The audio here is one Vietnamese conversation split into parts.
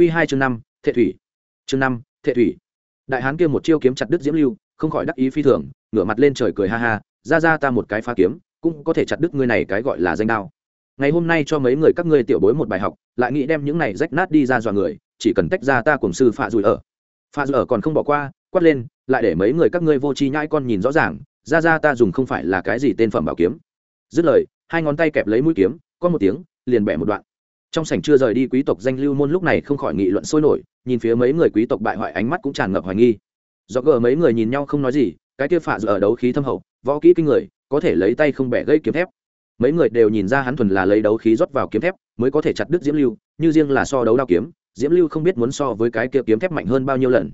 q hai chương năm, thệ thủy. Chương năm, thệ thủy. Đại hán kia một chiêu kiếm chặt đứt diễm lưu, không khỏi đắc ý phi thường, ngửa mặt lên trời cười ha ha, ra ra ta một cái phá kiếm, cũng có thể chặt đứt ngươi này cái gọi là danh đao. Ngày hôm nay cho mấy người các ngươi tiểu bối một bài học, lại nghĩ đem những này rách nát đi ra dọa người, chỉ cần tách ra ta cùng sư phạ rùi ở. Phạ rùi ở còn không bỏ qua, quát lên, lại để mấy người các ngươi vô tri nhãi con nhìn rõ ràng, ra ra ta dùng không phải là cái gì tên phẩm bảo kiếm. Dứt lời, hai ngón tay kẹp lấy mũi kiếm, có một tiếng, liền bẻ một đoạn trong sảnh chưa rời đi quý tộc danh lưu môn lúc này không khỏi nghị luận sôi nổi, nhìn phía mấy người quý tộc bại hoại ánh mắt cũng tràn ngập hoài nghi. Do gờ mấy người nhìn nhau không nói gì, cái kia phạ ở đấu khí thâm hậu, võ kỹ kinh người, có thể lấy tay không bẻ gây kiếm thép. Mấy người đều nhìn ra hắn thuần là lấy đấu khí rót vào kiếm thép, mới có thể chặt đứt diễm lưu, như riêng là so đấu đao kiếm, diễm lưu không biết muốn so với cái kia kiếm thép mạnh hơn bao nhiêu lần.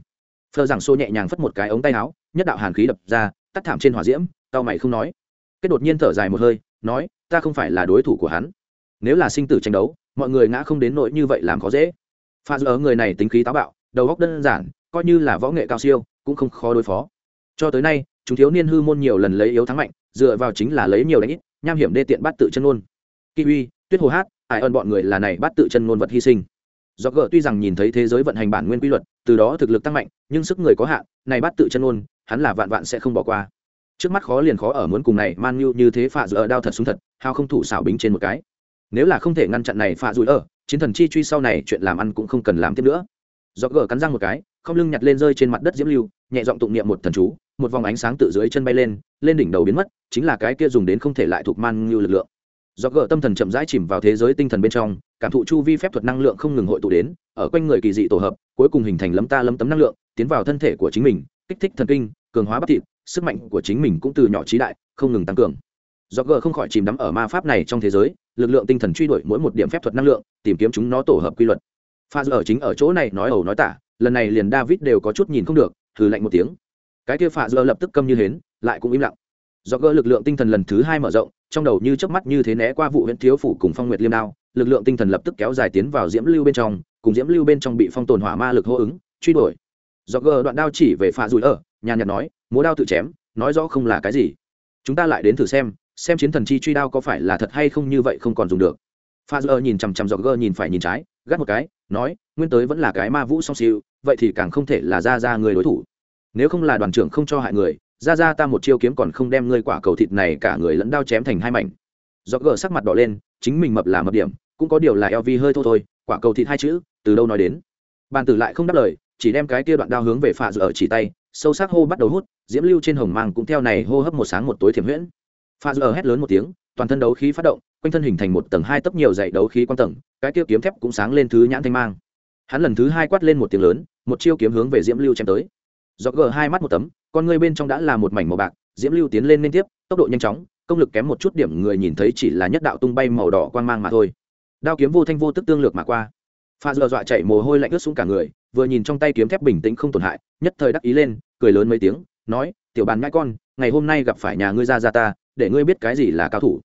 Phờ giảng xô nhẹ nhàng phất một cái ống tay áo, nhất đạo hàn khí đập ra, tắt thảm trên hỏa diễm, tao mày không nói. Kết đột nhiên thở dài một hơi, nói, ta không phải là đối thủ của hắn. Nếu là sinh tử tranh đấu mọi người ngã không đến nỗi như vậy làm khó dễ. Pha dỡ người này tính khí táo bạo, đầu góc đơn giản, coi như là võ nghệ cao siêu, cũng không khó đối phó. Cho tới nay, chúng thiếu niên hư môn nhiều lần lấy yếu thắng mạnh, dựa vào chính là lấy nhiều đánh ít, nham hiểm đê tiện bắt tự chân ngôn. Kiwi, tuyết hồ hát, ai ơn bọn người là này bắt tự chân ngôn vật hy sinh. Do gỡ tuy rằng nhìn thấy thế giới vận hành bản nguyên quy luật, từ đó thực lực tăng mạnh, nhưng sức người có hạn, này bắt tự chân ngôn, hắn là vạn vạn sẽ không bỏ qua. Trước mắt khó liền khó ở muốn cùng này man như như thế phạ dỡ đao thật xuống thật, hao không thủ xảo bính trên một cái nếu là không thể ngăn chặn này phạ rủi ở, chiến thần chi truy sau này chuyện làm ăn cũng không cần làm tiếp nữa. Do gờ cắn răng một cái, không lưng nhặt lên rơi trên mặt đất diễm lưu, nhẹ giọng tụng niệm một thần chú, một vòng ánh sáng tự dưới chân bay lên lên đỉnh đầu biến mất, chính là cái kia dùng đến không thể lại thuộc man như lực lượng. Do gờ tâm thần chậm rãi chìm vào thế giới tinh thần bên trong, cảm thụ chu vi phép thuật năng lượng không ngừng hội tụ đến, ở quanh người kỳ dị tổ hợp, cuối cùng hình thành lấm ta lấm tấm năng lượng, tiến vào thân thể của chính mình, kích thích thần kinh, cường hóa bắp thịt, sức mạnh của chính mình cũng từ nhỏ trí đại, không ngừng tăng cường do gỡ không khỏi chìm đắm ở ma pháp này trong thế giới, lực lượng tinh thần truy đuổi mỗi một điểm phép thuật năng lượng, tìm kiếm chúng nó tổ hợp quy luật. Pha giờ chính ở chỗ này nói ẩu nói tả, lần này liền david đều có chút nhìn không được thử lạnh một tiếng. Cái kia pha lập tức câm như hến, lại cũng im lặng. Do gỡ lực lượng tinh thần lần thứ hai mở rộng, trong đầu như chớp mắt như thế né qua vụ huyện thiếu phủ cùng phong nguyệt liêm đao, lực lượng tinh thần lập tức kéo dài tiến vào diễm lưu bên trong, cùng diễm lưu bên trong bị phong tồn hỏa ma lực hô ứng, truy đuổi. Do gỡ đoạn đao chỉ về pha rủi ở, nhàn nhạt nói, múa đao tự chém, nói rõ không là cái gì. Chúng ta lại đến thử xem xem chiến thần chi truy đao có phải là thật hay không như vậy không còn dùng được. Pha dơ nhìn chằm chằm dọc gơ nhìn phải nhìn trái, gắt một cái, nói, nguyên tới vẫn là cái ma vũ song siêu, vậy thì càng không thể là ra ra người đối thủ. Nếu không là đoàn trưởng không cho hại người ra ra ta một chiêu kiếm còn không đem ngươi quả cầu thịt này cả người lẫn đao chém thành hai mảnh. Dọc gơ sắc mặt đỏ lên, chính mình mập là mập điểm, cũng có điều là eo vi hơi thô thôi, quả cầu thịt hai chữ, từ đâu nói đến? Bàn tử lại không đáp lời, chỉ đem cái kia đoạn đao hướng về pha dơ chỉ tay, sâu sắc hô bắt đầu hút, diễm lưu trên hồng mang cũng theo này hô hấp một sáng một tối thiểm huyễn pha giờ hét lớn một tiếng, toàn thân đấu khí phát động, quanh thân hình thành một tầng hai tấp nhiều dạy đấu khí quan tầng, cái tiêu kiếm thép cũng sáng lên thứ nhãn thanh mang. Hắn lần thứ hai quát lên một tiếng lớn, một chiêu kiếm hướng về diễm lưu chém tới. Do gờ hai mắt một tấm, con người bên trong đã là một mảnh màu bạc, diễm lưu tiến lên liên tiếp, tốc độ nhanh chóng, công lực kém một chút điểm người nhìn thấy chỉ là nhất đạo tung bay màu đỏ quang mang mà thôi. Đao kiếm vô thanh vô tức tương lược mà qua. Pha giờ dọa chạy mồ hôi lạnh ướt xuống cả người, vừa nhìn trong tay kiếm thép bình tĩnh không tổn hại, nhất thời đắc ý lên, cười lớn mấy tiếng, nói, tiểu bàn ngãi con, ngày hôm nay gặp phải nhà ngươi ra ra ta để ngươi biết cái gì là cao thủ.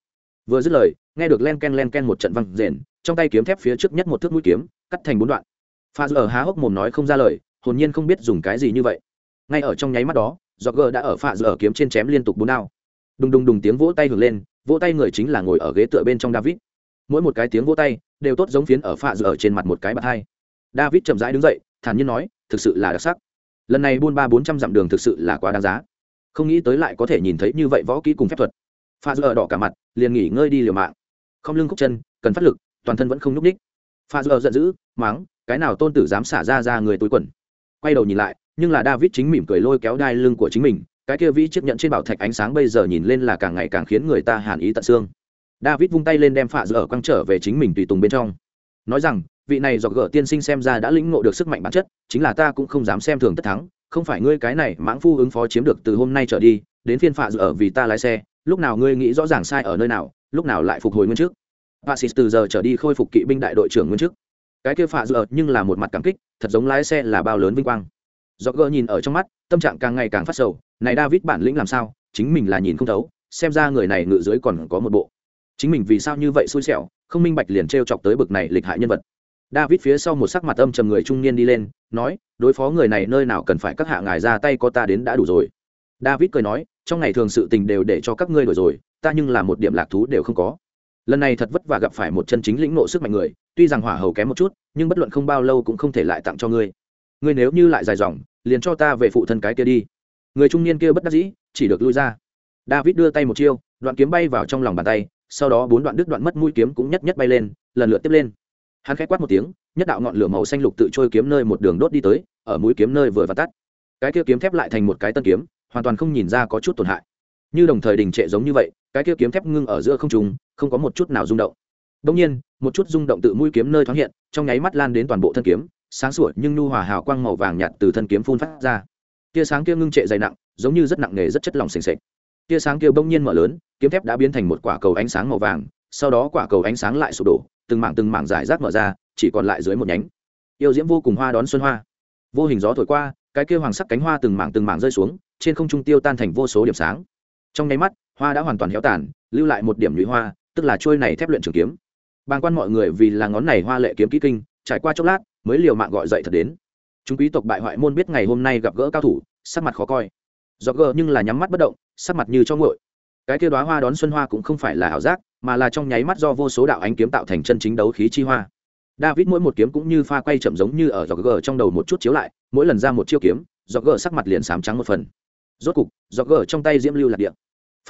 Vừa dứt lời, nghe được len ken len ken một trận văng rền, trong tay kiếm thép phía trước nhất một thước mũi kiếm, cắt thành bốn đoạn. Pha giờ há hốc mồm nói không ra lời, hồn nhiên không biết dùng cái gì như vậy. Ngay ở trong nháy mắt đó do gờ đã ở pha giờ kiếm trên chém liên tục bốn đao. Đùng đùng đùng tiếng vỗ tay hưởng lên, vỗ tay người chính là ngồi ở ghế tựa bên trong david. Mỗi một cái tiếng vỗ tay, đều tốt giống phiến ở pha giờ trên mặt một cái bạt hai. David chậm rãi đứng dậy, thản nhiên nói, thực sự là đặc sắc. Lần này buôn ba bốn trăm dặm đường thực sự là quá đáng giá không nghĩ tới lại có thể nhìn thấy như vậy võ kỹ cùng phép thuật. Pha dơ đỏ cả mặt liền nghỉ ngơi đi liều mạng. Không lưng khúc chân cần phát lực toàn thân vẫn không nhúc ních pha dơ giận dữ mắng, cái nào tôn tử dám xả ra ra người túi quần. Quay đầu nhìn lại nhưng là david chính mỉm cười lôi kéo đai lưng của chính mình cái kia vĩ chiếc nhận trên bảo thạch ánh sáng bây giờ nhìn lên là càng ngày càng khiến người ta hàn ý tận xương. David vung tay lên đem pha dư ở quăng trở về chính mình tùy tùng bên trong. Nói rằng vị này dọc gỡ tiên sinh xem ra đã lĩnh ngộ được sức mạnh bản chất chính là ta cũng không dám xem thường tất thắng không phải ngươi cái này mãng phu ứng phó chiếm được từ hôm nay trở đi đến phiên phạ ở vì ta lái xe lúc nào ngươi nghĩ rõ ràng sai ở nơi nào lúc nào lại phục hồi nguyên trước Pacis từ giờ trở đi khôi phục kỵ binh đại đội trưởng nguyên chức. Cái kia phạ giờ nhưng là một mặt cảm kích, thật giống lái xe là bao lớn vinh quang. do gỡ nhìn ở trong mắt, tâm trạng càng ngày càng phát sầu, này David bản lĩnh làm sao, chính mình là nhìn không thấu, xem ra người này ngự dưới còn có một bộ. Chính mình vì sao như vậy xui xẻo, không minh bạch liền trêu chọc tới bực này lịch hại nhân vật. David phía sau một sắc mặt âm trầm người trung niên đi lên, nói, đối phó người này nơi nào cần phải các hạ ngài ra tay có ta đến đã đủ rồi. David cười nói, trong ngày thường sự tình đều để cho các ngươi đổi rồi, ta nhưng là một điểm lạc thú đều không có. lần này thật vất vả gặp phải một chân chính lĩnh nộ sức mạnh người tuy rằng hỏa hầu kém một chút nhưng bất luận không bao lâu cũng không thể lại tặng cho ngươi ngươi nếu như lại dài dòng liền cho ta về phụ thân cái kia đi người trung niên kia bất đắc dĩ chỉ được lui ra david đưa tay một chiêu đoạn kiếm bay vào trong lòng bàn tay sau đó bốn đoạn đứt đoạn mất mũi kiếm cũng nhất nhất bay lên lần lượt tiếp lên hắn khẽ quát một tiếng, nhất đạo ngọn lửa màu xanh lục tự trôi kiếm nơi một đường đốt đi tới, ở mũi kiếm nơi vừa và tắt. Cái kia kiếm thép lại thành một cái tân kiếm, hoàn toàn không nhìn ra có chút tổn hại. Như đồng thời đình trệ giống như vậy, cái kia kiếm thép ngưng ở giữa không trùng không có một chút nào rung động. Đông nhiên, một chút rung động tự mũi kiếm nơi thoáng hiện, trong nháy mắt lan đến toàn bộ thân kiếm, sáng sủa nhưng nu hòa hào quang màu vàng nhạt từ thân kiếm phun phát ra. Tia sáng kia ngưng trệ dày nặng, giống như rất nặng nề, rất chất lỏng sềnh sệch tia sáng kia bỗng nhiên mở lớn, kiếm thép đã biến thành một quả cầu ánh sáng màu vàng, sau đó quả cầu ánh sáng lại sụp đổ từng mảng từng mảng giải rác mở ra, chỉ còn lại dưới một nhánh. Yêu diễm vô cùng hoa đón xuân hoa. Vô hình gió thổi qua, cái kia hoàng sắc cánh hoa từng mảng từng mảng rơi xuống, trên không trung tiêu tan thành vô số điểm sáng. Trong nháy mắt, hoa đã hoàn toàn héo tàn, lưu lại một điểm nhụy hoa, tức là trôi này thép luyện trường kiếm. Bàng quan mọi người vì là ngón này hoa lệ kiếm kỹ kinh, trải qua chốc lát, mới liều mạng gọi dậy thật đến. Chúng quý tộc bại hoại môn biết ngày hôm nay gặp gỡ cao thủ, sắc mặt khó coi. Do gờ nhưng là nhắm mắt bất động, sắc mặt như cho ngội cái kia đoá hoa đón xuân hoa cũng không phải là ảo giác mà là trong nháy mắt do vô số đạo ánh kiếm tạo thành chân chính đấu khí chi hoa. David mỗi một kiếm cũng như pha quay chậm giống như ở dọc gờ trong đầu một chút chiếu lại, mỗi lần ra một chiêu kiếm dọc gờ sắc mặt liền sám trắng một phần. Rốt cục dọc gờ trong tay diễm lưu lạc địa.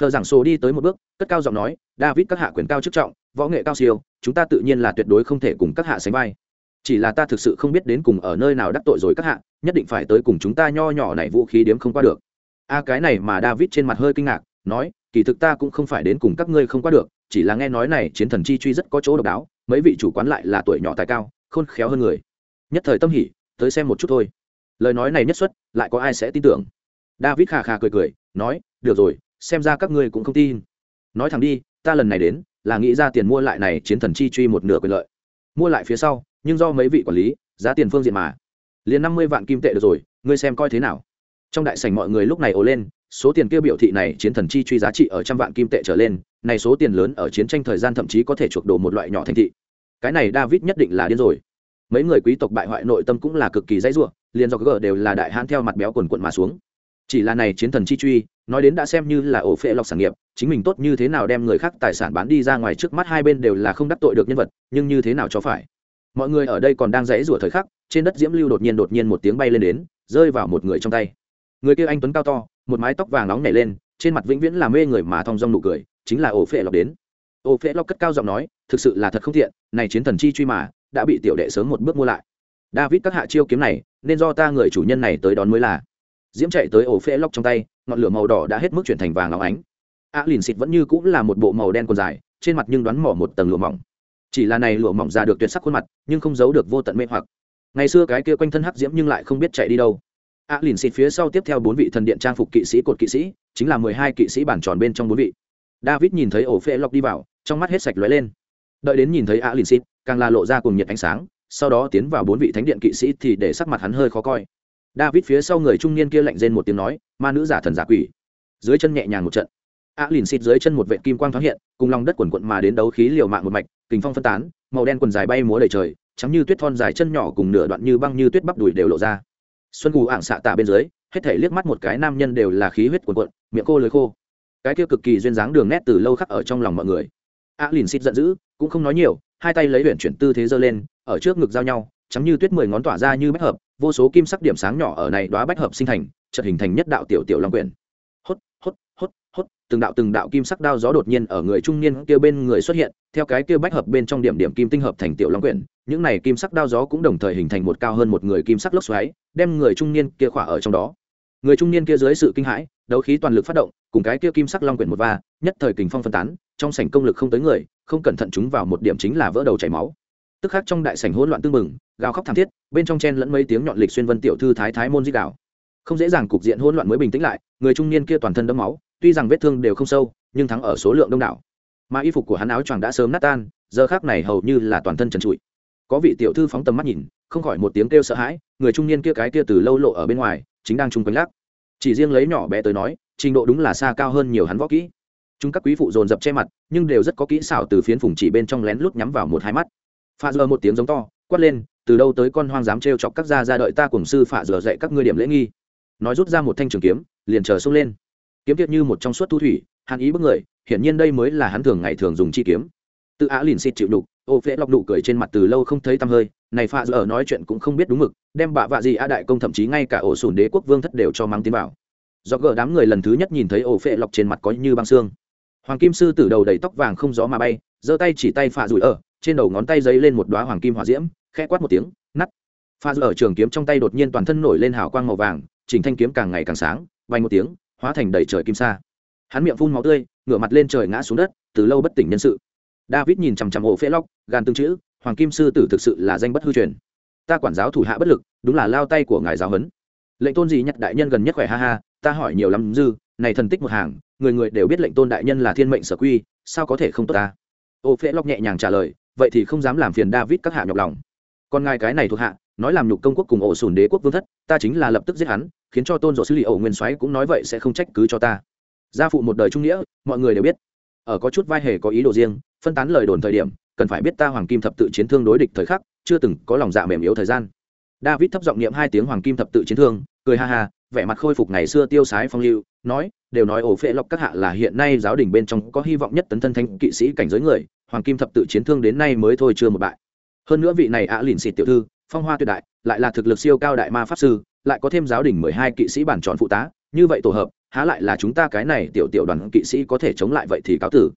Phờ giảng sổ đi tới một bước, cất cao giọng nói, david, các hạ quyền cao chức trọng, võ nghệ cao siêu, chúng ta tự nhiên là tuyệt đối không thể cùng các hạ sánh vai. Chỉ là ta thực sự không biết đến cùng ở nơi nào đắc tội rồi các hạ, nhất định phải tới cùng chúng ta nho nhỏ này vũ khí điếm không qua được. A, cái này mà david trên mặt hơi kinh ngạc, nói, kỳ thực ta cũng không phải đến cùng các ngươi không qua được chỉ là nghe nói này chiến thần chi truy rất có chỗ độc đáo, mấy vị chủ quán lại là tuổi nhỏ tài cao, khôn khéo hơn người. Nhất thời tâm hỉ, tới xem một chút thôi. Lời nói này nhất xuất, lại có ai sẽ tin tưởng? David khà khà cười cười, nói, được rồi, xem ra các ngươi cũng không tin. Nói thẳng đi, ta lần này đến, là nghĩ ra tiền mua lại này chiến thần chi truy một nửa quyền lợi. Mua lại phía sau, nhưng do mấy vị quản lý, giá tiền phương diện mà. Liền năm mươi vạn kim tệ được rồi, ngươi xem coi thế nào. Trong đại sảnh mọi người lúc này ồ lên số tiền kia biểu thị này chiến thần chi truy giá trị ở trăm vạn kim tệ trở lên, này số tiền lớn ở chiến tranh thời gian thậm chí có thể chuộc đồ một loại nhỏ thành thị. Cái này david nhất định là điên rồi. Mấy người quý tộc bại hoại nội tâm cũng là cực kỳ dãy ruộng liền do gờ đều là đại hãn theo mặt béo quần quận mà xuống. Chỉ là này chiến thần chi truy, nói đến đã xem như là ổ phệ lọc sản nghiệp, chính mình tốt như thế nào đem người khác tài sản bán đi ra ngoài trước mắt hai bên đều là không đắc tội được nhân vật, nhưng như thế nào cho phải? Mọi người ở đây còn đang dãy rủa thời khắc, trên đất diễm lưu đột nhiên đột nhiên một tiếng bay lên đến, rơi vào một người trong tay. Người kia anh tuấn cao to một mái tóc vàng nóng nảy lên, trên mặt vĩnh viễn là mê người mà thong dong nụ cười, chính là ổ phệ lọc đến. Ổ phệ lọc cất cao giọng nói, thực sự là thật không thiện này chiến thần chi truy mà, đã bị tiểu đệ sớm một bước mua lại. David các hạ chiêu kiếm này, nên do ta người chủ nhân này tới đón mới là. Diễm chạy tới ổ phệ lọc trong tay, ngọn lửa màu đỏ đã hết mức chuyển thành vàng óng ánh. A lìn xịt vẫn như cũng là một bộ màu đen còn dài, trên mặt nhưng đoán mỏ một tầng lụa mỏng. Chỉ là này lụa mỏng ra được tuyệt sắc khuôn mặt, nhưng không giấu được vô tận mê hoặc. Ngày xưa cái kia quanh thân hắc diễm nhưng lại không biết chạy đi đâu a lìn xịt phía sau tiếp theo bốn vị thần điện trang phục kỵ sĩ cột kỵ sĩ, chính là mười hai kỵ sĩ bản tròn bên trong bốn vị. David nhìn thấy ổ phê lọc đi vào, trong mắt hết sạch lóe lên. Đợi đến nhìn thấy a lìn xịt, càng là lộ ra cùng nhiệt ánh sáng, sau đó tiến vào bốn vị thánh điện kỵ sĩ thì để sắc mặt hắn hơi khó coi. David phía sau người trung niên kia lạnh rên một tiếng nói, ma nữ giả thần giả quỷ. Dưới chân nhẹ nhàng một trận. A lìn xịt dưới chân một vệ kim quang thoáng hiện, cùng lòng đất quần quận mà đến đấu khí liều mạng một mạch, kình phong phân tán, màu đen quần dài bay múa đầy trời, trắng như tuyết thon dài chân nhỏ cùng nửa đoạn như băng như tuyết bắp đùi đều lộ ra xuân cù ảng xạ tạ bên dưới, hết thể liếc mắt một cái nam nhân đều là khí huyết cuồn cuộn, miệng khô lưới khô. Cái kia cực kỳ duyên dáng đường nét từ lâu khắc ở trong lòng mọi người. A lìn xịt giận dữ, cũng không nói nhiều, hai tay lấy luyện chuyển tư thế giơ lên, ở trước ngực giao nhau chắm như tuyết mười ngón tỏa ra như bách hợp, vô số kim sắc điểm sáng nhỏ ở này đóa bách hợp sinh thành, chợt hình thành nhất đạo tiểu tiểu long quyển hốt hốt hốt hốt từng đạo từng đạo kim sắc đao gió đột nhiên ở người trung niên kia bên người xuất hiện, theo cái kia bách hợp bên trong điểm điểm kim tinh hợp thành tiểu long quyển, những này kim sắc đao gió cũng đồng thời hình thành một cao hơn một người kim sắc lốc xoáy, đem người trung niên kia khỏa ở trong đó. Người trung niên kia dưới sự kinh hãi, đấu khí toàn lực phát động, cùng cái kia kim sắc long quyển một va, nhất thời kình phong phân tán, trong sảnh công lực không tới người, không cẩn thận chúng vào một điểm chính là vỡ đầu chảy máu. Tức khắc trong đại sảnh hỗn loạn tương mừng gào khóc thảm thiết, bên trong chen lẫn mấy tiếng nhọn lịch xuyên vân tiểu thư thái thái môn di đảo không dễ dàng cục diện hỗn loạn mới bình tĩnh lại, người trung niên kia toàn thân đẫm máu tuy rằng vết thương đều không sâu, nhưng thắng ở số lượng đông đảo. Mà y phục của hắn áo choàng đã sớm nát tan, giờ khác này hầu như là toàn thân trần trụi. Có vị tiểu thư phóng tầm mắt nhìn, không khỏi một tiếng kêu sợ hãi, người trung niên kia cái kia từ lâu lộ ở bên ngoài, chính đang chung quanh lắc. Chỉ riêng lấy nhỏ bé tới nói, trình độ đúng là xa cao hơn nhiều hắn võ kỹ. Chúng các quý phụ dồn dập che mặt, nhưng đều rất có kỹ xảo từ phiến phùng chỉ bên trong lén lút nhắm vào một hai mắt. Pha giờ một tiếng giống to, quát lên, từ đâu tới con hoang dám trêu chọc các gia ra đợi ta cùng sư phạ giờ dạy các ngươi điểm lễ nghi? Nói rút ra một thanh trường kiếm, liền chờ xông lên kiếm tiết như một trong suốt thu thủy, hàn ý bức người, hiển nhiên đây mới là hắn thường ngày thường dùng chi kiếm. Tự á lìn xịt chịu đục, ô phễ lọc nụ cười trên mặt từ lâu không thấy tăm hơi, này pha giờ nói chuyện cũng không biết đúng mực, đem bạ vạ gì a đại công thậm chí ngay cả ổ sùn đế quốc vương thất đều cho mang tiến vào. Do gỡ đám người lần thứ nhất nhìn thấy ổ phễ lọc trên mặt có như băng xương. Hoàng kim sư từ đầu đầy tóc vàng không gió mà bay, giơ tay chỉ tay pha rủi ở, trên đầu ngón tay giấy lên một đoá hoàng kim hỏa diễm, khẽ quát một tiếng, nắt. Pha ở trường kiếm trong tay đột nhiên toàn thân nổi lên hào quang màu vàng, chỉnh thanh kiếm càng ngày càng sáng vay một tiếng hóa thành đầy trời kim sa. Hắn miệng phun máu tươi, ngửa mặt lên trời ngã xuống đất, từ lâu bất tỉnh nhân sự. David nhìn chằm chằm ổ phễ lóc gan tương chữ, hoàng kim sư tử thực sự là danh bất hư truyền. Ta quản giáo thủ hạ bất lực, đúng là lao tay của ngài giáo huấn. Lệnh tôn gì nhặt đại nhân gần nhất khỏe ha ha, ta hỏi nhiều lắm dư, này thần tích một hàng, người người đều biết lệnh tôn đại nhân là thiên mệnh sở quy, sao có thể không tốt ta? Ô phễ lóc nhẹ nhàng trả lời, vậy thì không dám làm phiền david các hạ nhọc lòng. Còn ngài cái này thuộc hạ, nói làm nhục công quốc cùng ổ sùn đế quốc vương thất, ta chính là lập tức giết hắn khiến cho tôn dỗ sư lì ẩu nguyên soái cũng nói vậy sẽ không trách cứ cho ta. Gia phụ một đời trung nghĩa, mọi người đều biết. Ở có chút vai hề có ý đồ riêng, phân tán lời đồn thời điểm, cần phải biết ta hoàng kim thập tự chiến thương đối địch thời khắc, chưa từng có lòng dạ mềm yếu thời gian. David thấp giọng niệm hai tiếng hoàng kim thập tự chiến thương, cười ha ha, vẻ mặt khôi phục ngày xưa tiêu sái phong lưu, nói, đều nói ổ phệ lọc các hạ là hiện nay giáo đình bên trong có hy vọng nhất tấn thân thanh kỵ sĩ cảnh giới người, hoàng kim thập tự chiến thương đến nay mới thôi chưa một bại. Hơn nữa vị này ạ à lìn xịt tiểu thư, phong hoa tuyệt đại, lại là thực lực siêu cao đại ma pháp sư lại có thêm giáo đình mười hai kỵ sĩ bản tròn phụ tá, như vậy tổ hợp, há lại là chúng ta cái này tiểu tiểu đoàn kỵ sĩ có thể chống lại vậy thì cáo tử.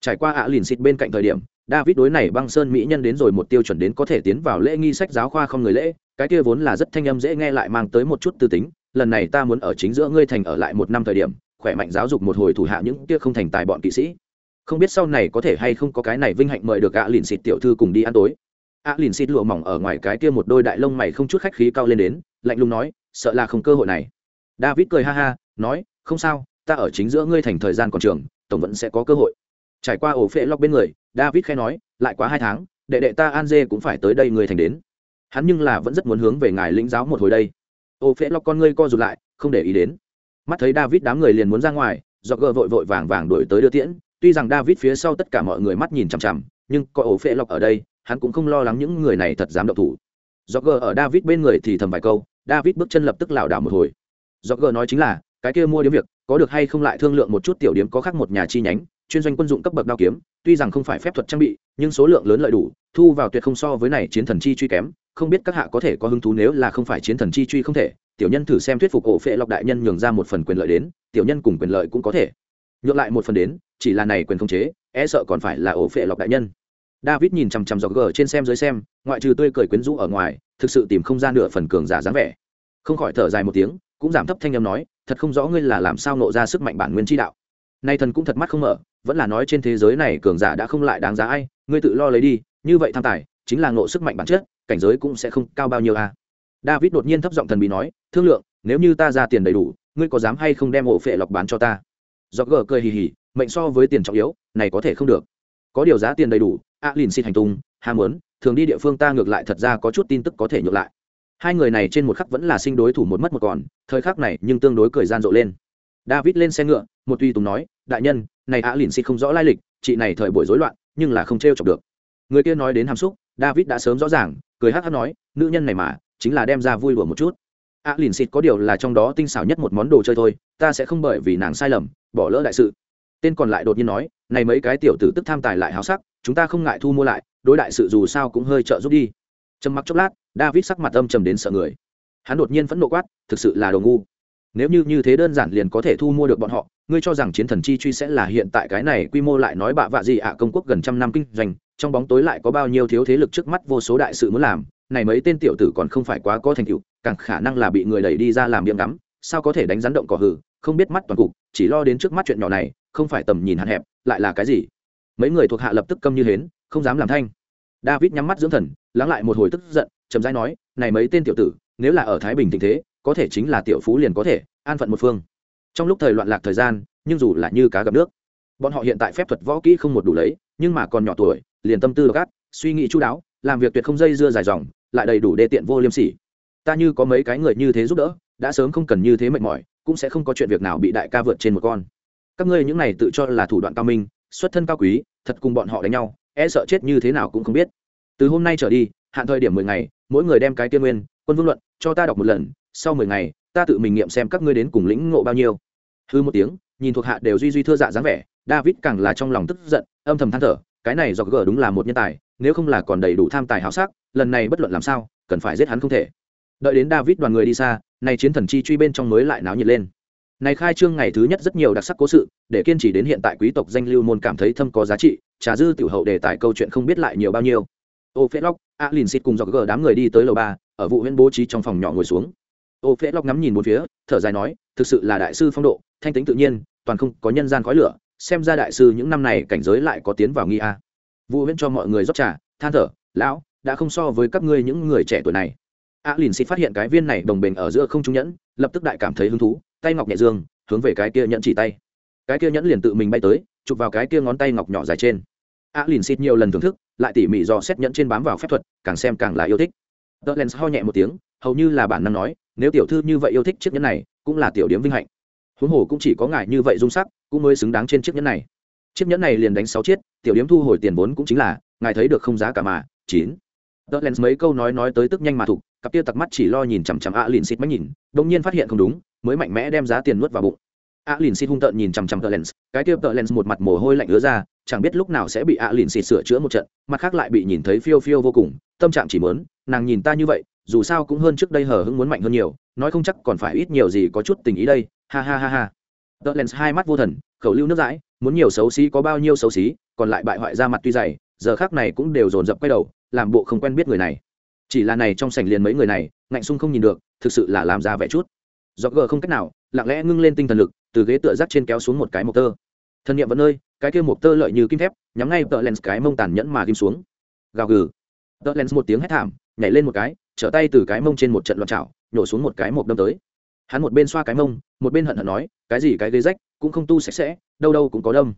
Trải qua ạ à lìn xịt bên cạnh thời điểm, david đối này băng sơn mỹ nhân đến rồi một tiêu chuẩn đến có thể tiến vào lễ nghi sách giáo khoa không người lễ, cái kia vốn là rất thanh âm dễ nghe lại mang tới một chút tư tính, lần này ta muốn ở chính giữa ngươi thành ở lại một năm thời điểm, khỏe mạnh giáo dục một hồi thủ hạ những kia không thành tài bọn kỵ sĩ. Không biết sau này có thể hay không có cái này vinh hạnh mời được ạ à lìn xịt tiểu thư cùng đi ăn tối. ạ à lìn xịt lụa mỏng ở ngoài cái kia một đôi đại lông mày không chút khách khí cao lên đến lạnh lùng nói, sợ là không cơ hội này. David cười ha ha, nói, không sao, ta ở chính giữa ngươi thành thời gian còn trường, tổng vẫn sẽ có cơ hội. Trải qua ổ phệ lóc bên người, david khai nói, lại quá hai tháng, đệ đệ ta an dê cũng phải tới đây người thành đến. Hắn nhưng là vẫn rất muốn hướng về ngài lĩnh giáo một hồi đây. Ổ phệ lóc con ngươi co rụt lại, không để ý đến. Mắt thấy david đám người liền muốn ra ngoài do gờ vội vội vàng vàng đổi tới đưa tiễn. Tuy rằng david phía sau tất cả mọi người mắt nhìn chằm chằm, nhưng có ổ phệ lóc ở đây, hắn cũng không lo lắng những người này thật dám động thủ do gờ ở david bên người thì thầm vài câu, david bước chân lập tức lảo đảo một hồi. Do gờ nói chính là, cái kia mua điếm việc, có được hay không lại thương lượng một chút tiểu điếm có khác một nhà chi nhánh, chuyên doanh quân dụng cấp bậc đao kiếm, tuy rằng không phải phép thuật trang bị, nhưng số lượng lớn lợi đủ, thu vào tuyệt không so với này chiến thần chi truy kém, không biết các hạ có thể có hứng thú nếu là không phải chiến thần chi truy không thể, tiểu nhân thử xem thuyết phục ổ phệ lọc đại nhân nhường ra một phần quyền lợi đến, tiểu nhân cùng quyền lợi cũng có thể. Nhượng lại một phần đến, chỉ là này quyền không chế e sợ còn phải là ổ phệ lọc đại nhân david nhìn chằm chằm dọc gờ trên xem dưới xem, ngoại trừ tươi cười quyến rũ ở ngoài, thực sự tìm không ra nửa phần cường giả dáng vẻ. Không khỏi thở dài một tiếng, cũng giảm thấp thanh âm nói, thật không rõ ngươi là làm sao nộ ra sức mạnh bản nguyên chi đạo. Nay thần cũng thật mắt không mở, vẫn là nói trên thế giới này cường giả đã không lại đáng giá ai, ngươi tự lo lấy đi, như vậy tham tài, chính là ngộ sức mạnh bản chất, cảnh giới cũng sẽ không cao bao nhiêu à. david đột nhiên thấp giọng thần bí nói, thương lượng, nếu như ta ra tiền đầy đủ, ngươi có dám hay không đem ổ phệ lọc bán cho ta? Do gờ cười hì hì, mệnh so với tiền trọng yếu, này có thể không được. Có điều giá tiền đầy đủ a lìn xin hành tung ham muốn, thường đi địa phương ta ngược lại thật ra có chút tin tức có thể nhược lại. Hai người này trên một khắc vẫn là sinh đối thủ một mất một còn, thời khắc này nhưng tương đối cười gian rộ lên. David lên xe ngựa, một tùy tùng nói, đại nhân, này á lìn xịt không rõ lai lịch, chị này thời buổi rối loạn, nhưng là không t r e o chọc được. Người kia nói đến hàm xúc, david đã sớm rõ ràng, cười hát hát nói, nữ nhân này mà, chính là đem ra vui đùa một chút. Á lìn xịt có điều là trong đó tinh xảo nhất một món đồ chơi thôi, ta sẽ không bởi vì nàng sai lầm, bỏ lỡ đại sự. Tên còn lại đột nhiên nói, này mấy cái tiểu tử tức tham tài lại háo sắc chúng ta không ngại thu mua lại, đối đại sự dù sao cũng hơi trợ giúp đi. Trầm mặc chốc lát, david sắc mặt âm trầm đến sợ người. Hắn đột nhiên phẫn nộ quát, thực sự là đồ ngu. Nếu như như thế đơn giản liền có thể thu mua được bọn họ, ngươi cho rằng chiến thần chi truy sẽ là hiện tại cái này quy mô lại nói bạ vạ gì ạ, công quốc gần trăm năm kinh doanh, trong bóng tối lại có bao nhiêu thiếu thế lực trước mắt vô số đại sự muốn làm, này mấy tên tiểu tử còn không phải quá có thành tựu, càng khả năng là bị người đẩy đi ra làm miệng ngắm, sao có thể đánh rắn động cỏ hử, không biết mắt toàn cục, chỉ lo đến trước mắt chuyện nhỏ này, không phải tầm nhìn hạn hẹp, lại là cái gì? Mấy người thuộc hạ lập tức câm như hến, không dám làm thanh. David nhắm mắt dưỡng thần, lắng lại một hồi tức giận, chậm rãi nói, này mấy tên tiểu tử, nếu là ở thái bình tình thế, có thể chính là tiểu phú liền có thể, an phận một phương. Trong lúc thời loạn lạc thời gian, nhưng dù là như cá gặp nước, bọn họ hiện tại phép thuật võ kỹ không một đủ lấy, nhưng mà còn nhỏ tuổi, liền tâm tư gắt suy nghĩ chú đáo, làm việc tuyệt không dây dưa dài dòng, lại đầy đủ đê tiện vô liêm sỉ. Ta như có mấy cái người như thế giúp đỡ, đã sớm không cần như thế mệt mỏi, cũng sẽ không có chuyện việc nào bị đại ca vượt trên một con. Các ngươi những này tự cho là thủ đoạn cao minh xuất thân cao quý, thật cùng bọn họ đánh nhau e sợ chết như thế nào cũng không biết. Từ hôm nay trở đi, hạn thời điểm mười ngày, mỗi người đem cái tiên nguyên, quân vương luận, cho ta đọc một lần, sau mười ngày, ta tự mình nghiệm xem các ngươi đến cùng lĩnh ngộ bao nhiêu. Hư một tiếng, nhìn thuộc hạ đều duy duy thưa dạ dáng vẻ, david càng là trong lòng tức giận, âm thầm than thở, cái này do gờ đúng là một nhân tài, nếu không là còn đầy đủ tham tài háo sắc, lần này bất luận làm sao, cần phải giết hắn không thể. Đợi đến david đoàn người đi xa, nay chiến thần chi truy bên trong mới lại náo nhiệt lên này khai trương ngày thứ nhất rất nhiều đặc sắc cố sự, để kiên trì đến hiện tại quý tộc danh lưu môn cảm thấy thâm có giá trị, trà dư tiểu hậu đề tài câu chuyện không biết lại nhiều bao nhiêu. Ô phết lóc a lìn xịt cùng dọc gờ đám người đi tới lầu ba, ở vụ huyễn bố trí trong phòng nhỏ ngồi xuống. Ô lóc ngắm nhìn một phía, thở dài nói, thực sự là đại sư phong độ, thanh tính tự nhiên, toàn không có nhân gian khói lửa, xem ra đại sư những năm này cảnh giới lại có tiến vào nghi a. Vụ huyễn cho mọi người rót trà, than thở, lão, đã không so với các ngươi những người trẻ tuổi này. A lìn xịt phát hiện cái viên này đồng bình ở giữa không trung nhẫn, lập tức đại cảm thấy hứng thú tay ngọc nhẹ dương, hướng về cái kia nhẫn chỉ tay. Cái kia nhẫn liền tự mình bay tới, chụp vào cái kia ngón tay ngọc nhỏ dài trên. A lìn xịt nhiều lần thưởng thức, lại tỉ mỉ dò xét nhẫn trên bám vào phép thuật, càng xem càng là yêu thích. Tờ len ho nhẹ một tiếng, hầu như là bản năng nói, nếu tiểu thư như vậy yêu thích chiếc nhẫn này, cũng là tiểu điểm vinh hạnh. Huống hồ cũng chỉ có ngài như vậy dung sắc, cũng mới xứng đáng trên chiếc nhẫn này. Chiếc nhẫn này liền đánh sáu chiết tiểu điểm thu hồi tiền vốn cũng chính là, ngài thấy được không giá cả mà, chín. Tờ len mấy câu nói nói tới tức nhanh mà thục, cặp kia tặc mắt chỉ lo nhìn chằm chằm a lìn xịt mắt nhìn đông nhiên phát hiện không đúng mới mạnh mẽ đem giá tiền nuốt vào bụng. A lìn xịt hung tợn nhìn chằm chằm tờ lens, cái kia tờ lens một mặt mồ hôi lạnh ứa ra, chẳng biết lúc nào sẽ bị a lìn xịt sửa chữa một trận, mặt khác lại bị nhìn thấy phiêu phiêu vô cùng, tâm trạng chỉ mớn nàng nhìn ta như vậy, dù sao cũng hơn trước đây hờ hững muốn mạnh hơn nhiều, nói không chắc còn phải ít nhiều gì có chút tình ý đây, ha ha ha ha. Tờ lens hai mắt vô thần, khẩu lưu nước dãi, muốn nhiều xấu xí có bao nhiêu xấu xí, còn lại bại hoại ra mặt tuy dày, giờ khác này cũng đều dồn dập quay đầu, làm bộ không quen biết người này. Chỉ là này trong sảnh liền mấy người này, ngạnh sung không nhìn được, thực sự là làm ra vẻ chút dọc gờ không cách nào, lặng lẽ ngưng lên tinh thần lực, từ ghế tựa rác trên kéo xuống một cái mộc tơ. Thân nhiệm vẫn nơi, cái kia mộc tơ lợi như kim thép, nhắm ngay tờ lens cái mông tàn nhẫn mà kim xuống. Gào gừ. Tờ lens một tiếng hét thảm, nhảy lên một cái, trở tay từ cái mông trên một trận loạn chảo nhổ xuống một cái mộc đâm tới. Hắn một bên xoa cái mông, một bên hận hận nói, cái gì cái ghế rách, cũng không tu sạch sẽ, đâu đâu cũng có đâm.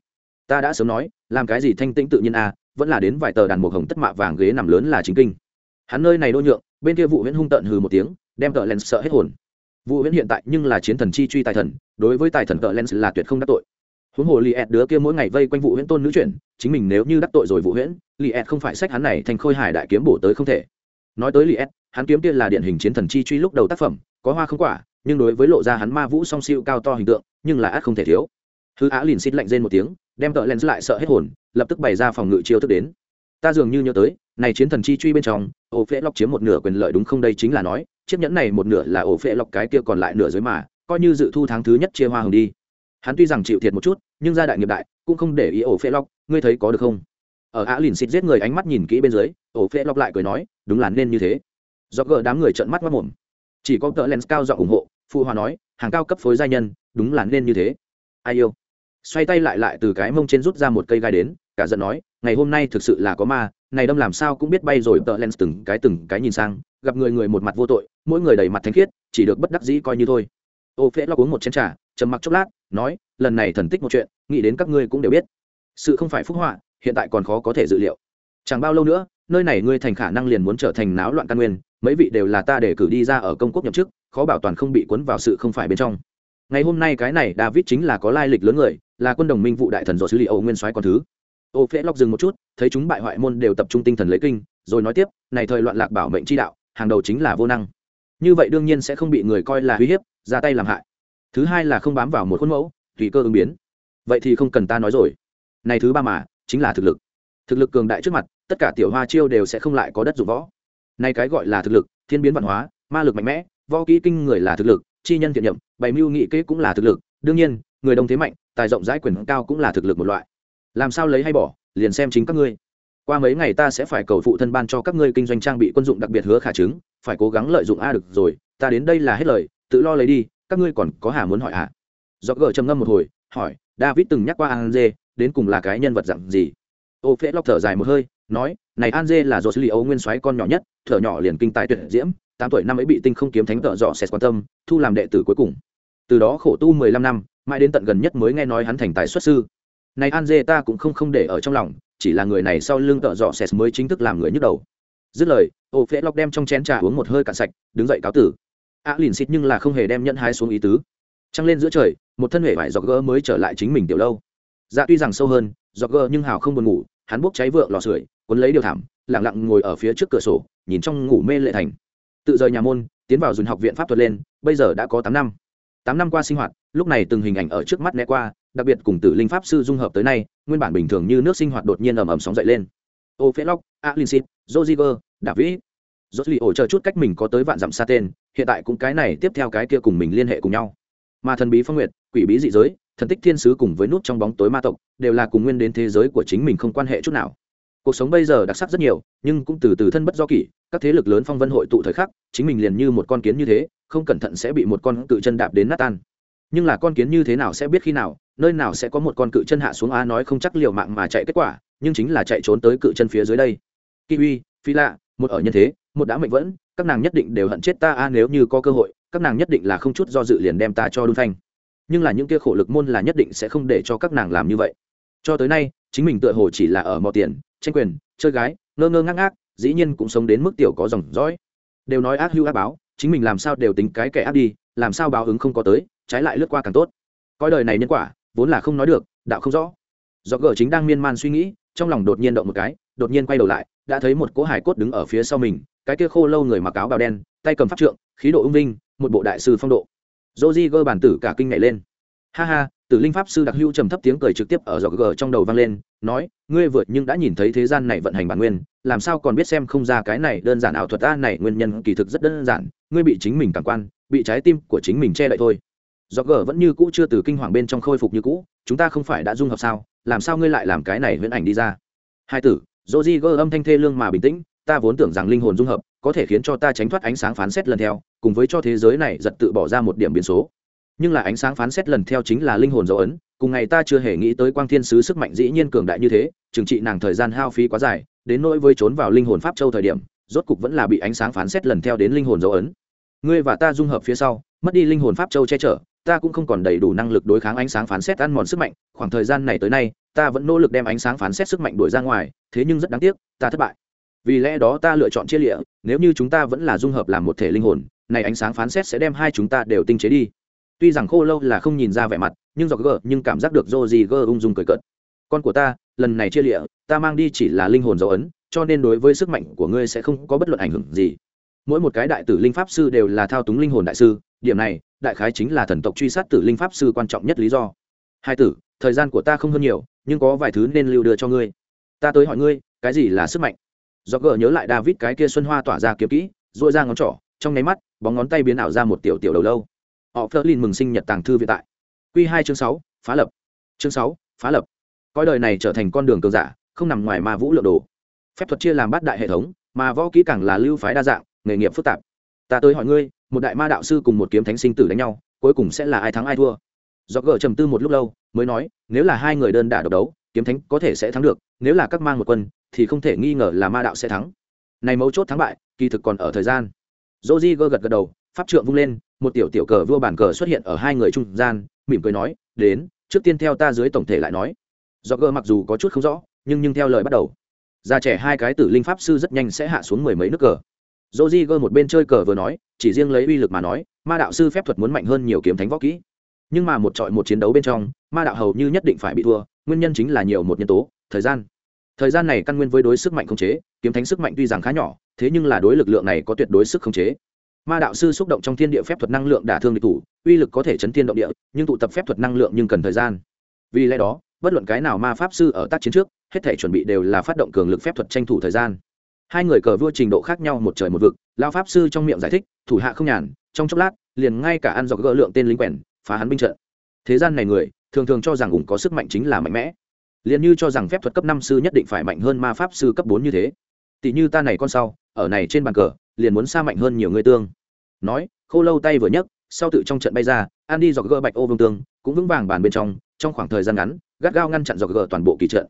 Ta đã sớm nói, làm cái gì thanh tĩnh tự nhiên à vẫn là đến vài tờ đàn mộc hồng tất mạ vàng ghế nằm lớn là chính kinh. Hắn nơi này đô nhượng, bên kia vụ huyễn hung tận hừ một tiếng, đem tờ lens sợ hết hồn vụ huyễn hiện tại nhưng là chiến thần chi truy tài thần, đối với tài thần cỡ lens là tuyệt không đắc tội. Huống hồ li ed đứa kia mỗi ngày vây quanh vụ huyễn tôn nữ chuyển, chính mình nếu như đắc tội rồi vụ huyễn li ed không phải sách hắn này thành khôi hải đại kiếm bổ tới không thể. Nói tới li ed hắn kiếm kia là điển hình chiến thần chi truy lúc đầu tác phẩm, có hoa không quả, nhưng đối với lộ ra hắn ma vũ song siêu cao to hình tượng, nhưng là ác không thể thiếu. Hư á liền xít lạnh rên một tiếng, đem tợ lens lại sợ hết hồn, lập tức bày ra phòng ngự chiêu thức đến. Ta dường như nhớ tới, này chiến thần chi truy bên trong ô phễ lóc chiếm một nửa quyền lợi đúng không đây chính là nói chiếc nhẫn này một nửa là ổ phệ lọc cái kia còn lại nửa dưới mà, coi như dự thu tháng thứ nhất chia hoa hồng đi. Hắn tuy rằng chịu thiệt một chút, nhưng gia đại nghiệp đại, cũng không để ý ổ phệ lọc, ngươi thấy có được không? Ở á lìn xịt giết người ánh mắt nhìn kỹ bên dưới, ổ phệ lọc lại cười nói, đúng là nên như thế. Do gỡ đám người trợn mắt mất mồm. Chỉ có tờ lens cao dọn ủng hộ, phụ hòa nói, hàng cao cấp phối gia nhân, đúng là nên như thế. Ai yêu? Xoay tay lại lại từ cái mông trên rút ra một cây gai đến, cả giận nói, ngày hôm nay thực sự là có ma này đâm làm sao cũng biết bay rồi tợ lens từng cái từng cái nhìn sang, gặp người người một mặt vô tội, mỗi người đầy mặt thánh khiết, chỉ được bất đắc dĩ coi như thôi. Ô phễ lo uống một chén trà, trầm mặc chốc lát, nói, lần này thần tích một chuyện, nghĩ đến các ngươi cũng đều biết. Sự không phải phúc họa, hiện tại còn khó có thể dự liệu. Chẳng bao lâu nữa, nơi này ngươi thành khả năng liền muốn trở thành náo loạn căn nguyên, mấy vị đều là ta để cử đi ra ở công quốc nhậm chức, khó bảo toàn không bị cuốn vào sự không phải bên trong. Ngày hôm nay cái này david chính là có lai lịch lớn người, là quân đồng minh vụ đại thần dỗ sứ liệu nguyên soái con thứ ô phễ lóc dừng một chút, thấy chúng bại hoại môn đều tập trung tinh thần lấy kinh, rồi nói tiếp, này thời loạn lạc bảo mệnh chi đạo, hàng đầu chính là vô năng. Như vậy đương nhiên sẽ không bị người coi là uy hiếp, ra tay làm hại. Thứ hai là không bám vào một khuôn mẫu, tùy cơ ứng biến. Vậy thì không cần ta nói rồi. Này thứ ba mà, chính là thực lực. Thực lực cường đại trước mặt, tất cả tiểu hoa chiêu đều sẽ không lại có đất dụng võ. Nay cái gọi là thực lực, thiên biến văn hóa, ma lực mạnh mẽ, võ kỹ kinh người là thực lực, chi nhân thiện nhậm bày mưu nghị kế cũng là thực lực. Đương nhiên, người đông thế mạnh, tài rộng rãi quyền cao cũng là thực lực một loại làm sao lấy hay bỏ, liền xem chính các ngươi. Qua mấy ngày ta sẽ phải cầu phụ thân ban cho các ngươi kinh doanh trang bị quân dụng đặc biệt hứa khả chứng, phải cố gắng lợi dụng a được rồi, ta đến đây là hết lời, tự lo lấy đi, các ngươi còn có hà muốn hỏi ạ à? do gờ trầm ngâm một hồi, hỏi, david từng nhắc qua an dê đến cùng là cái nhân vật dặn gì? Ô phễ lóc thở dài một hơi, nói, này an dê là do xử lý ấu nguyên soái con nhỏ nhất, thở nhỏ liền kinh tài tuyệt diễm, tám tuổi năm ấy bị tinh không kiếm thánh tợ dọ xét quan tâm, thu làm đệ tử cuối cùng. Từ đó khổ tu mười lăm năm, mãi đến tận gần nhất mới nghe nói hắn thành tài xuất sư này an dê ta cũng không không để ở trong lòng, chỉ là người này sau lưng tợ dọ xẹt mới chính thức làm người nhức đầu. Dứt lời, ô phễ lóc đem trong chén trà uống một hơi cạn sạch, đứng dậy cáo tử. Á lìn xịt nhưng là không hề đem nhận hái xuống ý tứ. Trăng lên giữa trời, một thân hệ vải dọc gỡ mới trở lại chính mình tiểu lâu. Dạ tuy rằng sâu hơn, dọc gỡ nhưng hào không buồn ngủ, hắn bốc cháy vượng lò sưởi, cuốn lấy điều thảm, lặng lặng ngồi ở phía trước cửa sổ, nhìn trong ngủ mê lệ thành. Tự rời nhà môn, tiến vào dùn học viện pháp thuật lên, bây giờ đã có tám năm. Tám năm qua sinh hoạt lúc này từng hình ảnh ở trước mắt né qua, đặc biệt cùng tử linh pháp sư dung hợp tới nay, nguyên bản bình thường như nước sinh hoạt đột nhiên ầm ầm sóng dậy lên. Ô phê lóc alinsit joziger david rốt li ổ chờ chút cách mình có tới vạn dặm xa tên, hiện tại cũng cái này tiếp theo cái kia cùng mình liên hệ cùng nhau. Mà thần bí phong nguyệt, quỷ bí dị giới, thần tích thiên sứ cùng với nút trong bóng tối ma tộc, đều là cùng nguyên đến thế giới của chính mình không quan hệ chút nào. Cuộc sống bây giờ đặc sắc rất nhiều, nhưng cũng từ từ thân bất do kỷ, các thế lực lớn phong vân hội tụ thời khắc, chính mình liền như một con kiến như thế, không cẩn thận sẽ bị một con cự chân đạp đến nát tan nhưng là con kiến như thế nào sẽ biết khi nào, nơi nào sẽ có một con cự chân hạ xuống a nói không chắc liều mạng mà chạy kết quả, nhưng chính là chạy trốn tới cự chân phía dưới đây. Kiwi, phi lạ, một ở nhân thế, một đã mệnh vẫn, các nàng nhất định đều hận chết ta a nếu như có cơ hội, các nàng nhất định là không chút do dự liền đem ta cho đun thanh nhưng là những kia khổ lực môn là nhất định sẽ không để cho các nàng làm như vậy. Cho tới nay, chính mình tựa hồ chỉ là ở mò tiền, tranh quyền, chơi gái, ngơ ngơ ngác ngác, dĩ nhiên cũng sống đến mức tiểu có dòng dõi. Đều nói ác hưu ác báo, chính mình làm sao đều tính cái kẻ ác đi, làm sao báo ứng không có tới trái lại lướt qua càng tốt. Coi đời này nhân quả, vốn là không nói được, đạo không rõ. Do gờ chính đang miên man suy nghĩ, trong lòng đột nhiên động một cái, đột nhiên quay đầu lại, đã thấy một cỗ hải cốt đứng ở phía sau mình, cái kia khô lâu người mặc áo bào đen, tay cầm pháp trượng, khí độ ung vinh, một bộ đại sư phong độ. Dô di gơ bản tử cả kinh nhảy lên. Ha ha, tử linh pháp sư đặc hữu trầm thấp tiếng cười trực tiếp ở giọt gờ trong đầu vang lên, nói, ngươi vượt nhưng đã nhìn thấy thế gian này vận hành bản nguyên, làm sao còn biết xem không ra cái này đơn giản ảo thuật ta này nguyên nhân kỳ thực rất đơn giản, ngươi bị chính mình cảm quan, bị trái tim của chính mình che đậy thôi giọt gờ vẫn như cũ chưa từ kinh hoàng bên trong khôi phục như cũ, chúng ta không phải đã dung hợp sao? Làm sao ngươi lại làm cái này huyễn ảnh đi ra? Hai tử dô di gơ âm thanh thê lương mà bình tĩnh, ta vốn tưởng rằng linh hồn dung hợp có thể khiến cho ta tránh thoát ánh sáng phán xét lần theo, cùng với cho thế giới này giật tự bỏ ra một điểm biến số. Nhưng là ánh sáng phán xét lần theo chính là linh hồn dấu ấn, cùng ngày ta chưa hề nghĩ tới quang thiên sứ sức mạnh dĩ nhiên cường đại như thế, trừng trị nàng thời gian hao phí quá dài, đến nỗi với trốn vào linh hồn pháp châu thời điểm, rốt cục vẫn là bị ánh sáng phán xét lần theo đến linh hồn dấu ấn. Ngươi và ta dung hợp phía sau mất đi linh hồn pháp châu che chở, ta cũng không còn đầy đủ năng lực đối kháng ánh sáng phán xét ăn mòn sức mạnh, khoảng thời gian này tới nay, ta vẫn nỗ lực đem ánh sáng phán xét sức mạnh đuổi ra ngoài, thế nhưng rất đáng tiếc, ta thất bại. Vì lẽ đó ta lựa chọn chia lịa, nếu như chúng ta vẫn là dung hợp làm một thể linh hồn, này ánh sáng phán xét sẽ đem hai chúng ta đều tinh chế đi. Tuy rằng khô lâu là không nhìn ra vẻ mặt, nhưng do gờ, nhưng cảm giác được dô gì gờ ung dung cười cợt. Con của ta, lần này chia lịa, ta mang đi chỉ là linh hồn dấu ấn, cho nên đối với sức mạnh của ngươi sẽ không có bất luận ảnh hưởng gì. Mỗi một cái đại tử linh pháp sư đều là thao túng linh hồn đại sư điểm này, đại khái chính là thần tộc truy sát tử linh pháp sư quan trọng nhất lý do. Hai tử, thời gian của ta không hơn nhiều, nhưng có vài thứ nên lưu đưa cho ngươi. Ta tới hỏi ngươi, cái gì là sức mạnh? Do gỡ nhớ lại david cái kia xuân hoa tỏa ra kiếm kỹ dội ra ngón trỏ, trong nháy mắt, bóng ngón tay biến ảo ra một tiểu tiểu đầu lâu. Họ phớt lên mừng sinh nhật tàng thư viện tại. Q hai chương sáu, phá lập. Chương sáu, phá lập. Coi đời này trở thành con đường cường giả, không nằm ngoài ma vũ lượng đồ. Phép thuật chia làm bát đại hệ thống, mà võ kỹ càng là lưu phái đa dạng, nghề nghiệp phức tạp. Ta tới hỏi ngươi một đại ma đạo sư cùng một kiếm thánh sinh tử đánh nhau, cuối cùng sẽ là ai thắng ai thua. Do gờ trầm tư một lúc lâu, mới nói, nếu là hai người đơn đả độc đấu, kiếm thánh có thể sẽ thắng được, nếu là các mang một quân, thì không thể nghi ngờ là ma đạo sẽ thắng. Này mấu chốt thắng bại, kỳ thực còn ở thời gian. Dô di gơ gật gật đầu, pháp trượng vung lên, một tiểu tiểu cờ vua bản cờ xuất hiện ở hai người trung gian, mỉm cười nói, đến, trước tiên theo ta dưới tổng thể lại nói. Do gơ mặc dù có chút không rõ, nhưng nhưng theo lời bắt đầu. Già trẻ hai cái tử linh pháp sư rất nhanh sẽ hạ xuống mười mấy nước cờ dô một bên chơi cờ vừa nói, chỉ riêng lấy uy lực mà nói, ma đạo sư phép thuật muốn mạnh hơn nhiều kiếm thánh võ kỹ. Nhưng mà một trọi một chiến đấu bên trong, ma đạo hầu như nhất định phải bị thua, nguyên nhân chính là nhiều một nhân tố, thời gian. Thời gian này căn nguyên với đối sức mạnh khống chế, kiếm thánh sức mạnh tuy rằng khá nhỏ, thế nhưng là đối lực lượng này có tuyệt đối sức khống chế. Ma đạo sư xúc động trong thiên địa phép thuật năng lượng đả thương địch thủ, uy lực có thể chấn thiên động địa, nhưng tụ tập phép thuật năng lượng nhưng cần thời gian. Vì lẽ đó, bất luận cái nào ma pháp sư ở tác chiến trước, hết thể chuẩn bị đều là phát động cường lực phép thuật tranh thủ thời gian hai người cờ vua trình độ khác nhau một trời một vực lao pháp sư trong miệng giải thích, thủ hạ không nhàn, trong chốc lát, liền ngay cả ăn dọc gỡ lượng tên lính quèn, phá hắn binh trận. Thế gian này người, thường thường cho rằng ủng có sức mạnh chính là mạnh mẽ. Liền như cho rằng phép thuật cấp năm sư nhất định phải mạnh hơn ma pháp sư cấp bốn như thế. Tỷ như ta này con sau, ở này trên bàn cờ, liền muốn xa mạnh hơn nhiều người tương. Nói, khô lâu tay vừa nhấc, sau tự trong trận bay ra an đi dọc gỡ bạch ô vương tương, cũng vững vàng bàn bên trong trong khoảng thời gian ngắn, gắt gao ngăn chặn dọc gỡ toàn bộ kỳ trận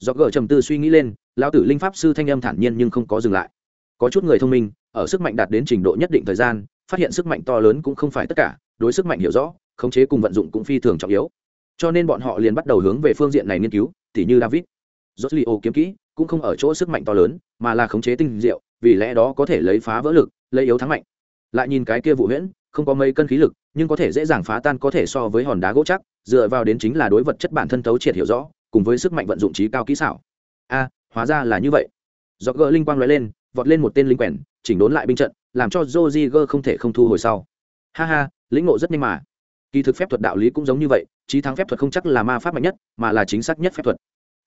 do gỡ trầm tư suy nghĩ lên, lão tử linh pháp sư thanh âm thản nhiên nhưng không có dừng lại. Có chút người thông minh, ở sức mạnh đạt đến trình độ nhất định thời gian, phát hiện sức mạnh to lớn cũng không phải tất cả, đối sức mạnh hiểu rõ, khống chế cùng vận dụng cũng phi thường trọng yếu. Cho nên bọn họ liền bắt đầu hướng về phương diện này nghiên cứu, tỉ như david. Rốt kiếm kỹ cũng không ở chỗ sức mạnh to lớn, mà là khống chế tinh diệu, vì lẽ đó có thể lấy phá vỡ lực, lấy yếu thắng mạnh. Lại nhìn cái kia vụ huyễn, không có mấy cân khí lực, nhưng có thể dễ dàng phá tan có thể so với hòn đá gỗ chắc, dựa vào đến chính là đối vật chất bản thân tấu triệt hiểu rõ cùng với sức mạnh vận dụng trí cao kỹ xảo. A, hóa ra là như vậy. Do gỡ linh quang lóe lên, vọt lên một tên linh quèn, chỉnh đốn lại binh trận, làm cho joji không thể không thu hồi sau. Ha ha, lĩnh ngộ rất nhanh mà. Kỳ thực phép thuật đạo lý cũng giống như vậy, trí thắng phép thuật không chắc là ma pháp mạnh nhất, mà là chính xác nhất phép thuật.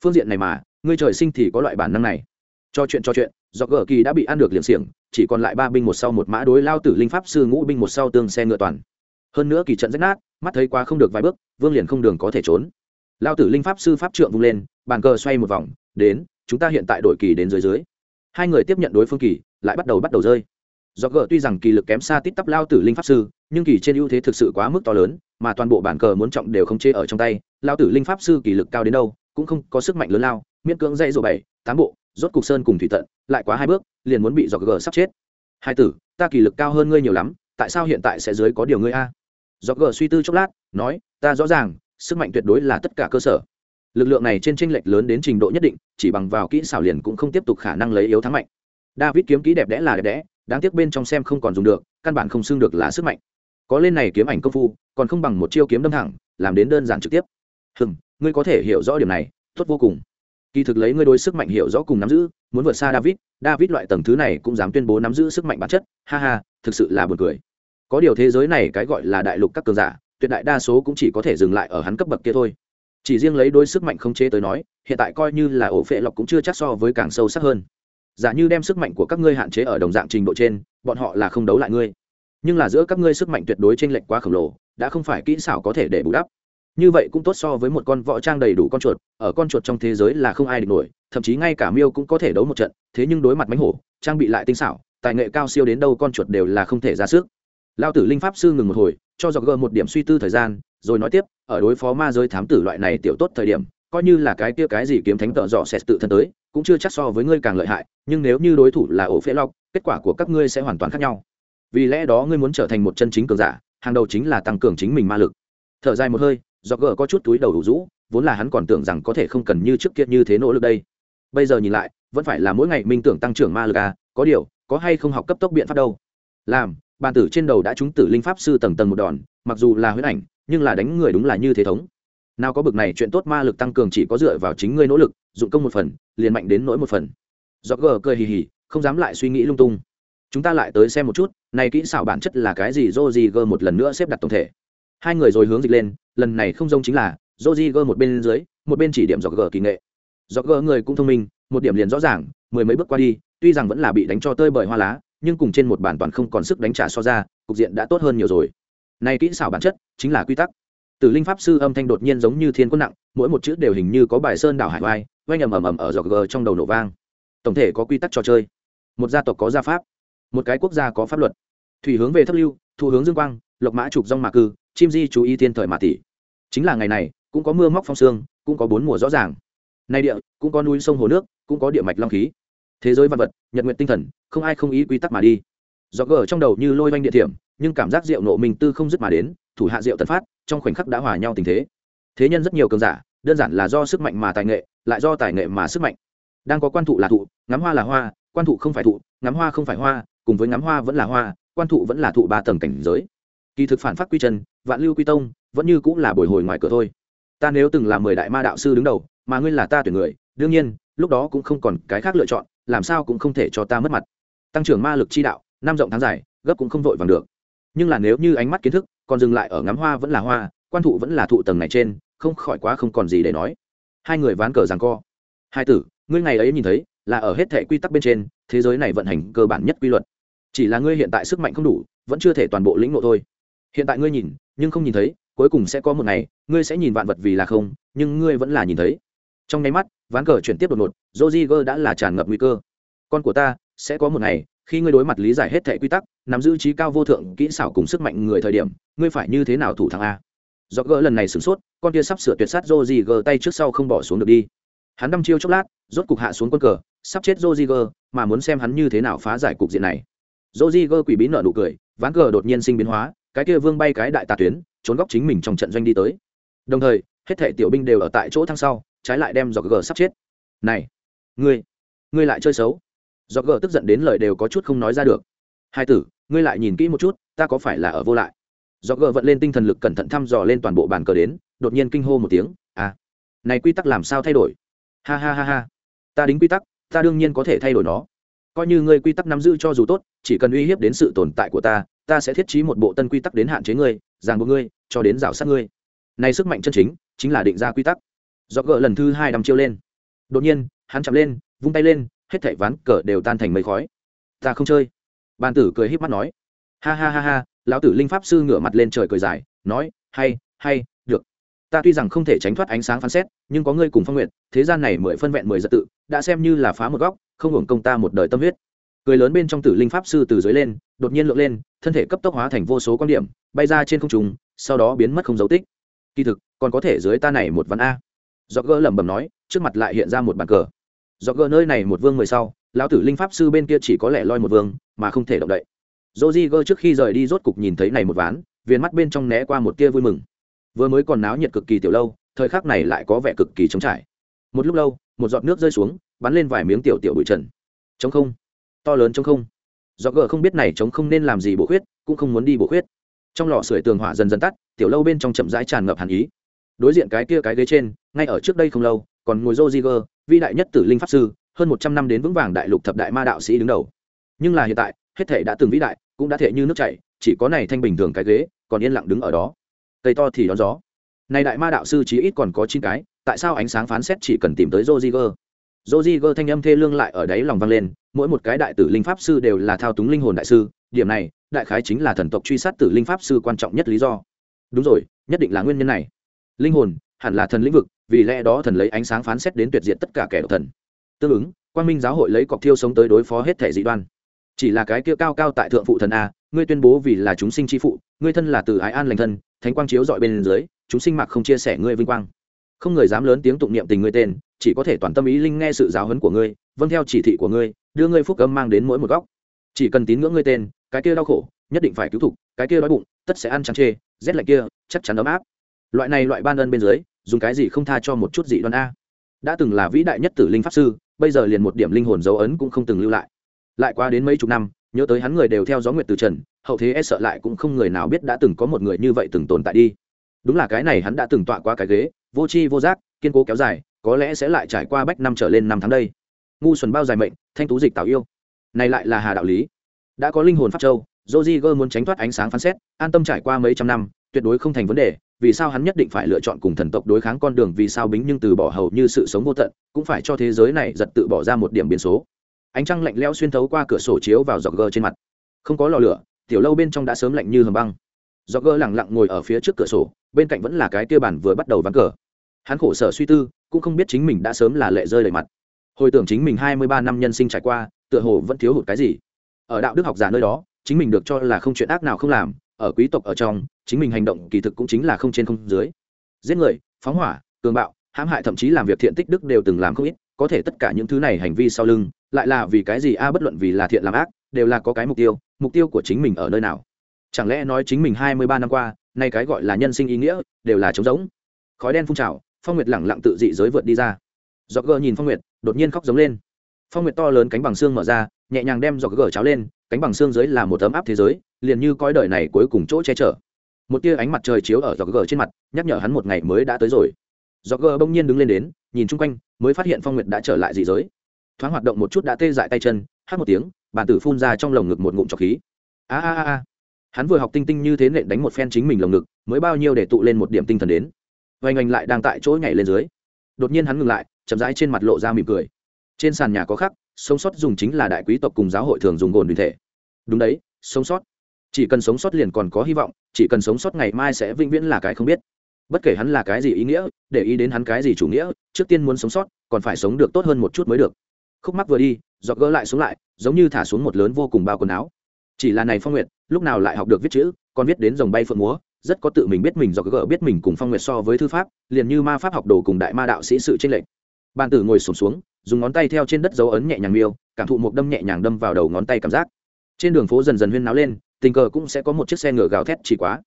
Phương diện này mà, ngươi trời sinh thì có loại bản năng này. Cho chuyện cho chuyện do gờ kỳ đã bị ăn được liềm xiềng, chỉ còn lại ba binh một sau một mã đối lao tử linh pháp sư ngũ binh một sau tương xe ngựa toàn. Hơn nữa kỳ trận rách nát, mắt thấy quá không được vài bước, vương liền không đường có thể trốn lao tử linh pháp sư pháp trượng vung lên, bàn cờ xoay một vòng, đến, chúng ta hiện tại đổi kỳ đến dưới dưới. Hai người tiếp nhận đối phương kỳ, lại bắt đầu bắt đầu rơi. Do gờ tuy rằng kỳ lực kém xa tít tắp lao tử linh pháp sư, nhưng kỳ trên ưu thế thực sự quá mức to lớn, mà toàn bộ bản cờ muốn trọng đều không chê ở trong tay. Lao tử linh pháp sư kỳ lực cao đến đâu, cũng không có sức mạnh lớn lao, miễn cưỡng dây dỗ bảy, tám bộ, rốt cục sơn cùng thủy tận, lại quá hai bước, liền muốn bị do gờ sắp chết. Hai tử, ta kỳ lực cao hơn ngươi nhiều lắm, tại sao hiện tại sẽ dưới có điều ngươi a? Do gờ suy tư chốc lát, nói, ta rõ ràng sức mạnh tuyệt đối là tất cả cơ sở. Lực lượng này trên tranh lệch lớn đến trình độ nhất định, chỉ bằng vào kỹ xảo liền cũng không tiếp tục khả năng lấy yếu thắng mạnh. David kiếm kỹ đẹp đẽ là đẹp đẽ, đáng tiếc bên trong xem không còn dùng được, căn bản không xưng được là sức mạnh. Có lên này kiếm ảnh công phu, còn không bằng một chiêu kiếm đâm thẳng, làm đến đơn giản trực tiếp. Hừm, ngươi có thể hiểu rõ điểm này, tốt vô cùng. Kỳ thực lấy ngươi đối sức mạnh hiểu rõ cùng nắm giữ, muốn vượt xa david david loại tầng thứ này cũng dám tuyên bố nắm giữ sức mạnh bản chất. Ha ha, thực sự là buồn cười. Có điều thế giới này cái gọi là đại lục các cường giả tuyệt đại đa số cũng chỉ có thể dừng lại ở hắn cấp bậc kia thôi. Chỉ riêng lấy đôi sức mạnh không chế tới nói, hiện tại coi như là ổ phệ lọc cũng chưa chắc so với càng sâu sắc hơn. Giả như đem sức mạnh của các ngươi hạn chế ở đồng dạng trình độ trên, bọn họ là không đấu lại ngươi. Nhưng là giữa các ngươi sức mạnh tuyệt đối t r ê n lệch quá khổng lồ, đã không phải kỹ xảo có thể để bù đắp. Như vậy cũng tốt so với một con võ trang đầy đủ con chuột, ở con chuột trong thế giới là không ai địch nổi, thậm chí ngay cả miêu cũng có thể đấu một trận, thế nhưng đối mặt mánh hổ, trang bị lại tinh xảo, tài nghệ cao siêu đến đâu con chuột đều là không thể ra sức. Lao tử linh pháp sư ngừng một hồi cho dọc gờ một điểm suy tư thời gian, rồi nói tiếp, ở đối phó ma giới thám tử loại này tiểu tốt thời điểm, coi như là cái kia cái gì kiếm thánh tợ dọ sẽ tự thân tới, cũng chưa chắc so với ngươi càng lợi hại, nhưng nếu như đối thủ là ổ phễ lọc, kết quả của các ngươi sẽ hoàn toàn khác nhau. Vì lẽ đó ngươi muốn trở thành một chân chính cường giả, hàng đầu chính là tăng cường chính mình ma lực. Thở dài một hơi Dọc gờ có chút túi đầu đủ rũ, vốn là hắn còn tưởng rằng có thể không cần như trước kia như thế nỗ lực đây. Bây giờ nhìn lại, vẫn phải là mỗi ngày minh tưởng tăng trưởng ma lực à có điều, có hay không học cấp tốc biện pháp đâu? Làm bàn tử trên đầu đã trúng tử linh pháp sư tầng tầng một đòn, mặc dù là huyết ảnh, nhưng là đánh người đúng là như thế thống. Nào có bực này, chuyện tốt ma lực tăng cường chỉ có dựa vào chính ngươi nỗ lực, dụng công một phần, liền mạnh đến nỗi một phần. Do gờ cười hì hì, không dám lại suy nghĩ lung tung. Chúng ta lại tới xem một chút, này kỹ xảo bản chất là cái gì Roziger một lần nữa xếp đặt tổng thể. Hai người rồi hướng dịch lên, lần này không giống chính là Roziger một bên dưới, một bên chỉ điểm do gờ kỳ nghệ. Do gờ người cũng thông minh, một điểm liền rõ ràng, mười mấy bước qua đi, tuy rằng vẫn là bị đánh cho tơi bởi hoa lá nhưng cùng trên một bản toàn không còn sức đánh trả so ra cục diện đã tốt hơn nhiều rồi này kỹ xảo bản chất chính là quy tắc Tử linh pháp sư âm thanh đột nhiên giống như thiên quân nặng, mỗi một chữ đều hình như có bài sơn đảo hải vai, vang ầm ầm ầm ở giọt gờ trong đầu nổ vang. Tổng thể có quy tắc trò chơi. Một gia tộc có gia pháp, một cái quốc gia có pháp luật. Thủy hướng về thấp lưu, thu hướng dương quang, lộc mã trục rong mạc cư, chim di chú ý thiên thời mà tỷ. Chính là ngày này, cũng có mưa móc phong sương, cũng có bốn mùa rõ ràng. Nay địa, cũng có núi sông hồ nước, cũng có địa mạch long khí. Thế giới văn vật, nhật nguyện tinh thần, không ai không ý quy tắc mà đi. Giọt gờ trong đầu như lôi vanh địa điểm, nhưng cảm giác rượu nộ mình tư không dứt mà đến, thủ hạ rượu tần phát, trong khoảnh khắc đã hòa nhau tình thế. Thế nhân rất nhiều cường giả đơn giản là do sức mạnh mà tài nghệ lại do tài nghệ mà sức mạnh. Đang có quan thụ là thụ ngắm hoa là hoa quan thụ không phải thụ ngắm hoa không phải hoa cùng với ngắm hoa vẫn là hoa quan thụ vẫn là thụ ba tầng cảnh giới. Kỳ thực phản phát quy chân vạn lưu quy tông vẫn như cũng là bồi hồi ngoài cửa thôi. Ta nếu từng là mười đại ma đạo sư đứng đầu mà ngươi là ta tuyển người đương nhiên lúc đó cũng không còn cái khác lựa chọn làm sao cũng không thể cho ta mất mặt. Tăng trưởng ma lực chi đạo, năm rộng tháng dài, gấp cũng không vội vàng được. Nhưng là nếu như ánh mắt kiến thức còn dừng lại ở ngắm hoa vẫn là hoa, quan thụ vẫn là thụ tầng này trên, không khỏi quá không còn gì để nói. Hai người ván cờ rằng co. Hai tử, ngươi ngày ấy nhìn thấy là ở hết thể quy tắc bên trên, thế giới này vận hành cơ bản nhất quy luật. Chỉ là ngươi hiện tại sức mạnh không đủ, vẫn chưa thể toàn bộ lĩnh ngộ thôi. Hiện tại ngươi nhìn, nhưng không nhìn thấy, cuối cùng sẽ có một ngày, ngươi sẽ nhìn vạn vật vì là không, nhưng ngươi vẫn là nhìn thấy trong nháy mắt, ván cờ chuyển tiếp đột ngột joziger đã là tràn ngập nguy cơ. Con của ta, sẽ có một ngày, khi ngươi đối mặt lý giải hết thẻ quy tắc, nắm giữ trí cao vô thượng, kỹ xảo cùng sức mạnh người thời điểm, ngươi phải như thế nào thủ thắng a? Do gỡ lần này sửng sốt, con kia sắp sửa tuyệt sát joji tay trước sau không bỏ xuống được đi. Hắn đăm chiêu chốc lát, rốt cục hạ xuống quân cờ, sắp chết joji mà muốn xem hắn như thế nào phá giải cục diện này. Joji quỷ bí nợ nụ cười, ván cờ đột nhiên sinh biến hóa, cái kia vương bay cái đại tà tuyến, trốn góc chính mình trong trận doanh đi tới. Đồng thời, hết thể tiểu binh đều ở tại chỗ thăng sau trái lại đem dọc gờ sắp chết. Này, ngươi ngươi lại chơi xấu. Dọc gờ tức giận đến lời đều có chút không nói ra được. Hai tử, ngươi lại nhìn kỹ một chút, ta có phải là ở vô lại? Dọc gờ vận lên tinh thần lực cẩn thận thăm dò lên toàn bộ bàn cờ đến, đột nhiên kinh hô một tiếng à này quy tắc làm sao thay đổi? Ha ha ha ha, ta đính quy tắc, ta đương nhiên có thể thay đổi nó. Coi như ngươi quy tắc nắm giữ cho dù tốt, chỉ cần uy hiếp đến sự tồn tại của ta ta sẽ thiết trí một bộ tân quy tắc đến hạn chế ngươi, ràng buộc ngươi, cho đến rào sát ngươi. Này sức mạnh chân chính chính là định ra quy tắc do gỡ lần thứ hai đăm chiêu lên. Đột nhiên, hắn chạm lên, vung tay lên, hết thảy ván cờ đều tan thành mây khói. Ta không chơi. Bàn tử cười híp mắt nói. Ha ha ha ha, lão tử linh pháp sư ngửa mặt lên trời cười dài, nói, hay hay, được. Ta tuy rằng không thể tránh thoát ánh sáng phán xét, nhưng có ngươi cùng phong nguyện thế gian này mười phân vẹn mười giật tự, đã xem như là phá một góc, không hưởng công ta một đời tâm huyết. Cười lớn bên trong tử linh pháp sư từ dưới lên, đột nhiên lượn lên, thân thể cấp tốc hóa thành vô số quan điểm, bay ra trên không trung, sau đó biến mất không dấu tích. Kỳ thực, còn có thể dưới ta này một ván a do gỡ lẩm bẩm nói trước mặt lại hiện ra một bàn cờ do gỡ nơi này một vương mười sau lão tử linh pháp sư bên kia chỉ có lẻ loi một vương mà không thể động đậy Gơ trước khi rời đi rốt cục nhìn thấy này một ván, viên mắt bên trong né qua một tia vui mừng. Vừa mới còn náo nhiệt cực kỳ tiểu lâu, thời khắc này lại có vẻ cực kỳ trống trải. Một lúc lâu, một giọt nước rơi xuống, bắn lên vài miếng tiểu tiểu bụi trần. Trống không, to lớn trống không. Roger không biết này trống không nên làm gì bổ khuyết, cũng không muốn đi bổ khuyết. Trong lò sưởi tường hỏa dần dần tắt, tiểu lâu bên trong chậm rãi tràn ngập hàn ý. Đối diện cái kia cái ghế trên, ngay ở trước đây không lâu, còn ngồi Roger, vĩ đại nhất tử linh pháp sư, hơn một trăm năm đến vững vàng đại lục thập đại ma đạo sĩ đứng đầu. Nhưng là hiện tại, hết thể đã từng vĩ đại, cũng đã thể như nước chảy chỉ có này thanh bình thường cái ghế còn yên lặng đứng ở đó. Cây to thì đón gió. Này đại ma đạo sư chí ít còn có chín cái tại sao ánh sáng phán xét chỉ cần tìm tới Roziger Roziger thanh âm thê lương lại ở đấy lòng vang lên mỗi một cái đại tử linh pháp sư đều là thao túng linh hồn đại sư điểm này đại khái chính là thần tộc truy sát tử linh pháp sư quan trọng nhất lý do. Đúng rồi nhất định là nguyên nhân này linh hồn, hẳn là thần lĩnh vực, vì lẽ đó thần lấy ánh sáng phán xét đến tuyệt diệt tất cả kẻ độc thần. Tương ứng quan minh giáo hội lấy cọc thiêu sống tới đối phó hết thể dị đoan. Chỉ là cái kia cao cao tại thượng phụ thần a, ngươi tuyên bố vì là chúng sinh chi phụ, ngươi thân là từ ái an lành thân, thánh quang chiếu dọi bên dưới, chúng sinh mặc không chia sẻ ngươi vinh quang. Không người dám lớn tiếng tụng niệm tình ngươi tên, chỉ có thể toàn tâm ý linh nghe sự giáo huấn của ngươi vâng theo chỉ thị của ngươi, đưa ngươi phúc âm mang đến mỗi một góc. Chỉ cần tín ngưỡng ngươi tên, cái kia đau khổ, nhất định phải cứu thục, cái kia đói bụng, tất sẽ ăn trắng chê, rét lạnh kia, chắc chắn ấm áp loại này loại ban ân bên dưới, dùng cái gì không tha cho một chút dị đoan a? Đã từng là vĩ đại nhất tử linh pháp sư, bây giờ liền một điểm linh hồn dấu ấn cũng không từng lưu lại. Lại qua đến mấy chục năm, nhớ tới hắn người đều theo gió nguyệt từ trần, hậu thế e sợ lại cũng không người nào biết đã từng có một người như vậy từng tồn tại đi. Đúng là cái này hắn đã từng tọa qua cái ghế, vô tri vô giác, kiên cố kéo dài, có lẽ sẽ lại trải qua bách năm trở lên năm tháng đây. Ngu xuẩn bao dài mệnh, thanh tú dịch tạo yêu. Này lại là hà đạo lý. Đã có linh hồn pháp châu Roziger muốn tránh thoát ánh sáng phán xét, an tâm trải qua mấy trăm năm tuyệt đối không thành vấn đề, vì sao hắn nhất định phải lựa chọn cùng thần tộc đối kháng con đường vì sao bính nhưng từ bỏ hầu như sự sống vô tận, cũng phải cho thế giới này giật tự bỏ ra một điểm biến số. Ánh trăng lạnh lẽo xuyên thấu qua cửa sổ chiếu vào dọc gờ trên mặt. Không có lò lửa, tiểu lâu bên trong đã sớm lạnh như hầm băng. Dọc gờ lẳng lặng ngồi ở phía trước cửa sổ, bên cạnh vẫn là cái kia bản vừa bắt đầu vắng cờ. Hắn khổ sở suy tư, cũng không biết chính mình đã sớm là lệ rơi đầy mặt. Hồi tưởng chính mình hai mươi ba năm nhân sinh trải qua, tựa hồ vẫn thiếu hụt cái gì. Ở đạo đức học giả nơi đó, chính mình được cho là không chuyện ác nào không làm, ở quý tộc ở trong chính mình hành động kỳ thực cũng chính là không trên không dưới. Giết người, phóng hỏa, cường bạo, hãm hại thậm chí làm việc thiện tích đức đều từng làm không ít, có thể tất cả những thứ này hành vi sau lưng, lại là vì cái gì a, bất luận vì là thiện làm ác, đều là có cái mục tiêu mục tiêu của chính mình ở nơi nào. Chẳng lẽ nói chính mình hai mươi ba năm qua, nay cái gọi là nhân sinh ý nghĩa, đều là trống rỗng? Khói đen phun trào, phong nguyệt lẳng lặng tự dị giới vượt đi ra. Giọt gờ nhìn phong nguyệt, đột nhiên khóc giống lên. Phong nguyệt to lớn cánh bằng xương mở ra, nhẹ nhàng đem giọt gờ cháo lên, cánh bằng xương dưới là một tấm áp thế giới, liền như coi đời này cuối cùng chỗ che chở một tia ánh mặt trời chiếu ở dọc gờ trên mặt, nhắc nhở hắn một ngày mới đã tới rồi. Dọc gờ bỗng nhiên đứng lên đến, nhìn chung quanh, mới phát hiện phong nguyệt đã trở lại dị giới. Thoáng hoạt động một chút đã tê dại tay chân, hát một tiếng, bàn tử phun ra trong lồng ngực một ngụm trọc khí. A a a a. Hắn vừa học tinh tinh như thế nện đánh một phen chính mình lồng ngực, mới bao nhiêu để tụ lên một điểm tinh thần đến. Oanh oanh lại đang tại chỗ nhảy lên dưới. Đột nhiên hắn ngừng lại, chậm rãi trên mặt lộ ra mỉm cười. Trên sàn nhà có khắc, sống sót dùng chính là đại quý tộc cùng giáo hội thường dùng gồn đ thể. Đúng đấy, sống sót chỉ cần sống sót liền còn có hy vọng chỉ cần sống sót ngày mai sẽ vĩnh viễn là cái không biết. Bất kể hắn là cái gì ý nghĩa để ý đến hắn cái gì chủ nghĩa trước tiên muốn sống sót còn phải sống được tốt hơn một chút mới được. Khúc mắc vừa đi dọc gỡ lại xuống lại giống như thả xuống một lớn vô cùng bao quần áo. Chỉ là này phong nguyệt lúc nào lại học được viết chữ còn viết đến dòng bay phượng múa rất có tự mình biết mình dọc gỡ biết mình cùng phong nguyệt so với thư pháp liền như ma pháp học đồ cùng đại ma đạo sĩ sự tranh lệch. Bàn tử ngồi sụp xuống, xuống dùng ngón tay theo trên đất dấu ấn nhẹ nhàng miêu cảm thụ một đâm nhẹ nhàng đâm vào đầu ngón tay cảm giác. Trên đường phố dần dần huyên náo lên tình cờ cũng sẽ có một chiếc xe ngựa gào thét chỉ quá.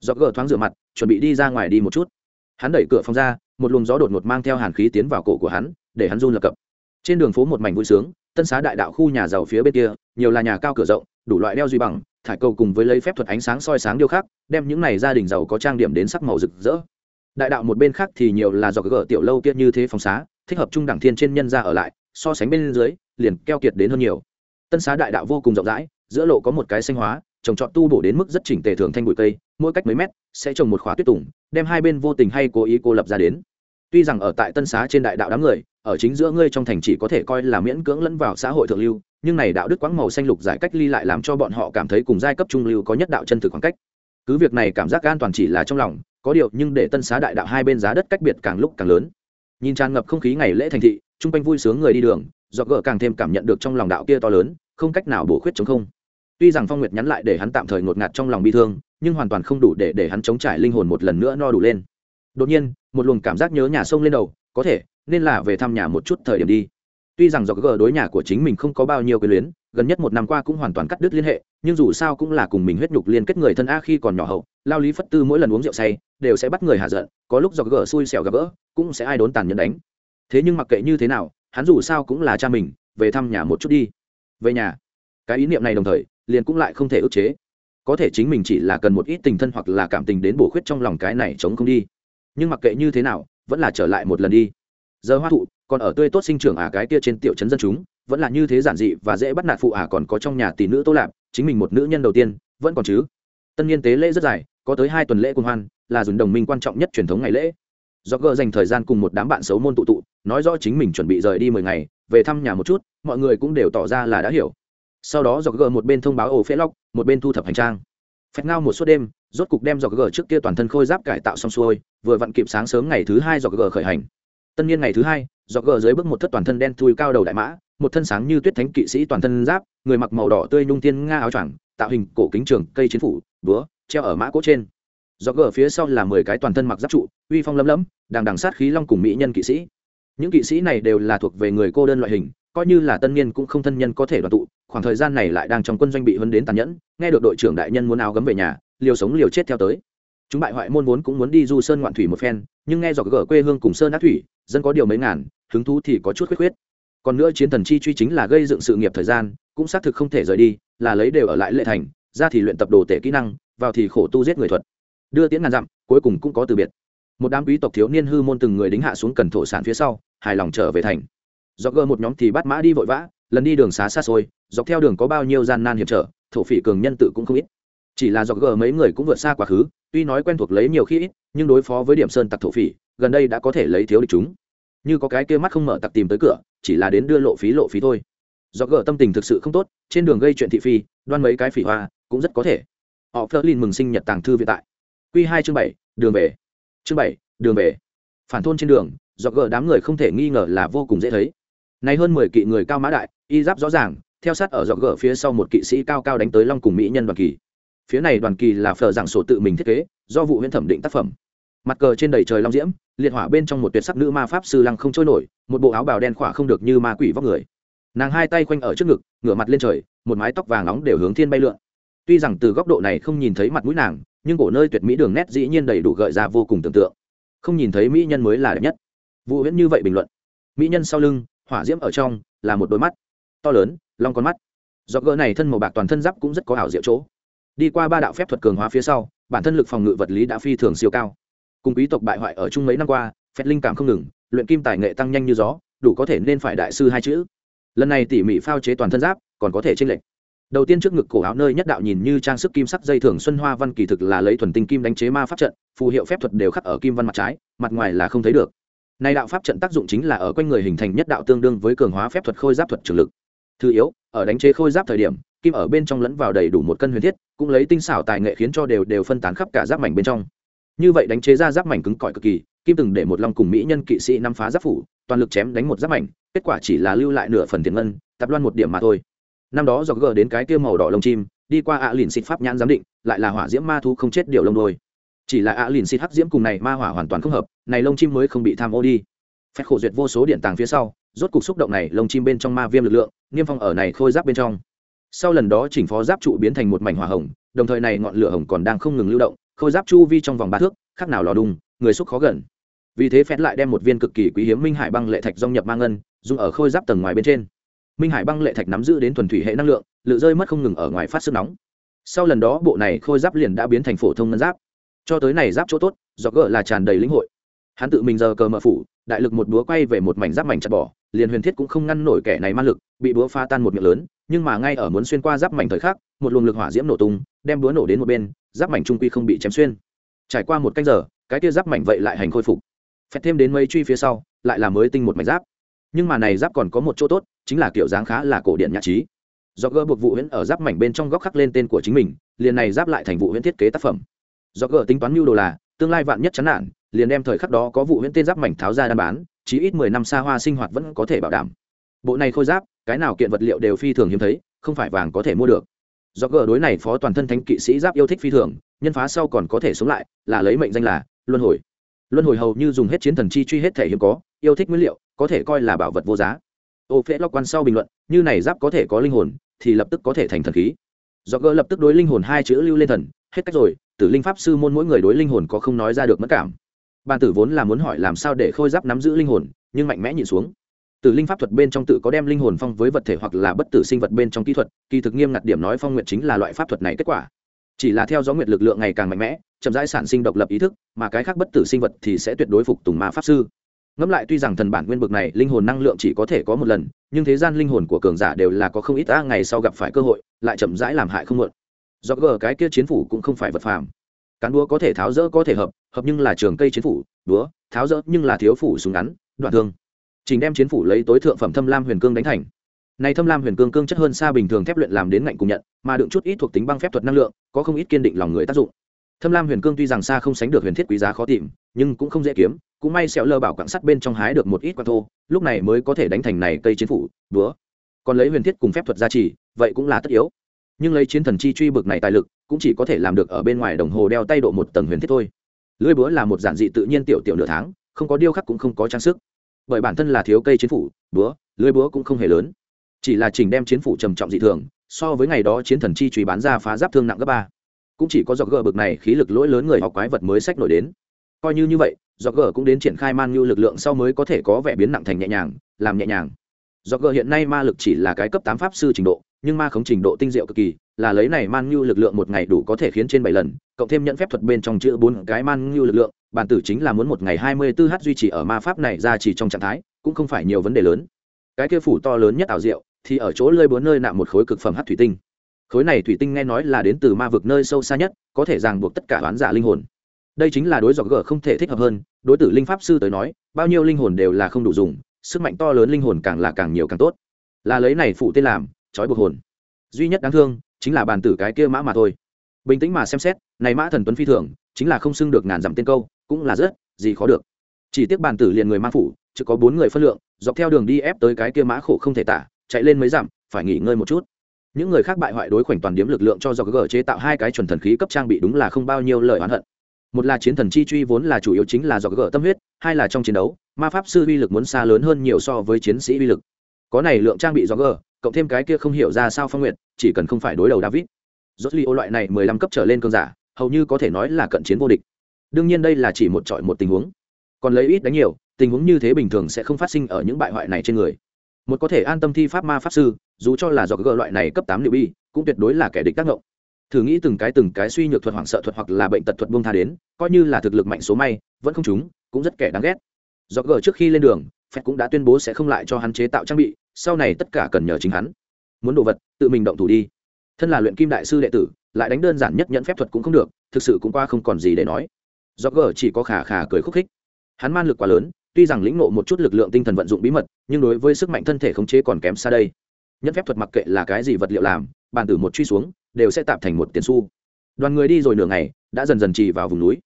Dọc gỡ thoáng rửa mặt, chuẩn bị đi ra ngoài đi một chút. Hắn đẩy cửa phòng ra, một luồng gió đột ngột mang theo hàn khí tiến vào cổ của hắn, để hắn run lập cập. Trên đường phố một mảnh vui sướng, tân xá đại đạo khu nhà giàu phía bên kia, nhiều là nhà cao cửa rộng, đủ loại đeo duy bằng, thải cầu cùng với lấy phép thuật ánh sáng soi sáng điêu khắc, đem những này gia đình giàu có trang điểm đến sắc màu rực rỡ. Đại đạo một bên khác thì nhiều là do gỡ tiểu lâu kia như thế phòng xá, thích hợp trung đẳng thiên trên nhân ra ở lại, so sánh bên dưới, liền keo kiệt đến hơn nhiều. Tân xá đại đạo vô cùng rộng rãi, giữa lộ có một cái xanh hóa trồng trọt tu bổ đến mức rất chỉnh tề thường thanh bụi cây, mỗi cách mấy mét, sẽ trồng một khóa tuyết tùng, đem hai bên vô tình hay cố ý cô lập ra đến. Tuy rằng ở tại tân xá trên đại đạo đám người, ở chính giữa ngươi trong thành chỉ có thể coi là miễn cưỡng lẫn vào xã hội thượng lưu, nhưng này đạo đức quãng màu xanh lục giải cách ly lại làm cho bọn họ cảm thấy cùng giai cấp trung lưu có nhất đạo chân thực khoảng cách. Cứ việc này cảm giác an toàn chỉ là trong lòng, có điều nhưng để tân xá đại đạo hai bên giá đất cách biệt càng lúc càng lớn. Nhìn tràn ngập không khí ngày lễ thành thị, chung quanh vui sướng người đi đường do gỡ càng thêm cảm nhận được trong lòng đạo kia to lớn, không cách nào bổ khuyết chống không tuy rằng phong nguyệt nhắn lại để hắn tạm thời ngột ngạt trong lòng bi thương, nhưng hoàn toàn không đủ để để hắn chống trải linh hồn một lần nữa no đủ lên. Đột nhiên, một luồng cảm giác nhớ nhà sông lên đầu, có thể, nên là về thăm nhà một chút thời điểm đi. Tuy rằng do gờ đối nhà của chính mình không có bao nhiêu quyền luyến, gần nhất một năm qua cũng hoàn toàn cắt đứt liên hệ, nhưng dù sao cũng là cùng mình huyết nhục liên kết người thân a khi còn nhỏ hậu, lao lý phất tư mỗi lần uống rượu say, đều sẽ bắt người hạ giận, có lúc do gờ xui xẻo gặp gỡ, cũng sẽ ai đốn tàn nhẫn đánh. Thế nhưng mặc kệ như thế nào, hắn dù sao cũng là cha mình, về thăm nhà một chút đi. Về nhà. Cái ý niệm này đồng thời liền cũng lại không thể ức chế. Có thể chính mình chỉ là cần một ít tình thân hoặc là cảm tình đến bổ khuyết trong lòng cái này chống không đi. Nhưng mặc kệ như thế nào, vẫn là trở lại một lần đi. Giờ hoa thụ, còn ở tươi tốt sinh trưởng à cái kia trên tiểu trấn dân chúng, vẫn là như thế giản dị và dễ bắt nạt phụ à còn có trong nhà tỷ nữ tô lạp, chính mình một nữ nhân đầu tiên, vẫn còn chứ. Tân niên tế lễ rất dài, có tới hai tuần lễ quân hoan, là dùng đồng minh quan trọng nhất truyền thống ngày lễ. Do gờ dành thời gian cùng một đám bạn xấu môn tụ tụ, nói rõ chính mình chuẩn bị rời đi mười ngày, về thăm nhà một chút, mọi người cũng đều tỏ ra là đã hiểu sau đó dọc gờ một bên thông báo ổ phế lóc, một bên thu thập hành trang. Phép ngao một suốt đêm, rốt cục đem dọc gờ trước kia toàn thân khôi giáp cải tạo xong xuôi, vừa vặn kịp sáng sớm ngày thứ hai dọc gờ khởi hành. Tân niên ngày thứ hai, dọc gờ dưới bước một thất toàn thân đen thui cao đầu đại mã, một thân sáng như tuyết thánh kỵ sĩ toàn thân giáp, người mặc màu đỏ tươi nhung tiên nga áo choàng, tạo hình cổ kính trường cây chiến phủ, búa, treo ở mã cỗ trên. Dọc gờ phía sau là mười cái toàn thân mặc giáp trụ, uy phong lấm lấm, đằng đằng sát khí long cùng mỹ nhân kỵ sĩ. Những kỵ sĩ này đều là thuộc về người cô đơn loại hình coi như là tân niên cũng không thân nhân có thể đoàn tụ, khoảng thời gian này lại đang trong quân doanh bị huấn đến tàn nhẫn, nghe được đội trưởng đại nhân muốn áo gấm về nhà, liều sống liều chết theo tới. Chúng bại hoại môn vốn cũng muốn đi du sơn ngoạn thủy một phen, nhưng nghe dọc gỡ quê hương cùng sơn ác thủy, dân có điều mấy ngàn, hứng thú thì có chút khuyết khuyết. Còn nữa chiến thần chi truy chính là gây dựng sự nghiệp thời gian, cũng xác thực không thể rời đi, là lấy đều ở lại lệ thành, ra thì luyện tập đồ tể kỹ năng, vào thì khổ tu giết người thuật. Đưa tiễn ngàn dặm, cuối cùng cũng có từ biệt. Một đám quý tộc thiếu niên hư môn từng người đính hạ xuống cần thổ sản phía sau, hài lòng trở về thành do gỡ một nhóm thì bắt mã đi vội vã, lần đi đường xá xa xôi, dọc theo đường có bao nhiêu gian nan hiểm trở, thổ phỉ cường nhân tự cũng không ít. Chỉ là do gỡ mấy người cũng vượt xa quá khứ, tuy nói quen thuộc lấy nhiều khi ít, nhưng đối phó với điểm sơn tặc thổ phỉ, gần đây đã có thể lấy thiếu địch chúng. Như có cái kia mắt không mở tặc tìm tới cửa, chỉ là đến đưa lộ phí lộ phí thôi. Do gỡ tâm tình thực sự không tốt, trên đường gây chuyện thị phi, đoan mấy cái phỉ hoa, cũng rất có thể. Họ phớt mừng sinh nhật tàng thư viện tại. Q hai chương bảy, đường về. Chương bảy, đường về. Phản thôn trên đường do gờ đám người không thể nghi ngờ là vô cùng dễ thấy nay hơn mười kỵ người cao mã đại, y giáp rõ ràng, theo sát ở dọc gở phía sau một kỵ sĩ cao cao đánh tới long cùng mỹ nhân đoàn kỳ. Phía này đoàn kỳ là phở rằng sổ tự mình thiết kế, do vụ huyện thẩm định tác phẩm. Mặt cờ trên đầy trời long diễm, liệt hỏa bên trong một tuyệt sắc nữ ma pháp sư lăng không trôi nổi, một bộ áo bào đen khỏa không được như ma quỷ vóc người. Nàng hai tay quanh ở trước ngực, ngửa mặt lên trời, một mái tóc vàng nóng đều hướng thiên bay lượn. Tuy rằng từ góc độ này không nhìn thấy mặt mũi nàng, nhưng cổ nơi tuyệt mỹ đường nét dĩ nhiên đầy đủ gợi ra vô cùng tưởng tượng. Không nhìn thấy mỹ nhân mới là đẹp nhất. Vũ huyễn như vậy bình luận. Mỹ nhân sau lưng hỏa diễm ở trong, là một đôi mắt. To lớn, long con mắt. Do gỡ này thân màu bạc toàn thân giáp cũng rất có ảo diệu chỗ. Đi qua ba đạo phép thuật cường hóa phía sau, bản thân lực phòng ngự vật lý đã phi thường siêu cao. Cùng quý tộc bại hoại ở chung mấy năm qua, phép linh cảm không ngừng, luyện kim tài nghệ tăng nhanh như gió, đủ có thể nên phải đại sư hai chữ. Lần này tỉ mỉ phao chế toàn thân giáp, còn có thể tranh lệch. Đầu tiên trước ngực cổ áo nơi nhất đạo nhìn như trang sức kim sắc dây thường xuân hoa văn kỳ thực là lấy thuần tinh kim đánh chế ma pháp trận, phù hiệu phép thuật đều khắc ở kim văn mặt trái, mặt ngoài là không thấy được này đạo pháp trận tác dụng chính là ở quanh người hình thành nhất đạo tương đương với cường hóa phép thuật khôi giáp thuật trường lực. Thứ yếu, ở đánh chế khôi giáp thời điểm, kim ở bên trong lẫn vào đầy đủ một cân huyền thiết, cũng lấy tinh xảo tài nghệ khiến cho đều đều phân tán khắp cả giáp mảnh bên trong. Như vậy đánh chế ra giáp mảnh cứng cỏi cực kỳ, kim từng để một long cùng mỹ nhân kỵ sĩ năm phá giáp phủ, toàn lực chém đánh một giáp mảnh, kết quả chỉ là lưu lại nửa phần tiền ngân, tập loan một điểm mà thôi. Năm đó do gờ đến cái kia màu đỏ lông chim, đi qua ạ à lìn xịt pháp nhãn giám định, lại là hỏa diễm ma thú không chết điều lông đôi chỉ là ạ à lìn xịt hắc diễm cùng này ma hỏa hoàn toàn không hợp, này lông chim mới không bị tham ô đi. Phép khổ duyệt vô số điện tàng phía sau, rốt cục xúc động này lông chim bên trong ma viêm lực lượng, niêm phong ở này khôi giáp bên trong. Sau lần đó chỉnh phó giáp trụ biến thành một mảnh hỏa hồng, đồng thời này ngọn lửa hồng còn đang không ngừng lưu động, khôi giáp chu vi trong vòng ba thước, khác nào lò đùng, người xúc khó gần. Vì thế phép lại đem một viên cực kỳ quý hiếm minh hải băng lệ thạch dòng nhập mang ngân, dùng ở khôi giáp tầng ngoài bên trên. Minh hải băng lệ thạch nắm giữ đến thuần thủy hệ năng lượng lự rơi mất không ngừng ở ngoài phát sức nóng. Sau lần đó bộ này khôi giáp liền đã biến thành phổ thông ngân giáp cho tới này giáp chỗ tốt, do gỡ là tràn đầy lĩnh hội. Hắn tự mình giờ cờ mở phủ, đại lực một búa quay về một mảnh giáp mảnh chặt bỏ, liền huyền thiết cũng không ngăn nổi kẻ này ma lực, bị búa pha tan một miệng lớn, nhưng mà ngay ở muốn xuyên qua giáp mảnh thời khắc, một luồng lực hỏa diễm nổ tung, đem búa nổ đến một bên, giáp mảnh trung quy không bị chém xuyên. Trải qua một canh giờ, cái tia giáp mảnh vậy lại hành khôi phục. Phép thêm đến mấy truy phía sau, lại là mới tinh một mảnh giáp. Nhưng mà này giáp còn có một chỗ tốt, chính là kiểu dáng khá là cổ điện nhã trí. Do gỡ buộc vụ huyễn ở giáp mảnh bên trong góc khắc lên tên của chính mình, liền này giáp lại thành vụ huyễn thiết kế tác phẩm do gỡ tính toán mưu đồ là, tương lai vạn nhất chán nản, liền đem thời khắc đó có vụ huyễn tên giáp mảnh tháo ra đan bán, chí ít mười năm xa hoa sinh hoạt vẫn có thể bảo đảm. Bộ này khôi giáp, cái nào kiện vật liệu đều phi thường hiếm thấy, không phải vàng có thể mua được. Do gỡ đối này phó toàn thân thánh kỵ sĩ giáp yêu thích phi thường, nhân phá sau còn có thể sống lại, là lấy mệnh danh là luân hồi. Luân hồi hầu như dùng hết chiến thần chi truy hết thể hiếm có, yêu thích nguyên liệu, có thể coi là bảo vật vô giá. Ô phễ lọc quan sau bình luận, như này giáp có thể có linh hồn, thì lập tức có thể thành thần khí. Do gỡ lập tức đối linh hồn hai chữ lưu lên thần hết cách rồi, tử linh pháp sư môn mỗi người đối linh hồn có không nói ra được mất cảm. Ban tử vốn là muốn hỏi làm sao để khôi giáp nắm giữ linh hồn, nhưng mạnh mẽ nhìn xuống. Tử linh pháp thuật bên trong tự có đem linh hồn phong với vật thể hoặc là bất tử sinh vật bên trong kỹ thuật, kỳ thực nghiêm ngặt điểm nói phong nguyện chính là loại pháp thuật này kết quả. Chỉ là theo gió nguyệt lực lượng ngày càng mạnh mẽ, chậm rãi sản sinh độc lập ý thức, mà cái khác bất tử sinh vật thì sẽ tuyệt đối phục tùng ma pháp sư. Ngẫm lại tuy rằng thần bản nguyên bực này, linh hồn năng lượng chỉ có thể có một lần, nhưng thế gian linh hồn của cường giả đều là có không ít ta ngày sau gặp phải cơ hội, lại chậm rãi làm hại không mượn do gờ cái kia chiến phủ cũng không phải vật phàm. Cán đúa có thể tháo rỡ có thể hợp hợp nhưng là trường cây chiến phủ đúa tháo rỡ nhưng là thiếu phủ súng ngắn, đoạn thương. Trình đem chiến phủ lấy tối thượng phẩm thâm lam huyền cương đánh thành. Này thâm lam huyền cương cương chất hơn xa bình thường thép luyện làm đến ngạnh cùng nhận, mà đựng chút ít thuộc tính băng phép thuật năng lượng, có không ít kiên định lòng người tác dụng. Thâm lam huyền cương tuy rằng xa không sánh được huyền thiết quý giá khó tìm, nhưng cũng không dễ kiếm, cũng may sẹo lơ bảo quạng sắt bên trong hái được một ít quan thô, lúc này mới có thể đánh thành này cây chiến phủ đúa còn lấy huyền thiết cùng phép thuật gia trì, vậy cũng là tất yếu nhưng lấy chiến thần chi truy bực này tài lực, cũng chỉ có thể làm được ở bên ngoài đồng hồ đeo tay độ một tầng huyền thiết thôi. Lưỡi búa là một giản dị tự nhiên tiểu tiểu nửa tháng, không có điêu khắc cũng không có trang sức. Bởi bản thân là thiếu cây chiến phủ, búa, lưỡi búa cũng không hề lớn. Chỉ là chỉnh đem chiến phủ trầm trọng dị thường, so với ngày đó chiến thần chi truy bán ra phá giáp thương nặng gấp ba. Cũng chỉ có giọt gờ bực này khí lực lỗi lớn người học quái vật mới sách nổi đến. Coi như như vậy giọt gờ cũng đến triển khai man nhu lực lượng sau mới có thể có vẻ biến nặng thành nhẹ nhàng, làm nhẹ nhàng do gờ hiện nay ma lực chỉ là cái cấp tám pháp sư trình độ, nhưng ma khống trình độ tinh diệu cực kỳ, là lấy này man nhu lực lượng một ngày đủ có thể khiến trên bảy lần, cộng thêm nhận phép thuật bên trong chữ bốn cái man nhu lực lượng, bản tử chính là muốn một ngày hai mươi 24h duy trì ở ma pháp này ra chỉ trong trạng thái, cũng không phải nhiều vấn đề lớn. Cái kia phủ to lớn nhất ảo diệu, thì ở chỗ lơi bốn nơi nạm một khối cực phẩm hắc thủy tinh. Khối này thủy tinh nghe nói là đến từ ma vực nơi sâu xa nhất, có thể ràng buộc tất cả oán giả linh hồn. Đây chính là đối dọc gở không thể thích hợp hơn, đối tử linh pháp sư tới nói, bao nhiêu linh hồn đều là không đủ dùng sức mạnh to lớn linh hồn càng là càng nhiều càng tốt. Là lấy này phụ tên làm, trói buộc hồn. Duy nhất đáng thương, chính là bàn tử cái kia mã mà thôi. Bình tĩnh mà xem xét, này mã thần tuấn phi thường, chính là không xưng được ngàn dặm tên câu, cũng là rất, gì khó được. Chỉ tiếc bàn tử liền người mang phủ chỉ có bốn người phân lượng, dọc theo đường đi ép tới cái kia mã khổ không thể tả, chạy lên mấy dặm, phải nghỉ ngơi một chút. Những người khác bại hoại đối khoảnh toàn điếm lực lượng cho do gờ chế tạo hai cái chuẩn thần khí cấp trang bị đúng là không bao nhiêu lời oán hận. Một là chiến thần chi truy vốn là chủ yếu chính là do gờ tâm huyết, hai là trong chiến đấu ma pháp sư uy lực muốn xa lớn hơn nhiều so với chiến sĩ uy lực. Có này lượng trang bị do gờ, cộng thêm cái kia không hiểu ra sao phong nguyện chỉ cần không phải đối đầu david. Rốt li ô loại này mười lăm cấp trở lên cơn giả, hầu như có thể nói là cận chiến vô địch. Đương nhiên đây là chỉ một trọi một tình huống. Còn lấy ít đánh nhiều, tình huống như thế bình thường sẽ không phát sinh ở những bại hoại này trên người. Một có thể an tâm thi pháp ma pháp sư, dù cho là do gỡ loại này cấp tám liệu bi, cũng tuyệt đối là kẻ địch tác động thử nghĩ từng cái từng cái suy nhược thuật hoảng sợ thuật hoặc là bệnh tật thuật buông tha đến, coi như là thực lực mạnh số may, vẫn không chúng, cũng rất kẻ đáng ghét do gờ trước khi lên đường phép cũng đã tuyên bố sẽ không lại cho hắn chế tạo trang bị, sau này tất cả cần nhờ chính hắn. Muốn đồ vật, tự mình động thủ đi. Thân là luyện kim đại sư đệ tử, lại đánh đơn giản nhất nhận phép thuật cũng không được, thực sự cũng qua không còn gì để nói. Do gờ chỉ có khả khả cười khúc khích. Hắn man lực quá lớn, tuy rằng lĩnh nộ một chút lực lượng tinh thần vận dụng bí mật, nhưng đối với sức mạnh thân thể khống chế còn kém xa đây. Nhất phép thuật mặc kệ là cái gì vật liệu làm, bàn tử một truy xuống, đều sẽ tạm thành một tiền xu. Đoàn người đi rồi nửa ngày, đã dần dần trì vào vùng núi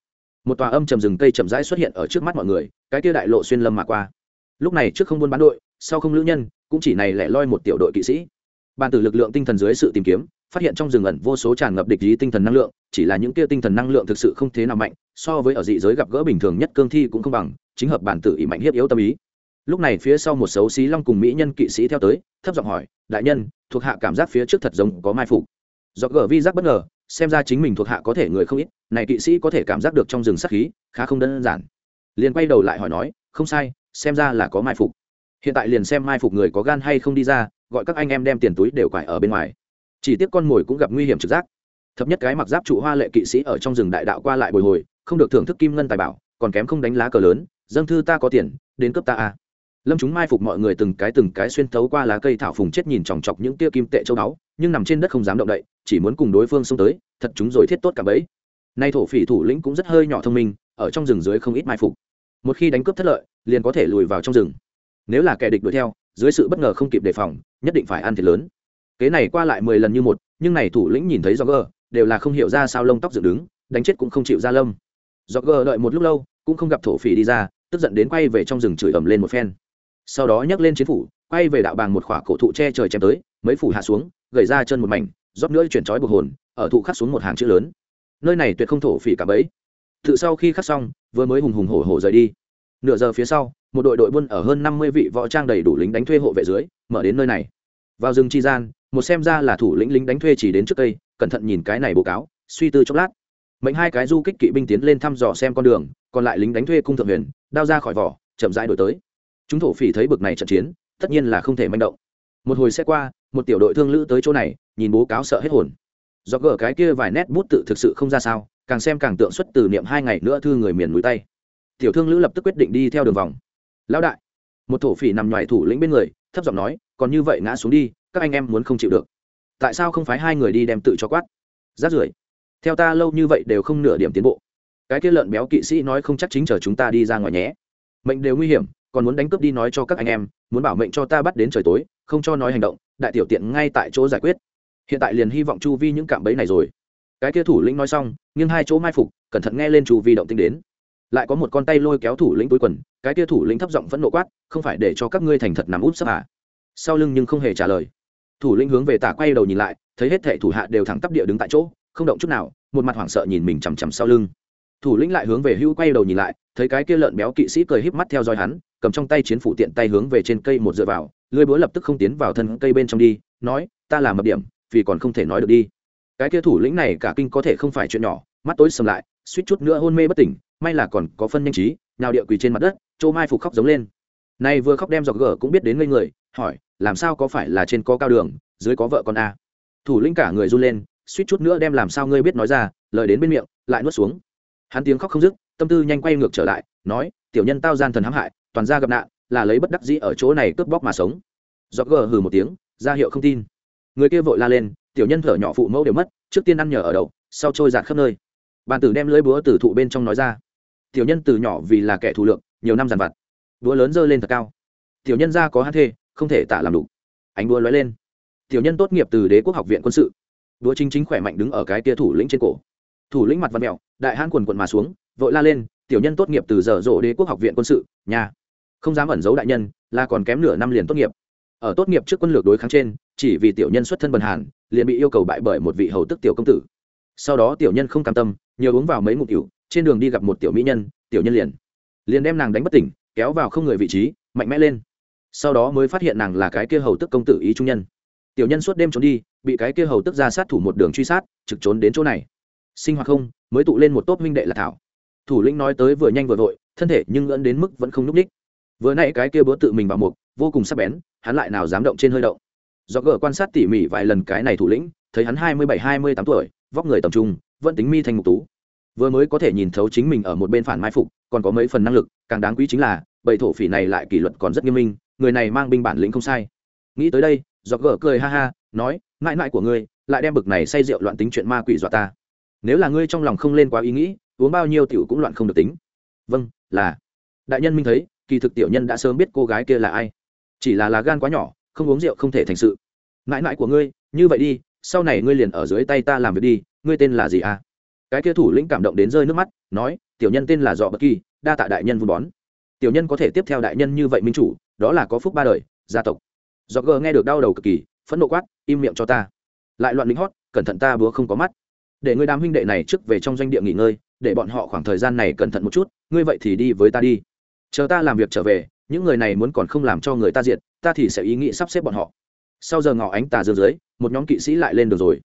một tòa âm trầm rừng cây chậm rãi xuất hiện ở trước mắt mọi người, cái kia đại lộ xuyên lâm mà qua. Lúc này trước không buôn bán đội, sau không lữ nhân, cũng chỉ này lẻ loi một tiểu đội kỵ sĩ. Bàn tử lực lượng tinh thần dưới sự tìm kiếm, phát hiện trong rừng ẩn vô số tràn ngập địch lý tinh thần năng lượng, chỉ là những kia tinh thần năng lượng thực sự không thế nào mạnh, so với ở dị giới gặp gỡ bình thường nhất cương thi cũng không bằng, chính hợp bản tử ý mạnh hiếp yếu tâm ý. Lúc này phía sau một xấu xí long cùng mỹ nhân kỵ sĩ theo tới, thấp giọng hỏi, đại nhân, thuộc hạ cảm giác phía trước thật giống có mai phục. Do gờ vi giác bất ngờ xem ra chính mình thuộc hạ có thể người không ít, này kỵ sĩ có thể cảm giác được trong rừng sắc khí, khá không đơn giản. Liền quay đầu lại hỏi nói, không sai, xem ra là có mai phục. Hiện tại liền xem mai phục người có gan hay không đi ra, gọi các anh em đem tiền túi đều quải ở bên ngoài. Chỉ tiếc con mồi cũng gặp nguy hiểm trực giác. Thấp nhất cái mặc giáp trụ hoa lệ kỵ sĩ ở trong rừng đại đạo qua lại bồi hồi, không được thưởng thức kim ngân tài bảo, còn kém không đánh lá cờ lớn, dâng thư ta có tiền, đến cấp ta a lâm chúng mai phục mọi người từng cái từng cái xuyên tấu qua lá cây thảo phùng chết nhìn chòng chọc những tia kim tệ châu báu, nhưng nằm trên đất không dám động đậy, chỉ muốn cùng đối phương xông tới, thật chúng rồi thiết tốt cả bấy nay thổ phỉ thủ lĩnh cũng rất hơi nhỏ thông minh, ở trong rừng dưới không ít mai phục. Một khi đánh cướp thất lợi, liền có thể lùi vào trong rừng. Nếu là kẻ địch đuổi theo, dưới sự bất ngờ không kịp đề phòng, nhất định phải ăn thiệt lớn. Kế này qua lại mười lần như một, nhưng này thủ lĩnh nhìn thấy do gờ đều là không hiểu ra sao lông tóc dựng đứng, đánh chết cũng không chịu ra lâm. Do gờ đợi một lúc lâu, cũng không gặp thổ phỉ đi ra, tức giận đến quay về trong rừng chửi ầm lên một phen sau đó nhấc lên chiến phủ, quay về đạo bàng một khỏa cổ thụ che trời chém tới, mấy phủ hạ xuống, gầy ra chân một mảnh, rót nữa chuyển trói buộc hồn, ở thụ khắc xuống một hàng chữ lớn. Nơi này tuyệt không thổ phỉ cả bấy tự sau khi khắc xong, vừa mới hùng hùng hổ hổ rời đi. Nửa giờ phía sau, một đội đội buôn ở hơn năm mươi vị võ trang đầy đủ lính đánh thuê hộ vệ dưới, mở đến nơi này. Vào rừng chi gian, một xem ra là thủ lĩnh lính đánh thuê chỉ đến trước cây, cẩn thận nhìn cái này báo cáo, suy tư chốc lát. Mệnh hai cái du kích kỵ binh tiến lên thăm dò xem con đường, còn lại lính đánh thuê cung thượng huyền, đao ra khỏi vỏ, chậm rãi đổi tới chúng thổ phỉ thấy bực này trận chiến, tất nhiên là không thể manh động. Một hồi xe qua, một tiểu đội thương lữ tới chỗ này, nhìn bố cáo sợ hết hồn. Do gỡ cái kia vài nét bút tự thực sự không ra sao, càng xem càng tượng xuất từ niệm hai ngày nữa thư người miền núi tây. Tiểu thương lữ lập tức quyết định đi theo đường vòng. Lão đại. Một thổ phỉ nằm ngoài thủ lĩnh bên người, thấp giọng nói, còn như vậy ngã xuống đi, các anh em muốn không chịu được. Tại sao không phái hai người đi đem tự cho quát? Rát rưởi. Theo ta lâu như vậy đều không nửa điểm tiến bộ. Cái kia lợn béo kỵ sĩ nói không chắc chính chờ chúng ta đi ra ngoài nhé. Mệnh đều nguy hiểm còn muốn đánh cướp đi nói cho các anh em, muốn bảo mệnh cho ta bắt đến trời tối, không cho nói hành động, đại tiểu tiện ngay tại chỗ giải quyết. Hiện tại liền hy vọng chu vi những cạm bẫy này rồi. Cái kia thủ lĩnh nói xong nhưng hai chỗ mai phục, cẩn thận nghe lên chu vi động tinh đến. Lại có một con tay lôi kéo thủ lĩnh túi quần, cái kia thủ lĩnh thấp giọng vẫn nộ quát, không phải để cho các ngươi thành thật nằm úp sấp à? Sau lưng nhưng không hề trả lời. Thủ lĩnh hướng về tả quay đầu nhìn lại, thấy hết thệ thủ hạ đều thẳng tắp địa đứng tại chỗ, không động chút nào, một mặt hoảng sợ nhìn mình chằm chằm sau lưng thủ lĩnh lại hướng về hưu quay đầu nhìn lại, thấy cái kia lợn béo kỵ sĩ cười híp mắt theo dõi hắn, cầm trong tay chiến phủ tiện tay hướng về trên cây một dựa vào, lưỡi búa lập tức không tiến vào thân cây bên trong đi, nói, ta là mập điểm, vì còn không thể nói được đi. Cái kia thủ lĩnh này cả kinh có thể không phải chuyện nhỏ, mắt tối sầm lại, suýt chút nữa hôn mê bất tỉnh, may là còn có phân nhanh trí nào địa quỳ trên mặt đất, chỗ mai phục khóc giống lên. Nay vừa khóc đem giọt gở cũng biết đến ngây người, hỏi, làm sao có phải là trên có cao đường, dưới có vợ con a? Thủ lĩnh cả người run lên, suýt chút nữa đem làm sao ngươi biết? nói ra, lời đến bên miệng, lại nuốt xuống hắn tiếng khóc không dứt, tâm tư nhanh quay ngược trở lại, nói, tiểu nhân tao gian thần hãm hại, toàn ra gặp nạn, là lấy bất đắc dĩ ở chỗ này cướp bóc mà sống. Giọt gờ hừ một tiếng, ra hiệu không tin. Người kia vội la lên, tiểu nhân thở nhỏ phụ mẫu đều mất, trước tiên ăn nhờ ở đậu, sau trôi giạt khắp nơi. Bàn tử đem lưỡi búa từ thụ bên trong nói ra. Tiểu nhân từ nhỏ vì là kẻ thù lượng, nhiều năm giàn vặt, búa lớn dơ lên thật cao. Tiểu nhân ra có hát thê, không thể tả làm đủ. Ánh búa lóe lên. Tiểu nhân tốt nghiệp từ đế quốc học viện quân sự. Búa chính chính khỏe mạnh đứng ở cái tia thủ lĩnh trên cổ thủ lĩnh mặt văn mẹo, đại hãn quần quần mà xuống, vội la lên, tiểu nhân tốt nghiệp từ giờ rộ đế quốc học viện quân sự, nhà. Không dám ẩn giấu đại nhân, là còn kém nửa năm liền tốt nghiệp. Ở tốt nghiệp trước quân lược đối kháng trên, chỉ vì tiểu nhân xuất thân bần hàn, liền bị yêu cầu bại bởi một vị hầu tức tiểu công tử. Sau đó tiểu nhân không cam tâm nhiều uống vào mấy ngụm cựu trên đường đi gặp một tiểu mỹ nhân, tiểu nhân liền liền đem nàng đánh bất tỉnh, kéo vào không người vị trí, mạnh mẽ lên. Sau đó mới phát hiện nàng là cái kia hầu tức công tử ý trung nhân. Tiểu nhân suốt đêm trốn đi, bị cái kia hầu tức ra sát thủ một đường truy sát, trực trốn đến chỗ này sinh hoạt không, mới tụ lên một tốt minh đệ là thảo. Thủ lĩnh nói tới vừa nhanh vừa vội, thân thể nhưng ngẫn đến mức vẫn không n ú c ních. Vừa n ã y cái kia bữa tự mình vào mục, vô cùng sắc bén, hắn lại nào dám động trên hơi động. Do gỡ quan sát tỉ mỉ vài lần cái này thủ lĩnh, thấy hắn hai mươi bảy, hai mươi tám tuổi, vóc người tầm trung, vẫn tính mi thành mục tú. Vừa mới có thể nhìn thấu chính mình ở một bên phản mai phục, còn có mấy phần năng lực, càng đáng quý chính là, bầy thổ phỉ này lại kỷ luật còn rất nghiêm minh, người này mang binh bản lĩnh không sai. Nghĩ tới đây do gỡ cười ha ha, nói, mãi mãi của ngươi, lại đem bực này say rượu loạn tính chuyện ma quỷ dọa ta nếu là ngươi trong lòng không lên quá ý nghĩ, uống bao nhiêu tiểu cũng loạn không được tính. Vâng là. Đại nhân minh thấy, kỳ thực tiểu nhân đã sớm biết cô gái kia là ai. Chỉ là lá gan quá nhỏ, không uống rượu không thể thành sự. Mãi mãi của ngươi, như vậy đi, sau này ngươi liền ở dưới tay ta làm việc đi, ngươi tên là gì à? Cái kia thủ lĩnh cảm động đến rơi nước mắt, nói, tiểu nhân tên là dọ bất kỳ, đa tạ đại nhân vun bón. Tiểu nhân có thể tiếp theo đại nhân như vậy minh chủ, đó là có phúc ba đời, gia tộc. Do gờ nghe được đau đầu cực kỳ, phẫn nộ quát, im miệng cho ta. Lại loạn lính hót, cẩn thận ta búa không có mắt để ngươi đám huynh đệ này trước về trong doanh địa nghỉ ngơi, để bọn họ khoảng thời gian này cẩn thận một chút, ngươi vậy thì đi với ta đi. Chờ ta làm việc trở về, những người này muốn còn không làm cho người ta diệt, ta thì sẽ ý nghĩ sắp xếp bọn họ. Sau giờ ngỏ ánh tà dương dưới, một nhóm kỵ sĩ lại lên được rồi.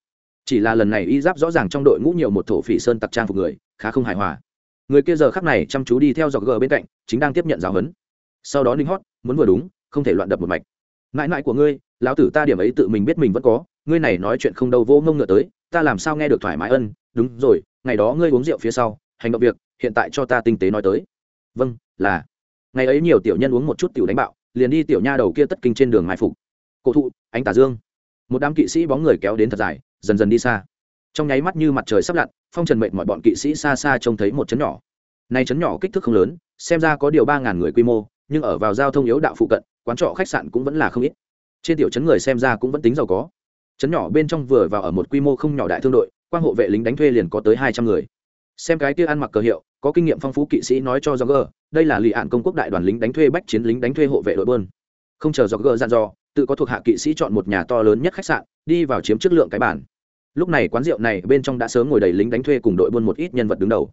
Chỉ là lần này y giáp rõ ràng trong đội ngũ nhiều một thổ phỉ sơn tặc trang phục người, khá không hài hòa. Người kia giờ khắc này chăm chú đi theo dọc gờ bên cạnh, chính đang tiếp nhận giáo huấn. Sau đó ninh hót, muốn vừa đúng, không thể loạn đập một mạch. Mãi mãi của ngươi, lão tử ta điểm ấy tự mình biết mình vẫn có, ngươi này nói chuyện không đâu vô ngông ngựa tới ta làm sao nghe được thoải mái ân, đúng rồi, ngày đó ngươi uống rượu phía sau, hành động việc, hiện tại cho ta tinh tế nói tới. Vâng là. Ngày ấy nhiều tiểu nhân uống một chút tiểu đánh bạo, liền đi tiểu nha đầu kia tất kinh trên đường mai phục. Cổ thụ, ánh tà dương. Một đám kỵ sĩ bóng người kéo đến thật dài, dần dần đi xa. Trong nháy mắt như mặt trời sắp lặn, phong trần mệnh mọi bọn kỵ sĩ xa xa trông thấy một chấn nhỏ. Nay chấn nhỏ kích thước không lớn, xem ra có điều ba ngàn người quy mô, nhưng ở vào giao thông yếu đạo phụ cận, quán trọ khách sạn cũng vẫn là không ít. Trên tiểu trấn người xem ra cũng vẫn tính giàu có trấn nhỏ bên trong vừa vào ở một quy mô không nhỏ đại thương đội quan hộ vệ lính đánh thuê liền có tới hai trăm người. Xem cái kia ăn mặc cờ hiệu, có kinh nghiệm phong phú kỵ sĩ nói cho do gờ đây là lì ạn công quốc đại đoàn lính đánh thuê bách chiến lính đánh thuê hộ vệ đội bơn. Không chờ do gờ dặn dò, tự có thuộc hạ kỵ sĩ chọn một nhà to lớn nhất khách sạn, đi vào chiếm chất lượng cái bản lúc này quán rượu này bên trong đã sớm ngồi đầy lính đánh thuê cùng đội buôn một ít nhân vật đứng đầu.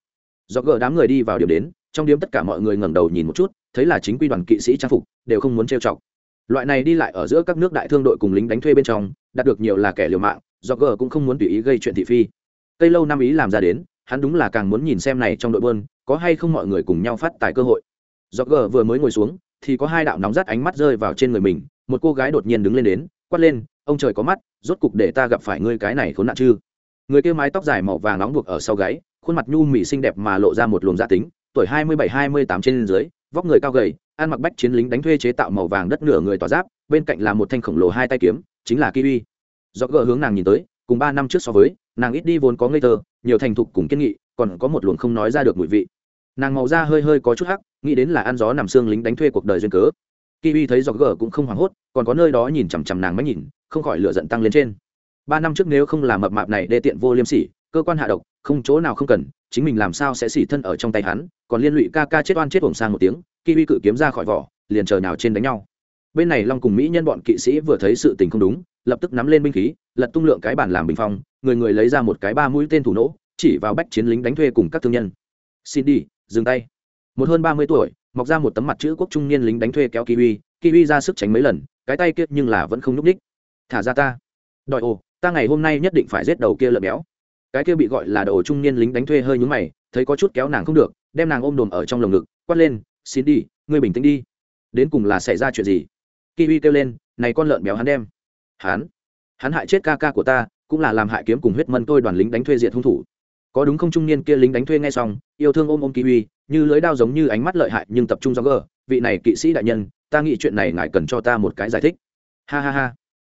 Do gờ đám người đi vào điểm đến, trong điếm tất cả mọi người ngẩng đầu nhìn một chút, thấy là chính quy đoàn kỵ sĩ trang phục, đều không muốn trêu chọc loại này đi lại ở giữa các nước đại thương đội cùng lính đánh thuê bên trong, đạt được nhiều là kẻ liều mạng do g cũng không muốn tùy ý gây chuyện thị phi. Cây lâu năm ý làm ra đến, hắn đúng là càng muốn nhìn xem này trong đội bơn, có hay không mọi người cùng nhau phát tài cơ hội. Do g vừa mới ngồi xuống, thì có hai đạo nóng rát ánh mắt rơi vào trên người mình, một cô gái đột nhiên đứng lên đến, quát lên, ông trời có mắt, rốt cục để ta gặp phải ngươi cái này khốn nạn chứ? Người kia mái tóc dài màu vàng nóng buộc ở sau gáy, khuôn mặt nhu mì xinh đẹp mà lộ ra một luồng gia tính, tuổi hai mươi bảy, hai mươi tám trên dưới vóc người cao gầy, ăn mặc bách chiến lính đánh thuê chế tạo màu vàng đất nửa người tỏa giáp, bên cạnh là một thanh khổng lồ hai tay kiếm, chính là kiwi. Do gờ hướng nàng nhìn tới, cùng ba năm trước so với, nàng ít đi vốn có ngây thơ, nhiều thành thục cùng kiên nghị, còn có một luồng không nói ra được mùi vị. Nàng màu da hơi hơi có chút hắc, nghĩ đến là ăn gió nằm xương lính đánh thuê cuộc đời duyên cớ. Kiwi thấy do gờ cũng không hoảng hốt, còn có nơi đó nhìn chằm chằm nàng mới nhìn, không khỏi lửa giận tăng lên trên. Ba năm trước nếu không làm mập mạp này đê tiện vô liêm sỉ, cơ quan hạ độc không chỗ nào không cần, chính mình làm sao sẽ xỉ thân ở trong tay hắn, còn liên lụy ca ca chết oan chết ổng sang một tiếng, kiwi cự kiếm ra khỏi vỏ, liền chờ nào trên đánh nhau. Bên này long cùng mỹ nhân bọn kỵ sĩ vừa thấy sự tình không đúng, lập tức nắm lên binh khí, lật tung lượng cái bản làm bình phong, người người lấy ra một cái ba mũi tên thủ nỗ, chỉ vào bách chiến lính đánh thuê cùng các thương nhân. Xin đi, dừng tay. Một hơn ba mươi tuổi, mọc ra một tấm mặt chữ quốc trung niên lính đánh thuê kéo kiwi kiwi ra sức tránh mấy lần, cái tay kia nhưng là vẫn không nhúc ních thả ra ta. Đòi ồ, ta ngày hôm nay nhất định phải giết đầu kia lợn béo cái kia bị gọi là đầu trung niên lính đánh thuê hơi nhúng mày, thấy có chút kéo nàng không được, đem nàng ôm đồm ở trong lồng ngực, quát lên, xin đi, ngươi bình tĩnh đi. Đến cùng là xảy ra chuyện gì? Kiwi kêu lên, này con lợn béo hắn đem. Hắn? Hắn hại chết ca ca của ta, cũng là làm hại kiếm cùng huyết mân tôi đoàn lính đánh thuê diệt hung thủ. Có đúng không trung niên kia lính đánh thuê ngay xong, yêu thương ôm ôm kiwi, như lưới đao giống như ánh mắt lợi hại nhưng tập trung do gờ, vị này kỵ sĩ đại nhân, ta nghĩ chuyện này ngài cần cho ta một cái giải thích. Ha ha ha.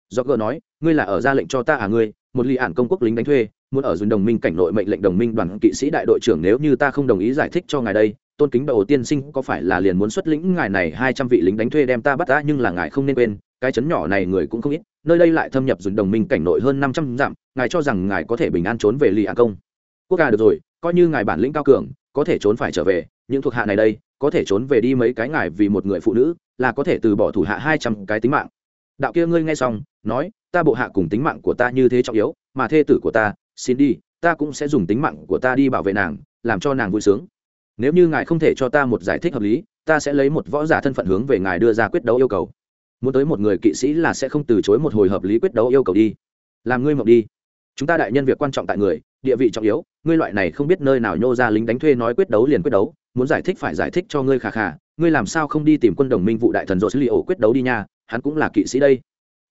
Do gờ nói ngươi là ở ra lệnh cho ta à ngươi, một lì ản công quốc lính đánh thuê, muốn ở dùng đồng minh cảnh nội mệnh lệnh đồng minh đoàn kỵ sĩ đại đội trưởng nếu như ta không đồng ý giải thích cho ngài đây, tôn kính đầu tiên sinh có phải là liền muốn xuất lĩnh ngài này hai trăm vị lính đánh thuê đem ta bắt ta nhưng là ngài không nên quên, cái chấn nhỏ này người cũng không ít, nơi đây lại thâm nhập dùng đồng minh cảnh nội hơn năm trăm dặm, ngài cho rằng ngài có thể bình an trốn về lì ản công. Quốc ca, được rồi, coi như ngài bản lĩnh cao cường, có thể trốn phải trở về, những thuộc hạ này đây, có thể trốn về đi mấy cái ngài vì một người phụ nữ, là có thể từ bỏ thủ hạ hai trăm cái tính mạng đạo kia ngươi nghe xong, nói, ta bộ hạ cùng tính mạng của ta như thế trọng yếu, mà thê tử của ta, xin đi, ta cũng sẽ dùng tính mạng của ta đi bảo vệ nàng, làm cho nàng vui sướng. Nếu như ngài không thể cho ta một giải thích hợp lý, ta sẽ lấy một võ giả thân phận hướng về ngài đưa ra quyết đấu yêu cầu. Muốn tới một người kỵ sĩ là sẽ không từ chối một hồi hợp lý quyết đấu yêu cầu đi. Làm ngươi mộng đi. Chúng ta đại nhân việc quan trọng tại người, địa vị trọng yếu, ngươi loại này không biết nơi nào nhô ra lính đánh thuê nói quyết đấu liền quyết đấu muốn giải thích phải giải thích cho ngươi khà khà, ngươi làm sao không đi tìm quân đồng minh vụ đại thần dỗ xử li ổ quyết đấu đi nha, hắn cũng là kỵ sĩ đây.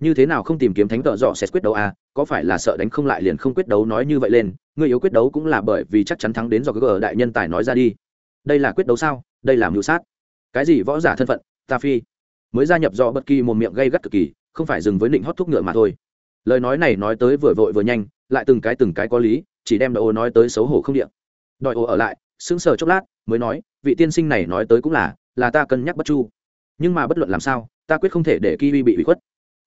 Như thế nào không tìm kiếm thánh tợ dọ sẽ quyết đấu à có phải là sợ đánh không lại liền không quyết đấu nói như vậy lên, ngươi yếu quyết đấu cũng là bởi vì chắc chắn thắng đến do cái gờ đại nhân tài nói ra đi. Đây là quyết đấu sao? Đây là mưu sát. Cái gì võ giả thân phận? Ta phi. Mới gia nhập do bất kỳ một miệng gây gắt cực kỳ, không phải dừng với định hót thuốc ngựa mà thôi. Lời nói này nói tới vừa vội vừa nhanh, lại từng cái từng cái có lý, chỉ đem đội ô nói tới xấu hổ không điện đòi ô ở lại sững sờ chốc lát, mới nói, vị tiên sinh này nói tới cũng là là ta cân nhắc bất chu. Nhưng mà bất luận làm sao, ta quyết không thể để kiwi bị bị khuất.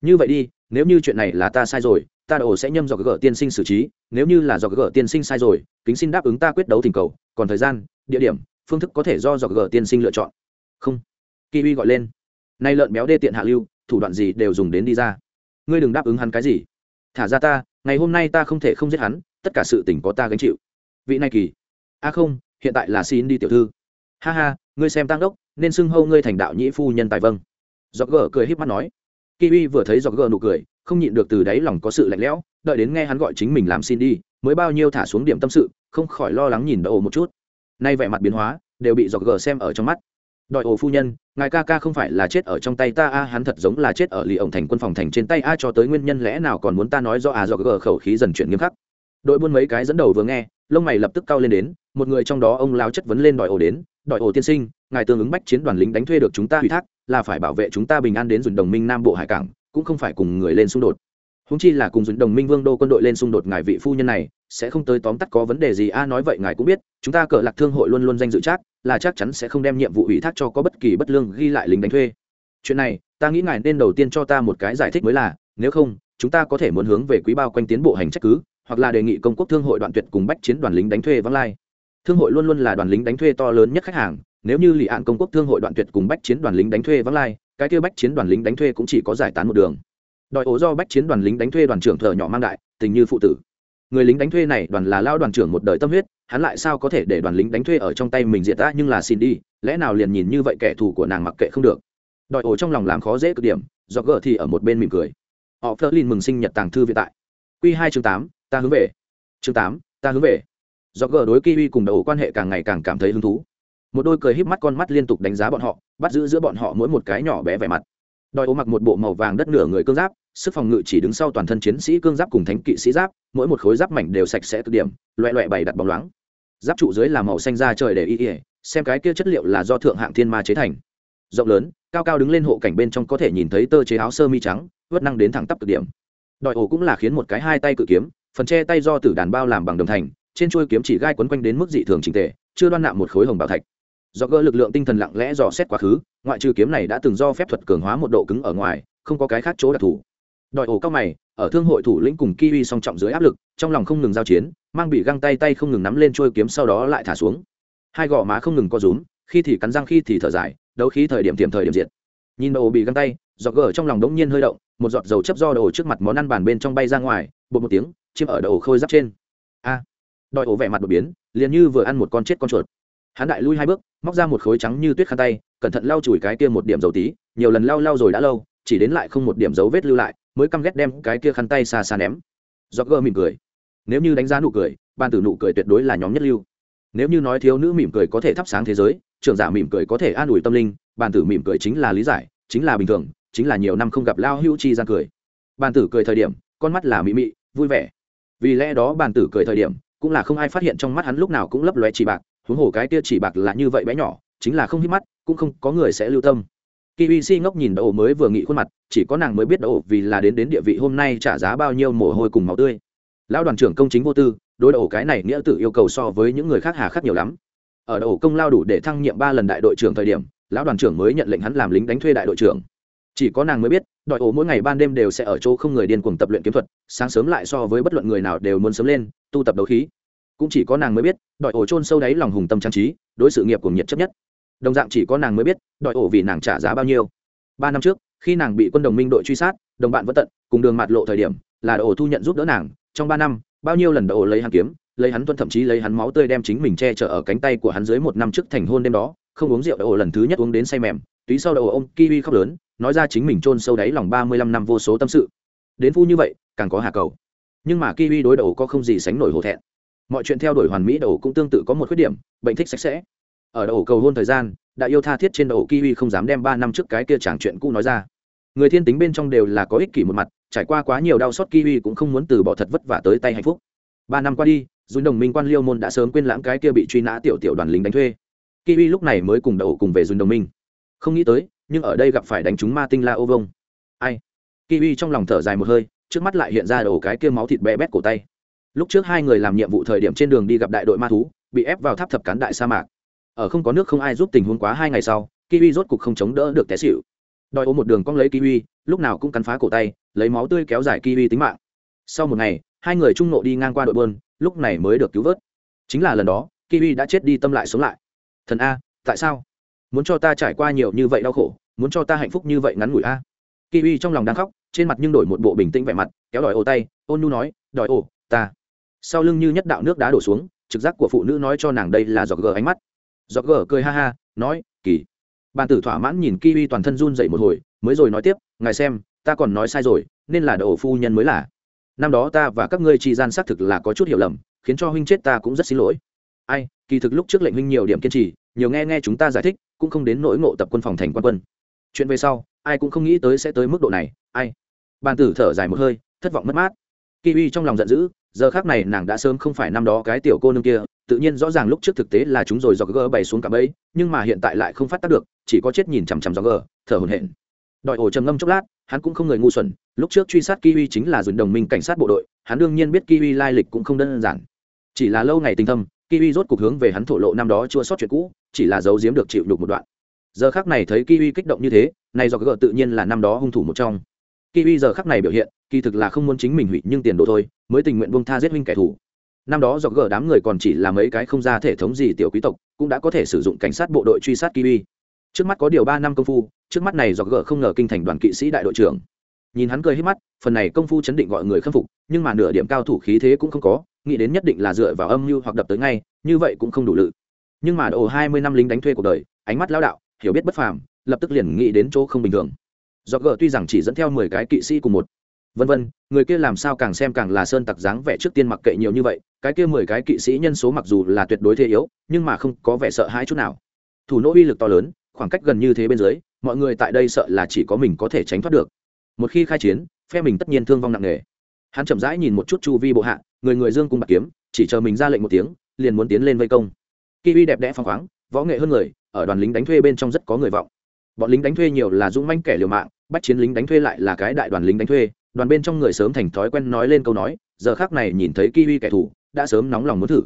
Như vậy đi, nếu như chuyện này là ta sai rồi, ta đồ sẽ nhâm dọc gỡ tiên sinh xử trí, nếu như là dọc gỡ tiên sinh sai rồi, kính xin đáp ứng ta quyết đấu thỉnh cầu, còn thời gian, địa điểm, phương thức có thể do dọc gỡ tiên sinh lựa chọn. Không. Kiwi gọi lên. Nay lợn béo đê tiện hạ lưu, thủ đoạn gì đều dùng đến đi ra. Ngươi đừng đáp ứng hắn cái gì. Thả ra ta, ngày hôm nay ta không thể không giết hắn, tất cả sự tình có ta gánh chịu. Vị này kỳ. A không hiện tại là xin đi tiểu thư. Ha ha, ngươi xem tăng đốc, nên xưng hâu ngươi thành đạo nhĩ phu nhân tài vâng. Do gờ cười híp mắt nói. Kiwi vừa thấy do gờ nụ cười, không nhịn được từ đáy lòng có sự lạnh lẽo, đợi đến nghe hắn gọi chính mình làm xin đi, mới bao nhiêu thả xuống điểm tâm sự, không khỏi lo lắng nhìn đỡ ổ một chút. Nay vẻ mặt biến hóa, đều bị do gờ xem ở trong mắt. Đòi ổ phu nhân, ngài ca ca không phải là chết ở trong tay ta a, hắn thật giống là chết ở lì ổng thành quân phòng thành trên tay a, cho tới nguyên nhân lẽ nào còn muốn ta nói do a do gờ khẩu khí dần chuyển nghiêm khắc. Đội buôn mấy cái dẫn đầu vừa nghe, lông mày lập tức cao lên đến một người trong đó ông lao chất vấn lên đòi ổ đến, đòi ổ tiên sinh, ngài tương ứng bách chiến đoàn lính đánh thuê được chúng ta ủy thác, là phải bảo vệ chúng ta bình an đến dùng đồng minh nam bộ hải cảng, cũng không phải cùng người lên xung đột. Húng chi là cùng dùng đồng minh vương đô quân đội lên xung đột ngài vị phu nhân này, sẽ không tới tóm tắt có vấn đề gì. A nói vậy ngài cũng biết, chúng ta cờ lạc thương hội luôn luôn danh dự chắc, là chắc chắn sẽ không đem nhiệm vụ ủy thác cho có bất kỳ bất lương ghi lại lính đánh thuê. Chuyện này, ta nghĩ ngài nên đầu tiên cho ta một cái giải thích mới là, nếu không, chúng ta có thể muốn hướng về quý bao quanh tiến bộ hành trách cứ, hoặc là đề nghị công quốc thương hội đoạn tuyệt cùng bách chiến đoàn lính đánh thuê vắng lai thương hội luôn luôn là đoàn lính đánh thuê to lớn nhất khách hàng, nếu như lì ạn công quốc thương hội đoạn tuyệt cùng bách chiến đoàn lính đánh thuê vắng lai, cái kia bách chiến đoàn lính đánh thuê cũng chỉ có giải tán một đường. Đòi ố do bách chiến đoàn lính đánh thuê đoàn trưởng thợ nhỏ mang đại, tình như phụ tử. Người lính đánh thuê này đoàn là lao đoàn trưởng một đời tâm huyết, hắn lại sao có thể để đoàn lính đánh thuê ở trong tay mình diệt ta nhưng là xin đi, lẽ nào liền nhìn như vậy kẻ thù của nàng mặc kệ không được. Đòi ổ trong lòng làm khó dễ cực điểm, do gỡ thì ở một bên mỉm cười. Họ phớt lên mừng sinh nhật tàng thư viện tại. Q hai chương tám, ta hướng về. Chương tám, ta hướng về do gờ đối kiwi cùng đầu quan hệ càng ngày càng cảm thấy hứng thú. Một đôi cười híp mắt con mắt liên tục đánh giá bọn họ, bắt giữ giữa bọn họ mỗi một cái nhỏ bé vẻ mặt. Đòi ố mặc một bộ màu vàng đất nửa người cương giáp, sức phòng ngự chỉ đứng sau toàn thân chiến sĩ cương giáp cùng thánh kỵ sĩ giáp, mỗi một khối giáp mảnh đều sạch sẽ cực điểm, loẹ loẹ bày đặt bóng loáng. Giáp trụ dưới là màu xanh da trời để y ỉa xem cái kia chất liệu là do thượng hạng thiên ma chế thành. Rộng lớn, cao cao đứng lên hộ cảnh bên trong có thể nhìn thấy tơ chế áo sơ mi trắng vớt năng đến thẳng tắp cực điểm. Đòi ổ cũng là khiến một cái hai tay cự kiếm, phần che tay do tử đàn bao làm bằng đồng thành trên chuôi kiếm chỉ gai quấn quanh đến mức dị thường trình tề, chưa đoan nạm một khối hồng bảo thạch. Do gỡ lực lượng tinh thần lặng lẽ dò xét quá khứ, ngoại trừ kiếm này đã từng do phép thuật cường hóa một độ cứng ở ngoài, không có cái khác chỗ đặc thù. Đòi ổ cao mày, ở thương hội thủ lĩnh cùng kiwi song trọng dưới áp lực, trong lòng không ngừng giao chiến, mang bị găng tay tay không ngừng nắm lên trôi kiếm sau đó lại thả xuống. Hai gò má không ngừng co rúm, khi thì cắn răng khi thì thở dài, đấu khí thời điểm tiềm thời điểm diệt. nhìn đầu bị găng tay giọt gờ trong lòng đống nhiên hơi động, một giọt dầu chấp do đầu trước mặt món ăn bàn bên trong bay ra ngoài, bột một tiếng, chim ở đầu khôi giáp trên. A! Đòi ổ vẻ mặt đột biến, liền như vừa ăn một con chết con chuột. Hắn đại lui hai bước, móc ra một khối trắng như tuyết khăn tay, cẩn thận lau chùi cái kia một điểm dầu tí, nhiều lần lau lau rồi đã lâu, chỉ đến lại không một điểm dấu vết lưu lại, mới căm ghét đem cái kia khăn tay xa xa ném. Do gơ mỉm cười. Nếu như đánh giá nụ cười ban tử nụ cười tuyệt đối là nhóm nhất lưu. Nếu như nói thiếu nữ mỉm cười có thể thắp sáng thế giới, trưởng giả mỉm cười có thể an ủi tâm linh, bàn tử mỉm cười chính là lý giải, chính là bình thường, chính là nhiều năm không gặp lao hữu chi gian cười. Bàn tử cười thời điểm, con mắt là mị mị, vui vẻ. Vì lẽ đó bàn tử cười thời điểm cũng là không ai phát hiện trong mắt hắn lúc nào cũng lấp lóe chỉ bạc, huống hồ cái kia chỉ bạc là như vậy bé nhỏ, chính là không hít mắt, cũng không có người sẽ lưu tâm. Kiwi si ngốc nhìn đậu mới vừa nghị khuôn mặt, chỉ có nàng mới biết đậu vì là đến đến địa vị hôm nay trả giá bao nhiêu mồ hôi cùng máu tươi. Lão đoàn trưởng công chính vô tư, đối đậu cái này nghĩa tử yêu cầu so với những người khác hà khắc nhiều lắm. Ở đậu công lao đủ để thăng nhiệm ba lần đại đội trưởng thời điểm, lão đoàn trưởng mới nhận lệnh hắn làm lính đánh thuê đại đội trưởng chỉ có nàng mới biết, đội ổ mỗi ngày ban đêm đều sẽ ở chỗ không người điên cuồng tập luyện kiếm thuật, sáng sớm lại so với bất luận người nào đều muốn sớm lên, tu tập đấu khí. Cũng chỉ có nàng mới biết, đội ổ chôn sâu đáy lòng hùng tâm trang trí, đối sự nghiệp cùng nhiệt chấp nhất. Đồng dạng chỉ có nàng mới biết, đội ổ vì nàng trả giá bao nhiêu. Ba năm trước, khi nàng bị quân đồng minh đội truy sát, đồng bạn vẫn tận, cùng đường mạt lộ thời điểm, là đội ổ thu nhận giúp đỡ nàng. Trong ba năm, bao nhiêu lần đội ổ lấy hắn kiếm, lấy hắn tuân thậm chí lấy hắn máu tươi đem chính mình che chở ở cánh tay của hắn dưới một năm trước thành hôn đêm đó, không uống rượu đội ổ lần thứ nhất uống đến say mềm túy sau đội ổ ông kiwi khóc lớn nói ra chính mình chôn sâu đáy lòng ba mươi lăm năm vô số tâm sự. Đến phu như vậy, càng có hà cầu. Nhưng mà kiwi đối đầu có không gì sánh nổi hổ thẹn. Mọi chuyện theo đuổi hoàn mỹ đầu cũng tương tự có một khuyết điểm, bệnh thích sạch sẽ. Ở đầu cầu hôn thời gian đã yêu tha thiết trên đầu kiwi không dám đem ba năm trước cái kia chẳng chuyện cũ nói ra. Người thiên tính bên trong đều là có ích kỷ một mặt, trải qua quá nhiều đau xót kiwi cũng không muốn từ bỏ thật vất vả tới tay hạnh phúc. Ba năm qua đi, dù đồng minh quan liêu môn đã sớm quên lãng cái kia bị truy nã tiểu tiểu đoàn lính đánh thuê. Kiwi lúc này mới cùng đầu cùng về dùn đồng minh. Không nghĩ tới nhưng ở đây gặp phải đánh trúng ma tinh la ô vông. Ai? Kiwi trong lòng thở dài một hơi, trước mắt lại hiện ra đầu cái kia máu thịt bé bét cổ tay. Lúc trước hai người làm nhiệm vụ thời điểm trên đường đi gặp đại đội ma thú, bị ép vào tháp thập cán đại sa mạc. Ở không có nước không ai giúp tình huống quá hai ngày sau, kiwi rốt cục không chống đỡ được té xịu đòi ôm một đường cong lấy kiwi, lúc nào cũng cắn phá cổ tay, lấy máu tươi kéo dài kiwi tính mạng. Sau một ngày, hai người trung nộ đi ngang qua đội bơn lúc này mới được cứu vớt. Chính là lần đó, kiwi đã chết đi tâm lại sống lại. Thần a, tại sao? Muốn cho ta trải qua nhiều như vậy đau khổ, muốn cho ta hạnh phúc như vậy ngắn ngủi a. Kiwi trong lòng đang khóc, trên mặt nhưng đổi một bộ bình tĩnh vẻ mặt, kéo đòi ô tay, ôn nu nói, đòi ô ta. Sau lưng như nhất đạo nước đá đổ xuống, trực giác của phụ nữ nói cho nàng đây là giọt gờ ánh mắt. Giọt gờ cười ha ha, nói, kỳ. Bàn tử thỏa mãn nhìn kiwi toàn thân run dậy một hồi, mới rồi nói tiếp, ngài xem, ta còn nói sai rồi, nên là đậu phu nhân mới là. Năm đó ta và các ngươi tri gian xác thực là có chút hiểu lầm, khiến cho huynh chết ta cũng rất xin lỗi. Ai, kỳ thực lúc trước lệnh huynh nhiều điểm kiên trì, nhiều nghe nghe chúng ta giải thích cũng không đến nỗi ngộ tập quân phòng thành quan quân. Chuyện về sau, ai cũng không nghĩ tới sẽ tới mức độ này, ai. Bàn tử thở dài một hơi, thất vọng mất mát. Kiwi trong lòng giận dữ, giờ khác này nàng đã sớm không phải năm đó cái tiểu cô nương kia, tự nhiên rõ ràng lúc trước thực tế là chúng rồi do gỡ bày xuống cả bẫy, nhưng mà hiện tại lại không phát tác được, chỉ có chết nhìn chằm chằm do gỡ thở hổn hển. Đòi ổ trầm ngâm chốc lát, hắn cũng không người ngu xuẩn, lúc trước truy sát kiwi chính là dùn đồng minh cảnh sát bộ đội, hắn đương nhiên biết kiwi lai lịch cũng không đơn giản. Chỉ là lâu ngày tình thâm kiwi rốt cục hướng về hắn thổ lộ năm đó chưa sót chuyện cũ, chỉ là giấu giếm được chịu đục một đoạn. Giờ khác này thấy kiwi kích động như thế, này do gỡ tự nhiên là năm đó hung thủ một trong. Kiwi giờ khắc này biểu hiện, kỳ thực là không muốn chính mình hủy nhưng tiền đồ thôi, mới tình nguyện buông tha giết huynh kẻ thù. Năm đó do gỡ đám người còn chỉ là mấy cái không ra thể thống gì tiểu quý tộc, cũng đã có thể sử dụng cảnh sát bộ đội truy sát kiwi. Trước mắt có điều ba năm công phu, trước mắt này do gỡ không ngờ kinh thành đoàn kỵ sĩ đại đội trưởng. Nhìn hắn cười hết mắt, phần này công phu chấn định gọi người khâm phục, nhưng mà nửa điểm cao thủ khí thế cũng không có nghĩ đến nhất định là dựa vào âm mưu hoặc đập tới ngay, như vậy cũng không đủ lự. Nhưng mà độ hai mươi năm lính đánh thuê cuộc đời, ánh mắt lao đạo, hiểu biết bất phàm, lập tức liền nghĩ đến chỗ không bình thường. Do gờ tuy rằng chỉ dẫn theo mười cái kỵ sĩ cùng một. Vân vân, người kia làm sao càng xem càng là sơn tặc dáng vẻ trước tiên mặc kệ nhiều như vậy, cái kia mười cái kỵ sĩ nhân số mặc dù là tuyệt đối thế yếu, nhưng mà không có vẻ sợ hãi chút nào. Thủ nỗ uy lực to lớn, khoảng cách gần như thế bên dưới, mọi người tại đây sợ là chỉ có mình có thể tránh thoát được. Một khi khai chiến, phe mình tất nhiên thương vong nặng nề. Hắn chậm rãi nhìn một chút chu vi bộ hạ người người dương cung bạc kiếm, chỉ chờ mình ra lệnh một tiếng, liền muốn tiến lên vây công. Kiwi đẹp đẽ phăng khoáng, võ nghệ hơn người, ở đoàn lính đánh thuê bên trong rất có người vọng. Bọn lính đánh thuê nhiều là dũng manh kẻ liều mạng bắt chiến lính đánh thuê lại là cái đại đoàn lính đánh thuê, đoàn bên trong người sớm thành thói quen nói lên câu nói, giờ khác này nhìn thấy kiwi kẻ thù, đã sớm nóng lòng muốn thử.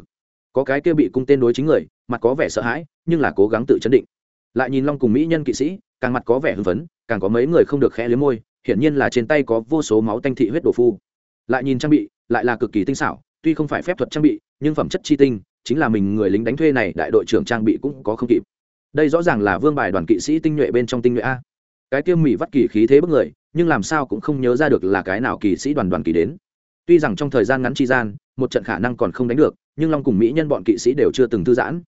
Có cái kia bị cung tên đối chính người, mặt có vẻ sợ hãi, nhưng là cố gắng tự chấn định. Lại nhìn long cùng mỹ nhân kỵ sĩ, càng mặt có vẻ hưng phấn, càng có mấy người không được khẽ liếm môi, hiển nhiên là trên tay có vô số máu tanh thị huyết đồ phu. Lại nhìn trang bị lại là cực kỳ tinh xảo, tuy không phải phép thuật trang bị, nhưng phẩm chất chi tinh, chính là mình người lính đánh thuê này, đại đội trưởng trang bị cũng có không kịp. Đây rõ ràng là vương bài đoàn kỵ sĩ tinh nhuệ bên trong tinh nhuệ a. Cái tiêm mỹ vắt kỳ khí thế bức người, nhưng làm sao cũng không nhớ ra được là cái nào kỳ sĩ đoàn đoàn kỳ đến. Tuy rằng trong thời gian ngắn chi gian, một trận khả năng còn không đánh được, nhưng long cùng mỹ nhân bọn kỵ sĩ đều chưa từng thư giãn.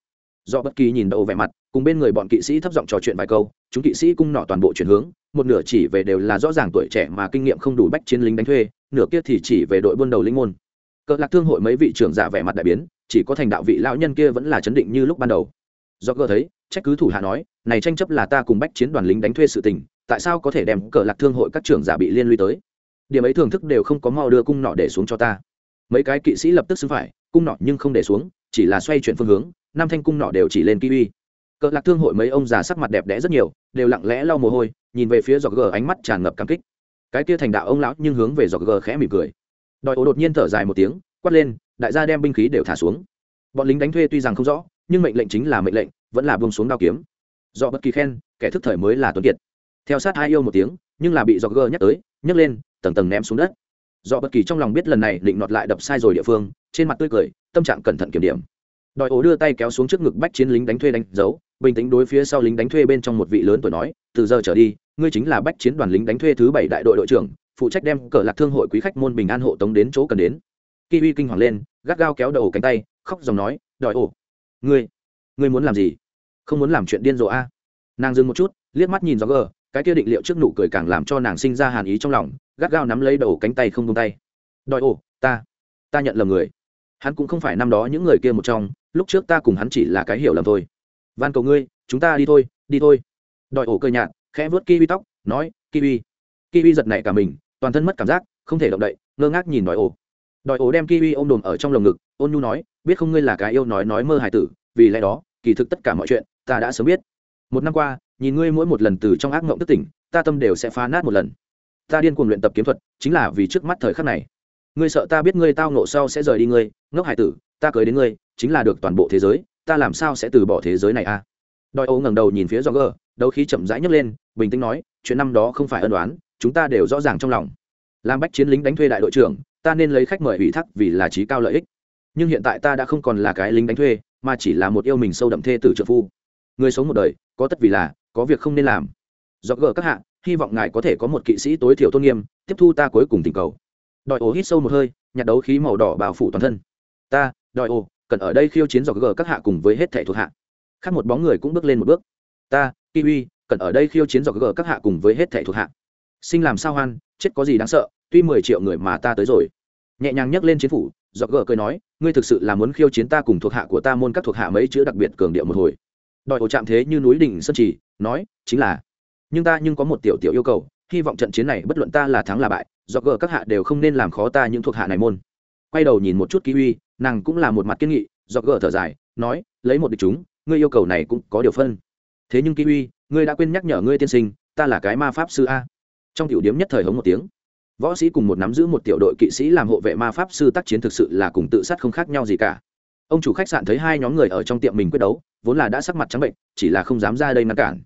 Do bất kỳ nhìn đầu vẻ mặt, cùng bên người bọn kỵ sĩ thấp giọng trò chuyện vài câu, chúng kỵ sĩ cung nọ toàn bộ chuyển hướng, một nửa chỉ về đều là rõ ràng tuổi trẻ mà kinh nghiệm không đủ bách chiến lính đánh thuê nửa kia thì chỉ về đội buôn đầu linh môn. Cỡ lạc thương hội mấy vị trưởng giả vẻ mặt đại biến, chỉ có thành đạo vị lão nhân kia vẫn là chấn định như lúc ban đầu. Do gỡ thấy, trách cứ thủ hạ nói, này tranh chấp là ta cùng bách chiến đoàn lính đánh thuê sự tình, tại sao có thể đem cờ lạc thương hội các trưởng giả bị liên lụy tới? Điểm ấy thưởng thức đều không có mau đưa cung nọ để xuống cho ta. Mấy cái kỵ sĩ lập tức xứng phải, cung nọ nhưng không để xuống, chỉ là xoay chuyển phương hướng, năm thanh cung nọ đều chỉ lên kiwi. Cờ lạc thương hội mấy ông già sắc mặt đẹp đẽ rất nhiều, đều lặng lẽ lau mồ hôi, nhìn về phía giọt gờ ánh mắt tràn ngập cảm kích cái kia thành đạo ông lão nhưng hướng về giọt gờ khẽ mỉm cười. Đòi ổ đột nhiên thở dài một tiếng, quát lên, đại gia đem binh khí đều thả xuống. Bọn lính đánh thuê tuy rằng không rõ, nhưng mệnh lệnh chính là mệnh lệnh, vẫn là buông xuống đao kiếm. Do bất kỳ khen, kẻ thức thời mới là tuấn kiệt. Theo sát hai yêu một tiếng, nhưng là bị do gờ nhắc tới, nhấc lên, tầng tầng ném xuống đất. Do bất kỳ trong lòng biết lần này định nọt lại đập sai rồi địa phương, trên mặt tươi cười, tâm trạng cẩn thận kiểm điểm. Đòi ổ đưa tay kéo xuống trước ngực bách chiến lính đánh thuê đánh dấu, bình tĩnh đối phía sau lính đánh thuê bên trong một vị lớn tuổi nói, từ giờ trở đi ngươi chính là bách chiến đoàn lính đánh thuê thứ bảy đại đội đội trưởng, phụ trách đem cờ lạc thương hội quý khách môn bình an hộ tống đến chỗ cần đến. Kỳ uy kinh hoàng lên, gắt gao kéo đầu cánh tay, khóc dòng nói, đòi ổ, ngươi ngươi muốn làm gì? Không muốn làm chuyện điên rồ a? Nàng dừng một chút, liếc mắt nhìn do gờ, cái kia định liệu trước nụ cười càng làm cho nàng sinh ra hàn ý trong lòng, gắt gao nắm lấy đầu cánh tay không tung tay. Đòi ổ, ta ta nhận lầm người. Hắn cũng không phải năm đó những người kia một trong, lúc trước ta cùng hắn chỉ là cái hiểu lầm thôi. Van cầu ngươi, chúng ta đi thôi đi thôi. Đòi ổ cơ nhạt khẽ vớt kiwi tóc, nói, kiwi. Kiwi giật nảy cả mình, toàn thân mất cảm giác, không thể động đậy, ngơ ngác nhìn đòi ổ. Đòi ổ đem kiwi ôm đồm ở trong lồng ngực, ôn nhu nói, biết không ngươi là cái yêu nói nói mơ hài tử, vì lẽ đó, kỳ thực tất cả mọi chuyện, ta đã sớm biết. Một năm qua, nhìn ngươi mỗi một lần từ trong ác mộng thức tỉnh, ta tâm đều sẽ phá nát một lần. Ta điên cuồng luyện tập kiếm thuật, chính là vì trước mắt thời khắc này. Ngươi sợ ta biết ngươi tao nộ sau sẽ rời đi ngươi, ngốc hải tử, ta cưới đến ngươi, chính là được toàn bộ thế giới, ta làm sao sẽ từ bỏ thế giới này a à? Đòi ô ngẩng đầu nhìn phía do gờ khí chậm rãi nhấc lên, bình tĩnh nói, chuyện năm đó không phải ân đoán chúng ta đều rõ ràng trong lòng. Làm bách chiến lính đánh thuê đại đội trưởng, ta nên lấy khách mời ủy thác vì là trí cao lợi ích. Nhưng hiện tại ta đã không còn là cái lính đánh thuê, mà chỉ là một yêu mình sâu đậm thê tử trợ phu. Người sống một đời, có tất vì là, có việc không nên làm. Do các hạ, hy vọng ngài có thể có một kỵ sĩ tối thiểu tôn nghiêm, tiếp thu ta cuối cùng tình cầu. Đòi ổ hít sâu một hơi, nhặt đấu khí màu đỏ bao phủ toàn thân. Ta, đòi ổ cần ở đây khiêu chiến do các hạ cùng với hết thẻ thuộc hạ khác một bóng người cũng bước lên một bước. Ta, kiwi, cần ở đây khiêu chiến dọc gờ các hạ cùng với hết thẻ thuộc hạ. Sinh làm sao hoan, chết có gì đáng sợ, tuy mười triệu người mà ta tới rồi. Nhẹ nhàng nhấc lên chiến phủ, dọc gờ cười nói, ngươi thực sự là muốn khiêu chiến ta cùng thuộc hạ của ta môn các thuộc hạ mấy chữ đặc biệt cường điệu một hồi. Đòi hồ chạm thế như núi đỉnh sơn trì, nói, chính là, nhưng ta nhưng có một tiểu tiểu yêu cầu, hy vọng trận chiến này bất luận ta là thắng là bại, dọc gờ các hạ đều không nên làm khó ta những thuộc hạ này môn. Quay đầu nhìn một chút kiwi, nàng cũng là một mặt kiên nghị, dọc gờ thở dài, nói, lấy một địch chúng ngươi yêu cầu này cũng có điều phân. Thế nhưng kiwi, ngươi đã quên nhắc nhở ngươi tiên sinh, ta là cái ma pháp sư a. Trong tiểu điếm nhất thời hống một tiếng. Võ sĩ cùng một nắm giữ một tiểu đội kỵ sĩ làm hộ vệ ma pháp sư tác chiến thực sự là cùng tự sát không khác nhau gì cả. Ông chủ khách sạn thấy hai nhóm người ở trong tiệm mình quyết đấu, vốn là đã sắc mặt trắng bệnh, chỉ là không dám ra đây ngăn cản.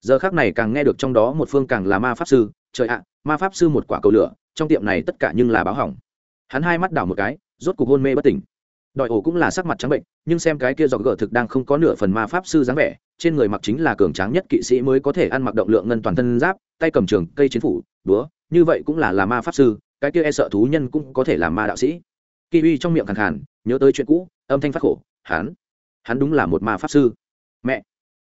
Giờ khác này càng nghe được trong đó một phương càng là ma pháp sư, trời ạ, ma pháp sư một quả cầu lửa, trong tiệm này tất cả nhưng là báo hỏng. Hắn hai mắt đảo một cái, rốt cục hôn mê bất tỉnh đòi ổ cũng là sắc mặt trắng bệnh, nhưng xem cái kia dọc gỡ thực đang không có nửa phần ma pháp sư dáng vẻ, trên người mặc chính là cường tráng nhất kỵ sĩ mới có thể ăn mặc động lượng ngân toàn thân giáp, tay cầm trường cây chiến phủ, búa, như vậy cũng là là ma pháp sư, cái kia e sợ thú nhân cũng có thể là ma đạo sĩ. Kỳ uy trong miệng khẳng khàn, nhớ tới chuyện cũ, âm thanh phát khổ, hắn hắn đúng là một ma pháp sư. Mẹ,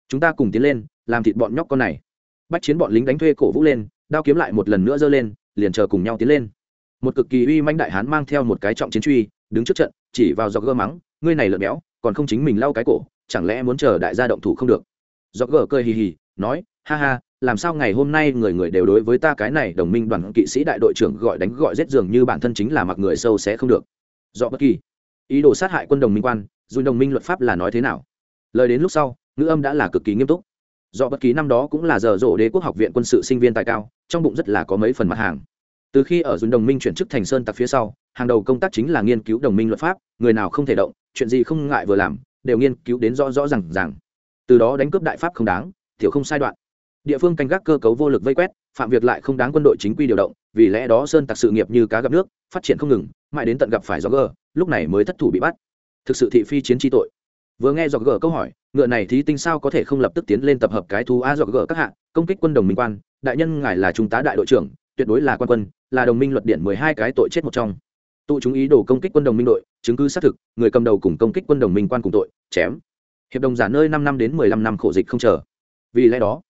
chúng ta cùng tiến lên, làm thịt bọn nhóc con này. Bách chiến bọn lính đánh thuê cổ vũ lên, đao kiếm lại một lần nữa giơ lên, liền chờ cùng nhau tiến lên. Một cực kỳ uy manh đại hán mang theo một cái trọng chiến truy, đứng trước trận chỉ vào giọt gơ mắng, ngươi này lợn béo, còn không chính mình lau cái cổ, chẳng lẽ muốn chờ đại gia động thủ không được? Giọt gơ cười hì hì, nói, ha ha, làm sao ngày hôm nay người người đều đối với ta cái này đồng minh đoàn kỵ sĩ đại đội trưởng gọi đánh gọi giết dường như bản thân chính là mặc người sâu sẽ không được. Do bất kỳ, ý đồ sát hại quân đồng minh quan, dù đồng minh luật pháp là nói thế nào? Lời đến lúc sau, ngữ âm đã là cực kỳ nghiêm túc. Do bất kỳ năm đó cũng là giờ rộ đế quốc học viện quân sự sinh viên tài cao, trong bụng rất là có mấy phần mặt hàng từ khi ở dùng đồng minh chuyển chức thành sơn tặc phía sau, hàng đầu công tác chính là nghiên cứu đồng minh luật pháp, người nào không thể động, chuyện gì không ngại vừa làm, đều nghiên cứu đến rõ rõ r à n g rằng từ đó đánh cướp đại pháp không đáng thiểu không sai đoạn. Địa phương canh gác cơ cấu vô lực vây quét, phạm việc lại không đáng quân đội chính quy điều động, vì lẽ đó sơn tặc sự nghiệp như cá gặp nước, phát triển không ngừng, mãi đến tận gặp phải do gờ, lúc này mới thất thủ bị bắt. Thực sự thị phi chiến tri tội. Vừa nghe do gờ câu hỏi, ngựa này thí tinh sao có thể không lập tức tiến lên tập hợp cái thú a do gờ các hạng công kích quân đồng minh quan, đại nhân ngài là trung tá đại đội trưởng tuyệt đối là quan quân, là đồng minh luật điện mười hai cái tội chết một trong. Tụ chúng ý đồ công kích quân đồng minh đội, chứng cứ xác thực, người cầm đầu cùng công kích quân đồng minh quan cùng tội, chém. Hiệp đồng giả nơi năm năm đến mười lăm năm khổ dịch không chờ. Vì lẽ đó,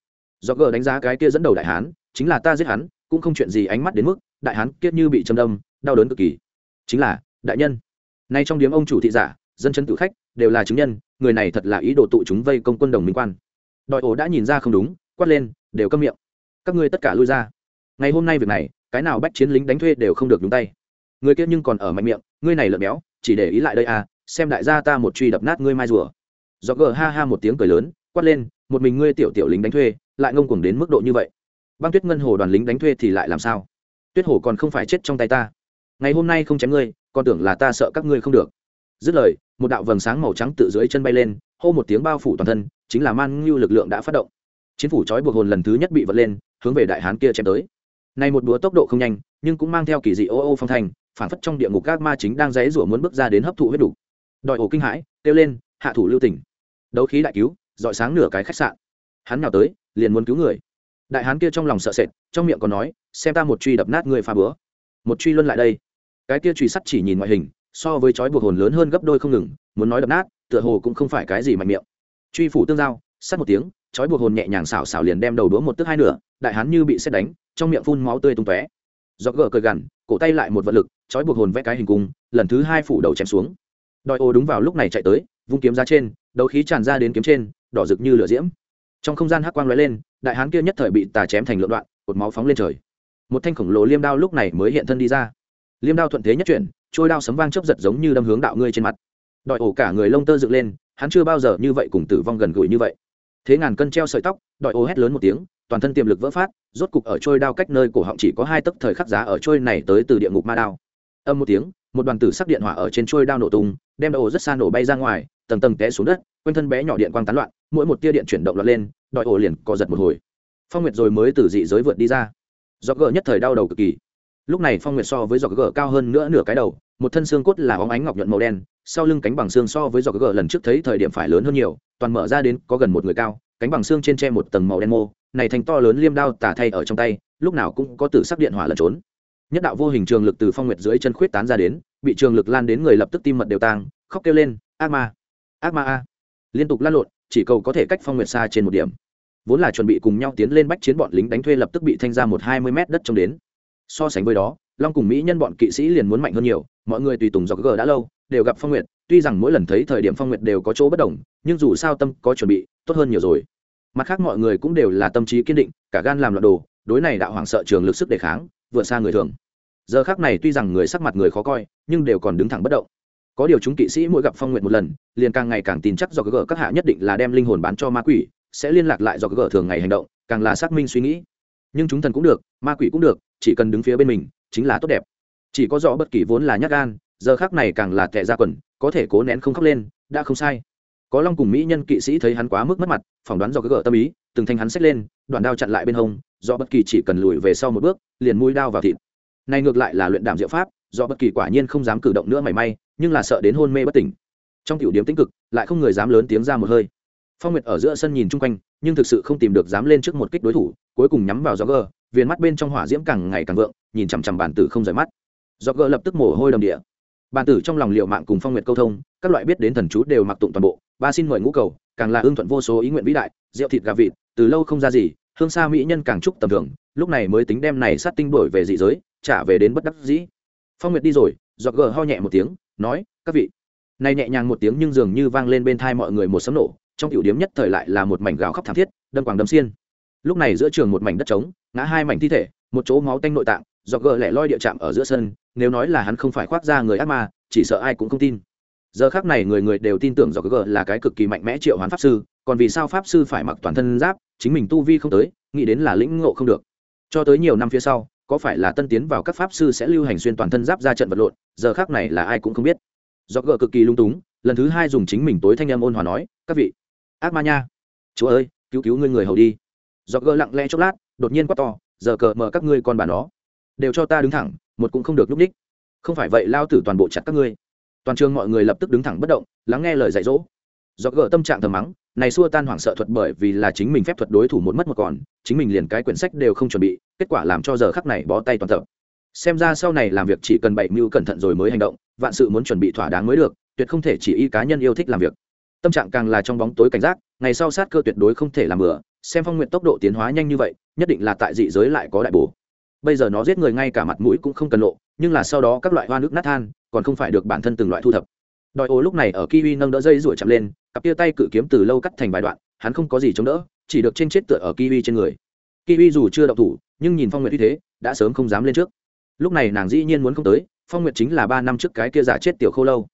do gờ đánh giá cái kia dẫn đầu đại hán, chính là ta giết hắn, cũng không chuyện gì ánh mắt đến mức, đại hán kiết như bị châm đâm, đau đớn cực kỳ. Chính là, đại nhân, nay trong điếm ông chủ thị giả, dân chân tự khách, đều là chứng nhân, người này thật là ý đồ tụ chúng vây công quân đồng minh quan. Đội ổ đã nhìn ra không đúng, quát lên, đều câm miệng. Các ngươi tất cả lui ra ngày hôm nay việc này, cái nào bách chiến lính đánh thuê đều không được nhúng tay. Người kia nhưng còn ở mạnh miệng, ngươi này lợn béo, chỉ để ý lại đây à xem đại gia ta một truy đập nát ngươi mai rùa. Do gờ ha ha một tiếng cười lớn, quát lên, một mình ngươi tiểu tiểu lính đánh thuê, lại ngông cuồng đến mức độ như vậy. Băng tuyết ngân hồ đoàn lính đánh thuê thì lại làm sao? Tuyết hồ còn không phải chết trong tay ta. Ngày hôm nay không chém ngươi, còn tưởng là ta sợ các ngươi không được. Dứt lời, một đạo vầng sáng màu trắng tự dưới chân bay lên, hô một tiếng bao phủ toàn thân, chính là man ngưu lực lượng đã phát động. Chiến phủ trói buộc hồn lần thứ nhất bị vật lên, hướng về đại hán kia chém tới này một búa tốc độ không nhanh, nhưng cũng mang theo kỳ dị ô ô phong thành phản phất trong địa ngục các ma chính đang giãy giụa muốn bước ra đến hấp thụ huyết đủ. Đòi ổ kinh hãi, kêu lên, hạ thủ lưu tình đấu khí đại cứu, dọi sáng nửa cái khách sạn. Hắn nào tới, liền muốn cứu người. Đại hán kia trong lòng sợ sệt, trong miệng còn nói, xem ta một truy đập nát người pha bữa một truy luân lại đây. Cái kia truy sắt chỉ nhìn ngoại hình, so với chói buộc hồn lớn hơn gấp đôi không ngừng, muốn nói đập nát, tựa hồ cũng không phải cái gì mạnh miệng. Truy phủ tương giao, sắt một tiếng, chói buộc hồn nhẹ nhàng xảo xảo liền đem đầu đũa một tức hai nửa, đại hán như bị sét đánh trong miệng phun máu tươi tung tóe. Do gờ cười gằn, cổ tay lại một vật lực chói buộc hồn vẽ cái hình cung, lần thứ hai phủ đầu chém xuống. Đòi ô đúng vào lúc này chạy tới, vung kiếm ra trên, đấu khí tràn ra đến kiếm trên, đỏ rực như lửa diễm. Trong không gian hắc quang lóe lên, đại hán kia nhất thời bị tà chém thành lượn đoạn, cột máu phóng lên trời. Một thanh khổng lồ liêm đao lúc này mới hiện thân đi ra. Liêm đao thuận thế nhất chuyển, trôi đao sấm vang chớp giật giống như đâm hướng đạo ngươi trên mặt. Đòi ổ cả người lông tơ dựng lên, hắn chưa bao giờ như vậy cùng tử vong gần gũi như vậy. Thế ngàn cân treo sợi tóc, đòi ổ hét lớn một tiếng toàn thân tiềm lực vỡ phát, rốt cục ở trôi đao cách nơi cổ họng chỉ có hai tấc thời khắc giá ở trôi này tới từ địa ngục ma đao. Âm một tiếng, một đoàn tử sắc điện hỏa ở trên trôi đao nổ tung, đem ổ rất xa nổ bay ra ngoài, tầng tầng té xuống đất, quanh thân bé nhỏ điện quang tán loạn, mỗi một tia điện chuyển động loạn lên, đòi ổ liền co giật một hồi. Phong nguyệt rồi mới từ dị giới vượt đi ra. Do gỡ nhất thời đau đầu cực kỳ. Lúc này phong nguyệt so với giọt gờ cao hơn nữa nửa cái đầu, một thân xương cốt là óng ánh ngọc nhuận màu đen, sau lưng cánh bằng xương so với giọt gờ lần trước thấy thời điểm phải lớn hơn nhiều, toàn mở ra đến có gần một người cao, cánh bằng xương trên tre một tầng màu đen mô này thành to lớn liêm đao tả thay ở trong tay, lúc nào cũng có tử sắc điện hỏa lẩn trốn. Nhất đạo vô hình trường lực từ phong nguyệt dưới chân khuyết tán ra đến, bị trường lực lan đến người lập tức tim mật đều tang, khóc kêu lên, ác ma! Ác ma a! Liên tục lan lộn, chỉ cầu có thể cách phong nguyệt xa trên một điểm. Vốn là chuẩn bị cùng nhau tiến lên bách chiến bọn lính đánh thuê lập tức bị thanh ra một hai mươi mét đất trông đến. So sánh với đó, long cùng mỹ nhân bọn kỵ sĩ liền muốn mạnh hơn nhiều, mọi người tùy tùng dọc g đã lâu, đều gặp phong nguyệt. Tuy rằng mỗi lần thấy thời điểm phong nguyệt đều có chỗ bất đồng, nhưng dù sao tâm có chuẩn bị, tốt hơn nhiều rồi mặt khác mọi người cũng đều là tâm trí kiên định, cả gan làm loạn đồ, đối này đạo hoàng sợ trường lực sức đề kháng, vượt xa người thường. Giờ khác này tuy rằng người sắc mặt người khó coi, nhưng đều còn đứng thẳng bất động. Có điều chúng kỵ sĩ mỗi gặp phong nguyện một lần, liền càng ngày càng tin chắc do gỡ các hạ nhất định là đem linh hồn bán cho ma quỷ, sẽ liên lạc lại do gỡ thường ngày hành động, càng là xác minh suy nghĩ. Nhưng chúng thần cũng được, ma quỷ cũng được, chỉ cần đứng phía bên mình, chính là tốt đẹp. Chỉ có rõ bất kỳ vốn là nhát gan, giờ khác này càng là tệ ra quần, có thể cố nén không khóc lên, đã không sai có long cùng mỹ nhân kỵ sĩ thấy hắn quá mức mất mặt, phỏng đoán do cái gở tâm ý, từng thanh hắn xách lên, đoạn đao chặn lại bên hông, do bất kỳ chỉ cần lùi về sau một bước, liền mũi đao vào thịt. Này ngược lại là luyện đảm diệu pháp, do bất kỳ quả nhiên không dám cử động nữa mảy may, nhưng là sợ đến hôn mê bất tỉnh. Trong tiểu điểm tĩnh cực, lại không người dám lớn tiếng ra một hơi. Phong nguyệt ở giữa sân nhìn chung quanh, nhưng thực sự không tìm được dám lên trước một kích đối thủ, cuối cùng nhắm vào do gờ viền mắt bên trong hỏa diễm càng ngày càng vượng, nhìn chằm chằm bản tử không rời mắt. Do gờ lập tức mồ hôi đầm địa bàn tử trong lòng liệu mạng cùng phong nguyệt câu thông, các loại biết đến thần chú đều mặc tụng toàn bộ, ba xin mời ngũ cầu, càng là ưng thuận vô số ý nguyện vĩ đại, rượu thịt gà vịt, từ lâu không ra gì, hương xa mỹ nhân càng chúc tầm thường, lúc này mới tính đem này sát tinh đổi về dị giới, trả về đến bất đắc dĩ. Phong nguyệt đi rồi, giọt gờ ho nhẹ một tiếng, nói, các vị. Này nhẹ nhàng một tiếng nhưng dường như vang lên bên thai mọi người một sấm nổ, trong tiểu điếm nhất thời lại là một mảnh gào khóc thảm thiết, đâm quàng đâm xiên. Lúc này giữa trường một mảnh đất trống, ngã hai mảnh thi thể, một chỗ máu tanh nội tạng do gờ lẻ loi địa chạm ở giữa sân, nếu nói là hắn không phải khoác ra người ác ma, chỉ sợ ai cũng không tin. Giờ khác này người người đều tin tưởng do gờ là cái cực kỳ mạnh mẽ triệu hoán pháp sư, còn vì sao pháp sư phải mặc toàn thân giáp, chính mình tu vi không tới, nghĩ đến là lĩnh ngộ không được. Cho tới nhiều năm phía sau, có phải là tân tiến vào các pháp sư sẽ lưu hành xuyên toàn thân giáp ra trận vật lộn, giờ khác này là ai cũng không biết. Do gờ cực kỳ lung túng, lần thứ hai dùng chính mình tối thanh em ôn hòa nói, các vị, ác ma nha, chúa ơi, cứu cứu ngươi người hầu đi. Do gờ lặng lẽ chốc lát, đột nhiên quát to, giờ cờ mở các ngươi con bà nó đều cho ta đứng thẳng, một cũng không được núp ních không phải vậy lao tử toàn bộ chặt các ngươi. Toàn trường mọi người lập tức đứng thẳng bất động, lắng nghe lời dạy dỗ. Do gỡ tâm trạng thầm mắng, này xua tan hoảng sợ thuật bởi vì là chính mình phép thuật đối thủ một mất một còn, chính mình liền cái quyển sách đều không chuẩn bị, kết quả làm cho giờ khắc này bó tay toàn tập. Xem ra sau này làm việc chỉ cần bảy mưu cẩn thận rồi mới hành động, vạn sự muốn chuẩn bị thỏa đáng mới được, tuyệt không thể chỉ y cá nhân yêu thích làm việc. Tâm trạng càng là trong bóng tối cảnh giác, ngày sau sát cơ tuyệt đối không thể làm bừa, xem phong nguyện tốc độ tiến hóa nhanh như vậy, nhất định là tại dị giới lại có đại bổ bây giờ nó giết người ngay cả mặt mũi cũng không cần lộ, nhưng là sau đó các loại hoa nước nát than, còn không phải được bản thân từng loại thu thập. Đòi ô lúc này ở kiwi nâng đỡ dây ruổi chậm lên, cặp tia tay cự kiếm từ lâu cắt thành vài đoạn, hắn không có gì chống đỡ, chỉ được trên chết tựa ở kiwi trên người. Kiwi dù chưa đậu thủ, nhưng nhìn phong nguyệt như thế, đã sớm không dám lên trước. Lúc này nàng dĩ nhiên muốn không tới, phong nguyệt chính là ba năm trước cái kia giả chết tiểu khô lâu.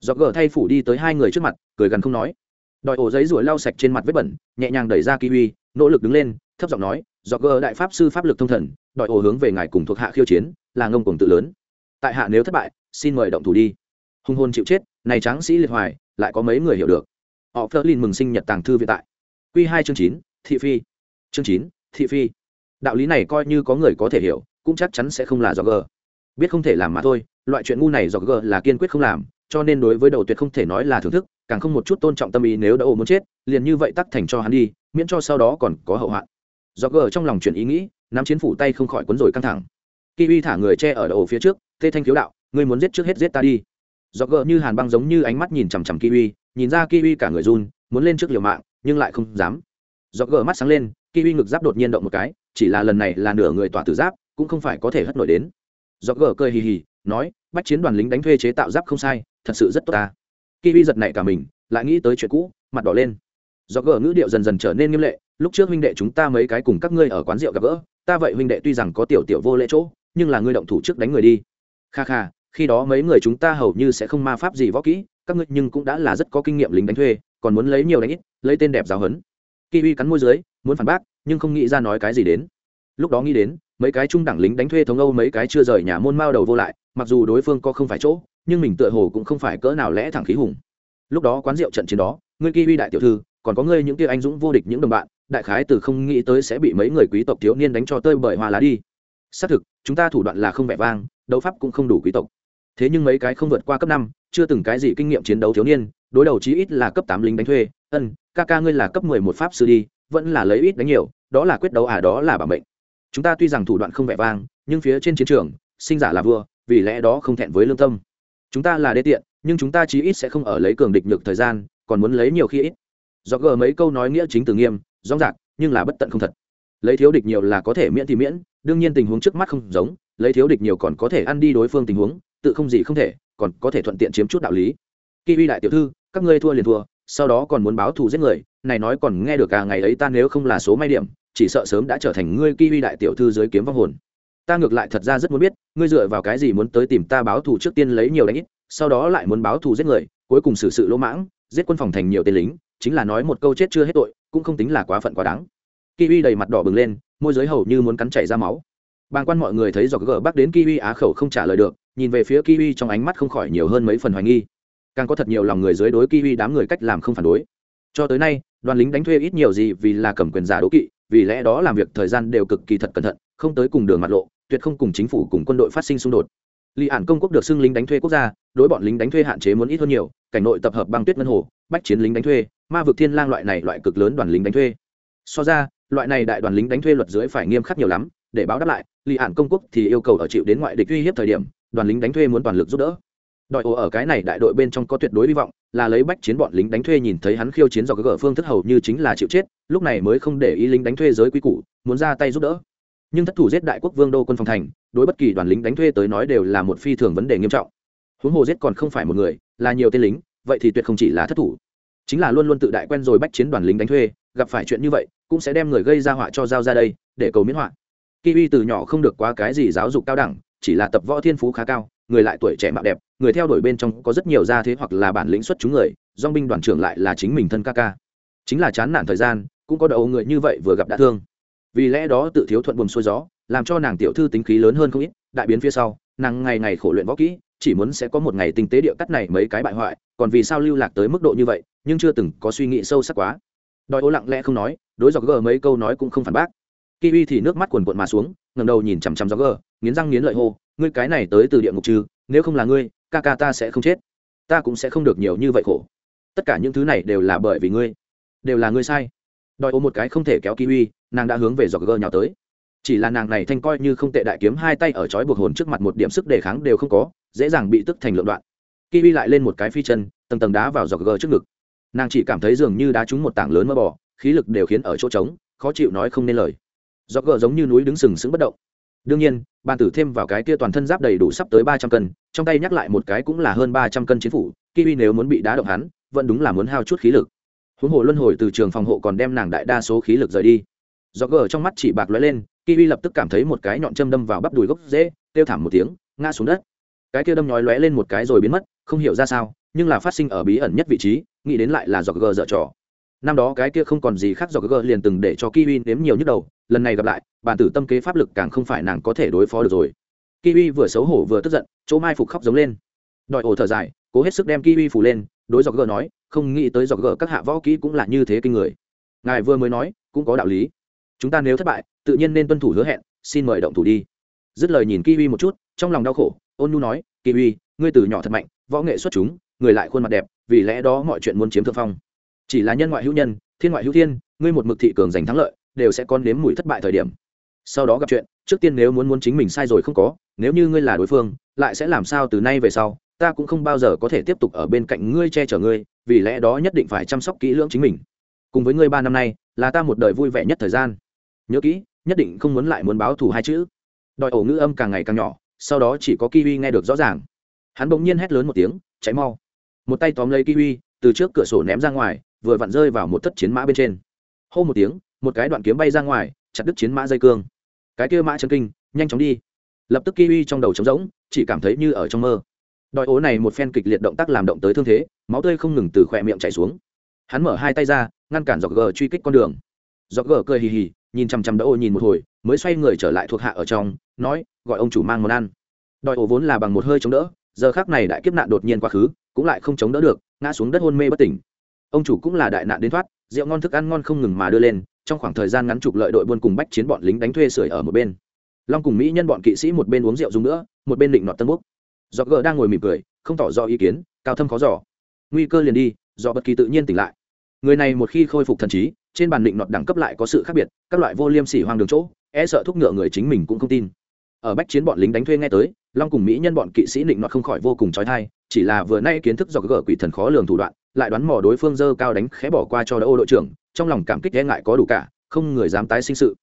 Do gờ thay phủ đi tới hai người trước mặt, cười gần không nói. Đòi ổ giấy ruổi lau sạch trên mặt vết bẩn, nhẹ nhàng đẩy ra kiwi, nỗ lực đứng lên, thấp giọng nói do gờ đại pháp sư pháp lực thông thần đòi ổ hướng về ngài cùng thuộc hạ khiêu chiến, là ngông cùng tự lớn. Tại hạ nếu thất bại, xin mời động thủ đi. Hung hôn chịu chết, này tráng sĩ liệt hoài, lại có mấy người hiểu được. Họ phớt lên mừng sinh nhật tàng thư vĩ tại. Q hai chương chín, thị phi. Chương chín, thị phi. Đạo lý này coi như có người có thể hiểu, cũng chắc chắn sẽ không là do g biết không thể làm mà thôi, loại chuyện ngu này do g là kiên quyết không làm, cho nên đối với đầu tuyệt không thể nói là thưởng thức, càng không một chút tôn trọng tâm ý nếu đã ồ muốn chết, liền như vậy tắc thành cho hắn đi, miễn cho sau đó còn có hậu hoạn. Do g trong lòng chuyện ý nghĩ nắm chiến phủ tay không khỏi quấn rồi căng thẳng. Kiwi thả người che ở đầu phía trước, tê thanh khiếu đạo, ngươi muốn giết trước hết giết ta đi. Do gờ như hàn băng giống như ánh mắt nhìn chằm chằm kiwi, nhìn ra kiwi cả người run, muốn lên trước liều mạng, nhưng lại không dám. Do gờ mắt sáng lên, kiwi ngực giáp đột nhiên động một cái, chỉ là lần này là nửa người tỏa tử giáp, cũng không phải có thể hất nổi đến. Do gờ cười hì hì, nói, bách chiến đoàn lính đánh thuê chế tạo giáp không sai, thật sự rất tốt ta. Kiwi giật nảy cả mình, lại nghĩ tới chuyện cũ, mặt đỏ lên. Do gờ ngữ điệu dần dần trở nên nghiêm lệ, lúc trước huynh đệ chúng ta mấy cái cùng các ngươi ở quán rượu gặp gỡ ta vậy huynh đệ tuy rằng có tiểu tiểu vô lễ chỗ, nhưng là ngươi động thủ trước đánh người đi. Kha kha, khi đó mấy người chúng ta hầu như sẽ không ma pháp gì võ kỹ, các ngươi nhưng cũng đã là rất có kinh nghiệm lính đánh thuê, còn muốn lấy nhiều đánh ít, lấy tên đẹp giáo hấn uy cắn môi dưới, muốn phản bác, nhưng không nghĩ ra nói cái gì đến. Lúc đó nghĩ đến, mấy cái trung đẳng lính đánh thuê thống âu mấy cái chưa rời nhà môn mao đầu vô lại, mặc dù đối phương có không phải chỗ, nhưng mình tựa hồ cũng không phải cỡ nào lẽ thẳng khí hùng. Lúc đó quán rượu trận chiến đó, ngươi uy đại tiểu thư, còn có ngươi những kia anh dũng vô địch những đồng bạn đại khái từ không nghĩ tới sẽ bị mấy người quý tộc thiếu niên đánh cho tơi bởi hoa lá đi. Xác thực, chúng ta thủ đoạn là không vẻ vang, đấu pháp cũng không đủ quý tộc. Thế nhưng mấy cái không vượt qua cấp năm, chưa từng cái gì kinh nghiệm chiến đấu thiếu niên, đối đầu chí ít là cấp tám lính đánh thuê. Ân, ca ca ngươi là cấp mười một pháp sư đi, vẫn là lấy ít đánh nhiều, đó là quyết đấu à đó là bảo mệnh. Chúng ta tuy rằng thủ đoạn không vẻ vang, nhưng phía trên chiến trường, sinh giả là vua, vì lẽ đó không thẹn với lương tâm. Chúng ta là đê tiện, nhưng chúng ta chí ít sẽ không ở lấy cường địch nhược thời gian, còn muốn lấy nhiều khi ít. Do gờ mấy câu nói nghĩa chính từ nghiêm rõ rạc nhưng là bất tận không thật. Lấy thiếu địch nhiều là có thể miễn thì miễn, đương nhiên tình huống trước mắt không giống, lấy thiếu địch nhiều còn có thể ăn đi đối phương tình huống, tự không gì không thể, còn có thể thuận tiện chiếm chút đạo lý. Kiwi đại tiểu thư, các ngươi thua liền thua, sau đó còn muốn báo thù giết người, này nói còn nghe được cả ngày ấy ta nếu không là số may điểm, chỉ sợ sớm đã trở thành ngươi kiwi đại tiểu thư dưới kiếm vong hồn. Ta ngược lại thật ra rất muốn biết, ngươi dựa vào cái gì muốn tới tìm ta báo thù trước tiên lấy nhiều đánh ít, sau đó lại muốn báo thù giết người, cuối cùng xử sự lỗ mãng, giết quân phòng thành nhiều tên lính, chính là nói một câu chết chưa hết tội cũng không tính là quá phận quá đáng. Kiwi đầy mặt đỏ bừng lên, môi giới hầu như muốn cắn chảy ra máu. Bàng quan mọi người thấy do gờ bắc đến kiwi á khẩu không trả lời được, nhìn về phía kiwi trong ánh mắt không khỏi nhiều hơn mấy phần hoài nghi. Càng có thật nhiều lòng người dưới đối kiwi đám người cách làm không phản đối. Cho tới nay, đoàn lính đánh thuê ít nhiều gì vì là cầm quyền giả đố kỵ, vì lẽ đó làm việc thời gian đều cực kỳ thật cẩn thận, không tới cùng đường mặt lộ, tuyệt không cùng chính phủ cùng quân đội phát sinh xung đột. Lý Ản công quốc được xưng lính đánh thuê quốc gia, đối bọn lính đánh thuê hạn chế muốn ít hơn nhiều, cảnh nội tập hợp băng tuyết ngân hồ, bách chiến lính đánh thuê, ma vực thiên lang loại này loại cực lớn đoàn lính đánh thuê. So ra, loại này đại đoàn lính đánh thuê luật dưới phải nghiêm khắc nhiều lắm, để báo đáp lại, Lý Ản công quốc thì yêu cầu ở chịu đến ngoại địch uy hiếp thời điểm, đoàn lính đánh thuê muốn toàn lực giúp đỡ. Đội ổ ở cái này đại đội bên trong có tuyệt đối hy vọng, là lấy bách chiến bọn lính đánh thuê nhìn thấy hắn khiêu chiến do cái gở phương thức hầu như chính là chịu chết, lúc này mới không để ý lính đánh thuê giới quý củ, muốn ra tay giúp đỡ. Nhưng thất thủ giết đại quốc vương đô quân phòng thành, đối bất kỳ đoàn lính đánh thuê tới nói đều là một phi thường vấn đề nghiêm trọng. Huống hồ giết còn không phải một người là nhiều tên lính vậy thì tuyệt không chỉ là thất thủ. Chính là luôn luôn tự đại quen rồi bách chiến đoàn lính đánh thuê gặp phải chuyện như vậy cũng sẽ đem người gây ra họa cho giao ra đây để cầu miễn họa. Kiwi từ nhỏ không được quá cái gì giáo dục cao đẳng chỉ là tập võ thiên phú khá cao người lại tuổi trẻ mạo đẹp người theo đuổi bên trong có rất nhiều gia thế hoặc là bản lĩnh xuất chúng người dong binh đoàn trưởng lại là chính mình thân ca ca. Chính là chán nản thời gian cũng có đầu người như vậy vừa gặp đã thương vì lẽ đó tự thiếu thuận buồm xuôi gió, làm cho nàng tiểu thư tính khí lớn hơn không ít, đại biến phía sau, nàng ngày ngày khổ luyện võ kỹ, chỉ muốn sẽ có một ngày tinh tế địa cắt này mấy cái bại hoại, còn vì sao lưu lạc tới mức độ như vậy, nhưng chưa từng có suy nghĩ sâu sắc quá. Đòi ố lặng lẽ không nói, đối dọc gờ mấy câu nói cũng không phản bác. Kiwi thì nước mắt quần quận mà xuống ngầm đầu nhìn chằm chằm dọc gờ, nghiến răng nghiến lợi hô, ngươi cái này tới từ địa ngục trừ, nếu không là ngươi, ca ca ta sẽ không chết. Ta cũng sẽ không được nhiều như vậy khổ. Tất cả những thứ này đều là bởi vì ngươi, đều là ngươi sai đòi ô một cái không thể kéo kiwi, nàng đã hướng về dọc gờ nhào tới. Chỉ là nàng này thanh coi như không tệ đại kiếm hai tay ở chói buộc hồn trước mặt một điểm sức đề kháng đều không có, dễ dàng bị tức thành lượng đoạn. Kiwi lại lên một cái phi chân, tầng tầng đá vào giọt gờ trước ngực. Nàng chỉ cảm thấy dường như đá trúng một tảng lớn mơ bò, khí lực đều khiến ở chỗ trống, khó chịu nói không nên lời. Giọt gờ giống như núi đứng sừng sững bất động. Đương nhiên, bàn tử thêm vào cái kia toàn thân giáp đầy đủ sắp tới ba trăm cân, trong tay nhắc lại một cái cũng là hơn ba trăm cân chiến phủ, kiwi nếu muốn bị đá động hắn, vẫn đúng là muốn hao chút khí lực huống hồ luân hồi từ trường phòng hộ còn đem nàng đại đa số khí lực rời đi. Do gờ trong mắt chỉ bạc lóe lên, kiwi lập tức cảm thấy một cái nhọn châm đâm vào bắp đùi gốc dễ, kêu thảm một tiếng, ngã xuống đất. Cái kia đâm nhói lóe lên một cái rồi biến mất, không hiểu ra sao, nhưng là phát sinh ở bí ẩn nhất vị trí, nghĩ đến lại là do gờ dở trò. Năm đó cái kia không còn gì khác do gờ liền từng để cho kiwi nếm nhiều nhức đầu, lần này gặp lại, bản tử tâm kế pháp lực càng không phải nàng có thể đối phó được rồi. Kiwi vừa xấu hổ vừa tức giận, chỗ mai phục khóc giống lên. Đòi ổ thở dài, cố hết sức đem kiwi phủ lên, đối do gờ nói không nghĩ tới dọc gỡ các hạ võ kỹ cũng là như thế kinh người. Ngài vừa mới nói, cũng có đạo lý. Chúng ta nếu thất bại, tự nhiên nên tuân thủ hứa hẹn, xin mời động thủ đi. Dứt lời nhìn kiwi một chút, trong lòng đau khổ, ôn nhu nói, kiwi, ngươi từ nhỏ thật mạnh, võ nghệ xuất chúng, người lại khuôn mặt đẹp, vì lẽ đó mọi chuyện muốn chiếm thượng phong. Chỉ là nhân ngoại hữu nhân, thiên ngoại hữu thiên, ngươi một mực thị cường giành thắng lợi, đều sẽ con nếm mùi thất bại thời điểm. Sau đó gặp chuyện, trước tiên nếu muốn muốn chính mình sai rồi không có, nếu như ngươi là đối phương, lại sẽ làm sao từ nay về sau ta cũng không bao giờ có thể tiếp tục ở bên cạnh ngươi che chở ngươi, vì lẽ đó nhất định phải chăm sóc kỹ lưỡng chính mình. Cùng với ngươi ba năm nay, là ta một đời vui vẻ nhất thời gian. Nhớ kỹ, nhất định không muốn lại muốn báo thù hai chữ. Đòi ổ ngữ âm càng ngày càng nhỏ, sau đó chỉ có kiwi nghe được rõ ràng. Hắn bỗng nhiên hét lớn một tiếng cháy mau. Một tay tóm lấy kiwi, từ trước cửa sổ ném ra ngoài, vừa vặn rơi vào một thất chiến mã bên trên. Hô một tiếng, một cái đoạn kiếm bay ra ngoài, chặt đứt chiến mã dây cương. Cái kia mã chân kinh, nhanh chóng đi. Lập tức kiwi trong đầu trống rỗng, chỉ cảm thấy như ở trong mơ đòi ố này một phen kịch liệt động tác làm động tới thương thế, máu tươi không ngừng từ khỏe miệng chảy xuống. Hắn mở hai tay ra, ngăn cản dọc gờ truy kích con đường. Dọc gờ cười hì hì, nhìn chằm chằm đỡ ô nhìn một hồi, mới xoay người trở lại thuộc hạ ở trong, nói, gọi ông chủ mang món ăn. Đòi ổ vốn là bằng một hơi chống đỡ, giờ khác này đại kiếp nạn đột nhiên quá khứ, cũng lại không chống đỡ được, ngã xuống đất hôn mê bất tỉnh. Ông chủ cũng là đại nạn đến thoát, rượu ngon thức ăn ngon không ngừng mà đưa lên, trong khoảng thời gian ngắn chục lợi đội buôn cùng bách chiến bọn lính đánh thuê sưởi ở một bên. Long cùng mỹ nhân bọn kỵ sĩ một bên uống rượu dùng nữa, một bên định nọt tân búc do gờ đang ngồi mỉm cười, không tỏ rõ ý kiến, cao thâm khó giỏ nguy cơ liền đi, do bất kỳ tự nhiên tỉnh lại. Người này một khi khôi phục thần trí, trên bàn định nọt đẳng cấp lại có sự khác biệt, các loại vô liêm sỉ hoang đường chỗ e sợ thúc ngựa người chính mình cũng không tin. Ở bách chiến bọn lính đánh thuê nghe tới, long cùng mỹ nhân bọn kỵ sĩ định nọt không khỏi vô cùng trói thai chỉ là vừa nay kiến thức do gỡ quỷ thần khó lường thủ đoạn, lại đoán mò đối phương dơ cao đánh khẽ bỏ qua cho đỡ ô đội trưởng, trong lòng cảm kích e ngại có đủ cả, không người dám tái sinh sự.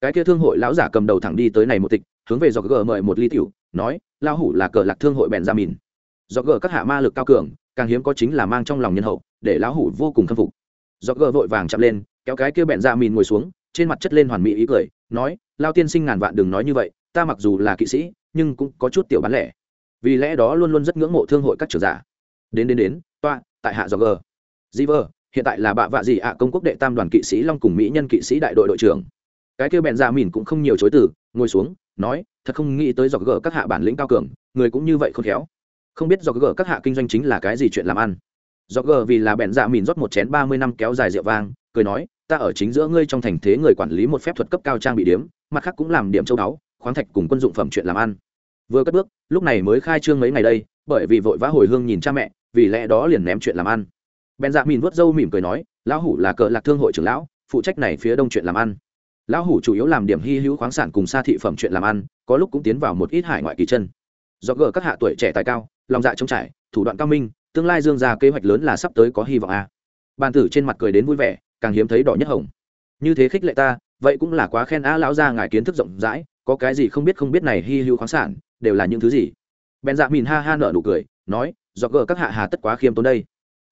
Cái kia thương hội lão giả cầm đầu thẳng đi tới này một tịch hướng về do gờ mời một ly tiểu, nói lao hủ là cờ lạc thương hội bèn ra mìn. Do gờ các hạ ma lực cao cường, càng hiếm có chính là mang trong lòng nhân hậu, để lão hủ vô cùng khâm phục. Do gờ vội vàng chạm lên, kéo cái kia bẹn ra mìn ngồi xuống, trên mặt chất lên hoàn mỹ ý cười, nói lao tiên sinh ngàn vạn đừng nói như vậy, ta mặc dù là kỵ sĩ, nhưng cũng có chút tiểu bán lẻ. Vì lẽ đó luôn luôn rất ngưỡng mộ thương hội các trưởng giả. Đến đến đến, toa, tại hạ do g di vơ, hiện tại là bạ vạ gì ạ à, công quốc đệ tam đoàn kỵ sĩ long cùng mỹ nhân kỵ sĩ đại đội đội trưởng. Cái kia bẹn ra mìn cũng không nhiều chối từ, ngồi xuống nói, thật không nghĩ tới dọc gỡ các hạ bản lĩnh cao cường, người cũng như vậy không khéo. Không biết dọc gỡ các hạ kinh doanh chính là cái gì chuyện làm ăn. Dọc gỡ vì là bẹn dạ mìn rót một chén ba mươi năm kéo dài rượu vang, cười nói, ta ở chính giữa ngươi trong thành thế người quản lý một phép thuật cấp cao trang bị điếm, mặt khác cũng làm điểm châu đáo khoáng thạch cùng quân dụng phẩm chuyện làm ăn. Vừa cất bước, lúc này mới khai trương mấy ngày đây, bởi vì vội vã hồi hương nhìn cha mẹ, vì lẽ đó liền ném chuyện làm ăn. Bèn dạ mìn vớt râu mỉm cười nói, lão hủ là cờ lạc thương hội trưởng lão, phụ trách này phía đông chuyện làm ăn lão hủ chủ yếu làm điểm hy hữu khoáng sản cùng xa thị phẩm chuyện làm ăn, có lúc cũng tiến vào một ít hải ngoại kỳ chân. Do gỡ các hạ tuổi trẻ tài cao, lòng dạ trống trải, thủ đoạn cao minh, tương lai dương ra kế hoạch lớn là sắp tới có hy vọng a. À. bàn tử trên mặt cười đến vui vẻ, càng hiếm thấy đỏ nhất hồng. Như thế khích lệ ta, vậy cũng là quá khen a lão gia ngài kiến thức rộng rãi, có cái gì không biết không biết này hy hữu khoáng sản, đều là những thứ gì? Bèn dạ mìn ha ha nở nụ cười, nói do gỡ các hạ hà tất quá khiêm tốn đây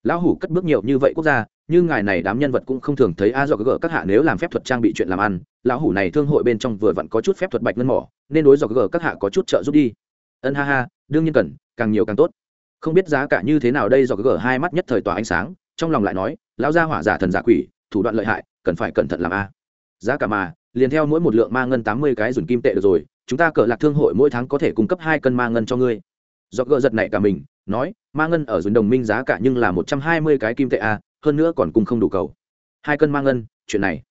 lão hủ cất bước nhiều như vậy quốc gia nhưng ngài này đám nhân vật cũng không thường thấy a do gỡ các hạ nếu làm phép thuật trang bị chuyện làm ăn, lão hủ này thương hội bên trong vừa vặn có chút phép thuật bạch ngân mỏ, nên đối do gỡ các hạ có chút trợ giúp đi. Ân ha ha, đương nhiên cần, càng nhiều càng tốt. Không biết giá cả như thế nào đây do gỡ hai mắt nhất thời tỏa ánh sáng, trong lòng lại nói, lão gia hỏa giả thần giả quỷ, thủ đoạn lợi hại, cần phải cẩn thận làm a. Giá cả mà, liền theo mỗi một lượng ma ngân tám mươi cái dùn kim tệ được rồi, chúng ta cờ lạc thương hội mỗi tháng có thể cung cấp hai cân ma ngân cho ngươi do gỡ giật này cả mình, nói, ma ngân ở dùn đồng minh giá cả nhưng là một trăm hai mươi cái kim tệ a, hơn nữa còn cùng không đủ cầu. Hai cân ma ngân, chuyện này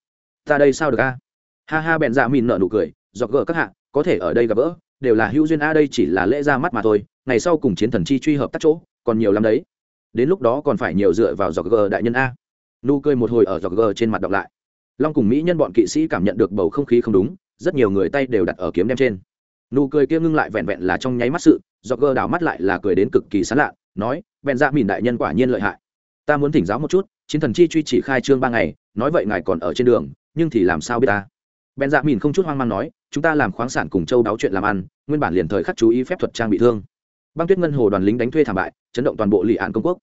ta đây sao được a? Ha ha bèn dạ mìn nợ nụ cười, do gỡ các hạ, có thể ở đây gặp gỡ, đều là hữu duyên a, đây chỉ là lễ ra mắt mà thôi, ngày sau cùng chiến thần chi truy hợp tác chỗ, còn nhiều lắm đấy. Đến lúc đó còn phải nhiều dựa vào dọc g đại nhân a. Nụ cười một hồi ở dọc g trên mặt đọc lại. Long cùng mỹ nhân bọn kỵ sĩ cảm nhận được bầu không khí không đúng, rất nhiều người tay đều đặt ở kiếm đem trên. Nụ cười kia ngưng lại vẹn vẹn là trong nháy mắt sự do gơ đảo mắt lại là cười đến cực kỳ sán lạ, nói, bèn ra mìn đại nhân quả nhiên lợi hại. Ta muốn thỉnh giáo một chút, chiến thần chi truy chỉ khai trương ba ngày, nói vậy ngài còn ở trên đường, nhưng thì làm sao biết ta? Bèn dạ mìn không chút hoang mang nói, chúng ta làm khoáng sản cùng châu đáo chuyện làm ăn, nguyên bản liền thời khắc chú ý phép thuật trang bị thương. Băng tuyết ngân hồ đoàn lính đánh thuê thảm bại, chấn động toàn bộ lị ạn công quốc.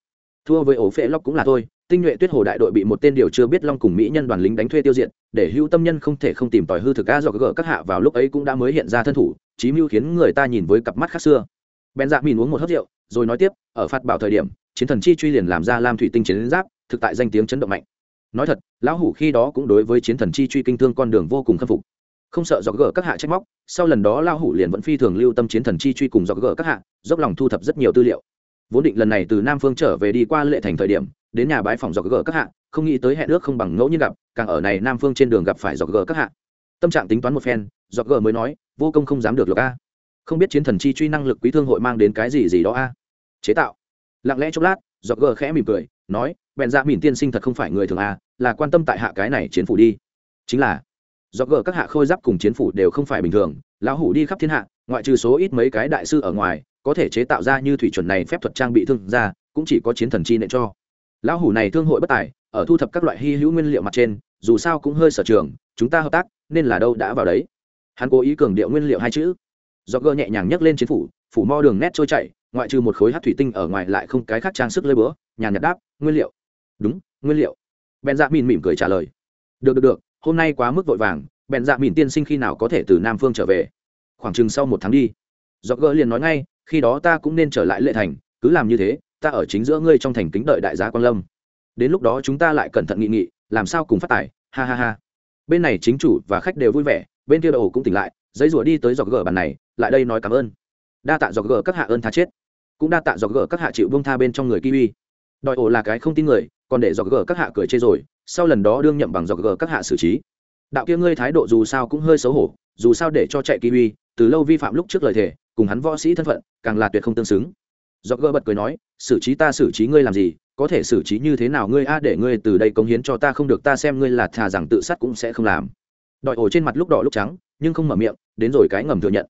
Thua với ổ phệ lóc cũng là thôi, tinh nhuệ tuyết hồ đại đội bị một tên điều chưa biết long cùng mỹ nhân đoàn lính đánh thuê tiêu diệt, để hữu tâm nhân không thể không tìm tòi hư thực a do gỡ các hạ vào lúc ấy cũng đã mới hiện ra thân thủ, chí mưu khiến người ta nhìn với cặp mắt khác xưa bèn dạ mìn uống một hớt rượu, rồi nói tiếp, ở phạt bảo thời điểm, chiến thần chi truy liền làm ra lam thủy tinh chiến giáp, thực tại danh tiếng chấn động mạnh. Nói thật, lão hủ khi đó cũng đối với chiến thần chi truy kinh thương con đường vô cùng khâm phục. Không sợ dọc gỡ các hạ trách móc, sau lần đó lão hủ liền vẫn phi thường lưu tâm chiến thần chi truy cùng dọc gỡ các hạ, dốc lòng thu thập rất nhiều tư liệu. Vốn định lần này từ nam phương trở về đi qua lệ thành thời điểm, đến nhà bãi phòng dọc gỡ các hạ, không nghĩ tới hẹn ước không bằng ngẫu nhiên gặp, càng ở này nam phương trên đường gặp phải dọc gỡ các hạ. Tâm trạng tính toán một phen, dọc gỡ mới nói, vô công không dám được lộc a không biết chiến thần chi truy năng lực quý thương hội mang đến cái gì gì đó a? À? Chế tạo. Lặng lẽ chốc lát dọc gờ khẽ mỉm cười, nói, bèn ra mỉn tiên sinh thật không phải người thường a, là quan tâm tại hạ cái này chiến phủ đi. Chính là dọc gờ các hạ khôi giáp cùng chiến phủ đều không phải bình thường, lão hủ đi khắp thiên hạ, ngoại trừ số ít mấy cái đại sư ở ngoài, có thể chế tạo ra như thủy chuẩn này phép thuật trang bị thương ra cũng chỉ có chiến thần chi nệ cho. Lão hủ này thương hội bất tài, ở thu thập các loại hy hữu nguyên liệu mặt trên, dù sao cũng hơi sở trường, chúng ta hợp tác, nên là đâu đã vào đấy. Hắn cố ý cường điệu nguyên liệu hai chữ do gơ nhẹ nhàng nhấc lên chiến phủ phủ mo đường nét trôi chảy, ngoại trừ một khối hát thủy tinh ở ngoài lại không cái khác trang sức lơi bữa nhàn nhạt đáp, nguyên liệu. Đúng, nguyên liệu. Bèn dạ mìn mỉm cười trả lời. Được được được, hôm nay quá mức vội vàng bèn dạ mìn tiên sinh khi nào có thể từ nam phương trở về? Khoảng chừng sau một tháng đi. Do gơ liền nói ngay, khi đó ta cũng nên trở lại lệ thành, cứ làm như thế, ta ở chính giữa ngươi trong thành kính đợi đại giá quan lâm. Đến lúc đó chúng ta lại cẩn thận nghị nghị, làm sao cùng phát tài, ha ha ha. Bên này chính chủ và khách đều vui vẻ, bên kia đầu cũng tỉnh lại giấy rủa đi tới dọc gờ bàn này, lại đây nói cảm ơn. Đa tạ dọc gờ các hạ ơn tha chết. Cũng đa tạ dọc gờ các hạ chịu bông tha bên trong người kiwi. Đòi ổ là cái không tin người, còn để dọc gờ các hạ cười chê rồi, sau lần đó đương nhậm bằng dọc gờ các hạ xử trí. Đạo kia ngươi thái độ dù sao cũng hơi xấu hổ, dù sao để cho chạy kiwi, từ lâu vi phạm lúc trước lời thề, cùng hắn võ sĩ thân phận, càng là tuyệt không tương xứng. Dọc gờ bật cười nói, xử trí ta xử trí ngươi làm gì, có thể xử trí như thế nào ngươi a, để ngươi từ đây cống hiến cho ta không được, ta xem ngươi là thà rằng tự sát cũng sẽ không làm. Đòi ổ trên mặt lúc đỏ lúc trắng nhưng không mở miệng, đến rồi cái ngầm thừa nhận.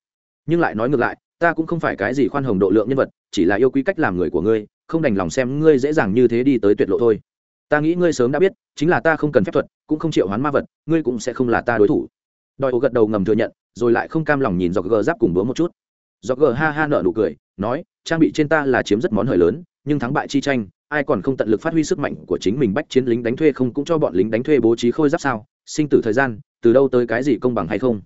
Nhưng lại nói ngược lại, ta cũng không phải cái gì khoan hồng độ lượng nhân vật, chỉ là yêu quý cách làm người của ngươi, không đành lòng xem ngươi dễ dàng như thế đi tới tuyệt lộ thôi. Ta nghĩ ngươi sớm đã biết, chính là ta không cần phép thuật, cũng không triệu hoán ma vật, ngươi cũng sẽ không là ta đối thủ. Đòi ô gật đầu ngầm thừa nhận, rồi lại không cam lòng nhìn dọc gờ giáp cùng búa một chút. Dọc gờ ha ha nợ nụ cười, nói, trang bị trên ta là chiếm rất món hời lớn, nhưng thắng bại chi tranh, ai còn không tận lực phát huy sức mạnh của chính mình bách chiến lính đánh thuê không cũng cho bọn lính đánh thuê bố trí khôi giáp sao? Sinh tử thời gian, từ đâu tới cái gì công bằng hay không?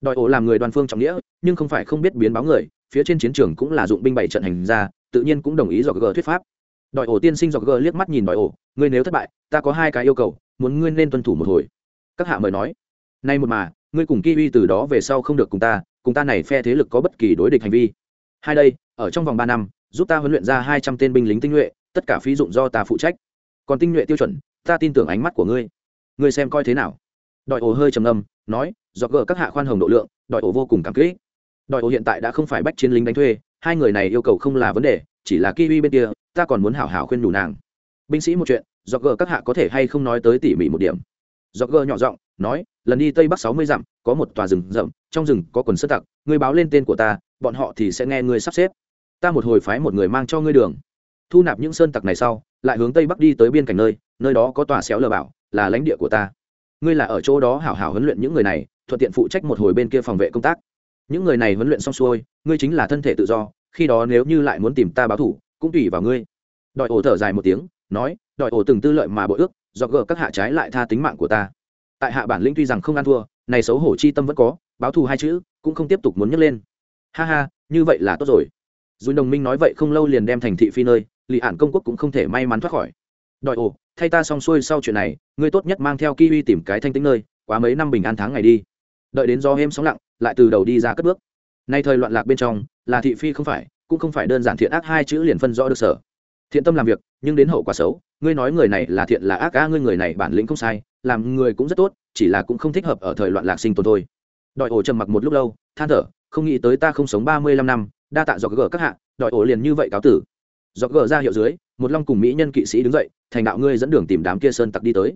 Đòi ổ làm người đoàn phương trọng nghĩa, nhưng không phải không biết biến báo người, phía trên chiến trường cũng là dụng binh bảy trận hành ra, tự nhiên cũng đồng ý dọc gờ thuyết pháp. Đòi ổ tiên sinh dọc gờ liếc mắt nhìn đòi ổ, ngươi nếu thất bại, ta có hai cái yêu cầu, muốn ngươi nên tuân thủ một hồi. Các hạ mời nói, nay một mà, ngươi cùng kiwi từ đó về sau không được cùng ta cùng ta này phe thế lực có bất kỳ đối địch hành vi. Hai đây, ở trong vòng ba năm, giúp ta huấn luyện ra hai trăm tên binh lính tinh nhuệ, tất cả phí dụng do ta phụ trách. Còn tinh nhuệ tiêu chuẩn, ta tin tưởng ánh mắt của ngươi. Ngươi xem coi thế nào? Đòi ổ hơi trầm âm nói do gờ các hạ khoan hồng độ lượng, đòi ổ vô cùng cảm kích đòi ổ hiện tại đã không phải bách chiến lính đánh thuê, hai người này yêu cầu không là vấn đề, chỉ là kiwi bên kia, ta còn muốn hảo hảo khuyên nhủ nàng. Binh sĩ một chuyện do gờ các hạ có thể hay không nói tới tỉ mỉ một điểm. Do gờ nhỏ giọng, nói, lần đi tây bắc sáu mươi dặm, có một tòa rừng rậm, trong rừng có quần sơ tặc, ngươi báo lên tên của ta, bọn họ thì sẽ nghe ngươi sắp xếp. Ta một hồi phái một người mang cho ngươi đường. Thu nạp những sơn tặc này sau, lại hướng tây bắc đi tới biên cảnh nơi nơi đó có tòa xéo lờ bảo, là lãnh địa của ta ngươi là ở chỗ đó hảo hảo huấn luyện những người này, thuận tiện phụ trách một hồi bên kia phòng vệ công tác. Những người này huấn luyện xong xuôi, ngươi chính là thân thể tự do, khi đó nếu như lại muốn tìm ta báo thủ, cũng tùy vào ngươi. Đòi ổ thở dài một tiếng, nói, đòi ổ từng tư lợi mà bội ước, do gỡ các hạ trái lại tha tính mạng của ta. Tại hạ bản lĩnh tuy rằng không ăn thua, này xấu hổ chi tâm vẫn có, báo thù hai chữ, cũng không tiếp tục muốn nhấc lên. Ha ha, như vậy là tốt rồi. Dù đồng minh nói vậy không lâu liền đem thành thị phi nơi lì ản công quốc cũng không thể may mắn thoát khỏi. Đòi ổ thay ta xong xuôi sau chuyện này, ngươi tốt nhất mang theo kiwi tìm cái thanh tính nơi, quá mấy năm bình an tháng ngày đi. Đợi đến do êm sóng lặng, lại từ đầu đi ra cất bước. Nay thời loạn lạc bên trong, là thị phi không phải, cũng không phải đơn giản thiện ác hai chữ liền phân rõ được sở. Thiện tâm làm việc, nhưng đến hậu quả xấu, ngươi nói người này là thiện là ác a ngươi người này bản lĩnh không sai, làm người cũng rất tốt, chỉ là cũng không thích hợp ở thời loạn lạc sinh tồn thôi. Đòi ổ trầm mặc một lúc lâu, than thở, không nghĩ tới ta không sống ba mươi lăm năm, đa tạ do gỡ các hạ, đòi ổ liền như vậy cáo tử do gờ ra hiệu dưới, một long cùng mỹ nhân kỵ sĩ đứng dậy, thành đạo ngươi dẫn đường tìm đám kia sơn tặc đi tới.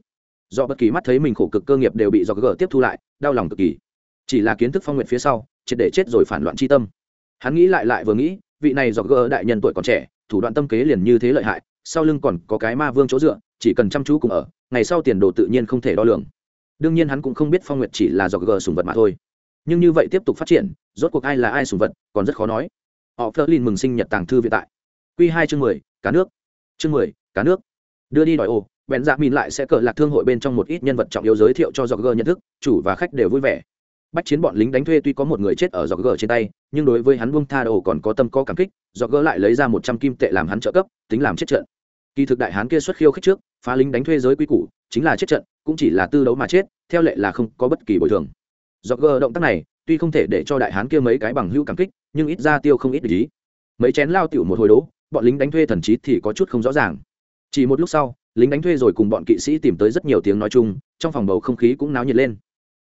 Do bất kỳ mắt thấy mình khổ cực cơ nghiệp đều bị do gờ tiếp thu lại, đau lòng cực kỳ. Chỉ là kiến thức phong nguyện phía sau, triệt để chết rồi phản loạn chi tâm. Hắn nghĩ lại lại vừa nghĩ, vị này do gờ đại nhân tuổi còn trẻ, thủ đoạn tâm kế liền như thế lợi hại, sau lưng còn có cái ma vương chỗ dựa, chỉ cần chăm chú cùng ở, ngày sau tiền đồ tự nhiên không thể đo lường. Đương nhiên hắn cũng không biết phong nguyệt chỉ là do gờ sùng vật mà thôi. Nhưng như vậy tiếp tục phát triển, rốt cuộc ai là ai sùng vật, còn rất khó nói. Họ phớt lên mừng sinh nhật tàng thư vĩ tại q hai chương mười cá nước. Chương mười cá nước. Đưa đi đòi ô, bèn dạ mìn lại sẽ cờ lạc thương hội bên trong một ít nhân vật trọng yếu giới thiệu cho dọc gờ nhận thức, chủ và khách đều vui vẻ. Bách chiến bọn lính đánh thuê tuy có một người chết ở dọc gờ trên tay, nhưng đối với hắn buông tha đồ còn có tâm có cảm kích, dọc gờ lại lấy ra một trăm kim tệ làm hắn trợ cấp, tính làm chết trận. Kỳ thực đại hán kia xuất khiêu khích trước, phá lính đánh thuê giới quy củ, chính là chết trận, cũng chỉ là tư đấu mà chết, theo lệ là không có bất kỳ bồi thường. Do gờ động tác này, tuy không thể để cho đại hán kia mấy cái bằng hữu cảm kích, nhưng ít ra tiêu không ít ý. Mấy chén lao tiểu một hồi đố bọn lính đánh thuê thần trí thì có chút không rõ ràng. Chỉ một lúc sau, lính đánh thuê rồi cùng bọn kỵ sĩ tìm tới rất nhiều tiếng nói chung, trong phòng bầu không khí cũng náo nhiệt lên.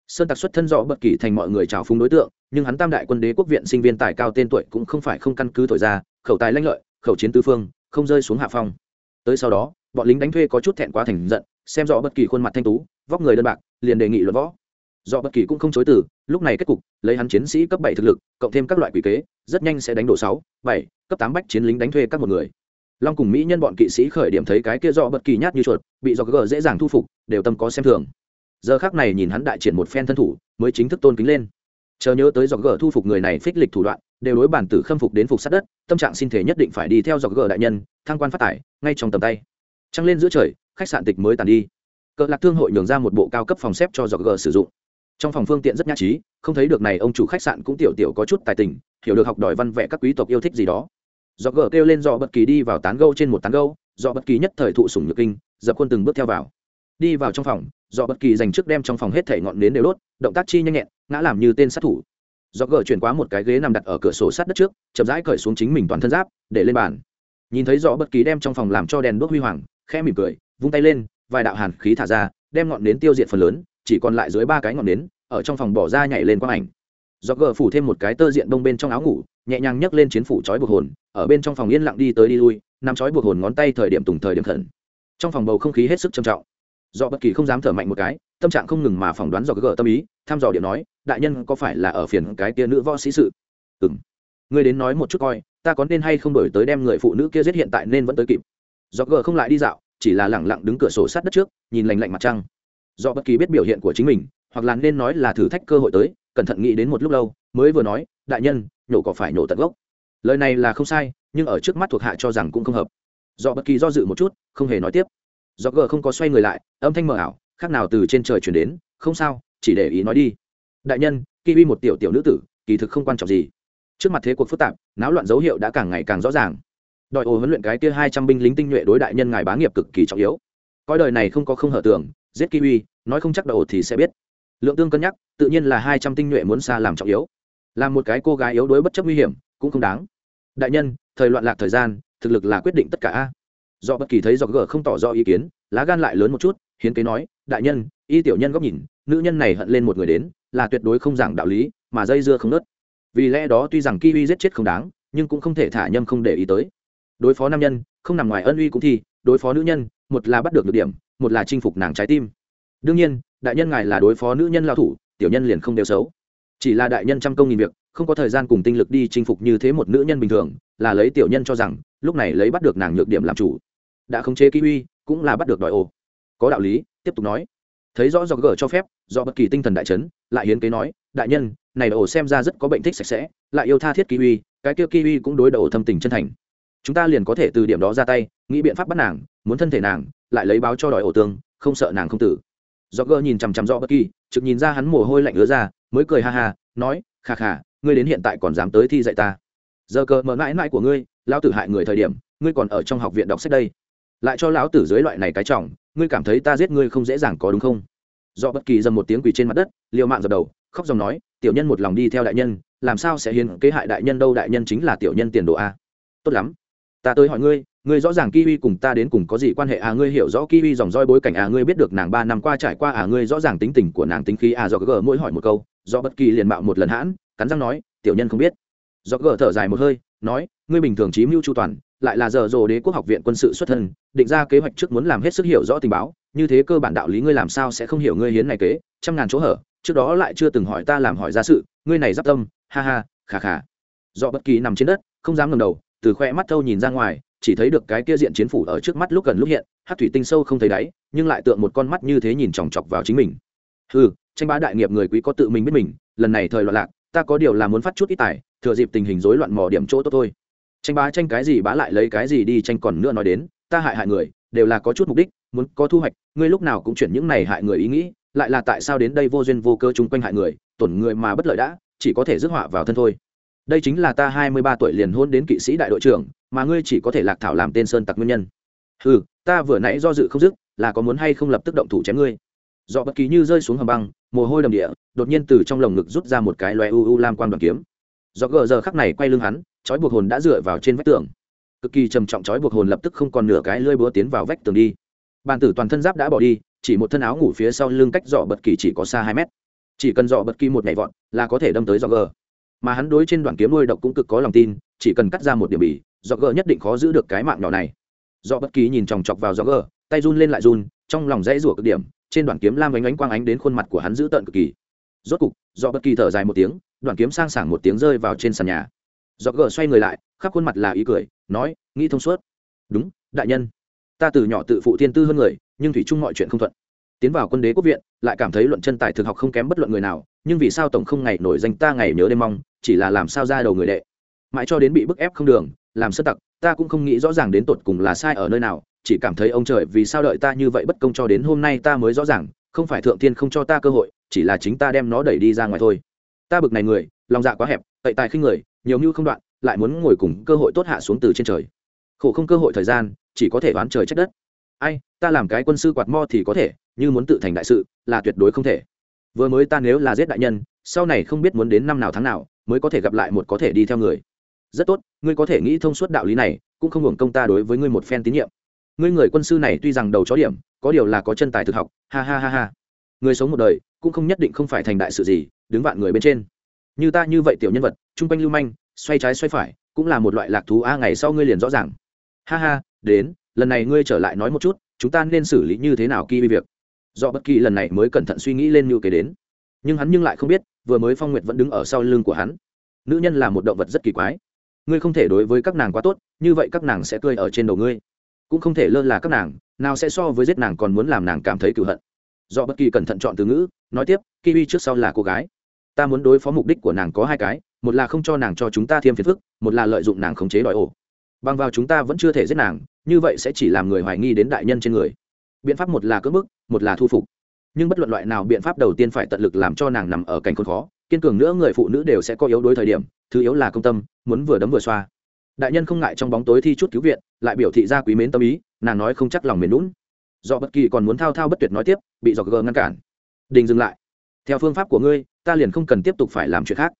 Sơn tặc xuất thân rõ bất kỳ thành mọi người trào phúng đối tượng, nhưng hắn tam đại quân đế quốc viện sinh viên tài cao tên tuổi cũng không phải không căn cứ thổi ra, khẩu tài lanh lợi, khẩu chiến tư phương, không rơi xuống hạ phong. Tới sau đó, bọn lính đánh thuê có chút thẹn quá thành giận, xem rõ bất kỳ khuôn mặt thanh tú, vóc người đơn bạc, liền đề nghị luận võ do bất kỳ cũng không chối từ, lúc này kết cục, lấy hắn chiến sĩ cấp bảy thực lực, cộng thêm các loại quỷ kế, rất nhanh sẽ đánh đổ sáu, bảy, cấp tám bách chiến lính đánh thuê các một người. Long cùng mỹ nhân bọn kỵ sĩ khởi điểm thấy cái kia do bất kỳ nhát như chuột, bị do gờ dễ dàng thu phục, đều tâm có xem thường. Giờ khác này nhìn hắn đại triển một phen thân thủ, mới chính thức tôn kính lên. Chờ nhớ tới do gờ thu phục người này phích lịch thủ đoạn, đều đối bản tử khâm phục đến phục sát đất, tâm trạng xin thể nhất định phải đi theo do gờ đại nhân, thăng quan phát tải, ngay trong tầm tay. Trăng lên giữa trời, khách sạn tịch mới tàn đi. Cỡ lạc thương hội nhường ra một bộ cao cấp phòng xếp cho dọc gờ sử dụng trong phòng phương tiện rất nhã trí, không thấy được này ông chủ khách sạn cũng tiểu tiểu có chút tài tình, hiểu được học đòi văn vẽ các quý tộc yêu thích gì đó. Do gờ kêu lên do bất kỳ đi vào tán gâu trên một tán gâu do bất kỳ nhất thời thụ sủng nhược kinh, dập khuôn từng bước theo vào. Đi vào trong phòng do bất kỳ dành trước đem trong phòng hết thể ngọn nến đều đốt, động tác chi nhanh nhẹn, ngã làm như tên sát thủ. Do gờ chuyển qua một cái ghế nằm đặt ở cửa sổ sát đất trước, chậm rãi cởi xuống chính mình toàn thân giáp, để lên bàn. Nhìn thấy do bất kỳ đem trong phòng làm cho đèn đuốc huy hoàng, khẽ mỉm cười, vung tay lên, vài đạo hàn khí thả ra, đem ngọn nến tiêu diệt phần lớn chỉ còn lại dưới ba cái ngọn nến, ở trong phòng bỏ ra nhảy lên quang ảnh. Do gờ phủ thêm một cái tơ diện đông bên trong áo ngủ, nhẹ nhàng nhấc lên chiến phủ trói buộc hồn, ở bên trong phòng yên lặng đi tới đi lui nằm trói buộc hồn ngón tay thời điểm tùng thời điểm khẩn. Trong phòng bầu không khí hết sức trầm trọng. Do bất kỳ không dám thở mạnh một cái, tâm trạng không ngừng mà phỏng đoán do gờ tâm ý thăm dò điểm nói, đại nhân có phải là ở phiền cái kia nữ võ sĩ sự? Ừng ngươi đến nói một chút coi, ta có nên hay không đổi tới đem người phụ nữ kia giết hiện tại nên vẫn tới kịp. Do gờ không lại đi dạo, chỉ là lẳng lặng đứng cửa sổ sát đất trước, nhìn lành lạnh mặt trăng do bất kỳ biết biểu hiện của chính mình, hoặc là nên nói là thử thách cơ hội tới, cẩn thận nghĩ đến một lúc lâu, mới vừa nói, đại nhân, nhổ có phải nhổ tận gốc? Lời này là không sai, nhưng ở trước mắt thuộc hạ cho rằng cũng không hợp. Do bất kỳ do dự một chút, không hề nói tiếp. Do g không có xoay người lại, âm thanh mờ ảo, khác nào từ trên trời chuyển đến, không sao, chỉ để ý nói đi. Đại nhân, kiwi một tiểu tiểu nữ tử, kỳ thực không quan trọng gì. Trước mặt thế cuộc phức tạp, náo loạn dấu hiệu đã càng ngày càng rõ ràng. Đòi ồ huấn luyện cái kia hai trăm binh lính tinh nhuệ đối đại nhân ngài bá nghiệp cực kỳ trọng yếu. Coi đời này không có không hở tưởng giết kiwi, nói không chắc đầu thì sẽ biết. Lượng tương cân nhắc, tự nhiên là hai trăm tinh nhuệ muốn xa làm trọng yếu. Làm một cái cô gái yếu đuối bất chấp nguy hiểm, cũng không đáng. Đại nhân, thời loạn lạc thời gian, thực lực là quyết định tất cả a. Do bất kỳ thấy do gờ không tỏ rõ ý kiến, lá gan lại lớn một chút, hiến kế nói, đại nhân, y tiểu nhân góc nhìn, nữ nhân này hận lên một người đến, là tuyệt đối không giảng đạo lý, mà dây dưa không nớt. Vì lẽ đó tuy rằng kiwi giết chết không đáng, nhưng cũng không thể thả nhâm không để ý tới. Đối phó nam nhân, không nằm ngoài ân uy cũng thi đối phó nữ nhân, một là bắt được được điểm một là chinh phục nàng trái tim. Đương nhiên, đại nhân ngài là đối phó nữ nhân lao thủ, tiểu nhân liền không đều xấu. Chỉ là đại nhân trăm công nghìn việc, không có thời gian cùng tinh lực đi chinh phục như thế một nữ nhân bình thường, là lấy tiểu nhân cho rằng, lúc này lấy bắt được nàng nhược điểm làm chủ. Đã khống chế kiwi cũng là bắt được đòi ô. Có đạo lý, tiếp tục nói. Thấy rõ do gỡ cho phép do bất kỳ tinh thần đại chấn, lại hiến kế nói, đại nhân, này ổ xem ra rất có bệnh thích sạch sẽ, lại yêu tha thiết kiwi cái kia kiwi cũng đối đầu thâm tình chân thành. Chúng ta liền có thể từ điểm đó ra tay, nghĩ biện pháp bắt nàng, muốn thân thể nàng lại lấy báo cho đòi ổ tương không sợ nàng không tử. Do gơ nhìn chằm chằm rõ bất kỳ, trực nhìn ra hắn mồ hôi lạnh ứa ra, mới cười ha ha, nói, khà khà, ngươi đến hiện tại còn dám tới thi dạy ta. Giờ cờ mở mãi mãi của ngươi lao tử hại người thời điểm, ngươi còn ở trong học viện đọc sách đây. Lại cho lão tử dưới loại này cái trọng, ngươi cảm thấy ta giết ngươi không dễ dàng có đúng không? Do bất kỳ dầm một tiếng quỳ trên mặt đất, liều mạng dập đầu, khóc dòng nói, tiểu nhân một lòng đi theo đại nhân, làm sao sẽ hiến kế hại đại nhân đâu, đại nhân chính là tiểu nhân tiền đồ a. Tốt lắm, ta tới hỏi ngươi ngươi rõ ràng kiwi cùng ta đến cùng có gì quan hệ à? Ngươi hiểu rõ kiwi dòng roi bối cảnh à? Ngươi biết được nàng ba năm qua trải qua à? Ngươi rõ ràng tính tình của nàng tính khí à? Do gờ mỗi hỏi một câu do bất kỳ liền mạo một lần hãn, cắn răng nói, tiểu nhân không biết. Do gờ thở dài một hơi, nói, ngươi bình thường trí mưu chu toàn, lại là giờ rồ đế quốc học viện quân sự xuất thân, định ra kế hoạch trước muốn làm hết sức hiểu rõ tình báo, như thế cơ bản đạo lý ngươi làm sao sẽ không hiểu ngươi hiến này kế? Trăm ngàn chỗ hở, trước đó lại chưa từng hỏi ta làm hỏi ra sự, ngươi này giáp tâm, ha ha, khà khà. Do bất kỳ nằm trên đất, không dám ngầm đầu, từ khoe mắt thâu nhìn ra ngoài chỉ thấy được cái kia diện chiến phủ ở trước mắt lúc gần lúc hiện, hát thủy tinh sâu không thấy đáy, nhưng lại tượng một con mắt như thế nhìn chòng chọc vào chính mình. Ừ tranh bá đại nghiệp người quý có tự mình biết mình, lần này thời loạn lạc, ta có điều là muốn phát chút ít tài, thừa dịp tình hình rối loạn mò điểm chỗ tốt thôi. Tranh bá tranh cái gì bá lại lấy cái gì đi tranh còn nữa nói đến, ta hại hại người, đều là có chút mục đích, muốn có thu hoạch, ngươi lúc nào cũng chuyển những này hại người ý nghĩ, lại là tại sao đến đây vô duyên vô cơ chung quanh hại người, tổn người mà bất lợi đã, chỉ có thể rước họa vào thân thôi. Đây chính là ta hai mươi ba tuổi liền hôn đến kỵ sĩ đại đội trưởng mà ngươi chỉ có thể lạc thảo làm tên sơn tặc nguyên nhân. Ừ ta vừa nãy do dự không dứt, là có muốn hay không lập tức động thủ chém ngươi. Do bất kỳ như rơi xuống hầm băng, mồ hôi đầm địa, đột nhiên từ trong lồng ngực rút ra một cái loe u u lam quang đoàn kiếm. Do gờ giờ khắc này quay lưng hắn, trói buộc hồn đã dựa vào trên vách tường. Cực kỳ trầm trọng trói buộc hồn lập tức không còn nửa cái lơi búa tiến vào vách tường đi. Bàn tử toàn thân giáp đã bỏ đi, chỉ một thân áo ngủ phía sau lưng cách dọ bất kỳ chỉ có xa hai mét. Chỉ cần dọ bất kỳ một nhảy vọt, là có thể đâm tới do gờ. Mà hắn đối trên đoàn kiếm đuôi độc cũng cực có lòng tin, chỉ cần cắt ra một điểm bỉ dọ gờ nhất định khó giữ được cái mạng nhỏ này. Do bất kỳ nhìn chòng chọc vào dọ gờ, tay run lên lại run, trong lòng dãy rủa cực điểm, trên đoạn kiếm lam ánh ánh quang ánh đến khuôn mặt của hắn giữ tợn cực kỳ. Rốt cục do bất kỳ thở dài một tiếng, đoạn kiếm sang sảng một tiếng rơi vào trên sàn nhà. Dọ gờ xoay người lại, khắp khuôn mặt là ý cười, nói, nghĩ thông suốt. Đúng, đại nhân. Ta từ nhỏ tự phụ thiên tư hơn người, nhưng thủy chung mọi chuyện không thuận. Tiến vào quân đế quốc viện, lại cảm thấy luận chân tài thực học không kém bất luận người nào, nhưng vì sao tổng không ngày nổi danh ta ngày nhớ đêm mong, chỉ là làm sao ra đầu người đệ. Mãi cho đến bị bức ép không đường làm sơ tặc, ta cũng không nghĩ rõ ràng đến tột cùng là sai ở nơi nào, chỉ cảm thấy ông trời vì sao đợi ta như vậy bất công cho đến hôm nay ta mới rõ ràng, không phải thượng tiên không cho ta cơ hội, chỉ là chính ta đem nó đẩy đi ra ngoài thôi. Ta bực này người, lòng dạ quá hẹp tậy tài khinh người, nhiều như không đoạn, lại muốn ngồi cùng cơ hội tốt hạ xuống từ trên trời. Khổ không cơ hội thời gian, chỉ có thể oán trời trách đất. Ai, ta làm cái quân sư quạt mo thì có thể, như muốn tự thành đại sự, là tuyệt đối không thể. Vừa mới ta nếu là giết đại nhân, sau này không biết muốn đến năm nào tháng nào, mới có thể gặp lại một có thể đi theo người rất tốt, ngươi có thể nghĩ thông suốt đạo lý này, cũng không hưởng công ta đối với ngươi một phen tín nhiệm. Ngươi người quân sư này tuy rằng đầu chó điểm, có điều là có chân tài thực học, ha ha ha ha. Người sống một đời, cũng không nhất định không phải thành đại sự gì, đứng vạn người bên trên. Như ta như vậy tiểu nhân vật chung quanh lưu manh, xoay trái xoay phải, cũng là một loại lạc thú a, ngày sau ngươi liền rõ ràng. Ha ha, đến, lần này ngươi trở lại nói một chút, chúng ta nên xử lý như thế nào kỳ việc? Do bất kỳ lần này mới cẩn thận suy nghĩ lên như kế đến. Nhưng hắn nhưng lại không biết, vừa mới phong nguyệt vẫn đứng ở sau lưng của hắn. Nữ nhân là một động vật rất kỳ quái ngươi không thể đối với các nàng quá tốt, như vậy các nàng sẽ tươi ở trên đầu ngươi. Cũng không thể lơ là các nàng, nào sẽ so với giết nàng còn muốn làm nàng cảm thấy cựu hận. Do bất kỳ cẩn thận chọn từ ngữ, nói tiếp, kiwi trước sau là cô gái. Ta muốn đối phó mục đích của nàng có hai cái, một là không cho nàng cho chúng ta thêm phiền phức, một là lợi dụng nàng khống chế đòi ổ. Bằng vào chúng ta vẫn chưa thể giết nàng, như vậy sẽ chỉ làm người hoài nghi đến đại nhân trên người. Biện pháp một là cưỡng bức, một là thu phục. Nhưng bất luận loại nào biện pháp đầu tiên phải tận lực làm cho nàng nằm ở cảnh khốn khó kiên cường nữa người phụ nữ đều sẽ có yếu đối thời điểm, thứ yếu là công tâm, muốn vừa đấm vừa xoa. Đại nhân không ngại trong bóng tối thi chút cứu viện, lại biểu thị ra quý mến tâm ý, nàng nói không chắc lòng mềm lún do bất kỳ còn muốn thao thao bất tuyệt nói tiếp, bị dọc gờ ngăn cản. Đình dừng lại. Theo phương pháp của ngươi, ta liền không cần tiếp tục phải làm chuyện khác.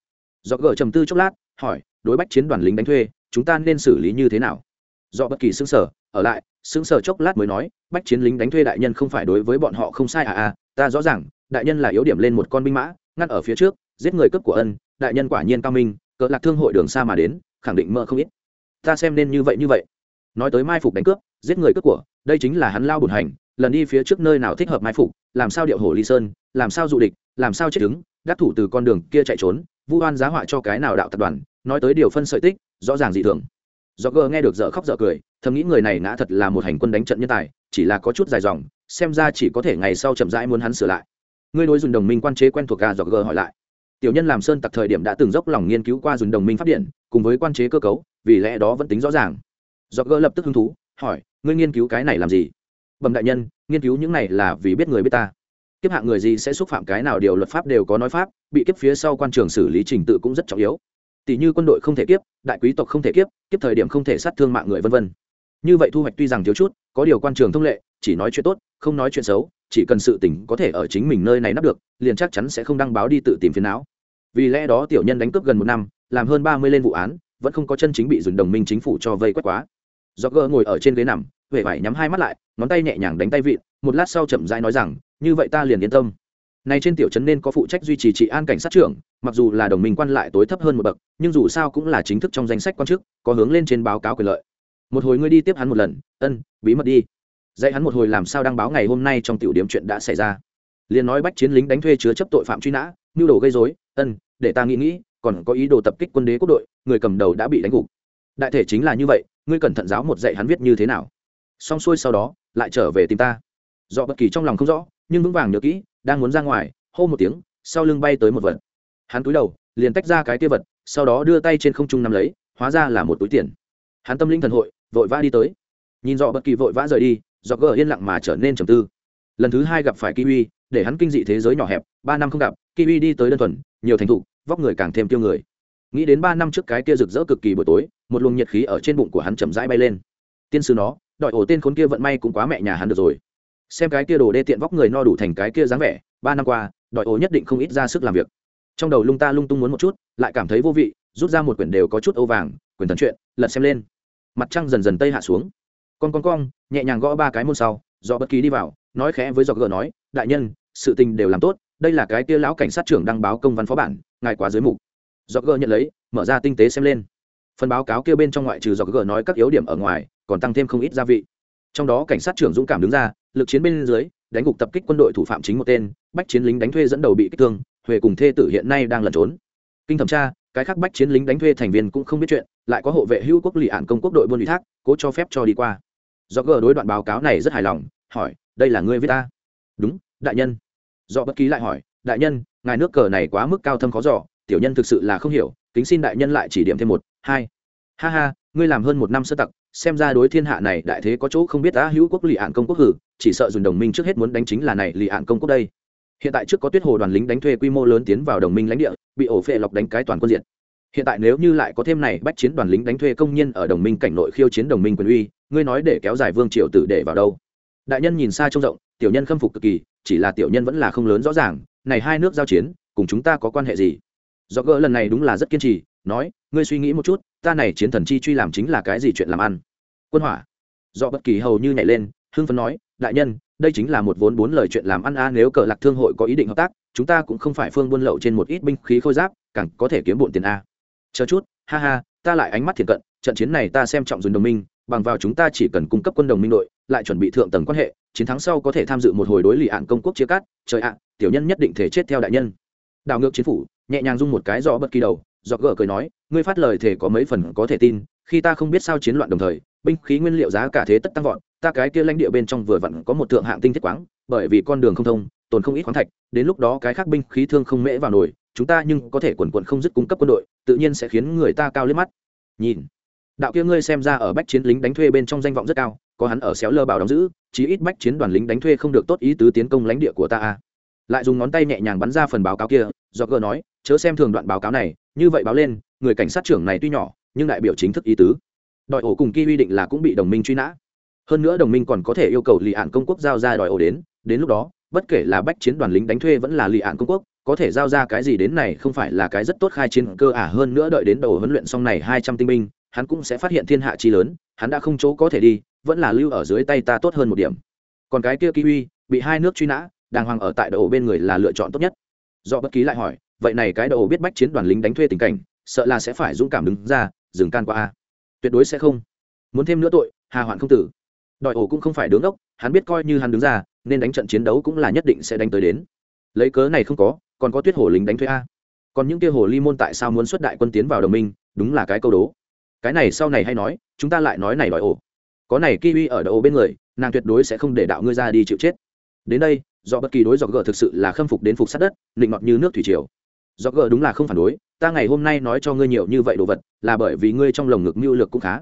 Dọc gờ trầm tư chốc lát, hỏi, đối bách chiến đoàn lính đánh thuê, chúng ta nên xử lý như thế nào? Do bất kỳ xứng sở ở lại xứng sở chốc lát mới nói, bách chiến lính đánh thuê đại nhân không phải đối với bọn họ không sai à à ta rõ ràng, đại nhân là yếu điểm lên một con binh mã ngắt ở phía trước giết người cướp của ân, đại nhân quả nhiên cao minh, cỡ lạc thương hội đường xa mà đến, khẳng định mơ không ít. Ta xem nên như vậy như vậy. Nói tới mai phục đánh cướp, giết người cướp của, đây chính là hắn lao bùn hành, lần đi phía trước nơi nào thích hợp mai phục, làm sao điệu hổ ly sơn, làm sao dụ địch, làm sao chết đứng, đắc thủ từ con đường kia chạy trốn, vu oan giá họa cho cái nào đạo tập đoàn, nói tới điều phân sợi tích, rõ ràng dị thường. Do gờ nghe được dở khóc dở cười, thầm nghĩ người này ngã thật là một hành quân đánh trận nhân tài, chỉ là có chút dài dòng, xem ra chỉ có thể ngày sau chậm rãi muốn hắn sửa lại. Ngươi đối dùng đồng minh quan chế quen thuộc gà do gờ hỏi lại tiểu nhân làm sơn tặc thời điểm đã từng dốc lòng nghiên cứu qua dùng đồng minh phát điện, cùng với quan chế cơ cấu, vì lẽ đó vẫn tính rõ ràng. Do gỡ lập tức hứng thú, hỏi, ngươi nghiên cứu cái này làm gì? Bẩm đại nhân, nghiên cứu những này là vì biết người biết ta. Kiếp hạng người gì sẽ xúc phạm cái nào điều luật pháp đều có nói pháp, bị kiếp phía sau quan trường xử lý trình tự cũng rất trọng yếu. Tỷ như quân đội không thể kiếp, đại quý tộc không thể kiếp kiếp thời điểm không thể sát thương mạng người vân vân. Như vậy thu hoạch tuy rằng thiếu chút, có điều quan trường thông lệ, chỉ nói chuyện tốt, không nói chuyện xấu, chỉ cần sự tỉnh có thể ở chính mình nơi này nắp được, liền chắc chắn sẽ không đăng báo đi tự tìm phiền não vì lẽ đó tiểu nhân đánh cướp gần một năm, làm hơn ba mươi lên vụ án, vẫn không có chân chính bị dùng đồng minh chính phủ cho vây quét quá. Do gỡ ngồi ở trên ghế nằm, huệ vải nhắm hai mắt lại, ngón tay nhẹ nhàng đánh tay vịn, một lát sau chậm rãi nói rằng, như vậy ta liền yên tâm. Này trên tiểu trấn nên có phụ trách duy trì trị an cảnh sát trưởng, mặc dù là đồng minh quan lại tối thấp hơn một bậc, nhưng dù sao cũng là chính thức trong danh sách quan chức, có hướng lên trên báo cáo quyền lợi. Một hồi ngươi đi tiếp hắn một lần, ân, bí mật đi. Dạy hắn một hồi làm sao đăng báo ngày hôm nay trong tiểu điểm chuyện đã xảy ra. Liền nói bách chiến lính đánh thuê chứa chấp tội phạm truy nã nhu đồ gây dối ân để ta nghĩ nghĩ, còn có ý đồ tập kích quân đế quốc đội, người cầm đầu đã bị đánh gục. Đại thể chính là như vậy, ngươi cẩn thận giáo một dạy hắn viết như thế nào. Xong xuôi sau đó, lại trở về tìm ta. Do bất kỳ trong lòng không rõ, nhưng vững vàng nhớ kỹ, đang muốn ra ngoài, hô một tiếng, sau lưng bay tới một vật. Hắn túi đầu, liền tách ra cái kia vật, sau đó đưa tay trên không trung nắm lấy, hóa ra là một túi tiền. Hắn tâm linh thần hội, vội vã đi tới. Nhìn dọ bất kỳ vội vã rời đi do gờ yên lặng mà trở nên trầm tư. Lần thứ hai gặp phải kiwi, để hắn kinh dị thế giới nhỏ hẹp, ba năm không gặp, kiwi đi tới đơn thuần nhiều thành thục, vóc người càng thêm tiêu người. Nghĩ đến ba năm trước cái kia rực rỡ cực kỳ buổi tối, một luồng nhiệt khí ở trên bụng của hắn chậm rãi bay lên. Tiên sư nó, đòi ổ tên khốn kia vận may cũng quá mẹ nhà hắn được rồi. Xem cái kia đồ đê tiện vóc người no đủ thành cái kia dáng vẻ, ba năm qua, đòi ổ nhất định không ít ra sức làm việc. Trong đầu lung ta lung tung muốn một chút, lại cảm thấy vô vị, rút ra một quyển đều có chút âu vàng, quyển thần chuyện lật xem lên. Mặt trăng dần dần tây hạ xuống. Con con cong nhẹ nhàng gõ ba cái môn sau do bất kỳ đi vào, nói khẽ với do gờ nói, đại nhân, sự tình đều làm tốt đây là cái kia lão cảnh sát trưởng đăng báo công văn phó bản, ngài quá dưới mục. Do gờ nhận lấy, mở ra tinh tế xem lên. Phần báo cáo kia bên trong ngoại trừ do gờ nói các yếu điểm ở ngoài, còn tăng thêm không ít gia vị. Trong đó cảnh sát trưởng dũng cảm đứng ra, lực chiến bên dưới, đánh gục tập kích quân đội thủ phạm chính một tên, bách chiến lính đánh thuê dẫn đầu bị kích thương, huệ cùng thê tử hiện nay đang lẩn trốn. Kinh thẩm tra, cái khác bách chiến lính đánh thuê thành viên cũng không biết chuyện, lại có hộ vệ hữu quốc lì ạn công quốc đội buôn ủy thác, cố cho phép cho đi qua. Do gờ đối đoạn báo cáo này rất hài lòng, hỏi, đây là ngươi viết ta? Đúng, đại nhân do bất ký lại hỏi, đại nhân, ngài nước cờ này quá mức cao thâm khó giỏ tiểu nhân thực sự là không hiểu, kính xin đại nhân lại chỉ điểm thêm một, hai. Ha ha, ngươi làm hơn một năm sơ tặc, xem ra đối thiên hạ này đại thế có chỗ không biết đã hữu quốc lì ạn công quốc hử, chỉ sợ dùng đồng minh trước hết muốn đánh chính là này lì ạn công quốc đây. Hiện tại trước có tuyết hồ đoàn lính đánh thuê quy mô lớn tiến vào đồng minh lãnh địa, bị ổ phệ lọc đánh cái toàn quân diện hiện tại nếu như lại có thêm này bách chiến đoàn lính đánh thuê công nhân ở đồng minh cảnh nội khiêu chiến đồng minh quyền uy, ngươi nói để kéo dài vương triều tử để vào đâu? Đại nhân nhìn xa trông rộng, tiểu nhân khâm phục cực kỳ chỉ là tiểu nhân vẫn là không lớn rõ ràng, này hai nước giao chiến, cùng chúng ta có quan hệ gì? Do gỡ lần này đúng là rất kiên trì, nói, ngươi suy nghĩ một chút, ta này chiến thần chi truy làm chính là cái gì chuyện làm ăn? Quân hỏa. Do bất kỳ hầu như nhảy lên, hưng phấn nói, đại nhân, đây chính là một vốn bốn lời chuyện làm ăn a, nếu cờ lạc thương hội có ý định hợp tác, chúng ta cũng không phải phương buôn lậu trên một ít binh khí khôi giáp, càng có thể kiếm bộn tiền a. Chờ chút, ha ha, ta lại ánh mắt thiện cận, trận chiến này ta xem trọng dùng đồng minh, bằng vào chúng ta chỉ cần cung cấp quân đồng minh đội, lại chuẩn bị thượng tầng quan hệ chiến thắng sau có thể tham dự một hồi đối lì ạn công quốc chia cắt, trời ạ, tiểu nhân nhất định thể chết theo đại nhân. Đảo ngược chiến phủ, nhẹ nhàng dung một cái do bất kỳ đầu do gỡ cười nói, ngươi phát lời thể có mấy phần có thể tin, khi ta không biết sao chiến loạn đồng thời, binh khí nguyên liệu giá cả thế tất tăng vọt, ta cái kia lãnh địa bên trong vừa vặn có một thượng hạng tinh thiết quáng, bởi vì con đường không thông, tồn không ít khoáng thạch, đến lúc đó cái khác binh khí thương không mễ vào nổi, chúng ta nhưng có thể quần quần không dứt cung cấp quân đội, tự nhiên sẽ khiến người ta cao lên mắt. Nhìn, đạo kia ngươi xem ra ở bách chiến lính đánh thuê bên trong danh vọng rất cao có hắn ở xéo lơ bảo đóng giữ, chí ít bách chiến đoàn lính đánh thuê không được tốt ý tứ tiến công lãnh địa của ta à? lại dùng ngón tay nhẹ nhàng bắn ra phần báo cáo kia do gờ nói, chớ xem thường đoạn báo cáo này, như vậy báo lên, người cảnh sát trưởng này tuy nhỏ, nhưng đại biểu chính thức ý tứ đòi ổ cùng ki quy định là cũng bị đồng minh truy nã hơn nữa đồng minh còn có thể yêu cầu lì ạn công quốc giao ra đòi ổ đến đến lúc đó, bất kể là bách chiến đoàn lính đánh thuê vẫn là lì ạn công quốc, có thể giao ra cái gì đến này không phải là cái rất tốt khai chiến cơ ả à. hơn nữa đợi đến đầu huấn luyện xong này hai trăm tinh binh, hắn cũng sẽ phát hiện thiên hạ chi lớn, hắn đã không chỗ có thể đi vẫn là lưu ở dưới tay ta tốt hơn một điểm. Còn cái kia kiwi, bị hai nước truy nã, đàng hoàng ở tại đầu bên người là lựa chọn tốt nhất. Do bất ký lại hỏi, vậy này cái đầu biết bách chiến đoàn lính đánh thuê tình cảnh, sợ là sẽ phải dũng cảm đứng ra, dừng can qua a. Tuyệt đối sẽ không. Muốn thêm nữa tội, hà hoạn không tử. Đòi ổ cũng không phải đứng ốc, hắn biết coi như hắn đứng ra, nên đánh trận chiến đấu cũng là nhất định sẽ đánh tới đến. Lấy cớ này không có, còn có tuyết hồ lính đánh thuê a. Còn những kia hồ ly môn tại sao muốn xuất đại quân tiến vào đồng minh, đúng là cái câu đố. Cái này sau này hay nói, chúng ta lại nói này đòi ổ có này kiwi ở đầu bên người, nàng tuyệt đối sẽ không để đạo ngươi ra đi chịu chết. Đến đây, do bất kỳ đối dọc gờ thực sự là khâm phục đến phục sát đất định ngọt như nước thủy triều. Do gờ đúng là không phản đối, ta ngày hôm nay nói cho ngươi nhiều như vậy đồ vật, là bởi vì ngươi trong lồng ngực mưu lược cũng khá.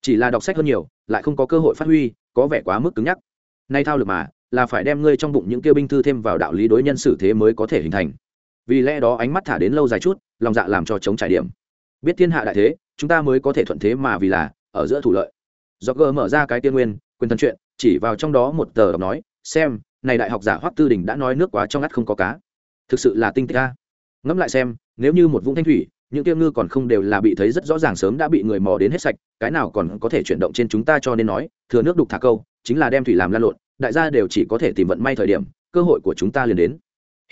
Chỉ là đọc sách hơn nhiều, lại không có cơ hội phát huy, có vẻ quá mức cứng nhắc. Nay thao lực mà, là phải đem ngươi trong bụng những kêu binh thư thêm vào đạo lý đối nhân xử thế mới có thể hình thành. Vì lẽ đó ánh mắt thả đến lâu dài chút, lòng dạ làm cho chống trải điểm. Biết thiên hạ đại thế, chúng ta mới có thể thuận thế mà vì là, ở giữa thủ lợi do gờ mở ra cái tiên nguyên, quyền thân chuyện, chỉ vào trong đó một tờ đọc nói, xem, này đại học giả hoắc tư đình đã nói nước quá trong ngắt không có cá. Thực sự là tinh tích ca ngẫm lại xem, nếu như một vũng thanh thủy, những tiêu ngư còn không đều là bị thấy rất rõ ràng sớm đã bị người mò đến hết sạch, cái nào còn có thể chuyển động trên chúng ta cho nên nói, thừa nước đục thả câu, chính là đem thủy làm lan lộn, đại gia đều chỉ có thể tìm vận may thời điểm, cơ hội của chúng ta liền đến.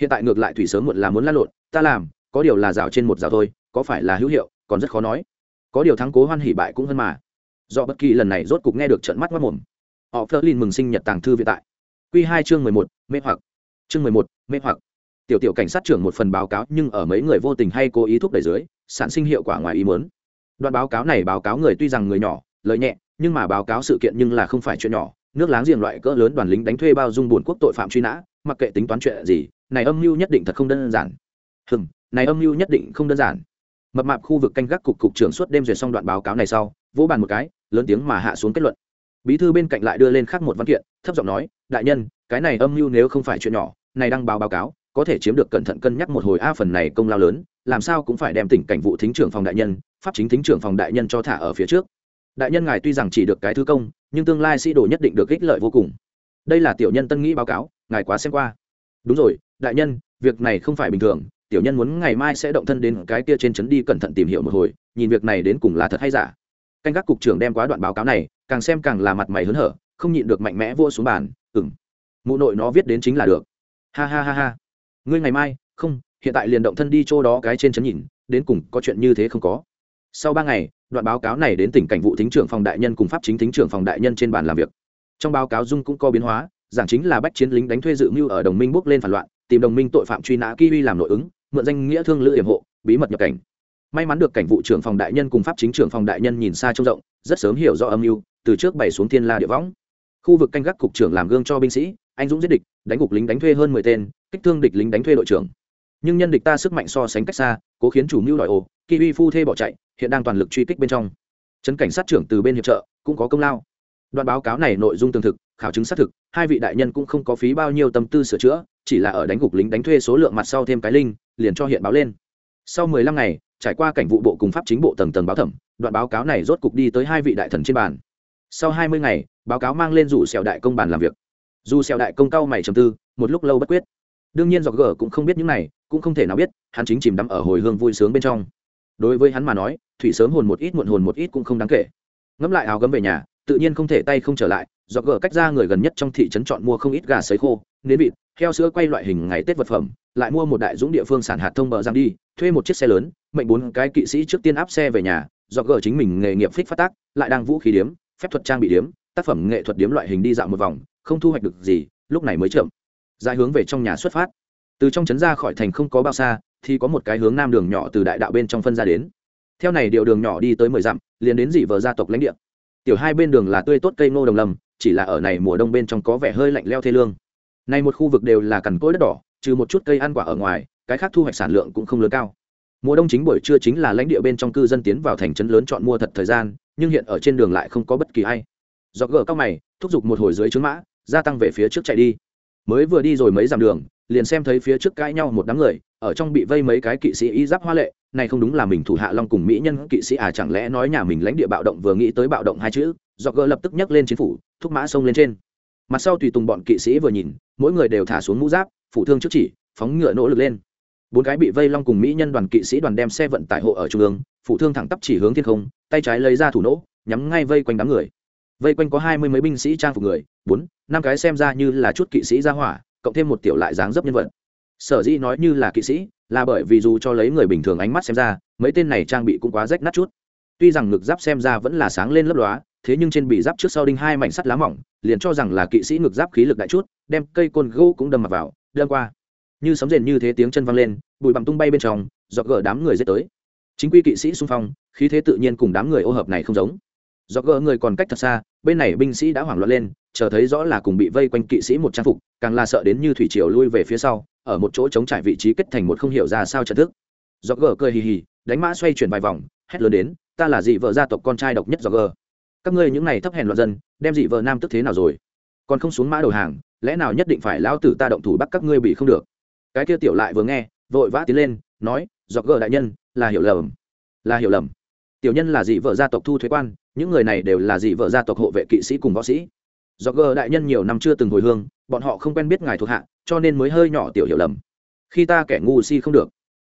Hiện tại ngược lại thủy sớm muộn là muốn lan lộn, ta làm, có điều là rào trên một rào thôi, có phải là hữu hiệu, còn rất khó nói. Có điều thắng cố hoan hỉ bại cũng hơn mà do bất kỳ lần này rốt cục nghe được trận mắt mất mồm. Họ phơ linh mừng sinh nhật tàng thư viện tại. Q hai chương mười một, mê hoặc. Chương mười một, mê hoặc. Tiểu tiểu cảnh sát trưởng một phần báo cáo nhưng ở mấy người vô tình hay cố ý thúc đẩy dưới, sản sinh hiệu quả ngoài ý muốn. Đoạn báo cáo này báo cáo người tuy rằng người nhỏ lợi nhẹ, nhưng mà báo cáo sự kiện nhưng là không phải chuyện nhỏ. Nước láng giềng loại cỡ lớn đoàn lính đánh thuê bao dung buồn quốc tội phạm truy nã, mặc kệ tính toán chuyện gì, này âm mưu nhất định thật không đơn giản. Hừng này âm mưu nhất định không đơn giản. Mập mạp khu vực canh gác cục cục trưởng suốt đêm duyệt xong đoạn báo cáo này sau vỗ bàn một cái, lớn tiếng mà hạ xuống kết luận. Bí thư bên cạnh lại đưa lên khác một văn kiện, thấp giọng nói, đại nhân, cái này âm mưu nếu không phải chuyện nhỏ, này đăng báo báo cáo, có thể chiếm được cẩn thận cân nhắc một hồi a phần này công lao lớn, làm sao cũng phải đem tỉnh cảnh vụ thính trưởng phòng đại nhân, pháp chính thính trưởng phòng đại nhân cho thả ở phía trước. Đại nhân ngài tuy rằng chỉ được cái thứ công, nhưng tương lai sĩ đồ nhất định được ích lợi vô cùng. Đây là tiểu nhân tân nghĩ báo cáo, ngài quá xem qua. Đúng rồi, đại nhân, việc này không phải bình thường, tiểu nhân muốn ngày mai sẽ động thân đến cái kia trên trấn đi cẩn thận tìm hiểu một hồi, nhìn việc này đến cùng là thật hay giả canh các cục trưởng đem quá đoạn báo cáo này, càng xem càng là mặt mày hớn hở, không nhịn được mạnh mẽ vua xuống bàn ừng mụ nội nó viết đến chính là được. Ha ha ha ha, ngươi ngày mai, không, hiện tại liền động thân đi chỗ đó cái trên chấn nhìn, đến cùng có chuyện như thế không có. Sau ba ngày, đoạn báo cáo này đến tỉnh cảnh vụ thính trưởng phòng đại nhân cùng pháp chính thính trưởng phòng đại nhân trên bàn làm việc. Trong báo cáo dung cũng có biến hóa, giảng chính là bách chiến lính đánh thuê dự mưu ở đồng minh bước lên phản loạn, tìm đồng minh tội phạm truy nã kiwi làm nội ứng, mượn danh nghĩa thương lữ hiểm hộ, bí mật nhập cảnh may mắn được cảnh vụ trưởng phòng đại nhân cùng pháp chính trưởng phòng đại nhân nhìn xa trông rộng, rất sớm hiểu rõ âm mưu, từ trước bày xuống thiên la địa võng. Khu vực canh gác cục trưởng làm gương cho binh sĩ, anh dũng giết địch, đánh gục lính đánh thuê hơn mười tên, kích thương địch lính đánh thuê đội trưởng. Nhưng nhân địch ta sức mạnh so sánh cách xa, cố khiến chủ mưu đòi ồ kỳ uy phu thê bỏ chạy, hiện đang toàn lực truy kích bên trong. Trấn cảnh sát trưởng từ bên hiệp trợ, cũng có công lao. Đoạn báo cáo này nội dung tương thực, khảo chứng xác thực, hai vị đại nhân cũng không có phí bao nhiêu tâm tư sửa chữa, chỉ là ở đánh gục lính đánh thuê số lượng mặt sau thêm cái linh, liền cho hiện báo lên. Sau mười lăm ngày trải qua cảnh vụ bộ cùng pháp chính bộ tầng tầng báo thẩm, đoạn báo cáo này rốt cục đi tới hai vị đại thần trên bàn. Sau hai mươi ngày, báo cáo mang lên rủ xẻo đại công bàn làm việc. Dù xẻo đại công cao mày trầm tư, một lúc lâu bất quyết. Đương nhiên dọc gờ cũng không biết những này, cũng không thể nào biết, hắn chính chìm đắm ở hồi hương vui sướng bên trong. Đối với hắn mà nói, thủy sớm hồn một ít, muộn hồn một ít cũng không đáng kể. Ngẫm lại áo gấm về nhà, tự nhiên không thể tay không trở lại, dọc gờ cách ra người gần nhất trong thị trấn chọn mua không ít gà sấy khô, nến vịt, heo sữa quay loại hình ngày tết vật phẩm lại mua một đại dũng địa phương sản hạt thông bờ giang đi, thuê một chiếc xe lớn, mệnh bốn cái kỵ sĩ trước tiên áp xe về nhà, do gờ chính mình nghề nghiệp phích phát tác, lại đang vũ khí điếm, phép thuật trang bị điếm, tác phẩm nghệ thuật điếm loại hình đi dạo một vòng, không thu hoạch được gì, lúc này mới chậm dài hướng về trong nhà xuất phát. Từ trong trấn ra khỏi thành không có bao xa, thì có một cái hướng nam đường nhỏ từ đại đạo bên trong phân ra đến. Theo này điệu đường nhỏ đi tới mười dặm, liền đến dị vợ gia tộc lãnh địa. Tiểu hai bên đường là tươi tốt cây ngô đồng lầm, chỉ là ở này mùa đông bên trong có vẻ hơi lạnh leo thê lương. Nay một khu vực đều là cằn cỗi đất đỏ trừ một chút cây ăn quả ở ngoài, cái khác thu hoạch sản lượng cũng không lớn cao. Mùa đông chính buổi trưa chính là lãnh địa bên trong cư dân tiến vào thành trấn lớn chọn mua thật thời gian, nhưng hiện ở trên đường lại không có bất kỳ ai. Do gỡ cao mày, thúc giục một hồi dưới trướng mã, gia tăng về phía trước chạy đi. Mới vừa đi rồi mấy dặm đường, liền xem thấy phía trước cãi nhau một đám người, ở trong bị vây mấy cái kỵ sĩ y giáp hoa lệ, này không đúng là mình thủ hạ long cùng mỹ nhân kỵ sĩ à chẳng lẽ nói nhà mình lãnh địa bạo động vừa nghĩ tới bạo động hai chữ do gỡ lập tức nhấc lên chính phủ, thúc mã xông lên trên. Mặt sau tùy tùng bọn kỵ sĩ vừa nhìn, mỗi người đều thả xuống mũ giáp phủ thương trước chỉ, phóng ngựa nỗ lực lên. Bốn cái bị vây long cùng mỹ nhân đoàn kỵ sĩ đoàn đem xe vận tải hộ ở trung ương phụ thương thẳng tắp chỉ hướng thiên không, tay trái lấy ra thủ nỗ, nhắm ngay vây quanh đám người. Vây quanh có hai mươi mấy binh sĩ trang phục người, bốn, năm cái xem ra như là chút kỵ sĩ ra hỏa, cộng thêm một tiểu lại dáng dấp nhân vật. Sở dĩ nói như là kỵ sĩ, là bởi vì dù cho lấy người bình thường ánh mắt xem ra, mấy tên này trang bị cũng quá rách nát chút. Tuy rằng ngực giáp xem ra vẫn là sáng lên lấp lóa, thế nhưng trên bị giáp trước sau đinh hai mảnh sắt lá mỏng, liền cho rằng là kỵ sĩ ngực giáp khí lực đại chút, đem cây côn gỗ cũng đâm mặt vào đâm qua. Như sấm rền như thế tiếng chân vang lên, bụi bặm tung bay bên trong, dọc gỡ đám người dết tới. Chính quy kỵ sĩ xung phong, khí thế tự nhiên cùng đám người ô hợp này không giống. Dọc gỡ người còn cách thật xa, bên này binh sĩ đã hoảng loạn lên, chờ thấy rõ là cùng bị vây quanh kỵ sĩ một trang phục, càng là sợ đến như thủy triều lui về phía sau, ở một chỗ chống trải vị trí kết thành một không hiểu ra sao trận thức. Dọc gỡ cười hì hì, đánh mã xoay chuyển vài vòng, hét lớn đến, ta là dị vợ gia tộc con trai độc nhất dọc gỡ các ngươi những này thấp hèn loạn dân, đem dị vợ nam tức thế nào rồi? Còn không xuống mã đầu hàng lẽ nào nhất định phải lão tử ta động thủ bắt các ngươi bị không được? Cái kia tiểu lại vừa nghe, vội vã tiến lên, nói, dọc gờ đại nhân, là hiểu lầm, là hiểu lầm. Tiểu nhân là dị vợ gia tộc thu thuế quan, những người này đều là dị vợ gia tộc hộ vệ kỵ sĩ cùng võ sĩ. Dọc gờ đại nhân nhiều năm chưa từng hồi hương, bọn họ không quen biết ngài thuộc hạ, cho nên mới hơi nhỏ tiểu hiểu lầm. Khi ta kẻ ngu si không được.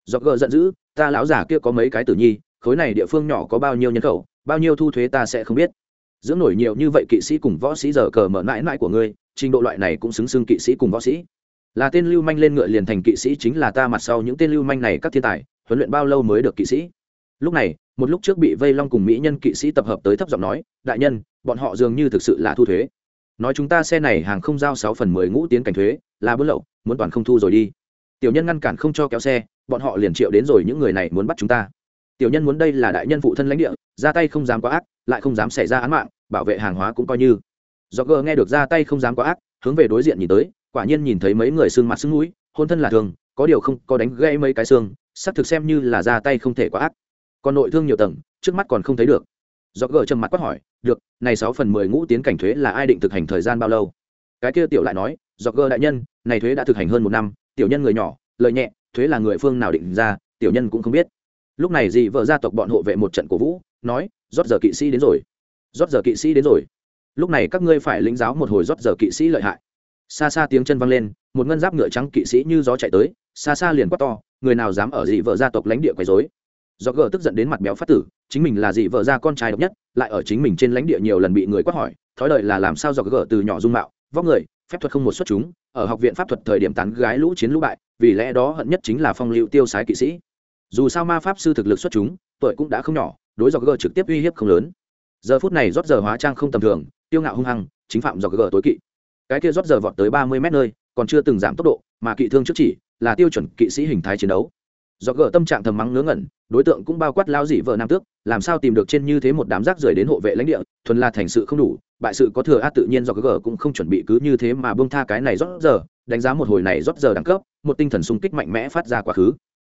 Dọc gờ giận dữ, ta lão già kia có mấy cái tử nhi, khối này địa phương nhỏ có bao nhiêu nhân khẩu, bao nhiêu thu thuế ta sẽ không biết. Dưỡng nổi nhiều như vậy kỵ sĩ cùng võ sĩ giờ cờ mở mãi mãi của ngươi trình độ loại này cũng xứng xưng kỵ sĩ cùng võ sĩ. Là tên lưu manh lên ngựa liền thành kỵ sĩ chính là ta mặt sau những tên lưu manh này các thiên tài, huấn luyện bao lâu mới được kỵ sĩ. Lúc này, một lúc trước bị vây long cùng mỹ nhân kỵ sĩ tập hợp tới thấp giọng nói, đại nhân, bọn họ dường như thực sự là thu thuế. Nói chúng ta xe này hàng không giao sáu phần mười ngũ tiến cảnh thuế, là buôn lậu, muốn toàn không thu rồi đi. Tiểu nhân ngăn cản không cho kéo xe, bọn họ liền triệu đến rồi những người này muốn bắt chúng ta. Tiểu nhân muốn đây là đại nhân phụ thân lãnh địa, ra tay không dám quá ác, lại không dám xảy ra án mạng, bảo vệ hàng hóa cũng coi như do gờ nghe được ra tay không dám quá ác, hướng về đối diện nhìn tới, quả nhiên nhìn thấy mấy người xương mặt xương mũi, hôn thân là thường, có điều không có đánh gây mấy cái xương, xác thực xem như là ra tay không thể quá ác. Còn nội thương nhiều tầng, trước mắt còn không thấy được. Do gờ trầm mặt quát hỏi, được, này sáu phần mười ngũ tiến cảnh thuế là ai định thực hành thời gian bao lâu? Cái kia tiểu lại nói, do gờ đại nhân, này thuế đã thực hành hơn một năm, tiểu nhân người nhỏ lợi nhẹ, thuế là người phương nào định ra, tiểu nhân cũng không biết. Lúc này dị vợ gia tộc bọn hộ vệ một trận cổ vũ, nói, rót giờ kỵ sĩ đến rồi. Rót giờ kỵ sĩ đến rồi lúc này các ngươi phải lĩnh giáo một hồi rót giờ kỵ sĩ lợi hại. Xa xa tiếng chân vang lên, một ngân giáp ngựa trắng kỵ sĩ như gió chạy tới, xa xa liền quát to, người nào dám ở dị vợ gia tộc lãnh địa quấy dối do gờ tức giận đến mặt béo phát tử, chính mình là dị vợ gia con trai độc nhất, lại ở chính mình trên lãnh địa nhiều lần bị người quát hỏi, thói đời là làm sao do gờ từ nhỏ dung mạo, vóc người, phép thuật không một xuất chúng, ở học viện pháp thuật thời điểm tán gái lũ chiến lũ bại, vì lẽ đó hận nhất chính là phong lưu tiêu sái kỵ sĩ. Dù sao ma pháp sư thực lực xuất chúng, tuổi cũng đã không nhỏ, đối do gờ trực tiếp uy hiếp không lớn. Giờ phút này rót giờ hóa trang không tầm thường tiêu ngạo hung hăng, chính phạm do gờ tối kỵ. Cái kia rót giờ vọt tới ba mươi mét nơi, còn chưa từng giảm tốc độ, mà kỵ thương trước chỉ, là tiêu chuẩn kỵ sĩ hình thái chiến đấu. Do gỡ tâm trạng thầm mắng ngớ ngẩn, đối tượng cũng bao quát lao dị vợ nam tước, làm sao tìm được trên như thế một đám rác rưởi đến hộ vệ lãnh địa, thuần là thành sự không đủ, bại sự có thừa át tự nhiên do gỡ cũng không chuẩn bị cứ như thế mà bông tha cái này rót giờ, đánh giá một hồi này rót giờ đẳng cấp, một tinh thần sung kích mạnh mẽ phát ra quá khứ.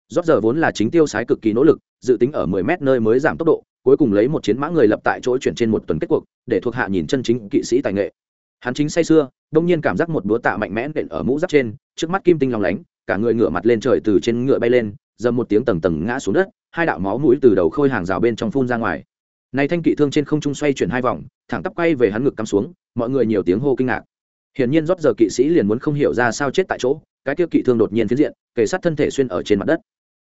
Rót giờ vốn là chính tiêu sái cực kỳ nỗ lực, dự tính ở 10 mét nơi mới giảm tốc độ cuối cùng lấy một chiến mã người lập tại chỗ chuyển trên một tuần kết cuộc, để thuộc hạ nhìn chân chính kỵ sĩ tài nghệ. Hắn chính say xưa đông nhiên cảm giác một búa tạ mạnh mẽ nện ở mũ giáp trên, trước mắt kim tinh lòng lánh, cả người ngửa mặt lên trời từ trên ngựa bay lên, dầm một tiếng tầng tầng ngã xuống đất, hai đạo máu mũi từ đầu khôi hàng rào bên trong phun ra ngoài. Này thanh kỵ thương trên không trung xoay chuyển hai vòng, thẳng tắp quay về hắn ngực cắm xuống, mọi người nhiều tiếng hô kinh ngạc. Hiển nhiên rót giờ kỵ sĩ liền muốn không hiểu ra sao chết tại chỗ, cái tiêu kỵ thương đột nhiên phiến diện, kề sát thân thể xuyên ở trên mặt đất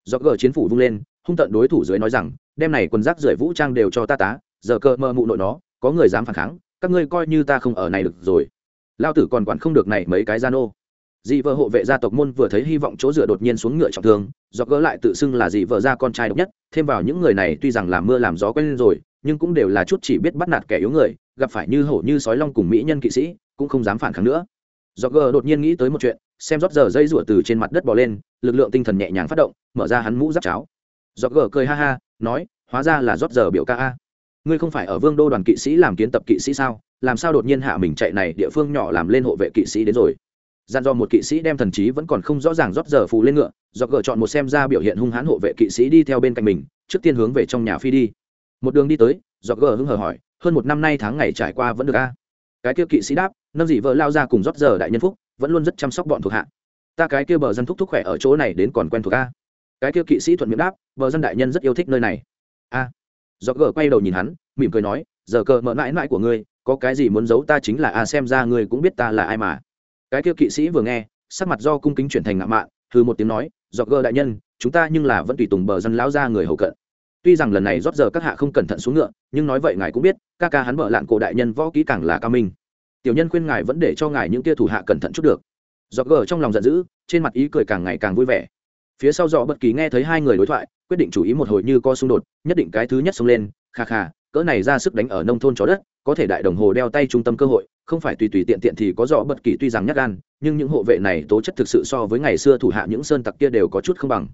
do gờ chiến phủ vung lên, hung tận đối thủ dưới nói rằng, đem này quần rác rưởi vũ trang đều cho ta tá, giờ cơ mơ mụ nội nó, có người dám phản kháng, các ngươi coi như ta không ở này được rồi. Lao tử còn quản không được này mấy cái gian ô dị vợ hộ vệ gia tộc môn vừa thấy hy vọng chỗ dựa đột nhiên xuống ngựa trọng thương, do gỡ lại tự xưng là dị vợ gia con trai độc nhất, thêm vào những người này tuy rằng làm mưa làm gió quen lên rồi, nhưng cũng đều là chút chỉ biết bắt nạt kẻ yếu người, gặp phải như hổ như sói long cùng mỹ nhân kỵ sĩ, cũng không dám phản kháng nữa do gỡ đột nhiên nghĩ tới một chuyện, xem rót giờ dây rủa từ trên mặt đất bò lên, lực lượng tinh thần nhẹ nhàng phát động, mở ra hắn mũ giáp cháo. Do gỡ cười ha ha, nói, hóa ra là rót giờ biểu ca a. Ngươi không phải ở vương đô đoàn kỵ sĩ làm kiến tập kỵ sĩ sao? Làm sao đột nhiên hạ mình chạy này địa phương nhỏ làm lên hộ vệ kỵ sĩ đến rồi? Gian do một kỵ sĩ đem thần trí vẫn còn không rõ ràng rót giờ phù lên ngựa do gờ chọn một xem ra biểu hiện hung hãn hộ vệ kỵ sĩ đi theo bên cạnh mình, trước tiên hướng về trong nhà phi đi. Một đường đi tới do gờ hưng hờ hỏi, hơn một năm nay tháng ngày trải qua vẫn được a? Cái kia kỵ sĩ đáp, nâng dị vợ lao ra cùng rót giờ đại nhân phúc, vẫn luôn rất chăm sóc bọn thuộc hạ. Ta cái kia bờ dân thúc thúc khỏe ở chỗ này đến còn quen thuộc a. Cái kia kỵ sĩ thuận miệng đáp, bờ dân đại nhân rất yêu thích nơi này. A. Do gờ quay đầu nhìn hắn, mỉm cười nói, giờ cờ mỡ mãi mãi của ngươi, có cái gì muốn giấu ta chính là a, xem ra ngươi cũng biết ta là ai mà. Cái kia kỵ sĩ vừa nghe, sắc mặt do cung kính chuyển thành ngạo mạn thư một tiếng nói do gờ đại nhân, chúng ta nhưng là vẫn tùy tùng bờ dân lão ra người hầu cận tuy rằng lần này rót giờ các hạ không cẩn thận xuống ngựa, nhưng nói vậy ngài cũng biết, ca ca hắn vợ lạn cổ đại nhân võ kỹ càng là cao minh. Tiểu nhân khuyên ngài vẫn để cho ngài những tia thủ hạ cẩn thận chút được. Do gờ trong lòng giận dữ, trên mặt ý cười càng ngày càng vui vẻ. Phía sau dọ bất kỳ nghe thấy hai người đối thoại, quyết định chủ ý một hồi như co xung đột, nhất định cái thứ nhất xông lên, kha kha, cỡ này ra sức đánh ở nông thôn chó đất, có thể đại đồng hồ đeo tay trung tâm cơ hội, không phải tùy tùy tiện tiện thì có dọ bất kỳ tuy rằng nhắc gan, nhưng những hộ vệ này tố chất thực sự so với ngày xưa thủ hạ những sơn tặc kia đều có chút không bằng.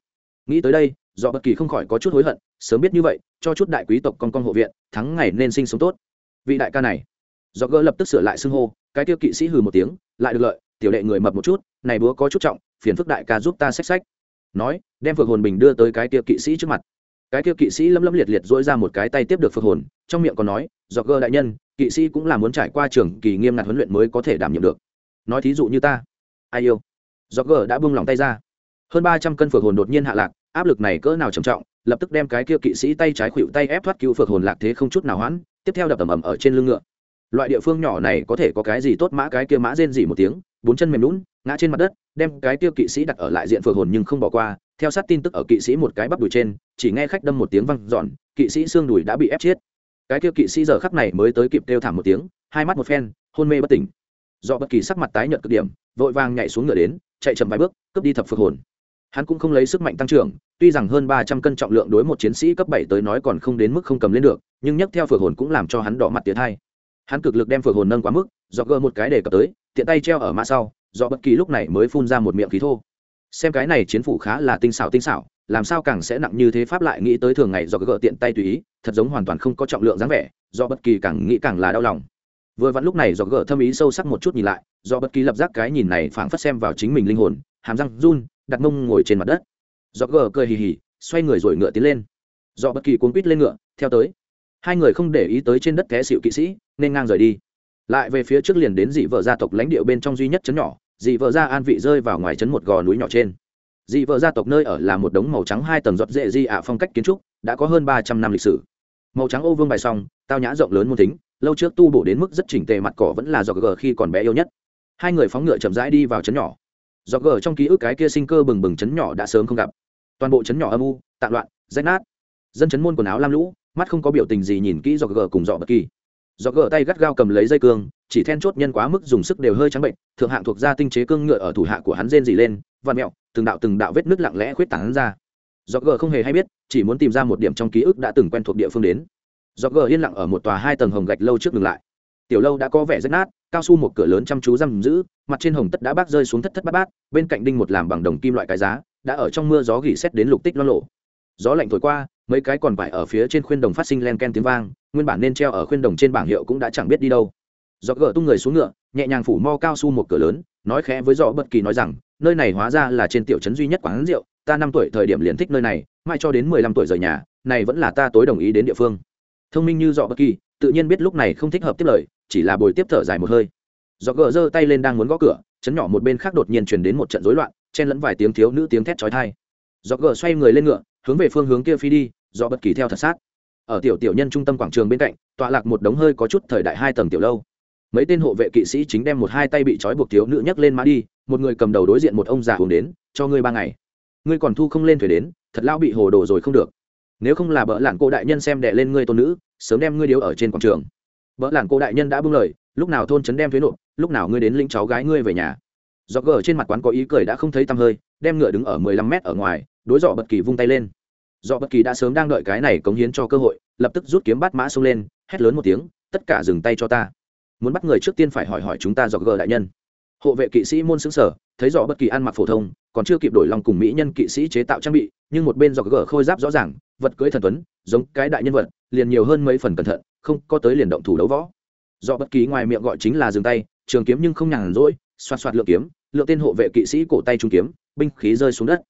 Nghĩ tới đây do bất kỳ không khỏi có chút hối hận, sớm biết như vậy, cho chút đại quý tộc con con hộ viện, thắng ngày nên sinh sống tốt. Vị đại ca này. Do gỡ lập tức sửa lại xưng hô, cái tiêu kỵ sĩ hừ một tiếng, lại được lợi, tiểu đệ người mập một chút, này búa có chút trọng, phiền phức đại ca giúp ta xách xách. Nói, đem phượng hồn bình đưa tới cái tiêu kỵ sĩ trước mặt. Cái tiêu kỵ sĩ lâm lâm liệt liệt dỗi ra một cái tay tiếp được phượng hồn, trong miệng còn nói, do gỡ đại nhân, kỵ sĩ cũng là muốn trải qua trường kỳ nghiêm ngặt huấn luyện mới có thể đảm nhiệm được. Nói thí dụ như ta. Ai yêu? Do gỡ đã buông lòng tay ra. Hơn ba trăm cân phượng hồn đột nhiên hạ lạc áp lực này cỡ nào trầm trọng, lập tức đem cái kia kỵ sĩ tay trái khuỵu tay ép thoát cứu phượng hồn lạc thế không chút nào hoãn, tiếp theo đập ầm ầm ở trên lưng ngựa. Loại địa phương nhỏ này có thể có cái gì tốt mã cái kia mã rên dỉ một tiếng, bốn chân mềm lún ngã trên mặt đất, đem cái kia kỵ sĩ đặt ở lại diện phượng hồn nhưng không bỏ qua, theo sát tin tức ở kỵ sĩ một cái bắp đùi trên, chỉ nghe khách đâm một tiếng văng giòn kỵ sĩ xương đùi đã bị ép chết. Cái kia kỵ sĩ giờ khắc này mới tới kịp kêu thảm một tiếng, hai mắt một phen, hôn mê bất tỉnh. Do bất kỳ sắc mặt tái nhợt cực điểm, vội vàng nhảy xuống ngựa đến, chạy chậm vài bước, cướp đi thập phượng hồn hắn cũng không lấy sức mạnh tăng trưởng, tuy rằng hơn ba trăm cân trọng lượng đối một chiến sĩ cấp bảy tới nói còn không đến mức không cầm lên được, nhưng nhấc theo phượng hồn cũng làm cho hắn đỏ mặt tiến thai. Hắn cực lực đem phượng hồn nâng quá mức do gỡ một cái để cập tới, tiện tay treo ở mã sau, do bất kỳ lúc này mới phun ra một miệng khí thô. Xem cái này chiến phủ khá là tinh xảo tinh xảo, làm sao càng sẽ nặng như thế pháp lại nghĩ tới thường ngày do gỡ tiện tay tùy ý, thật giống hoàn toàn không có trọng lượng dáng vẻ, do bất kỳ càng nghĩ càng là đau lòng. Vừa vặn lúc này do gỡ thâm ý sâu sắc một chút nhìn lại, do bất kỳ lập giác cái nhìn này phảng phất xem vào chính mình linh hồn, hàm răng run đặt mông ngồi trên mặt đất. Do gờ cười hì hì, xoay người rồi ngựa tiến lên. Do bất kỳ cuốn quít lên ngựa, theo tới. Hai người không để ý tới trên đất té xịu kỵ sĩ, nên ngang rời đi. Lại về phía trước liền đến dị vợ gia tộc lãnh địa bên trong duy nhất chấn nhỏ, dị vợ gia an vị rơi vào ngoài chấn một gò núi nhỏ trên. Dị vợ gia tộc nơi ở là một đống màu trắng hai tầng giọt dễ di ạ phong cách kiến trúc, đã có hơn ba trăm năm lịch sử. Màu trắng ô vương bài song, tao nhã rộng lớn môn tính lâu trước tu bổ đến mức rất chỉnh tề mặt cỏ vẫn là do gờ khi còn bé yêu nhất. Hai người phóng ngựa chậm rãi đi vào chấn nhỏ do gờ trong ký ức cái kia sinh cơ bừng bừng chấn nhỏ đã sớm không gặp. Toàn bộ chấn nhỏ âm u, tạm loạn, rách nát. Dân chấn môn quần áo lam lũ, mắt không có biểu tình gì nhìn kỹ do gờ cùng dọ bất kỳ. Do gờ tay gắt gao cầm lấy dây cương, chỉ then chốt nhân quá mức dùng sức đều hơi trắng bệnh, thượng hạng thuộc gia tinh chế cương ngựa ở thủ hạ của hắn rên dỉ lên, vặn mẹo, từng đạo từng đạo vết nước lặng lẽ khuyết tảng ra. Do gờ không hề hay biết, chỉ muốn tìm ra một điểm trong ký ức đã từng quen thuộc địa phương đến. Do gờ yên lặng ở một tòa hai tầng hồng gạch lâu trước ngừng lại tiểu lâu đã có vẻ rất nát, cao su một cửa lớn chăm chú giam giữ, mặt trên hồng tất đã bác rơi xuống thất thất bát bát, bên cạnh đinh một làm bằng đồng kim loại cái giá, đã ở trong mưa gió gỉ xét đến lục tích lo lộ. Gió lạnh thổi qua, mấy cái còn vải ở phía trên khuyên đồng phát sinh len ken tiếng vang, nguyên bản nên treo ở khuyên đồng trên bảng hiệu cũng đã chẳng biết đi đâu. Gió gỡ tung người xuống ngựa, nhẹ nhàng phủ mo cao su một cửa lớn, nói khẽ với gió bất kỳ nói rằng, nơi này hóa ra là trên tiểu trấn duy nhất quán rượu, ta năm tuổi thời điểm liền thích nơi này, mai cho đến mười lăm tuổi rời nhà, này vẫn là ta tối đồng ý đến địa phương. Thông minh như dọ bất kỳ tự nhiên biết lúc này không thích hợp tiếp lời, chỉ là bồi tiếp thở dài một hơi. Do gỡ giơ tay lên đang muốn gõ cửa, chấn nhỏ một bên khác đột nhiên truyền đến một trận rối loạn, chen lẫn vài tiếng thiếu nữ tiếng thét chói tai. Do gỡ xoay người lên ngựa, hướng về phương hướng kia phi đi, do bất kỳ theo thật sát. Ở tiểu tiểu nhân trung tâm quảng trường bên cạnh, tọa lạc một đống hơi có chút thời đại hai tầng tiểu lâu. Mấy tên hộ vệ kỵ sĩ chính đem một hai tay bị trói buộc thiếu nữ nhấc lên má đi, một người cầm đầu đối diện một ông già hùng đến, cho ngươi ba ngày. Ngươi còn thu không lên thuế đến, thật lao bị hồ đồ rồi không được. Nếu không là bỡ lạn cô đại nhân xem đệ lên ngươi tôn nữ sớm đem ngươi điếu ở trên quảng trường. Vợ làng cô đại nhân đã bưng lời, lúc nào thôn trấn đem thuế nộp, lúc nào ngươi đến lĩnh cháu gái ngươi về nhà. Do gờ trên mặt quán có ý cười đã không thấy tăm hơi, đem ngựa đứng ở mười lăm mét ở ngoài, đối dọ bất kỳ vung tay lên. Do bất kỳ đã sớm đang đợi cái này cống hiến cho cơ hội, lập tức rút kiếm bắt mã xông lên, hét lớn một tiếng, tất cả dừng tay cho ta. Muốn bắt người trước tiên phải hỏi hỏi chúng ta do gờ đại nhân hộ vệ kỵ sĩ môn xứng sở, thấy rõ bất kỳ ăn mặc phổ thông, còn chưa kịp đổi lòng cùng mỹ nhân kỵ sĩ chế tạo trang bị, nhưng một bên do gờ khôi giáp rõ ràng, vật cưỡi thần tuấn, giống cái đại nhân vật, liền nhiều hơn mấy phần cẩn thận, không có tới liền động thủ đấu võ. Do bất kỳ ngoài miệng gọi chính là dừng tay, trường kiếm nhưng không nhàn rỗi, xoạt xoạt lượng kiếm lượng tên hộ vệ kỵ sĩ cổ tay trung kiếm, binh khí rơi xuống đất.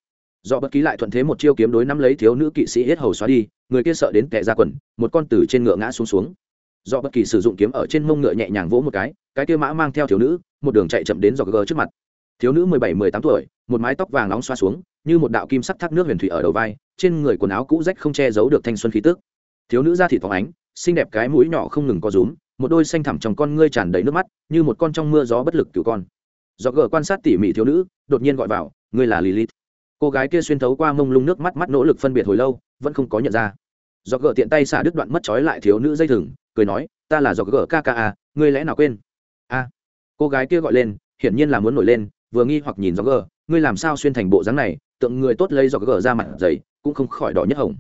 Do bất kỳ lại thuận thế một chiêu kiếm đối nắm lấy thiếu nữ kỵ sĩ hết hầu xóa đi, người kia sợ đến kẻ ra quần, một con tử trên ngựa ngã xuống xuống do bất kỳ sử dụng kiếm ở trên mông ngựa nhẹ nhàng vỗ một cái cái kia mã mang theo thiếu nữ, một đường chạy chậm đến do gờ trước mặt. Thiếu nữ mười bảy, mười tám tuổi, một mái tóc vàng nóng xoa xuống, như một đạo kim sắc thác nước huyền thủy ở đầu vai, trên người quần áo cũ rách không che giấu được thanh xuân khí tức. Thiếu nữ da thịt phóng ánh, xinh đẹp cái mũi nhỏ không ngừng có rúm, một đôi xanh thẳm trong con ngươi tràn đầy nước mắt, như một con trong mưa gió bất lực cứu con. Do gờ quan sát tỉ mỉ thiếu nữ, đột nhiên gọi vào, ngươi là lilith. Cô gái kia xuyên thấu qua mông lung nước mắt mắt nỗ lực phân biệt hồi lâu, vẫn không có nhận ra. Do gờ tiện tay xả đứt đoạn mất trói lại thiếu nữ dây thừng cười nói, ta là do gỡ kka ngươi lẽ nào quên? A. Cô gái kia gọi lên, hiển nhiên là muốn nổi lên, vừa nghi hoặc nhìn do gỡ ngươi làm sao xuyên thành bộ dáng này, tượng người tốt lấy do gỡ ra mặt dày, cũng không khỏi đỏ nhất hồng.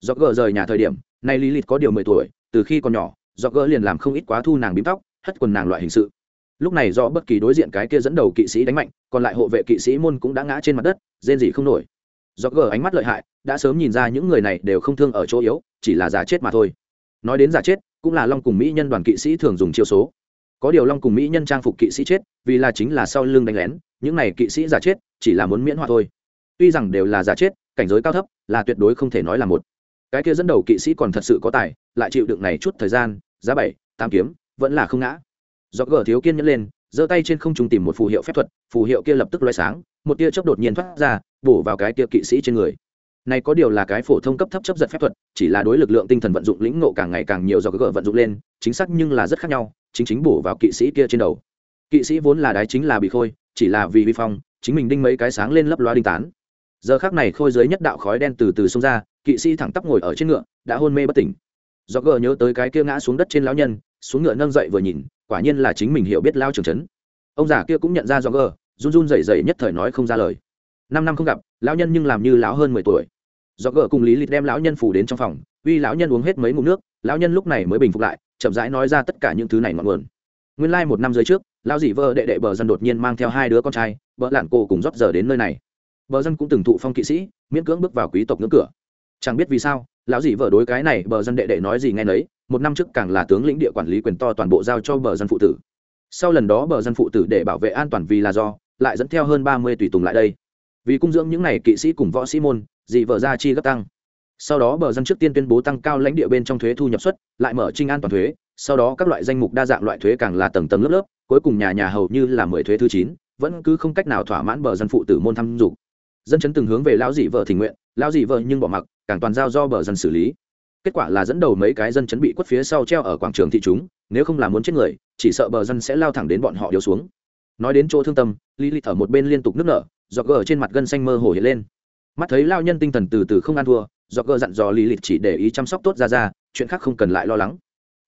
Do gỡ rời nhà thời điểm, nay lý lịch có điều mười tuổi, từ khi còn nhỏ do gỡ liền làm không ít quá thu nàng bím tóc, hất quần nàng loại hình sự. Lúc này do bất kỳ đối diện cái kia dẫn đầu kỵ sĩ đánh mạnh, còn lại hộ vệ kỵ sĩ môn cũng đã ngã trên mặt đất, rên gì không nổi. Do gờ ánh mắt lợi hại, đã sớm nhìn ra những người này đều không thương ở chỗ yếu, chỉ là giả chết mà thôi. Nói đến giả chết cũng là long cùng mỹ nhân đoàn kỵ sĩ thường dùng chiêu số. Có điều long cùng mỹ nhân trang phục kỵ sĩ chết, vì là chính là sau lưng đánh lén, những này kỵ sĩ giả chết, chỉ là muốn miễn hoa thôi. Tuy rằng đều là giả chết, cảnh giới cao thấp, là tuyệt đối không thể nói là một. Cái kia dẫn đầu kỵ sĩ còn thật sự có tài, lại chịu đựng này chút thời gian, giá bảy tam kiếm, vẫn là không ngã. Do gờ thiếu kiên nhẫn lên, giơ tay trên không trung tìm một phù hiệu phép thuật, phù hiệu kia lập tức loay sáng, một tia chớp đột nhiên thoát ra, bổ vào cái tia kỵ sĩ trên người. Này có điều là cái phổ thông cấp thấp chấp giật phép thuật chỉ là đối lực lượng tinh thần vận dụng lĩnh ngộ càng ngày càng nhiều do gờ vận dụng lên, chính xác nhưng là rất khác nhau, chính chính bổ vào kỵ sĩ kia trên đầu. Kỵ sĩ vốn là đái chính là bị khôi, chỉ là vì vi phong, chính mình đinh mấy cái sáng lên lấp loa đinh tán. Giờ khác này khôi dưới nhất đạo khói đen từ từ xông ra, kỵ sĩ thẳng tắp ngồi ở trên ngựa, đã hôn mê bất tỉnh. Do gờ nhớ tới cái kia ngã xuống đất trên lão nhân, xuống ngựa nâng dậy vừa nhìn, quả nhiên là chính mình hiểu biết lao trường trấn. Ông già kia cũng nhận ra do gờ, run run rẩy rẩy nhất thời nói không ra lời. Năm năm không gặp, lão nhân nhưng làm như lão hơn mười tuổi do gỡ cùng lý lịch đem lão nhân phủ đến trong phòng, uy lão nhân uống hết mấy ngụm nước, lão nhân lúc này mới bình phục lại, chậm rãi nói ra tất cả những thứ này ngọn nguồn. Nguyên lai một năm dưới trước, lão dì vợ đệ đệ bờ dân đột nhiên mang theo hai đứa con trai vợ lạn cô cùng rót giờ đến nơi này. Bờ dân cũng từng thụ phong kỵ sĩ, miễn cưỡng bước vào quý tộc ngưỡng cửa. Chẳng biết vì sao, lão dì vợ đối cái này bờ dân đệ đệ nói gì nghe nấy, một năm trước càng là tướng lĩnh địa quản lý quyền to toàn bộ giao cho bờ dân phụ tử. Sau lần đó bờ dân phụ tử để bảo vệ an toàn vì là do, lại dẫn theo hơn ba mươi tùy tùng lại đây vì cung dưỡng những n à y kỵ sĩ cùng võ sĩ môn, dị vợ ra chi gấp tăng. Sau đó bờ dân trước tiên tuyên bố tăng cao lãnh địa bên trong thuế thu nhập xuất lại mở trinh an toàn thuế, sau đó các loại danh mục đa dạng loại thuế càng là tầng tầng lớp lớp, cuối cùng nhà nhà hầu như là mười thuế thứ chín, vẫn cứ không cách nào thỏa mãn bờ dân phụ tử môn thăm dục. Dân chấn từng hướng về lão dị vợ tình nguyện, lão dị vợ nhưng bỏ mặc, càng toàn giao do bờ dân xử lý. Kết quả là dẫn đầu mấy cái dân chấn bị quất phía sau treo ở quảng trường thị chúng, nếu không là muốn chết người, chỉ sợ bờ dân sẽ lao thẳng đến bọn họ yếu xuống. Nói đến chỗ thương tâm, lý lịch ở một bên liên tục nước nở dọc gờ trên mặt gân xanh mơ hồ hiện lên. Mắt thấy lao nhân tinh thần từ từ không ăn thua, dọc gờ dặn dò lý lịch chỉ để ý chăm sóc tốt ra ra, chuyện khác không cần lại lo lắng.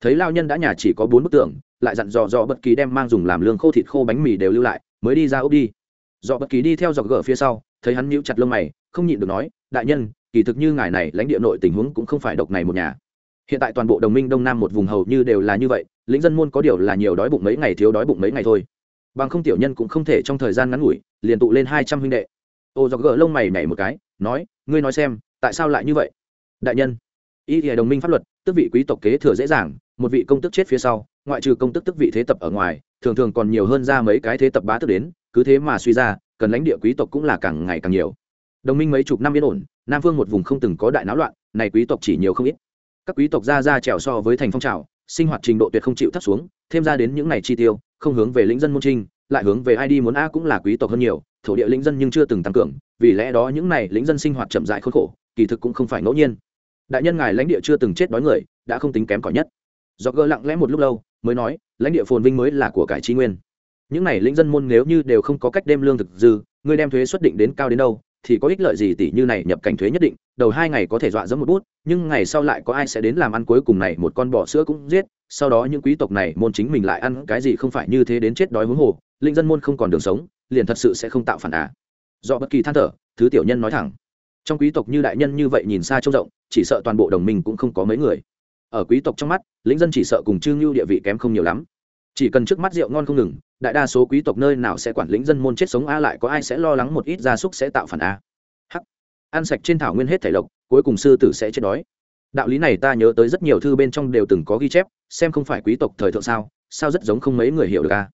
Thấy lao nhân đã nhà chỉ có bốn bức tượng lại dặn dò dò bất kỳ đem mang dùng làm lương khô thịt khô bánh mì đều lưu lại, mới đi ra ốc đi. Dò bất kỳ đi theo dọc gờ phía sau, thấy hắn nhíu chặt lông mày, không nhịn được nói, đại nhân, kỳ thực như ngài này lãnh địa nội tình huống cũng không phải độc này một nhà. Hiện tại toàn bộ đồng minh đông nam một vùng hầu như đều là như vậy lính dân môn có điều là nhiều đói bụng mấy ngày thiếu đói bụng mấy ngày thôi bằng không tiểu nhân cũng không thể trong thời gian ngắn ngủi liền tụ lên hai trăm huynh đệ. Ô dọc gỡ lông mày nhảy một cái, nói, ngươi nói xem, tại sao lại như vậy? Đại nhân ý thì đồng minh pháp luật tức vị quý tộc kế thừa dễ dàng, một vị công tức chết phía sau, ngoại trừ công tức tức vị thế tập ở ngoài, thường thường còn nhiều hơn ra mấy cái thế tập bá tức đến, cứ thế mà suy ra, cần lãnh địa quý tộc cũng là càng ngày càng nhiều. Đồng minh mấy chục năm yên ổn, nam phương một vùng không từng có đại náo loạn, này quý tộc chỉ nhiều không ít. Các quý tộc ra ra trèo so với thành phong trào, sinh hoạt trình độ tuyệt không chịu thấp xuống, thêm ra đến những ngày chi tiêu không hướng về lĩnh dân môn trinh, lại hướng về ai đi muốn a cũng là quý tộc hơn nhiều, thổ địa lĩnh dân nhưng chưa từng tăng cường, vì lẽ đó những này lĩnh dân sinh hoạt chậm rãi khốn khổ, kỳ thực cũng không phải ngẫu nhiên. Đại nhân ngài lãnh địa chưa từng chết đói người, đã không tính kém cỏi nhất. Do gỡ lặng lẽ một lúc lâu, mới nói, lãnh địa phồn vinh mới là của cải tri nguyên. Những này lĩnh dân môn nếu như đều không có cách đem lương thực dư, người đem thuế xuất định đến cao đến đâu, thì có ích lợi gì tỷ như này nhập cảnh thuế nhất định, đầu hai ngày có thể dọa dẫm một bút, nhưng ngày sau lại có ai sẽ đến làm ăn cuối cùng này, một con bò sữa cũng giết sau đó những quý tộc này môn chính mình lại ăn cái gì không phải như thế đến chết đói huống hồ, linh dân môn không còn đường sống, liền thật sự sẽ không tạo phản á do bất kỳ than thở, thứ tiểu nhân nói thẳng. Trong quý tộc như đại nhân như vậy nhìn xa trông rộng, chỉ sợ toàn bộ đồng minh cũng không có mấy người. Ở quý tộc trong mắt, lĩnh dân chỉ sợ cùng trương lưu địa vị kém không nhiều lắm. Chỉ cần trước mắt rượu ngon không ngừng, đại đa số quý tộc nơi nào sẽ quản lĩnh dân môn chết sống a lại có ai sẽ lo lắng một ít gia súc sẽ tạo phản a hắc. Ăn sạch trên thảo nguyên hết thể lộc, cuối cùng sư tử sẽ chết đói đạo lý này ta nhớ tới rất nhiều thư bên trong đều từng có ghi chép, xem không phải quý tộc thời thượng sao sao rất giống không mấy người hiểu được a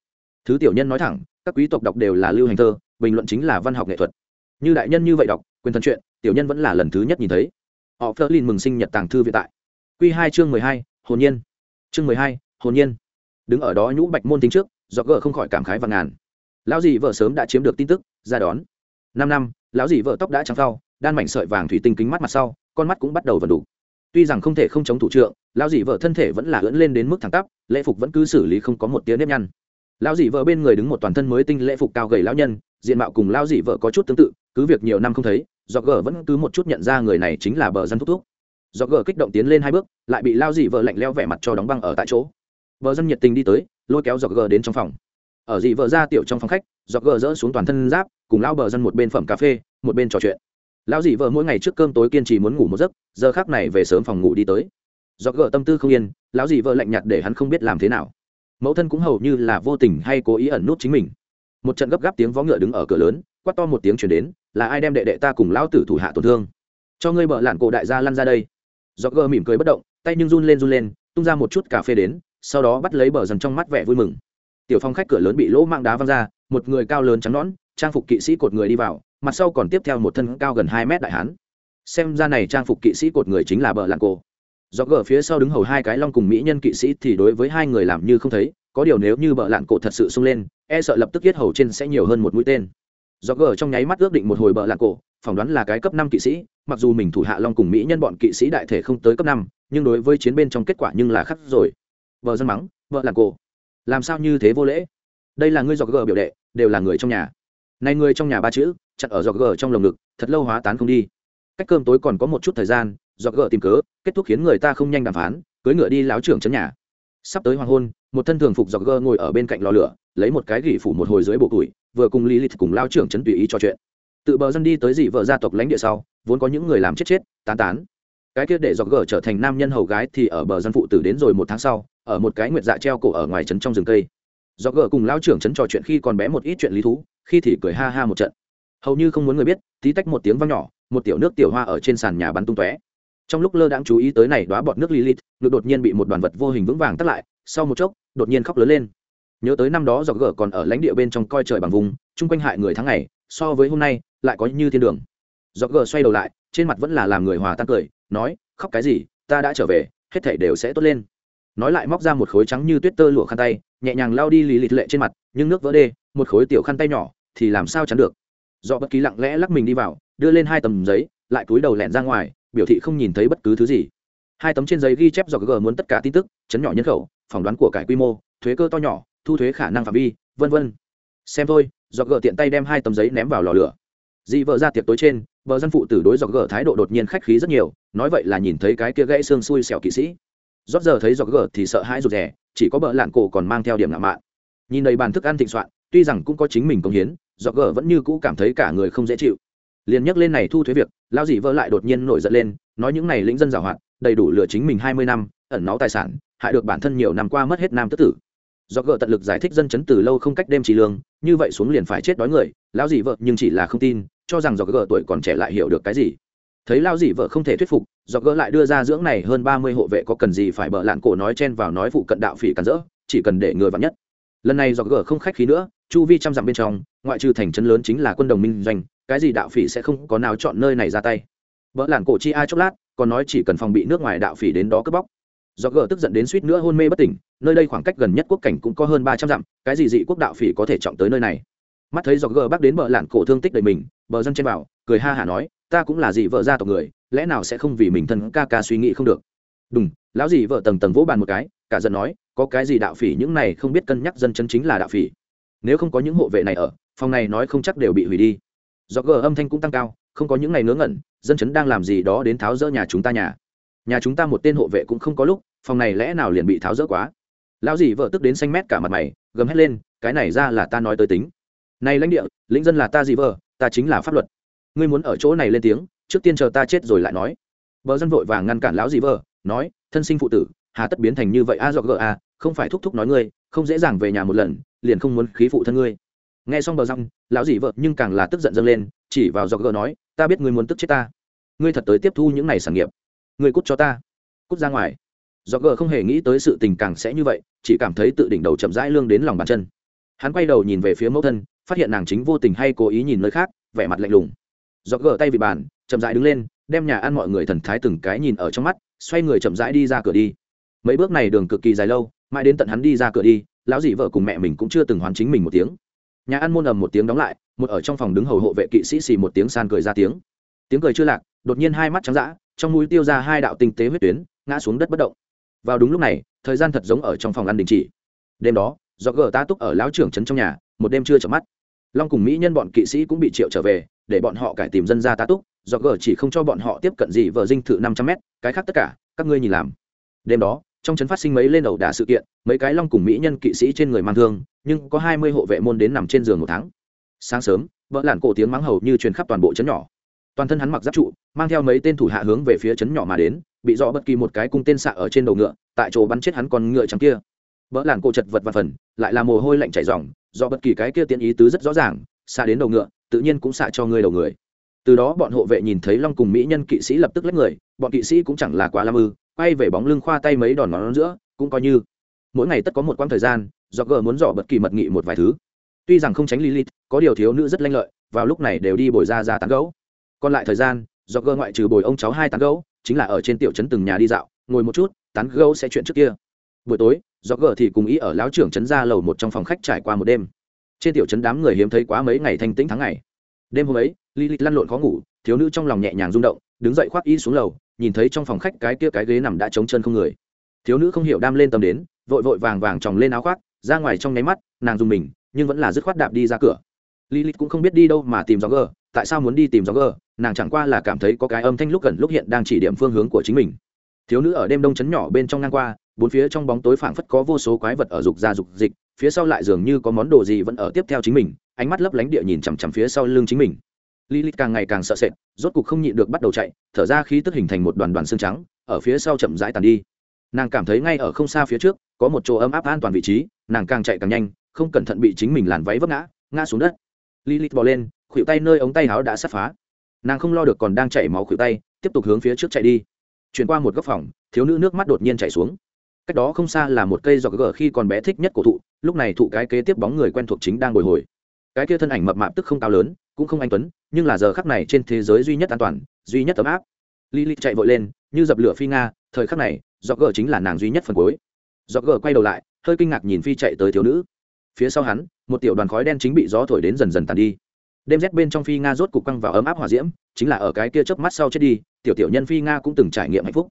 thứ tiểu nhân nói thẳng, các quý tộc đọc đều là lưu hành thơ, bình luận chính là văn học nghệ thuật. Như đại nhân như vậy đọc, quyền thần chuyện, tiểu nhân vẫn là lần thứ nhất nhìn thấy. Họ phớt lên mừng sinh nhật tàng thư vĩ tại. Q hai chương mười hai, hồn nhiên. Chương mười hai, hồn nhiên. Đứng ở đó nhũ bạch môn tính trước, do gờ không khỏi cảm khái và ngàn. Lão dì vợ sớm đã chiếm được tin tức, ra đón. Năm năm, lão dì vợ tóc đã trắng phao, đan mảnh sợi vàng thủy tinh kính mắt mặt sau, con mắt cũng bắt đầu vần đủ tuy rằng không thể không chống thủ trượng, lão Dị vợ thân thể vẫn là ưỡn lên đến mức thẳng tắp, lễ phục vẫn cứ xử lý không có một tiếng nếp nhăn. Lão Dị vợ bên người đứng một toàn thân mới tinh lễ phục cao gầy lão nhân, diện mạo cùng lão Dị vợ có chút tương tự, cứ việc nhiều năm không thấy do gờ vẫn cứ một chút nhận ra người này chính là bờ dân thúc thúc. Do gờ kích động tiến lên hai bước, lại bị lao dị vợ lạnh leo vẻ mặt cho đóng băng ở tại chỗ. Bờ dân nhiệt tình đi tới, lôi kéo do gờ đến trong phòng. Ở dị vợ ra tiểu trong phòng khách do gờ dỡ xuống toàn thân giáp, cùng lao bờ dân một bên phẩm cà phê, một bên trò chuyện lão dị vợ mỗi ngày trước cơm tối kiên trì muốn ngủ một giấc, giờ khác này về sớm phòng ngủ đi tới. Do gờ tâm tư không yên, lão dị vợ lạnh nhạt để hắn không biết làm thế nào. Mẫu thân cũng hầu như là vô tình hay cố ý ẩn nút chính mình. Một trận gấp gáp tiếng vó ngựa đứng ở cửa lớn, quát to một tiếng chuyển đến, là ai đem đệ đệ ta cùng lão tử thủ hạ tổn thương? Cho ngươi bợ lạn cổ đại gia lăn ra đây. Do gờ mỉm cười bất động, tay nhưng run lên run lên, tung ra một chút cà phê đến, sau đó bắt lấy bờ dần trong mắt vẻ vui mừng. Tiểu phong khách cửa lớn bị lỗ mạng đá văng ra, một người cao lớn trắng nõn trang phục kỵ sĩ cột người đi vào, mặt sau còn tiếp theo một thân cao gần hai mét đại hán. Xem ra này trang phục kỵ sĩ cột người chính là bờ lạng cổ. Do gờ phía sau đứng hầu hai cái long cùng mỹ nhân kỵ sĩ thì đối với hai người làm như không thấy, có điều nếu như bờ lạng cổ thật sự sung lên e sợ lập tức giết hầu trên sẽ nhiều hơn một mũi tên. Do gờ trong nháy mắt ước định một hồi bờ lạng cổ, phỏng đoán là cái cấp năm kỵ sĩ, mặc dù mình thủ hạ long cùng mỹ nhân bọn kỵ sĩ đại thể không tới cấp năm, nhưng đối với chiến bên trong kết quả nhưng là khắc rồi. Vợ dân mắng vợ lạng cổ, làm sao như thế vô lễ? Đây là ngươi do gờ biểu đệ, đều là người trong nhà này người trong nhà ba chữ, chặt ở giọt gờ trong lồng ngực, thật lâu hóa tán không đi. Cách cơm tối còn có một chút thời gian, giọt gờ tìm cớ, kết thúc khiến người ta không nhanh đàm phán cưới ngựa đi láo trưởng chấn nhà. Sắp tới hoàng hôn, một thân thường phục giọt gờ ngồi ở bên cạnh lò lửa, lấy một cái gỉ phủ một hồi dưới bộ củi vừa cùng lý lịch cùng lao trưởng chấn tùy ý trò chuyện. Tự bờ dân đi tới dị vợ gia tộc lãnh địa sau, vốn có những người làm chết chết, tán tán. Cái kia để dọc gờ trở thành nam nhân hầu gái thì ở bờ dân phụ tử đến rồi một tháng sau, ở một cái nguyệt dạ treo cổ ở ngoài trấn trong rừng cây do gờ cùng lao trưởng chấn trò chuyện khi còn bé một ít chuyện lý thú, khi thì cười ha ha một trận. Hầu như không muốn người biết, tí tách một tiếng vang nhỏ, một tiểu nước tiểu hoa ở trên sàn nhà bắn tung tóe. Trong lúc lơ đãng chú ý tới này đoá bọt nước lilith, ngực đột nhiên bị một đoàn vật vô hình vững vàng tắt lại, sau một chốc, đột nhiên khóc lớn lên. Nhớ tới năm đó do gở còn ở lãnh địa bên trong coi trời bằng vùng, chung quanh hại người tháng ngày, so với hôm nay, lại có như thiên đường. Do gở xoay đầu lại, trên mặt vẫn là làm người hòa tan cười, nói, khóc cái gì, ta đã trở về, hết thảy đều sẽ tốt lên nói lại móc ra một khối trắng như tuyết tơ lụa khăn tay, nhẹ nhàng lao đi lì lịt lệ trên mặt, nhưng nước vỡ đê, một khối tiểu khăn tay nhỏ, thì làm sao chắn được? Do bất kỳ lặng lẽ lắc mình đi vào, đưa lên hai tầm giấy, lại cúi đầu lẹn ra ngoài, biểu thị không nhìn thấy bất cứ thứ gì. Hai tấm trên giấy ghi chép do g muốn tất cả tin tức, chấn nhỏ nhân khẩu, phỏng đoán của cải quy mô, thuế cơ to nhỏ, thu thuế khả năng phạm vi, vân vân. Xem thôi do g tiện tay đem hai tấm giấy ném vào lò lửa. Dị vợ ra tiệc tối trên, vợ dân phụ tử đối dọc gờ thái độ đột nhiên khách khí rất nhiều, nói vậy là nhìn thấy cái kia gãy xương xui xẻo kỵ sĩ rót giờ thấy dọc gờ thì sợ hãi rụt rè, chỉ có bợ lạn cổ còn mang theo điểm lạ mạ nhìn đầy bàn thức ăn thịnh soạn, tuy rằng cũng có chính mình công hiến, dọc gờ vẫn như cũ cảm thấy cả người không dễ chịu. Liền nhắc lên này thu thuế việc lao dị vợ lại đột nhiên nổi giận lên, nói những này lĩnh dân giảo hoạt đầy đủ lừa chính mình hai mươi năm, ẩn náu tài sản, hại được bản thân nhiều năm qua mất hết nam tức tử. Do gợ tận lực giải thích dân chấn từ lâu không cách đêm trì lương, như vậy xuống liền phải chết đói người, lão dị vợ nhưng chỉ là không tin, cho rằng do gợ tuổi còn trẻ lại hiểu được cái gì. Thấy lao dị vợ không thể thuyết phục dọc gỡ lại đưa ra dưỡng này hơn ba mươi hộ vệ có cần gì phải bợ lạn cổ nói chen vào nói phụ cận đạo phỉ cản rỡ, chỉ cần để người vắn nhất. Lần này dọc gỡ không khách khí nữa, chu vi trăm dặm bên trong, ngoại trừ thành trấn lớn chính là quân đồng minh doanh, cái gì đạo phỉ sẽ không có nào chọn nơi này ra tay. Bợ lạn cổ chi ai chốc lát, còn nói chỉ cần phòng bị nước ngoài đạo phỉ đến đó cướp bóc. Do gờ tức giận đến suýt nữa hôn mê bất tỉnh, nơi đây khoảng cách gần nhất quốc cảnh cũng có hơn ba trăm dặm, cái gì dị quốc đạo phỉ có thể trọng tới nơi này. Mắt thấy do gờ bắc đến bờ lạn cổ thương tích đầy mình, bờ dân trên bảo, cười ha hả nói ta cũng là gì vợ gia tộc người, lẽ nào sẽ không vì mình thân ca ca suy nghĩ không được? Đúng lão gì vợ tầng tầng vỗ bàn một cái, cả giận nói, có cái gì đạo phỉ những này không biết cân nhắc dân chân chính là đạo phỉ. Nếu không có những hộ vệ này ở, phòng này nói không chắc đều bị hủy đi. Do gờ âm thanh cũng tăng cao, không có những này ngớ ngẩn, dân chấn đang làm gì đó đến tháo rỡ nhà chúng ta nhà. Nhà chúng ta một tên hộ vệ cũng không có lúc, phòng này lẽ nào liền bị tháo rỡ quá? Lão dì vợ tức đến xanh mét cả mặt mày, gầm hét lên, cái này ra là ta nói tới tính. Này lãnh địa, lĩnh dân là ta dì vợ, ta chính là pháp luật ngươi muốn ở chỗ này lên tiếng, trước tiên chờ ta chết rồi lại nói. Vợ dân vội vàng ngăn cản lão dì vợ, nói, thân sinh phụ tử, hà tất biến thành như vậy a do gờ a, không phải thúc thúc nói ngươi, không dễ dàng về nhà một lần, liền không muốn khí phụ thân ngươi. Nghe xong bờ răng lão dì vợ nhưng càng là tức giận dâng lên, chỉ vào do gờ nói, ta biết ngươi muốn tức chết ta. Ngươi thật tới tiếp thu những này sản nghiệp. Ngươi cút cho ta. Cút ra ngoài. Do gờ không hề nghĩ tới sự tình càng sẽ như vậy, chỉ cảm thấy tự đỉnh đầu chậm rãi lương đến lòng bàn chân. Hắn quay đầu nhìn về phía mẫu thân, phát hiện nàng chính vô tình hay cố ý nhìn nơi khác, vẻ mặt lạnh lùng dọc gỡ tay vị bàn, chậm rãi đứng lên, đem nhà ăn mọi người thần thái từng cái nhìn ở trong mắt, xoay người chậm rãi đi ra cửa đi. Mấy bước này đường cực kỳ dài lâu, mãi đến tận hắn đi ra cửa đi, lão dì vợ cùng mẹ mình cũng chưa từng hoàn chính mình một tiếng. Nhà ăn môn ầm một tiếng đóng lại, một ở trong phòng đứng hầu hộ vệ kỵ sĩ xì một tiếng san cười ra tiếng. Tiếng cười chưa lạc, đột nhiên hai mắt trắng dã, trong mũi tiêu ra hai đạo tinh tế huyết tuyến, ngã xuống đất bất động. Vào đúng lúc này, thời gian thật giống ở trong phòng ăn đình chỉ. Đêm đó do gờ ta túc ở lão trưởng trấn trong nhà, một đêm chưa chợp mắt. Long cùng mỹ nhân bọn kỵ sĩ cũng bị triệu trở về để bọn họ cải tìm dân ra tá túc, do gờ chỉ không cho bọn họ tiếp cận gì vợ dinh thự năm trăm mét, cái khác tất cả, các ngươi nhìn làm. Đêm đó, trong trấn phát sinh mấy lên đầu đả sự kiện, mấy cái long cùng mỹ nhân kỵ sĩ trên người mang thương, nhưng có hai mươi hộ vệ môn đến nằm trên giường một tháng. Sáng sớm, vợ lản cổ tiếng mắng hầu như truyền khắp toàn bộ trấn nhỏ. Toàn thân hắn mặc giáp trụ, mang theo mấy tên thủ hạ hướng về phía trấn nhỏ mà đến, bị dọ bất kỳ một cái cung tên xạ ở trên đầu ngựa, tại chỗ bắn chết hắn con ngựa trắng kia. Vỡ lản cổ chật vật và phần, lại là mồ hôi lạnh chảy ròng, do bất kỳ cái kia tiện ý tứ rất rõ ràng xa đến đầu ngựa tự nhiên cũng xạ cho người đầu người. Từ đó bọn hộ vệ nhìn thấy long cùng mỹ nhân kỵ sĩ lập tức lách người, bọn kỵ sĩ cũng chẳng là quá lam ư, quay về bóng lưng khoa tay mấy đòn ngón giữa, cũng coi như. Mỗi ngày tất có một quãng thời gian do gờ muốn dò bất kỳ mật nghị một vài thứ. Tuy rằng không tránh lilith, có điều thiếu nữ rất lanh lợi, vào lúc này đều đi bồi ra ra tán gấu còn lại thời gian do gờ ngoại trừ bồi ông cháu hai tán gấu chính là ở trên tiểu trấn từng nhà đi dạo, ngồi một chút, tán gấu sẽ chuyện trước kia. Buổi tối do gờ thì cùng ý ở lão trưởng trấn ra lầu một trong phòng khách trải qua một đêm trên tiểu trấn đám người hiếm thấy quá mấy ngày thanh tĩnh tháng ngày. Đêm hôm ấy, lilith lăn lộn khó ngủ, thiếu nữ trong lòng nhẹ nhàng rung động, đứng dậy khoác y xuống lầu, nhìn thấy trong phòng khách cái kia cái ghế nằm đã trống chân không người. Thiếu nữ không hiểu đam lên tâm đến, vội vội vàng vàng tròng lên áo khoác, ra ngoài trong nháy mắt, nàng dùng mình, nhưng vẫn là dứt khoát đạp đi ra cửa. Lilith cũng không biết đi đâu mà tìm gió gờ, tại sao muốn đi tìm gió gờ, nàng chẳng qua là cảm thấy có cái âm thanh lúc gần lúc hiện đang chỉ điểm phương hướng của chính mình. Thiếu nữ ở đêm đông trấn nhỏ bên trong ngang qua, bốn phía trong bóng tối phảng phất có vô số quái vật ở dục ra dục dịch phía sau lại dường như có món đồ gì vẫn ở tiếp theo chính mình ánh mắt lấp lánh địa nhìn chằm chằm phía sau lưng chính mình Lilith càng ngày càng sợ sệt, rốt cục không nhịn được bắt đầu chạy, thở ra khí tức hình thành một đoàn đoàn xương trắng, ở phía sau chậm rãi tàn đi. Nàng cảm thấy ngay ở không xa phía trước, có một chỗ ấm áp an toàn vị trí, nàng càng chạy càng nhanh, không cẩn thận bị chính mình làn váy vấp ngã, ngã xuống đất. Lilith bò lên, khuỷu tay nơi ống tay áo đã sắp phá. Nàng không lo được còn đang chảy máu khuỷu tay, tiếp tục hướng phía trước chạy đi. Chuyển qua một góc phòng, thiếu nữ nước mắt đột nhiên chảy xuống. Cách đó không xa là một cây giọt gở khi còn bé thích nhất cổ thụ, lúc này thụ cái kế tiếp bóng người quen thuộc chính đang bồi hồi. Cái kia thân ảnh mập mạp tức không cao lớn, cũng không anh tuấn nhưng là giờ khắc này trên thế giới duy nhất an toàn duy nhất ấm áp. Lily chạy vội lên như dập lửa phi nga thời khắc này giọt gờ chính là nàng duy nhất phần cuối. Giọt gờ quay đầu lại hơi kinh ngạc nhìn phi chạy tới thiếu nữ. Phía sau hắn một tiểu đoàn khói đen chính bị gió thổi đến dần dần tàn đi. Đêm rét bên trong phi nga rốt cục căng vào ấm áp hòa diễm chính là ở cái kia chớp mắt sau chết đi tiểu tiểu nhân phi nga cũng từng trải nghiệm hạnh phúc.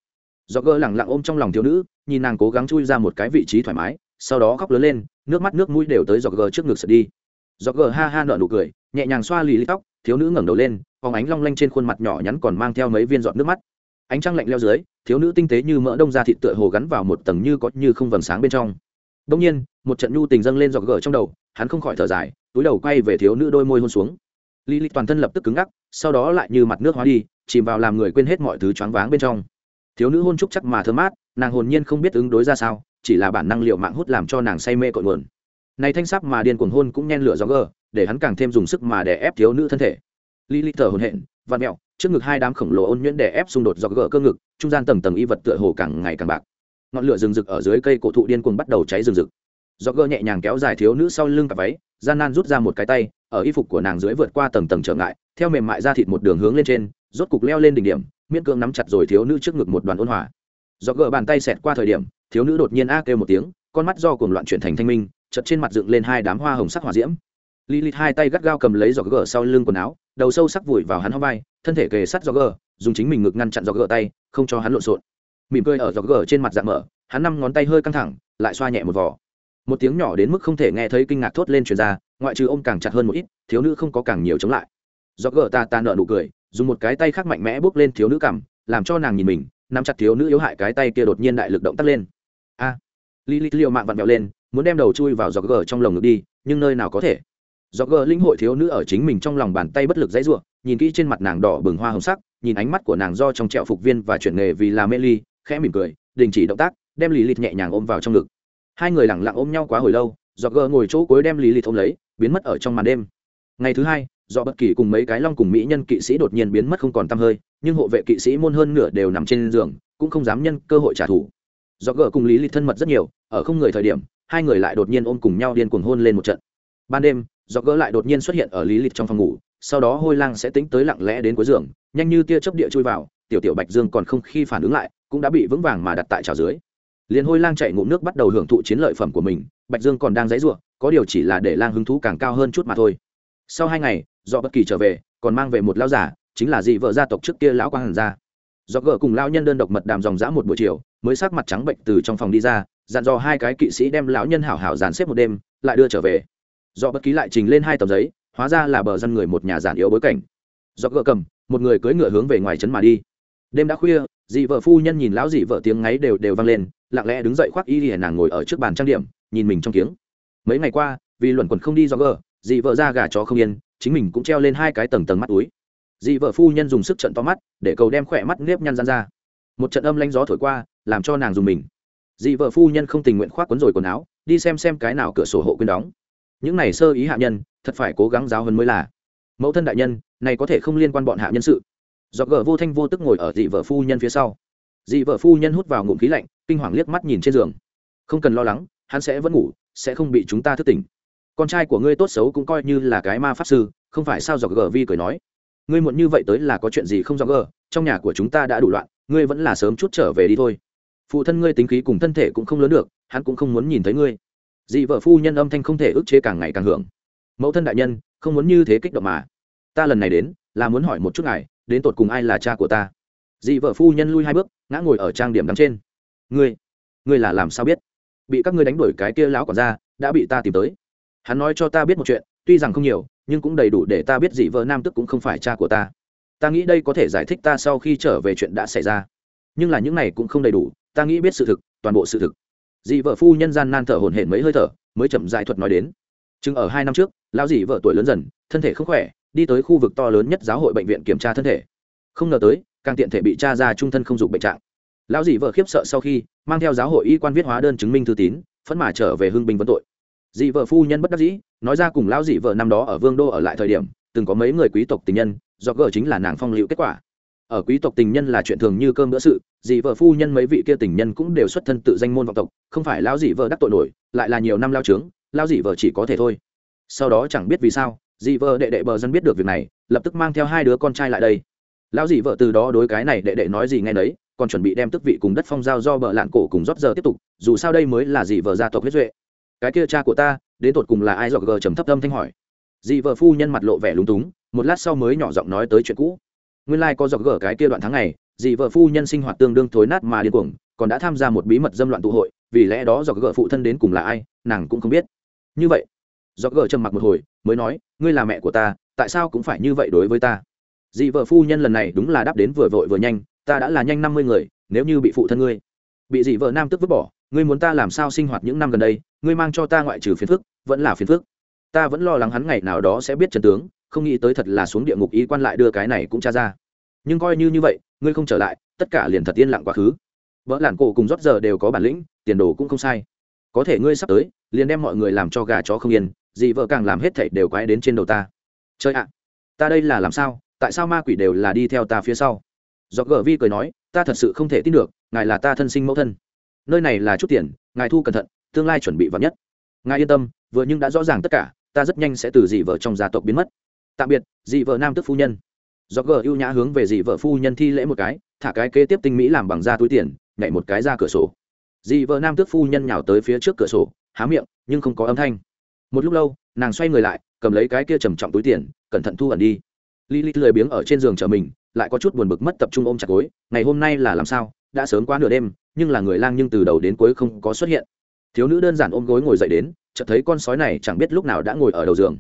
Do gơ lẳng lặng ôm trong lòng thiếu nữ nhìn nàng cố gắng chui ra một cái vị trí thoải mái, sau đó khóc lớn lên, nước mắt nước mũi đều tới giọt gờ trước ngực sật đi. Giọt gờ ha ha nợ nụ cười, nhẹ nhàng xoa lì lì tóc, thiếu nữ ngẩng đầu lên, phóng ánh long lanh trên khuôn mặt nhỏ nhắn còn mang theo mấy viên giọt nước mắt. Ánh trăng lạnh leo dưới, thiếu nữ tinh tế như mỡ đông da thịt tựa hồ gắn vào một tầng như có như không vầng sáng bên trong. Đông nhiên, một trận nhu tình dâng lên giọt gờ trong đầu, hắn không khỏi thở dài, túi đầu quay về thiếu nữ đôi môi hôn xuống. Lì lì toàn thân lập tức cứng ngắc, sau đó lại như mặt nước hóa đi, chìm vào làm người quên hết mọi thứ choáng váng bên trong. Thiếu nữ hôn trúc chắc mà thơ mát nàng hồn nhiên không biết ứng đối ra sao, chỉ là bản năng liệu mạng hút làm cho nàng say mê cội nguồn. Này thanh sắc mà điên cuồng hôn cũng nhen lửa gió gờ, để hắn càng thêm dùng sức mà đè ép thiếu nữ thân thể. Li li thở hồn hện vặn mẹo, trước ngực hai đám khổng lồ ôn nhuyễn đè ép xung đột do gỡ cơ ngực, trung gian tầng tầng y vật tựa hồ càng ngày càng bạc. Ngọn lửa rừng rực ở dưới cây cổ thụ điên cuồng bắt đầu cháy rừng rực. Do gỡ nhẹ nhàng kéo dài thiếu nữ sau lưng cặp váy, gian nan rút ra một cái tay, ở y phục của nàng dưới vượt qua tầng tầng trở ngại, theo mềm mại ra thịt một đường hướng lên trên, rốt cục leo lên đỉnh điểm, miễn cưỡng nắm chặt rồi thiếu nữ trước ngực một đoàn ôn hòa do gỡ bàn tay xẹt qua thời điểm thiếu nữ đột nhiên a kêu một tiếng con mắt do cuồng loạn chuyển thành thanh minh chật trên mặt dựng lên hai đám hoa hồng sắc hỏa diễm Lilith hai tay gắt gao cầm lấy giỏ gờ sau lưng quần áo, đầu sâu sắc vùi vào hắn hông vai, thân thể kề sát giỏ gờ, dùng chính mình ngực ngăn chặn giỏ gờ tay, không cho hắn lộn xộn. Mỉm cười ở giỏ gờ trên mặt dạng mở, hắn năm ngón tay hơi căng thẳng, lại xoa nhẹ một vò. Một tiếng nhỏ đến mức không thể nghe thấy kinh ngạc thốt lên truyền ra, ngoại trừ ôm càng chặt hơn một ít, thiếu nữ không có càng nhiều chống lại. Giỏ gờ ta ta nở nụ cười, dùng một cái tay khác mạnh mẽ bước lên thiếu nữ cằm, làm cho nàng nhìn mình, nắm chặt thiếu nữ yếu hại cái tay kia đột nhiên đại lực động tắt lên. A. À. li liều mạng vặn vẹo lên, muốn đem đầu chui vào giọt gờ trong lồng ngực đi, nhưng nơi nào có thể Giọt gờ linh hội thiếu nữ ở chính mình trong lòng bàn tay bất lực dãy ruộng nhìn kỹ trên mặt nàng đỏ bừng hoa hồng sắc nhìn ánh mắt của nàng do trong trẹo phục viên và chuyển nghề vì là mê ly khẽ mỉm cười đình chỉ động tác đem lì lịt nhẹ nhàng ôm vào trong ngực hai người lẳng lặng ôm nhau quá hồi lâu giọt gờ ngồi chỗ cuối đem lì lịt ôm lấy biến mất ở trong màn đêm ngày thứ hai do bất kỳ cùng mấy cái long cùng mỹ nhân kỵ sĩ đột nhiên biến mất không còn t hơi nhưng hộ vệ kỵ sĩ môn hơn nửa đều nằm trên giường, cũng không dám nhân cơ hội trả thù. Do gờ cùng lý lịch thân mật rất nhiều, ở không người thời điểm, hai người lại đột nhiên ôm cùng nhau điên cuồng hôn lên một trận. Ban đêm, do gỡ lại đột nhiên xuất hiện ở lý lịch trong phòng ngủ, sau đó hôi lang sẽ tính tới lặng lẽ đến cuối giường, nhanh như tia chớp địa chui vào, tiểu tiểu bạch dương còn không khi phản ứng lại, cũng đã bị vững vàng mà đặt tại trào dưới. Liền hôi lang chạy ngụm nước bắt đầu hưởng thụ chiến lợi phẩm của mình, bạch dương còn đang dãy ruộng có điều chỉ là để lang hứng thú càng cao hơn chút mà thôi. Sau hai ngày, do bất kỳ trở về, còn mang về một lao giả chính là dị vợ gia tộc trước kia lão quang hàn gia. Do gỡ cùng lão nhân đơn độc mật đàm dòng dã một buổi chiều, mới sắc mặt trắng bệnh từ trong phòng đi ra, dặn dò hai cái kỵ sĩ đem lão nhân hảo hảo dàn xếp một đêm, lại đưa trở về. Do bất ký lại trình lên hai tờ giấy, hóa ra là bờ dân người một nhà giản yếu bối cảnh. Do gỡ cầm, một người cưỡi ngựa hướng về ngoài trấn mà đi. Đêm đã khuya, dị vợ phu nhân nhìn lão dị vợ tiếng ngáy đều đều vang lên, lặng lẽ đứng dậy khoác y hiển nàng ngồi ở trước bàn trang điểm, nhìn mình trong kiếng. Mấy ngày qua, vì luẩn quẩn không đi do gỡ, dị vợ ra gà chó không yên, chính mình cũng treo lên hai cái tầng tầng mắt túi dị vợ phu nhân dùng sức trận to mắt, để cầu đem khỏe mắt nếp nhăn gian ra. Một trận âm lanh gió thổi qua, làm cho nàng dùng mình. Dị vợ phu nhân không tình nguyện khoác quấn rồi quần áo, đi xem xem cái nào cửa sổ hộ quyên đóng. Những này sơ ý hạ nhân, thật phải cố gắng giáo hơn mới là. Mẫu thân đại nhân, này có thể không liên quan bọn hạ nhân sự. Do gờ vô thanh vô tức ngồi ở dị vợ phu nhân phía sau. Dị vợ phu nhân hút vào ngụm khí lạnh, kinh hoàng liếc mắt nhìn trên giường. Không cần lo lắng, hắn sẽ vẫn ngủ, sẽ không bị chúng ta thức tỉnh. Con trai của ngươi tốt xấu cũng coi như là cái ma pháp sư, không phải sao do gờ vi cười nói ngươi muộn như vậy tới là có chuyện gì không do gờ trong nhà của chúng ta đã đủ loạn, ngươi vẫn là sớm chút trở về đi thôi. Phụ thân ngươi tính khí cùng thân thể cũng không lớn được, hắn cũng không muốn nhìn thấy ngươi. Dị vợ phu nhân âm thanh không thể ức chế càng ngày càng hưởng. Mẫu thân đại nhân, không muốn như thế kích động mà. Ta lần này đến, là muốn hỏi một chút ngài, đến tột cùng ai là cha của ta? Dị vợ phu nhân lui hai bước, ngã ngồi ở trang điểm đằng trên. Ngươi ngươi là làm sao biết? Bị các ngươi đánh đuổi cái kia lão quản gia, đã bị ta tìm tới. Hắn nói cho ta biết một chuyện, tuy rằng không nhiều nhưng cũng đầy đủ để ta biết dị vợ nam tức cũng không phải cha của ta. Ta nghĩ đây có thể giải thích ta sau khi trở về chuyện đã xảy ra. Nhưng là những này cũng không đầy đủ, ta nghĩ biết sự thực, toàn bộ sự thực. Dị vợ phu nhân gian nan thở hổn hển mấy hơi thở, mới chậm giải thuật nói đến. Chừng ở hai năm trước, lão dị vợ tuổi lớn dần, thân thể không khỏe, đi tới khu vực to lớn nhất giáo hội bệnh viện kiểm tra thân thể. Không ngờ tới, càng tiện thể bị cha ra trung thân không dục bệnh trạng. Lão dị vợ khiếp sợ sau khi, mang theo giáo hội y quan viết hóa đơn chứng minh thư tín, phẫn mà trở về hưng binh vấn tội dị vợ phu nhân bất đắc dĩ, nói ra cùng lão dị vợ năm đó ở vương đô ở lại thời điểm, từng có mấy người quý tộc tình nhân, do gờ chính là nàng phong liệu kết quả. Ở quý tộc tình nhân là chuyện thường như cơm bữa sự, dị vợ phu nhân mấy vị kia tình nhân cũng đều xuất thân tự danh môn vọng tộc, không phải lão dị vợ đắc tội nổi, lại là nhiều năm lao trướng lao dị vợ chỉ có thể thôi. Sau đó chẳng biết vì sao, dị vợ đệ đệ bờ dân biết được việc này, lập tức mang theo hai đứa con trai lại đây. Lão dị vợ từ đó đối cái này đệ đệ nói gì nghe nấy, còn chuẩn bị đem tức vị cùng đất phong giao do bờ lạn cổ cùng rót giờ tiếp tục, dù sao đây mới là dị vợ gia tộc huyết duệ cái kia cha của ta, đến tột cùng là ai? Dọc gờ trầm thấp âm thanh hỏi. Dị vợ phu nhân mặt lộ vẻ lúng túng, một lát sau mới nhỏ giọng nói tới chuyện cũ. Nguyên lai、like、có dọc gờ cái kia đoạn tháng này dị vợ phu nhân sinh hoạt tương đương thối nát mà điên cuồng, còn đã tham gia một bí mật dâm loạn tụ hội, vì lẽ đó dọc gờ phụ thân đến cùng là ai, nàng cũng không biết. Như vậy dọc gờ trầm mặc một hồi, mới nói, ngươi là mẹ của ta, tại sao cũng phải như vậy đối với ta? Dị vợ phu nhân lần này đúng là đáp đến vừa vội vừa nhanh, ta đã là nhanh năm mươi người, nếu như bị phụ thân ngươi, bị dị vợ nam tức vứt bỏ, ngươi muốn ta làm sao sinh hoạt những năm gần đây ngươi mang cho ta ngoại trừ phiền phức, vẫn là phiền phức. Ta vẫn lo lắng hắn ngày nào đó sẽ biết trần tướng, không nghĩ tới thật là xuống địa ngục ý quan lại đưa cái này cũng tra ra. Nhưng coi như như vậy, ngươi không trở lại, tất cả liền thật yên lặng quá khứ. Vợ làn cổ cùng rót giờ đều có bản lĩnh, tiền đồ cũng không sai. Có thể ngươi sắp tới, liền đem mọi người làm cho gà chó không yên gì vợ càng làm hết thảy đều quái đến trên đầu ta. Chơi ạ, ta đây là làm sao, tại sao ma quỷ đều là đi theo ta phía sau? Do gờ vi cười nói, ta thật sự không thể tin được, ngài là ta thân sinh mẫu thân. Nơi này là chút tiền, ngài thu cẩn thận tương lai chuẩn bị vào nhất. Ngài yên tâm, vừa nhưng đã rõ ràng tất cả, ta rất nhanh sẽ từ dị vợ trong gia tộc biến mất. Tạm biệt, dị vợ nam tức phu nhân. Do gờ ưu nhã hướng về dị vợ phu nhân thi lễ một cái, thả cái kế tiếp tinh mỹ làm bằng da túi tiền, nhảy một cái ra cửa sổ. Dị vợ nam tước phu nhân nhào tới phía trước cửa sổ, há miệng, nhưng không có âm thanh. Một lúc lâu, nàng xoay người lại, cầm lấy cái kia trầm trọng túi tiền, cẩn thận thu ẩn đi. Li li lười biếng ở trên giường chờ mình, lại có chút buồn bực mất tập trung ôm chặt gối, ngày hôm nay là làm sao, đã sớm quá nửa đêm, nhưng là người lang nhưng từ đầu đến cuối không có xuất hiện thiếu nữ đơn giản ôm gối ngồi dậy đến, chợt thấy con sói này chẳng biết lúc nào đã ngồi ở đầu giường.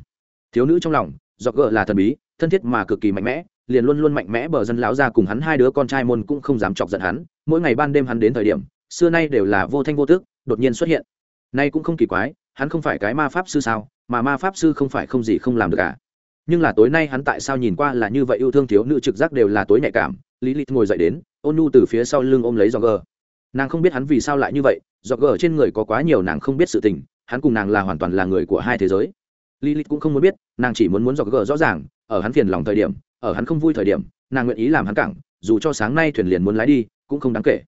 Thiếu nữ trong lòng do gợ là thần bí, thân thiết mà cực kỳ mạnh mẽ, liền luôn luôn mạnh mẽ bờ dân lão ra cùng hắn hai đứa con trai môn cũng không dám chọc giận hắn. Mỗi ngày ban đêm hắn đến thời điểm, xưa nay đều là vô thanh vô tước đột nhiên xuất hiện. Nay cũng không kỳ quái, hắn không phải cái ma pháp sư sao, mà ma pháp sư không phải không gì không làm được cả nhưng là tối nay hắn tại sao nhìn qua là như vậy yêu thương thiếu nữ trực giác đều là tối nhạy cảm. Lý lịch ngồi dậy đến, ôn nu từ phía sau lưng ôm lấy do gờ nàng không biết hắn vì sao lại như vậy do gờ trên người có quá nhiều nàng không biết sự tình, hắn cùng nàng là hoàn toàn là người của hai thế giới. Lý lịch cũng không muốn biết, nàng chỉ muốn muốn do gờ rõ ràng, ở hắn phiền lòng thời điểm, ở hắn không vui thời điểm, nàng nguyện ý làm hắn cẳng, dù cho sáng nay thuyền liền muốn lái đi, cũng không đáng kể.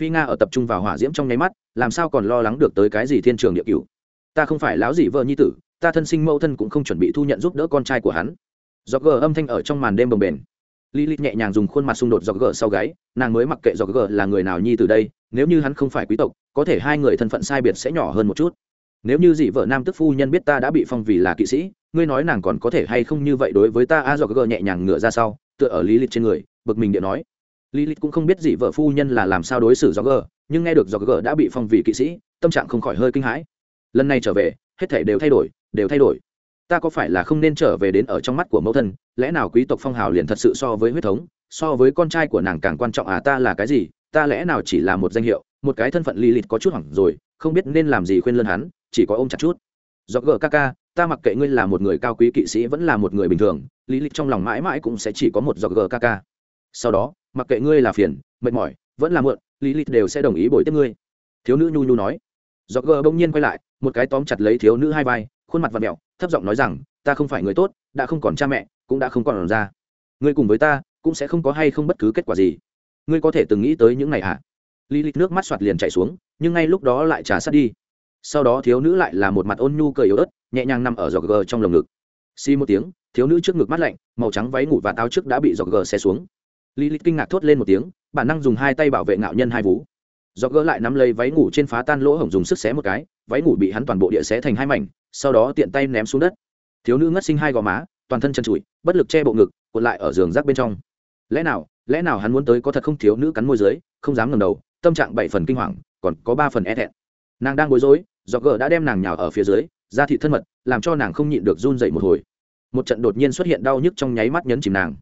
Phi nga ở tập trung vào hỏa diễm trong nháy mắt, làm sao còn lo lắng được tới cái gì thiên trường địa cửu? Ta không phải láo gì vợ nhi tử, ta thân sinh mẫu thân cũng không chuẩn bị thu nhận giúp đỡ con trai của hắn. Do gờ âm thanh ở trong màn đêm bồng bềnh. Lý Lịch nhẹ nhàng dùng khuôn mặt xung đột do gờ sau gáy, nàng mới mặc kệ do gờ là người nào nhi từ đây, nếu như hắn không phải quý tộc, có thể hai người thân phận sai biệt sẽ nhỏ hơn một chút. Nếu như dị vợ nam tức phu nhân biết ta đã bị phong vì là kỵ sĩ, ngươi nói nàng còn có thể hay không như vậy đối với ta a do gờ nhẹ nhàng ngửa ra sau, tựa ở Lý Lịch trên người, bực mình điện nói. Lý Lịch cũng không biết dị vợ phu nhân là làm sao đối xử do gờ, nhưng nghe được do gờ đã bị phong vì kỵ sĩ, tâm trạng không khỏi hơi kinh hãi. Lần này trở về, hết thảy đều thay đổi, đều thay đổi ta có phải là không nên trở về đến ở trong mắt của mẫu thân, lẽ nào quý tộc phong hào liền thật sự so với huyết thống, so với con trai của nàng càng quan trọng à ta là cái gì, ta lẽ nào chỉ là một danh hiệu, một cái thân phận li lịt có chút hỏng rồi, không biết nên làm gì khuyên lơn hắn, chỉ có ôm chặt chút. Do gờ ca ca, ta mặc kệ ngươi là một người cao quý kỵ sĩ vẫn là một người bình thường lý lịch trong lòng mãi mãi cũng sẽ chỉ có một do gờ ca ca. Sau đó, mặc kệ ngươi là phiền, mệt mỏi, vẫn là mượn lý lịch đều sẽ đồng ý bồi tiếp ngươi. Thiếu nữ nhu nhu nói. Do gờ bỗng nhiên quay lại, một cái tóm chặt lấy thiếu nữ hai vai khuôn mặt và mẹo, thấp giọng nói rằng, ta không phải người tốt, đã không còn cha mẹ, cũng đã không còn ra. Ngươi cùng với ta, cũng sẽ không có hay không bất cứ kết quả gì. Ngươi có thể từng nghĩ tới những ngày ạ à? lý lịch nước mắt soạt liền chạy xuống, nhưng ngay lúc đó lại trả sát đi. Sau đó thiếu nữ lại là một mặt ôn nhu cười yếu ớt, nhẹ nhàng nằm ở giọt gờ trong lồng ngực. Xi một tiếng, thiếu nữ trước ngực mắt lạnh, màu trắng váy ngủ và táo trước đã bị giọt gờ xe xuống. Lý lịch kinh ngạc thốt lên một tiếng, bản năng dùng hai tay bảo vệ ngạo nhân hai vú. Giọt gờ lại nắm lấy váy ngủ trên phá tan lỗ hổng dùng sức xé một cái, váy ngủ bị hắn toàn bộ địa xé thành hai mảnh sau đó tiện tay ném xuống đất. Thiếu nữ ngất sinh hai gò má, toàn thân chân trụi, bất lực che bộ ngực, cuộn lại ở giường rác bên trong. Lẽ nào lẽ nào hắn muốn tới có thật không? Thiếu nữ cắn môi dưới, không dám ngẩng đầu, tâm trạng bảy phần kinh hoàng, còn có ba phần e thẹn. Nàng đang bối rối do gờ đã đem nàng nhào ở phía dưới, da thị thân mật, làm cho nàng không nhịn được run dậy một hồi. Một trận đột nhiên xuất hiện đau nhức trong nháy mắt nhấn chìm nàng.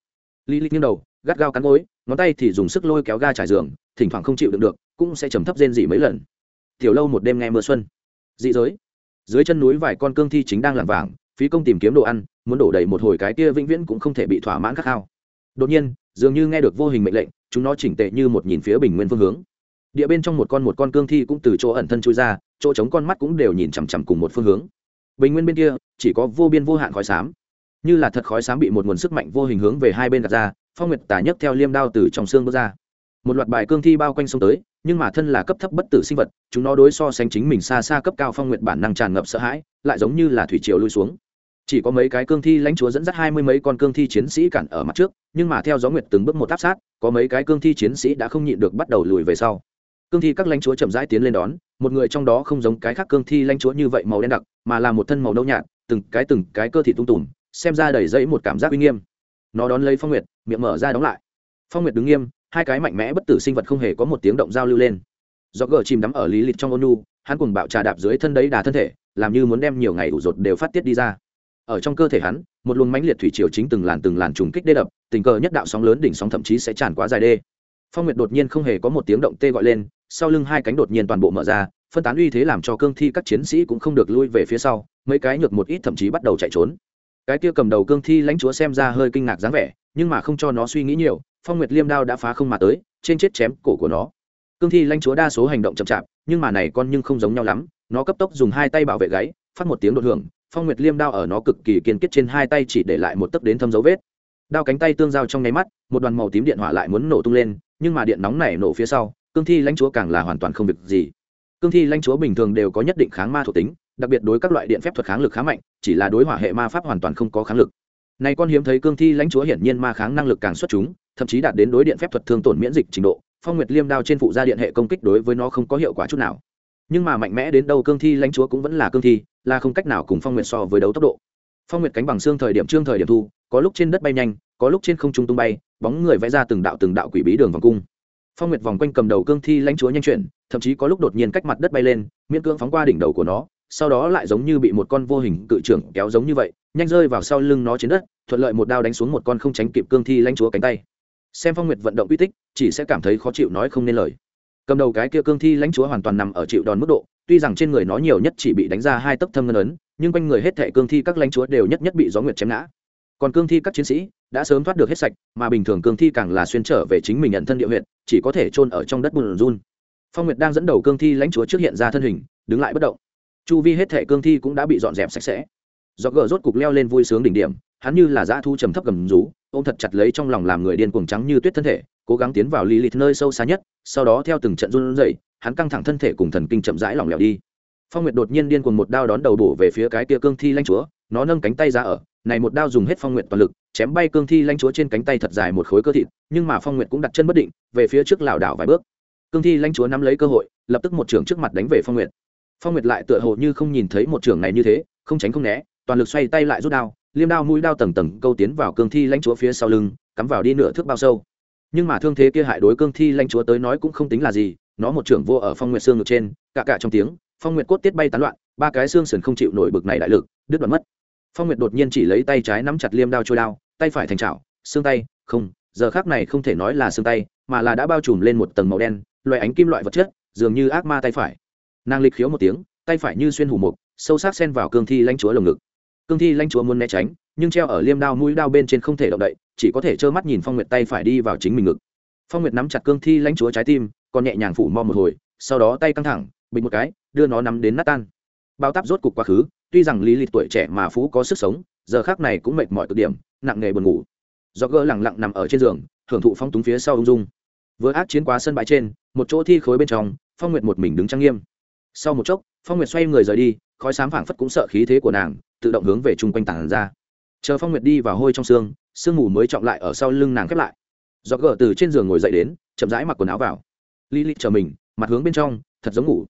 Li li nghiêng đầu, gắt gao cắn gối, ngón tay thì dùng sức lôi kéo ga trải giường, thỉnh thoảng không chịu đựng được, cũng sẽ trầm thấp rên dị mấy lần. Tiểu lâu một đêm nghe mưa xuân. Dị giới dưới chân núi vài con cương thi chính đang làm vàng phí công tìm kiếm đồ ăn, muốn đổ đầy một hồi cái kia vĩnh viễn cũng không thể bị thỏa mãn khát khao. Đột nhiên, dường như nghe được vô hình mệnh lệnh, chúng nó chỉnh tệ như một nhìn phía bình nguyên phương hướng. Địa bên trong một con một con cương thi cũng từ chỗ ẩn thân chui ra, chỗ trống con mắt cũng đều nhìn chằm chằm cùng một phương hướng. Bình nguyên bên kia, chỉ có vô biên vô hạn khói xám. Như là thật khói xám bị một nguồn sức mạnh vô hình hướng về hai bên đặt ra, phong nguyệt tả nhấc theo liêm đao từ trong xương bước ra. Một loạt bài cương thi bao quanh sông tới nhưng mà thân là cấp thấp bất tử sinh vật, chúng nó đối so sánh chính mình xa xa cấp cao phong nguyệt bản năng tràn ngập sợ hãi, lại giống như là thủy triều lui xuống. Chỉ có mấy cái cương thi lãnh chúa dẫn dắt hai mươi mấy con cương thi chiến sĩ cản ở mặt trước, nhưng mà theo gió nguyệt từng bước một áp sát, có mấy cái cương thi chiến sĩ đã không nhịn được bắt đầu lùi về sau. Cương thi các lãnh chúa chậm rãi tiến lên đón, một người trong đó không giống cái khác cương thi lãnh chúa như vậy màu đen đặc, mà là một thân màu nâu nhạt, từng cái từng cái cơ thị tung tùm, xem ra đầy dẫy một cảm giác uy nghiêm. Nó đón lấy phong nguyệt, miệng mở ra đóng lại. Phong nguyệt đứng nghiêm hai cái mạnh mẽ bất tử sinh vật không hề có một tiếng động giao lưu lên. Do gờ chìm đắm ở lý lịch trong ôn nu hắn cùng bạo trà đạp dưới thân đấy đà thân thể, làm như muốn đem nhiều ngày ủ rột đều phát tiết đi ra. Ở trong cơ thể hắn, một luồng mãnh liệt thủy triều chính từng làn từng làn trùng kích đê đập, tình cờ nhất đạo sóng lớn đỉnh sóng thậm chí sẽ tràn quá dài đê. Phong nguyệt đột nhiên không hề có một tiếng động tê gọi lên, sau lưng hai cánh đột nhiên toàn bộ mở ra, phân tán uy thế làm cho cương thi các chiến sĩ cũng không được lui về phía sau, mấy cái nhược một ít thậm chí bắt đầu chạy trốn. Cái kia cầm đầu cương thi lãnh chúa xem ra hơi kinh ngạc dáng vẻ, nhưng mà không cho nó suy nghĩ nhiều phong nguyệt liêm đao đã phá không mà tới, trên chết chém cổ của nó. Cương thi lanh chúa đa số hành động chậm chạp, nhưng mà này con nhưng không giống nhau lắm, nó cấp tốc dùng hai tay bảo vệ gáy, phát một tiếng đột hưởng, phong nguyệt liêm đao ở nó cực kỳ kiên kết trên hai tay chỉ để lại một tấc đến thâm dấu vết. Đao cánh tay tương giao trong nháy mắt, một đoàn màu tím điện hỏa lại muốn nổ tung lên, nhưng mà điện nóng này nổ phía sau, cương thi lãnh chúa càng là hoàn toàn không việc gì. Cương thi lãnh chúa bình thường đều có nhất định kháng ma thuộc tính, đặc biệt đối các loại điện phép thuật kháng lực khá mạnh, chỉ là đối hỏa hệ ma pháp hoàn toàn không có kháng lực này con hiếm thấy cương thi lãnh chúa hiển nhiên ma kháng năng lực càng xuất chúng, thậm chí đạt đến đối điện phép thuật thương tổn miễn dịch trình độ, phong nguyệt liêm đao trên phụ gia điện hệ công kích đối với nó không có hiệu quả chút nào. Nhưng mà mạnh mẽ đến đâu cương thi lãnh chúa cũng vẫn là cương thi, là không cách nào cùng phong nguyệt so với đấu tốc độ. Phong nguyệt cánh bằng xương thời điểm trương thời điểm thu, có lúc trên đất bay nhanh, có lúc trên không trung tung bay, bóng người vẽ ra từng đạo từng đạo quỷ bí đường vòng cung. Phong nguyệt vòng quanh cầm đầu cương thi lãnh chúa nhanh chuyển, thậm chí có lúc đột nhiên cách mặt đất bay lên, miễn cưỡng phóng qua đỉnh đầu của nó, sau đó lại giống như bị một con vô hình cự trưởng kéo giống như vậy nhanh rơi vào sau lưng nó trên đất, thuận lợi một đao đánh xuống một con không tránh kịp cương thi lãnh chúa cánh tay. Xem phong nguyệt vận động uy tích, chỉ sẽ cảm thấy khó chịu nói không nên lời. Cầm đầu cái kia cương thi lãnh chúa hoàn toàn nằm ở chịu đòn mức độ, tuy rằng trên người nó nhiều nhất chỉ bị đánh ra hai tấc thâm ngân ấn, nhưng quanh người hết thẻ cương thi các lãnh chúa đều nhất nhất bị gió nguyệt chém ngã. Còn cương thi các chiến sĩ đã sớm thoát được hết sạch, mà bình thường cương thi càng là xuyên trở về chính mình nhận thân địa huyện chỉ có thể chôn ở trong đất bùn run. Phong nguyệt đang dẫn đầu cương thi lãnh chúa trước hiện ra thân hình, đứng lại bất động. Chu vi hết thẻ cương thi cũng đã bị dọn dẹp sạch sẽ do gờ rốt cục leo lên vui sướng đỉnh điểm, hắn như là dã thu trầm thấp gầm rú, ôm thật chặt lấy trong lòng làm người điên cuồng trắng như tuyết thân thể, cố gắng tiến vào lì lịt nơi sâu xa nhất, sau đó theo từng trận run rẩy, hắn căng thẳng thân thể cùng thần kinh chậm rãi lỏng lẻo đi. Phong nguyệt đột nhiên điên cuồng một đao đón đầu bổ về phía cái kia cương thi lãnh chúa, nó nâng cánh tay ra ở, này một đao dùng hết phong nguyệt toàn lực, chém bay cương thi lãnh chúa trên cánh tay thật dài một khối cơ thịt, nhưng mà phong nguyệt cũng đặt chân bất định, về phía trước lảo đảo vài bước. Cương thi lãnh chúa nắm lấy cơ hội, lập tức một trường trước mặt đánh về phong nguyệt. Phong nguyệt lại tựa hồ như không nhìn thấy một trường này như thế, không tránh không né toàn lực xoay tay lại rút đao, liêm đao mũi đao tầng tầng câu tiến vào cương thi lãnh chúa phía sau lưng, cắm vào đi nửa thước bao sâu. Nhưng mà thương thế kia hại đối cương thi lãnh chúa tới nói cũng không tính là gì, nó một trưởng vô ở phong nguyệt xương ngực trên, cả cả trong tiếng, phong nguyệt cốt tiết bay tán loạn, ba cái xương sườn không chịu nổi bực này đại lực, đứt đoạn mất. Phong nguyệt đột nhiên chỉ lấy tay trái nắm chặt liêm đao trôi đao, tay phải thành chảo, xương tay, không, giờ khác này không thể nói là xương tay, mà là đã bao trùm lên một tầng màu đen, loại ánh kim loại vật chất, dường như ác ma tay phải. Nàng lịch khiếu một tiếng, tay phải như xuyên hủ mục, sâu sắc xen vào cương thi lãnh chúa lồng ngực cương thi lãnh chúa muốn né tránh, nhưng treo ở liêm đao mũi đao bên trên không thể động đậy, chỉ có thể trơ mắt nhìn phong nguyệt tay phải đi vào chính mình ngực. Phong nguyệt nắm chặt cương thi lãnh chúa trái tim, còn nhẹ nhàng phủ mo một hồi, sau đó tay căng thẳng bình một cái, đưa nó nắm đến nát tan. Bao táp rốt cục quá khứ, tuy rằng lý lịch tuổi trẻ mà phú có sức sống, giờ khác này cũng mệt mỏi cực điểm, nặng nghề buồn ngủ. Do gỡ lẳng lặng nằm ở trên giường, hưởng thụ phong túng phía sau ung dung. Vừa ác chiến quá sân bãi trên, một chỗ thi khối bên trong, phong nguyệt một mình đứng trang nghiêm. Sau một chốc, phong nguyệt xoay người rời đi, khói sám phảng phất cũng sợ khí thế của nàng tự động hướng về chung quanh tảng ra. Chờ phong nguyệt đi vào hôi trong xương, sương mù mới trọng lại ở sau lưng nàng khép lại. Do gỡ từ trên giường ngồi dậy đến, chậm rãi mặc quần áo vào. Li li chờ mình, mặt hướng bên trong, thật giống ngủ.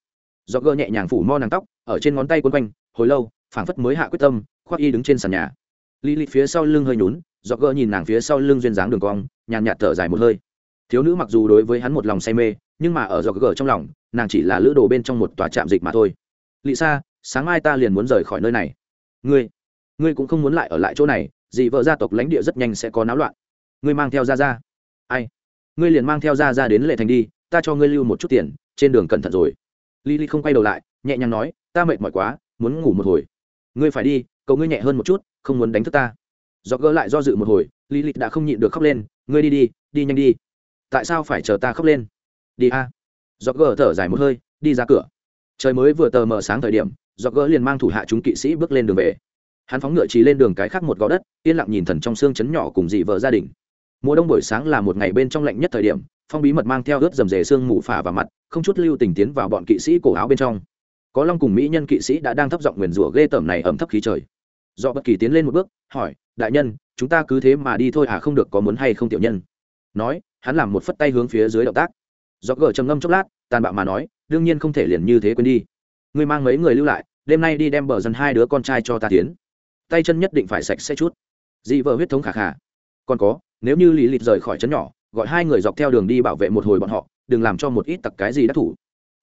Do gỡ nhẹ nhàng phủ mo nàng tóc, ở trên ngón tay quấn quanh, hồi lâu, phảng phất mới hạ quyết tâm, khoác y đứng trên sàn nhà. Li li phía sau lưng hơi nhún do gỡ nhìn nàng phía sau lưng duyên dáng đường cong, nhàn nhạt thở dài một hơi. Thiếu nữ mặc dù đối với hắn một lòng say mê, nhưng mà ở do gỡ trong lòng, nàng chỉ là lữ đồ bên trong một tòa trạm dịch mà thôi. Lị sa, sáng mai ta liền muốn rời khỏi nơi này ngươi ngươi cũng không muốn lại ở lại chỗ này, dị vợ gia tộc lãnh địa rất nhanh sẽ có náo loạn. Ngươi mang theo ra ra ai? Ngươi liền mang theo ra ra đến lệ thành đi, ta cho ngươi lưu một chút tiền, trên đường cẩn thận rồi. Lily không quay đầu lại, nhẹ nhàng nói, ta mệt mỏi quá, muốn ngủ một hồi. Ngươi phải đi cậu ngươi nhẹ hơn một chút, không muốn đánh thức ta. Do gỡ lại do dự một hồi, lily đã không nhịn được khóc lên, ngươi đi đi đi nhanh đi. Tại sao phải chờ ta khóc lên? Đi a. Do gỡ thở dài một hơi, đi ra cửa. Trời mới vừa tờ mờ sáng thời điểm dọc gỡ liền mang thủ hạ chúng kỵ sĩ bước lên đường về. Hắn phóng ngựa trí lên đường cái khác một gò đất, yên lặng nhìn thần trong xương chấn nhỏ cùng dị vợ gia đình. Mùa đông buổi sáng là một ngày bên trong lạnh nhất thời điểm, phong bí mật mang theo ướt dầm dề xương mù phả vào mặt, không chút lưu tình tiến vào bọn kỵ sĩ cổ áo bên trong. Có long cùng mỹ nhân kỵ sĩ đã đang thấp giọng nguyền rủa ghê tởm này ẩm thấp khí trời. Do bất kỳ tiến lên một bước, hỏi, đại nhân, chúng ta cứ thế mà đi thôi à không được có muốn hay không tiểu nhân? Nói, hắn làm một phất tay hướng phía dưới động tác. Do gờ trầm ngâm chốc lát, tàn bạo mà nói, đương nhiên không thể liền như thế quên đi ngươi mang mấy người lưu lại, đêm nay đi đem bờ dân hai đứa con trai cho ta tiến. Tay chân nhất định phải sạch sẽ chút. Dị vợ huyết thống khả khả. Còn có, nếu như lý lịch rời khỏi trấn nhỏ, gọi hai người dọc theo đường đi bảo vệ một hồi bọn họ, đừng làm cho một ít tặc cái gì đắc thủ.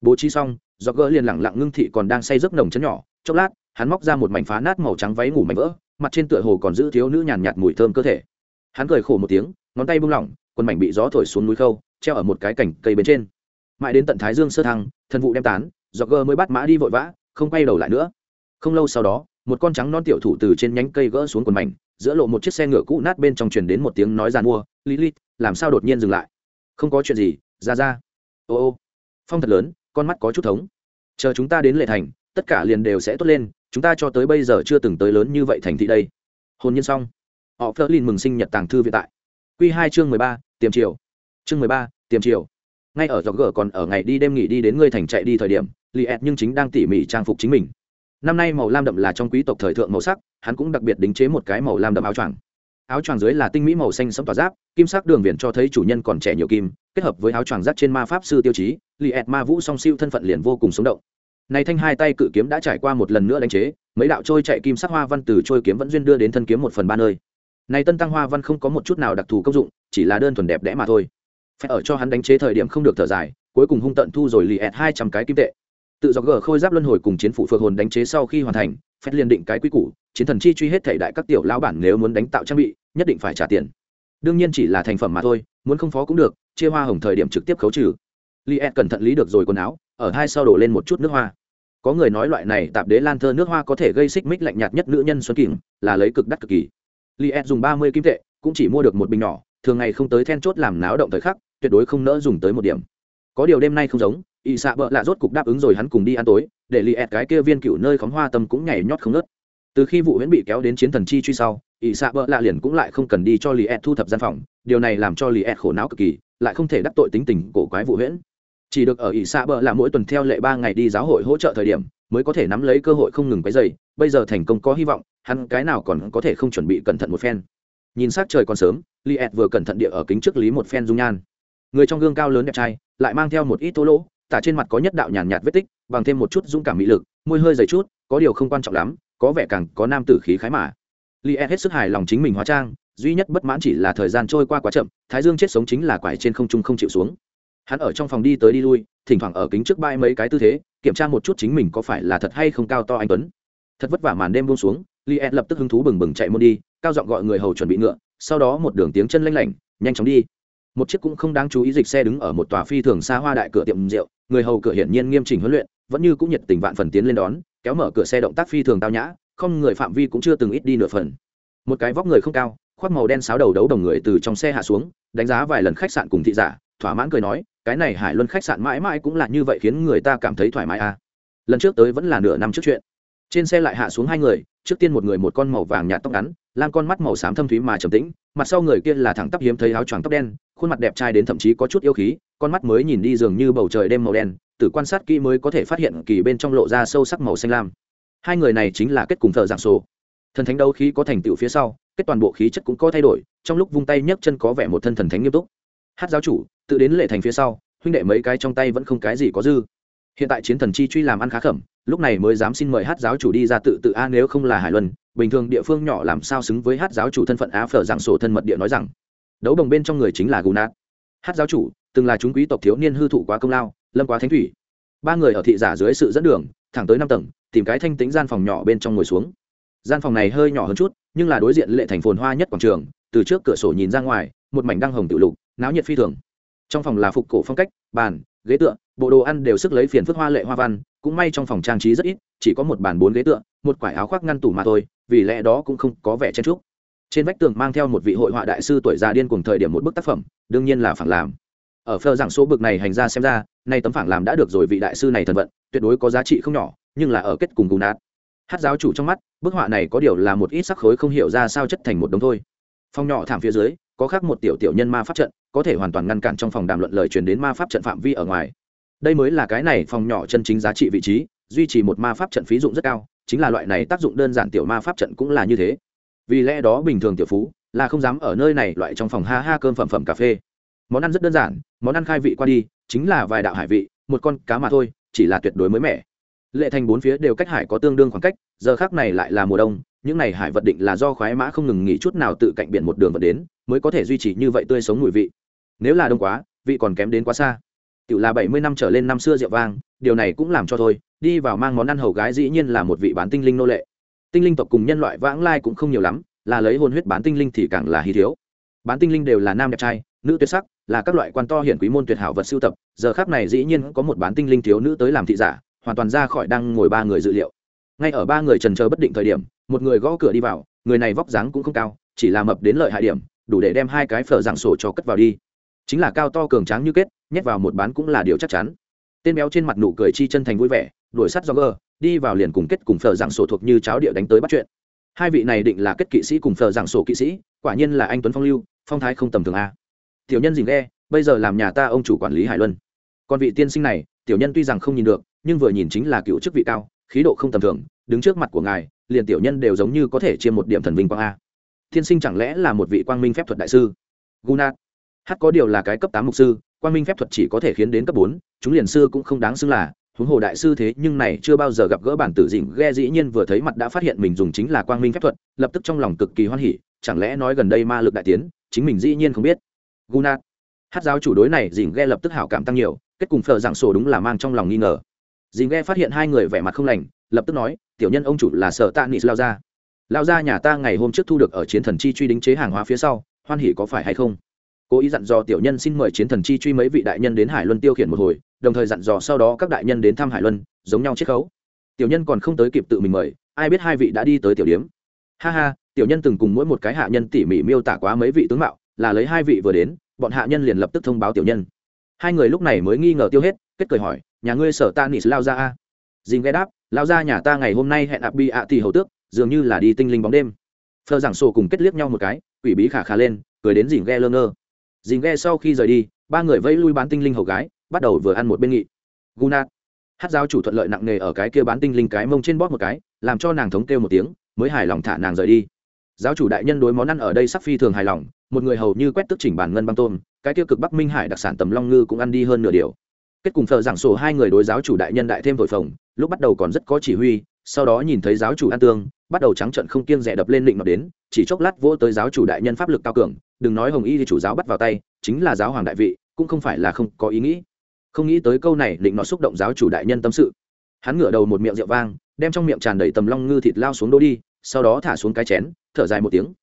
Bố trí xong do gỡ liền lẳng lặng ngưng thị còn đang say giấc nồng chấn nhỏ. Chốc lát, hắn móc ra một mảnh phá nát màu trắng váy ngủ mảnh vỡ, mặt trên tựa hồ còn giữ thiếu nữ nhàn nhạt mùi thơm cơ thể. Hắn cười khổ một tiếng, ngón tay buông lỏng, quần mảnh bị gió thổi xuống núi khâu, treo ở một cái cành cây bên trên. Mãi đến tận thái dương sơ thăng, thân vụ đem tán dọc gờ mới bắt mã đi vội vã, không quay đầu lại nữa. Không lâu sau đó, một con trắng non tiểu thủ từ trên nhánh cây gỡ xuống quần mảnh, giữa lộ một chiếc xe ngựa cũ nát bên trong truyền đến một tiếng nói giàn mua, lilith, làm sao đột nhiên dừng lại? Không có chuyện gì, ra ra. Ô ô. Phong thật lớn, con mắt có chút thống. Chờ chúng ta đến lệ thành, tất cả liền đều sẽ tốt lên, chúng ta cho tới bây giờ chưa từng tới lớn như vậy thành thị đây. Hồn nhiên xong. Họ phớt lên mừng sinh nhật tàng thư viện tại. Q hai chương mười ba, tiềm triều. Chương mười ba, tiềm triều ngay ở dọc gờ còn ở ngày đi đêm nghỉ đi đến ngươi thành chạy đi thời điểm li ed nhưng chính đang tỉ mỉ trang phục chính mình. Năm nay màu lam đậm là trong quý tộc thời thượng màu sắc, hắn cũng đặc biệt đính chế một cái màu lam đậm áo choàng. Áo choàng dưới là tinh mỹ màu xanh sẫm tỏa giáp, kim sắc đường viền cho thấy chủ nhân còn trẻ nhiều kim, kết hợp với áo choàng giáp trên ma pháp sư tiêu chí li ed ma vũ song siêu thân phận liền vô cùng sống động. Này thanh hai tay cự kiếm đã trải qua một lần nữa đánh chế, mấy đạo trôi chạy kim sắc hoa văn từ trôi kiếm vẫn duyên đưa đến thân kiếm một phần ba nơi. Này tân tăng hoa văn không có một chút nào đặc thù công dụng, chỉ là đơn thuần đẹp đẽ mà thôi phải ở cho hắn đánh chế thời điểm không được thở dài, cuối cùng hung tận thu rồi lì ẹt hai trăm cái kim tệ. Tự do gờ khôi giáp luân hồi cùng chiến phủ phượng hồn đánh chế sau khi hoàn thành, phép liên định cái quy củ, chiến thần chi truy hết thể đại các tiểu lão bản nếu muốn đánh tạo trang bị, nhất định phải trả tiền. Đương nhiên chỉ là thành phẩm mà thôi, muốn không phó cũng được, chia hoa hồng thời điểm trực tiếp khấu trừ. Li ed cẩn thận lý được rồi quần áo, ở hai sau đổ lên một chút nước hoa. Có người nói loại này tạp đế lan thơ nước hoa có thể gây xích mích lạnh nhạt nhất nữ nhân xuân kìm là lấy cực đắt cực kỳ. Li ed dùng ba mươi kim tệ, cũng chỉ mua được một bình nhỏ thường ngày không tới then chốt làm náo động thời khắc, tuyệt đối không nỡ dùng tới một điểm. Có điều đêm nay không giống ỵ xạ bợ lạ rốt cục đáp ứng rồi hắn cùng đi ăn tối, để lì ẹt cái kia viên cựu nơi khóm hoa tâm cũng nhảy nhót không nớt từ khi vụ huyễn bị kéo đến chiến thần chi truy sau ỵ xạ bợ lạ liền cũng lại không cần đi cho lì ẹt thu thập gian phòng, điều này làm cho lì ẹt khổ não cực kỳ, lại không thể đắc tội tính tình cổ quái vụ huyễn. Chỉ được ở ỵ xạ bợ là mỗi tuần theo lệ ba ngày đi giáo hội hỗ trợ thời điểm, mới có thể nắm lấy cơ hội không ngừng quấy giày bây giờ thành công có hy vọng, hắn cái nào còn có thể không chuẩn bị cẩn thận một phen nhìn s trời còn sớm li ed vừa cẩn thận địa ở kính trước lý một phen dung nhan. Người trong gương cao lớn đẹp trai, lại mang theo một ít tố lỗ, tả trên mặt có nhất đạo nhàn nhạt vết tích, bằng thêm một chút dũng cảm mỹ lực, môi hơi dày chút, có điều không quan trọng lắm, có vẻ càng có nam tử khí khái mà. Li ed hết sức hài lòng chính mình hóa trang, duy nhất bất mãn chỉ là thời gian trôi qua quá chậm, thái dương chết sống chính là quải trên không trung không chịu xuống. Hắn ở trong phòng đi tới đi lui, thỉnh thoảng ở kính trước bãi mấy cái tư thế, kiểm tra một chút chính mình có phải là thật hay không cao to anh tuấn. Thật vất vả màn đêm buông xuống li ed lập tức hứng thú bừng bừng chạy môn đi cao giọng gọi người hầu chuẩn bị ngựa, sau đó một đường tiếng chân lanh lảnh, nhanh chóng đi. Một chiếc cũng không đáng chú ý dịch xe đứng ở một tòa phi thường xa hoa đại cửa tiệm rượu, người hầu cửa hiển nhiên nghiêm chỉnh huấn luyện, vẫn như cũng nhiệt tình vạn phần tiến lên đón, kéo mở cửa xe động tác phi thường tao nhã, không người phạm vi cũng chưa từng ít đi nửa phần. Một cái vóc người không cao, khoác màu đen sáo đầu đấu đồng người từ trong xe hạ xuống, đánh giá vài lần khách sạn cùng thị giả, thỏa mãn cười nói, cái này hải luân khách sạn mãi mãi cũng là như vậy khiến người ta cảm thấy thoải mái à. Lần trước tới vẫn là nửa năm trước chuyện. Trên xe lại hạ xuống hai người, trước tiên một người một con màu vàng nhạt tóc ngắn lam con mắt màu xám thâm thúy mà trầm tĩnh, mặt sau người kia là thẳng tắp hiếm thấy áo choàng tóc đen, khuôn mặt đẹp trai đến thậm chí có chút yêu khí, con mắt mới nhìn đi dường như bầu trời đêm màu đen từ quan sát kỹ mới có thể phát hiện kỳ bên trong lộ ra sâu sắc màu xanh lam. Hai người này chính là kết cùng thợ giảng sổ. Thần thánh đấu khí có thành tựu phía sau, kết toàn bộ khí chất cũng có thay đổi, trong lúc vung tay nhấc chân có vẻ một thân thần thánh nghiêm túc. Hát giáo chủ, tự đến lệ thành phía sau, huynh đệ mấy cái trong tay vẫn không cái gì có dư. Hiện tại chiến thần chi truy làm ăn khá khẩm, lúc này mới dám xin mời hát giáo chủ đi ra tự tự a nếu không là hải luân bình thường địa phương nhỏ làm sao xứng với hát giáo chủ thân phận á phở giảng sổ thân mật địa nói rằng, đấu đồng bên trong người chính là gù nát. Hát giáo chủ, từng là chúng quý tộc thiếu niên hư thụ quá công lao, lâm quá thánh thủy. Ba người ở thị giả dưới sự dẫn đường, thẳng tới năm tầng, tìm cái thanh tính gian phòng nhỏ bên trong ngồi xuống. Gian phòng này hơi nhỏ hơn chút, nhưng là đối diện lệ thành phồn hoa nhất quảng trường, từ trước cửa sổ nhìn ra ngoài, một mảnh đăng hồng tự lục, náo nhiệt phi thường. Trong phòng là phục cổ phong cách, bàn, ghế tựa, bộ đồ ăn đều sức lấy phiền phức hoa lệ hoa văn, cũng may trong phòng trang trí rất ít, chỉ có một bàn bốn ghế tựa, một quải áo khoác ngăn tủ mà thôi vì lẽ đó cũng không có vẻ chen trúc trên vách tường mang theo một vị hội họa đại sư tuổi già điên cùng thời điểm một bức tác phẩm, đương nhiên là phẳng làm. Ở phơ giảng số bực này hành ra xem ra, nay tấm phẳng làm đã được rồi vị đại sư này thần vận, tuyệt đối có giá trị không nhỏ, nhưng là ở kết cùng cùng nát. Hát giáo chủ trong mắt, bức họa này có điều là một ít sắc khối không hiểu ra sao chất thành một đống thôi. Phòng nhỏ thảm phía dưới, có khác một tiểu tiểu nhân ma pháp trận, có thể hoàn toàn ngăn cản trong phòng đàm luận lời truyền đến ma pháp trận phạm vi ở ngoài. Đây mới là cái này phòng nhỏ chân chính giá trị vị trí, duy trì một ma pháp trận phí dụng rất cao chính là loại này tác dụng đơn giản tiểu ma pháp trận cũng là như thế. Vì lẽ đó bình thường tiểu phú là không dám ở nơi này loại trong phòng ha ha cơm phẩm phẩm cà phê. Món ăn rất đơn giản, món ăn khai vị qua đi, chính là vài đạo hải vị, một con cá mà thôi, chỉ là tuyệt đối mới mẻ. Lệ thành bốn phía đều cách hải có tương đương khoảng cách, giờ khác này lại là mùa đông, những này hải vật định là do khoái mã không ngừng nghỉ chút nào tự cạnh biển một đường vật đến, mới có thể duy trì như vậy tươi sống mùi vị. Nếu là đông quá, vị còn kém đến quá xa. Tự là bảy mươi năm trở lên năm xưa rượu vang, điều này cũng làm cho thôi đi vào mang món ăn hầu gái dĩ nhiên là một vị bán tinh linh nô lệ. Tinh linh tộc cùng nhân loại vãng lai cũng không nhiều lắm, là lấy hồn huyết bán tinh linh thì càng là hy thiếu. Bán tinh linh đều là nam đẹp trai, nữ tuyệt sắc, là các loại quan to hiển quý môn tuyệt hảo vật sưu tập, giờ khác này dĩ nhiên có một bán tinh linh thiếu nữ tới làm thị giả, hoàn toàn ra khỏi đang ngồi ba người dự liệu. Ngay ở ba người trần chờ bất định thời điểm, một người gõ cửa đi vào, người này vóc dáng cũng không cao, chỉ là mập đến lợi hại điểm, đủ để đem hai cái phở dạng sổ cho cất vào đi. Chính là cao to cường tráng như kết, nhét vào một bán cũng là điều chắc chắn. Tên béo trên mặt nụ cười chi chân thành vui vẻ đuổi sát do gờ đi vào liền cùng kết cùng phở giảng sổ thuộc như cháo địa đánh tới bắt chuyện. Hai vị này định là kết kỵ sĩ cùng phở giảng sổ kỵ sĩ, quả nhiên là anh tuấn phong lưu, phong thái không tầm thường a. Tiểu nhân dình ghe, bây giờ làm nhà ta ông chủ quản lý hải luân. Còn vị tiên sinh này, tiểu nhân tuy rằng không nhìn được, nhưng vừa nhìn chính là cựu chức vị cao, khí độ không tầm thường, đứng trước mặt của ngài, liền tiểu nhân đều giống như có thể chiêm một điểm thần vinh quang a. Tiên sinh chẳng lẽ là một vị quang minh phép thuật đại sư? Gunat hát có điều là cái cấp tám mục sư, quang minh phép thuật chỉ có thể khiến đến cấp bốn, chúng liền sư cũng không đáng xưng là huống hồ đại sư thế nhưng này chưa bao giờ gặp gỡ bản tử dĩnh, ghe dĩ nhiên vừa thấy mặt đã phát hiện mình dùng chính là quang minh phép thuật, lập tức trong lòng cực kỳ hoan hỉ, chẳng lẽ nói gần đây ma lực đại tiến, chính mình dĩ nhiên không biết. Gunat, hát giáo chủ đối này, dĩnh, ghe lập tức hảo cảm tăng nhiều, kết cùng phở giảng sổ đúng là mang trong lòng nghi ngờ. Dĩnh, ghe phát hiện hai người vẻ mặt không lành, lập tức nói, tiểu nhân ông chủ là sở tạ nị lao ra lao ra nhà ta ngày hôm trước thu được ở chiến thần chi truy đính chế hàng hóa phía sau, hoan hỉ có phải hay không? Cố ý dặn dò tiểu nhân xin mời chiến thần chi truy mấy vị đại nhân đến hải luân tiêu khiển một hồi đồng thời dặn dò sau đó các đại nhân đến thăm hải luân, giống nhau chiết khấu. Tiểu nhân còn không tới kịp tự mình mời, ai biết hai vị đã đi tới tiểu điếm. Ha ha, tiểu nhân từng cùng mỗi một cái hạ nhân tỉ mỉ miêu tả quá mấy vị tướng mạo, là lấy hai vị vừa đến, bọn hạ nhân liền lập tức thông báo tiểu nhân. Hai người lúc này mới nghi ngờ tiêu hết, kết cười hỏi, nhà ngươi sở ta nị lao ra a? Dìm ghé đáp, lao ra nhà ta ngày hôm nay hẹn ạp bi ạ thì hầu tước, dường như là đi tinh linh bóng đêm. Phờ giảng sổ cùng kết liếc nhau một cái, quỷ bí khả khả lên, cười đến dìm ghe lơ ngơ. Dìm ghe sau khi rời đi, ba người vẫy lui bán tinh linh hầu gái bắt đầu vừa ăn một bên nghị. Gunat hát giáo chủ thuận lợi nặng nề ở cái kia bán tinh linh cái mông trên bóp một cái, làm cho nàng thống kêu một tiếng, mới hài lòng thả nàng rời đi. Giáo chủ đại nhân đối món ăn ở đây sắc phi thường hài lòng, một người hầu như quét tức chỉnh bản ngân băng tôm, cái kia cực bắc minh hải đặc sản tầm long ngư cũng ăn đi hơn nửa điều. Kết cùng thợ giảng sổ hai người đối giáo chủ đại nhân đại thêm vội phồng, lúc bắt đầu còn rất có chỉ huy, sau đó nhìn thấy giáo chủ ăn tương, bắt đầu trắng trận không kiêng rẻ đập lên định nọ đến, chỉ chốc lát vỗ tới giáo chủ đại nhân pháp lực cao cường, đừng nói hồng y thì chủ giáo bắt vào tay, chính là giáo hoàng đại vị, cũng không phải là không có ý nghĩ không nghĩ tới câu này định nọ xúc động giáo chủ đại nhân tâm sự. Hắn ngửa đầu một miệng rượu vang, đem trong miệng tràn đầy tầm long ngư thịt lao xuống đô đi, sau đó thả xuống cái chén, thở dài một tiếng.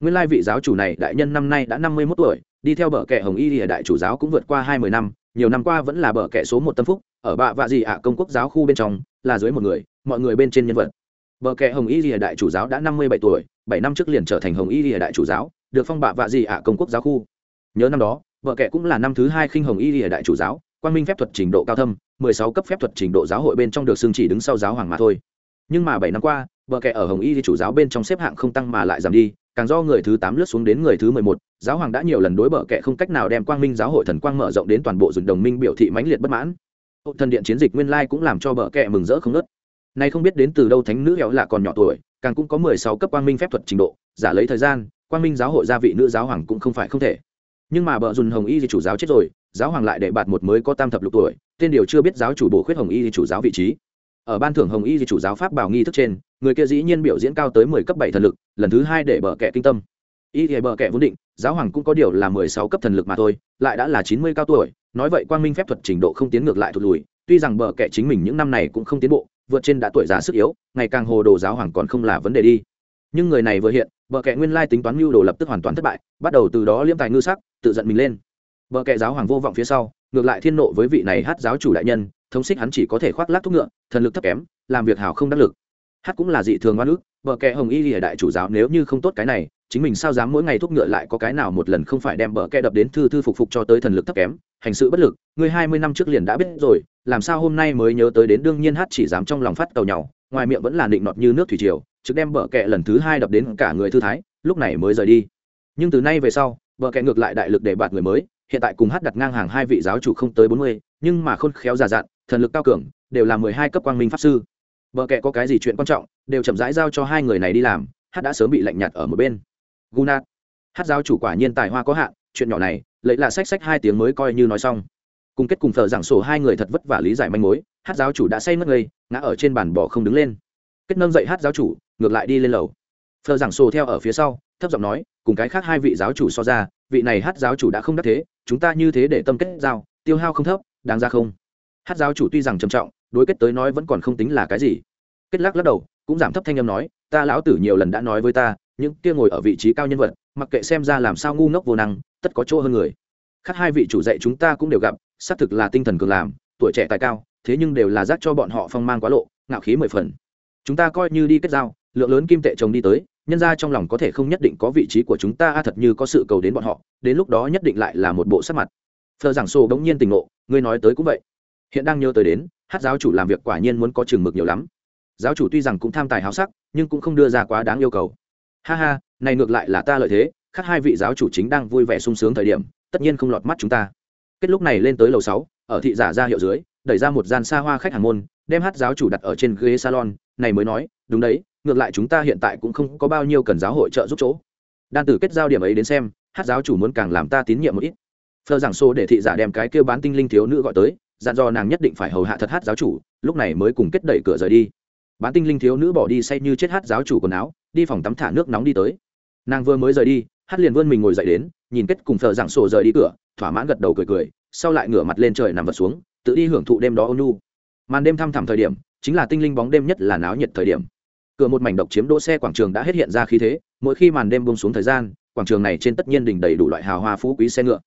Nguyên lai vị giáo chủ này đại nhân năm nay đã năm mươi mốt tuổi, đi theo bờ kẻ hồng y lìa đại chủ giáo cũng vượt qua hai mươi năm, nhiều năm qua vẫn là bờ kẻ số một tâm phúc, ở bạ vạ gì ạ công quốc giáo khu bên trong, là dưới một người, mọi người bên trên nhân vật. Bờ kẻ hồng y lìa đại chủ giáo đã năm mươi bảy tuổi, bảy năm trước liền trở thành hồng y lìa đại chủ giáo, được phong bạ vạ gì ạ công quốc giáo khu. Nhớ năm đó, bờ kẻ cũng là năm thứ hai khinh hồng y lìa đại chủ giáo quan minh phép thuật trình độ cao thâm, mười sáu cấp phép thuật trình độ giáo hội bên trong được xưng chỉ đứng sau giáo hoàng mà thôi. Nhưng mà bảy năm qua, bờ kệ ở hồng y thì chủ giáo bên trong xếp hạng không tăng mà lại giảm đi, càng do người thứ tám lướt xuống đến người thứ mười một, giáo hoàng đã nhiều lần đối bờ kệ không cách nào đem quang minh giáo hội thần quang mở rộng đến toàn bộ dùng đồng minh biểu thị mãnh liệt bất mãn. Hộ thần điện chiến dịch nguyên lai cũng làm cho bờ kệ mừng rỡ không nớt nay không biết đến từ đâu thánh nữ hẹo lạ còn nhỏ tuổi, càng cũng có mười sáu cấp quang minh phép thuật trình độ, giả lấy thời gian, quang minh giáo hội gia vị nữ giáo hoàng cũng không phải không thể. Nhưng mà bờ dùn hồng y thì chủ giáo chết rồi giáo hoàng lại để bạt một mới có tam thập lục tuổi, tên điều chưa biết giáo chủ bổ khuyết hồng y chủ giáo vị trí. Ở ban thưởng hồng y di chủ giáo pháp bảo nghi thức trên, người kia dĩ nhiên biểu diễn cao tới mười cấp bảy thần lực, lần thứ hai để bờ kệ kinh tâm. Y thì bờ kệ vốn định, giáo hoàng cũng có điều là mười sáu cấp thần lực mà thôi, lại đã là chín mươi cao tuổi, nói vậy quang minh phép thuật trình độ không tiến ngược lại thụt lùi, tuy rằng bờ kệ chính mình những năm này cũng không tiến bộ, vượt trên đã tuổi già sức yếu, ngày càng hồ đồ giáo hoàng còn không là vấn đề đi. Nhưng người này vừa hiện bờ kệ nguyên lai tính toán mưu đồ lập tức hoàn toàn thất bại, bắt đầu từ đó liêm tài ngư sắc, tự giận mình lên bờ kệ giáo hoàng vô vọng phía sau, ngược lại thiên nộ với vị này hát giáo chủ đại nhân, thống xích hắn chỉ có thể khoác lác thúc ngựa, thần lực thấp kém, làm việc hảo không đắc lực. Hát cũng là dị thường oan ức, bờ kệ hồng y lìa đại chủ giáo nếu như không tốt cái này, chính mình sao dám mỗi ngày thúc ngựa lại có cái nào một lần không phải đem bờ kệ đập đến thư thư phục phục cho tới thần lực thấp kém, hành sự bất lực, người hai mươi năm trước liền đã biết rồi, làm sao hôm nay mới nhớ tới đến đương nhiên hát chỉ dám trong lòng phát cầu nhau, ngoài miệng vẫn là định nọt như nước thủy triều, trực đem bờ kệ lần thứ hai đập đến cả người thư thái, lúc này mới rời đi. Nhưng từ nay về sau, bờ kệ ngược lại đại lực để bạt người mới hiện tại cùng hát đặt ngang hàng hai vị giáo chủ không tới bốn mươi, nhưng mà khôn khéo già dặn, thần lực cao cường, đều là mười hai cấp quang minh pháp sư. Vợ kệ có cái gì chuyện quan trọng, đều chậm rãi giao cho hai người này đi làm, hát đã sớm bị lạnh nhạt ở một bên. Gunat hát giáo chủ quả nhiên tài hoa có hạn, chuyện nhỏ này, lấy là sách sách hai tiếng mới coi như nói xong. Cùng kết cùng thờ giảng sổ hai người thật vất vả lý giải manh mối, hát giáo chủ đã say mất ngây, ngã ở trên bàn bỏ không đứng lên. Kết nâng dậy hát giáo chủ, ngược lại đi lên lầu thờ giảng sổ theo ở phía sau, thấp giọng nói, cùng cái khác hai vị giáo chủ so ra, vị này hát giáo chủ đã không đắc thế, chúng ta như thế để tâm kết giao, tiêu hao không thấp, đáng ra không. Hát giáo chủ tuy rằng trầm trọng, đối kết tới nói vẫn còn không tính là cái gì. Kết lắc lắc đầu, cũng giảm thấp thanh âm nói, ta lão tử nhiều lần đã nói với ta, những kia ngồi ở vị trí cao nhân vật, mặc kệ xem ra làm sao ngu ngốc vô năng, tất có chỗ hơn người. Khác hai vị chủ dạy chúng ta cũng đều gặp, xác thực là tinh thần cường làm, tuổi trẻ tài cao, thế nhưng đều là giác cho bọn họ phong mang quá lộ, ngạo khí mười phần. Chúng ta coi như đi kết giao, lượng lớn kim tệ chồng đi tới nhân ra trong lòng có thể không nhất định có vị trí của chúng ta, a, thật như có sự cầu đến bọn họ, đến lúc đó nhất định lại là một bộ sắc mặt. Phờ giảng sô bỗng nhiên tình ngộ, ngươi nói tới cũng vậy. Hiện đang nhớ tới đến, hát giáo chủ làm việc quả nhiên muốn có chừng mực nhiều lắm. Giáo chủ tuy rằng cũng tham tài háo sắc, nhưng cũng không đưa ra quá đáng yêu cầu. Ha ha, này ngược lại là ta lợi thế, khác hai vị giáo chủ chính đang vui vẻ sung sướng thời điểm, tất nhiên không lọt mắt chúng ta. Kết lúc này lên tới lầu sáu, ở thị giả ra hiệu dưới, đẩy ra một gian xa hoa khách hàng môn, đem hát giáo chủ đặt ở trên ghế salon, này mới nói, đúng đấy ngược lại chúng ta hiện tại cũng không có bao nhiêu cần giáo hội trợ giúp chỗ. Đan tử kết giao điểm ấy đến xem, hát giáo chủ muốn càng làm ta tín nhiệm một ít. Phờ giảng xô để thị giả đem cái kêu bán tinh linh thiếu nữ gọi tới, dặn dò nàng nhất định phải hầu hạ thật hát giáo chủ, lúc này mới cùng kết đẩy cửa rời đi. Bán tinh linh thiếu nữ bỏ đi say như chết hát giáo chủ quần áo, đi phòng tắm thả nước nóng đi tới. Nàng vừa mới rời đi, hát liền vươn mình ngồi dậy đến, nhìn kết cùng phờ giảng sổ rời đi cửa, thỏa mãn gật đầu cười cười, sau lại ngửa mặt lên trời nằm vật xuống, tự đi hưởng thụ đêm đó ônu màn đêm thăm thẳm thời điểm, chính là tinh linh bóng đêm nhất là náo nhiệt thời điểm cửa một mảnh độc chiếm đỗ xe quảng trường đã hết hiện ra khí thế, mỗi khi màn đêm bông xuống thời gian, quảng trường này trên tất nhiên đỉnh đầy đủ loại hào hoa phú quý xe ngựa.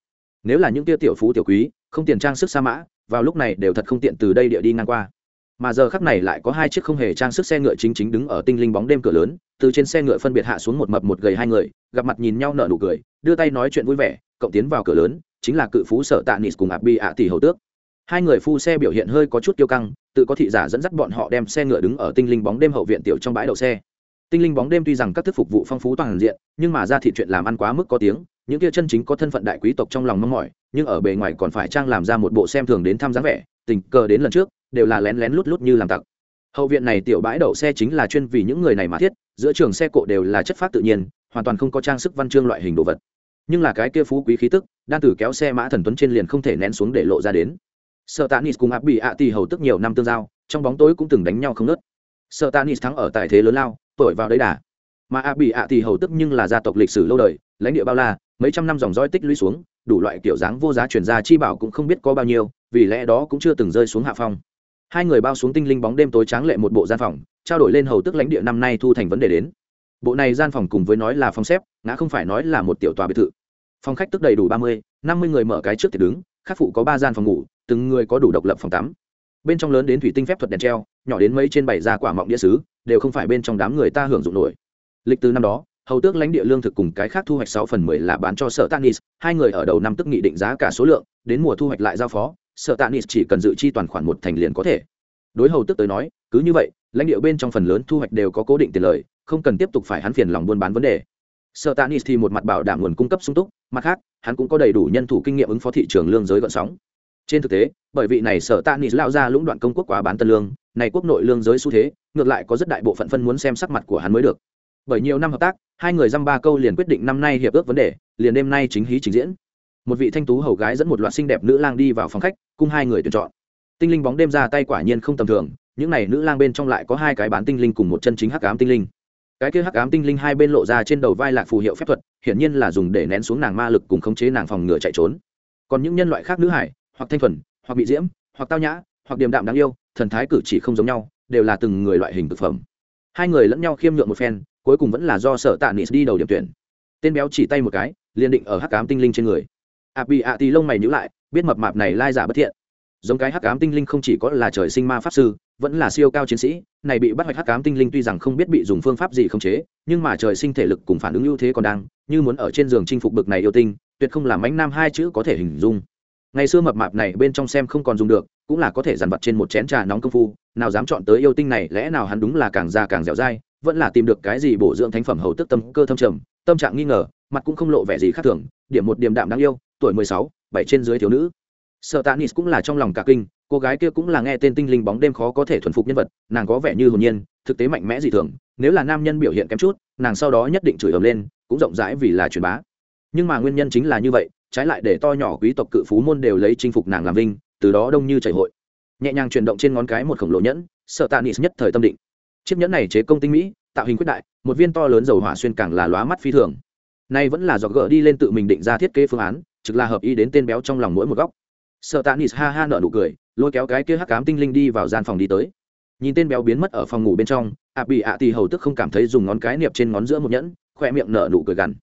Nếu là những tia tiểu phú tiểu quý, không tiền trang sức sa mã, vào lúc này đều thật không tiện từ đây địa đi ngang qua. Mà giờ khắc này lại có hai chiếc không hề trang sức xe ngựa chính chính đứng ở tinh linh bóng đêm cửa lớn, từ trên xe ngựa phân biệt hạ xuống một mập một gầy hai người, gặp mặt nhìn nhau nở nụ cười, đưa tay nói chuyện vui vẻ cộng tiến vào cửa lớn, chính là cự phú sở tạ nịt cùng ạp bi ạ tỷ hầu tước. Hai người phu xe biểu hiện hơi có chút kiêu căng tự có thị giả dẫn dắt bọn họ đem xe ngựa đứng ở tinh linh bóng đêm hậu viện tiểu trong bãi đậu xe. Tinh linh bóng đêm tuy rằng các thức phục vụ phong phú toàn diện, nhưng mà ra thị chuyện làm ăn quá mức có tiếng, những kia chân chính có thân phận đại quý tộc trong lòng mong mỏi, nhưng ở bề ngoài còn phải trang làm ra một bộ xem thường đến thăm dáng vẻ, tình cờ đến lần trước, đều là lén lén lút lút như làm tặc. Hậu viện này tiểu bãi đậu xe chính là chuyên vì những người này mà thiết, giữa trường xe cộ đều là chất phát tự nhiên, hoàn toàn không có trang sức văn chương loại hình đồ vật. Nhưng là cái kia phú quý khí tức đang tử kéo xe mã thần tuấn trên liền không thể nén xuống để lộ ra đến sợ tanis cùng áp bị ạ tì hầu tức nhiều năm tương giao, trong bóng tối cũng từng đánh nhau không nớt sợ tanis thắng ở tài thế lớn lao, tuổi vào đấy đà. Mà áp bị ạ tì hầu tức nhưng là gia tộc lịch sử lâu đời, lãnh địa bao la, mấy trăm năm dòng dõi tích lũy xuống, đủ loại kiểu dáng vô giá chuyển ra chi bảo cũng không biết có bao nhiêu, vì lẽ đó cũng chưa từng rơi xuống hạ phong. Hai người bao xuống tinh linh bóng đêm tối tráng lệ một bộ gian phòng, trao đổi lên hầu tức lãnh địa năm nay thu thành vấn đề đến. Bộ này gian phòng cùng với nói là phòng xếp, ngã không phải nói là một tiểu tòa biệt thự. Phòng khách tức đầy đủ ba mươi, năm mươi người mở cái trước thì đứng khắc phụ có ba gian phòng ngủ, từng người có đủ độc lập phòng tắm. Bên trong lớn đến thủy tinh phép thuật đèn treo, nhỏ đến mấy trên bảy da quả mọng đĩa sứ, đều không phải bên trong đám người ta hưởng dụng nổi. Lịch từ năm đó, hầu tước lãnh địa lương thực cùng cái khác thu hoạch sáu phần mười là bán cho sở tanis, hai người ở đầu năm tức nghị định giá cả số lượng, đến mùa thu hoạch lại giao phó, sở tanis chỉ cần dự chi toàn khoản một thành liền có thể. Đối hầu tước tới nói, cứ như vậy, lãnh địa bên trong phần lớn thu hoạch đều có cố định tiền lời, không cần tiếp tục phải hắn phiền lòng buôn bán vấn đề sở tanis thì một mặt bảo đảm nguồn cung cấp sung túc, mặt khác, hắn cũng có đầy đủ nhân thủ kinh nghiệm ứng phó thị trường lương giới gợn sóng. Trên thực tế, bởi vị này sở tanis lao ra lũng đoạn công quốc quá bán tân lương, này quốc nội lương giới xu thế, ngược lại có rất đại bộ phận phân muốn xem sắc mặt của hắn mới được. Bởi nhiều năm hợp tác, hai người dăm ba câu liền quyết định năm nay hiệp ước vấn đề, liền đêm nay chính hí trình diễn. Một vị thanh tú hầu gái dẫn một loạt xinh đẹp nữ lang đi vào phòng khách, cùng hai người tuyển chọn. Tinh linh bóng đêm ra tay quả nhiên không tầm thường, những n à y nữ lang bên trong lại có hai cái bán tinh linh cùng một chân chính hắc ám tinh linh cái kia hắc ám tinh linh hai bên lộ ra trên đầu vai lạc phù hiệu phép thuật, hiển nhiên là dùng để nén xuống nàng ma lực cùng khống chế nàng phòng ngừa chạy trốn. Còn những nhân loại khác nữ hải, hoặc thanh thuần, hoặc bị diễm, hoặc tao nhã, hoặc điềm đạm đáng yêu, thần thái cử chỉ không giống nhau, đều là từng người loại hình thực phẩm. Hai người lẫn nhau khiêm nhượng một phen, cuối cùng vẫn là do sở tạ nịt đi đầu điểm tuyển. Tên béo chỉ tay một cái, liền định ở hắc ám tinh linh trên người. Ạ bị ạ tì lông mày nhữ lại, biết mập mạp này lai giả bất thiện giống cái hắc ám tinh linh không chỉ có là trời sinh ma pháp sư, vẫn là siêu cao chiến sĩ, này bị bắt hoạch hắc ám tinh linh tuy rằng không biết bị dùng phương pháp gì khống chế, nhưng mà trời sinh thể lực cùng phản ứng ưu thế còn đang, như muốn ở trên giường chinh phục bực này yêu tinh, tuyệt không làm mánh nam hai chữ có thể hình dung. Ngày xưa mập mạp này bên trong xem không còn dùng được, cũng là có thể dằn vặt trên một chén trà nóng công phu, nào dám chọn tới yêu tinh này, lẽ nào hắn đúng là càng già càng dẻo dai, vẫn là tìm được cái gì bổ dưỡng thánh phẩm hầu tức tâm cơ thâm trầm, tâm trạng nghi ngờ, mặt cũng không lộ vẻ gì khác thường, điểm một điểm đạm đáng yêu, tuổi mười sáu, bảy trên dưới thiếu nữ sợ tanis cũng là trong lòng cả kinh, cô gái kia cũng là nghe tên tinh linh bóng đêm khó có thể thuần phục nhân vật, nàng có vẻ như hồn nhiên, thực tế mạnh mẽ dị thường, nếu là nam nhân biểu hiện kém chút, nàng sau đó nhất định chửi ầm lên, cũng rộng rãi vì là truyền bá. Nhưng mà nguyên nhân chính là như vậy, trái lại để to nhỏ quý tộc cự phú môn đều lấy chinh phục nàng làm vinh, từ đó đông như chảy hội. Nhẹ nhàng chuyển động trên ngón cái một khổng lồ nhẫn sợ tạ nis nhất thời tâm định. Chiếc nhẫn này chế công tinh mỹ, tạo hình quyết đại, một viên to lớn dầu hỏa xuyên càng là lóa mắt phi thường. Nay vẫn là do gỡ đi lên tự mình định ra thiết kế phương án, trực là hợp ý đến tên béo trong lòng mỗi một góc sợ tạ nis ha ha nợ nụ cười, lôi kéo cái kia hắc cám tinh linh đi vào gian phòng đi tới. Nhìn tên béo biến mất ở phòng ngủ bên trong, ạ bị ạ tì hầu tức không cảm thấy dùng ngón cái niệp trên ngón giữa một nhẫn khoe miệng nở nụ cười gằn.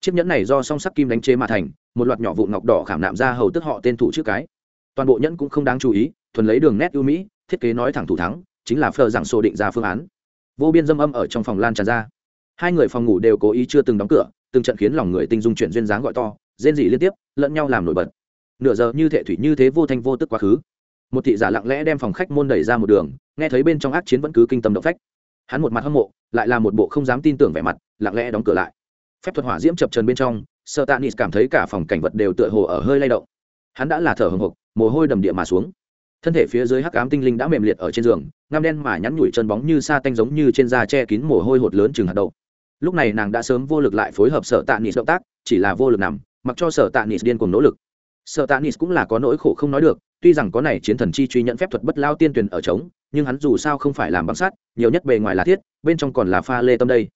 Chiếc nhẫn này do song sắc kim đánh chế mà thành, một loạt nhỏ vụ ngọc đỏ khảm nạm ra hầu tức họ tên thủ trước cái. Toàn bộ nhẫn cũng không đáng chú ý, thuần lấy đường nét ưu mỹ, thiết kế nói thẳng thủ thắng, chính là phờ giảng sổ định ra phương án. Vô biên dâm âm ở trong phòng lan tràn ra. Hai người phòng ngủ đều cố ý chưa từng đóng cửa, từng trận khiến lòng người tinh dung chuyển duyên dáng gọi to, rên rỉ liên tiếp, lẫn nhau làm nổi bật nửa giờ như thệ thủy như thế vô thanh vô tức quá khứ. Một thị giả lặng lẽ đem phòng khách môn đẩy ra một đường, nghe thấy bên trong ác chiến vẫn cứ kinh tâm động phách. Hắn một mặt hâm mộ, lại là một bộ không dám tin tưởng vẻ mặt, lặng lẽ đóng cửa lại. Phép thuật hỏa diễm chập trần bên trong sợ tạ nịt cảm thấy cả phòng cảnh vật đều tựa hồ ở hơi lay động. Hắn đã là thở hồng hộc, mồ hôi đầm địa mà xuống. Thân thể phía dưới hắc ám tinh linh đã mềm liệt ở trên giường, ngăm đen mà nhắn nhủi chân bóng như sa tanh giống như trên da che kín mồ hôi hột lớn chừng hạt đậu. Lúc này nàng đã sớm vô lực lại phối hợp sở tạ nịt động tác, chỉ là vô lực nằm, mặc cho sở tạ nịt điên cùng nỗ lực sợ tạ Nis cũng là có nỗi khổ không nói được, tuy rằng có này chiến thần chi truy nhận phép thuật bất lao tiên tuyển ở trống, nhưng hắn dù sao không phải làm băng sát nhiều nhất bề ngoài là thiết, bên trong còn là pha lê tâm đây.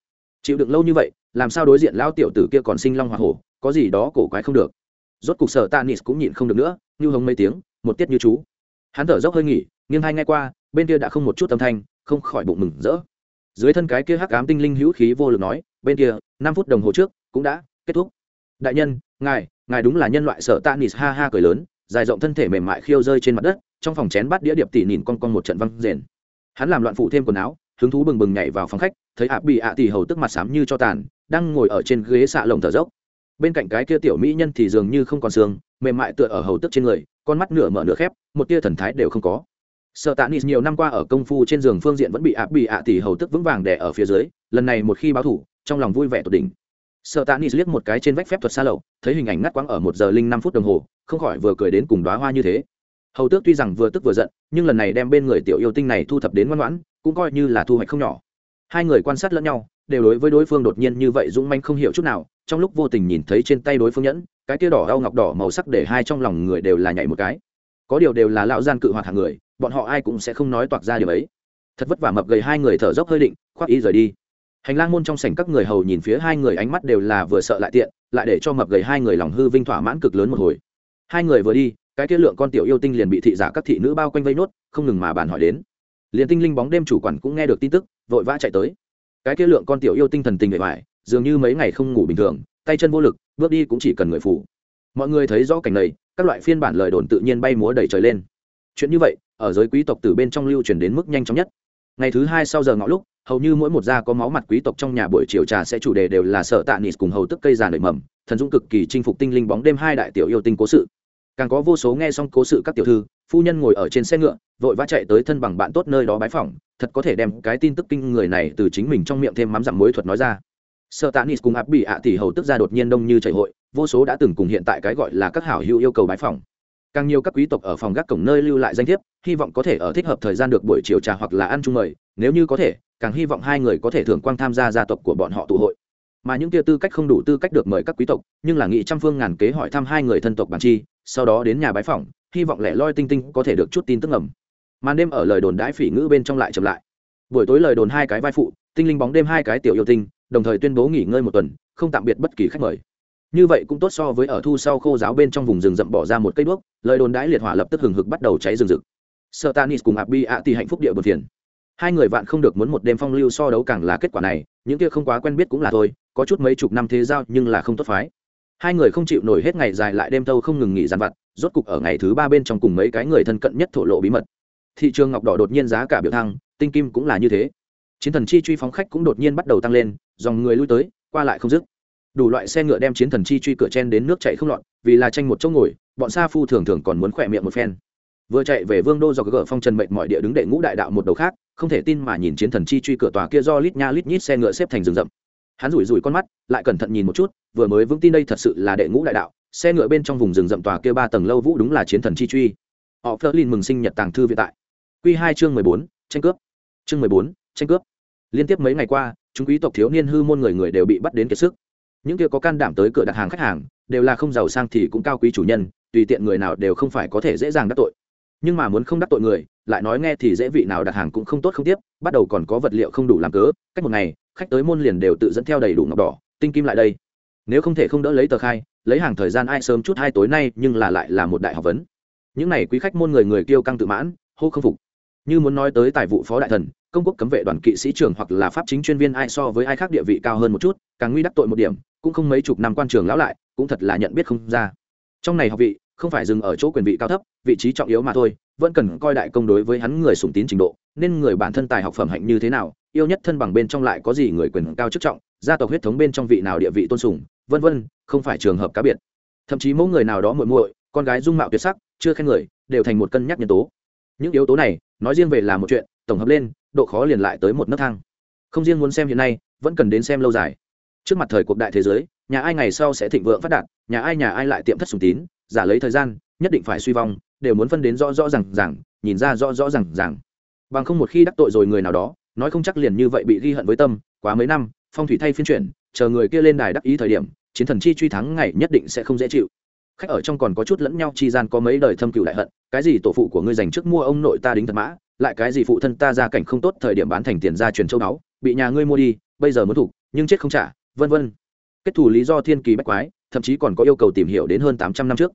Chịu đựng lâu như vậy, làm sao đối diện lao tiểu tử kia còn sinh long hoa hổ, có gì đó cổ quái không được. Rốt cục sợ tạ Nis cũng nhịn không được nữa, như hống mấy tiếng, một tiết như chú. Hắn thở dốc hơi nghỉ, nghiêng hai ngay qua, bên kia đã không một chút âm thanh, không khỏi bụng mừng rỡ. Dưới thân cái kia hắc ám tinh linh hữu khí vô lực nói, bên kia, năm phút đồng hồ trước, cũng đã kết thúc đại nhân, ngài ngài đúng là nhân loại sợ tạ nis ha ha cười lớn, dài rộng thân thể mềm mại khiêu rơi trên mặt đất, trong phòng chén bắt đĩa điệp tỉ nhìn con con một trận văng rền. Hắn làm loạn phụ thêm quần áo, hứng thú bừng bừng nhảy vào phòng khách, thấy ạ bị ạ tỉ hầu tức mặt xám như cho tàn, đang ngồi ở trên ghế xạ lồng thở dốc. Bên cạnh cái kia tiểu mỹ nhân thì dường như không còn xương, mềm mại tựa ở hầu tức trên người, con mắt nửa mở nửa khép, một tia thần thái đều không có. Sợ tạ nis nhiều năm qua ở công phu trên giường phương diện vẫn bị ạ bị ạ tỉ hầu tức vững vàng đè ở phía dưới, lần này một khi báo thủ, trong lòng vui vẻ tột đỉnh sợ tạ nis liếc một cái trên vách phép thuật xa lậu thấy hình ảnh ngắt quãng ở một giờ linh năm phút đồng hồ, không khỏi vừa cười đến cùng đoá hoa như thế. Hầu tước tuy rằng vừa tức vừa giận, nhưng lần này đem bên người tiểu yêu tinh này thu thập đến ngoan ngoãn, cũng coi như là thu hoạch không nhỏ. Hai người quan sát lẫn nhau, đều đối với đối phương đột nhiên như vậy dũng manh không hiểu chút nào, trong lúc vô tình nhìn thấy trên tay đối phương nhẫn, cái kia đỏ đau ngọc đỏ màu sắc để hai trong lòng người đều là nhảy một cái. Có điều đều là lão gian cự hoạt hàng người, bọn họ ai cũng sẽ không nói toạc ra điều ấy. Thật vất vả mập gầy hai người thở dốc hơi định, khoác ý rời đi hành lang môn trong sảnh các người hầu nhìn phía hai người ánh mắt đều là vừa sợ lại tiện, lại để cho mập gầy hai người lòng hư vinh thỏa mãn cực lớn một hồi. Hai người vừa đi, cái kia lượng con tiểu yêu tinh liền bị thị giả các thị nữ bao quanh vây nốt, không ngừng mà bàn hỏi đến. Liền tinh linh bóng đêm chủ quản cũng nghe được tin tức, vội vã chạy tới. Cái kia lượng con tiểu yêu tinh thần tình bề ngoài dường như mấy ngày không ngủ bình thường, tay chân vô lực, bước đi cũng chỉ cần người phủ mọi người thấy rõ cảnh này, các loại phiên bản lời đồn tự nhiên bay múa đầy trời lên. Chuyện như vậy, ở giới quý tộc từ bên trong lưu truyền đến mức nhanh chóng nhất ngày thứ hai sau giờ ngõ lúc, hầu như mỗi một gia có máu mặt quý tộc trong nhà buổi chiều trà sẽ chủ đề đều là sợ tạ nịt cùng hầu tức cây già nảy mầm, thần dũng cực kỳ chinh phục tinh linh bóng đêm hai đại tiểu yêu tinh cố sự. Càng có vô số nghe xong cố sự các tiểu thư, phu nhân ngồi ở trên xe ngựa, vội vã chạy tới thân bằng bạn tốt nơi đó bái phỏng, thật có thể đem cái tin tức kinh người này từ chính mình trong miệng thêm mắm dặm mối thuật nói ra. Sợ tạ nịt cùng áp bị ạ tỷ hầu tức ra đột nhiên đông như chảy hội, vô số đã từng cùng hiện tại cái gọi là các hảo hữu yêu cầu bái phỏng càng nhiều các quý tộc ở phòng gác cổng nơi lưu lại danh thiếp, hy vọng có thể ở thích hợp thời gian được buổi chiều trà hoặc là ăn chung mời, nếu như có thể, càng hy vọng hai người có thể thưởng quang tham gia gia tộc của bọn họ tụ hội. Mà những kia tư cách không đủ tư cách được mời các quý tộc, nhưng là nghị trăm phương ngàn kế hỏi thăm hai người thân tộc bản chi, sau đó đến nhà bái phỏng, hy vọng lẻ loi tinh tinh có thể được chút tin tức ngầm. Màn đêm ở lời đồn đãi phỉ ngữ bên trong lại chậm lại. Buổi tối lời đồn hai cái vai phụ, tinh linh bóng đêm hai cái tiểu yêu tinh, đồng thời tuyên bố nghỉ ngơi một tuần, không tạm biệt bất kỳ khách mời như vậy cũng tốt so với ở thu sau khô giáo bên trong vùng rừng rậm bỏ ra một cây đuốc, lời đồn đãi liệt hỏa lập tức hừng hực bắt đầu cháy rừng rực. Sợ tanis cùng abi ạ thì hạnh phúc địa bờ phiền. Hai người vạn không được muốn một đêm phong lưu so đấu càng là kết quả này, những kia không quá quen biết cũng là thôi, có chút mấy chục năm thế giao nhưng là không tốt phái. Hai người không chịu nổi hết ngày dài lại đêm thâu không ngừng nghỉ dàn vặt, rốt cục ở ngày thứ ba bên trong cùng mấy cái người thân cận nhất thổ lộ bí mật. Thị trường ngọc đỏ đột nhiên giá cả biểu thăng, tinh kim cũng là như thế. Chiến thần chi truy phóng khách cũng đột nhiên bắt đầu tăng lên, dòng người lui tới, qua lại không dứt đủ loại xe ngựa đem chiến thần chi truy cửa chen đến nước chạy không lọt, vì là tranh một chỗ ngồi, bọn sa phu thường thường còn muốn khỏe miệng một phen. Vừa chạy về vương đô do gỡ phong trần mệnh mọi địa đứng đệ ngũ đại đạo một đầu khác, không thể tin mà nhìn chiến thần chi truy cửa tòa kia do lít nha lít nhít xe ngựa xếp thành rừng rậm. Hắn rủi rủi con mắt, lại cẩn thận nhìn một chút, vừa mới vững tin đây thật sự là đệ ngũ đại đạo, xe ngựa bên trong vùng rừng rậm tòa kia ba tầng lâu vũ đúng là chiến thần chi truy. Họ phớt lên mừng sinh nhật tàng thư vĩ tại. Q hai chương mười bốn, tranh cướp. Chương mười bốn, tranh cướp. Liên tiếp mấy ngày qua, chúng quý tộc thiếu niên hư môn người người đều bị bắt đến kiệt sức những kia có can đảm tới cửa đặt hàng khách hàng, đều là không giàu sang thì cũng cao quý chủ nhân, tùy tiện người nào đều không phải có thể dễ dàng đắc tội. Nhưng mà muốn không đắc tội người, lại nói nghe thì dễ vị nào đặt hàng cũng không tốt không tiếp, bắt đầu còn có vật liệu không đủ làm cớ, cách một ngày, khách tới môn liền đều tự dẫn theo đầy đủ ngọc đỏ, tinh kim lại đây. Nếu không thể không đỡ lấy tờ khai, lấy hàng thời gian ai sớm chút hai tối nay, nhưng là lại là một đại học vấn. Những này quý khách môn người người kêu căng tự mãn, hô không phục. Như muốn nói tới tài vụ phó đại thần, công quốc cấm vệ đoàn kỵ sĩ trưởng hoặc là pháp chính chuyên viên ai so với ai khác địa vị cao hơn một chút, càng nguy đắc tội một điểm cũng không mấy chục năm quan trường lão lại, cũng thật là nhận biết không ra. Trong này học vị, không phải dừng ở chỗ quyền vị cao thấp, vị trí trọng yếu mà thôi, vẫn cần coi đại công đối với hắn người sùng tín trình độ, nên người bản thân tài học phẩm hạnh như thế nào, yêu nhất thân bằng bên trong lại có gì người quyền cao chức trọng, gia tộc huyết thống bên trong vị nào địa vị tôn sùng, vân vân, không phải trường hợp cá biệt. Thậm chí mỗi người nào đó muội muội, con gái dung mạo tuyệt sắc, chưa khen người, đều thành một cân nhắc nhân tố. Những yếu tố này, nói riêng về là một chuyện, tổng hợp lên, độ khó liền lại tới một nấc thang. Không riêng muốn xem hiện nay, vẫn cần đến xem lâu dài trước mặt thời cuộc đại thế giới, nhà ai ngày sau sẽ thịnh vượng phát đạt, nhà ai nhà ai lại tiệm thất sùng tín, giả lấy thời gian, nhất định phải suy vong, đều muốn phân đến rõ rõ rằng rằng nhìn ra rõ rõ rằng rằng bằng không một khi đắc tội rồi người nào đó, nói không chắc liền như vậy bị ghi hận với tâm, quá mấy năm, phong thủy thay phiên chuyển, chờ người kia lên đài đắc ý thời điểm, chiến thần chi truy thắng ngày nhất định sẽ không dễ chịu. Khách ở trong còn có chút lẫn nhau chi gian có mấy đời thâm cựu đại hận, cái gì tổ phụ của ngươi dành trước mua ông nội ta đính thật mã, lại cái gì phụ thân ta ra cảnh không tốt thời điểm bán thành tiền ra truyền châu báu, bị nhà ngươi mua đi, bây giờ muốn thủ, nhưng chết không trả vân vân. Kết thủ lý do thiên kỳ bách quái, thậm chí còn có yêu cầu tìm hiểu đến hơn tám trăm năm trước.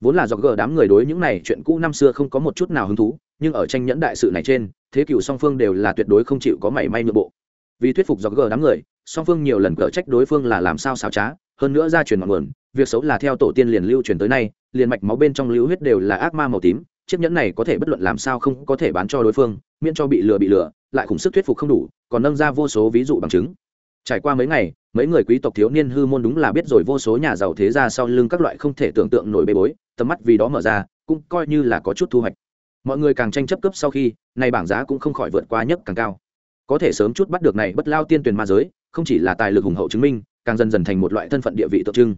Vốn là do gờ đám người đối những này chuyện cũ năm xưa không có một chút nào hứng thú, nhưng ở tranh nhẫn đại sự này trên, thế cựu song phương đều là tuyệt đối không chịu có mảy may nhượng bộ. Vì thuyết phục do gờ đám người, song phương nhiều lần cở trách đối phương là làm sao xảo trá, hơn nữa ra truyền ngọn nguồn, việc xấu là theo tổ tiên liền lưu truyền tới nay, liền mạch máu bên trong lưu huyết đều là ác ma màu tím, chiếc nhẫn này có thể bất luận làm sao không có thể bán cho đối phương, miễn cho bị lừa bị lừa, lại khủng sức thuyết phục không đủ, còn nâng ra vô số ví dụ bằng chứng trải qua mấy ngày, mấy người quý tộc thiếu niên hư môn đúng là biết rồi vô số nhà giàu thế ra sau lưng các loại không thể tưởng tượng nổi bê bối, tầm mắt vì đó mở ra, cũng coi như là có chút thu hoạch. Mọi người càng tranh chấp cấp sau khi, nay bảng giá cũng không khỏi vượt qua nhất càng cao. Có thể sớm chút bắt được này bất lao tiên tuyển ma giới, không chỉ là tài lực hùng hậu chứng minh, càng dần dần thành một loại thân phận địa vị tượng trưng.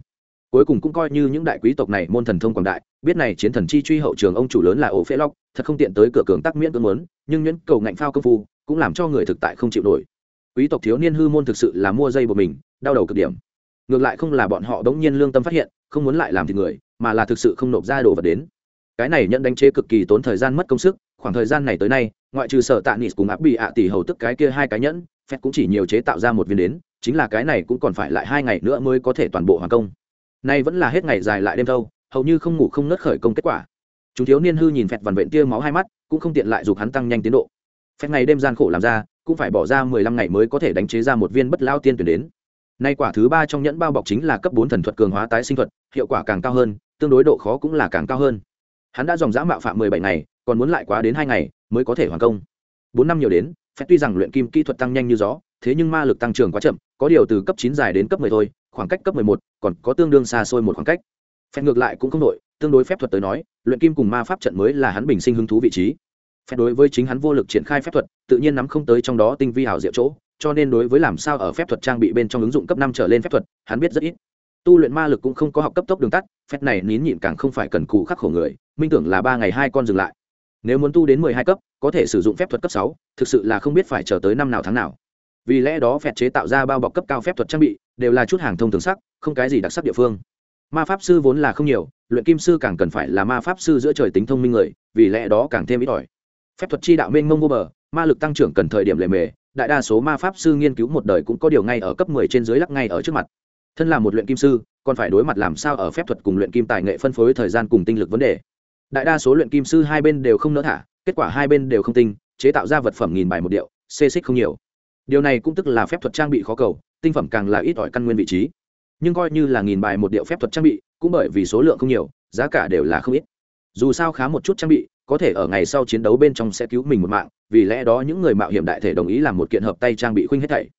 Cuối cùng cũng coi như những đại quý tộc này môn thần thông quảng đại, biết này chiến thần chi truy hậu trường ông chủ lớn là ổ phễ lóc thật không tiện tới cửa cường tắc miễn cưỡng muốn, nhưng nhuyễn cầu ngạnh phao công phu, cũng làm cho người thực tại không chịu nổi quý tộc thiếu niên hư môn thực sự là mua dây của mình, đau đầu cực điểm. Ngược lại không là bọn họ bỗng nhiên lương tâm phát hiện, không muốn lại làm thì người, mà là thực sự không nộp ra đồ vật đến. Cái này nhận đánh chế cực kỳ tốn thời gian mất công sức, khoảng thời gian này tới nay, ngoại trừ sở tạ nịt cùng áp bị ạ tỷ hầu tức cái kia hai cái nhẫn, phép cũng chỉ nhiều chế tạo ra một viên đến, chính là cái này cũng còn phải lại hai ngày nữa mới có thể toàn bộ hoàn công. Nay vẫn là hết ngày dài lại đêm thâu, hầu như không ngủ không nớt khởi công kết quả. Chúng thiếu niên hư nhìn phẹt vằn vện tia máu hai mắt, cũng không tiện lại giục hắn tăng nhanh tiến độ. Phép ngày đêm gian khổ làm ra cũng phải bỏ ra mười lăm ngày mới có thể đánh chế ra một viên bất lao tiên tuyển đến. Nay quả thứ ba trong nhẫn bao bọc chính là cấp bốn thần thuật cường hóa tái sinh thuật, hiệu quả càng cao hơn, tương đối độ khó cũng là càng cao hơn. Hắn đã dòng dã mạo phạm mười bảy ngày, còn muốn lại quá đến hai ngày mới có thể hoàn công. Bốn năm nhiều đến, phép tuy rằng luyện kim kỹ thuật tăng nhanh như gió, thế nhưng ma lực tăng trưởng quá chậm, có điều từ cấp chín dài đến cấp mười thôi, khoảng cách cấp mười một, còn có tương đương xa xôi một khoảng cách. Phép ngược lại cũng không đội tương đối phép thuật tới nói, luyện kim cùng ma pháp trận mới là hắn bình sinh hứng thú vị trí phép đối với chính hắn vô lực triển khai phép thuật, tự nhiên nắm không tới trong đó tinh vi hảo diệu chỗ, cho nên đối với làm sao ở phép thuật trang bị bên trong ứng dụng cấp năm trở lên phép thuật, hắn biết rất ít. Tu luyện ma lực cũng không có học cấp tốc đường tắt, phép này nín nhịn càng không phải cần cù khắc khổ người, minh tưởng là ba ngày hai con dừng lại. Nếu muốn tu đến mười hai cấp, có thể sử dụng phép thuật cấp sáu, thực sự là không biết phải chờ tới năm nào tháng nào. Vì lẽ đó phép chế tạo ra bao bọc cấp cao phép thuật trang bị, đều là chút hàng thông thường sắc, không cái gì đặc sắc địa phương. Ma pháp sư vốn là không nhiều, luyện kim sư càng cần phải là ma pháp sư giữa trời tính thông minh người, vì lẽ đó càng thêm ít ỏi phép thuật chi đạo mênh mông vô bờ, ma lực tăng trưởng cần thời điểm lề mề, đại đa số ma pháp sư nghiên cứu một đời cũng có điều ngay ở cấp mười trên dưới lắc ngay ở trước mặt. Thân là một luyện kim sư, còn phải đối mặt làm sao ở phép thuật cùng luyện kim tài nghệ phân phối thời gian cùng tinh lực vấn đề. Đại đa số luyện kim sư hai bên đều không nỡ thả, kết quả hai bên đều không tinh, chế tạo ra vật phẩm nghìn bài một điệu, xê xích không nhiều. Điều này cũng tức là phép thuật trang bị khó cầu, tinh phẩm càng là ít ỏi căn nguyên vị trí. Nhưng coi như là nghìn bài một điệu phép thuật trang bị, cũng bởi vì số lượng không nhiều, giá cả đều là không ít. Dù sao khá một chút trang bị có thể ở ngày sau chiến đấu bên trong sẽ cứu mình một mạng, vì lẽ đó những người mạo hiểm đại thể đồng ý làm một kiện hợp tay trang bị khuynh hết thảy.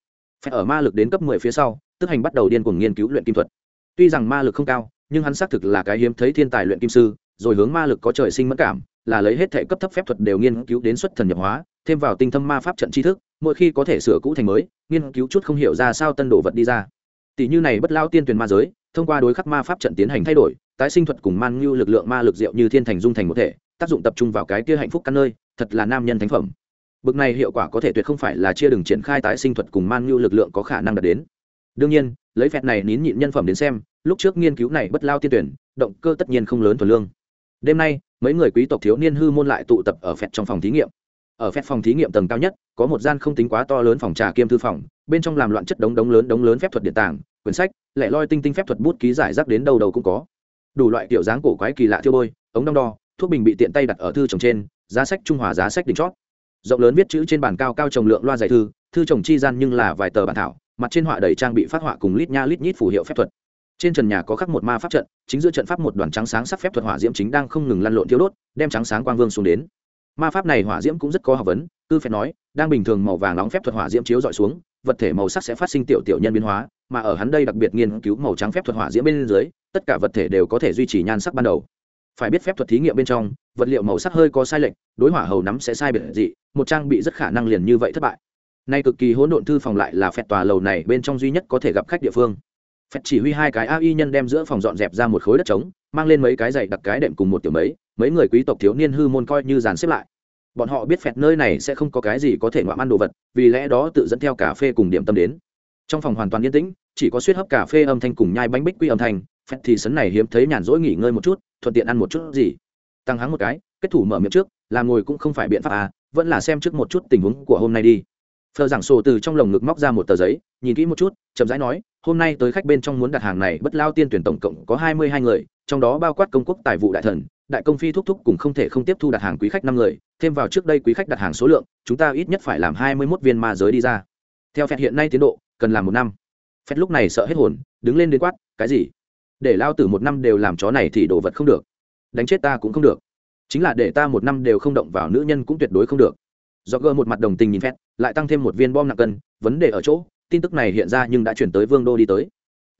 Phải ở ma lực đến cấp 10 phía sau, tức hành bắt đầu điên cuồng nghiên cứu luyện kim thuật. Tuy rằng ma lực không cao, nhưng hắn xác thực là cái hiếm thấy thiên tài luyện kim sư, rồi hướng ma lực có trời sinh mất cảm, là lấy hết thể cấp thấp phép thuật đều nghiên cứu đến xuất thần nhập hóa, thêm vào tinh thâm ma pháp trận tri thức, mỗi khi có thể sửa cũ thành mới, nghiên cứu chút không hiểu ra sao tân đồ vật đi ra. Tỷ như này bất lao tiên tuyển ma giới, thông qua đối khắc ma pháp trận tiến hành thay đổi, tái sinh thuật cùng man như lực lượng ma lực diệu như thiên thành dung thành một thể tác dụng tập trung vào cái kia hạnh phúc căn nơi, thật là nam nhân thánh phẩm. Bực này hiệu quả có thể tuyệt không phải là chia đừng triển khai tái sinh thuật cùng man nhu lực lượng có khả năng đạt đến. Đương nhiên, lấy phẹt này nín nhịn nhân phẩm đến xem, lúc trước nghiên cứu này bất lao tiên tuyển, động cơ tất nhiên không lớn thuần lương. Đêm nay, mấy người quý tộc thiếu niên hư môn lại tụ tập ở phẹt trong phòng thí nghiệm. Ở phép phòng thí nghiệm tầng cao nhất, có một gian không tính quá to lớn phòng trà kiêm thư phòng, bên trong làm loạn chất đống đống lớn đống lớn phép thuật điện tàng, quyển sách, lẻ loi tinh tinh phép thuật bút ký giải rác đến đâu đầu cũng có. Đủ loại kiểu dáng cổ quái kỳ lạ thiêu bôi, ống đong đo thuốc bình bị tiện tay đặt ở thư trồng trên, giá sách trung hòa giá sách đỉnh chót. Rộng lớn viết chữ trên bàn cao cao trồng lượng loa giải thư thư trồng chi gian nhưng là vài tờ bản thảo, mặt trên họa đầy trang bị phát họa cùng lít nha lít nhít phù hiệu phép thuật. Trên trần nhà có khắc một ma pháp trận, chính giữa trận pháp một đoàn trắng sáng sắc phép thuật hỏa diễm chính đang không ngừng lăn lộn thiếu đốt, đem trắng sáng quang vương xuống đến. Ma pháp này hỏa diễm cũng rất có học vấn, cư phép nói, đang bình thường màu vàng nóng phép thuật hỏa diễm chiếu dọi xuống, vật thể màu sắc sẽ phát sinh tiểu tiểu nhân biến hóa, mà ở hắn đây đặc biệt nghiên cứu màu trắng phép thuật hỏa diễm bên dưới, tất cả vật thể đều có thể duy trì nhan sắc ban đầu phải biết phép thuật thí nghiệm bên trong, vật liệu màu sắc hơi có sai lệch, đối hỏa hầu nắm sẽ sai biệt dị, một trang bị rất khả năng liền như vậy thất bại. Nay cực kỳ hỗn độn thư phòng lại là phép tòa lầu này bên trong duy nhất có thể gặp khách địa phương. Phép chỉ huy hai cái ai nhân đem giữa phòng dọn dẹp ra một khối đất trống, mang lên mấy cái giày đặc cái đệm cùng một tiểu mấy mấy người quý tộc thiếu niên hư môn coi như dàn xếp lại. Bọn họ biết phẹt nơi này sẽ không có cái gì có thể ngoạm ăn đồ vật, vì lẽ đó tự dẫn theo cà phê cùng điểm tâm đến. Trong phòng hoàn toàn yên tĩnh, chỉ có suýt hấp cà phê âm thanh cùng nhai bánh bích quy âm thanh phẹt thì sấn này hiếm thấy nhàn rỗi nghỉ ngơi một chút, thuận tiện ăn một chút gì. Tăng hắng một cái, kết thủ mở miệng trước, làm ngồi cũng không phải biện pháp à vẫn là xem trước một chút tình huống của hôm nay đi. Phờ giảng sổ từ trong lồng ngực móc ra một tờ giấy, nhìn kỹ một chút, chậm rãi nói, hôm nay tới khách bên trong muốn đặt hàng này, bất lao tiên tuyển tổng cộng có hai mươi hai người, trong đó bao quát công quốc tài vụ đại thần, đại công phi thúc thúc cùng không thể không tiếp thu đặt hàng quý khách năm người, thêm vào trước đây quý khách đặt hàng số lượng, chúng ta ít nhất phải làm hai mươi mốt viên ma giới đi ra. Theo phép hiện nay tiến độ, cần làm một năm. Phép lúc này sợ hết hồn, đứng lên đến quát, cái gì? Để lao tử một năm đều làm chó này thì đồ vật không được. Đánh chết ta cũng không được. Chính là để ta một năm đều không động vào nữ nhân cũng tuyệt đối không được. Do gơ một mặt đồng tình nhìn phép lại tăng thêm một viên bom nặng cân, vấn đề ở chỗ, tin tức này hiện ra nhưng đã chuyển tới vương đô đi tới.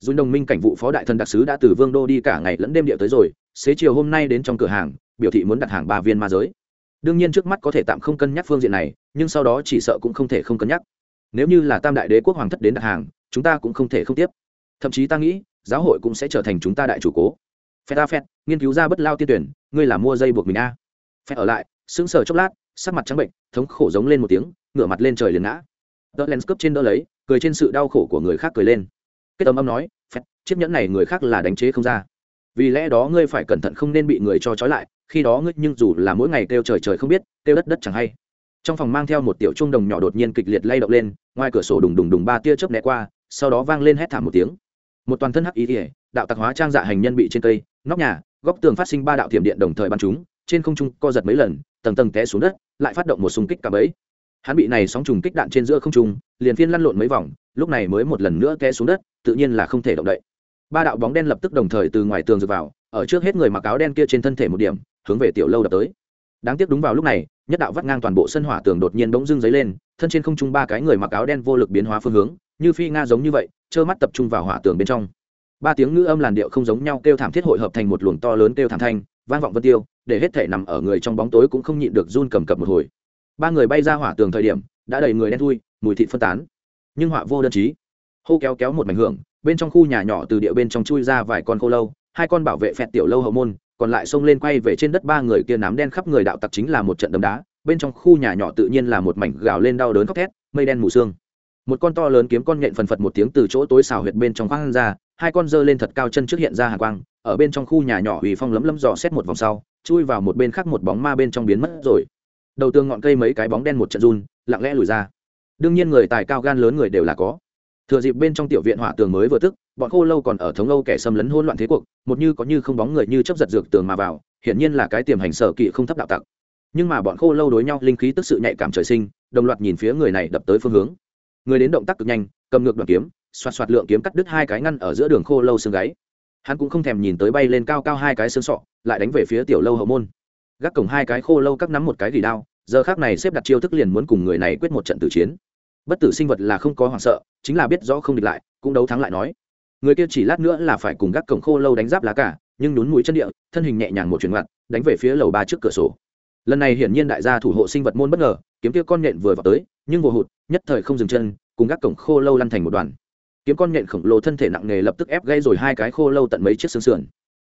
Dùng đồng minh cảnh vụ phó đại thần đặc sứ đã từ vương đô đi cả ngày lẫn đêm địa tới rồi, xế chiều hôm nay đến trong cửa hàng, biểu thị muốn đặt hàng ba viên ma giới. Đương nhiên trước mắt có thể tạm không cân nhắc phương diện này, nhưng sau đó chỉ sợ cũng không thể không cân nhắc. Nếu như là tam đại đế quốc hoàng thất đến đặt hàng, chúng ta cũng không thể không tiếp. Thậm chí ta nghĩ giáo hội cũng sẽ trở thành chúng ta đại chủ cố. Phép ta phép nghiên cứu ra bất lao tiên tuyển, ngươi là mua dây buộc mình a. Phép ở lại, sững sờ chốc lát, sắc mặt trắng bệnh, thống khổ giống lên một tiếng, ngửa mặt lên trời liền ngã. Đỡ len cướp trên đỡ lấy, cười trên sự đau khổ của người khác cười lên. Kết âm âm nói phép chiếc nhẫn này người khác là đánh chế không ra. Vì lẽ đó ngươi phải cẩn thận không nên bị người cho trói lại, khi đó ngươi nhưng dù là mỗi ngày kêu trời trời không biết, kêu đất đất chẳng hay. Trong phòng mang theo một tiểu trung đồng nhỏ đột nhiên kịch liệt lay động lên, ngoài cửa sổ đùng đùng đùng ba tia chớp né qua, sau đó vang lên hét thảm một tiếng một toàn thân hắc ý ỉa, đạo tạc hóa trang dạ hành nhân bị trên cây, nóc nhà, góc tường phát sinh ba đạo thiểm điện đồng thời bắn chúng, trên không trung co giật mấy lần, tầng tầng té xuống đất, lại phát động một xung kích cả bẫy. Hắn bị này sóng trùng kích đạn trên giữa không trung, liền phiên lăn lộn mấy vòng, lúc này mới một lần nữa té xuống đất, tự nhiên là không thể động đậy. Ba đạo bóng đen lập tức đồng thời từ ngoài tường dựa vào, ở trước hết người mặc áo đen kia trên thân thể một điểm, hướng về tiểu lâu đập tới. Đáng tiếc đúng vào lúc này, nhất đạo vắt ngang toàn bộ sân hỏa tường đột nhiên bỗng dưng dấy lên, thân trên không trung ba cái người mặc áo đen vô lực biến hóa phương hướng như phi nga giống như vậy, trơ mắt tập trung vào hỏa tường bên trong. Ba tiếng ngữ âm làn điệu không giống nhau, kêu thảm thiết hội hợp thành một luồng to lớn kêu thảm thanh, vang vọng vân tiêu, để hết thể nằm ở người trong bóng tối cũng không nhịn được run cầm cập một hồi. Ba người bay ra hỏa tường thời điểm, đã đầy người đen thui, mùi thịt phân tán. Nhưng họa vô đơn chí. Hô kéo kéo một mảnh hưởng, bên trong khu nhà nhỏ từ địa bên trong chui ra vài con khô lâu, hai con bảo vệ phẹt tiểu lâu hậu môn, còn lại xông lên quay về trên đất ba người kia nám đen khắp người đạo tặc chính là một trận đấm đá, bên trong khu nhà nhỏ tự nhiên là một mảnh gào lên đau đớn khóc thét, mây đen mù sương một con to lớn kiếm con nhện phần phật một tiếng từ chỗ tối xào huyệt bên trong khoang ra, hai con dơ lên thật cao chân trước hiện ra hàng quang, ở bên trong khu nhà nhỏ ủy phong lấm lấm dò xét một vòng sau, chui vào một bên khác một bóng ma bên trong biến mất rồi. Đầu tường ngọn cây mấy cái bóng đen một trận run, lặng lẽ lùi ra. Đương nhiên người tài cao gan lớn người đều là có. Thừa dịp bên trong tiểu viện hỏa tường mới vừa tức, bọn khô lâu còn ở thống âu kẻ xâm lấn hỗn loạn thế cuộc, một như có như không bóng người như chấp giật dược tường mà vào, hiển nhiên là cái tiềm hành sở kỵ không thấp đạo tặc. Nhưng mà bọn khô lâu đối nhau linh khí tức sự nhạy cảm trời sinh, đồng loạt nhìn phía người này đập tới phương hướng người đến động tác cực nhanh, cầm ngược đoạn kiếm, xoạt xoạt lượng kiếm cắt đứt hai cái ngăn ở giữa đường khô lâu xương gáy. Hắn cũng không thèm nhìn tới bay lên cao cao hai cái xương sọ, lại đánh về phía tiểu lâu hậu môn. Gác cổng hai cái khô lâu cắt nắm một cái gỉ đao, giờ khác này xếp đặt chiêu thức liền muốn cùng người này quyết một trận tử chiến. Bất tử sinh vật là không có hoảng sợ, chính là biết rõ không địch lại, cũng đấu thắng lại nói. Người kia chỉ lát nữa là phải cùng gác cổng khô lâu đánh giáp lá cả, nhưng nhún mũi chân địa, thân hình nhẹ nhàng một chuyển ngoặt, đánh về phía lầu ba trước cửa sổ. Lần này hiển nhiên đại gia thủ hộ sinh vật môn bất ngờ, kiếm kia con nhện vừa vào tới nhưng vừa hụt, nhất thời không dừng chân, cùng gác cổng khô lâu lăn thành một đoàn. Kiếm con nhện khổng lồ thân thể nặng nề lập tức ép gây rồi hai cái khô lâu tận mấy chiếc xương sườn.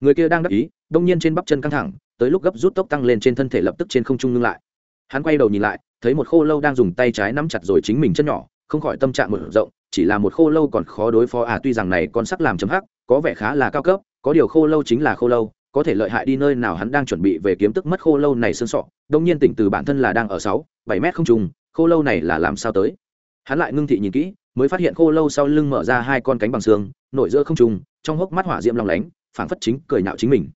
Người kia đang đắc ý, đông nhiên trên bắp chân căng thẳng, tới lúc gấp rút tốc tăng lên trên thân thể lập tức trên không trung ngưng lại. Hắn quay đầu nhìn lại, thấy một khô lâu đang dùng tay trái nắm chặt rồi chính mình chân nhỏ, không khỏi tâm trạng một rộng, chỉ là một khô lâu còn khó đối phó à tuy rằng này con sắc làm chấm hắc, có vẻ khá là cao cấp, có điều khô lâu chính là khô lâu, có thể lợi hại đi nơi nào hắn đang chuẩn bị về kiếm tức mất khô lâu này sơn sọ, đông nhiên tỉnh từ bản thân là đang ở sáu, bảy mét không trùng khô lâu này là làm sao tới? Hắn lại ngưng thị nhìn kỹ, mới phát hiện khô lâu sau lưng mở ra hai con cánh bằng xương, nội giữa không trùng, trong hốc mắt hỏa diễm lòng lánh, phảng phất chính cười nhạo chính mình.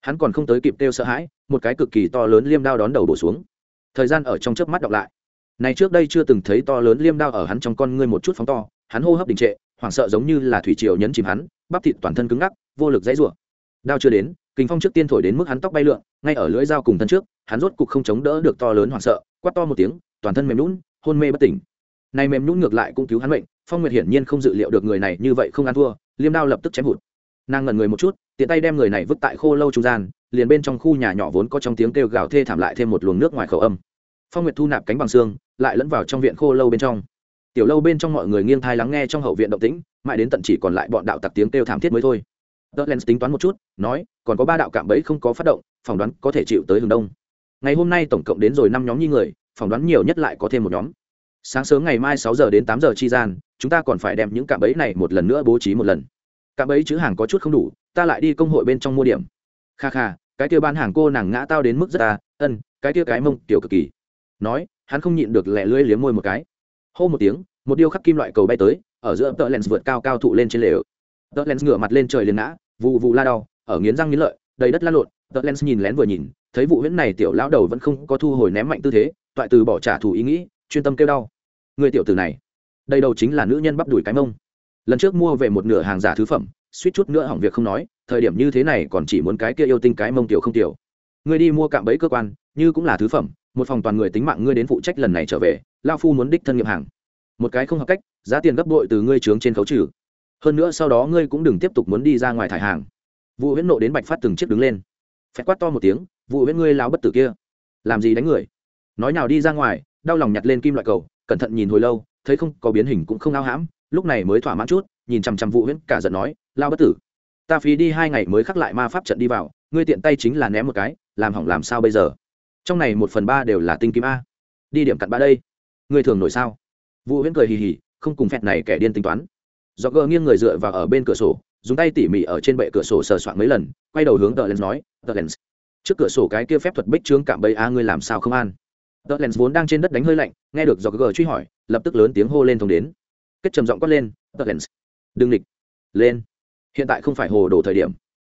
Hắn còn không tới kịp kêu sợ hãi, một cái cực kỳ to lớn liêm đao đón đầu đổ xuống. Thời gian ở trong chớp mắt đọc lại. Này trước đây chưa từng thấy to lớn liêm đao ở hắn trong con ngươi một chút phóng to, hắn hô hấp đình trệ, hoảng sợ giống như là thủy triều nhấn chìm hắn, bắp thịt toàn thân cứng ngắc, vô lực dãy rủa. Đao chưa đến kinh phong trước tiên thổi đến mức hắn tóc bay lượn, ngay ở lưỡi dao cùng thân trước, hắn rốt cục không chống đỡ được to lớn hoảng sợ, quát to một tiếng toàn thân mềm nhũn, hôn mê bất tỉnh. Này mềm nhũn ngược lại cũng cứu hắn mệnh, phong nguyệt hiển nhiên không dự liệu được người này như vậy không ăn thua, liêm đao lập tức chém hụt. Nàng ngẩn người một chút, tiện tay đem người này vứt tại khô lâu trung gian, liền bên trong khu nhà nhỏ vốn có trong tiếng kêu gào thê thảm lại thêm một luồng nước ngoài khẩu âm. Phong nguyệt thu nạp cánh bằng xương, lại lẫn vào trong viện khô lâu bên trong. Tiểu lâu bên trong mọi người nghiêng thai lắng nghe trong hậu viện động tĩnh, mãi đến tận chỉ còn lại bọn đạo tặc tiếng kêu thảm thiết mới thôi. Tớ len tính toán một chút, nói, còn có ba đạo cạm bẫy không có phát động, phỏng đoán có thể chịu tới hướng đông. Ngày hôm nay tổng cộng đến rồi năm nhóm như người phỏng đoán nhiều nhất lại có thêm một nhóm. Sáng sớm ngày mai sáu giờ đến tám giờ chi gian, chúng ta còn phải đem những cạm bẫy này một lần nữa bố trí một lần. Cạm bẫy chữ hàng có chút không đủ, ta lại đi công hội bên trong mua điểm. Kha kha, cái kia bán hàng cô nàng ngã tao đến mức rất ta ân, cái kia cái mông tiểu cực kỳ. Nói, hắn không nhịn được lẹ lưỡi liếm môi một cái. Hô một tiếng, một điêu khắc kim loại cầu bay tới, ở giữa tợ lens vượt cao cao thụ lên trên lều. Tợ lens ngửa mặt lên trời liền ngã vụ vụ la đau, ở nghiến răng nghiến lợi, đầy đất la lộn. Tợ lens nhìn lén vừa nhìn, thấy vụ huyễn này tiểu lão đầu vẫn không có thu hồi ném mạnh tư thế toại từ bỏ trả thù ý nghĩ, chuyên tâm kêu đau. Người tiểu tử này, đây đầu chính là nữ nhân bắp đùi cái mông. Lần trước mua về một nửa hàng giả thứ phẩm, suýt chút nữa hỏng việc không nói, thời điểm như thế này còn chỉ muốn cái kia yêu tinh cái mông tiểu không tiểu. Người đi mua cạm bẫy cơ quan, như cũng là thứ phẩm, một phòng toàn người tính mạng ngươi đến phụ trách lần này trở về lao phu muốn đích thân nghiệm hàng. Một cái không hợp cách, giá tiền gấp bội từ ngươi trướng trên khấu trừ. Hơn nữa sau đó ngươi cũng đừng tiếp tục muốn đi ra ngoài thải hàng. Vụ huyễn nộ đến bạch phát từng chiếc đứng lên. Phép quát to một tiếng vụ huyễn ngươi lao bất tử kia, làm gì đánh người? Nói nào đi ra ngoài, đau lòng nhặt lên kim loại cầu, cẩn thận nhìn hồi lâu, thấy không có biến hình cũng không ao hãm, lúc này mới thỏa mãn chút, nhìn chằm chằm vụ huyễn, cả giận nói, lao bất tử, ta phí đi hai ngày mới khắc lại ma pháp trận đi vào, ngươi tiện tay chính là ném một cái, làm hỏng làm sao bây giờ? Trong này một phần ba đều là tinh kim a. Đi điểm cặn ba đây. Ngươi thường nổi sao? Vụ huyễn cười hì hì, không cùng phẹt này kẻ điên tính toán. Do gờ nghiêng người dựa vào ở bên cửa sổ, dùng tay tỉ mỉ ở trên bệ cửa sổ sờ soạn mấy lần, quay đầu hướng tờ lens nói tờ lens, trước cửa sổ cái kia phép thuật bích trướng cạm bẫy a, ngươi làm sao không an? Tờ lens vốn đang trên đất đánh hơi lạnh, nghe được do gờ truy hỏi, lập tức lớn tiếng hô lên thông đến. Kết trầm giọng quát lên, tờ lens, đừng địch lên. Hiện tại không phải hồ đồ thời điểm.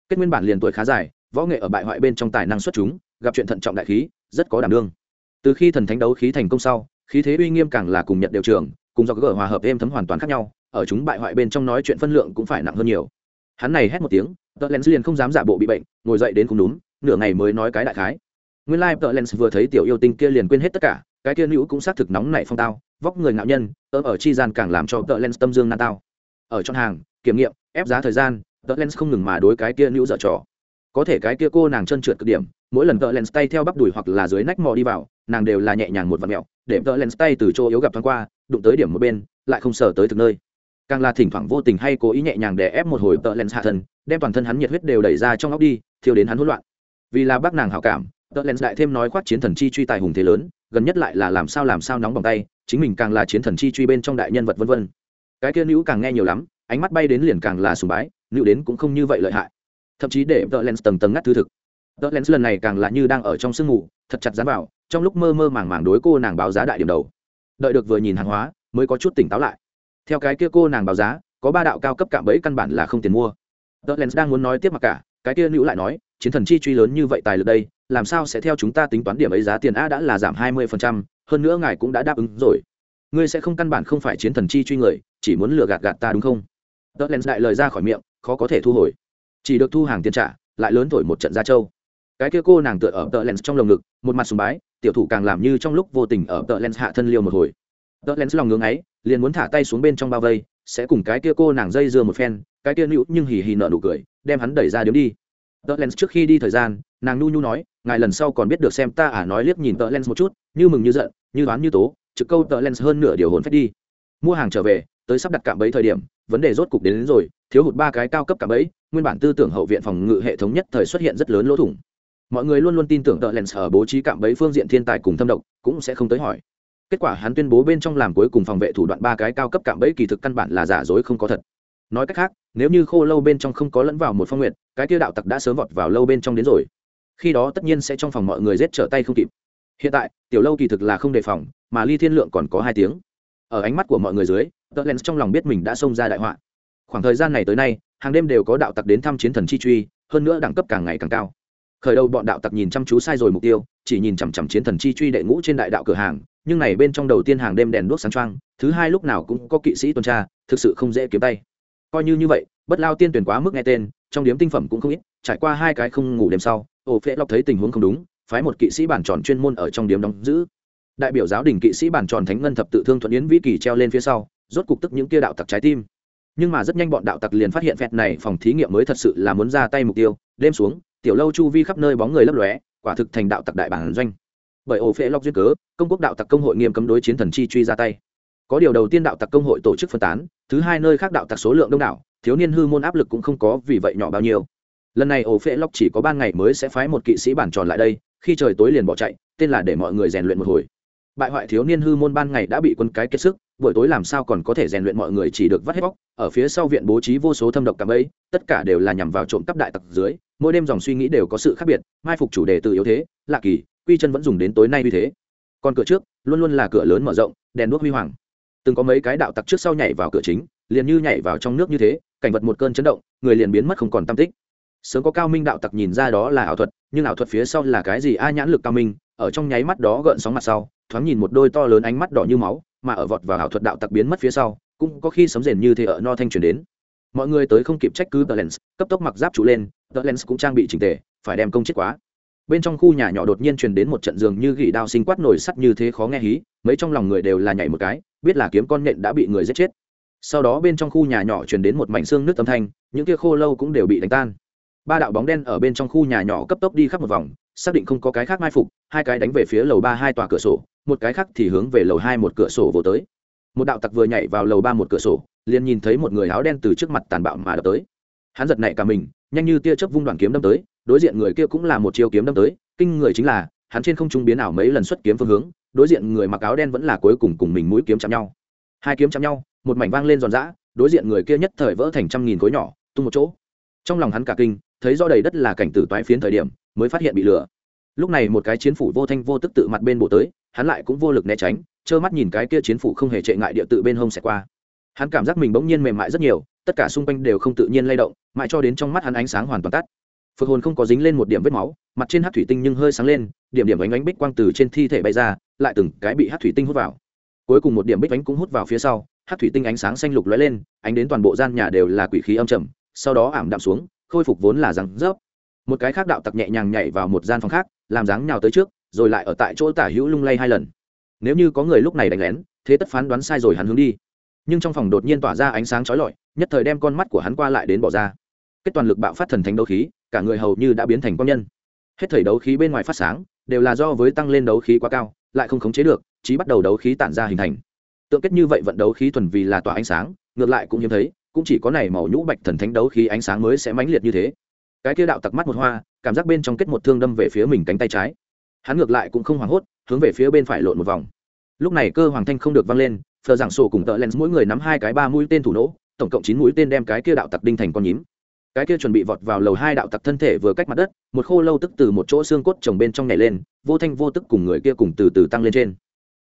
Kết nguyên bản liền tuổi khá dài, võ nghệ ở bại hoại bên trong tài năng xuất chúng, gặp chuyện thận trọng đại khí, rất có đảm đương. Từ khi thần thánh đấu khí thành công sau, khí thế uy nghiêm càng là cùng nhật đều trường, cùng do gỡ hòa hợp êm thấm hoàn toàn khác nhau, ở chúng bại hoại bên trong nói chuyện phân lượng cũng phải nặng hơn nhiều. Hắn này hét một tiếng, tờ lens liền không dám giả bộ bị bệnh, ngồi dậy đến cùng đúng, nửa ngày mới nói cái đại khái nguyên lai tờ lens vừa thấy tiểu yêu tinh kia liền quên hết tất cả, cái kia nữ cũng xác thực nóng nảy phong tao, vóc người ngạo nhân ơ ở chi gian càng làm cho tờ lens tâm dương nan tao. Ở trong hàng, kiểm nghiệm, ép giá thời gian, tờ lens không ngừng mà đối cái kia nữ dở trò. Có thể cái kia cô nàng chân trượt cực điểm, mỗi lần tờ lens tay theo bắp đùi hoặc là dưới nách mò đi vào, nàng đều là nhẹ nhàng một vật mẹo, để tờ lens tay từ chỗ yếu gặp thoáng qua, đụng tới điểm một bên, lại không sờ tới thực nơi. Càng là thỉnh thoảng vô tình hay cố ý nhẹ nhàng để ép một hồi tợ lens hạ thân, đem toàn thân hắn nhiệt huyết đều đẩy ra trong óc đi, thiêu đến hắn hỗn loạn. Vì là bác nàng hảo cảm tờ lens đại thêm nói khoác chiến thần chi truy tài hùng thế lớn, gần nhất lại là làm sao làm sao nóng bằng tay, chính mình càng là chiến thần chi truy bên trong đại nhân vật vân vân. Cái kia nữ càng nghe nhiều lắm, ánh mắt bay đến liền càng là sùng bái, nữ đến cũng không như vậy lợi hại. Thậm chí để tờ lens tầng tầng ngắt thư thực. Tờ lens lần này càng là như đang ở trong sương ngủ thật chặt dán vào, trong lúc mơ mơ màng màng đối cô nàng báo giá đại điểm đầu. Đợi được vừa nhìn hàng hóa, mới có chút tỉnh táo lại. Theo cái kia cô nàng báo giá, có ba đạo cao cấp cạm bẫy căn bản là không tiền mua. Tờ lens đang muốn nói tiếp mặc cả, cái kia nữ lại nói, chiến thần chi truy lớn như vậy tài lực đây làm sao sẽ theo chúng ta tính toán điểm ấy giá tiền a đã là giảm hai mươi phần trăm, hơn nữa ngài cũng đã đáp ứng rồi. Ngươi sẽ không căn bản không phải chiến thần chi truy người, chỉ muốn lừa gạt gạt ta đúng không? Tờ lens đại lời ra khỏi miệng, khó có thể thu hồi. Chỉ được thu hàng tiền trả, lại lớn thổi một trận ra châu. Cái kia cô nàng tựa ở tờ lens trong lồng ngực, một mặt sùng bái, tiểu thủ càng làm như trong lúc vô tình ở tờ lens hạ thân liêu một hồi. Tờ lens lòng ngưng ấy, liền muốn thả tay xuống bên trong bao vây, sẽ cùng cái kia cô nàng dây dưa một phen, cái kia nữ nhưng hì hì nợ nụ cười, đem hắn đẩy ra điếm đi. Tờ lens trước khi đi thời gian, nàng nu nhu nói ngài lần sau còn biết được xem ta à nói liếc nhìn tờ lens một chút như mừng như giận như đoán như tố trực câu tờ lens hơn nửa điều hồn phép đi. Mua hàng trở về tới sắp đặt cạm bẫy thời điểm vấn đề rốt cục đến, đến rồi thiếu hụt ba cái cao cấp cạm bẫy nguyên bản tư tưởng hậu viện phòng ngự hệ thống nhất thời xuất hiện rất lớn lỗ thủng. Mọi người luôn luôn tin tưởng tờ lens ở bố trí cạm bẫy phương diện thiên tài cùng thâm độc cũng sẽ không tới hỏi. Kết quả hắn tuyên bố bên trong làm cuối cùng phòng vệ thủ đoạn ba cái cao cấp cạm bẫy kỳ thực căn bản là giả dối không có thật. Nói cách khác nếu như khô lâu bên trong không có lẫn vào một phong nguyện cái tiêu đạo tặc đã sớm vọt vào lâu bên trong đến rồi khi đó tất nhiên sẽ trong phòng mọi người rết trở tay không kịp. Hiện tại, tiểu lâu kỳ thực là không đề phòng, mà ly thiên lượng còn có hai tiếng. Ở ánh mắt của mọi người dưới tờ len trong lòng biết mình đã xông ra đại họa. Khoảng thời gian này tới nay, hàng đêm đều có đạo tặc đến thăm chiến thần chi truy, hơn nữa đẳng cấp càng ngày càng cao. Khởi đầu bọn đạo tặc nhìn chăm chú sai rồi mục tiêu, chỉ nhìn chằm chằm chiến thần chi truy đệ ngũ trên đại đạo cửa hàng, nhưng này bên trong đầu tiên hàng đêm đèn đuốc sáng trăng thứ hai lúc nào cũng có kỵ sĩ tuần tra, thực sự không dễ kiếm tay. Coi như như vậy, bất lao tiên tuyển quá mức nghe tên, trong điếm tinh phẩm cũng không ít, trải qua hai cái không ngủ đêm sau ổ phễ lọc thấy tình huống không đúng, phái một kỵ sĩ bản tròn chuyên môn ở trong điếm đóng giữ. Đại biểu giáo đình kỵ sĩ bản tròn thánh ngân thập tự thương thuận yến vĩ kỳ treo lên phía sau, rốt cục tức những kia đạo tặc trái tim. Nhưng mà rất nhanh bọn đạo tặc liền phát hiện phẹt này phòng thí nghiệm mới thật sự là muốn ra tay mục tiêu. Đêm xuống, tiểu lâu chu vi khắp nơi bóng người lấp lóe, quả thực thành đạo tặc đại bản doanh. Bởi ổ phễ lọc duyên cớ, công quốc đạo tặc công hội nghiêm cấm đối chiến thần chi truy ra tay. Có điều đầu tiên đạo tặc công hội tổ chức phân tán, thứ hai nơi khác đạo tặc số lượng đông đảo, thiếu niên hư môn áp lực cũng không có vì vậy nhỏ bao nhiêu lần này ổ phễ lóc chỉ có ban ngày mới sẽ phái một kỵ sĩ bản tròn lại đây, khi trời tối liền bỏ chạy, tên là để mọi người rèn luyện một hồi. Bại hoại thiếu niên hư môn ban ngày đã bị quân cái kiệt sức, buổi tối làm sao còn có thể rèn luyện mọi người chỉ được vắt hết bóc ở phía sau viện bố trí vô số thâm độc cạm ấy tất cả đều là nhằm vào trộm cắp đại tặc dưới, mỗi đêm dòng suy nghĩ đều có sự khác biệt, mai phục chủ đề từ yếu thế, lạ kỳ, quy chân vẫn dùng đến tối nay như thế. Còn cửa trước, luôn luôn là cửa lớn mở rộng, đèn đuốc huy hoàng. Từng có mấy cái đạo tặc trước sau nhảy vào cửa chính, liền như nhảy vào trong nước như thế, cảnh vật một cơn chấn động, người liền biến mất không còn tam tích sớm có cao minh đạo tặc nhìn ra đó là ảo thuật, nhưng ảo thuật phía sau là cái gì? A nhãn lực cao minh, ở trong nháy mắt đó gợn sóng mặt sau, thoáng nhìn một đôi to lớn ánh mắt đỏ như máu, mà ở vọt vào ảo thuật đạo tặc biến mất phía sau, cũng có khi sấm rền như thế ở no thanh truyền đến. Mọi người tới không kịp trách cứ tờ lens, cấp tốc mặc giáp trụ lên tờ lens cũng trang bị trình tề, phải đem công chết quá. Bên trong khu nhà nhỏ đột nhiên truyền đến một trận giường như gỉ đao sinh quát nổi sắt như thế khó nghe hí, mấy trong lòng người đều là nhảy một cái, biết là kiếm con nhện đã bị người giết chết. Sau đó bên trong khu nhà nhỏ truyền đến một mảnh xương nước âm thanh, những kia khô lâu cũng đều bị đánh tan ba đạo bóng đen ở bên trong khu nhà nhỏ cấp tốc đi khắp một vòng, xác định không có cái khác mai phục, hai cái đánh về phía lầu ba hai tòa cửa sổ, một cái khác thì hướng về lầu hai một cửa sổ vô tới. Một đạo tặc vừa nhảy vào lầu ba một cửa sổ, liền nhìn thấy một người áo đen từ trước mặt tàn bạo mà đập tới. Hắn giật nảy cả mình, nhanh như tia chớp vung đoàn kiếm đâm tới, đối diện người kia cũng là một chiêu kiếm đâm tới, kinh người chính là, hắn trên không trung biến ảo mấy lần xuất kiếm phương hướng, đối diện người mặc áo đen vẫn là cuối cùng cùng mình mũi kiếm chạm nhau. Hai kiếm chạm nhau, một mảnh vang lên giòn giã, đối diện người kia nhất thời vỡ thành trăm nghìn khối nhỏ, tung một chỗ. Trong lòng hắn cả kinh thấy rõ đầy đất là cảnh tử toái phiến thời điểm, mới phát hiện bị lừa. Lúc này một cái chiến phủ vô thanh vô tức tự mặt bên bộ tới, hắn lại cũng vô lực né tránh, trơ mắt nhìn cái kia chiến phủ không hề trệ ngại địa tự bên hông xẻ qua. Hắn cảm giác mình bỗng nhiên mềm mại rất nhiều, tất cả xung quanh đều không tự nhiên lay động, mãi cho đến trong mắt hắn ánh sáng hoàn toàn tắt. Phật hồn không có dính lên một điểm vết máu, mặt trên hát thủy tinh nhưng hơi sáng lên, điểm điểm ánh ánh bích quang từ trên thi thể bay ra, lại từng cái bị hát thủy tinh hút vào. Cuối cùng một điểm bích ánh cũng hút vào phía sau hát thủy tinh ánh sáng xanh lục lóe lên, ánh đến toàn bộ gian nhà đều là quỷ khí âm trầm, sau đó ảm đạm xuống khôi phục vốn là răng rớp. Một cái khác đạo tặc nhẹ nhàng nhảy vào một gian phòng khác, làm dáng nhào tới trước, rồi lại ở tại chỗ tả hữu lung lay hai lần. Nếu như có người lúc này đánh lén, thế tất phán đoán sai rồi hắn hướng đi. Nhưng trong phòng đột nhiên tỏa ra ánh sáng chói lọi, nhất thời đem con mắt của hắn qua lại đến bỏ ra. Kết toàn lực bạo phát thần thánh đấu khí, cả người hầu như đã biến thành quan nhân. Hết thời đấu khí bên ngoài phát sáng, đều là do với tăng lên đấu khí quá cao, lại không khống chế được, chí bắt đầu đấu khí tản ra hình thành. Tượng kết như vậy vận đấu khí thuần vì là tỏa ánh sáng, ngược lại cũng hiếm thấy cũng chỉ có này màu nhũ bạch thần thánh đấu khí ánh sáng mới sẽ mãnh liệt như thế. Cái kia đạo tặc mắt một hoa, cảm giác bên trong kết một thương đâm về phía mình cánh tay trái. Hắn ngược lại cũng không hoảng hốt, hướng về phía bên phải lộn một vòng. Lúc này cơ hoàng thanh không được văng lên, phờ giảng sổ cùng tợ len mỗi người nắm hai cái ba mũi tên thủ nỗ, tổng cộng chín mũi tên đem cái kia đạo tặc đinh thành con nhím. Cái kia chuẩn bị vọt vào lầu hai đạo tặc thân thể vừa cách mặt đất, một khô lâu tức từ một chỗ xương cốt trồng bên trong nhảy lên, vô thanh vô tức cùng người kia cùng từ từ tăng lên trên.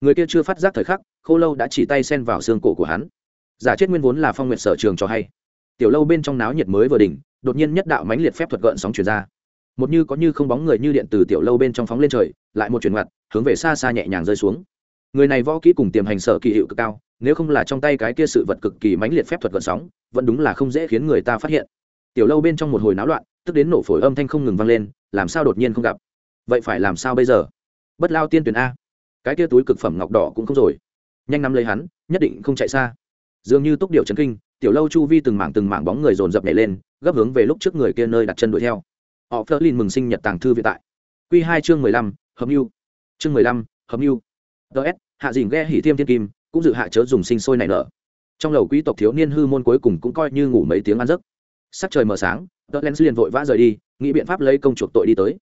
Người kia chưa phát giác thời khắc, khô lâu đã chỉ tay sen vào xương cổ của hắn giả chết nguyên vốn là phong nguyện sở trường cho hay. Tiểu lâu bên trong náo nhiệt mới vừa đỉnh, đột nhiên nhất đạo mãnh liệt phép thuật gợn sóng chuyển ra. Một như có như không bóng người như điện từ tiểu lâu bên trong phóng lên trời, lại một chuyển mặt hướng về xa xa nhẹ nhàng rơi xuống. Người này võ kỹ cùng tiềm hành sở kỳ hiệu cực cao, nếu không là trong tay cái kia sự vật cực kỳ mãnh liệt phép thuật gợn sóng, vẫn đúng là không dễ khiến người ta phát hiện. Tiểu lâu bên trong một hồi náo loạn, tức đến nổ phổi âm thanh không ngừng vang lên, làm sao đột nhiên không gặp? Vậy phải làm sao bây giờ? Bất lao tiên tuyển a. Cái kia túi cực phẩm ngọc đỏ cũng không rồi. Nhanh nắm lấy hắn, nhất định không chạy xa dường như túc điệu chấn kinh, tiểu lâu chu vi từng mảng từng mảng bóng người dồn dập nhảy lên, gấp hướng về lúc trước người kia nơi đặt chân đuổi theo. Họ phớt lên mừng sinh nhật tàng thư viện tại. Q hai chương mười lăm, hợp mưu. Chương mười lăm, hợp mưu. Ts hạ dìn ghe hỉ thiêm thiên kim, cũng dự hạ chớ dùng sinh sôi nảy nở. Trong lầu quý tộc thiếu niên hư môn cuối cùng cũng coi như ngủ mấy tiếng ăn giấc. Sắc trời mờ sáng tớ len liền vội vã rời đi, nghĩ biện pháp lấy công chuộc tội đi tới.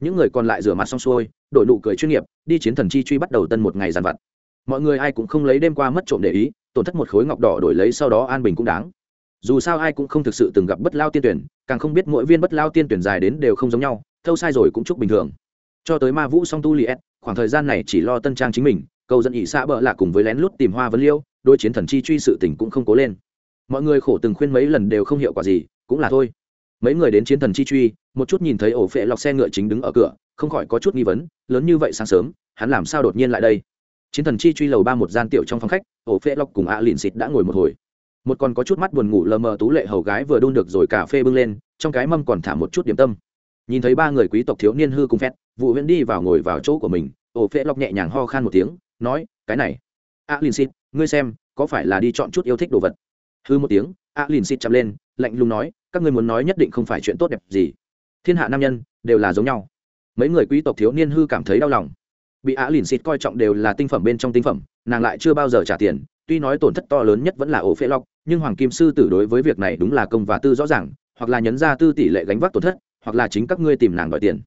Những người còn lại rửa mặt xong xuôi, đổi nụ cười chuyên nghiệp, đi chiến thần chi truy bắt đầu tân một ngày dàn vặt. Mọi người ai cũng không lấy đêm qua mất trộm để ý tổn thất một khối ngọc đỏ đổi lấy sau đó an bình cũng đáng. Dù sao ai cũng không thực sự từng gặp bất lao tiên tuyển, càng không biết mỗi viên bất lao tiên tuyển dài đến đều không giống nhau, thâu sai rồi cũng chúc bình thường. Cho tới ma vũ song tu liệt khoảng thời gian này chỉ lo tân trang chính mình, cầu dẫn ỵ xã bỡ lạ cùng với lén lút tìm hoa vấn liêu đôi chiến thần chi truy sự tình cũng không cố lên. Mọi người khổ từng khuyên mấy lần đều không hiệu quả gì, cũng là thôi. Mấy người đến chiến thần chi truy, một chút nhìn thấy ổ phệ lọc xe ngựa chính đứng ở cửa, không khỏi có chút nghi vấn, lớn như vậy sáng sớm, hắn làm sao đột nhiên lại đây? Chiến thần chi truy lầu ba một gian tiểu trong phòng khách, ổ phê lọc cùng ạ lìn xịt đã ngồi một hồi. Một con có chút mắt buồn ngủ lờ mờ tú lệ hầu gái vừa đun được rồi cà phê bưng lên, trong cái mâm còn thả một chút điểm tâm. Nhìn thấy ba người quý tộc thiếu niên hư cùng phét vụ huyễn đi vào ngồi vào chỗ của mình, ổ phê lọc nhẹ nhàng ho khan một tiếng, nói, cái này a lìn xịt, ngươi xem, có phải là đi chọn chút yêu thích đồ vật? Hư một tiếng a lìn xịt chậm lên, lạnh lùng nói, các ngươi muốn nói nhất định không phải chuyện tốt đẹp gì. Thiên hạ nam nhân đều là giống nhau. Mấy người quý tộc thiếu niên hư cảm thấy đau lòng bị á lìn xịt coi trọng đều là tinh phẩm bên trong tinh phẩm, nàng lại chưa bao giờ trả tiền, tuy nói tổn thất to lớn nhất vẫn là ổ phê lọc, nhưng hoàng kim sư tử đối với việc này đúng là công và tư rõ ràng, hoặc là nhấn ra tư tỷ lệ gánh vác tổn thất, hoặc là chính các ngươi tìm nàng đòi tiền.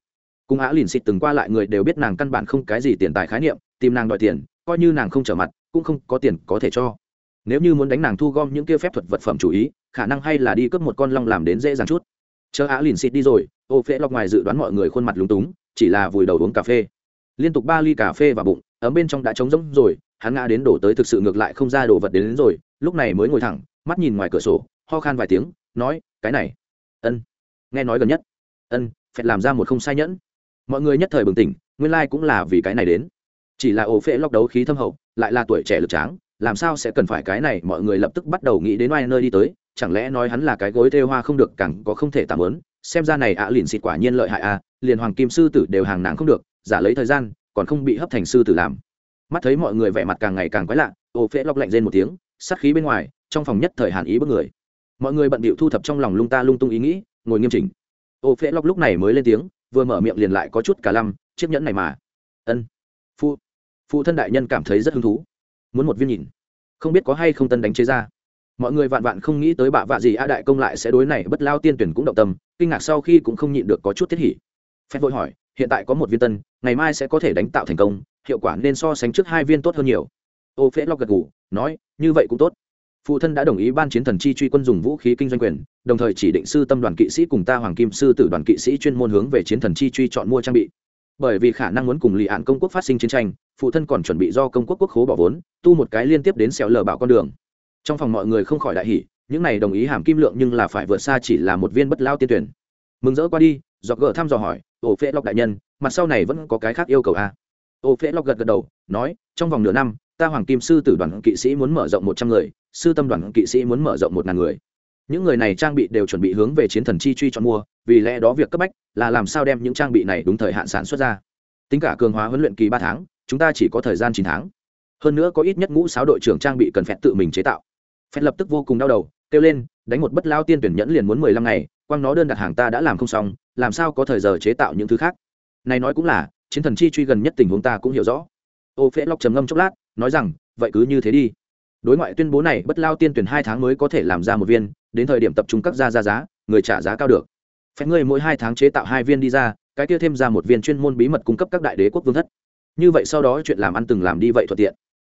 Cùng á lìn xịt từng qua lại người đều biết nàng căn bản không cái gì tiền tài khái niệm, tìm nàng đòi tiền, coi như nàng không trở mặt, cũng không có tiền có thể cho. Nếu như muốn đánh nàng thu gom những kia phép thuật vật phẩm chủ ý, khả năng hay là đi cướp một con long làm đến dễ dàng chút. Chờ á lìn xịt đi rồi ô phễ lọc ngoài dự đoán mọi người khuôn mặt lúng túng, chỉ là vùi đầu uống cà phê liên tục ba ly cà phê và bụng ấm bên trong đã trống rỗng rồi hắn ngã đến đổ tới thực sự ngược lại không ra đồ vật đến, đến rồi lúc này mới ngồi thẳng mắt nhìn ngoài cửa sổ ho khan vài tiếng nói cái này. Ân. Nghe nói gần nhất. Ân phải làm ra một không sai nhẫn. Mọi người nhất thời bừng tỉnh nguyên lai、like、cũng là vì cái này đến. Chỉ là ổ phễ lóc đấu khí thâm hậu lại là tuổi trẻ lực tráng làm sao sẽ cần phải cái này mọi người lập tức bắt đầu nghĩ đến oai nơi đi tới chẳng lẽ nói hắn là cái gối thêu hoa không được, càng có không thể tạm ớn xem ra này ạ à lìn xịt quả nhiên lợi hại a liền hoàng kim sư tử đều hàng nàng không được, giả lấy thời gian, còn không bị hấp thành sư tử làm. Mắt thấy mọi người vẻ mặt càng ngày càng quái lạ, ô phễ lọc lạnh lên một tiếng, sát khí bên ngoài, trong phòng nhất thời hàn ý bước người. Mọi người bận bịu thu thập trong lòng lung ta lung tung ý nghĩ, ngồi nghiêm chỉnh. Ô phễ lọc lúc này mới lên tiếng, vừa mở miệng liền lại có chút cả lăm, chiếc nhẫn này mà. Ân. Phụ phụ thân đại nhân cảm thấy rất hứng thú. Muốn một viên nhìn. Không biết có hay không tân đánh chế ra mọi người vạn vạn không nghĩ tới bạ vạ gì a đại công lại sẽ đối này bất lao tiên tuyển cũng động tâm, kinh ngạc sau khi cũng không nhịn được có chút thiết hỉ. Phép vội hỏi, hiện tại có một viên tân, ngày mai sẽ có thể đánh tạo thành công, hiệu quả nên so sánh trước hai viên tốt hơn nhiều. Ô phễ lọc gật ngủ nói, như vậy cũng tốt. Phụ thân đã đồng ý ban chiến thần chi truy quân dùng vũ khí kinh doanh quyền, đồng thời chỉ định sư tâm đoàn kỵ sĩ cùng ta hoàng kim sư tử đoàn kỵ sĩ chuyên môn hướng về chiến thần chi truy chọn mua trang bị. Bởi vì khả năng muốn cùng lì hạn công quốc phát sinh chiến tranh, phụ thân còn chuẩn bị do công quốc quốc khố bỏ vốn, tu một cái liên tiếp đến xẻo lờ bảo con đường trong phòng mọi người không khỏi đại hỉ, những này đồng ý hàm kim lượng nhưng là phải vượt xa chỉ là một viên bất lao tiên tuyển. Mừng rỡ qua đi do gỡ thăm dò hỏi ổ phễ lọc đại nhân, mặt sau này vẫn có cái khác yêu cầu à? ổ phễ lọc gật gật đầu, nói, trong vòng nửa năm, ta hoàng kim sư tử đoàn kỵ sĩ muốn mở rộng một trăm người, sư tâm đoàn kỵ sĩ muốn mở rộng một ngàn người. Những người này trang bị đều chuẩn bị hướng về chiến thần chi truy chọn mua, vì lẽ đó việc cấp bách là làm sao đem những trang bị này đúng thời hạn sản xuất ra. Tính cả cường hóa huấn luyện kỳ ba tháng, chúng ta chỉ có thời gian chín tháng. Hơn nữa có ít nhất ngũ sáu đội trưởng trang bị cần phép tự mình chế tạo phép lập tức vô cùng đau đầu, kêu lên, đánh một bất lao tiên tuyển nhẫn liền muốn mười lăm ngày quang nó đơn đặt hàng ta đã làm không xong, làm sao có thời giờ chế tạo những thứ khác? Này nói cũng là, chiến thần chi truy gần nhất tình huống ta cũng hiểu rõ. Ô phễ lóc trầm ngâm chốc lát, nói rằng, vậy cứ như thế đi. Đối ngoại tuyên bố này, bất lao tiên tuyển hai tháng mới có thể làm ra một viên, đến thời điểm tập trung các gia ra giá, người trả giá cao được. Phép ngươi mỗi hai tháng chế tạo hai viên đi ra, cái kia thêm ra một viên chuyên môn bí mật cung cấp các đại đế quốc vương thất. Như vậy sau đó chuyện làm ăn từng làm đi vậy thuận tiện.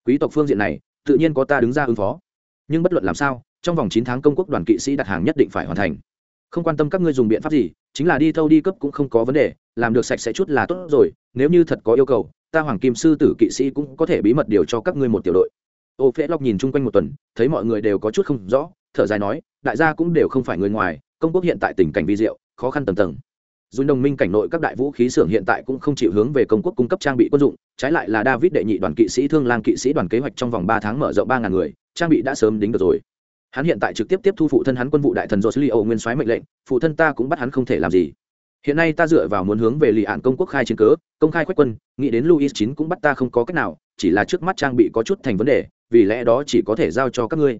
Quý tộc phương diện này, tự nhiên có ta đứng ra ứng phó nhưng bất luận làm sao, trong vòng chín tháng công quốc đoàn kỵ sĩ đặt hàng nhất định phải hoàn thành. Không quan tâm các ngươi dùng biện pháp gì, chính là đi thâu đi cấp cũng không có vấn đề, làm được sạch sẽ chút là tốt rồi, nếu như thật có yêu cầu, ta hoàng kim sư tử kỵ sĩ cũng có thể bí mật điều cho các ngươi một tiểu đội. Ô phễ lóc nhìn chung quanh một tuần, thấy mọi người đều có chút không rõ, thở dài nói, đại gia cũng đều không phải người ngoài, công quốc hiện tại tình cảnh vi diệu, khó khăn tầm tầng. Dù đồng minh cảnh nội các đại vũ khí xưởng hiện tại cũng không chịu hướng về công quốc cung cấp trang bị quân dụng, trái lại là david đệ nhị đoàn kỵ sĩ thương lang kỵ sĩ đoàn kế hoạch trong vòng ba tháng mở rộng ba ngàn người trang bị đã sớm đính được rồi. Hắn hiện tại trực tiếp tiếp thu phụ thân hắn quân vụ đại thần joslio nguyên soái mệnh lệnh, phụ thân ta cũng bắt hắn không thể làm gì. Hiện nay ta dựa vào muốn hướng về lì ạn công quốc khai chiến cớ, công khai quách quân, nghĩ đến luis chín cũng bắt ta không có cách nào, chỉ là trước mắt trang bị có chút thành vấn đề, vì lẽ đó chỉ có thể giao cho các ngươi.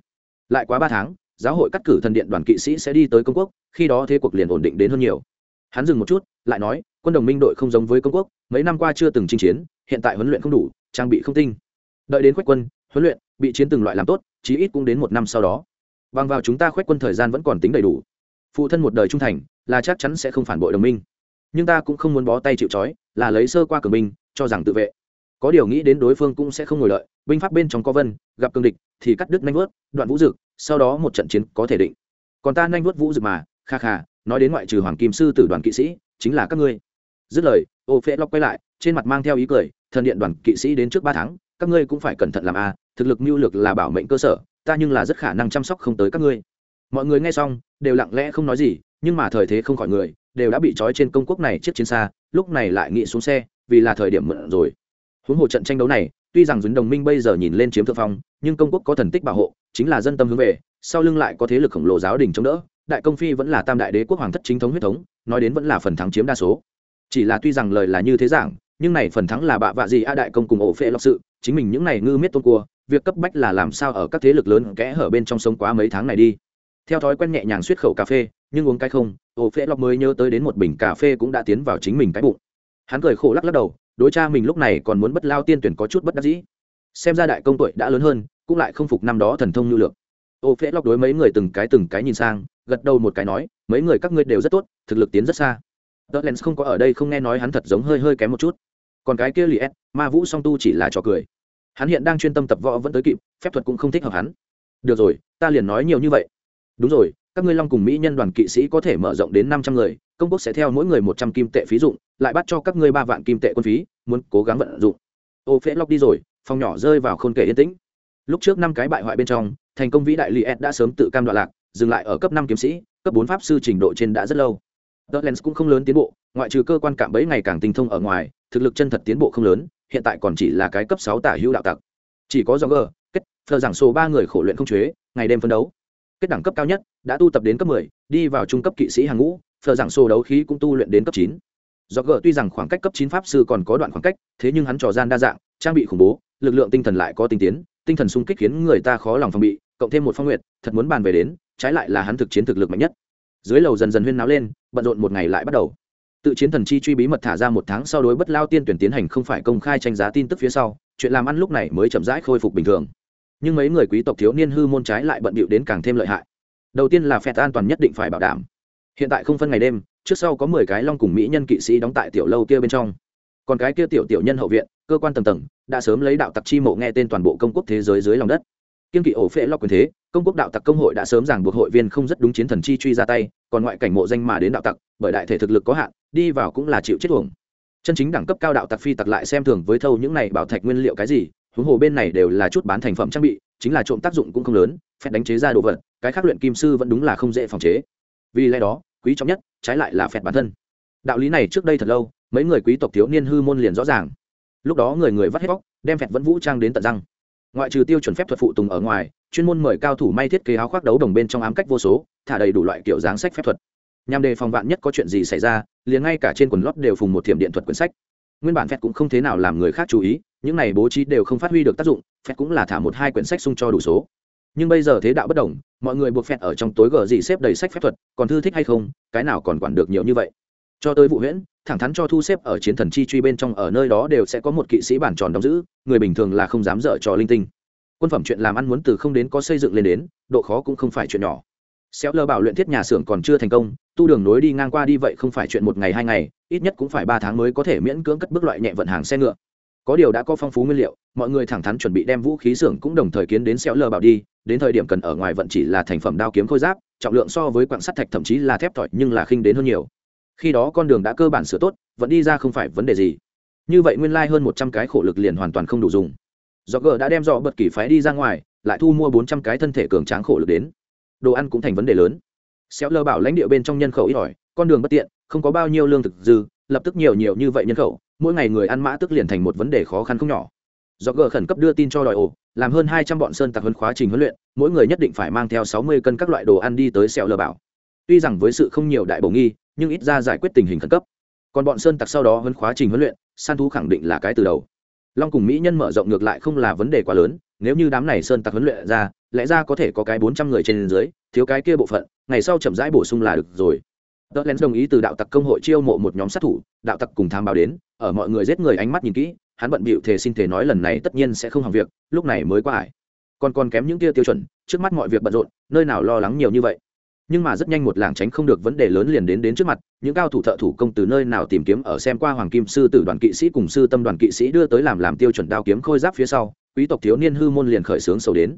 Lại quá ba tháng, giáo hội cắt cử thần điện đoàn kỵ sĩ sẽ đi tới công quốc, khi đó thế cuộc liền ổn định đến hơn nhiều. Hắn dừng một chút, lại nói, quân đồng minh đội không giống với công quốc, mấy năm qua chưa từng chinh chiến, hiện tại huấn luyện không đủ, trang bị không tinh. Đợi đến quách quân huấn luyện, bị chiến từng loại làm tốt, chí ít cũng đến một năm sau đó. Bằng vào chúng ta khoét quân thời gian vẫn còn tính đầy đủ. Phụ thân một đời trung thành, là chắc chắn sẽ không phản bội đồng minh. Nhưng ta cũng không muốn bó tay chịu trói, là lấy sơ qua cường binh, cho rằng tự vệ. Có điều nghĩ đến đối phương cũng sẽ không ngồi lợi binh pháp bên trong có vân, gặp cương địch, thì cắt đứt nanh vớt đoạn vũ dực, sau đó một trận chiến có thể định. Còn ta nanh vớt vũ dực mà, kha kha, nói đến ngoại trừ hoàng kim sư tử đoàn kỵ sĩ, chính là các ngươi. Dứt lời, ô phễ lóc quay lại, trên mặt mang theo ý cười, thần điện đoàn kỵ sĩ đến trước ba tháng các ngươi cũng phải cẩn thận làm a, thực lực mưu lược là bảo mệnh cơ sở, ta nhưng là rất khả năng chăm sóc không tới các ngươi. Mọi người nghe xong, đều lặng lẽ không nói gì, nhưng mà thời thế không khỏi người, đều đã bị trói trên công quốc này chiếc chiến xa, lúc này lại nghĩ xuống xe, vì là thời điểm mượn rồi. Huống hồ trận tranh đấu này, tuy rằng dính đồng minh bây giờ nhìn lên chiếm thượng phong, nhưng công quốc có thần tích bảo hộ, chính là dân tâm hướng về, sau lưng lại có thế lực khổng lồ giáo đình chống đỡ, đại công phi vẫn là tam đại đế quốc hoàng thất chính thống huyết thống, nói đến vẫn là phần thắng chiếm đa số. Chỉ là tuy rằng lời là như thế giảng, nhưng này phần thắng là bạ vạ gì a đại công cùng ổ phệ lọc sự chính mình những này ngư miết tôn cua, việc cấp bách là làm sao ở các thế lực lớn kẽ hở bên trong sống quá mấy tháng này đi. Theo thói quen nhẹ nhàng suýt khẩu cà phê, nhưng uống cái không ổ phễ lọc mới nhớ tới đến một bình cà phê cũng đã tiến vào chính mình cái bụng. Hắn cười khổ lắc lắc đầu, đối cha mình lúc này còn muốn bất lao tiên tuyển có chút bất đắc dĩ. Xem ra đại công tuổi đã lớn hơn, cũng lại không phục năm đó thần thông nhu lược. Ô phễ lọc đối mấy người từng cái từng cái nhìn sang, gật đầu một cái nói, mấy người các ngươi đều rất tốt, thực lực tiến rất xa. Tớ lens không có ở đây không nghe nói hắn thật giống hơi hơi kém một chút còn cái kia liệt ma vũ song tu chỉ là trò cười. Hắn hiện đang chuyên tâm tập võ vẫn tới kịp, phép thuật cũng không thích hợp hắn. Được rồi, ta liền nói nhiều như vậy. Đúng rồi, các ngươi long cùng mỹ nhân đoàn kỵ sĩ có thể mở rộng đến năm trăm người, công quốc sẽ theo mỗi người một trăm kim tệ phí dụng, lại bắt cho các ngươi ba vạn kim tệ quân phí, muốn cố gắng vận dụng. Ô phễ lóc đi rồi, phòng nhỏ rơi vào khôn kể yên tĩnh. Lúc trước năm cái bại hoại bên trong, thành công vĩ đại li đã sớm tự cam đoạn lạc, dừng lại ở cấp năm kiếm sĩ, cấp bốn pháp sư trình độ trên đã rất lâu. Tờ lens cũng không lớn tiến bộ, ngoại trừ cơ quan cạm bẫy ngày càng tinh thông ở ngoài thực lực chân thật tiến bộ không lớn, hiện tại còn chỉ là cái cấp sáu tả hữu đạo tặc. Chỉ có do g kết, thờ giảng số ba người khổ luyện không chế, ngày đêm phấn đấu. Kết đẳng cấp cao nhất, đã tu tập đến cấp mười, đi vào trung cấp kỵ sĩ hàng ngũ, thờ giảng số đấu khí cũng tu luyện đến cấp chín. Do g tuy rằng khoảng cách cấp chín pháp sư còn có đoạn khoảng cách, thế nhưng hắn trò gian đa dạng, trang bị khủng bố, lực lượng tinh thần lại có tinh tiến, tinh thần sung kích khiến người ta khó lòng phòng bị, cộng thêm một phong nguyện thật muốn bàn về đến, trái lại là hắn thực chiến thực lực mạnh nhất. Dưới lầu dần dần huyên náo lên, bận rộn một ngày lại bắt đầu tự chiến thần chi truy bí mật thả ra một tháng sau đối bất lao tiên tuyển tiến hành không phải công khai tranh giá tin tức phía sau, chuyện làm ăn lúc này mới chậm rãi khôi phục bình thường. Nhưng mấy người quý tộc thiếu niên hư môn trái lại bận bịu đến càng thêm lợi hại. Đầu tiên là phẹt an toàn nhất định phải bảo đảm. Hiện tại không phân ngày đêm, trước sau có mười cái long cùng mỹ nhân kỵ sĩ đóng tại tiểu lâu kia bên trong. Còn cái kia tiểu tiểu nhân hậu viện, cơ quan tầng tầng, đã sớm lấy đạo tặc chi mộ nghe tên toàn bộ công quốc thế giới dưới lòng đất. Kiên kỵ ổ phễ lo quyền thế, công quốc đạo tặc công hội đã sớm ràng buộc hội viên không rất đúng chiến thần chi truy ra tay, còn ngoại cảnh mộ danh mà đến đạo tặc bởi đại thể thực lực có hạn, đi vào cũng là chịu chết uổng. Chân chính đẳng cấp cao đạo tặc phi tặc lại xem thường với thâu những này bảo thạch nguyên liệu cái gì, huống hồ bên này đều là chút bán thành phẩm trang bị, chính là trộm tác dụng cũng không lớn, phép đánh chế ra đồ vật, cái khác luyện kim sư vẫn đúng là không dễ phòng chế. Vì lẽ đó, quý trọng nhất, trái lại là phẹt bản thân. Đạo lý này trước đây thật lâu, mấy người quý tộc thiếu niên hư môn liền rõ ràng. Lúc đó người người vắt hết bóc đem phẹt vẫn vũ trang đến tận răng. Ngoại trừ tiêu chuẩn phép thuật phụ tùng ở ngoài, chuyên môn mời cao thủ may thiết kế áo khoác đấu đồng bên trong ám cách vô số, thả đầy đủ loại kiểu dáng sách phép thuật nhằm đề phòng vạn nhất có chuyện gì xảy ra, liền ngay cả trên quần lót đều phùng một thiểm điện thuật quyển sách. Nguyên bản phép cũng không thế nào làm người khác chú ý, những này bố trí đều không phát huy được tác dụng phép cũng là thả một hai quyển sách xung cho đủ số. Nhưng bây giờ thế đạo bất đồng, mọi người buộc phép ở trong tối gờ gì xếp đầy sách phép thuật, còn thư thích hay không, cái nào còn quản được nhiều như vậy. Cho tới vụ huyễn, thẳng thắn cho thu xếp ở chiến thần chi truy bên trong ở nơi đó đều sẽ có một kỵ sĩ bản tròn đóng giữ, người bình thường là không dám dở trò linh tinh. Quân phẩm chuyện làm ăn muốn từ không đến có xây dựng lên đến, độ khó cũng không phải chuyện nhỏ xéo lơ bảo luyện thiết nhà xưởng còn chưa thành công, tu đường nối đi ngang qua đi vậy không phải chuyện một ngày hai ngày, ít nhất cũng phải ba tháng mới có thể miễn cưỡng cất bước loại nhẹ vận hàng xe ngựa. Có điều đã có phong phú nguyên liệu, mọi người thẳng thắn chuẩn bị đem vũ khí xưởng cũng đồng thời kiến đến xéo lơ bảo đi, đến thời điểm cần ở ngoài vận chỉ là thành phẩm đao kiếm khôi giáp, trọng lượng so với quặng sắt thạch thậm chí là thép thỏi nhưng là khinh đến hơn nhiều. Khi đó con đường đã cơ bản sửa tốt, vẫn đi ra không phải vấn đề gì. Như vậy nguyên lai、like、hơn một trăm cái khổ lực liền hoàn toàn không đủ dùng. Do g đã đem dọ bật kỳ phái đi ra ngoài, lại thu mua bốn trăm cái thân thể cường tráng khổ lực đến đồ ăn cũng thành vấn đề lớn. Xéo lơ bảo lãnh địa bên trong nhân khẩu ít ỏi, con đường bất tiện, không có bao nhiêu lương thực dư, lập tức nhiều nhiều như vậy nhân khẩu, mỗi ngày người ăn mã tức liền thành một vấn đề khó khăn không nhỏ. Do gờ khẩn cấp đưa tin cho đòi ổ, làm hơn hai trăm bọn sơn tặc huấn khóa trình huấn luyện, mỗi người nhất định phải mang theo sáu mươi cân các loại đồ ăn đi tới xẻo lơ bảo. Tuy rằng với sự không nhiều đại bổ nghi, nhưng ít ra giải quyết tình hình khẩn cấp. Còn bọn sơn tặc sau đó huấn khóa trình huấn luyện San thú khẳng định là cái từ đầu. Long cùng mỹ nhân mở rộng ngược lại không là vấn đề quá lớn, nếu như đám này sơn tặc huấn luyện ra lẽ ra có thể có cái bốn trăm người trên dưới, thiếu cái kia bộ phận, ngày sau chậm rãi bổ sung là được rồi. Tớ len đồng ý từ đạo tặc công hội chiêu mộ một nhóm sát thủ, đạo tặc cùng tham báo đến, ở mọi người giết người ánh mắt nhìn kỹ, hắn bận bịu thể xin thể nói lần này tất nhiên sẽ không hỏng việc, lúc này mới qua ải. Còn còn kém những kia tiêu chuẩn, trước mắt mọi việc bận rộn, nơi nào lo lắng nhiều như vậy. Nhưng mà rất nhanh một làng tránh không được vấn đề lớn liền đến đến trước mặt, những cao thủ thợ thủ công từ nơi nào tìm kiếm ở xem qua hoàng kim sư tử đoàn kỵ sĩ cùng sư tâm đoàn kỵ sĩ đưa tới làm làm tiêu chuẩn đao kiếm khôi giáp phía sau, quý tộc thiếu niên hư môn liền khởi xướng sầu đến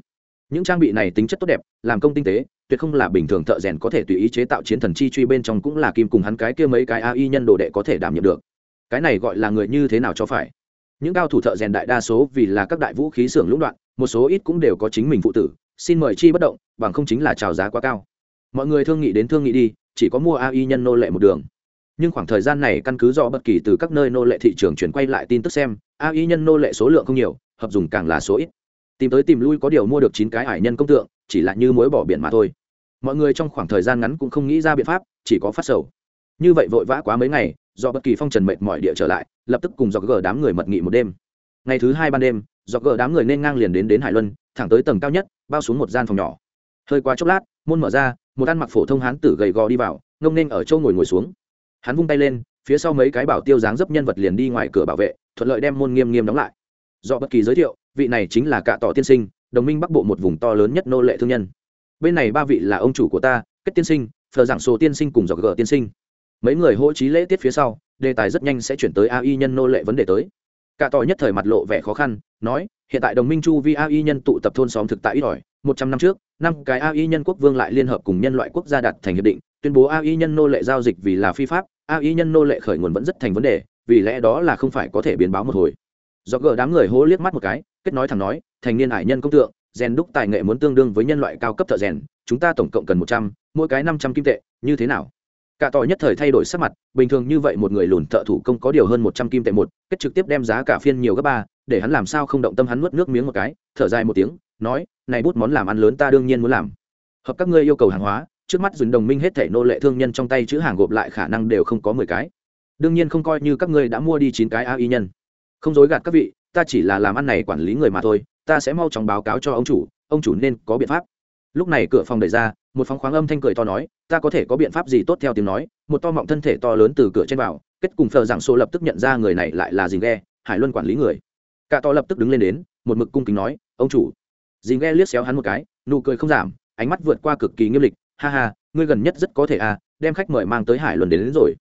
những trang bị này tính chất tốt đẹp, làm công tinh tế, tuyệt không là bình thường thợ rèn có thể tùy ý chế tạo chiến thần chi truy bên trong cũng là kim cùng hắn cái kia mấy cái ai nhân đồ đệ có thể đảm nhiệm được. Cái này gọi là người như thế nào cho phải? Những cao thủ thợ rèn đại đa số vì là các đại vũ khí xưởng lũng đoạn, một số ít cũng đều có chính mình phụ tử, xin mời chi bất động, bằng không chính là trào giá quá cao. Mọi người thương nghị đến thương nghị đi, chỉ có mua ai nhân nô lệ một đường. Nhưng khoảng thời gian này căn cứ do bất kỳ từ các nơi nô lệ thị trường chuyển quay lại tin tức xem ai nhân nô lệ số lượng không nhiều, hợp dùng càng là số ít tìm tới tìm lui có điều mua được chín cái hải nhân công tượng, chỉ là như mối bỏ biển mà thôi. Mọi người trong khoảng thời gian ngắn cũng không nghĩ ra biện pháp, chỉ có phát sầu. Như vậy vội vã quá mấy ngày, do bất kỳ phong trần mệt mọi địa trở lại, lập tức cùng dọc gờ đám người mật nghị một đêm. Ngày thứ hai ban đêm, dọc gờ đám người nên ngang liền đến đến hải luân, thẳng tới tầng cao nhất, bao xuống một gian phòng nhỏ. Hơi qua chốc lát, môn mở ra, một ăn mặc phổ thông hán tử gầy gò đi vào, ngông nên ở châu ngồi ngồi xuống. Hắn vung tay lên, phía sau mấy cái bảo tiêu dáng dấp nhân vật liền đi ngoài cửa bảo vệ, thuận lợi đem môn nghiêm nghiêm đóng lại. Do bất kỳ giới thiệu vị này chính là cạ tỏ tiên sinh, đồng minh bắc bộ một vùng to lớn nhất nô lệ thương nhân. Bên này ba vị là ông chủ của ta, kết tiên sinh, phờ giảng số tiên sinh cùng dọc gờ tiên sinh. Mấy người hỗ trí lễ tiết phía sau, đề tài rất nhanh sẽ chuyển tới ai nhân nô lệ vấn đề tới. Cả tỏ nhất thời mặt lộ vẻ khó khăn, nói, hiện tại đồng minh chu vi ai nhân tụ tập thôn xóm thực tại ít ỏi, một trăm năm trước, năm cái ai nhân quốc vương lại liên hợp cùng nhân loại quốc gia đặt thành hiệp định, tuyên bố ai nhân nô lệ giao dịch vì là phi pháp ai nhân nô lệ khởi nguồn vẫn rất thành vấn đề, vì lẽ đó là không phải có thể biến báo một hồi. Do gỡ đám người hố liếc mắt một cái kết nói thẳng nói, thành niên hải nhân công tượng, rèn đúc tài nghệ muốn tương đương với nhân loại cao cấp thợ rèn, chúng ta tổng cộng cần một trăm, mỗi cái năm trăm kim tệ, như thế nào? Cả tỏ nhất thời thay đổi sắc mặt, bình thường như vậy một người lùn thợ thủ công có điều hơn một trăm kim tệ một, kết trực tiếp đem giá cả phiên nhiều gấp ba, để hắn làm sao không động tâm hắn nuốt nước miếng một cái, thở dài một tiếng, nói, này bút món làm ăn lớn ta đương nhiên muốn làm. Hợp các ngươi yêu cầu hàng hóa, trước mắt dùn đồng minh hết thể nô lệ thương nhân trong tay chữ hàng gộp lại khả năng đều không có mười cái. Đương nhiên không coi như các ngươi đã mua đi chín cái a y nhân. Không dối gạt các vị ta chỉ là làm ăn này quản lý người mà thôi ta sẽ mau chóng báo cáo cho ông chủ ông chủ nên có biện pháp. Lúc này cửa phòng đẩy ra một phóng khoáng âm thanh cười to nói ta có thể có biện pháp gì tốt theo tiếng nói một to mọng thân thể to lớn từ cửa trên vào kết cùng phờ giảng sô lập tức nhận ra người này lại là dình ghe hải luân quản lý người. Cả to lập tức đứng lên đến một mực cung kính nói ông chủ. Dình ghe liếc xéo hắn một cái nụ cười không giảm ánh mắt vượt qua cực kỳ nghiêm lịch ha ha ngươi gần nhất rất có thể à đem khách mời mang tới hải luân đến, đến rồi.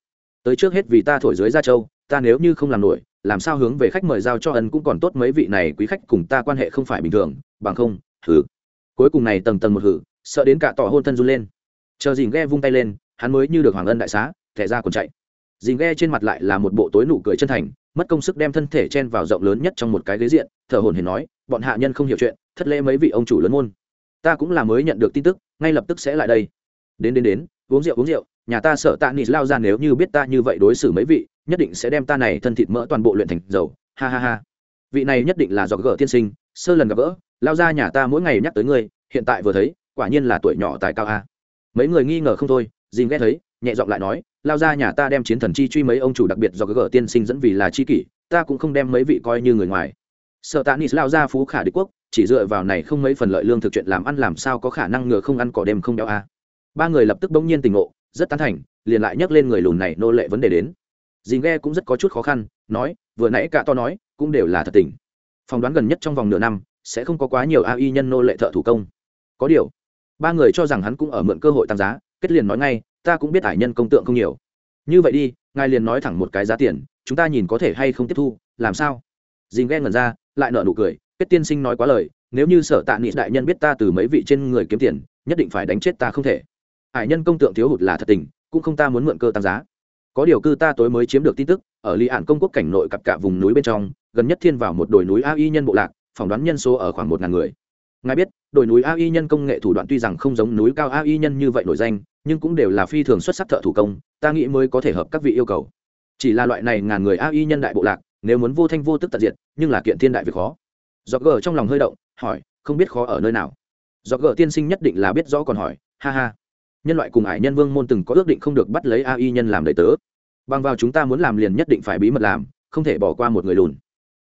Tới trước hết vì ta thổi dưới ra châu ta nếu như không làm nổi làm sao hướng về khách mời giao cho ân cũng còn tốt, mấy vị này quý khách cùng ta quan hệ không phải bình thường, bằng không thử cuối cùng này tầng tầng một hử, sợ đến cả tỏ hôn thân run lên. Chờ dìn ghe vung tay lên, hắn mới như được hoàng ân đại xá, thẻ ra còn chạy. Dìn ghe trên mặt lại là một bộ tối nụ cười chân thành, mất công sức đem thân thể chen vào rộng lớn nhất trong một cái ghế diện, thở hồn hển nói, bọn hạ nhân không hiểu chuyện, thất lễ mấy vị ông chủ lớn môn. Ta cũng là mới nhận được tin tức, ngay lập tức sẽ lại đây. Đến đến đến, uống rượu uống rượu, nhà ta sợ tạ nị lao ra nếu như biết ta như vậy đối xử mấy vị nhất định sẽ đem ta này thân thịt mỡ toàn bộ luyện thành dầu. Ha ha ha. Vị này nhất định là do gỡ tiên sinh, sơ lần gặp gỡ, lao ra nhà ta mỗi ngày nhắc tới ngươi, hiện tại vừa thấy, quả nhiên là tuổi nhỏ tài cao a. Mấy người nghi ngờ không thôi, dìm ghé thấy, nhẹ giọng lại nói, lao ra nhà ta đem chiến thần chi truy mấy ông chủ đặc biệt do gỡ tiên sinh dẫn vì là chi kỷ, ta cũng không đem mấy vị coi như người ngoài. Sợ tạ nis lao ra phú khả đế quốc, chỉ dựa vào này không mấy phần lợi lương thực chuyện làm ăn làm sao có khả năng ngừa không ăn cỏ đêm không đeo a. Ba người lập tức bỗng nhiên tình ngộ, rất tán thành, liền lại nhắc lên người lùn này nô lệ vấn đề đến dì nghe cũng rất có chút khó khăn, nói, vừa nãy cả to nói, cũng đều là thật tình. Phỏng đoán gần nhất trong vòng nửa năm, sẽ không có quá nhiều ai nhân nô lệ thợ thủ công. Có điều, ba người cho rằng hắn cũng ở mượn cơ hội tăng giá, kết liền nói ngay, ta cũng biết ải nhân công tượng không nhiều. Như vậy đi, ngài liền nói thẳng một cái giá tiền, chúng ta nhìn có thể hay không tiếp thu, làm sao? Dì nghe ngẩn ra, lại nợ nụ cười, kết tiên sinh nói quá lời, nếu như sở tạ nghị đại nhân biết ta từ mấy vị trên người kiếm tiền, nhất định phải đánh chết ta không thể. Ải nhân công tượng thiếu hụt là thật tình, cũng không ta muốn mượn cơ tăng giá có điều cư ta tối mới chiếm được tin tức, ở lì ạn công quốc cảnh nội cặp cả vùng núi bên trong, gần nhất thiên vào một đồi núi a y nhân bộ lạc, phỏng đoán nhân số ở khoảng một ngàn người. Ngài biết, đồi núi a y nhân công nghệ thủ đoạn tuy rằng không giống núi cao a y nhân như vậy nổi danh, nhưng cũng đều là phi thường xuất sắc thợ thủ công, ta nghĩ mới có thể hợp các vị yêu cầu. Chỉ là loại này ngàn người a y nhân đại bộ lạc, nếu muốn vô thanh vô tức tận diệt, nhưng là kiện thiên đại việc khó. Do gờ trong lòng hơi động, hỏi, không biết khó ở nơi nào? Do gờ tiên sinh nhất định là biết rõ còn hỏi, ha ha nhân loại cùng ải nhân vương môn từng có ước định không được bắt lấy a y nhân làm đầy tớ. Bằng vào chúng ta muốn làm liền nhất định phải bí mật làm, không thể bỏ qua một người lùn.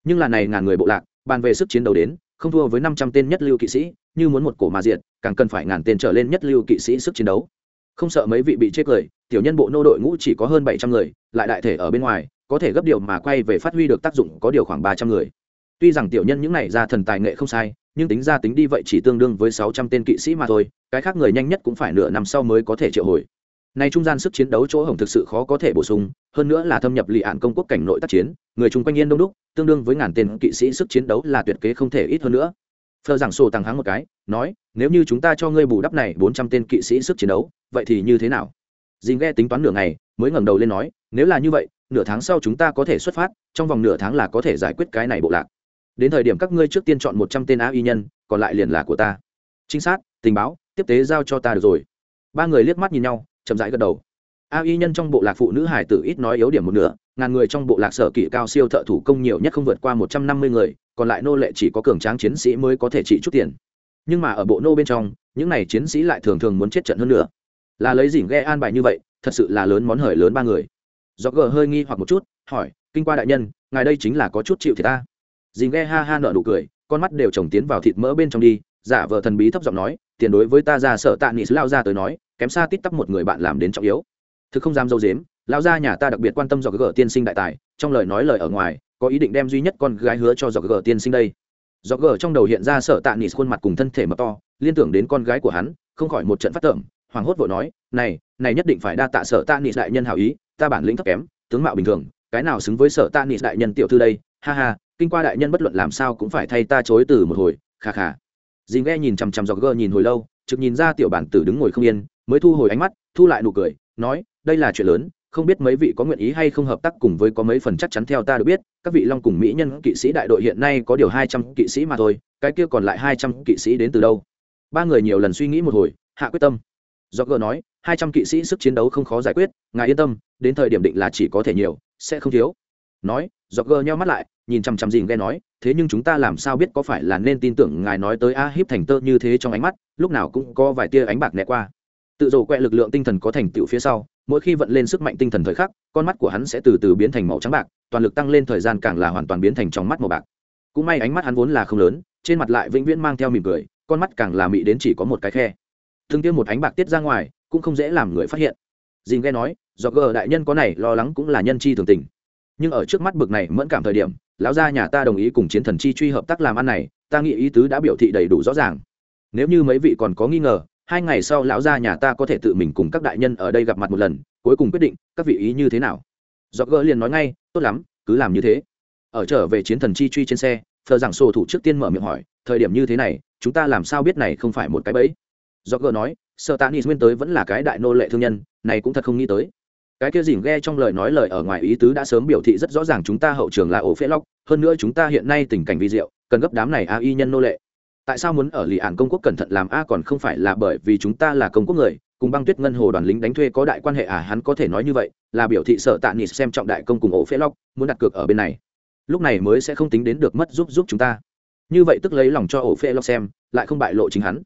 Nhưng là này ngàn người bộ lạc, bàn về sức chiến đấu đến, không thua với năm trăm tên nhất lưu kỵ sĩ, như muốn một cổ mà diệt, càng cần phải ngàn tên trở lên nhất lưu kỵ sĩ sức chiến đấu. Không sợ mấy vị bị chết cười, tiểu nhân bộ nô đội ngũ chỉ có hơn bảy trăm người, lại đại thể ở bên ngoài, có thể gấp điều mà quay về phát huy được tác dụng có điều khoảng ba trăm người. Tuy rằng tiểu nhân những này ra thần tài nghệ không sai nhưng tính ra tính đi vậy chỉ tương đương với sáu trăm tên kỵ sĩ mà thôi, cái khác người nhanh nhất cũng phải nửa năm sau mới có thể triệu hồi. Nay trung gian sức chiến đấu chỗ hổng thực sự khó có thể bổ sung, hơn nữa là thâm nhập lì ạn công quốc cảnh nội tác chiến, người chung quanh yên đông đúc, tương đương với ngàn tên kỵ sĩ sức chiến đấu là tuyệt kế không thể ít hơn nữa. Phờ giảng sổ tăng háng một cái, nói, nếu như chúng ta cho ngươi bù đắp này bốn trăm tên kỵ sĩ sức chiến đấu, vậy thì như thế nào? Dì ghe tính toán nửa ngày, mới ngẩng đầu lên nói, nếu là như vậy, nửa tháng sau chúng ta có thể xuất phát, trong vòng nửa tháng là có thể giải quyết cái này bộ lạc đến thời điểm các ngươi trước tiên chọn một trăm tên á y nhân, còn lại liền là của ta. Trinh sát, tình báo, tiếp tế giao cho ta được rồi. Ba người liếc mắt nhìn nhau, chậm rãi gật đầu. A y nhân trong bộ lạc phụ nữ hải tử ít nói yếu điểm một nửa, ngàn người trong bộ lạc sở kỹ cao siêu thợ thủ công nhiều nhất không vượt qua một trăm năm mươi người, còn lại nô lệ chỉ có cường tráng chiến sĩ mới có thể trị chút tiền. Nhưng mà ở bộ nô bên trong, những n à y chiến sĩ lại thường thường muốn chết trận hơn nữa. Là lấy dỉm ghe an bài như vậy, thật sự là lớn món hời lớn ba người. Do gờ hơi nghi hoặc một chút, hỏi, kinh qua đại nhân, ngài đây chính là có chút chịu thì ta? Dỉn ghe ha ha nợ nụ cười, con mắt đều trồng tiến vào thịt mỡ bên trong đi. Giả vờ thần bí thấp giọng nói, tiền đối với ta ra sợ tạ nghị lao ra tới nói, kém xa tít tắp một người bạn làm đến trọng yếu. Thực không dám dâu dếm lao ra nhà ta đặc biệt quan tâm do gờ tiên sinh đại tài, trong lời nói lời ở ngoài, có ý định đem duy nhất con gái hứa cho do gờ tiên sinh đây. Do gờ trong đầu hiện ra sợ tạ nghị khuôn mặt cùng thân thể mập to, liên tưởng đến con gái của hắn, không khỏi một trận phát tưởng hoàng hốt vội nói, này này nhất định phải đa tạ sợ tạ nghị đại nhân hảo ý, ta bản lĩnh thấp kém, tướng mạo bình thường, cái nào xứng với sợ tạ nghị đại nhân tiểu thư đây? Ha ha kinh qua đại nhân bất luận làm sao cũng phải thay ta chối từ một hồi, kha kha. Dì nghe nhìn chằm chằm dọc gơ nhìn hồi lâu, trực nhìn ra tiểu bản tử đứng ngồi không yên, mới thu hồi ánh mắt, thu lại nụ cười, nói, đây là chuyện lớn, không biết mấy vị có nguyện ý hay không hợp tác cùng với có mấy phần chắc chắn theo ta được biết, các vị long cùng mỹ nhân kỵ sĩ đại đội hiện nay có điều hai trăm kỵ sĩ mà thôi, cái kia còn lại hai trăm kỵ sĩ đến từ đâu? Ba người nhiều lần suy nghĩ một hồi, hạ quyết tâm. Do gờ nói, hai trăm kỵ sĩ sức chiến đấu không khó giải quyết, ngài yên tâm, đến thời điểm định là chỉ có thể nhiều, sẽ không thiếu. Nói dọc gờ nhau mắt lại, nhìn chằm chằm dìn ghe nói, thế nhưng chúng ta làm sao biết có phải là nên tin tưởng ngài nói tới a hiếp thành tơ như thế trong ánh mắt, lúc nào cũng có vài tia ánh bạc nẹ qua. Tự dồ quẹ lực lượng tinh thần có thành tựu phía sau, mỗi khi vận lên sức mạnh tinh thần thời khắc, con mắt của hắn sẽ từ từ biến thành màu trắng bạc, toàn lực tăng lên thời gian càng là hoàn toàn biến thành trong mắt màu bạc. Cũng may ánh mắt hắn vốn là không lớn, trên mặt lại vĩnh viễn mang theo mỉm cười, con mắt càng là mị đến chỉ có một cái khe. Thương tiêu một ánh bạc tiết ra ngoài, cũng không dễ làm người phát hiện. Dìn ghe nói do gờ đại nhân có này, lo lắng cũng là nhân chi thường tình nhưng ở trước mắt bực này mẫn cảm thời điểm, lão gia nhà ta đồng ý cùng chiến thần chi truy hợp tác làm ăn này, ta nghĩ ý tứ đã biểu thị đầy đủ rõ ràng. Nếu như mấy vị còn có nghi ngờ, hai ngày sau lão gia nhà ta có thể tự mình cùng các đại nhân ở đây gặp mặt một lần, cuối cùng quyết định, các vị ý như thế nào? Do gỡ liền nói ngay, tốt lắm, cứ làm như thế. Ở trở về chiến thần chi truy trên xe, thờ giảng sổ thủ trước tiên mở miệng hỏi, thời điểm như thế này, chúng ta làm sao biết này không phải một cái bẫy? Do gỡ nói sợ tạ nghĩ nguyên tới vẫn là cái đại nô lệ thương nhân, này cũng thật không nghĩ tới cái kia dìm ghe trong lời nói lời ở ngoài ý tứ đã sớm biểu thị rất rõ ràng chúng ta hậu trường là ổ phễ lóc, hơn nữa chúng ta hiện nay tình cảnh vi diệu, cần gấp đám này a y nhân nô lệ. Tại sao muốn ở lì ản công quốc cẩn thận làm a còn không phải là bởi vì chúng ta là công quốc người, cùng băng tuyết ngân hồ đoàn lính đánh thuê có đại quan hệ à hắn có thể nói như vậy, là biểu thị sợ tạ nịt xem trọng đại công cùng ổ phễ lóc, muốn đặt cược ở bên này. Lúc này mới sẽ không tính đến được mất giúp giúp chúng ta. Như vậy tức lấy lòng cho ổ phễ lóc xem, lại không bại lộ chính hắn.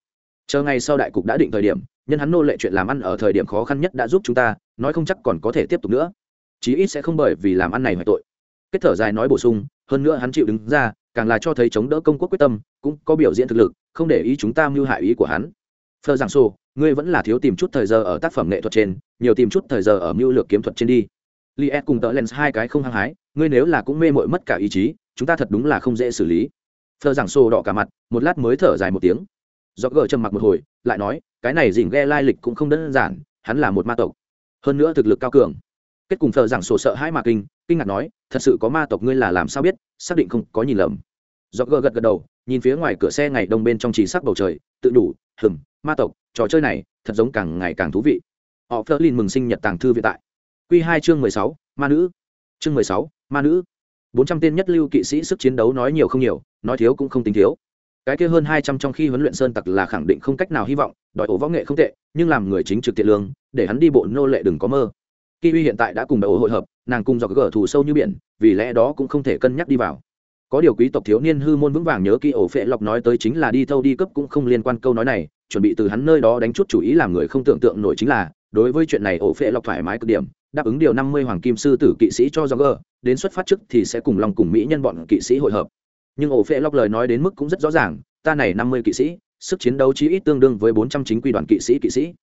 Chờ ngày sau đại cục đã định thời điểm, nhân hắn nô lệ chuyện làm ăn ở thời điểm khó khăn nhất đã giúp chúng ta nói không chắc còn có thể tiếp tục nữa. Chí ít sẽ không bởi vì làm ăn này hoại tội. Kết thở dài nói bổ sung, hơn nữa hắn chịu đứng ra, càng là cho thấy chống đỡ công quốc quyết tâm, cũng có biểu diễn thực lực, không để ý chúng ta mưu hại ý của hắn. Phờ giảng sô ngươi vẫn là thiếu tìm chút thời giờ ở tác phẩm nghệ thuật trên, nhiều tìm chút thời giờ ở mưu lược kiếm thuật trên đi. Li ed cùng tợ lens hai cái không hăng hái, ngươi nếu là cũng mê mội mất cả ý chí, chúng ta thật đúng là không dễ xử lý. Phờ giảng sô đỏ cả mặt, một lát mới thở dài một tiếng. Do gờ trầm mặc một hồi, lại nói, cái này dình ghe lai lịch cũng không đơn giản, hắn là một ma tộc hơn nữa thực lực cao cường. Kết cùng thờ giảng sổ sợ hai mà kinh kinh ngạc nói, thật sự có ma tộc ngươi là làm sao biết, xác định không có nhìn lầm. Do gờ gật gật đầu, nhìn phía ngoài cửa xe ngày đông bên trong chỉ sắc bầu trời, tự đủ hừng ma tộc, trò chơi này, thật giống càng ngày càng thú vị. Họ phớt lên mừng sinh nhật tàng thư vĩ tại. Q hai chương mười sáu, ma nữ. Chương mười sáu, ma nữ. Bốn trăm tên nhất lưu kỵ sĩ sức chiến đấu nói nhiều không nhiều, nói thiếu cũng không tính thiếu cái kia hơn hai trăm trong khi huấn luyện sơn tặc là khẳng định không cách nào hy vọng, đòi ổ võ nghệ không tệ, nhưng làm người chính trực tiện lương, để hắn đi bộ nô lệ đừng có mơ. Kiwi hiện tại đã cùng đội ổ hội hợp, nàng cùng dọc gở thủ sâu như biển, vì lẽ đó cũng không thể cân nhắc đi vào. Có điều quý tộc thiếu niên hư môn vững vàng nhớ kỹ ổ phệ lọc nói tới chính là đi thâu đi cấp cũng không liên quan câu nói này, chuẩn bị từ hắn nơi đó đánh chút chủ ý làm người không tưởng tượng nổi chính là, đối với chuyện này ổ phệ lọc thoải mái cực điểm, đáp ứng điều năm mươi hoàng kim sư tử kỵ sĩ cho do gờ đến xuất phát trước thì sẽ cùng lòng cùng mỹ nhân bọn kỵ sĩ hội hợp nhưng ổ phệ lọc lời nói đến mức cũng rất rõ ràng, ta này năm mươi kỵ sĩ, sức chiến đấu chí ít tương đương với bốn trăm chính quy đoàn kỵ sĩ kỵ sĩ.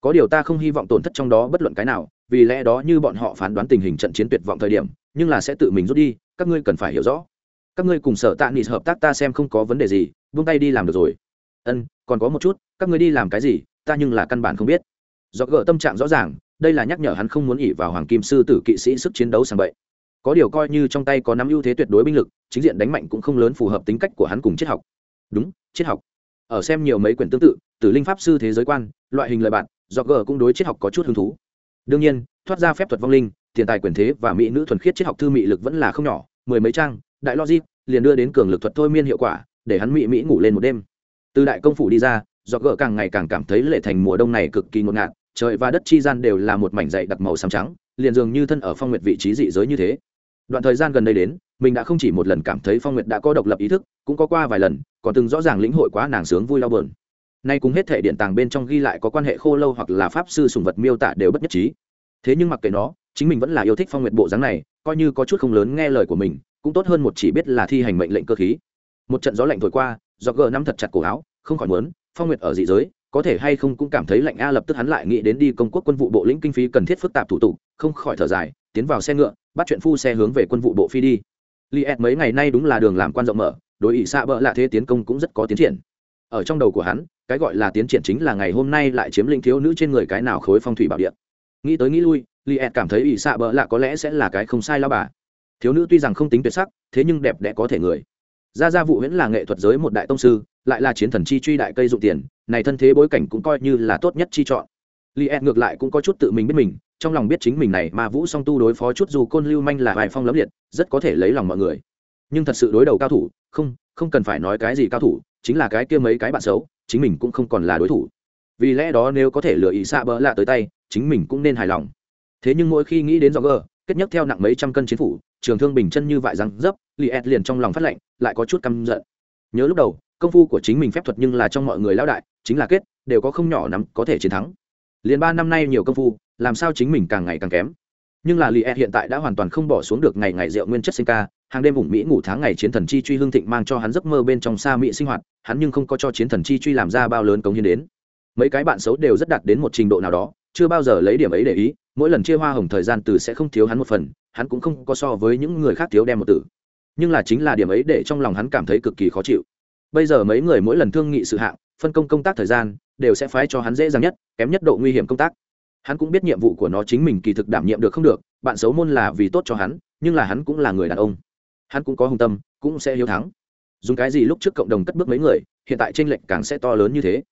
Có điều ta không hy vọng tổn thất trong đó bất luận cái nào, vì lẽ đó như bọn họ phán đoán tình hình trận chiến tuyệt vọng thời điểm, nhưng là sẽ tự mình rút đi, các ngươi cần phải hiểu rõ. Các ngươi cùng sở tạ nghị hợp tác ta xem không có vấn đề gì vung tay đi làm được rồi. Ân, còn có một chút, các ngươi đi làm cái gì, ta nhưng là căn bản không biết. Do gỡ tâm trạng rõ ràng, đây là nhắc nhở hắn không muốn ỉ vào hoàng kim sư tử kỵ sĩ sức chiến đấu sang vậy có điều coi như trong tay có nắm ưu thế tuyệt đối binh lực, chính diện đánh mạnh cũng không lớn phù hợp tính cách của hắn cùng triết học. Đúng, triết học. Ở xem nhiều mấy quyển tương tự từ linh pháp sư thế giới quan, loại hình lời bạn do g cũng đối triết học có chút hứng thú. Đương nhiên, thoát ra phép thuật vong linh, tiền tài quyền thế và mỹ nữ thuần khiết triết học thư mị lực vẫn là không nhỏ, mười mấy trang, đại logic, liền đưa đến cường lực thuật thôi miên hiệu quả, để hắn mỹ mỹ ngủ lên một đêm. Từ đại công phủ đi ra do gỡ càng ngày càng cảm thấy lệ thành mùa đông này cực kỳ ngột ngạt, trời và đất chi gian đều là một mảnh dậy đặc màu xám trắng, liền dường như thân ở phong nguyệt vị trí dị giới như thế đoạn thời gian gần đây đến, mình đã không chỉ một lần cảm thấy phong nguyệt đã có độc lập ý thức, cũng có qua vài lần, còn từng rõ ràng lĩnh hội quá nàng sướng vui đau bờn nay cùng hết thể điện tàng bên trong ghi lại có quan hệ khô lâu hoặc là pháp sư sùng vật miêu tả đều bất nhất trí. Thế nhưng mặc kệ nó, chính mình vẫn là yêu thích phong nguyệt bộ dáng này, coi như có chút không lớn nghe lời của mình, cũng tốt hơn một chỉ biết là thi hành mệnh lệnh cơ khí. Một trận gió lạnh thổi qua do gờ nắm thật chặt cổ áo, không khỏi muốn, phong nguyệt ở dị giới, có thể hay không cũng cảm thấy lạnh a, lập tức hắn lại nghĩ đến đi công quốc quân vụ bộ lĩnh kinh phí cần thiết phức tạp thủ tục, không khỏi thở dài tiến vào xe ngựa, bắt chuyện phu xe hướng về quân vụ bộ phi đi. Li ed mấy ngày nay đúng là đường làm quan rộng mở, đối ỵ xạ bỡ lạ thế tiến công cũng rất có tiến triển. Ở trong đầu của hắn, cái gọi là tiến triển chính là ngày hôm nay lại chiếm lĩnh thiếu nữ trên người cái nào khối phong thủy bảo địa. Nghĩ tới nghĩ lui li ed cảm thấy ỵ xạ bỡ lạ có lẽ sẽ là cái không sai lao bà. Thiếu nữ tuy rằng không tính tuyệt sắc, thế nhưng đẹp đẽ có thể người. Gia gia vụ huyễn là nghệ thuật giới một đại tông sư, lại là chiến thần chi truy đại cây dụng tiền, này thân thế bối cảnh cũng coi như là tốt nhất chi chọn. Li ed ngược lại cũng có chút tự mình biết mình trong lòng biết chính mình này mà vũ song tu đối phó chút dù côn lưu manh là vài phong lấm liệt, rất có thể lấy lòng mọi người. Nhưng thật sự đối đầu cao thủ, không không cần phải nói cái gì cao thủ, chính là cái kia mấy cái bạn xấu, chính mình cũng không còn là đối thủ. Vì lẽ đó nếu có thể lừa ý xạ bỡ lạ tới tay, chính mình cũng nên hài lòng. Thế nhưng mỗi khi nghĩ đến do gờ kết nhất theo nặng mấy trăm cân chiến phủ, trường thương bình chân như vại răng dấp, li ed liền trong lòng phát lệnh, lại có chút căm giận. Nhớ lúc đầu, công phu của chính mình phép thuật nhưng là trong mọi người lão đại, chính là kết, đều có không nhỏ nắm có thể chiến thắng. Liền ba năm nay nhiều công phu làm sao chính mình càng ngày càng kém. Nhưng là li e hiện tại đã hoàn toàn không bỏ xuống được ngày ngày rượu nguyên chất sinh ca, hàng đêm vùng mỹ ngủ tháng ngày chiến thần chi truy hương thịnh mang cho hắn giấc mơ bên trong xa mỹ sinh hoạt, hắn nhưng không có cho chiến thần chi truy làm ra bao lớn cống hiến đến. Mấy cái bạn xấu đều rất đạt đến một trình độ nào đó, chưa bao giờ lấy điểm ấy để ý, mỗi lần chia hoa hồng thời gian từ sẽ không thiếu hắn một phần, hắn cũng không có so với những người khác thiếu đem một tử nhưng là chính là điểm ấy để trong lòng hắn cảm thấy cực kỳ khó chịu. Bây giờ mấy người mỗi lần thương nghị sự hạng, phân công công tác thời gian, đều sẽ phái cho hắn dễ dàng nhất, kém nhất độ nguy hiểm công tác hắn cũng biết nhiệm vụ của nó chính mình kỳ thực đảm nhiệm được không được, bạn xấu môn là vì tốt cho hắn, nhưng là hắn cũng là người đàn ông. Hắn cũng có hùng tâm, cũng sẽ hiếu thắng. Dùng cái gì lúc trước cộng đồng cất bước mấy người, hiện tại tranh lệch càng sẽ to lớn như thế.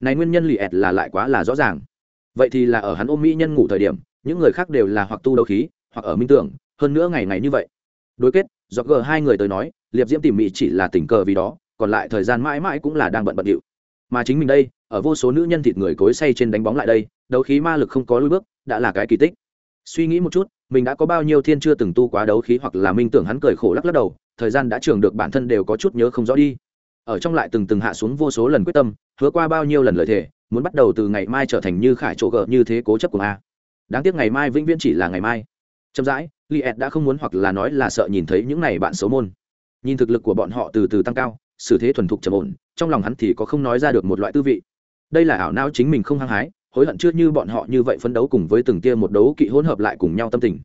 Này nguyên nhân lì ẹt là lại quá là rõ ràng. Vậy thì là ở hắn ôm mỹ nhân ngủ thời điểm, những người khác đều là hoặc tu đấu khí, hoặc ở minh tưởng, hơn nữa ngày ngày như vậy. Đối kết, do g hai người tới nói, liệp diễm tìm mỹ chỉ là tình cờ vì đó, còn lại thời gian mãi mãi cũng là đang bận bận điệu. Mà chính mình đây ở vô số nữ nhân thịt người cối say trên đánh bóng lại đây, đấu khí ma lực không có lui bước, đã là cái kỳ tích. Suy nghĩ một chút, mình đã có bao nhiêu thiên chưa từng tu quá đấu khí hoặc là minh tưởng hắn cười khổ lắc lắc đầu, thời gian đã trường được bản thân đều có chút nhớ không rõ đi. Ở trong lại từng từng hạ xuống vô số lần quyết tâm, hứa qua bao nhiêu lần lời thề, muốn bắt đầu từ ngày mai trở thành như khải chỗ gợ như thế cố chấp của a. Đáng tiếc ngày mai vĩnh viễn chỉ là ngày mai. Chậm rãi li ed đã không muốn hoặc là nói là sợ nhìn thấy những này bạn xấu môn. Nhìn thực lực của bọn họ từ từ tăng cao, xử thế thuần thục trầm ổn, trong lòng hắn thì có không nói ra được một loại tư vị đây là ảo não chính mình không hăng hái hối hận chưa như bọn họ như vậy phấn đấu cùng với từng tia một đấu kỵ hỗn hợp lại cùng nhau tâm tình.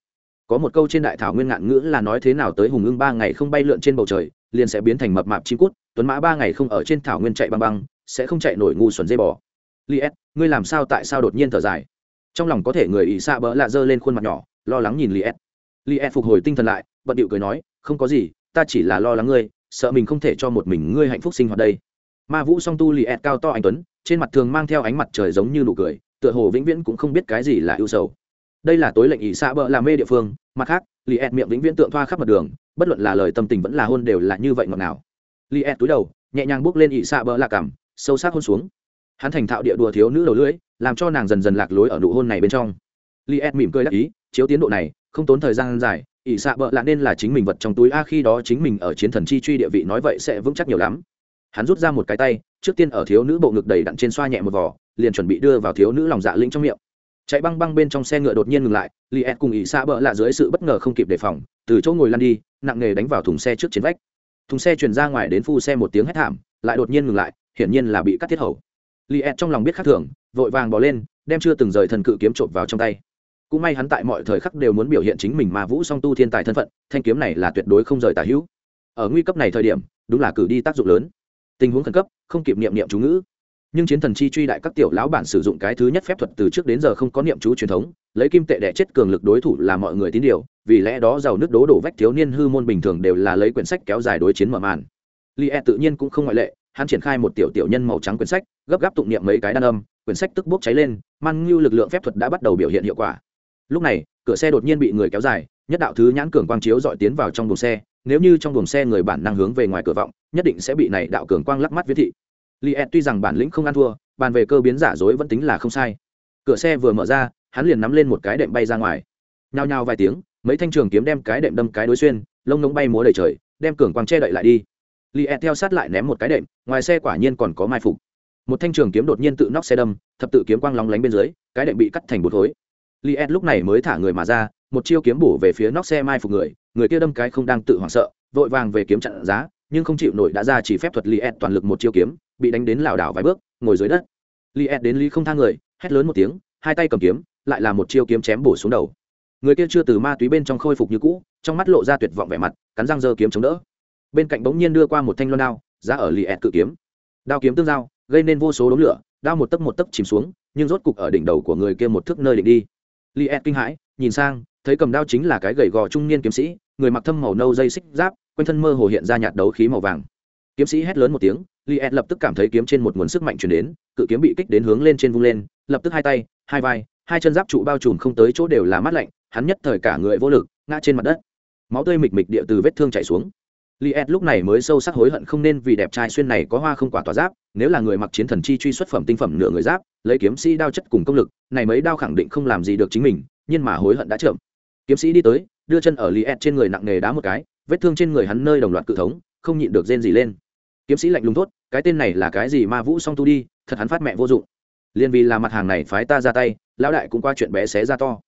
Có một câu trên đại thảo nguyên ngạn ngữ là nói thế nào tới hùng ưng ba ngày không bay lượn trên bầu trời liền sẽ biến thành mập mạp chim cút tuấn mã ba ngày không ở trên thảo nguyên chạy băng băng sẽ không chạy nổi ngu xuẩn dây bò. Liệt, ngươi làm sao tại sao đột nhiên thở dài? Trong lòng có thể người ỷ xa bỡ lạ dơ lên khuôn mặt nhỏ lo lắng nhìn Liệt. Liệt phục hồi tinh thần lại bận điệu cười nói không có gì ta chỉ là lo lắng ngươi sợ mình không thể cho một mình ngươi hạnh phúc sinh hoạt đây ma vũ song tu liet cao to anh tuấn, trên mặt thường mang theo ánh mặt trời giống như nụ cười, tựa hồ vĩnh viễn cũng không biết cái gì là ưu sầu. Đây là tối lệnh ỷ xạ bỡ là mê địa phương, mặt khác liet miệng vĩnh viễn tượng thoa khắp mặt đường, bất luận là lời tâm tình vẫn là hôn đều là như vậy ngọt nào liet túi đầu, nhẹ nhàng bước lên ỷ xạ bỡ là cảm sâu sắc hôn xuống. Hắn thành thạo địa đùa thiếu nữ đầu lưỡi, làm cho nàng dần dần lạc lối ở nụ hôn này bên trong. Liet mỉm cười đắc ý, chiếu tiến độ này, không tốn thời gian dài, ỷ xạ bỡ lạ nên là chính mình vật trong túi, a khi đó chính mình ở chiến thần chi truy địa vị nói vậy sẽ vững chắc nhiều lắm hắn rút ra một cái tay, trước tiên ở thiếu nữ bộ ngực đầy đặn trên xoa nhẹ một vỏ liền chuẩn bị đưa vào thiếu nữ lòng dạ linh trong miệng. Chạy băng băng bên trong xe ngựa đột nhiên ngừng lại li ed cùng ỷ xa bỡ lạ dưới sự bất ngờ không kịp đề phòng, từ chỗ ngồi lăn đi, nặng nghề đánh vào thùng xe trước chiến vách. Thùng xe chuyển ra ngoài đến phu xe một tiếng hét thảm, lại đột nhiên ngừng lại, hiển nhiên là bị cắt thiết hầu. Li ed trong lòng biết khắc thường, vội vàng bỏ lên, đem chưa từng rời thần cự kiếm trộm vào trong tay. Cũng may hắn tại mọi thời khắc đều muốn biểu hiện chính mình mà vũ song tu thiên tài thân phận, thanh kiếm này là tuyệt đối không rời tả hữu. Ở nguy cấp này thời điểm, đúng là cử đi tác dụng lớn tình huống khẩn cấp, không kịp niệm niệm chú ngữ. Nhưng chiến thần chi truy đại các tiểu lão bản sử dụng cái thứ nhất phép thuật từ trước đến giờ không có niệm chú truyền thống, lấy kim tệ đẻ chết cường lực đối thủ là mọi người tín điều, vì lẽ đó giàu nước đố đổ vách thiếu niên hư môn bình thường đều là lấy quyển sách kéo dài đối chiến mở màn. Li e tự nhiên cũng không ngoại lệ, hắn triển khai một tiểu tiểu nhân màu trắng quyển sách, gấp gáp tụng niệm mấy cái đan âm, quyển sách tức bốc cháy lên man như lực lượng phép thuật đã bắt đầu biểu hiện hiệu quả. Lúc này, cửa xe đột nhiên bị người kéo dài, nhất đạo thứ nhãn cường quang chiếu dọi tiến vào trong buồng xe nếu như trong buồng xe người bản năng hướng về ngoài cửa vọng, nhất định sẽ bị này đạo cường quang lắc mắt viết thị. Li ed tuy rằng bản lĩnh không ăn thua, bàn về cơ biến giả dối vẫn tính là không sai. Cửa xe vừa mở ra, hắn liền nắm lên một cái đệm bay ra ngoài. Nhao nhao vài tiếng, mấy thanh trường kiếm đem cái đệm đâm cái đối xuyên, lông ngống bay múa đầy trời, đem cường quang che đậy lại đi. Li ed theo sát lại ném một cái đệm, ngoài xe quả nhiên còn có mai phục. Một thanh trường kiếm đột nhiên tự nóc xe đâm, thập tự kiếm quang lóng lánh bên dưới, cái đệm bị cắt thành bột thối li ed lúc này mới thả người mà ra, một chiêu kiếm bổ về phía nóc xe mai phục người người kia đâm cái không đang tự hoảng sợ, vội vàng về kiếm chặn giá, nhưng không chịu nổi đã ra chỉ phép thuật li ed toàn lực một chiêu kiếm, bị đánh đến lảo đảo vài bước, ngồi dưới đất. Li ed đến lý không thang người, hét lớn một tiếng, hai tay cầm kiếm, lại là một chiêu kiếm chém bổ xuống đầu. Người kia chưa từ ma túy bên trong khôi phục như cũ, trong mắt lộ ra tuyệt vọng vẻ mặt, cắn răng giơ kiếm chống đỡ. Bên cạnh bỗng nhiên đưa qua một thanh loan đao ra ở li ed cự kiếm. Đao kiếm tương giao, gây nên vô số đống lửa, đao một tấc một tấc chìm xuống, nhưng rốt cục ở đỉnh đầu của người kia một thước nơi định đi li ed kinh hãi, nhìn sang, thấy cầm đao chính là cái gầy gò trung niên kiếm sĩ, người mặc thâm màu nâu dây xích giáp, quanh thân mơ hồ hiện ra nhạt đấu khí màu vàng. Kiếm sĩ hét lớn một tiếng li ed lập tức cảm thấy kiếm trên một nguồn sức mạnh chuyển đến, cự kiếm bị kích đến hướng lên trên vung lên, lập tức hai tay, hai vai, hai chân giáp trụ bao trùm không tới chỗ đều là mát lạnh, hắn nhất thời cả người vô lực, ngã trên mặt đất. Máu tươi mịch mịch địa từ vết thương chảy xuống. Liet lúc này mới sâu sắc hối hận không nên vì đẹp trai xuyên này có hoa không quả tỏa giáp, nếu là người mặc chiến thần chi truy xuất phẩm tinh phẩm nửa người giáp, lấy kiếm sĩ đao chất cùng công lực, này mấy đao khẳng định không làm gì được chính mình, nhưng mà hối hận đã chậm. Kiếm sĩ đi tới, đưa chân ở Liet trên người nặng nề đá một cái, vết thương trên người hắn nơi đồng loạt cự thống, không nhịn được rên gì lên. Kiếm sĩ lạnh lùng thốt, cái tên này là cái gì ma vũ song tu đi, thật hắn phát mẹ vô dụng. Liên vì là mặt hàng này phái ta ra tay, lão đại cũng qua chuyện bé xé ra to.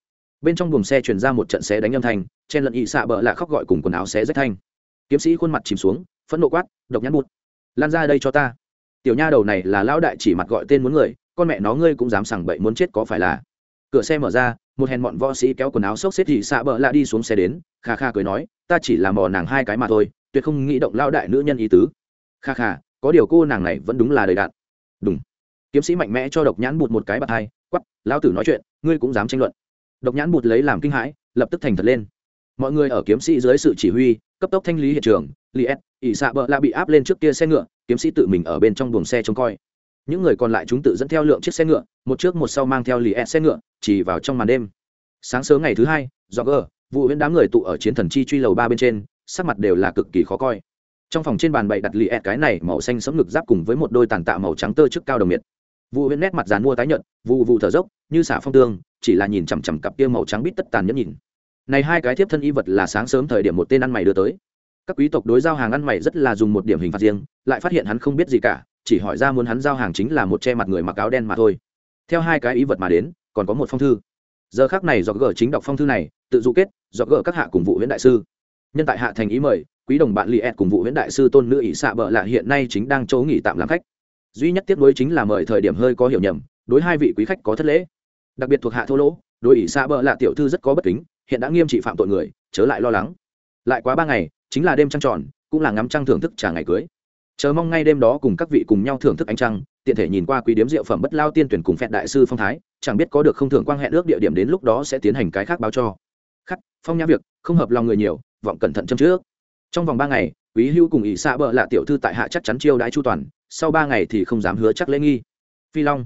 Bên trong buồng xe truyền ra một trận xé đánh âm thanh, chen lẫn ị xạ bợ lạ khóc gọi cùng quần áo xé rách thanh kiếm sĩ khuôn mặt chìm xuống, phẫn nộ quát, độc nhãn bụt, lan ra đây cho ta. Tiểu nha đầu này là lão đại chỉ mặt gọi tên muốn người, con mẹ nó ngươi cũng dám sảng bậy muốn chết có phải là? Cửa xe mở ra, một hèn bọn võ sĩ kéo quần áo xốc xếp thì xạ bợ lạ đi xuống xe đến, kha kha cười nói, ta chỉ làm mò nàng hai cái mà thôi, tuyệt không nghĩ động lão đại nữ nhân ý tứ. Kha kha, có điều cô nàng này vẫn đúng là đầy đạn. Đúng kiếm sĩ mạnh mẽ cho độc nhãn bụt một cái bạt hai quắp lão tử nói chuyện, ngươi cũng dám tranh luận. Độc nhãn bụt lấy làm kinh hãi, lập tức thành thật lên. Mọi người ở kiếm sĩ dưới sự chỉ huy cấp tốc thanh lý hiện trường li s, ỷ xạ bợ la bị áp lên trước kia xe ngựa, kiếm sĩ tự mình ở bên trong buồng xe trông coi. Những người còn lại chúng tự dẫn theo lượng chiếc xe ngựa, một trước một sau mang theo li s xe ngựa, chỉ vào trong màn đêm. Sáng sớm ngày thứ hai do gờ, vụ huyễn đám người tụ ở chiến thần chi truy lầu ba bên trên, sắc mặt đều là cực kỳ khó coi. Trong phòng trên bàn bậy đặt Liệt cái này màu xanh sẫm ngực giáp cùng với một đôi tàn tạ màu trắng tơ trước cao đồng miệt vụ huyễn nét mặt dàn mua tái nhợt, vụ vụ thở dốc, như xả phong tương, chỉ là nhìn chằm chằm cặp kia màu trắng bít tất tàn nhẫn nhìn này hai cái thiếp thân y vật là sáng sớm thời điểm một tên ăn mày đưa tới. Các quý tộc đối giao hàng ăn mày rất là dùng một điểm hình phạt riêng, lại phát hiện hắn không biết gì cả, chỉ hỏi ra muốn hắn giao hàng chính là một che mặt người mặc áo đen mà thôi. Theo hai cái ý vật mà đến, còn có một phong thư. Giờ khác này do gờ chính đọc phong thư này, tự dụ kết do gờ các hạ cùng vụ huyễn đại sư. Nhân tại hạ thành ý mời, quý đồng bạn li ed cùng vụ huyễn đại sư tôn nữ ỷ xạ bợ lạ hiện nay chính đang chỗ nghỉ tạm làm khách. Duy nhất tiếp nối chính là mời thời điểm hơi có hiểu nhầm, đối hai vị quý khách có thất lễ. Đặc biệt thuộc hạ thô lỗ, đối ỷ xạ bợ lạ tiểu thư rất có bất kính hiện đã nghiêm trị phạm tội người, chớ lại lo lắng. Lại quá ba ngày, chính là đêm trăng tròn, cũng là ngắm trăng thưởng thức trả ngày cưới. Chờ mong ngay đêm đó cùng các vị cùng nhau thưởng thức ánh trăng, tiện thể nhìn qua quý điếm rượu phẩm bất lao tiên tuyển cùng phẹn đại sư phong thái, chẳng biết có được không thưởng quan hệ ước địa điểm đến lúc đó sẽ tiến hành cái khác báo cho. Khắc, phong nhã việc, không hợp lòng người nhiều, vọng cẩn thận châm trước. Trong vòng ba ngày, quý hưu cùng ỷ xạ bợ lạ tiểu thư tại hạ chắc chắn chiêu đãi chu toàn, sau ba ngày thì không dám hứa chắc lễ nghi. Phi long,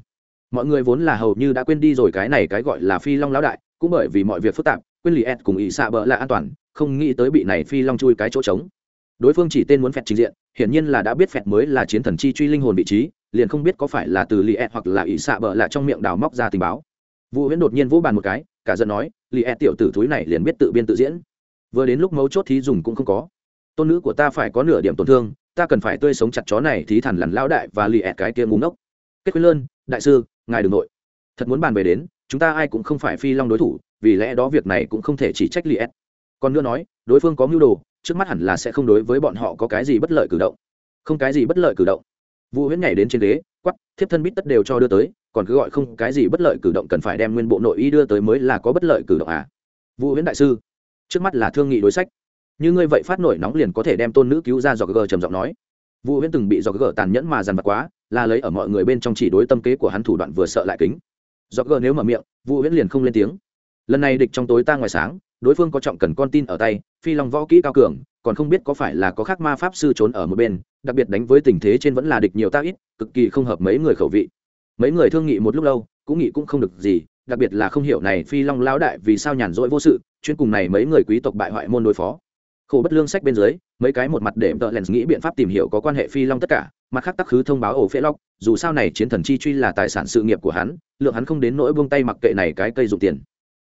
mọi người vốn là hầu như đã quên đi rồi cái này cái gọi là phi long lão đại, cũng bởi vì mọi việc phức tạp quên lì ed cùng ỵ xạ bợ là an toàn, không nghĩ tới bị này phi long chui cái chỗ trống. Đối phương chỉ tên muốn phẹt trình diện, hiển nhiên là đã biết phẹt mới là chiến thần chi truy linh hồn vị trí, liền không biết có phải là từ lì ed hoặc là ỵ xạ bợ là trong miệng đào móc ra tình báo. Vũ huyễn đột nhiên vỗ bàn một cái, cả giận nói lì ed tiểu tử thúi này liền biết tự biên tự diễn. Vừa đến lúc mấu chốt thí dùng cũng không có. Tôn nữ của ta phải có nửa điểm tổn thương, ta cần phải tươi sống chặt chó này thí thần lằn lao đại và lì ed cái kia ngúng ốc kết quyết lơn, đại sư, ngài đ ừ n g nội. Thật muốn bàn về đến chúng ta ai cũng không phải phi long đối thủ, vì lẽ đó việc này cũng không thể chỉ trách liệt. còn nữa nói, đối phương có mưu đồ, trước mắt hẳn là sẽ không đối với bọn họ có cái gì bất lợi cử động. Không cái gì bất lợi cử động. Vũ huyễn nhảy đến trên ghế quắp thiếp thân bít tất đều cho đưa tới, còn cứ gọi không cái gì bất lợi cử động cần phải đem nguyên bộ nội y đưa tới mới là có bất lợi cử động à? Vũ huyễn đại sư, trước mắt là thương nghị đối sách. Như ngươi vậy phát nổi nóng liền có thể đem tôn nữ cứu ra do gờ trầm giọng nói. Vũ huyễn từng bị do gờ tàn nhẫn mà dằn vặt quá là lấy ở mọi người bên trong chỉ đối tâm kế của hắn thủ đoạn vừa sợ lại kính do gờ nếu mở miệng vũ huyễn liền không lên tiếng. Lần này địch trong tối ta ngoài sáng, đối phương có trọng cần con tin ở tay, phi long võ kỹ cao cường, còn không biết có phải là có khác ma pháp sư trốn ở một bên, đặc biệt đánh với tình thế trên vẫn là địch nhiều ta ít, cực kỳ không hợp mấy người khẩu vị. Mấy người thương nghị một lúc lâu, cũng nghĩ cũng không được gì, đặc biệt là không hiểu này phi long lão đại vì sao nhàn rỗi vô sự, chuyên cùng này mấy người quý tộc bại hoại môn đối phó khổ bất lương sách bên dưới, mấy cái một mặt để vợ lens nghĩ biện pháp tìm hiểu có quan hệ phi long tất cả, mặt khác tắc khứ thông báo ổ phễ lóc, dù sao này chiến thần chi truy là tài sản sự nghiệp của hắn, lượng hắn không đến nỗi buông tay mặc kệ này cái cây dụng tiền.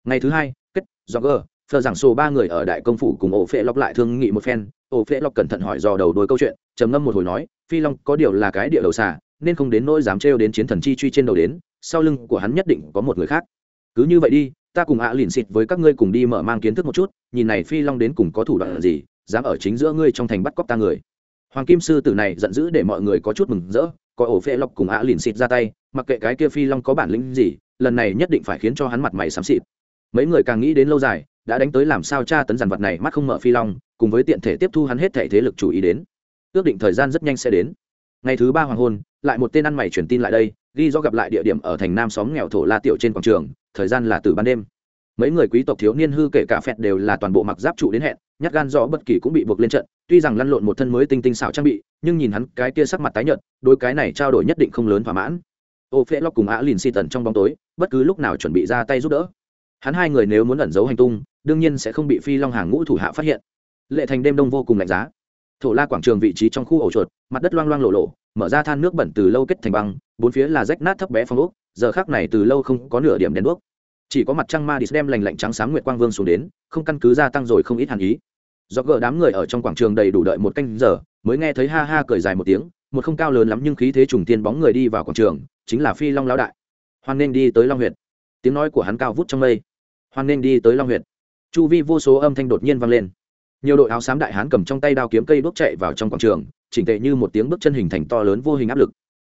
Ngày thứ hai, kết, do gờ, phờ giảng sổ ba người ở đại công phủ cùng ổ phễ lóc lại thương nghị một phen. Ổ phễ lóc cẩn thận hỏi dò đầu đôi câu chuyện, trầm ngâm một hồi nói, phi long có điều là cái địa đầu xà, nên không đến nỗi dám trêu đến chiến thần chi truy trên đầu đến, sau lưng của hắn nhất định có một người khác. Cứ như vậy đi ta cùng ạ à lìn xịt với các ngươi cùng đi mở mang kiến thức một chút, nhìn này phi long đến cùng có thủ đoạn gì, dám ở chính giữa ngươi trong thành bắt cóc ta người. Hoàng kim sư tử này giận dữ để mọi người có chút mừng rỡ, có ổ phê lọc cùng ạ à lìn xịt ra tay, mặc kệ cái kia phi long có bản lĩnh gì, lần này nhất định phải khiến cho hắn mặt mày xám xịt. Mấy người càng nghĩ đến lâu dài, đã đánh tới làm sao tra tấn giàn vật này mắt không mở phi long, cùng với tiện thể tiếp thu hắn hết thể thế lực chủ ý đến. Ước định thời gian rất nhanh sẽ đến. Ngày thứ ba hoàng hôn, lại một tên ăn mày truyền tin lại đây, ghi do gặp lại địa điểm ở thành nam xóm nghèo thổ la tiểu trên quảng trường thời gian là từ ban đêm. Mấy người quý tộc thiếu niên hư kể cả phẹt đều là toàn bộ mặc giáp trụ đến hẹn, nhát gan rõ bất kỳ cũng bị buộc lên trận, tuy rằng lăn lộn một thân mới tinh tinh xảo trang bị, nhưng nhìn hắn cái kia sắc mặt tái nhợt đôi cái này trao đổi nhất định không lớn thỏa mãn. Ô phễ lóc cùng á lìn xì tần trong bóng tối, bất cứ lúc nào chuẩn bị ra tay giúp đỡ. Hắn hai người nếu muốn ẩn giấu hành tung, đương nhiên sẽ không bị phi long hàng ngũ thủ hạ phát hiện. Lệ thành đêm đông vô cùng lạnh giá. Thổ la quảng trường vị trí trong khu ổ chuột, mặt đất loang loang lộ lộ mở ra than nước bẩn từ lâu kết thành băng, bốn phía là rách nát thấp bé phong ốc, giờ khác này từ lâu không có nửa điểm đèn đuốc. Chỉ có mặt trăng ma đem lành lạnh trắng sáng nguyệt quang vương xuống đến, không căn cứ gia tăng rồi không ít hàn ý. Do gỡ đám người ở trong quảng trường đầy đủ đợi một canh giờ, mới nghe thấy ha ha cười dài một tiếng, một không cao lớn lắm nhưng khí thế trùng tiên bóng người đi vào quảng trường, chính là phi long lão đại. Hoan nên đi tới long huyện tiếng nói của hắn cao vút trong mây. Hoan nên đi tới long huyện chu vi vô số âm thanh đột nhiên vang lên nhiều đội áo xám đại hán cầm trong tay đao kiếm cây đuốc chạy vào trong quảng trường, chỉnh tệ như một tiếng bước chân hình thành to lớn vô hình áp lực.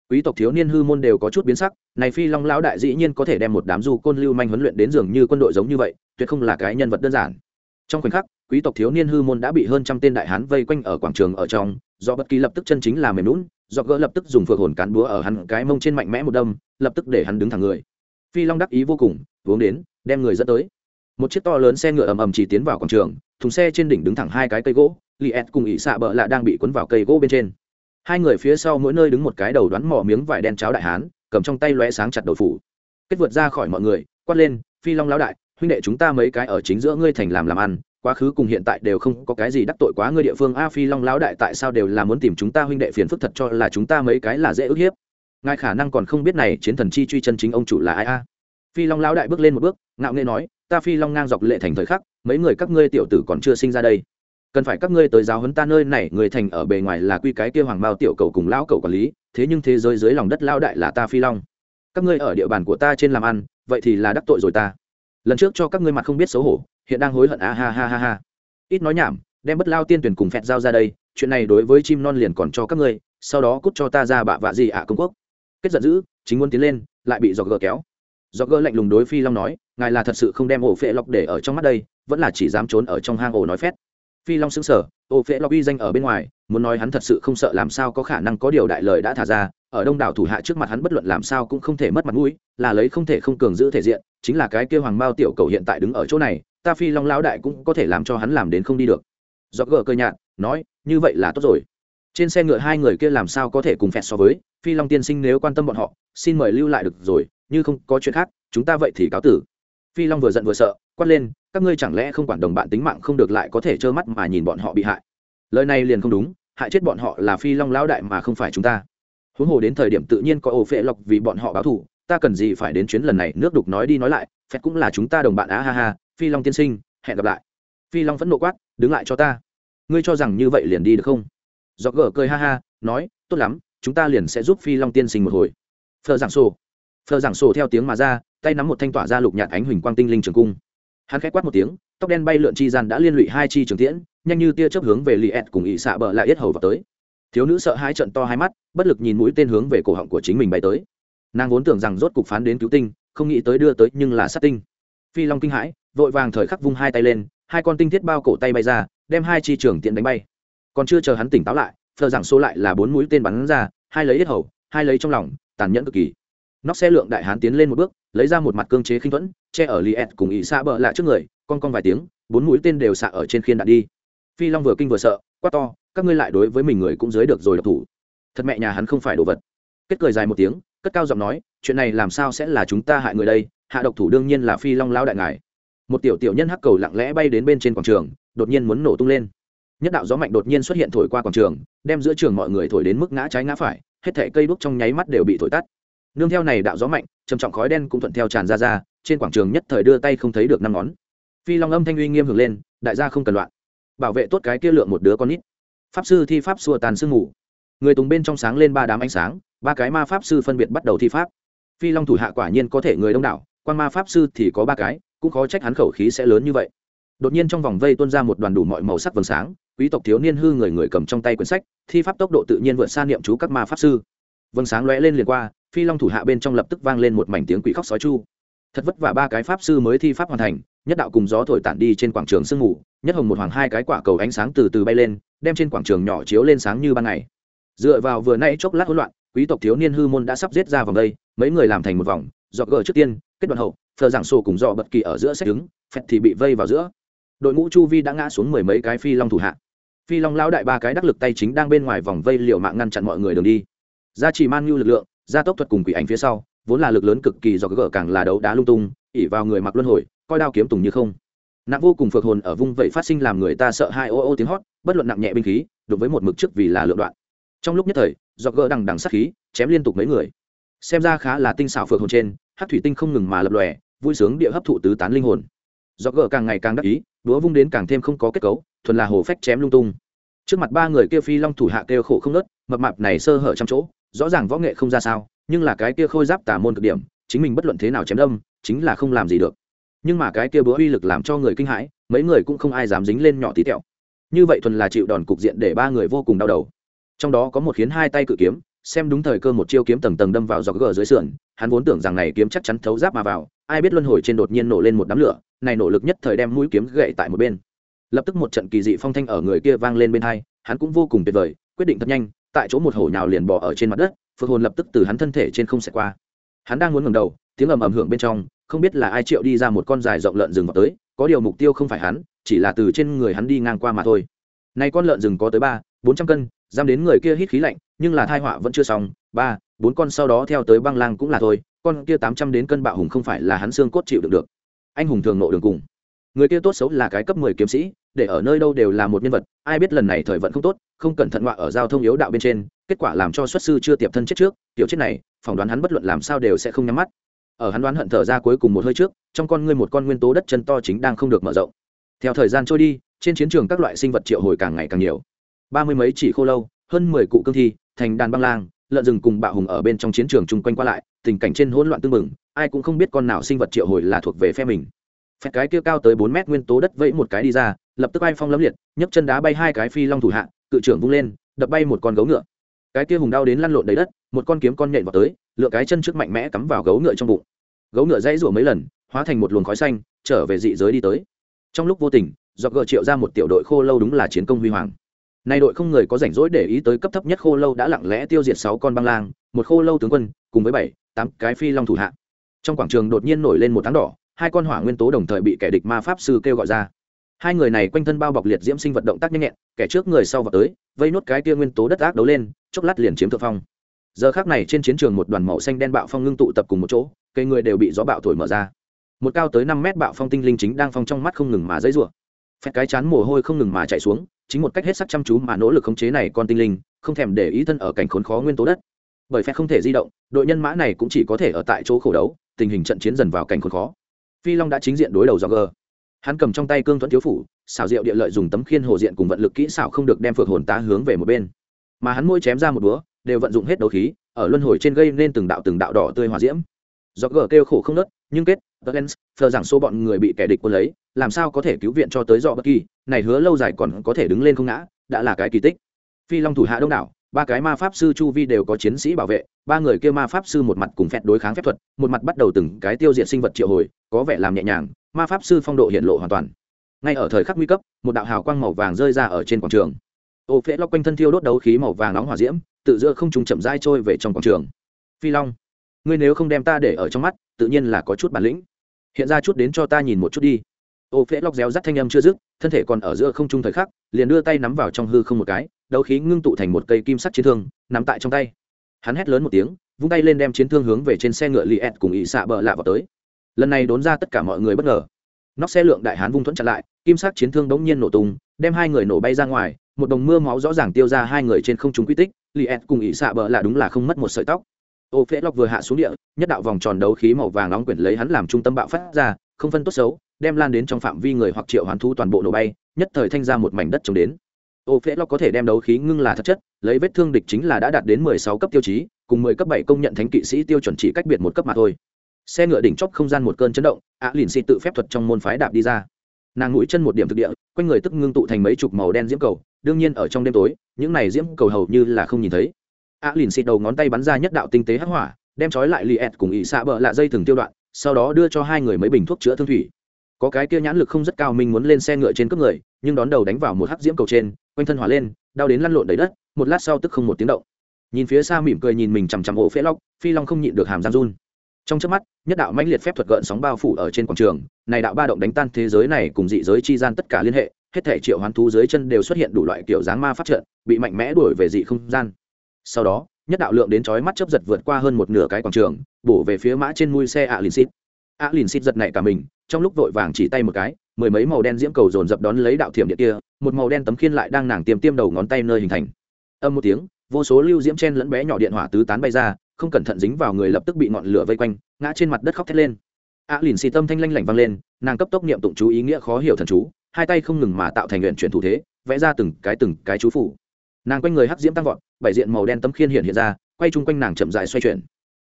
Quý tộc thiếu niên hư môn đều có chút biến sắc, này phi long lão đại dĩ nhiên có thể đem một đám du côn lưu manh huấn luyện đến dường như quân đội giống như vậy, tuyệt không là cái nhân vật đơn giản. Trong khoảnh khắc, quý tộc thiếu niên hư môn đã bị hơn trăm tên đại hán vây quanh ở quảng trường ở trong, do bất kỳ lập tức chân chính là mềm lún do gỡ lập tức dùng phượng hồn cán búa ở hắn cái mông trên mạnh mẽ một đâm, lập tức để hắn đứng thẳng người. Phi long đắc ý vô cùng, uống đến, đem người dẫn tới. Một chiếc to lớn xe ngựa ầm ầm chỉ tiến vào quảng trường thùng xe trên đỉnh đứng thẳng hai cái cây gỗ li ed cùng ỷ xạ bợ lạ đang bị cuốn vào cây gỗ bên trên. Hai người phía sau mỗi nơi đứng một cái đầu đoán mỏ miếng vải đen cháo đại hán, cầm trong tay lóe sáng chặt đầu phủ. Kết vượt ra khỏi mọi người, quát lên, phi long lão đại, huynh đệ chúng ta mấy cái ở chính giữa ngươi thành làm làm ăn, quá khứ cùng hiện tại đều không có cái gì đắc tội quá ngươi địa phương. A, phi long lão đại, tại sao đều là muốn tìm chúng ta huynh đệ phiền phức thật cho là chúng ta mấy cái là dễ ức hiếp? Ngài khả năng còn không biết này, chiến thần chi truy chân chính ông chủ là ai a? Phi long lão đại bước lên một bước, ngạo nghê nói, ta phi long ngang dọc lệ thành thời khắc mấy người các ngươi tiểu tử còn chưa sinh ra đây. Cần phải các ngươi tới giáo huấn ta nơi này, người thành ở bề ngoài là quy cái kia hoàng bao tiểu cầu cùng lão cầu quản lý, thế nhưng thế giới dưới lòng đất lao đại là ta phi long. Các ngươi ở địa bàn của ta trên làm ăn, vậy thì là đắc tội rồi ta. Lần trước cho các ngươi mặt không biết xấu hổ, hiện đang hối hận, a ha ha ha ha. Ít nói nhảm, đem bất lao tiên tuyển cùng phẹt giao ra đây, chuyện này đối với chim non liền còn cho các ngươi, sau đó cút cho ta ra bạ vạ gì ạ công quốc. Kết giận dữ, chính muốn tiến lên, lại bị dọc gờ kéo. Dọc gờ lạnh lùng đối phi long nói ngài là thật sự không đem ổ phệ lọc để ở trong mắt đây, vẫn là chỉ dám trốn ở trong hang ổ nói phét. Phi long xứng sở ổ phệ lọc uy danh ở bên ngoài, muốn nói hắn thật sự không sợ làm sao có khả năng có điều đại lời đã thả ra, ở đông đảo thủ hạ trước mặt hắn bất luận làm sao cũng không thể mất mặt mũi, là lấy không thể không cường giữ thể diện, chính là cái kêu hoàng mao tiểu cầu hiện tại đứng ở chỗ này, ta phi long lão đại cũng có thể làm cho hắn làm đến không đi được. Do gờ cơ nhạt, nói, như vậy là tốt rồi. Trên xe ngựa hai người kia làm sao có thể cùng phẹt so với, phi long tiên sinh nếu quan tâm bọn họ, xin mời lưu lại được rồi, như không có chuyện khác, chúng ta vậy thì cáo tử phi long vừa giận vừa sợ, quát lên, các ngươi chẳng lẽ không quản đồng bạn tính mạng không được lại có thể trơ mắt mà nhìn bọn họ bị hại? Lời này liền không đúng, hại chết bọn họ là phi long lão đại mà không phải chúng ta. Huống hồ đến thời điểm tự nhiên có ổ phệ lọc vì bọn họ báo thù, ta cần gì phải đến chuyến lần này, nước đục nói đi nói lại, phép cũng là chúng ta đồng bạn á ha ha, phi long tiên sinh, hẹn gặp lại. Phi long vẫn nộ quát, đứng lại cho ta. Ngươi cho rằng như vậy liền đi được không? Do gờ cười ha ha, nói, tốt lắm, chúng ta liền sẽ giúp phi long tiên sinh một hồi. Phờ giảng sổ phờ giảng sổ theo tiếng mà ra, tay nắm một thanh tỏa ra lục nhạt ánh huỳnh quang tinh linh trường cung. Hắn khẽ quát một tiếng, tóc đen bay lượn chi gian đã liên lụy hai chi trường tiễn, nhanh như tia chớp hướng về lì ẹt cùng ỵ xạ bờ lại yết hầu vào tới. Thiếu nữ sợ hai trận to hai mắt, bất lực nhìn mũi tên hướng về cổ họng của chính mình bay tới. Nàng vốn tưởng rằng rốt cục phán đến cứu tinh, không nghĩ tới đưa tới nhưng là sát tinh. Phi long kinh hãi, vội vàng thời khắc vung hai tay lên, hai con tinh thiết bao cổ tay bay ra, đem hai chi trường tiện đánh bay. Còn chưa chờ hắn tỉnh táo lại, phờ giảng số lại là bốn mũi tên bắn ra, hai lấy yết hầu, hai lấy trong lòng, tàn nhẫn cực kỳ nóc xe lượng đại hán tiến lên một bước, lấy ra một mặt cương chế khinh thuẫn, che ở li ed cùng ỵ xa bờ lại trước người, con con vài tiếng, bốn mũi tên đều xạ ở trên khiên đạn đi. Phi long vừa kinh vừa sợ, quát to, các ngươi lại đối với mình người cũng dưới được rồi độc thủ. Thật mẹ nhà hắn không phải đồ vật. Kết cười dài một tiếng, cất cao giọng nói, chuyện này làm sao sẽ là chúng ta hại người đây, hạ độc thủ đương nhiên là phi long lao đại ngài. Một tiểu tiểu nhân hắc cầu lặng lẽ bay đến bên trên quảng trường, đột nhiên muốn nổ tung lên. Nhất đạo gió mạnh đột nhiên xuất hiện thổi qua quảng trường, đem giữa trường mọi người thổi đến mức ngã trái ngã phải, hết thảy cây đuốc trong nháy mắt đều bị thổi tắt nương theo này đạo gió mạnh, trầm trọng khói đen cũng thuận theo tràn ra ra, trên quảng trường nhất thời đưa tay không thấy được năm ngón. Phi long âm thanh uy nghiêm hưởng lên, đại gia không cần loạn. Bảo vệ tốt cái kia lượng một đứa con nít. Pháp sư thi pháp xua tàn sương mù. Người tùng bên trong sáng lên ba đám ánh sáng, ba cái ma pháp sư phân biệt bắt đầu thi pháp. Phi long thủ hạ quả nhiên có thể người đông đảo, quan ma pháp sư thì có ba cái, cũng khó trách hắn khẩu khí sẽ lớn như vậy. Đột nhiên trong vòng vây tuôn ra một đoàn đủ mọi màu sắc vầng sáng, quý tộc thiếu niên hư người người cầm trong tay quyển sách, thi pháp tốc độ tự nhiên vượt xa niệm chú các ma pháp sư vầng sáng lóe lên liền qua, phi long thủ hạ bên trong lập tức vang lên một mảnh tiếng quỷ khóc sói chu. Thật vất vả ba cái pháp sư mới thi pháp hoàn thành, nhất đạo cùng gió thổi tản đi trên quảng trường sương mù, nhất hồng một hoàng hai cái quả cầu ánh sáng từ từ bay lên, đem trên quảng trường nhỏ chiếu lên sáng như ban ngày. Dựa vào vừa nay chốc lát hỗn loạn, quý tộc thiếu niên hư môn đã sắp giết ra vòng đây, mấy người làm thành một vòng dọn gờ trước tiên, kết đoạn hậu thờ giảng sổ cùng dọ bật kỳ ở giữa sách đứng, phẹt thì bị vây vào giữa. Đội ngũ chu vi đã ngã xuống mười mấy cái phi long thủ hạ. Phi long lão đại ba cái đắc lực tay chính đang bên ngoài vòng vây liều mạng ngăn chặn mọi người đường đi gia trì man nhu lực lượng, gia tốc thuật cùng quỷ ảnh phía sau, vốn là lực lớn cực kỳ do gỡ càng là đấu đá lung tung, ỉ vào người mặc luân hồi, coi đao kiếm tùng như không. Nặng vô cùng phược hồn ở vung vậy phát sinh làm người ta sợ hai ô ô tiếng hót, bất luận nặng nhẹ binh khí đối với một mực trước vì là lượng đoạn. Trong lúc nhất thời, do gỡ đằng đằng sát khí, chém liên tục mấy người. Xem ra khá là tinh xảo phược hồn trên, hát thủy tinh không ngừng mà lập lòe, vui sướng địa hấp thụ tứ tán linh hồn. Do gỡ càng ngày càng đắc ý đũa vung đến càng thêm không có kết cấu, thuần là hồ phách chém lung tung. Trước mặt ba người kia phi long thủ hạ kêu khổ không nớt, mập mạp này sơ hở trăm chỗ rõ ràng võ nghệ không ra sao, nhưng là cái kia khôi giáp tả môn cực điểm, chính mình bất luận thế nào chém đâm, chính là không làm gì được. Nhưng mà cái kia bữa uy lực làm cho người kinh hãi, mấy người cũng không ai dám dính lên nhỏ tí tẹo. Như vậy thuần là chịu đòn cục diện để ba người vô cùng đau đầu. Trong đó có một khiến hai tay cự kiếm, xem đúng thời cơ một chiêu kiếm tầng tầng đâm vào giò gờ dưới sườn, hắn vốn tưởng rằng này kiếm chắc chắn thấu giáp mà vào, ai biết luân hồi trên đột nhiên nổ lên một đám lửa, này nổ lực nhất thời đem mũi kiếm gậy tại một bên. Lập tức một trận kỳ dị phong thanh ở người kia vang lên bên hai, hắn cũng vô cùng tuyệt vời, quyết định thật nhanh tại chỗ một hổ nhào liền bỏ ở trên mặt đất, phượng hồn lập tức từ hắn thân thể trên không xẻ qua. Hắn đang muốn ngầm đầu, tiếng ầm ầm hưởng bên trong, không biết là ai triệu đi ra một con dài rộng lợn rừng vào tới, có điều mục tiêu không phải hắn, chỉ là từ trên người hắn đi ngang qua mà thôi. Nay con lợn rừng có tới ba, bốn trăm cân giam đến người kia hít khí lạnh, nhưng là thai họa vẫn chưa xong, ba, bốn con sau đó theo tới băng lang cũng là thôi, con kia tám trăm đến cân bạo hùng không phải là hắn xương cốt chịu được được. Anh hùng thường nộ đường cùng. Người kia tốt xấu là cái cấp mười kiếm sĩ để ở nơi đâu đều là một nhân vật, ai biết lần này thời vận không tốt, không cẩn thận họa ở giao thông yếu đạo bên trên, kết quả làm cho xuất sư chưa tiệp thân chết trước, tiểu chết này, phỏng đoán hắn bất luận làm sao đều sẽ không nhắm mắt. Ở hắn đoán hận thở ra cuối cùng một hơi trước, trong con ngươi một con nguyên tố đất chân to chính đang không được mở rộng. Theo thời gian trôi đi, trên chiến trường các loại sinh vật triệu hồi càng ngày càng nhiều. Ba mươi mấy chỉ khô lâu, hơn mười cụ cương thi, thành đàn băng lang, lợn rừng cùng bạo hùng ở bên trong chiến trường chung quanh qua lại, tình cảnh trên hỗn loạn tương mừng ai cũng không biết con nào sinh vật triệu hồi là thuộc về phe mình. Phe cái kia cao tới bốn mét nguyên tố đất vẫy một cái đi ra lập tức ai phong lấm liệt, nhấc chân đá bay hai cái phi long thủ hạ, cự trưởng vung lên, đập bay một con gấu ngựa. Cái kia hùng đau đến lăn lộn đầy đất, một con kiếm con nhện vào tới, lựa cái chân trước mạnh mẽ cắm vào gấu ngựa trong bụng. Gấu ngựa dãy rủa mấy lần, hóa thành một luồng khói xanh, trở về dị giới đi tới. Trong lúc vô tình do gờ triệu ra một tiểu đội khô lâu đúng là chiến công huy hoàng. Nay đội không người có rảnh rỗi để ý tới cấp thấp nhất khô lâu đã lặng lẽ tiêu diệt sáu con băng lang, một khô lâu tướng quân, cùng với bảy, tám cái phi long thủ hạ. Trong quảng trường đột nhiên nổi lên một tháng đỏ, hai con hỏa nguyên tố đồng thời bị kẻ địch ma pháp sư kêu gọi ra hai người này quanh thân bao bọc liệt diễm sinh vật động tác nhanh nhẹn, kẻ trước người sau vào tới, vây nốt cái kia nguyên tố đất ác đấu lên, chốc lát liền chiếm thượng phong. Giờ khác này trên chiến trường một đoàn màu xanh đen bạo phong ngưng tụ tập cùng một chỗ, cây người đều bị gió bạo thổi mở ra. Một cao tới năm mét bạo phong tinh linh chính đang phong trong mắt không ngừng mà dãy rủa. Phép cái chán mồ hôi không ngừng mà chạy xuống, chính một cách hết sắc chăm chú mà nỗ lực khống chế này con tinh linh, không thèm để ý thân ở cảnh khốn khó nguyên tố đất. Bởi phép không thể di động, đội nhân mã này cũng chỉ có thể ở tại chỗ khổ đấu, tình hình trận chiến dần vào cảnh khốn khó. Phi long đã chính diện đối đầu do g hắn cầm trong tay cương thuẫn thiếu phủ, xảo diệu địa lợi dùng tấm khiên hồ diện cùng vận lực kỹ xảo không được đem phượng hồn tá hướng về một bên. Mà hắn môi chém ra một búa, đều vận dụng hết đấu khí, ở luân hồi trên gây nên từng đạo từng đạo đỏ tươi hòa diễm. Do gờ kêu khổ không nớt, nhưng kết Tờ lens phờ rằng số bọn người bị kẻ địch quân lấy, làm sao có thể cứu viện cho tới dọ bất kỳ, này hứa lâu dài còn có thể đứng lên không ngã, đã là cái kỳ tích. Phi long thủ hạ đông đảo, ba cái ma pháp sư chu vi đều có chiến sĩ bảo vệ, ba người kia ma pháp sư một mặt cùng phép đối kháng phép thuật, một mặt bắt đầu từng cái tiêu diệt sinh vật triệu hồi, có vẻ làm nhẹ nhàng ma pháp sư phong độ hiện lộ hoàn toàn. Ngay ở thời khắc nguy cấp, một đạo hào quang màu vàng rơi ra ở trên quảng trường. Ô phễ lóc quanh thân thiêu đốt đấu khí màu vàng nóng hỏa diễm, tự giữa không trùng chậm rãi trôi về trong quảng trường. Phi long, ngươi nếu không đem ta để ở trong mắt, tự nhiên là có chút bản lĩnh. Hiện ra chút đến cho ta nhìn một chút đi. Ô phễ lóc réo rắt thanh âm chưa dứt, thân thể còn ở giữa không trung thời khắc, liền đưa tay nắm vào trong hư không một cái, đấu khí ngưng tụ thành một cây kim sắt chiến thương, nắm tại trong tay. Hắn hét lớn một tiếng, vung tay lên đem chiến thương hướng về trên xe ngựa li ed cùng ỵ xạ bờ lạ vào tới lần này đốn ra tất cả mọi người bất ngờ. Nóc xe lượng đại hán vung thuẫn chặn lại, kim sắc chiến thương đống nhiên nổ tung, đem hai người nổ bay ra ngoài, một đồng mưa máu rõ ràng tiêu ra hai người trên không trung quy tích li ed cùng ỵ xạ bờ lạ đúng là không mất một sợi tóc. Ô phễ lóc vừa hạ xuống địa, nhất đạo vòng tròn đấu khí màu vàng nóng quyển lấy hắn làm trung tâm bạo phát ra, không phân tốt xấu, đem lan đến trong phạm vi người hoặc triệu hoán thu toàn bộ nổ bay, nhất thời thanh ra một mảnh đất trồng đến. Ô phễ lóc có thể đem đấu khí ngưng là thật chất, lấy vết thương địch chính là đã đạt đến mười sáu cấp tiêu chí, cùng mười cấp bảy công nhận thánh kỵ sĩ tiêu chuẩn chỉ cách biệt một cấp mà thôi xe ngựa đỉnh chóp không gian một cơn chấn động, ạ lìn xị tự phép thuật trong môn phái đạp đi ra. Nàng mũi chân một điểm thực địa, quanh người tức ngưng tụ thành mấy chục màu đen diễm cầu, đương nhiên ở trong đêm tối, những này diễm cầu hầu như là không nhìn thấy. Ạ lìn xịt đầu ngón tay bắn ra nhất đạo tinh tế hắc hỏa, đem trói lại lì ẹt cùng ỵ xạ bờ lạ dây thừng tiêu đoạn, sau đó đưa cho hai người mấy bình thuốc chữa thương thủy. Có cái kia nhãn lực không rất cao minh muốn lên xe ngựa trên cướp người, nhưng đón đầu đánh vào một hắc diễm cầu trên, quanh thân hỏa lên, đau đến lăn lộn đầy đất, một lát sau tức không một tiếng động. Nhìn phía xa mỉm cười nhìn mình chằm chằm ổ phễ lóc, phi long không nhịn được hàm giam run trong trước mắt, nhất đạo mãnh liệt phép thuật gợn sóng bao phủ ở trên quảng trường, này đạo ba động đánh tan thế giới này cùng dị giới chi gian tất cả liên hệ, hết thể triệu hoán thú dưới chân đều xuất hiện đủ loại kiểu dáng ma phát trận, bị mạnh mẽ đuổi về dị không gian. Sau đó, nhất đạo lượng đến chói mắt chấp giật vượt qua hơn một nửa cái quảng trường, bổ về phía mã trên mui xe ạ lìn xịt ạ lìn xịt giật nảy cả mình, trong lúc vội vàng chỉ tay một cái, mười mấy màu đen diễm cầu dồn dập đón lấy đạo thiểm điện kia, một màu đen tấm khiên lại đang nàng tiêm tiêm đầu ngón tay nơi hình thành. Âm một tiếng, vô số lưu diễm chen lẫn bé nhỏ điện hỏa tứ tán bay ra không cẩn thận dính vào người lập tức bị ngọn lửa vây quanh, ngã trên mặt đất khóc thét lên. Ạ lìn xì tâm thanh lanh lảnh vang lên, nàng cấp tốc niệm tụng chú ý nghĩa khó hiểu thần chú, hai tay không ngừng mà tạo thành luyện chuyển thủ thế, vẽ ra từng cái từng cái chú phủ. Nàng quanh người hắc diễm tăng vọt, bảy diện màu đen tấm khiên hiện hiện ra, quay chung quanh nàng chậm dài xoay chuyển.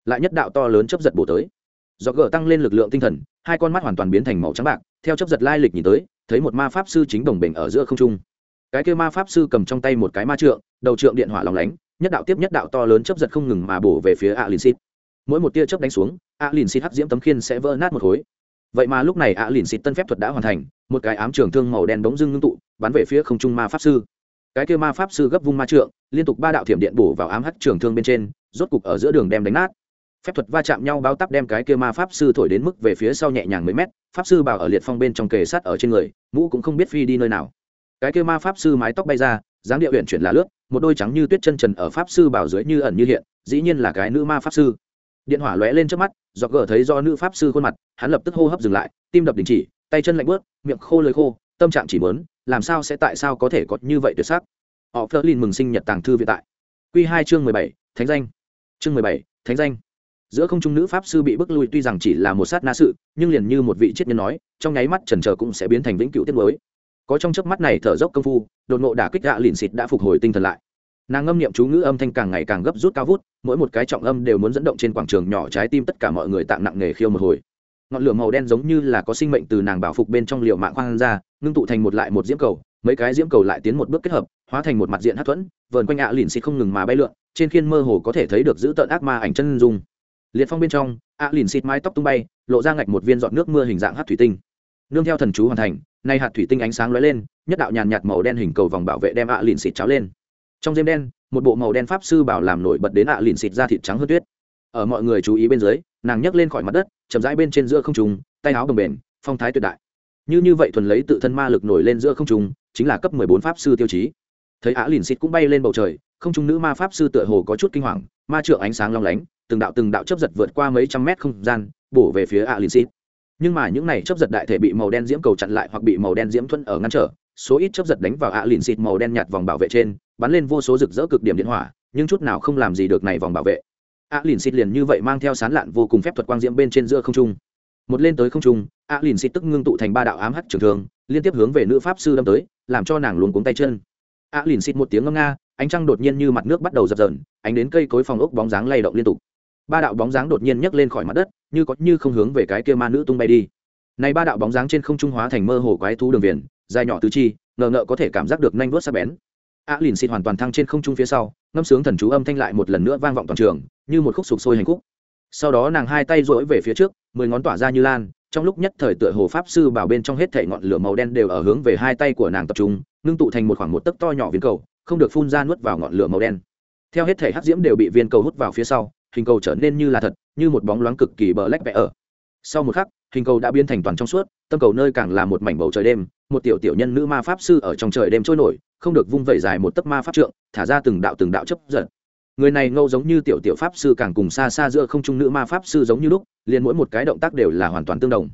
Lại nhất đạo to lớn chấp giật bổ tới. Do gỡ tăng lên lực lượng tinh thần, hai con mắt hoàn toàn biến thành màu trắng bạc, theo chấp giật lai lịch nhìn tới, thấy một ma pháp sư chính đồng bình ở giữa không trung. Cái kêu ma pháp sư cầm trong tay một cái ma trượng, đầu trượng điện hỏa lòng lánh nhất đạo tiếp nhất đạo to lớn chấp giật không ngừng mà bổ về phía a lìn xịt mỗi một tia chớp đánh xuống a lìn xịt hắc diễm tấm khiên sẽ vỡ nát một khối. Vậy mà lúc này a lìn xịt tân phép thuật đã hoàn thành, một cái ám trường thương màu đen bỗng dưng ngưng tụ, bắn về phía không trung ma pháp sư. Cái kia ma pháp sư gấp vung ma trượng, liên tục ba đạo thiểm điện bổ vào ám hắc trường thương bên trên, rốt cục ở giữa đường đem đánh nát. Phép thuật va chạm nhau bao tắp đem cái kia ma pháp sư thổi đến mức về phía sau nhẹ nhàng mấy mét, pháp sư bảo ở liệt phong bên trong kề sắt ở trên người, mũ cũng không biết phi đi nơi nào. Cái kia ma pháp sư mái tóc bay ra dáng địa huyện chuyển là lướt, một đôi trắng như tuyết chân trần ở pháp sư bảo dưới như ẩn như hiện, dĩ nhiên là cái nữ ma pháp sư. Điện hỏa lóe lên trước mắt do gờ thấy do nữ pháp sư khuôn mặt, hắn lập tức hô hấp dừng lại, tim đập đình chỉ, tay chân lạnh bớt miệng khô lưỡi khô, tâm trạng chỉ muốn, làm sao sẽ tại sao có thể có như vậy tuyệt sắc? Họ phớt lên mừng sinh nhật tàng thư viện tại. Quy hai chương mười bảy, thánh danh. Chương mười bảy, thánh danh. Giữa không trung nữ pháp sư bị bức lui tuy rằng chỉ là một sát na sự, nhưng liền như một vị triết nhân nói, trong nháy mắt trần trờ cũng sẽ biến thành vĩnh cửu tiết mới có trong chớp mắt này thở dốc công phu, đột ngộ đả kích gạ lìn xịt đã phục hồi tinh thần lại. Nàng ngâm niệm chú ngữ âm thanh càng ngày càng gấp rút cao vút, mỗi một cái trọng âm đều muốn dẫn động trên quảng trường nhỏ trái tim tất cả mọi người tạm nặng nề khiêu một hồi. Ngọn lửa màu đen giống như là có sinh mệnh từ nàng bảo phục bên trong liều mạng khoang ra, ngưng tụ thành một lại một diễm cầu, mấy cái diễm cầu lại tiến một bước kết hợp, hóa thành một mặt diện hát thuẫn, vờn quanh ạ lìn xịt không ngừng mà bay lượn, trên khiên mơ hồ có thể thấy được giữ tợn ác ma ảnh chân dung. Liệt phong bên trong ạ lìn xịt mái tóc tung bay, lộ ra ngạch một viên giọt nước mưa hình dạng hát thủy tinh nương theo thần chú hoàn thành, nay hạt thủy tinh ánh sáng lóe lên, nhất đạo nhàn nhạt màu đen hình cầu vòng bảo vệ đem ạ lìn xịt cháo lên. Trong đêm đen, một bộ màu đen pháp sư bảo làm nổi bật đến ạ lìn xịt ra thịt trắng hơn tuyết. Ở mọi người chú ý bên dưới, nàng nhấc lên khỏi mặt đất, chậm rãi bên trên giữa không trung, tay áo đồng bền, phong thái tuyệt đại. Như như vậy thuần lấy tự thân ma lực nổi lên giữa không trung, chính là cấp mười bốn pháp sư tiêu chí. Thấy ạ lìn xịt cũng bay lên bầu trời, không trung nữ ma pháp sư tựa hồ có chút kinh hoàng, ma trượng ánh sáng long lánh, từng đạo từng đạo chấp giật vượt qua mấy trăm mét không gian, bổ về phía ạ lìn xịt nhưng mà những này chấp giật đại thể bị màu đen diễm cầu chặn lại hoặc bị màu đen diễm thuẫn ở ngăn trở, số ít chấp giật đánh vào ạ lìn xịt màu đen nhạt vòng bảo vệ trên, bắn lên vô số rực rỡ cực điểm điện hỏa, nhưng chút nào không làm gì được này vòng bảo vệ. ạ lìn xịt liền như vậy mang theo sán lạn vô cùng phép thuật quang diễm bên trên giữa không trung. Một lên tới không trung, ạ lìn xịt tức ngưng tụ thành ba đạo ám hắc trường thường liên tiếp hướng về nữ pháp sư đâm tới, làm cho nàng luống cuống tay chân. ạ lìn xịt một tiếng ngâm nga, ánh trăng đột nhiên như mặt nước bắt đầu dập dờn, ánh đến cây cối phòng ốc bóng dáng lay động liên tục ba đạo bóng dáng đột nhiên nhấc lên khỏi mặt đất, như có như không hướng về cái kia ma nữ tung bay đi. Này ba đạo bóng dáng trên không trung hóa thành mơ hồ quái thú đường viền, dài nhỏ tứ chi, ngờ ngợ có thể cảm giác được nhanh vuốt sắc bén. A lìn xịt hoàn toàn thăng trên không trung phía sau, ngâm sướng thần chú âm thanh lại một lần nữa vang vọng toàn trường, như một khúc sục sôi hành khúc. Sau đó nàng hai tay duỗi về phía trước, mười ngón tỏa ra như lan, trong lúc nhất thời tựa hồ pháp sư bảo bên trong hết thảy ngọn lửa màu đen đều ở hướng về hai tay của nàng tập trung, ngưng tụ thành một khoảng một tấc to nhỏ viên cầu, không được phun ra nuốt vào ngọn lửa màu đen. Theo hết thảy hắc diễm đều bị viên cầu hút vào phía sau hình cầu trở nên như là thật, như một bóng loáng cực kỳ bờ lách vẽ ở. Sau một khắc, hình cầu đã biến thành toàn trong suốt, tâm cầu nơi càng là một mảnh bầu trời đêm, một tiểu tiểu nhân nữ ma pháp sư ở trong trời đêm trôi nổi, không được vung vẩy dài một tấc ma pháp trượng, thả ra từng đạo từng đạo chấp giật. Người này ngâu giống như tiểu tiểu pháp sư càng cùng xa xa giữa không trung nữ ma pháp sư giống như lúc, liền mỗi một cái động tác đều là hoàn toàn tương đồng.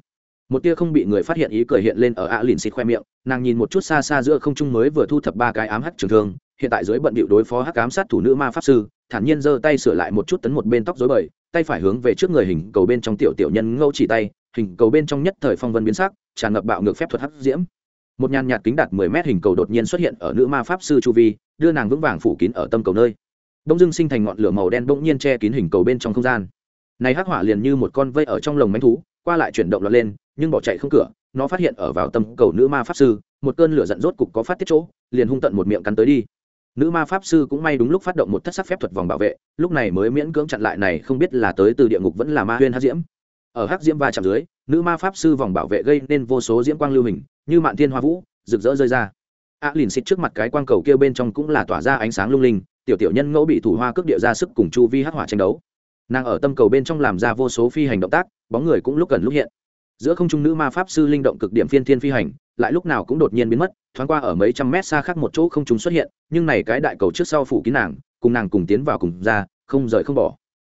Một tia không bị người phát hiện ý cười hiện lên ở ạ lìn xịt khoe miệng, nàng nhìn một chút xa xa giữa không trung mới vừa thu thập ba cái ám hắc trường thương, hiện tại dưới bận bịu đối phó hắc ám sát thủ nữ ma pháp sư thản nhiên giơ tay sửa lại một chút tấn một bên tóc rối bời, tay phải hướng về trước người hình cầu bên trong tiểu tiểu nhân ngâu chỉ tay, hình cầu bên trong nhất thời phong vân biến sắc, tràn ngập bạo ngược phép thuật hắc diễm. Một nhàn nhạt kính đạt mười mét hình cầu đột nhiên xuất hiện ở nữ ma pháp sư chu vi, đưa nàng vững vàng phủ kín ở tâm cầu nơi. Đông dưng sinh thành ngọn lửa màu đen bỗng nhiên che kín hình cầu bên trong không gian. Này hắc hỏa liền như một con vây ở trong lồng mánh thú, qua lại chuyển động lọt lên, nhưng bỏ chạy không cửa, nó phát hiện ở vào tâm cầu nữ ma pháp sư, một cơn lửa giận rốt cục có phát tiết chỗ, liền hung tận một miệng cắn tới đi nữ ma pháp sư cũng may đúng lúc phát động một thất sắc phép thuật vòng bảo vệ, lúc này mới miễn cưỡng chặn lại này không biết là tới từ địa ngục vẫn là ma huyên hát diễm. Ở hắc diễm va chạm dưới, nữ ma pháp sư vòng bảo vệ gây nên vô số diễm quang lưu hình, như mạn thiên hoa vũ, rực rỡ rơi ra. A lìn xịt trước mặt cái quang cầu kia bên trong cũng là tỏa ra ánh sáng lung linh, tiểu tiểu nhân ngẫu bị thủ hoa cước địa ra sức cùng chu vi hắc hỏa tranh đấu. Nàng ở tâm cầu bên trong làm ra vô số phi hành động tác, bóng người cũng lúc gần lúc hiện. Giữa không trung nữ ma pháp sư linh động cực điểm phiên thiên phi hành lại lúc nào cũng đột nhiên biến mất, thoáng qua ở mấy trăm mét xa khác một chỗ không chúng xuất hiện, nhưng này cái đại cầu trước sau phủ kín nàng, cùng nàng cùng tiến vào cùng ra, không rời không bỏ.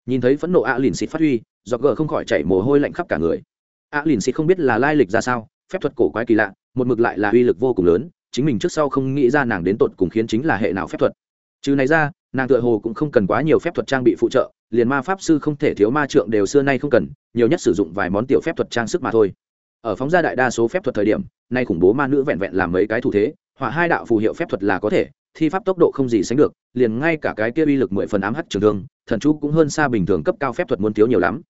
Nhìn thấy phẫn nộ a lìn xịt phát huy do gờ không khỏi chảy mồ hôi lạnh khắp cả người. A lìn xịt không biết là lai lịch ra sao, phép thuật cổ quái kỳ lạ, một mực lại là uy lực vô cùng lớn, chính mình trước sau không nghĩ ra nàng đến tột cùng khiến chính là hệ nào phép thuật. Trừ này ra, nàng tựa hồ cũng không cần quá nhiều phép thuật trang bị phụ trợ, liền ma pháp sư không thể thiếu ma trượng đều xưa nay không cần, nhiều nhất sử dụng vài món tiểu phép thuật trang sức mà thôi ở phóng ra đại đa số phép thuật thời điểm, nay khủng bố ma nữ vẹn vẹn làm mấy cái thủ thế hỏa hai đạo phù hiệu phép thuật là có thể, thi pháp tốc độ không gì sánh được, liền ngay cả cái kia uy lực mười phần ám hắt trường thương, thần chú cũng hơn xa bình thường cấp cao phép thuật muốn thiếu nhiều lắm.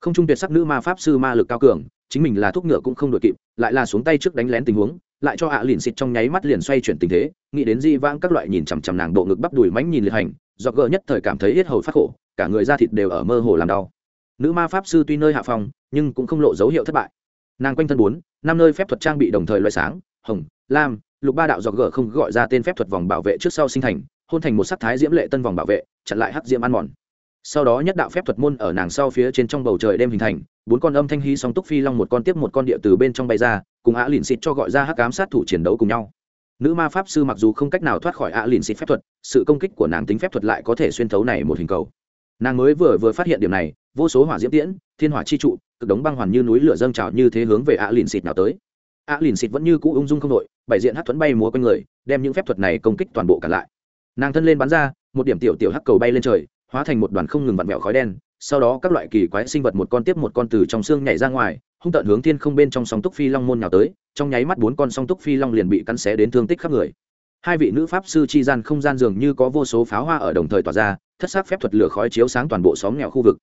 Không trung tuyệt sắc nữ ma pháp sư ma lực cao cường, chính mình là thuốc ngựa cũng không đội kịp, lại là xuống tay trước đánh lén tình huống, lại cho ạ à lìn xịt trong nháy mắt liền xoay chuyển tình thế, nghĩ đến di vãng các loại nhìn chằm chằm nàng bộ ngực bắp đùi mánh nhìn liệt hành do gỡ nhất thời cảm thấy hết hầu phát khổ, cả người da thịt đều ở mơ hồ làm đau. Nữ ma pháp sư tuy nơi hạ phòng, nhưng cũng không lộ dấu hiệu thất bại nàng quanh thân bốn, năm nơi phép thuật trang bị đồng thời loại sáng, hồng, lam, lục ba đạo dọc gờ không gọi ra tên phép thuật vòng bảo vệ trước sau sinh thành, hôn thành một sắc thái diễm lệ tân vòng bảo vệ, chặn lại hắc diễm ăn mòn. Sau đó nhất đạo phép thuật môn ở nàng sau phía trên trong bầu trời đêm hình thành, bốn con âm thanh hy song túc phi long một con tiếp một con địa từ bên trong bay ra, cùng ạ lìn xịt cho gọi ra hắc cám sát thủ chiến đấu cùng nhau. Nữ ma pháp sư mặc dù không cách nào thoát khỏi ạ lìn xịt phép thuật, sự công kích của nàng tính phép thuật lại có thể xuyên thấu này một hình cầu. Nàng mới vừa vừa phát hiện điểm này, vô số hỏa diễm tiễn, thiên hỏa chi trụ cực đống băng hoàn như núi lửa dâng trào như thế hướng về á lìn xịt nào tới. A lìn xịt vẫn như cũ ung dung không đội bảy diện hát thuẫn bay múa quanh người, đem những phép thuật này công kích toàn bộ cả lại. Nàng thân lên bắn ra, một điểm tiểu tiểu hắc cầu bay lên trời, hóa thành một đoàn không ngừng vặn vẹo khói đen, sau đó các loại kỳ quái sinh vật một con tiếp một con từ trong xương nhảy ra ngoài, hung tận hướng thiên không bên trong song túc phi long môn nhào tới, trong nháy mắt bốn con song túc phi long liền bị cắn xé đến thương tích khắp người. Hai vị nữ pháp sư chi gian không gian dường như có vô số pháo hoa ở đồng thời tỏa ra, thất sắc phép thuật lửa khói chiếu sáng toàn bộ xóm nghèo khu vực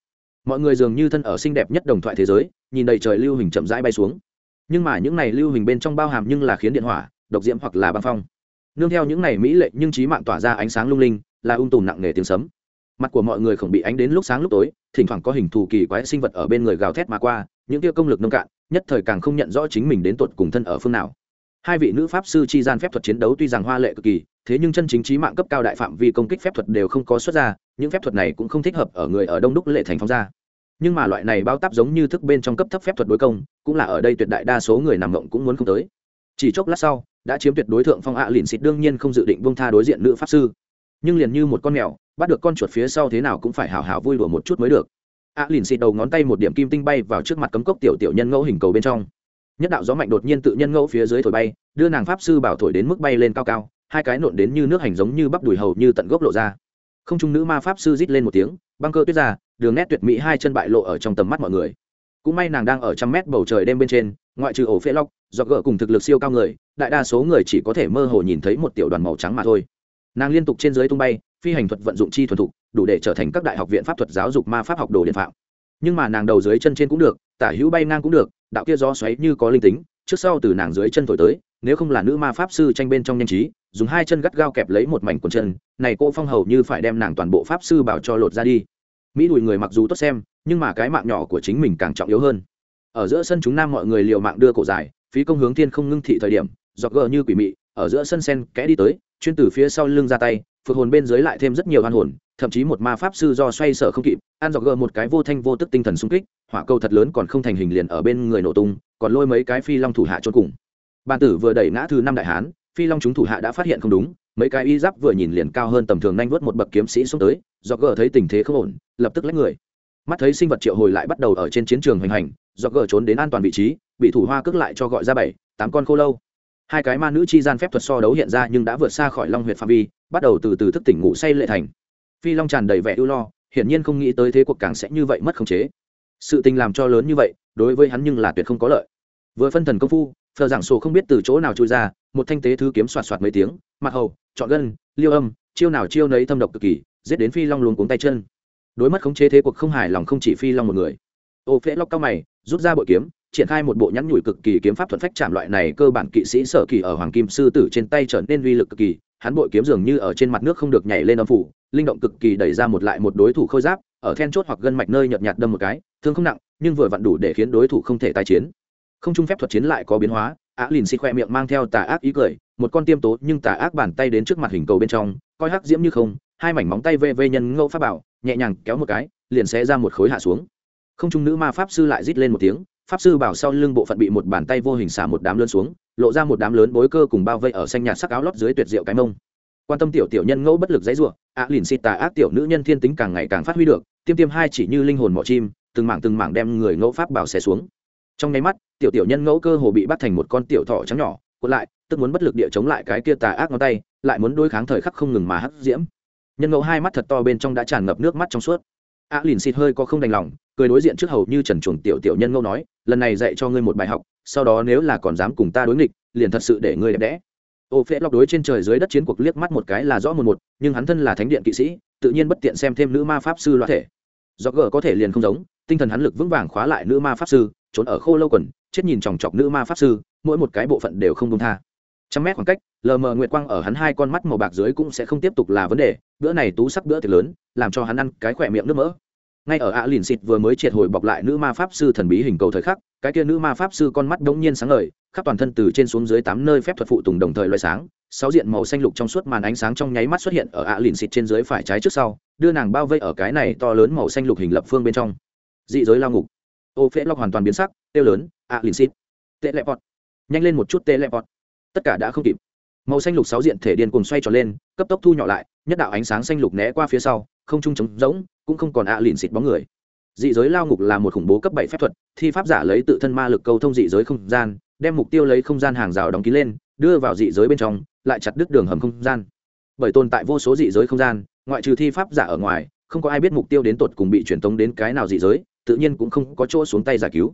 mọi người dường như thân ở xinh đẹp nhất đồng thoại thế giới, nhìn đầy trời lưu hình chậm rãi bay xuống. Nhưng mà những này lưu hình bên trong bao hàm nhưng là khiến điện hỏa, độc diễm hoặc là băng phong. Nương theo những này mỹ lệ nhưng trí mạng tỏa ra ánh sáng lung linh, là ung tùm nặng nề tiếng sấm. Mặt của mọi người không bị ánh đến lúc sáng lúc tối, thỉnh thoảng có hình thù kỳ quái sinh vật ở bên người gào thét mà qua, những tia công lực nông cạn, nhất thời càng không nhận rõ chính mình đến tột cùng thân ở phương nào. Hai vị nữ pháp sư chi gian phép thuật chiến đấu tuy rằng hoa lệ cực kỳ thế nhưng chân chính trí mạng cấp cao đại phạm vi công kích phép thuật đều không có xuất ra, những phép thuật này cũng không thích hợp ở người ở đông đúc lệ thành phóng ra. Nhưng mà loại này bao táp giống như thức bên trong cấp thấp phép thuật đối công, cũng là ở đây tuyệt đại đa số người nằm mộng cũng muốn không tới. Chỉ chốc lát sau, đã chiếm tuyệt đối thượng phong ạ à lìn xịt đương nhiên không dự định bông tha đối diện nữ pháp sư. Nhưng liền như một con mèo, bắt được con chuột phía sau thế nào cũng phải hào hào vui đùa một chút mới được. Ạ à lìn xịt đầu ngón tay một điểm kim tinh bay vào trước mặt cấm cốc tiểu tiểu nhân ngẫu hình cầu bên trong. Nhất đạo gió mạnh đột nhiên tự nhân ngẫu phía dưới thổi bay, đưa nàng pháp sư bảo thổi đến mức bay lên cao cao hai cái nộn đến như nước hành giống như bắp đùi hầu như tận gốc lộ ra. Không trung nữ ma pháp sư rít lên một tiếng, băng cơ tuyết ra, đường nét tuyệt mỹ hai chân bại lộ ở trong tầm mắt mọi người. Cũng may nàng đang ở trăm mét bầu trời đêm bên trên, ngoại trừ ổ phễ lóc do gỡ cùng thực lực siêu cao người, đại đa số người chỉ có thể mơ hồ nhìn thấy một tiểu đoàn màu trắng mà thôi. Nàng liên tục trên dưới tung bay, phi hành thuật vận dụng chi thuần thục, đủ để trở thành các đại học viện pháp thuật giáo dục ma pháp học đồ điện phạm. Nhưng mà nàng đầu dưới chân trên cũng được, tả hữu bay ngang cũng được, đạo kia gió xoáy như có linh tính, trước sau từ nàng dưới chân thổi tới nếu không là nữ ma pháp sư tranh bên trong nhanh trí, dùng hai chân gắt gao kẹp lấy một mảnh quần chân, này cô phong hầu như phải đem nàng toàn bộ pháp sư bảo cho lột ra đi. Mỹ đùi người mặc dù tốt xem, nhưng mà cái mạng nhỏ của chính mình càng trọng yếu hơn. Ở giữa sân chúng nam mọi người liều mạng đưa cổ dài, phí công hướng thiên không ngưng thị thời điểm giọt gờ như quỷ mị, ở giữa sân sen kẽ đi tới, chuyên từ phía sau lưng ra tay, phượng hồn bên dưới lại thêm rất nhiều hoan hồn, thậm chí một ma pháp sư do xoay sở không kịp, ăn dọc gờ một cái vô thanh vô tức tinh thần sung kích, hỏa cầu thật lớn còn không thành hình liền ở bên người nổ tung, còn lôi mấy cái phi long thủ hạ chôn cùng bàn tử vừa đẩy ngã thứ năm đại hán, phi long chúng thủ hạ đã phát hiện không đúng, mấy cái y giáp vừa nhìn liền cao hơn tầm thường nhanh vớt một bậc kiếm sĩ xuống tới, do gờ thấy tình thế không ổn, lập tức lách người. Mắt thấy sinh vật triệu hồi lại bắt đầu ở trên chiến trường hoành hành, do gờ trốn đến an toàn vị trí, bị thủ hoa cước lại cho gọi ra bảy, tám con khô lâu. Hai cái ma nữ chi gian phép thuật so đấu hiện ra nhưng đã vượt xa khỏi long huyệt phạm vi, bắt đầu từ từ thức tỉnh ngủ say lệ thành. Phi long tràn đầy vẻ ưu lo, hiển nhiên không nghĩ tới thế cuộc càng sẽ như vậy mất khống chế. Sự tình làm cho lớn như vậy, đối với hắn nhưng là tuyệt không có lợi. Vừa phân thần công phu thờ giảng sổ không biết từ chỗ nào trôi ra, một thanh tế thứ kiếm soạt soạt mấy tiếng, mặt hầu, chọn gân, liêu âm, chiêu nào chiêu nấy thâm độc cực kỳ, giết đến phi long luống cuống tay chân. Đối mất khống chế thế cuộc không hài lòng không chỉ phi long một người. Ô phễ lóc cao mày, rút ra bội kiếm, triển khai một bộ nhắn nhủi cực kỳ kiếm pháp thuận phách chạm loại này cơ bản kỵ sĩ sở kỳ ở hoàng kim sư tử trên tay trở nên uy lực cực kỳ, hắn bội kiếm dường như ở trên mặt nước không được nhảy lên âm phủ, linh động cực kỳ đẩy ra một lại một đối thủ khôi giáp, ở then chốt hoặc gân mạch nơi nhợt nhạt đâm một cái, thương không nặng, nhưng vừa vặn đủ để khiến đối thủ không thể tái chiến không trung phép thuật chiến lại có biến hóa, á lìn xịt khoe miệng mang theo tà ác ý cười, một con tiêm tố nhưng tà ác bàn tay đến trước mặt hình cầu bên trong, coi hắc diễm như không, hai mảnh móng tay vê vê nhân ngẫu pháp bảo, nhẹ nhàng kéo một cái, liền sẽ ra một khối hạ xuống. Không trung nữ ma pháp sư lại rít lên một tiếng, pháp sư bảo sau lưng bộ phận bị một bàn tay vô hình xả một đám lớn xuống, lộ ra một đám lớn bối cơ cùng bao vây ở xanh nhạt sắc áo lót dưới tuyệt diệu cái mông. Quan tâm tiểu tiểu nhân ngẫu bất lực dãy ruộng ạ lìn xịt tà ác tiểu nữ nhân thiên tính càng ngày càng phát huy được, tiêm tiêm hai chỉ như linh hồn mỏ chim, từng mảng từng mảng đem người ngẫu pháp bảo xé xuống. Trong nháy mắt tiểu tiểu nhân ngẫu cơ hồ bị bắt thành một con tiểu thỏ trắng nhỏ, cuộn lại, tức muốn bất lực địa chống lại cái kia tà ác ngón tay, lại muốn đối kháng thời khắc không ngừng mà hắt diễm. Nhân ngẫu hai mắt thật to bên trong đã tràn ngập nước mắt trong suốt. A lìn xịt hơi có không đành lòng, cười đối diện trước hầu như trần chuồng tiểu tiểu nhân ngẫu nói, lần này dạy cho ngươi một bài học, sau đó nếu là còn dám cùng ta đối nghịch, liền thật sự để ngươi đẹp đẽ. Ô phễ lọc đối trên trời dưới đất chiến cuộc liếc mắt một cái là rõ một một, nhưng hắn thân là thánh điện kỵ sĩ, tự nhiên bất tiện xem thêm nữ ma pháp sư loại thể. Do gờ có thể liền không giống, tinh thần hắn lực vững vàng khóa lại nữ ma pháp sư trốn ở khô lâu quần, chết nhìn chòng chọc nữ ma pháp sư, mỗi một cái bộ phận đều không công tha. Trăm mét khoảng cách, lờ mờ nguyệt quang ở hắn hai con mắt màu bạc dưới cũng sẽ không tiếp tục là vấn đề, bữa này tú sắc bữa tiệc lớn, làm cho hắn ăn cái khỏe miệng nước mỡ. Ngay ở ạ lìn xịt vừa mới triệt hồi bọc lại nữ ma pháp sư thần bí hình cầu thời khắc, cái kia nữ ma pháp sư con mắt đống nhiên sáng ngời, khắp toàn thân từ trên xuống dưới tám nơi phép thuật phụ tùng đồng thời loại sáng, sáu diện màu xanh lục trong suốt màn ánh sáng trong nháy mắt xuất hiện ở ạ lìn xịt trên dưới phải trái trước sau, đưa nàng bao vây ở cái này to lớn màu xanh lục hình lập phương bên trong. Dị giới lao ngục ô phễ lọc hoàn toàn biến sắc tiêu lớn ạ lìn xịt tệ lẹp vọt, nhanh lên một chút tệ lẹp vọt, tất cả đã không kịp. Màu xanh lục sáu diện thể điên cùng xoay tròn lên cấp tốc thu nhỏ lại nhất đạo ánh sáng xanh lục né qua phía sau không trung trống rỗng cũng không còn ạ lìn xịt bóng người. Dị giới lao ngục là một khủng bố cấp bảy phép thuật thi pháp giả lấy tự thân ma lực cầu thông dị giới không gian đem mục tiêu lấy không gian hàng rào đóng kín lên đưa vào dị giới bên trong lại chặt đứt đường hầm không gian. Bởi tồn tại vô số dị giới không gian ngoại trừ thi pháp giả ở ngoài không có ai biết mục tiêu đến tột cùng bị truyền tống đến cái nào dị giới tự nhiên cũng không có chỗ xuống tay giải cứu.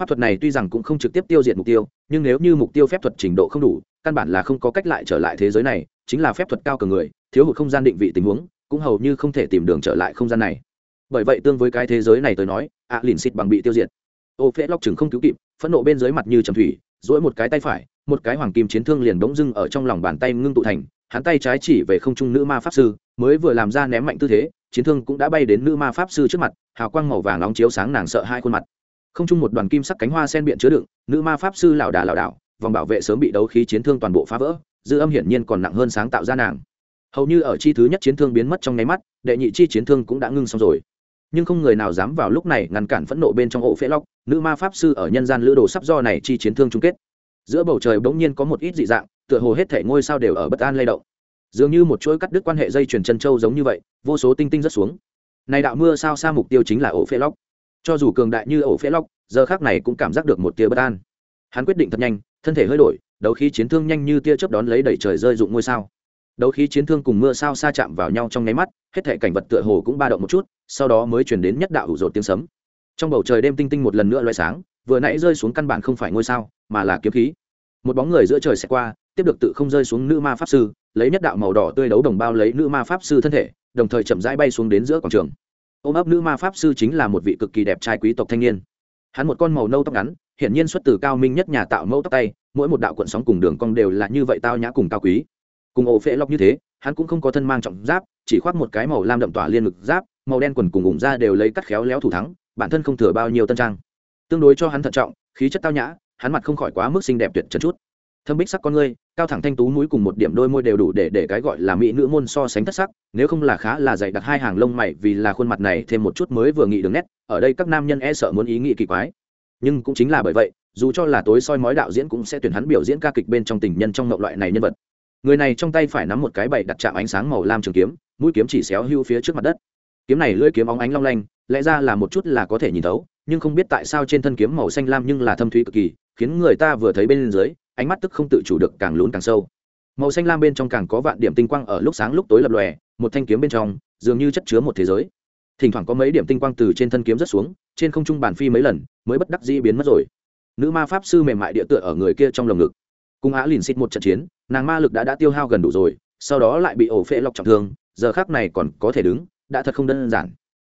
Pháp thuật này tuy rằng cũng không trực tiếp tiêu diệt mục tiêu, nhưng nếu như mục tiêu phép thuật trình độ không đủ, căn bản là không có cách lại trở lại thế giới này, chính là phép thuật cao cường người, thiếu hụt không gian định vị tình huống, cũng hầu như không thể tìm đường trở lại không gian này. Bởi vậy tương với cái thế giới này tới nói, ạ lìn xịt bằng bị tiêu diệt. Ô phễ lóc chừng không cứu kịp, phẫn nộ bên dưới mặt như trầm thủy dỗi một cái tay phải, một cái hoàng kim chiến thương liền bỗng dưng ở trong lòng bàn tay ngưng tụ thành hắn tay trái chỉ về không trung nữ ma pháp sư, mới vừa làm ra ném mạnh tư thế, chiến thương cũng đã bay đến nữ ma pháp sư trước mặt, hào quang màu vàng nóng chiếu sáng nàng sợ hai khuôn mặt. Không chung một đoàn kim sắc cánh hoa sen biện chứa đựng, nữ ma pháp sư lảo đà lảo đảo, vòng bảo vệ sớm bị đấu khí chiến thương toàn bộ phá vỡ, dư âm hiển nhiên còn nặng hơn sáng tạo ra nàng. Hầu như ở chi thứ nhất chiến thương biến mất trong nháy mắt, đệ nhị chi chiến thương cũng đã ngưng xong rồi. Nhưng không người nào dám vào lúc này ngăn cản phẫn nộ bên trong ổ phễ lóc, nữ ma pháp sư ở nhân gian lữ đồ sắp do này chi chiến thương chung kết. Giữa bầu trời bỗng nhiên có một ít dị dạng tựa hồ hết thể ngôi sao đều ở bất an lay động. Dường như một chuỗi cắt đứt quan hệ dây chuyền chân châu giống như vậy, vô số tinh tinh rất xuống. Này đạo mưa sao xa mục tiêu chính là ổ phễ lóc. Cho dù cường đại như ổ phễ lóc, giờ khác này cũng cảm giác được một tia bất an. Hắn quyết định thật nhanh, thân thể hơi đổi, đấu khí chiến thương nhanh như tia chớp đón lấy đẩy trời rơi dụng ngôi sao. Đấu khí chiến thương cùng mưa sao xa chạm vào nhau trong nháy mắt, hết thể cảnh vật tựa hồ cũng ba động một chút, sau đó mới chuyển đến nhất đạo hủ rột tiếng sấm. Trong bầu trời đêm tinh tinh một lần nữa loay sáng, vừa nãy rơi xuống căn bản không phải ngôi sao, mà là kiếm khí. Một bóng người giữa trời sẽ qua tiếp được tự không rơi xuống nữ ma pháp sư, lấy nhất đạo màu đỏ tươi đấu đồng bao lấy nữ ma pháp sư thân thể, đồng thời chậm rãi bay xuống đến giữa quảng trường. Ôm ấp nữ ma pháp sư chính là một vị cực kỳ đẹp trai quý tộc thanh niên. Hắn một con màu nâu tóc ngắn, hiển nhiên xuất từ cao minh nhất nhà tạo mẫu tóc tay, mỗi một đạo cuộn sóng cùng đường cong đều là như vậy tao nhã cùng cao quý. Cùng ổ phệ lọc như thế, hắn cũng không có thân mang trọng giáp, chỉ khoác một cái màu lam đậm tỏa liên ngực giáp, màu đen quần cùng ủng ra đều lấy cắt khéo léo thủ thắng, bản thân không thừa bao nhiêu tân trang. Tương đối cho hắn thận trọng, khí chất tao nhã, hắn mặt không khỏi quá mức xinh đẹp tuyệt trần chút thâm bích sắc con ngươi, cao thẳng thanh tú mũi cùng một điểm đôi môi đều đủ để để cái gọi là mỹ nữ môn so sánh thất sắc, nếu không là khá là dày đặc hai hàng lông mày vì là khuôn mặt này thêm một chút mới vừa nghị đường nét, ở đây các nam nhân e sợ muốn ý nghĩ kỳ quái. Nhưng cũng chính là bởi vậy, dù cho là tối soi mói đạo diễn cũng sẽ tuyển hắn biểu diễn ca kịch bên trong tình nhân trong ngậu loại này nhân vật. Người này trong tay phải nắm một cái bậy đặt chạm ánh sáng màu lam trường kiếm, mũi kiếm chỉ xéo hưu phía trước mặt đất. Kiếm này lưỡi kiếm óng ánh long lanh, lẽ ra là một chút là có thể nhìn thấu, nhưng không biết tại sao trên thân kiếm màu xanh lam nhưng là thâm thúy cực kỳ, khiến người ta vừa thấy bên dưới ánh mắt tức không tự chủ được càng lún càng sâu. Màu xanh lam bên trong càng có vạn điểm tinh quang ở lúc sáng lúc tối lập lòe, một thanh kiếm bên trong, dường như chất chứa một thế giới. Thỉnh thoảng có mấy điểm tinh quang từ trên thân kiếm rất xuống, trên không trung bàn phi mấy lần, mới bất đắc dĩ biến mất rồi. Nữ ma pháp sư mềm mại địa tựa ở người kia trong lồng ngực. Cùng á lìn xịt một trận chiến, nàng ma lực đã đã tiêu hao gần đủ rồi, sau đó lại bị ổ phệ lọc trọng thương, giờ khác này còn có thể đứng, đã thật không đơn giản.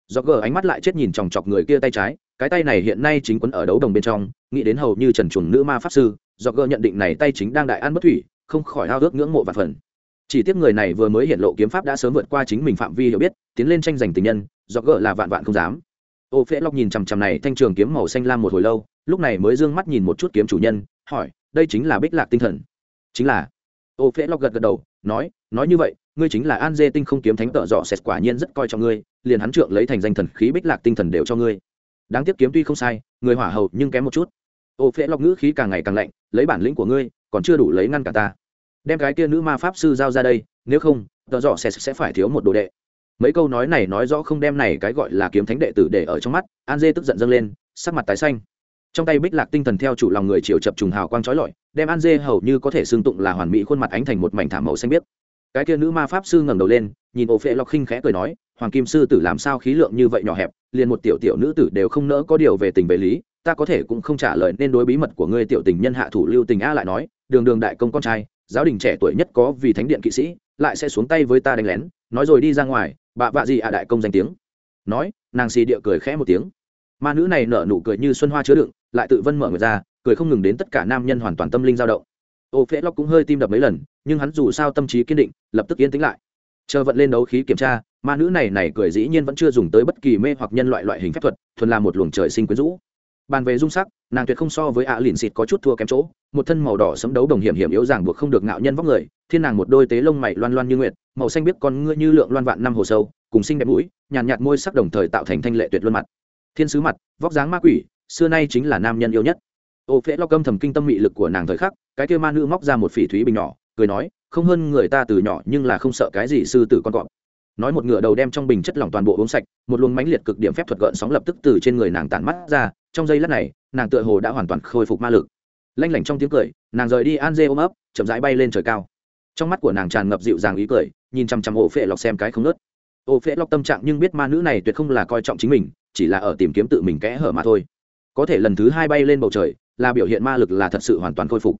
Do gờ ánh mắt lại chết nhìn chòng chọc người kia tay trái cái tay này hiện nay chính quấn ở đấu đồng bên trong, nghĩ đến hầu như trần chuồng nữ ma pháp sư, do gỡ nhận định này tay chính đang đại an bất thủy, không khỏi hao ước ngưỡng mộ và phần. Chỉ tiếc người này vừa mới hiện lộ kiếm pháp đã sớm vượt qua chính mình phạm vi hiểu biết, tiến lên tranh giành tình nhân, do gỡ là vạn vạn không dám. Ô phễ lọc nhìn chằm chằm này thanh trường kiếm màu xanh lam một hồi lâu, lúc này mới d ư ơ n g mắt nhìn một chút kiếm chủ nhân, hỏi, đây chính là bích lạc tinh thần? Chính là. Ô phễ lọc gật gật đầu, nói nói như vậy, ngươi chính là an dê tinh không kiếm thánh tợ dọ sệt quả nhiên rất coi trọng ngươi, liền hắn trượng lấy thành danh thần khí bích lạc tinh thần đều cho ngươi đáng tiếc kiếm tuy không sai, người hỏa hầu nhưng kém một chút. Ô phễ lọc ngữ khí càng ngày càng lạnh, lấy bản lĩnh của ngươi, còn chưa đủ lấy ngăn cả ta. Đem cái kia nữ ma pháp sư giao ra đây, nếu không tờ dọ sẽ sẽ phải thiếu một đồ đệ. Mấy câu nói này nói rõ không đem này cái gọi là kiếm thánh đệ tử để ở trong mắt, an dê tức giận dâng lên, sắc mặt tái xanh. Trong tay bích lạc tinh thần theo chủ lòng người chiều chập trùng hào quang trói lọi, đem an dê hầu như có thể xương tụng là hoàn mỹ khuôn mặt ánh thành một mảnh thảm màu xanh biếc. Cái kia nữ ma pháp sư ngẩng đầu lên, nhìn ô phệ lọc khinh khẽ cười nói, hoàng kim sư tử làm sao khí lượng như vậy nhỏ hẹp liền một tiểu tiểu nữ tử đều không nỡ có điều về tình về lý, ta có thể cũng không trả lời nên đối bí mật của ngươi tiểu tình nhân hạ thủ lưu tình a lại nói, đường đường đại công con trai, giáo đình trẻ tuổi nhất có vì thánh điện kỵ sĩ, lại sẽ xuống tay với ta đánh lén, nói rồi đi ra ngoài bạ vạ gì ạ đại công danh tiếng. Nói, nàng xì địa cười khẽ một tiếng. Ma nữ này nở nụ cười như xuân hoa chứa đựng, lại tự vân mở người ra, cười không ngừng đến tất cả nam nhân hoàn toàn tâm linh dao động. Ô phễ lóc cũng hơi tim đập mấy lần, nhưng hắn dù sao tâm trí kiên định, lập tức yên tĩnh lại. Chờ vận lên đấu khí kiểm tra ma nữ này này cười dĩ nhiên vẫn chưa dùng tới bất kỳ mê hoặc nhân loại loại hình phép thuật thuần là một luồng trời sinh quyến rũ. Bàn về dung sắc nàng tuyệt không so với ạ à lìn xịt có chút thua kém chỗ một thân màu đỏ sấm đấu đồng hiểm hiểm yếu ràng buộc không được ngạo nhân vóc người thiên nàng một đôi tế lông mày loan loan như nguyệt màu xanh biết con ngươi như lượng loan vạn năm hồ sâu cùng xinh đẹp mũi nhàn nhạt, môi sắc đồng thời tạo thành thanh lệ tuyệt luân mặt. Thiên sứ mặt vóc dáng ma quỷ xưa nay chính là nam nhân yêu nhất. Ô phễ lo câm thầm kinh tâm mị lực của nàng thời khắc cái kia ma nữ móc ra một phỉ thúy bình nhỏ cười nói không hơn người ta từ nhỏ nhưng là không sợ cái gì sư tử con cọp nói một ngựa đầu đem trong bình chất lỏng toàn bộ uống sạch, một luồng mãnh liệt cực điểm phép thuật gợn sóng lập tức từ trên người nàng tản mắt ra, trong giây lát này, nàng tựa hồ đã hoàn toàn khôi phục ma lực. Lanh lảnh trong tiếng cười, nàng rời đi an dê ôm ấp, chậm rãi bay lên trời cao. Trong mắt của nàng tràn ngập dịu dàng ý cười, nhìn chằm chằm ổ phệ lọc xem cái không nớt ổ phệ lọc tâm trạng nhưng biết ma nữ này tuyệt không là coi trọng chính mình, chỉ là ở tìm kiếm tự mình kẽ hở mà thôi. Có thể lần thứ hai bay lên bầu trời, là biểu hiện ma lực là thật sự hoàn toàn khôi phục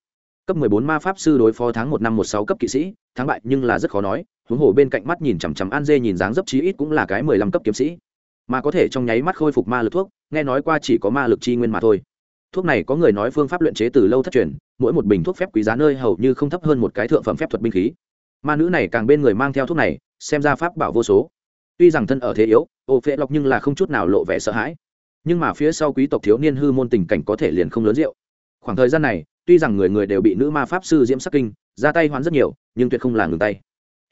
cấp 14 ma pháp sư đối phó tháng một năm một sáu cấp kỵ sĩ, thắng bại nhưng là rất khó nói, huống hồ bên cạnh mắt nhìn chằm chằm an dê nhìn dáng dấp chí ít cũng là cái mười lăm cấp kiếm sĩ. Mà có thể trong nháy mắt khôi phục ma lực thuốc, nghe nói qua chỉ có ma lực chi nguyên mà thôi. Thuốc này có người nói phương pháp luyện chế từ lâu thất truyền, mỗi một bình thuốc phép quý giá nơi hầu như không thấp hơn một cái thượng phẩm phép thuật binh khí. Ma nữ này càng bên người mang theo thuốc này, xem ra pháp bảo vô số. Tuy rằng thân ở thế yếu, ô phệ lộc nhưng là không chút nào lộ vẻ sợ hãi. Nhưng mà phía sau quý tộc thiếu niên hư môn tình cảnh có thể liền không lớn rượu. Khoảng thời gian này tuy rằng người người đều bị nữ ma pháp sư diễm sắc kinh, ra tay hoán rất nhiều, nhưng tuyệt không là ngừng tay.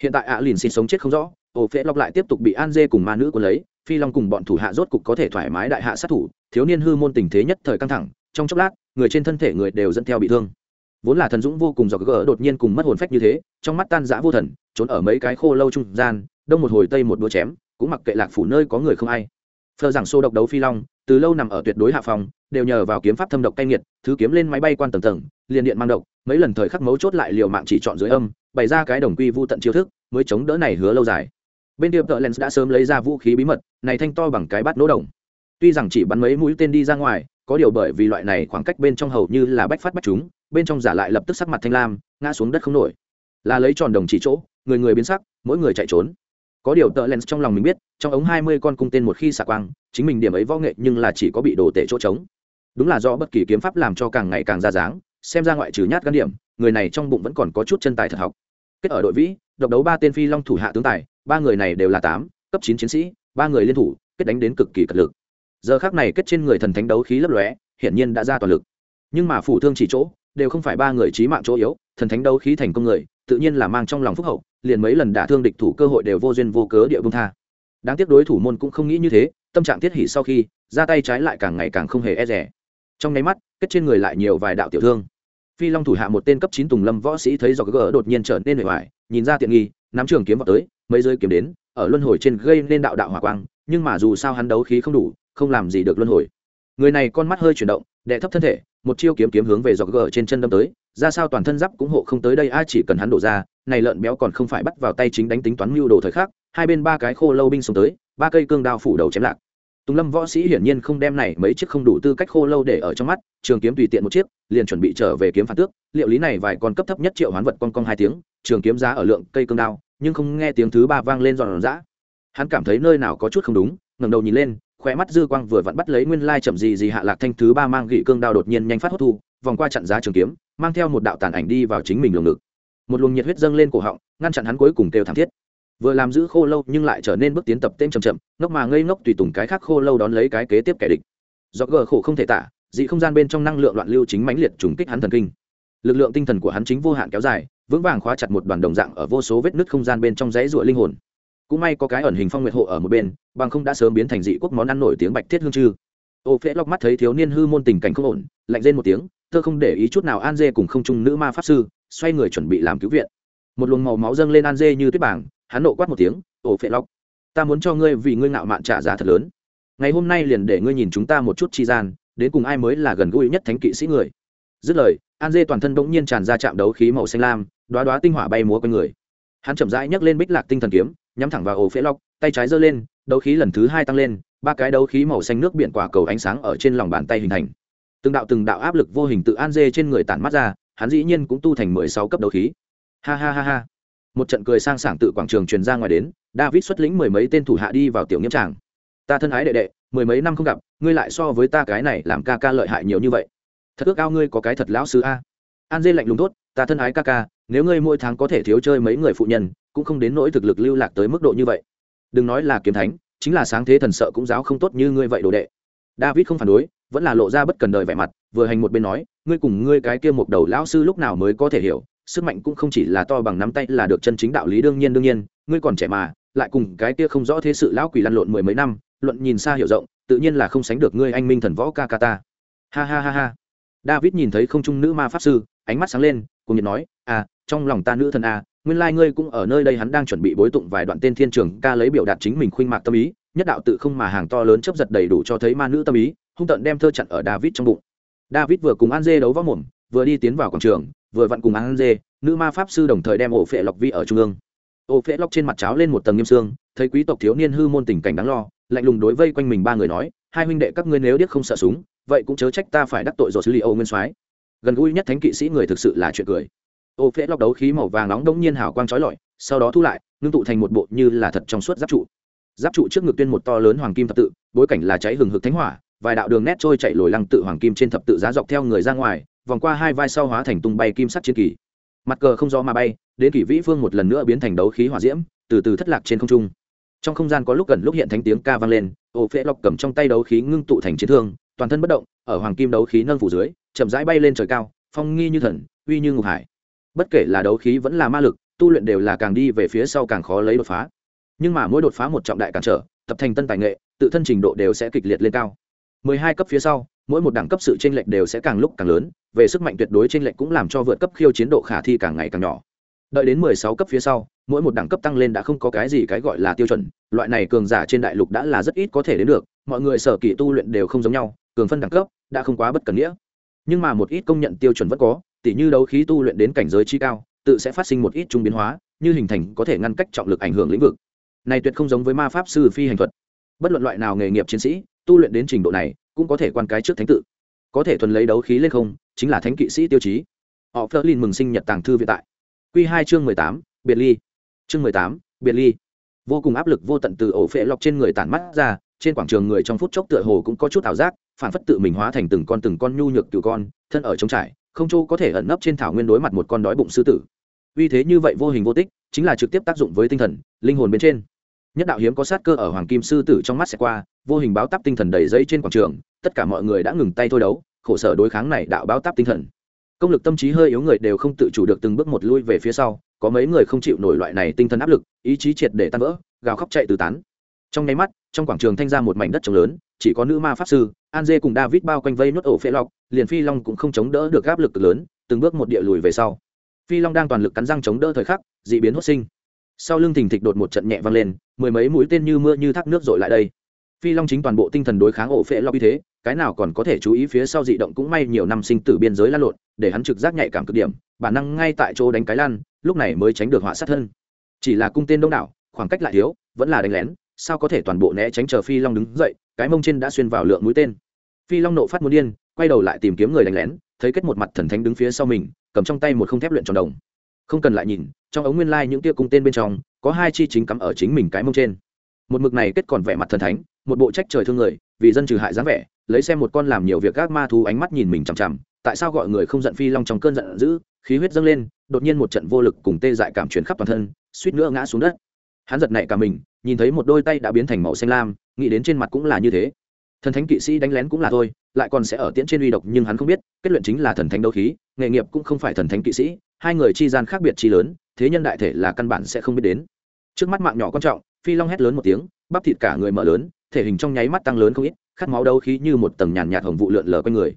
Hiện tại ạ lìn sinh sống chết không rõ ổ phễ lọc lại tiếp tục bị an dê cùng ma nữ quân lấy, phi long cùng bọn thủ hạ rốt cục có thể thoải mái đại hạ sát thủ, thiếu niên hư môn tình thế nhất thời căng thẳng, trong chốc lát, người trên thân thể người đều dẫn theo bị thương. Vốn là thần dũng vô cùng dọc gỡ đột nhiên cùng mất hồn phách như thế, trong mắt tan rã vô thần, trốn ở mấy cái khô lâu trung gian, đông một hồi tây một đũa chém, cũng mặc kệ lạc phủ nơi có người không ai. Phờ giảng xô độc đấu phi long, từ lâu nằm ở tuyệt đối hạ phòng đều nhờ vào kiếm pháp thâm độc cay nghiệt, thứ kiếm lên máy bay quan tầng tầng, liền điện mang độc, mấy lần thời khắc mấu chốt lại liều mạng chỉ chọn dưới âm, bày ra cái đồng quy vô tận chiêu thức, mới chống đỡ này hứa lâu dài. Bên điệp tợ lens đã sớm lấy ra vũ khí bí mật, này thanh to bằng cái bát nỗ đồng. Tuy rằng chỉ bắn mấy mũi tên đi ra ngoài, có điều bởi vì loại này khoảng cách bên trong hầu như là bách phát bách chúng, bên trong giả lại lập tức sắc mặt thanh lam, ngã xuống đất không nổi. Là lấy tròn đồng chỉ chỗ, người người biến sắc, mỗi người chạy trốn. Có điều tợ lens trong lòng mình biết, trong ống hai mươi con cung tên một khi xạ quang, chính mình điểm ấy võ nghệ nhưng là chỉ có bị đồ tệ chỗ trống đúng là do bất kỳ kiếm pháp làm cho càng ngày càng ra dáng, xem ra ngoại trừ nhát gan điểm, người này trong bụng vẫn còn có chút chân tài thật học. Kết ở đội vĩ, độc đấu ba tên phi long thủ hạ tướng tài, ba người này đều là tám, cấp chín chiến sĩ, ba người liên thủ, kết đánh đến cực kỳ cật lực. Giờ khác này kết trên người thần thánh đấu khí lấp lóe, hiển nhiên đã ra toàn lực. Nhưng mà phủ thương chỉ chỗ, đều không phải ba người trí mạng chỗ yếu, thần thánh đấu khí thành công người, tự nhiên là mang trong lòng phúc hậu, liền mấy lần đả thương địch thủ cơ hội đều vô duyên vô cớ địa bông tha. Đáng tiếc đối thủ môn cũng không nghĩ như thế, tâm trạng tiết hỉ sau khi, ra tay trái lại càng ngày càng không hề e rẻ trong nháy mắt, kết trên người lại nhiều vài đạo tiểu thương. Phi long thủ hạ một tên cấp chín tùng lâm võ sĩ thấy do gỡ đột nhiên trở nên nổi hoài, nhìn ra tiện nghi, nắm trường kiếm vào tới, mấy rơi kiếm đến, ở luân hồi trên gây nên đạo đạo hỏa quang, nhưng mà dù sao hắn đấu khí không đủ, không làm gì được luân hồi. Người này con mắt hơi chuyển động đệ thấp thân thể, một chiêu kiếm kiếm hướng về dọc gờ trên chân đâm tới, ra sao toàn thân giáp cũng hộ không tới đây, ai chỉ cần hắn đổ ra, này lợn béo còn không phải bắt vào tay chính đánh tính toán mưu đồ thời khắc, hai bên ba cái khô lâu binh xuống tới, ba cây cương đao phủ đầu chém lạc tùng lâm võ sĩ hiển nhiên không đem này mấy chiếc không đủ tư cách khô lâu để ở trong mắt, trường kiếm tùy tiện một chiếc, liền chuẩn bị trở về kiếm phản tước. Liệu lý này vài con cấp thấp nhất triệu hoán vật con con hai tiếng, trường kiếm giá ở lượng cây cương đao, nhưng không nghe tiếng thứ ba vang lên giòn giã. Hắn cảm thấy nơi nào có chút không đúng, ngẩng đầu nhìn lên, khóe mắt dư quang vừa vặn bắt lấy nguyên lai chậm gì gì hạ lạc thanh thứ ba mang gị cương đao đột nhiên nhanh phát hốt thu, vòng qua chặn giá trường kiếm, mang theo một đạo tàn ảnh đi vào chính mình lồng ngực. Một luồng nhiệt huyết dâng lên cổ họng, ngăn chặn hắn cuối cùng kêu thảm thiết vừa làm giữ khô lâu nhưng lại trở nên bước tiến tập tên chậm chậm, ngốc mà ngây ngốc tùy tùng cái khác khô lâu đón lấy cái kế tiếp kẻ địch. Do gờ khổ không thể tả, dị không gian bên trong năng lượng loạn lưu chính mãnh liệt trùng kích hắn thần kinh. Lực lượng tinh thần của hắn chính vô hạn kéo dài, vững vàng khóa chặt một đoàn đồng dạng ở vô số vết nứt không gian bên trong dãy ruộng linh hồn. Cũng may có cái ẩn hình phong nguyệt hộ ở một bên, bằng không đã sớm biến thành dị quốc món ăn nổi tiếng bạch thiết hương chư. Ô phễ lóc mắt thấy thiếu niên hư môn tình cảnh không ổn, lạnh lên một tiếng, thơ không để ý chút nào an dê cùng không trung nữ ma pháp sư, xoay người chuẩn bị làm cứu viện. Một luồng màu máu dâng lên an dê như tuyết bảng hắn nộ quát một tiếng ổ phệ lóc ta muốn cho ngươi vì ngươi ngạo mạn trả giá thật lớn. Ngày hôm nay liền để ngươi nhìn chúng ta một chút chi gian, đến cùng ai mới là gần gũi nhất thánh kỵ sĩ người. Dứt lời, an dê toàn thân bỗng nhiên tràn ra chạm đấu khí màu xanh lam đoá đoá tinh hỏa bay múa quanh người. Hắn chậm rãi nhấc lên bích lạc tinh thần kiếm, nhắm thẳng vào ổ phễ lóc tay trái giơ lên, đấu khí lần thứ hai tăng lên, ba cái đấu khí màu xanh nước biển quả cầu ánh sáng ở trên lòng bàn tay hình thành. Từng đạo từng đạo áp lực vô hình tự an dê trên người tản mắt ra, hắn dĩ nhiên cũng tu thành mười sáu cấp đấu khí. Ha ha ha ha một trận cười sang sảng tự quảng trường truyền ra ngoài đến, david xuất lĩnh mười mấy tên thủ hạ đi vào tiểu nghiêm tràng. Ta thân ái đệ đệ, mười mấy năm không gặp, ngươi lại so với ta cái này làm ca ca lợi hại nhiều như vậy. Thật ước ao ngươi có cái thật lão sứ a. An dê lạnh lùng tốt ta thân ái ca ca, nếu ngươi mỗi tháng có thể thiếu chơi mấy người phụ nhân, cũng không đến nỗi thực lực lưu lạc tới mức độ như vậy. Đừng nói là kiếm thánh, chính là sáng thế thần sợ cũng giáo không tốt như ngươi vậy đồ đệ. David không phản đối, vẫn là lộ ra bất cần đời vẻ mặt, vừa hành một bên nói, ngươi cùng ngươi cái kia một đầu lão sư lúc nào mới có thể hiểu sức mạnh cũng không chỉ là to bằng nắm tay là được chân chính đạo lý đương nhiên đương nhiên. Ngươi còn trẻ mà, lại cùng cái kia không rõ thế sự lão quỷ lăn lộn mười mấy năm, luận nhìn xa hiểu rộng, tự nhiên là không sánh được ngươi anh minh thần võ ca ca ta. Ha ha ha ha. David nhìn thấy không trung nữ ma pháp sư, ánh mắt sáng lên, cùng nhiệt nói à trong lòng ta nữ thần à nguyên lai ngươi cũng ở nơi đây hắn đang chuẩn bị bối tụng vài đoạn tên thiên trường ca lấy biểu đạt chính mình khuynh mạc tâm ý, nhất đạo tự không mà hàng to lớn chấp giật đầy đủ cho thấy ma nữ tâm ý, hung tận đem thơ chặn ở david trong bụng. David vừa cùng an dê đấu võ mồm, vừa đi tiến vào quảng trường vừa vặn cùng an dê, nữ ma pháp sư đồng thời đem ổ phệ lọc vi ở trung ương. Ổ phệ lọc trên mặt cháo lên một tầng nghiêm xương, thấy quý tộc thiếu niên hư môn tình cảnh đáng lo, lạnh lùng đối vây quanh mình ba người nói, hai huynh đệ các ngươi nếu điếc không sợ súng, vậy cũng chớ trách ta phải đắc tội rồi xử lý Âu nguyên soái. Gần gũi nhất thánh kỵ sĩ người thực sự là chuyện cười. Ô phễ lọc đấu khí màu vàng nóng đống nhiên hào quang trói lọi, sau đó thu lại, ngưng tụ thành một bộ như là thật trong suốt giáp trụ. Giáp trụ trước ngực tuyên một to lớn hoàng kim thập tự, bối cảnh là cháy hừng hực thánh hỏa, vài đạo đường nét trôi chạy lồi lăng tự hoàng kim trên thập tự giá dọc theo người ra ngoài vòng qua hai vai sau hóa thành tung bay kim sắc chiến kỳ. Mặt cờ không do mà bay, đến kỷ vĩ phương một lần nữa biến thành đấu khí hỏa diễm, từ từ thất lạc trên không trung. Trong không gian có lúc gần lúc hiện thánh tiếng ca vang lên, ô phễ lọc cầm trong tay đấu khí ngưng tụ thành chiến thương, toàn thân bất động, ở hoàng kim đấu khí nâng phủ dưới, chậm rãi bay lên trời cao, phong nghi như thần, uy như ngục hải. Bất kể là đấu khí vẫn là ma lực, tu luyện đều là càng đi về phía sau càng khó lấy đột phá. Nhưng mà mỗi đột phá một trọng đại cản trở, tập thành tân tài nghệ, tự thân trình độ đều sẽ kịch liệt lên cao. Mười hai cấp phía sau mỗi một đẳng cấp sự chênh lệch đều sẽ càng lúc càng lớn, về sức mạnh tuyệt đối chênh lệch cũng làm cho vượt cấp khiêu chiến độ khả thi càng ngày càng nhỏ. Đợi đến mười sáu cấp phía sau, mỗi một đẳng cấp tăng lên đã không có cái gì cái gọi là tiêu chuẩn, loại này cường giả trên đại lục đã là rất ít có thể đến được, mọi người sở kỳ tu luyện đều không giống nhau, cường phân đẳng cấp đã không quá bất cần nghĩa. Nhưng mà một ít công nhận tiêu chuẩn vẫn có, tỉ như đấu khí tu luyện đến cảnh giới chi cao, tự sẽ phát sinh một ít trung biến hóa, như hình thành có thể ngăn cách trọng lực ảnh hưởng lĩnh vực. Này tuyệt không giống với ma pháp sư phi hành thuật. Bất luận loại nào nghề nghiệp chiến sĩ tu luyện đến trình độ này, cũng có thể quan cái trước thánh tự. Có thể thuần lấy đấu khí lên không, chính là thánh kỵ sĩ tiêu chí. Họ phớt lên mừng sinh nhật tàng thư viện tại q hai chương mười tám, biệt ly. Chương mười tám, biệt ly. Vô cùng áp lực vô tận từ ổ phệ lọc trên người tản mắt ra, trên quảng trường người trong phút chốc tựa hồ cũng có chút ảo giác, phản phất tự mình hóa thành từng con từng con nhu nhược cựu con, thân ở trống trải, không châu có thể ẩn nấp trên thảo nguyên đối mặt một con đói bụng sư tử. Vì thế như vậy vô hình vô tích, chính là trực tiếp tác dụng với tinh thần, linh hồn bên trên nhất đạo hiếm có sát cơ ở hoàng kim sư tử trong mắt sẽ qua, vô hình báo táp tinh thần đầy dây trên quảng trường, tất cả mọi người đã ngừng tay thôi đấu, khổ sở đối kháng này đạo báo táp tinh thần. Công lực tâm trí hơi yếu người đều không tự chủ được từng bước một lui về phía sau, có mấy người không chịu nổi loại này tinh thần áp lực, ý chí triệt để tan vỡ, gào khóc chạy từ tán. Trong nháy mắt, trong quảng trường thanh ra một mảnh đất trống lớn, chỉ có nữ ma pháp sư, an dê cùng david bao quanh vây nuốt ổ phễ lọc, liền phi long cũng không chống đỡ được áp lực lớn, từng bước một địa lùi về sau. Phi long đang toàn lực cắn răng chống đỡ thời khắc d ị biến hốt sinh sau lưng thình thịch đột một trận nhẹ vang lên, mười mấy mũi tên như mưa như thác nước dội lại đây. Phi long chính toàn bộ tinh thần đối kháng ổ phệ lo như thế, cái nào còn có thể chú ý phía sau dị động cũng may nhiều năm sinh tử biên giới lan lộn, để hắn trực giác nhạy cảm cực điểm, bản năng ngay tại chỗ đánh cái lan, lúc này mới tránh được họa sát thân. Chỉ là cung tên đông đảo, khoảng cách lại thiếu, vẫn là đánh lén, sao có thể toàn bộ né tránh chờ phi long đứng dậy, cái mông trên đã xuyên vào lượng mũi tên. Phi long nộ phát muốn điên, quay đầu lại tìm kiếm người đánh lén, thấy kết một mặt thần thánh đứng phía sau mình, cầm trong tay một không thép luyện tròn đồng. Không cần lại nhìn trong ống nguyên lai những tia cung tên bên trong, có hai chi chính cắm ở chính mình cái mông trên. Một mực này kết còn vẻ mặt thần thánh, một bộ trách trời thương người, vì dân trừ hại dáng vẻ, lấy xem một con làm nhiều việc các ma thú ánh mắt nhìn mình chằm chằm, tại sao gọi người không giận phi long trong cơn giận dữ, khí huyết dâng lên, đột nhiên một trận vô lực cùng tê dại cảm chuyển khắp toàn thân, suýt nữa ngã xuống đất. Hắn giật nảy cả mình, nhìn thấy một đôi tay đã biến thành màu xanh lam, nghĩ đến trên mặt cũng là như thế. Thần thánh kỵ sĩ đánh lén cũng là thôi, lại còn sẽ ở tiễn trên uy độc nhưng hắn không biết, kết luận chính là thần thánh đấu khí, nghề nghiệp cũng không phải thần thánh kỵ sĩ hai người chi gian khác biệt chi lớn, thế nhân đại thể là căn bản sẽ không biết đến. Trước mắt mạng nhỏ quan trọng, phi long hét lớn một tiếng, bắp thịt cả người mở lớn, thể hình trong nháy mắt tăng lớn không ít, khát máu đâu khí như một tầng nhàn nhạt hồng vụ lượn lờ quanh người.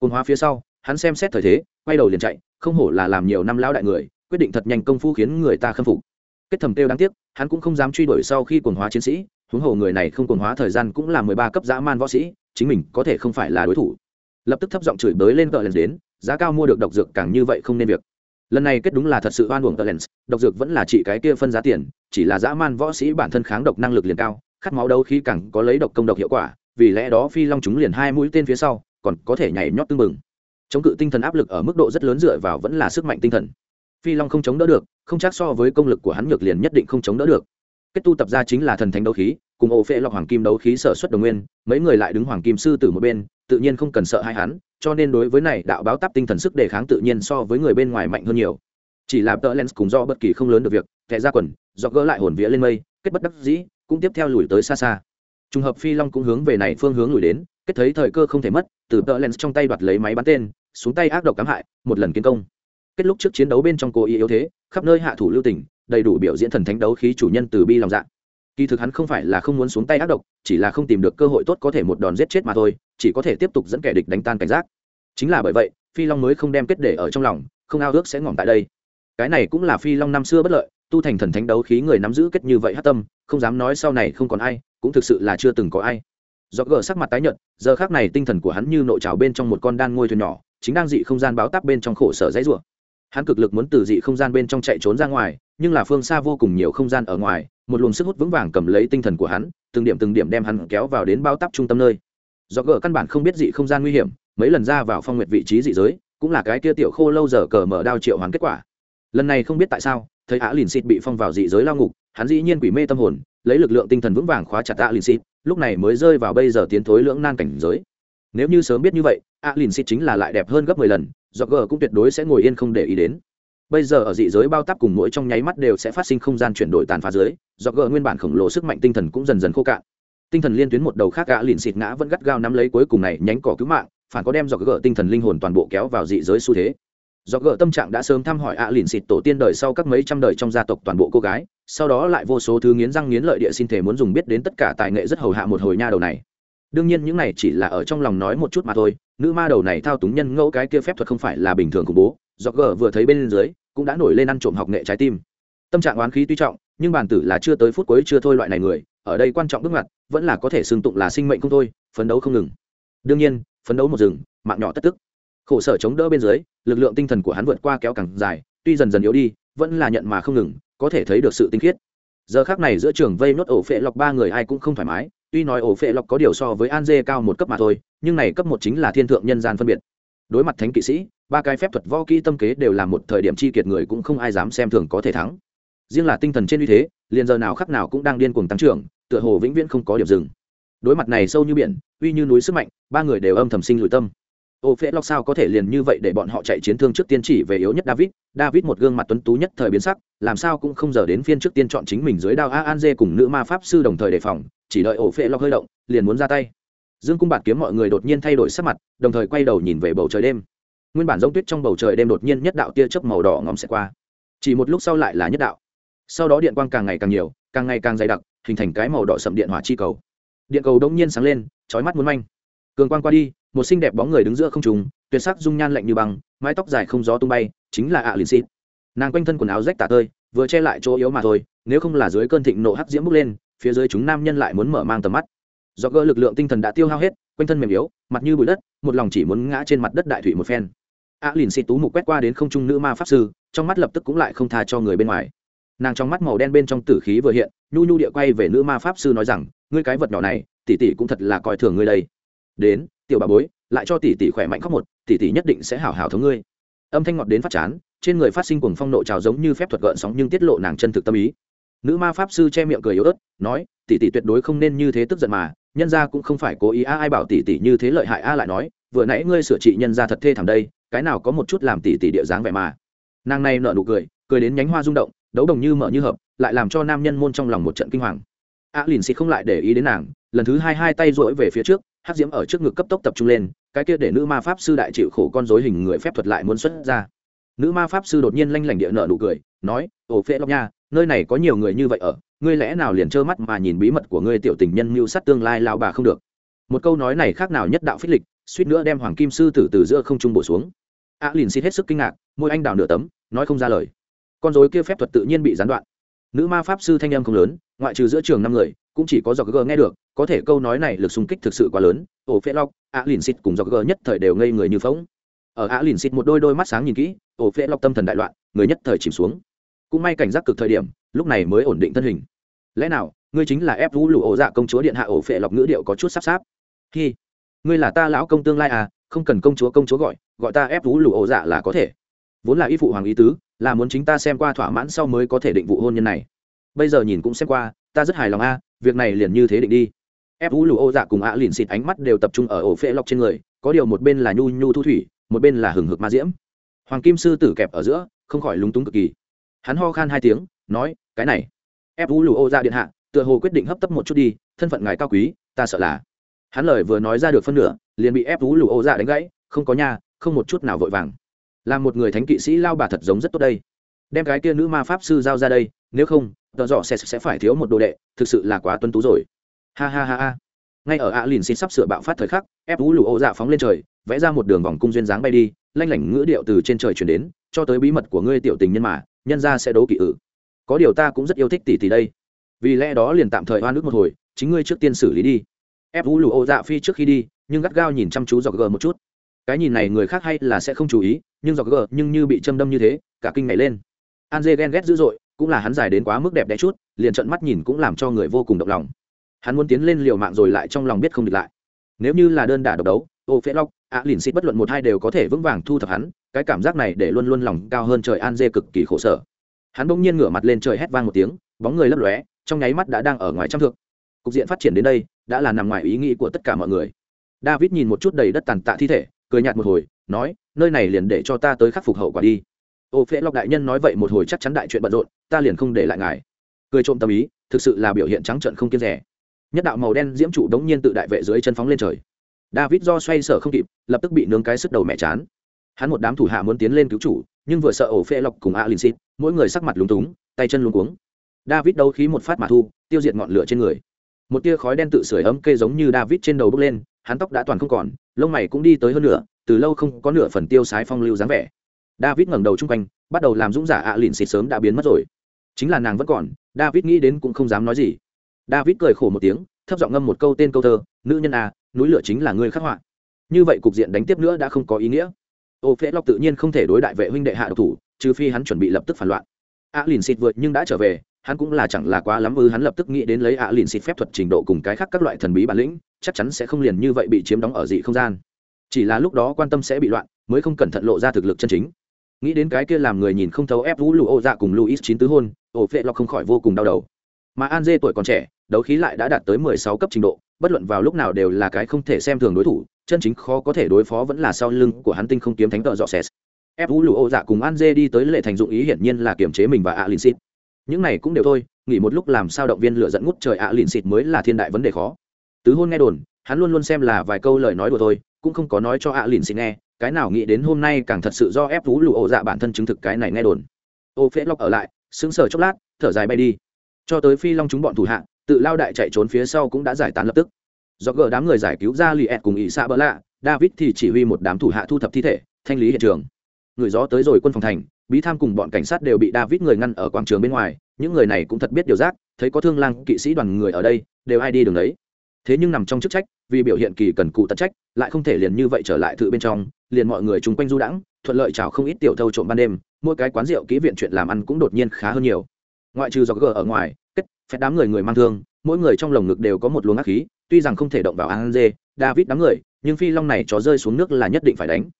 Cồn hóa phía sau, hắn xem xét thời thế, quay đầu liền chạy, không hổ là làm nhiều năm lão đại người, quyết định thật nhanh công phu khiến người ta khâm phục. Kết thầm tiêu đáng tiếc, hắn cũng không dám truy đuổi sau khi cồn hóa chiến sĩ, huống hồ người này không cồn hóa thời gian cũng là mười ba cấp dã man võ sĩ, chính mình có thể không phải là đối thủ. Lập tức thấp giọng chửi bới lên cờ lần đến, giá cao mua được độc dược càng như vậy không nên việc lần này kết đúng là thật sự oan uổng talents độc dược vẫn là chỉ cái kia phân giá tiền, chỉ là dã man võ sĩ bản thân kháng độc năng lực liền cao, khát máu đâu khi càng có lấy độc công độc hiệu quả, vì lẽ đó phi long chúng liền hai mũi tên phía sau, còn có thể nhảy nhót tương mừng chống cự tinh thần áp lực ở mức độ rất lớn dựa vào vẫn là sức mạnh tinh thần. Phi long không chống đỡ được, không chắc so với công lực của hắn ngược liền nhất định không chống đỡ được. Kết tu tập ra chính là thần thánh đấu khí, cùng ổ phệ lọc hoàng kim đấu khí sở xuất đồng nguyên, mấy người lại đứng hoàng kim sư tử một bên, tự nhiên không cần sợ hai hắn cho nên đối với này đạo báo táp tinh thần sức đề kháng tự nhiên so với người bên ngoài mạnh hơn nhiều. Chỉ là tờ lens cùng do bất kỳ không lớn được việc, kẻ ra quần, do gỡ lại hồn vía lên mây, kết bất đắc dĩ, cũng tiếp theo lùi tới xa xa. Trùng hợp phi long cũng hướng về này phương hướng lùi đến, kết thấy thời cơ không thể mất, từ tờ lens trong tay đoạt lấy máy bắn tên, xuống tay ác độc cám hại, một lần kiến công. Kết lúc trước chiến đấu bên trong cô y yếu thế, khắp nơi hạ thủ lưu tình, đầy đủ biểu diễn thần thánh đấu khí chủ nhân từ bi lòng dạng kỳ thực hắn không phải là không muốn xuống tay ác độc, chỉ là không tìm được cơ hội tốt có thể một đòn giết chết mà thôi, chỉ có thể tiếp tục dẫn kẻ địch đánh tan cảnh giác. Chính là bởi vậy, phi long mới không đem kết để ở trong lòng, không ao ước sẽ ngỏm tại đây. Cái này cũng là phi long năm xưa bất lợi, tu thành thần thánh đấu khí người nắm giữ kết như vậy hát tâm, không dám nói sau này không còn ai, cũng thực sự là chưa từng có ai. Do gờ sắc mặt tái nhợt, giờ khác này tinh thần của hắn như nội trào bên trong một con đan ngôi thuyền nhỏ, chính đang dị không gian báo tắp bên trong khổ sở dãy rủa. Hắn cực lực muốn từ dị không gian bên trong chạy trốn ra ngoài, nhưng là phương xa vô cùng nhiều không gian ở ngoài một luồng sức hút vững vàng cầm lấy tinh thần của hắn, từng điểm từng điểm đem hắn kéo vào đến bao tắp trung tâm nơi. Do gỡ căn bản không biết dị không gian nguy hiểm, mấy lần ra vào phong nguyệt vị trí dị giới, cũng là cái kia tiểu khô lâu giờ cờ mở đao triệu hoàn kết quả. Lần này không biết tại sao, thấy á lìn xịt bị phong vào dị giới lao ngục, hắn dĩ nhiên quỷ mê tâm hồn, lấy lực lượng tinh thần vững vàng khóa chặt ạ lìn xịt, lúc này mới rơi vào bây giờ tiến thối lưỡng nan cảnh giới. Nếu như sớm biết như vậy, á lìn xịt chính là lại đẹp hơn gấp mười lần, do gờ cũng tuyệt đối sẽ ngồi yên không để ý đến bây giờ ở dị giới bao tắp cùng mỗi trong nháy mắt đều sẽ phát sinh không gian chuyển đổi tàn phá dưới, do gỡ nguyên bản khổng lồ sức mạnh tinh thần cũng dần dần khô cạn. Tinh thần liên tuyến một đầu khác gã lìn xịt ngã vẫn gắt gao nắm lấy cuối cùng này, nhánh cỏ cứu mạng, phản có đem do gỡ tinh thần linh hồn toàn bộ kéo vào dị giới xu thế. Do gỡ tâm trạng đã sớm thăm hỏi ạ lìn xịt tổ tiên đời sau các mấy trăm đời trong gia tộc toàn bộ cô gái, sau đó lại vô số thứ nghiến răng nghiến lợi địa xin thể muốn dùng biết đến tất cả tài nghệ rất hầu hạ một hồi nha đầu này. Đương nhiên những này chỉ là ở trong lòng nói một chút mà thôi, nữ ma đầu này thao túng nhân ngẫu cái kia phép thuật không phải là bình thường khủng bố dọc gờ vừa thấy bên dưới, cũng đã nổi lên ăn trộm học nghệ trái tim. Tâm trạng oán khí tuy trọng, nhưng bản tử là chưa tới phút cuối chưa thôi loại này người, ở đây quan trọng bước ngoặt, vẫn là có thể xưng tụng là sinh mệnh không thôi, phấn đấu không ngừng. Đương nhiên, phấn đấu một rừng, mạng nhỏ tất tức. Khổ sở chống đỡ bên dưới, lực lượng tinh thần của hắn vượt qua kéo càng dài, tuy dần dần yếu đi, vẫn là nhận mà không ngừng, có thể thấy được sự tinh khiết. Giờ khác này giữa trường vây nốt ổ phệ lọc ba người ai cũng không thoải mái, tuy nói ổ phệ lọc có điều so với an dê cao một cấp mà thôi, nhưng này cấp một chính là thiên thượng nhân gian phân biệt. Đối mặt thánh kỵ sĩ ba cái phép thuật võ kỹ tâm kế đều là một thời điểm chi kiệt người cũng không ai dám xem thường có thể thắng. Riêng là tinh thần trên uy thế, liền giờ nào khắc nào cũng đang điên cuồng tăng trưởng, tựa hồ vĩnh viễn không có điểm dừng. Đối mặt này sâu như biển, uy như núi sức mạnh, ba người đều âm thầm sinh lùi tâm. Ô phễ lóc sao có thể liền như vậy để bọn họ chạy chiến thương trước tiên chỉ về yếu nhất david? David một gương mặt tuấn tú nhất thời biến sắc, làm sao cũng không giờ đến phiên trước tiên chọn chính mình dưới đao a an dê cùng nữ ma pháp sư đồng thời đề phòng, chỉ đợi ổ phễ lóc hơi động, liền muốn ra tay. Dương cung bạt kiếm mọi người đột nhiên thay đổi sắc mặt, đồng thời quay đầu nhìn về bầu trời đêm nguyên bản giống tuyết trong bầu trời đêm đột nhiên nhất đạo tia chớp màu đỏ ngóng sẽ qua. Chỉ một lúc sau lại là nhất đạo. Sau đó điện quang càng ngày càng nhiều, càng ngày càng dày đặc, hình thành cái màu đỏ sậm điện hỏa chi cầu. Điện cầu đông nhiên sáng lên trói mắt muốn manh. Cường quang qua đi, một xinh đẹp bóng người đứng giữa không trùng tuyệt sắc dung nhan lạnh như băng, mái tóc dài không gió tung bay, chính là ạ lìn xịt. Nàng quanh thân quần áo rách tả tơi, vừa che lại chỗ yếu mà thôi, nếu không là dưới cơn thịnh nộ hắc diễm bốc lên, phía dưới chúng nam nhân lại muốn mở mang tầm mắt do gỡ lực lượng tinh thần đã tiêu hao hết, quanh thân mềm yếu, mặt như bụi đất, một lòng chỉ muốn ngã trên mặt đất đại thủy một phen. Ạ lìn xịt tú mục quét qua đến không trung nữ ma pháp sư, trong mắt lập tức cũng lại không tha cho người bên ngoài. Nàng trong mắt màu đen bên trong tử khí vừa hiện, nhu nhu địa quay về nữ ma pháp sư nói rằng, ngươi cái vật nhỏ này, tỷ tỷ cũng thật là coi thường ngươi đây. Đến, tiểu bà bối, lại cho tỷ tỷ khỏe mạnh khóc một, tỷ tỷ nhất định sẽ hảo hảo thống ngươi. Âm thanh ngọt đến phát chán, trên người phát sinh cuồng phong nộ trào giống như phép thuật gợn sóng nhưng tiết lộ nàng chân thực tâm ý. Nữ ma pháp sư che miệng cười yếu ớt, nói, tỷ tỷ tuyệt đối không nên như thế tức giận mà nhân gia cũng không phải cố ý a, ai bảo tỷ tỷ như thế lợi hại a lại nói, vừa nãy ngươi sửa trị nhân gia thật thê thảm đây, cái nào có một chút làm tỷ tỷ địa dáng vẻ mà. Nàng này nở nụ cười cười đến nhánh hoa rung động, đấu đồng như mở như hợp, lại làm cho nam nhân môn trong lòng một trận kinh hoàng. A lìn xịt không lại để ý đến nàng, lần thứ hai hai tay rỗi về phía trước hát diễm ở trước ngực cấp tốc tập trung lên, cái kia để nữ ma pháp sư đại chịu khổ con dối hình người phép thuật lại muốn xuất ra. Nữ ma pháp sư đột nhiên lanh lảnh địa nợ nụ cười, nói, ồ phê lóc nha nơi này có nhiều người như vậy ở, ngươi lẽ nào liền trơ mắt mà nhìn bí mật của ngươi tiểu tình nhân mưu sát tương lai lao bà không được? Một câu nói này khác nào nhất đạo phích lịch, suýt nữa đem hoàng kim sư tử từ giữa không trung bổ xuống. A lìn xịt hết sức kinh ngạc, môi anh đào nửa tấm, nói không ra lời. Con dối kia phép thuật tự nhiên bị gián đoạn. Nữ ma pháp sư thanh âm không lớn, ngoại trừ giữa trường năm người, cũng chỉ có dọc gờ nghe được, có thể câu nói này lực xung kích thực sự quá lớn, ổ phê lóc a lìn xịt cùng dọc gờ nhất thời đều ngây người như phóng ở a lìn xịt một đôi đôi mắt sáng nhìn kỹ, ổ phê lóc tâm thần đại loạn, người nhất thời chìm xuống cũng may cảnh giác cực thời điểm, lúc này mới ổn định thân hình. Lẽ nào, ngươi chính là ép vũ lụ ổ dạ công chúa điện hạ ổ phệ lọc ngữ điệu có chút sắp sáp? Hi, ngươi là ta lão công tương lai à không cần công chúa công chúa gọi gọi ta ép vũ lụ ổ dạ là có thể. Vốn là y phụ hoàng ý tứ, là muốn chính ta xem qua thỏa mãn sau mới có thể định vụ hôn nhân này. Bây giờ nhìn cũng xem qua, ta rất hài lòng a việc này liền như thế định đi. Ép vũ lù ô dạ cùng ạ liền xịt ánh mắt đều tập trung ở ổ phệ lọc trên người, có điều một bên là nhu nhu thu thủy, một bên là hừng hực ma diễm. Hoàng kim sư tử kẹp ở giữa, không khỏi lúng túng cực kỳ hắn ho khan hai tiếng, nói, cái này, ép vũ lù ô ra điện hạ, tựa hồ quyết định hấp tấp một chút đi, thân phận ngài cao quý, ta sợ là. Hắn lời vừa nói ra được phân nửa, liền bị ép vũ lù ô ra đánh gãy, không có nha, không một chút nào vội vàng. Là một người thánh kỵ sĩ lao bà thật giống rất tốt đây. Đem cái kia nữ ma pháp sư giao ra đây, nếu không, tờ dọ sẽ sẽ phải thiếu một đồ đệ, thực sự là quá tuân tú rồi. Ha ha ha ha. Ngay ở ạ lìn xin sắp sửa bạo phát thời khắc, ép vũ lù ô dạ phóng lên trời, vẽ ra một đường vòng cung duyên dáng bay đi, lanh lảnh ngữ điệu từ trên trời chuyển đến, cho tới bí mật của ngươi tiểu tình nhân mà nhân ra sẽ đấu kỵ ử. Có điều ta cũng rất yêu thích tỷ tỷ đây. Vì lẽ đó liền tạm thời oan ức một hồi, chính ngươi trước tiên xử lý đi. Ép vũ lụ ô dạ phi trước khi đi, nhưng gắt gao nhìn chăm chú dọc gờ một chút. Cái nhìn này người khác hay là sẽ không chú ý, nhưng dọc gờ nhưng như bị châm đâm như thế, cả kinh nhảy lên. An dê ghen ghét dữ dội, cũng là hắn dài đến quá mức đẹp đẽ chút, liền trận mắt nhìn cũng làm cho người vô cùng động lòng. Hắn muốn tiến lên liều mạng rồi lại trong lòng biết không địch lại. Nếu như là đơn đả độc đấu ô phê lóc, ạ lìn xịt bất luận một hai đều có thể vững vàng thu thập hắn, cái cảm giác này để luôn luôn lòng cao hơn trời an dê cực kỳ khổ sở. Hắn bỗng nhiên ngửa mặt lên trời hét vang một tiếng, bóng người lấp lóe, trong nháy mắt đã đang ở ngoài trăm thước. Cục diện phát triển đến đây, đã là nằm ngoài ý nghĩ của tất cả mọi người. David nhìn một chút đầy đất tàn tạ thi thể, cười nhạt một hồi, nói, nơi này liền để cho ta tới khắc phục hậu quả đi. Ô phễ lóc đại nhân nói vậy một hồi chắc chắn đại chuyện bận rộn, ta liền không để lại ngài. Cười trộm tâm ý, thực sự là biểu hiện trắng trợn không kiên rẻ. Nhất đạo màu đen diễm trụ đống nhiên tự đại vệ dưới chân phóng lên trời david do xoay sở không kịp, lập tức bị nướng cái sức đầu mẹ chán. Hắn một đám thủ hạ muốn tiến lên cứu chủ, nhưng vừa sợ ổ phê lọc cùng a xịt mỗi người sắc mặt lúng túng, tay chân luống cuống. David đấu khí một phát mà thu, tiêu diệt ngọn lửa trên người. Một tia khói đen tự sưởi ấm kê giống như david trên đầu bốc lên, hắn tóc đã toàn không còn, lông mày cũng đi tới hơn nửa, từ lâu không có nửa phần tiêu sái phong lưu dáng vẻ. David ngẩng đầu chung quanh, bắt đầu làm dũng giả ạ lìn xịt sớm đã biến mất rồi. Chính là nàng vẫn còn, david nghĩ đến cũng không dám nói gì. David cười khổ một tiếng, thấp giọng ngâm một câu tên câu thơ, nữ nhân a núi lửa chính là người khắc họa. Như vậy cục diện đánh tiếp nữa đã không có ý nghĩa. Ô phễ lọc tự nhiên không thể đối đại vệ huynh đệ hạ độc thủ, trừ phi hắn chuẩn bị lập tức phản loạn. Ạ lìn xịt vượt nhưng đã trở về, hắn cũng là chẳng là quá lắm ư, hắn lập tức nghĩ đến lấy ạ lìn xịt phép thuật trình độ cùng cái khác các loại thần bí bản lĩnh, chắc chắn sẽ không liền như vậy bị chiếm đóng ở dị không gian. Chỉ là lúc đó quan tâm sẽ bị loạn, mới không cẩn thận lộ ra thực lực chân chính. Nghĩ đến cái kia làm người nhìn không thấu ép vũ lụ ô dạ cùng luis chín tứ hôn ổ phệ lọc không khỏi vô cùng đau đầu. Mà an dê tuổi còn trẻ, đấu khí lại đã đạt tới mười sáu cấp trình độ bất luận vào lúc nào đều là cái không thể xem thường đối thủ, chân chính khó có thể đối phó vẫn là sau lưng của hắn tinh không kiếm thánh tợ dọ xẻ ép vũ lụ ô dạ cùng an dê đi tới lệ thành dụng ý hiển nhiên là kiềm chế mình và ạ lìn xịt. Những này cũng đều thôi, nghỉ một lúc làm sao động viên lựa dẫn ngút trời ạ lìn xịt mới là thiên đại vấn đề khó. Tứ hôn nghe đồn, hắn luôn luôn xem là vài câu lời nói đùa thôi, cũng không có nói cho ạ lìn xịt nghe, cái nào nghĩ đến hôm nay càng thật sự do ép vũ lụ ô dạ bản thân chứng thực cái này nghe đồn. Ô phễ lóc ở lại, sững sờ chốc lát, thở dài bay đi. Cho tới phi long chúng bọn thủ hạ tự lao đại chạy trốn phía sau cũng đã giải tán lập tức. Do gỡ đám người giải cứu ra lì ẹt cùng ỵ xạ bỡ lạ, david thì chỉ huy một đám thủ hạ thu thập thi thể, thanh lý hiện trường. Người gió tới rồi quân phòng thành, bí tham cùng bọn cảnh sát đều bị david người ngăn ở quảng trường bên ngoài, những người này cũng thật biết điều giác, thấy có thương lang, kỵ sĩ đoàn người ở đây, đều ai đi đường đấy. Thế nhưng nằm trong chức trách, vì biểu hiện kỳ cần cụ tận trách, lại không thể liền như vậy trở lại thự bên trong, liền mọi người chung quanh du đãng, thuận lợi chào không ít tiểu thâu trộm ban đêm, mỗi cái quán rượu kỹ viện chuyện làm ăn cũng đột nhiên khá hơn nhiều. Ngoại trừ do gờ ở ngoài phép đám người người mang thương, mỗi người trong lồng ngực đều có một luồng ác khí, tuy rằng không thể động vào an dê, david đám người, nhưng phi long này chó rơi xuống nước là nhất định phải đánh.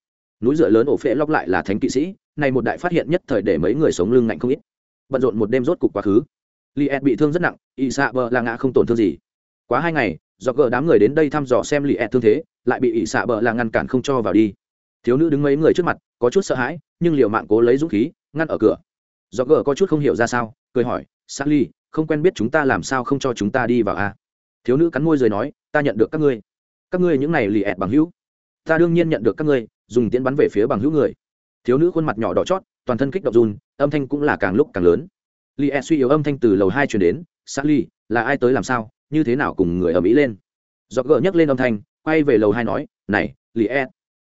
Núi rửa lớn ổ phễ lóc lại là thánh kỵ sĩ, này một đại phát hiện nhất thời để mấy người sống lưng ngạnh không ít. Bận rộn một đêm rốt cục quá khứ. Liệt bị thương rất nặng y sa bờ là ngã không tổn thương gì. Quá hai ngày, do gỡ đám người đến đây thăm dò xem liệt thương thế, lại bị y sa bờ là ngăn cản không cho vào đi. Thiếu nữ đứng mấy người trước mặt, có chút sợ hãi, nhưng liều mạng cố lấy dũng khí, ngăn ở cửa. Do gỡ có chút không hiểu ra sao, cười hỏi, sally không quen biết chúng ta làm sao không cho chúng ta đi vào a? Thiếu nữ cắn môi rồi nói, ta nhận được các ngươi. Các ngươi những này lì ẹt bằng hữu. Ta đương nhiên nhận được các ngươi, dùng tiễn bắn về phía bằng hữu người. Thiếu nữ khuôn mặt nhỏ đỏ chót, toàn thân kích động run, âm thanh cũng là càng lúc càng lớn. Lì e suy yếu âm thanh từ lầu hai chuyển đến xác ly là ai tới làm sao? Như thế nào cùng người ở mỹ lên? Dọc gỡ nhấc lên âm thanh, quay về lầu hai nói, này, Lì e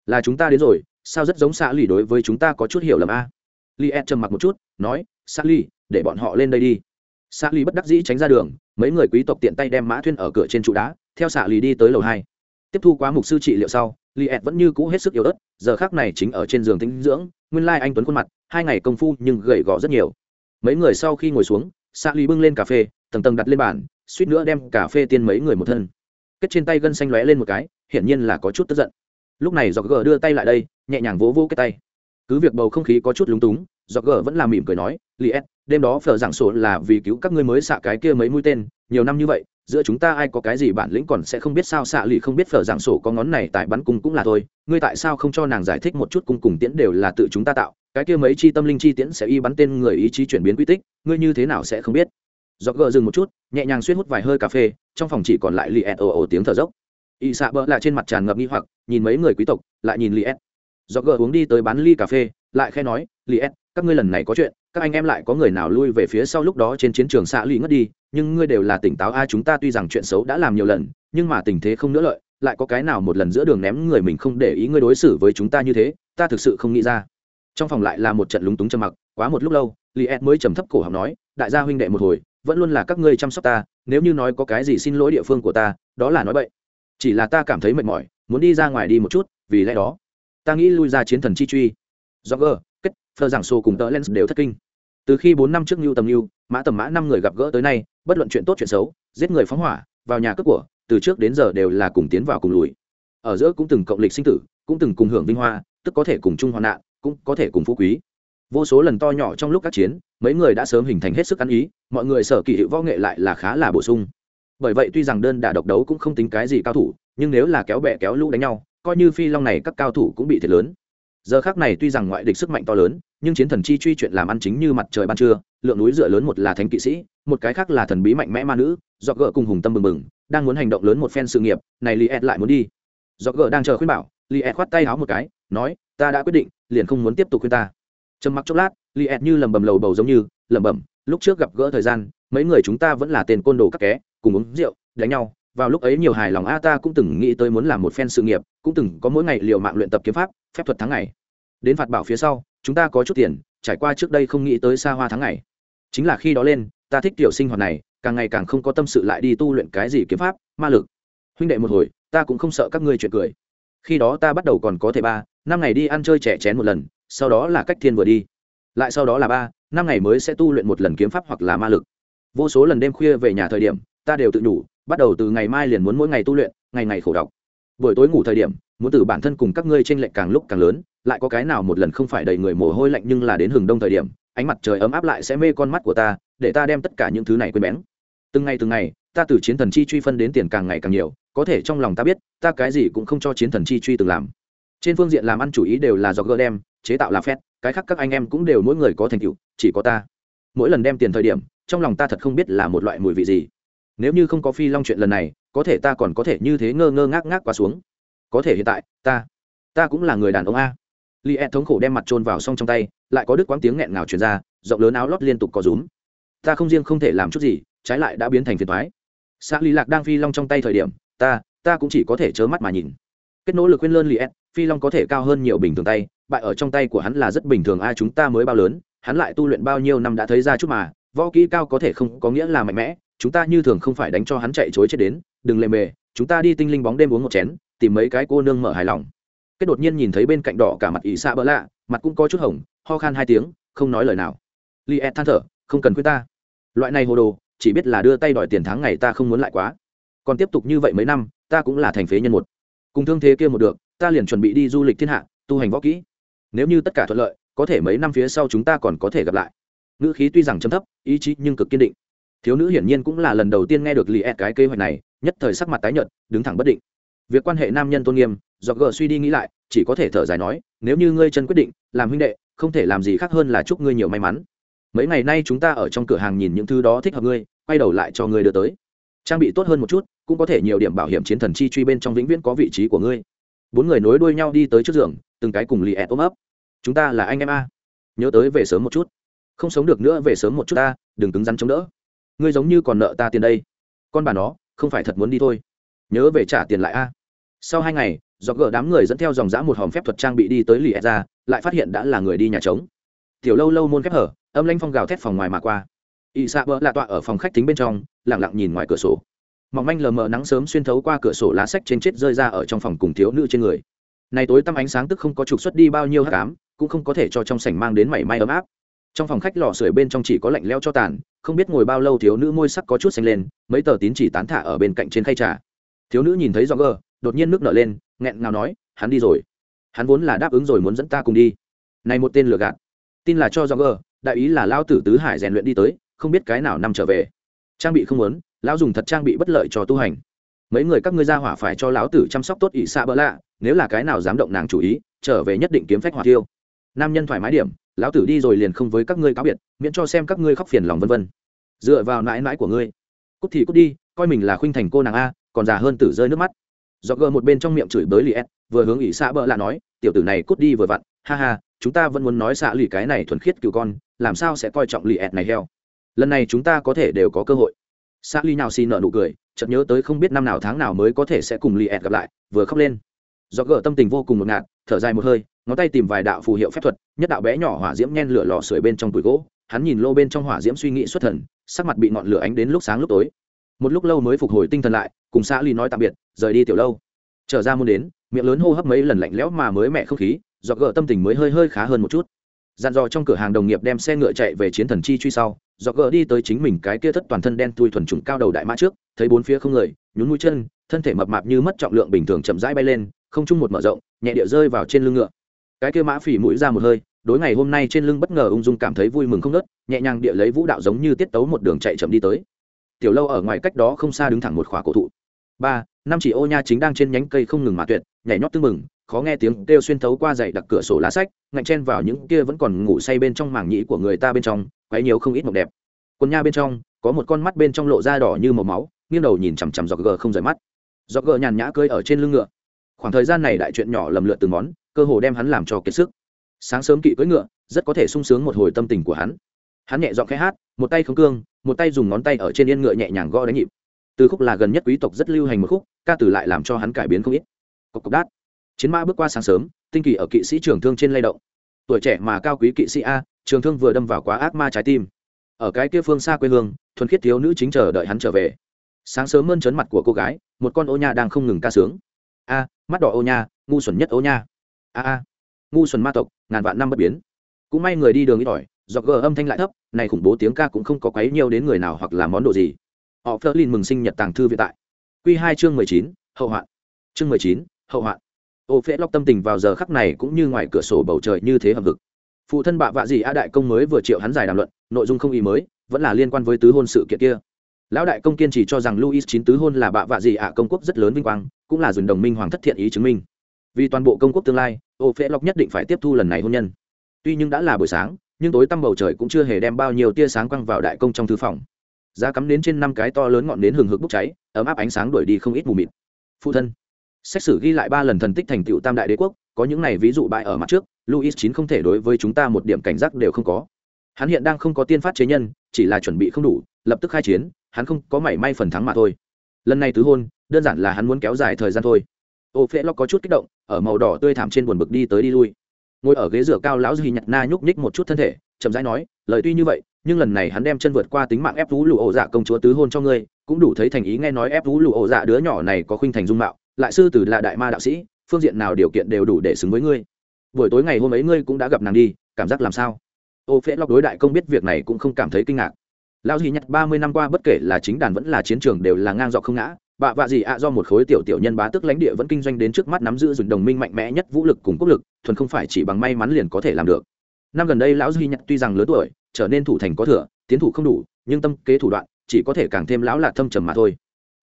là chúng ta đến rồi, sao rất giống xã lì đối với chúng ta có chút hiểu lầm a? Li e trầm mặc một chút, nói xã lì, để bọn họ lên đây đi xã lì bất đắc dĩ tránh ra đường, mấy người quý tộc tiện tay đem mã thuyên ở cửa trên trụ đá, theo xạ lì đi tới lầu hai. Tiếp thu quá mục sư trị liệu sau li ed vẫn như cũ hết sức yếu ớt, giờ khác này chính ở trên giường tinh dưỡng, nguyên lai anh tuấn khuôn mặt, hai ngày công phu nhưng gầy gò rất nhiều. Mấy người sau khi ngồi xuống, xạ lì bưng lên cà phê, tầng tầng đặt lên bàn, suýt nữa đem cà phê tiên mấy người một thân. Kết trên tay gân xanh lóe lên một cái, hiển nhiên là có chút tức giận. Lúc này dọc gờ đưa tay lại đây, nhẹ nhàng vỗ vỗ cái tay. Cứ việc bầu không khí có chút lúng túng dọc gờ vẫn làm mỉm cười nói li ed đêm đó phở giảng sổ là vì cứu các ngươi mới xạ cái kia mấy mũi tên, nhiều năm như vậy, giữa chúng ta ai có cái gì bản lĩnh còn sẽ không biết sao xạ lì không biết phở giảng sổ có ngón này tại bắn cung cũng là thôi. Ngươi tại sao không cho nàng giải thích một chút cung cùng tiễn đều là tự chúng ta tạo? Cái kia mấy chi tâm linh chi tiễn sẽ y bắn tên người ý chí chuyển biến quy tích, ngươi như thế nào sẽ không biết? Do gờ dừng một chút, nhẹ nhàng xuyên hút vài hơi cà phê, trong phòng chỉ còn lại lì ed ồ ồ tiếng thở dốc. Y xạ bỡ là trên mặt tràn ngập nghi hoặc, nhìn mấy người quý tộc, lại nhìn lì ed do gờ uống đi tới bán ly cà phê, lại khe nói lì ed các ngươi lần này có chuyện, các anh em lại có người nào lui về phía sau lúc đó trên chiến trường xạ lụy ngất đi, nhưng ngươi đều là tỉnh táo, a, chúng ta tuy rằng chuyện xấu đã làm nhiều lần, nhưng mà tình thế không nữa lợi, lại có cái nào một lần giữa đường ném người mình không để ý ngươi đối xử với chúng ta như thế, ta thực sự không nghĩ ra. Trong phòng lại là một trận lúng túng trầm mặc, quá một lúc lâu li ed mới trầm thấp cổ học nói, đại gia huynh đệ một hồi, vẫn luôn là các ngươi chăm sóc ta, nếu như nói có cái gì xin lỗi địa phương của ta, đó là nói vậy chỉ là ta cảm thấy mệt mỏi, muốn đi ra ngoài đi một chút, vì lẽ đó, ta nghĩ lui ra chiến thần chi truy. Do gờ kết phờ giảng sô cùng tờ lens đều thất kinh. Từ khi bốn năm trước mưu tầm mưu mã tầm mã năm người gặp gỡ tới nay, bất luận chuyện tốt chuyện xấu, giết người phóng hỏa, vào nhà cướp của, từ trước đến giờ đều là cùng tiến vào cùng lùi. Ở giữa cũng từng cộng lịch sinh tử, cũng từng cùng hưởng vinh hoa, tức có thể cùng chung hoạn nạn, cũng có thể cùng phú quý. Vô số lần to nhỏ trong lúc các chiến, mấy người đã sớm hình thành hết sức ăn ý, mọi người sở kỳ hiệu võ nghệ lại là khá là bổ sung. Bởi vậy tuy rằng đơn đả độc đấu cũng không tính cái gì cao thủ, nhưng nếu là kéo bè kéo lũ đánh nhau, coi như phi long này các cao thủ cũng bị thiệt lớn giờ khác này tuy rằng ngoại địch sức mạnh to lớn, nhưng chiến thần chi truy chuyện làm ăn chính như mặt trời ban trưa, lượng núi dựa lớn một là thánh kỵ sĩ, một cái khác là thần bí mạnh mẽ ma nữ do gỡ cùng hùng tâm mừng mừng đang muốn hành động lớn một phen sự nghiệp, này li ed lại muốn đi. Do gỡ đang chờ khuyên bảo li ed khoát tay háo một cái, nói, ta đã quyết định, liền không muốn tiếp tục khuyên ta. Trầm mặc chốc lát li ed như lầm bầm lầu bầu giống như, lẩm bẩm, lúc trước gặp gỡ thời gian, mấy người chúng ta vẫn là tên côn đồ các ké cùng uống rượu, đánh nhau vào lúc ấy nhiều hài lòng a ta cũng từng nghĩ tới muốn làm một phen sự nghiệp, cũng từng có mỗi ngày liệu mạng luyện tập kiếm pháp, phép thuật tháng ngày. Đến phạt bảo phía sau, chúng ta có chút tiền, trải qua trước đây không nghĩ tới xa hoa tháng ngày. Chính là khi đó lên, ta thích tiểu sinh hoạt này, càng ngày càng không có tâm sự lại đi tu luyện cái gì kiếm pháp, ma lực. Huynh đệ một hồi, ta cũng không sợ các ngươi chuyện cười. Khi đó ta bắt đầu còn có thể ba, năm ngày đi ăn chơi trẻ chén một lần, sau đó là cách thiên vừa đi. Lại sau đó là ba, năm ngày mới sẽ tu luyện một lần kiếm pháp hoặc là ma lực. Vô số lần đêm khuya về nhà thời điểm, ta đều tự nhủ bắt đầu từ ngày mai liền muốn mỗi ngày tu luyện, ngày ngày khổ đọc. Buổi tối ngủ thời điểm, muốn từ bản thân cùng các ngươi tranh lệch càng lúc càng lớn, lại có cái nào một lần không phải đầy người mồ hôi lạnh nhưng là đến hừng đông thời điểm, ánh mặt trời ấm áp lại sẽ mê con mắt của ta, để ta đem tất cả những thứ này quên bén. Từng ngày từng ngày, ta từ chiến thần chi truy phân đến tiền càng ngày càng nhiều, có thể trong lòng ta biết, ta cái gì cũng không cho chiến thần chi truy từng làm. Trên phương diện làm ăn chủ ý đều là do gỡ đem, chế tạo là phép, cái khác các anh em cũng đều mỗi người có thành tựu, chỉ có ta. Mỗi lần đem tiền thời điểm, trong lòng ta thật không biết là một loại mùi vị gì nếu như không có phi long chuyện lần này, có thể ta còn có thể như thế ngơ ngơ ngác ngác qua xuống. Có thể hiện tại, ta ta cũng là người đàn ông a. Li ed thống khổ đem mặt trôn vào xong trong tay, lại có đứt quãng tiếng nghẹn ngào truyền ra, rộng lớn áo lót liên tục có rúm. Ta không riêng không thể làm chút gì, trái lại đã biến thành phiền thoái xã lý lạc đang phi long trong tay thời điểm, ta ta cũng chỉ có thể chớ mắt mà nhìn. Kết nỗ lực khuyên lơn li ed phi long có thể cao hơn nhiều bình thường tay, bại ở trong tay của hắn là rất bình thường ai chúng ta mới bao lớn, hắn lại tu luyện bao nhiêu năm đã thấy ra chút mà, võ kỹ cao có thể không có nghĩa là mạnh mẽ chúng ta như thường không phải đánh cho hắn chạy chối chết đến đừng lề mề chúng ta đi tinh linh bóng đêm uống một chén tìm mấy cái cô nương mở hài lòng. Kết đột nhiên nhìn thấy bên cạnh đỏ cả mặt ỷ xạ bỡ lạ mặt cũng có chút hỏng, ho khan hai tiếng không nói lời nào. Li ed than thở không cần khuyên ta. Loại này hồ đồ chỉ biết là đưa tay đòi tiền tháng ngày ta không muốn lại quá. Còn tiếp tục như vậy mấy năm ta cũng là thành phế nhân một. Cùng thương thế kia một được ta liền chuẩn bị đi du lịch thiên hạ tu hành võ kỹ. Nếu như tất cả thuận lợi có thể mấy năm phía sau chúng ta còn có thể gặp lại. Ngữ khí tuy rằng chấm thấp ý chí nhưng cực kiên định thiếu nữ hiển nhiên cũng là lần đầu tiên nghe được lì ed cái kế hoạch này, nhất thời sắc mặt tái nhợt, đứng thẳng bất định. Việc quan hệ nam nhân tôn nghiêm, do gờ suy đi nghĩ lại, chỉ có thể thở dài nói, nếu như ngươi chân quyết định, làm huynh đệ, không thể làm gì khác hơn là chúc ngươi nhiều may mắn. Mấy ngày nay chúng ta ở trong cửa hàng nhìn những thứ đó thích hợp ngươi, quay đầu lại cho ngươi đưa tới. Trang bị tốt hơn một chút, cũng có thể nhiều điểm bảo hiểm chiến thần chi truy bên trong vĩnh viễn có vị trí của ngươi. Bốn người nối đuôi nhau đi tới trước giường, từng cái cùng lì ẹt ôm ấp. Chúng ta là anh em a. Nhớ tới về sớm một chút. Không sống được nữa về sớm một chút ta đừng cứng rắn chống đỡ ngươi giống như còn nợ ta tiền đây. Con bà nó, không phải thật muốn đi thôi. Nhớ về trả tiền lại a. Sau hai ngày, do gỡ đám người dẫn theo dòng dã một hòm phép thuật trang bị đi tới lì e ra, lại phát hiện đã là người đi nhà trống. Tiểu lâu lâu môn khép hở, âm lanh phong gào thét phòng ngoài mà qua. Y xạ bỡ lạ tọa ở phòng khách tính bên trong lẳng lặng nhìn ngoài cửa sổ. Mỏng manh lờ mờ nắng sớm xuyên thấu qua cửa sổ lá sách trên chết rơi ra ở trong phòng cùng thiếu nữ trên người. Này tối tăm ánh sáng tức không có trục xuất đi bao nhiêu hát cám cũng không có thể cho trong sảnh mang đến mảy may ấm áp. Trong phòng khách lò sưởi bên trong chỉ có lạnh leo cho tàn không biết ngồi bao lâu thiếu nữ môi sắc có chút xanh lên, mấy tờ tín chỉ tán thả ở bên cạnh trên khay trà. Thiếu nữ nhìn thấy do gờ, đột nhiên nước nở lên, nghẹn ngào nói, hắn đi rồi. Hắn vốn là đáp ứng rồi muốn dẫn ta cùng đi. Này một tên lừa gạt. Tin là cho do gờ, đại ý là lao tử tứ hải rèn luyện đi tới, không biết cái nào năm trở về. Trang bị không muốn, lão dùng thật trang bị bất lợi cho tu hành. Mấy người các ngươi ra hỏa phải cho lão tử chăm sóc tốt ỷ xạ bỡ lạ, nếu là cái nào dám động nàng chủ ý, trở về nhất định kiếm phách hỏa tiêu. Nam nhân thoải mái điểm lão tử đi rồi liền không với các ngươi cáo biệt, miễn cho xem các ngươi khóc phiền lòng vân vân. Dựa vào nãi nãi của ngươi. Cút thì cút đi, coi mình là khuynh thành cô nàng a, còn già hơn tử rơi nước mắt. Do gờ một bên trong miệng chửi bới lì ed vừa hướng ỷ xạ bợ lạ nói, tiểu tử này cút đi vừa vặn, ha ha, chúng ta vẫn muốn nói xạ lì cái này thuần khiết cựu con, làm sao sẽ coi trọng lì ed này heo? Lần này chúng ta có thể đều có cơ hội. Xạ lì nào xin nợ nụ cười, chợt nhớ tới không biết năm nào tháng nào mới có thể sẽ cùng lì ed gặp lại, vừa khóc lên. Do gờ tâm tình vô cùng ngột ngạt thở dài một hơi, ngón tay tìm vài đạo phù hiệu phép thuật, nhất đạo bé nhỏ hỏa diễm nhen lửa lò sưởi bên trong túi gỗ. Hắn nhìn lô bên trong hỏa diễm suy nghĩ xuất thần, sắc mặt bị ngọn lửa ánh đến lúc sáng lúc tối. Một lúc lâu mới phục hồi tinh thần lại, cùng xã ly nói tạm biệt, rời đi tiểu lâu. Trở ra muốn đến, miệng lớn hô hấp mấy lần lạnh lẽo mà mới mẹ không khí do gỡ tâm tình mới hơi hơi khá hơn một chút. Dặn dò trong cửa hàng đồng nghiệp đem xe ngựa chạy về chiến thần chi truy sau do gỡ đi tới chính mình cái kia thất toàn thân đen tui thuần trùng cao đầu đại mã trước, thấy bốn phía không người, nhún mũi chân, thân thể mập mạp như mất trọng lượng bình thường chậm rãi bay lên không chung một mở rộng, nhẹ địa rơi vào trên lưng ngựa. Cái kia mã phỉ mũi ra một hơi, đối ngày hôm nay trên lưng bất ngờ ung dung cảm thấy vui mừng không nớt nhẹ nhàng địa lấy vũ đạo giống như tiết tấu một đường chạy chậm đi tới. Tiểu lâu ở ngoài cách đó không xa đứng thẳng một khỏa cổ thụ. Ba, năm chỉ ô nha chính đang trên nhánh cây không ngừng mà tuyệt, nhảy nhót tưng mừng khó nghe tiếng kêu xuyên thấu qua dày đặc cửa sổ lá sách, ngạnh chen vào những kia vẫn còn ngủ say bên trong màng nhĩ của người ta bên trong, quấy nhiều không ít mộng đẹp. Quần nha bên trong, có một con mắt bên trong lộ da đỏ như màu máu, nghiêng đầu nhìn chằm chằm giọt gờ không rời mắt. Giọt gờ nhàn nhã cơi ở trên lưng ngựa khoảng thời gian này đại chuyện nhỏ lầm lượt từng món, cơ hồ đem hắn làm cho kiệt sức. Sáng sớm kỵ cưỡi ngựa, rất có thể sung sướng một hồi tâm tình của hắn. Hắn nhẹ dọn khẽ hát, một tay không cương, một tay dùng ngón tay ở trên yên ngựa nhẹ nhàng gõ đánh nhịp. Từ khúc là gần nhất quý tộc rất lưu hành một khúc, ca từ lại làm cho hắn cải biến không ít. Cộc cộc đát. Chiến mã bước qua sáng sớm, tinh kỳ ở kỵ sĩ trường thương trên lay động. Tuổi trẻ mà cao quý kỵ sĩ a, trường thương vừa đâm vào quá ác ma trái tim. Ở cái kia phương xa quê hương, thuần khiết thiếu nữ chính chờ đợi hắn trở về. Sáng sớm mơn trớn mặt của cô gái, một con ô nhà đang không ngừng ca sướng a, mắt đỏ ô nha, ngu xuẩn nhất ô nha. A a, ngu xuẩn ma tộc, ngàn vạn năm bất biến. Cũng may người đi đường ít ỏi do gờ âm thanh lại thấp, này khủng bố tiếng ca cũng không có quấy nhiều đến người nào hoặc là món đồ gì. Họ phớt lên mừng sinh nhật tàng thư viện tại. Q hai chương mười chín, hậu hoạn. Chương mười chín, hậu hoạn. Ô phễ lóc tâm tình vào giờ khắc này cũng như ngoài cửa sổ bầu trời như thế hầm vực. Phụ thân bạ vạ gì a đại công mới vừa triệu hắn giải đàm luận, nội dung không ý mới, vẫn là liên quan với tứ hôn sự kiện kia. Lão đại công kiên trì cho rằng luis chín tứ hôn là bạ vạ gì ạ công quốc rất lớn vinh quang cũng là dùng đồng minh hoàng thất thiện ý chứng minh. Vì toàn bộ công quốc tương lai, ô phễ lộc nhất định phải tiếp thu lần này hôn nhân. Tuy nhưng đã là buổi sáng, nhưng tối tăm bầu trời cũng chưa hề đem bao nhiêu tia sáng quăng vào đại công trong thư phòng. Giá cắm đến trên năm cái to lớn ngọn đến hừng hực bốc cháy, ấm áp ánh sáng đuổi đi không ít mù mịt. Phụ thân, xét xử ghi lại ba lần thần tích thành tựu tam đại đế quốc, có những này ví dụ bại ở mặt trước luis chín không thể đối với chúng ta một điểm cảnh giác đều không có. Hắn hiện đang không có tiên phát chế nhân, chỉ là chuẩn bị không đủ, lập tức khai chiến, hắn không có mảy may phần thắng mà thôi. Lần này tứ hôn đơn giản là hắn muốn kéo dài thời gian thôi. Ô phễ lóc có chút kích động, ở màu đỏ tươi thảm trên buồn bực đi tới đi lui. Ngồi ở ghế rửa cao lão duy nhặt na nhúc nhích một chút thân thể, chậm rãi nói, lời tuy như vậy, nhưng lần này hắn đem chân vượt qua tính mạng ép vũ lụ ổ dạ công chúa tứ hôn cho ngươi, cũng đủ thấy thành ý nghe nói ép vũ lụ ổ dạ đứa nhỏ này có khuynh thành dung mạo, lại sư tử là đại ma đạo sĩ, phương diện nào điều kiện đều đủ để xứng với ngươi. Buổi tối ngày hôm ấy ngươi cũng đã gặp nàng đi, cảm giác làm sao? Ô phễ lóc đối đại công biết việc này cũng không cảm thấy kinh ngạc. Lão duy nhặt ba mươi năm qua bất kể là chính đàn vẫn là chiến trường đều là ngang dọc không ngã bạ vạ gì ạ, do một khối tiểu tiểu nhân bá tức lãnh địa vẫn kinh doanh đến trước mắt nắm giữ dùng đồng minh mạnh mẽ nhất vũ lực cùng quốc lực, thuần không phải chỉ bằng may mắn liền có thể làm được. Năm gần đây lão duy nhặt tuy rằng lớn tuổi, trở nên thủ thành có thừa, tiến thủ không đủ, nhưng tâm kế thủ đoạn, chỉ có thể càng thêm lão lạ thâm trầm mà thôi.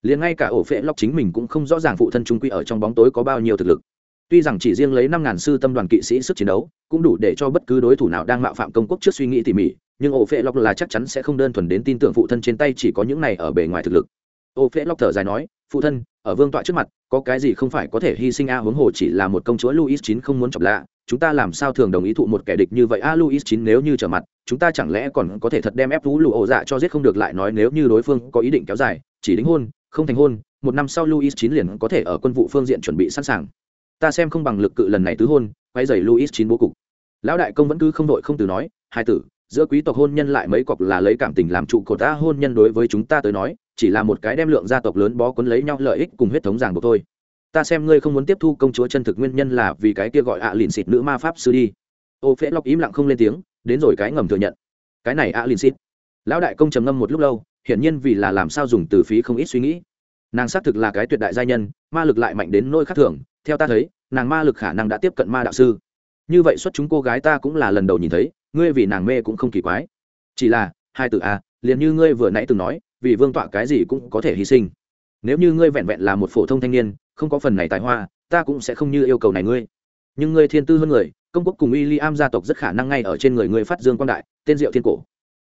Liền ngay cả ổ phệ lóc chính mình cũng không rõ ràng phụ thân trung quy ở trong bóng tối có bao nhiêu thực lực. Tuy rằng chỉ riêng lấy năm ngàn sư tâm đoàn kỵ sĩ sức chiến đấu, cũng đủ để cho bất cứ đối thủ nào đang mạo phạm công quốc trước suy nghĩ tỉ mỉ, nhưng ổ phệ lóc là chắc chắn sẽ không đơn thuần đến tin tưởng phụ thân trên tay chỉ có những này ở bề ngoài thực lực ô phễ lóc thở dài nói, phụ thân, ở vương tọa trước mặt, có cái gì không phải có thể hy sinh a huống hồ chỉ là một công chúa luis chín không muốn chọc lạ? Chúng ta làm sao thường đồng ý thụ một kẻ địch như vậy? A luis chín nếu như trở mặt, chúng ta chẳng lẽ còn có thể thật đem ép vũ lụ ổ dạ cho giết không được lại nói nếu như đối phương có ý định kéo dài, chỉ đính hôn, không thành hôn, một năm sau luis chín liền có thể ở quân vụ phương diện chuẩn bị sẵn sàng. Ta xem không bằng lực cự lần này tứ hôn quay dày luis chín bố cục. Lão đại công vẫn cứ không đội không từ nói, hai tử giữa quý tộc hôn nhân lại mấy cọc là lấy cảm tình làm trụ cột ta hôn nhân đối với chúng ta tới nói, chỉ là một cái đem lượng gia tộc lớn bó quấn lấy nhau lợi ích cùng huyết thống ràng buộc thôi. Ta xem ngươi không muốn tiếp thu công chúa chân thực nguyên nhân là vì cái kia gọi ạ à lìn xịt nữ ma pháp sư đi. Ô phễ lóc im lặng không lên tiếng, đến rồi cái ngầm thừa nhận. Cái này ạ à lìn xịt. Lão đại công trầm ngâm một lúc lâu, hiển nhiên vì là làm sao dùng từ phí không ít suy nghĩ. Nàng xác thực là cái tuyệt đại gia nhân, ma lực lại mạnh đến nỗi khác thường, theo ta thấy, nàng ma lực khả năng đã tiếp cận ma đạo sư. Như vậy xuất chúng cô gái ta cũng là lần đầu nhìn thấy ngươi vì nàng mê cũng không kỳ quái. Chỉ là hai từ a liền như ngươi vừa nãy từng nói vì vương tọa cái gì cũng có thể hy sinh. Nếu như ngươi vẹn vẹn là một phổ thông thanh niên không có phần này tài hoa ta cũng sẽ không như yêu cầu này ngươi. Nhưng ngươi thiên tư hơn người công quốc cùng w i am gia tộc rất khả năng ngay ở trên người ngươi phát dương quang đại tên diệu thiên cổ.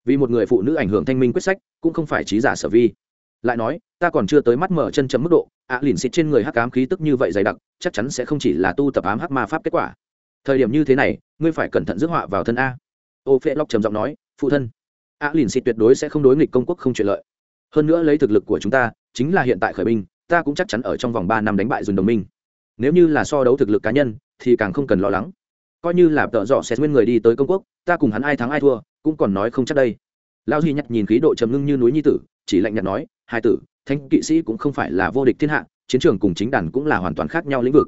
Vì một người phụ nữ ảnh hưởng thanh minh quyết sách cũng không phải trí giả sở vi. Lại nói ta còn chưa tới mắt mở chân chấm mức độ ạ à, lìn xịt trên người hắc ám khí tức như vậy dày đặc chắc chắn sẽ không chỉ là tu tập ám hắc ma pháp kết quả. Thời điểm như thế này ngươi phải cẩn thận rước họa vào thân a ô phê lóc trầm giọng nói, phụ thân á lìn xịt tuyệt đối sẽ không đối nghịch công quốc không chuyện lợi. Hơn nữa lấy thực lực của chúng ta, chính là hiện tại khởi binh, ta cũng chắc chắn ở trong vòng ba năm đánh bại dùn đồng minh. Nếu như là so đấu thực lực cá nhân, thì càng không cần lo lắng. Coi như là tợ dọ xét nguyên người đi tới công quốc, ta cùng hắn ai thắng ai thua, cũng còn nói không chắc đây. Lao duy nhặt nhìn khí độ trầm ngưng như núi nhi tử, chỉ lạnh nhạt nói, hai tử thanh kỵ sĩ cũng không phải là vô địch thiên hạ, chiến trường cùng chính đàn cũng là hoàn toàn khác nhau lĩnh vực.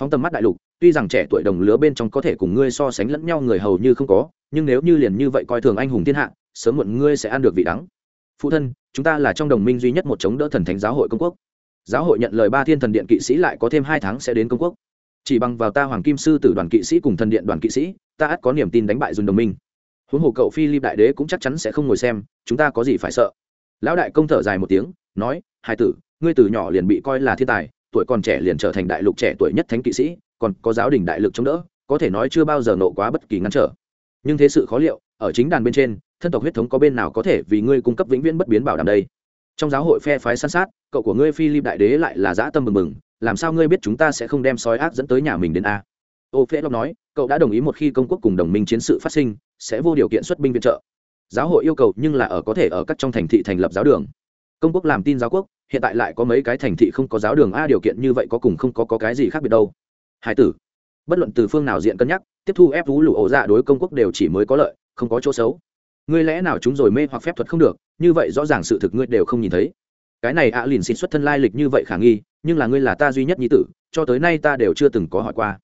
Phóng tầm mắt đại lục tuy rằng trẻ tuổi đồng lứa bên trong có thể cùng ngươi so sánh lẫn nhau người hầu như không có, nhưng nếu như liền như vậy coi thường anh hùng thiên hạ, sớm muộn ngươi sẽ ăn được vị đắng. Phụ thân, chúng ta là trong đồng minh duy nhất một chống đỡ thần thánh giáo hội công quốc. Giáo hội nhận lời ba thiên thần điện kỵ sĩ lại có thêm hai tháng sẽ đến công quốc. Chỉ bằng vào ta hoàng kim sư tử đoàn kỵ sĩ cùng thần điện đoàn kỵ sĩ, ta ắt có niềm tin đánh bại dùng đồng minh. Huống hồ cậu phi lip đại đế cũng chắc chắn sẽ không ngồi xem, chúng ta có gì phải sợ? Lão đại công thở dài một tiếng, nói hai tử, ngươi từ nhỏ liền bị coi là thiên tài, tuổi còn trẻ liền trở thành đại lục trẻ tuổi nhất thánh kỵ sĩ còn có giáo đình đại lực chống đỡ có thể nói chưa bao giờ nộ quá bất kỳ ngăn trở. Nhưng thế sự khó liệu ở chính đàn bên trên thân tộc huyết thống có bên nào có thể vì ngươi cung cấp vĩnh viễn bất biến bảo đảm đây? Trong giáo hội phe phái săn sát cậu của ngươi philip đại đế lại là dã tâm mừng mừng làm sao ngươi biết chúng ta sẽ không đem sói ác dẫn tới nhà mình đến a? Ô phê lộc nói cậu đã đồng ý một khi công quốc cùng đồng minh chiến sự phát sinh sẽ vô điều kiện xuất binh viện trợ. Giáo hội yêu cầu nhưng là ở có thể ở các trong thành thị thành lập giáo đường. Công quốc làm tin giáo quốc hiện tại lại có mấy cái thành thị không có giáo đường a điều kiện như vậy có cùng không có, có cái gì khác biệt đâu? Hải tử, bất luận từ phương nào diện cân nhắc, tiếp thu ép vũ lụ ổ dạ đối công quốc đều chỉ mới có lợi, không có chỗ xấu. Ngươi lẽ nào chúng rồi mê hoặc phép thuật không được, như vậy rõ ràng sự thực ngươi đều không nhìn thấy. Cái này ạ à lìn xin xuất thân lai lịch như vậy khả nghi, nhưng là ngươi là ta duy nhất nhi tử, cho tới nay ta đều chưa từng có hỏi qua.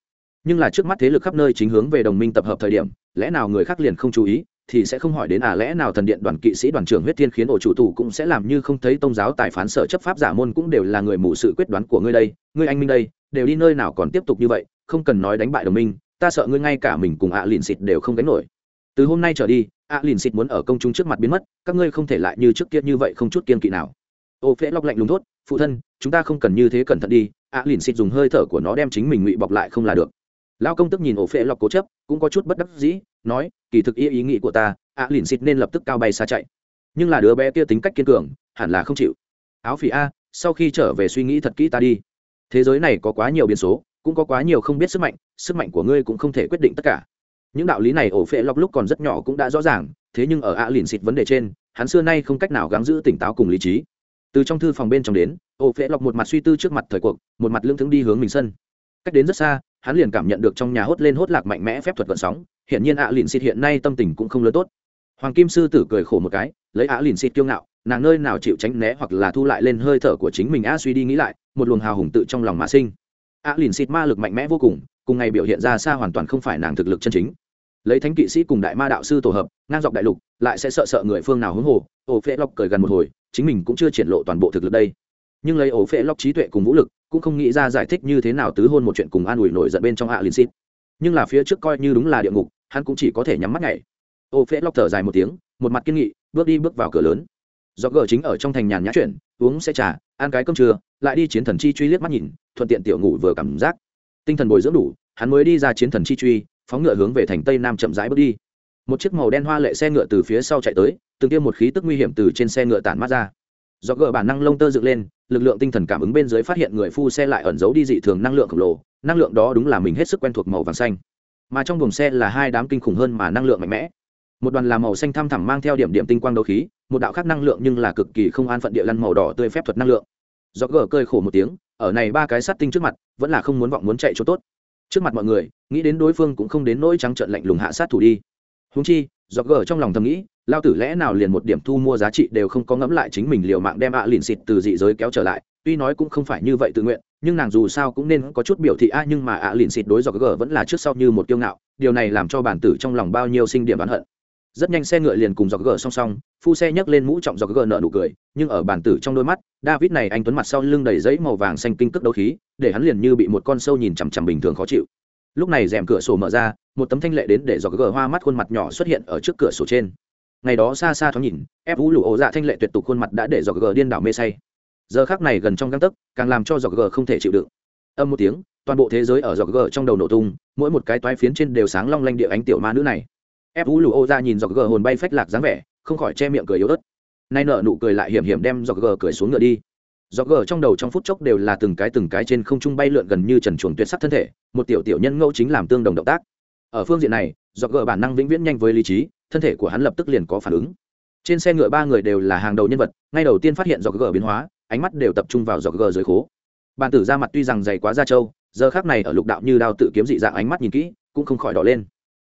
Nhưng là trước mắt thế lực khắp nơi chính hướng về đồng minh tập hợp thời điểm, lẽ nào người khác liền không chú ý, thì sẽ không hỏi đến à lẽ nào thần điện đoàn kỵ sĩ đoàn trưởng huyết thiên khiến ổ chủ tù cũng sẽ làm như không thấy tôn giáo tài phán sở chấp pháp giả môn cũng đều là người mù sự quyết đoán của ngươi đây, ngươi anh minh đây đều đi nơi nào còn tiếp tục như vậy, không cần nói đánh bại đồng minh, ta sợ ngươi ngay cả mình cùng ạ à lìn xịt đều không gánh nổi. Từ hôm nay trở đi, ạ à lìn xịt muốn ở công chúng trước mặt biến mất, các ngươi không thể lại như trước kia như vậy không chút kiên kỵ nào. Ô phễ lóc lạnh lùng thốt, phụ thân, chúng ta không cần như thế cẩn thận đi, ạ à lìn xịt dùng hơi thở của nó đem chính mình ngụy bọc lại không là được. Lao công tức nhìn ổ phễ lọc cố chấp, cũng có chút bất đắc dĩ, nói, kỳ thực ý ý nghĩ của ta, ạ lìn xịt nên lập tức cao bay xa chạy. Nhưng là đứa bé kia tính cách kiên cường, hẳn là không chịu. Áo phỉ a, sau khi trở về suy nghĩ thật kỹ ta đi thế giới này có quá nhiều biến số, cũng có quá nhiều không biết sức mạnh sức mạnh của ngươi cũng không thể quyết định tất cả. Những đạo lý này ổ phệ lọc lúc còn rất nhỏ cũng đã rõ ràng, thế nhưng ở ạ lìn xịt vấn đề trên, hắn xưa nay không cách nào gắng giữ tỉnh táo cùng lý trí. Từ trong thư phòng bên trong đến, ổ phệ lọc một mặt suy tư trước mặt thời cuộc, một mặt lương thững đi hướng mình sân. Cách đến rất xa, hắn liền cảm nhận được trong nhà hốt lên hốt lạc mạnh mẽ phép thuật vận sóng hiện nhiên ạ lìn xịt hiện nay tâm tình cũng không lớn tốt. Hoàng kim sư tử cười khổ một cái, lấy ạ lìn xịt kiêu ngạo nàng nơi nào chịu tránh né hoặc là thu lại lên hơi thở của chính mình a suy đi nghĩ lại, một luồng hào hùng tự trong lòng mà sinh. A lìn xịt ma lực mạnh mẽ vô cùng cùng ngày biểu hiện ra xa hoàn toàn không phải nàng thực lực chân chính. Lấy thánh kỵ sĩ cùng đại ma đạo sư tổ hợp, ngang dọc đại lục, lại sẽ sợ sợ người phương nào hướng hồ, ổ phễ lọc cười gần một hồi, chính mình cũng chưa triển lộ toàn bộ thực lực đây. Nhưng lấy ổ phễ lọc trí tuệ cùng vũ lực, cũng không nghĩ ra giải thích như thế nào tứ hôn một chuyện cùng an ủi nổi giận bên trong ạ lìn xịt nhưng là phía trước coi như đúng là địa ngục, hắn cũng chỉ có thể nhắm mắt nhảy. Ổ phễ Lộc thở dài một tiếng, một mặt kiên nghị, bước đi bước vào cửa lớn do gờ chính ở trong thành nhàn nhã chuyển uống sẽ trà, ăn cái cơm trưa, lại đi chiến thần chi truy liếc mắt nhìn, thuận tiện tiểu ngủ vừa cảm giác. Tinh thần bồi dưỡng đủ, hắn mới đi ra chiến thần chi truy, phóng ngựa hướng về thành tây nam chậm rãi bước đi. Một chiếc màu đen hoa lệ xe ngựa từ phía sau chạy tới, từng tiêm một khí tức nguy hiểm từ trên xe ngựa tản mát ra. Do gỡ bản năng lông tơ dựng lên, lực lượng tinh thần cảm ứng bên dưới phát hiện người phu xe lại ẩn giấu đi dị thường năng lượng khổng lồ, năng lượng đó đúng là mình hết sức quen thuộc màu vàng xanh. Mà trong buồng xe là hai đám kinh khủng hơn mà năng lượng mạnh mẽ một đoàn là màu xanh thăm thẳm mang theo điểm điểm tinh quang đấu khí, một đạo khác năng lượng nhưng là cực kỳ không an phận địa lăn màu đỏ tươi phép thuật năng lượng. Do gờ cơi khổ một tiếng, ở này ba cái sát tinh trước mặt, vẫn là không muốn vọng muốn chạy chỗ tốt. Trước mặt mọi người, nghĩ đến đối phương cũng không đến nỗi trắng trợn lạnh lùng hạ sát thủ đi. Húng chi do gờ trong lòng thầm nghĩ, lao tử lẽ nào liền một điểm thu mua giá trị đều không có ngẫm lại chính mình liều mạng đem ạ à lìn xịt từ dị giới kéo trở lại, tuy nói cũng không phải như vậy tự nguyện, nhưng nàng dù sao cũng nên có chút biểu thị a, nhưng mà ạ à lìn xịt đối do gờ vẫn là trước sau như một kiêu ngạo, điều này làm cho bản tử trong lòng bao nhiêu sinh điểm oán hận rất nhanh xe ngựa liền cùng dọc gờ song song, phu xe nhấc lên mũ trọng dọc gờ nợ nụ cười, nhưng ở bản tử trong đôi mắt, david này anh tuấn mặt sau lưng đầy giấy màu vàng xanh kinh cước đấu khí, để hắn liền như bị một con sâu nhìn chằm chằm bình thường khó chịu. Lúc này rèm cửa sổ mở ra, một tấm thanh lệ đến để dọc gờ hoa mắt khuôn mặt nhỏ xuất hiện ở trước cửa sổ trên. Ngày đó xa xa thoáng nhìn, ép vũ lụ ổ dạ thanh lệ tuyệt tục khuôn mặt đã để dọc gờ điên đảo mê say. Giờ khác này gần trong găng tấc, càng làm cho dọc gờ không thể chịu đựng. Âm một tiếng, toàn bộ thế giới ở dọc gờ trong đầu nổ tung, mỗi một cái toái phiến trên đều sáng long lanh địa ánh tiểu ma nữ này ép vũ lù ô ra nhìn dọc gờ hồn bay phách lạc dáng vẻ, không khỏi che miệng cười yếu ớt. Nay nợ nụ cười lại hiểm hiểm đem dọc gờ cười xuống ngựa đi. Dọc gờ trong đầu trong phút chốc đều là từng cái từng cái trên không trung bay lượn gần như trần chuồng tuyệt sắc thân thể, một tiểu tiểu nhân ngẫu chính làm tương đồng động tác. Ở phương diện này, dọc gờ bản năng vĩnh viễn nhanh với lý trí, thân thể của hắn lập tức liền có phản ứng. Trên xe ngựa ba người đều là hàng đầu nhân vật, ngay đầu tiên phát hiện dọc gờ biến hóa, ánh mắt đều tập trung vào dọc gờ dưới khố. Bàn tử ra mặt tuy rằng dày quá da trâu, giờ khác này ở lục đạo như đao tự kiếm dị dạng ánh mắt nhìn kỹ, cũng không khỏi đỏ lên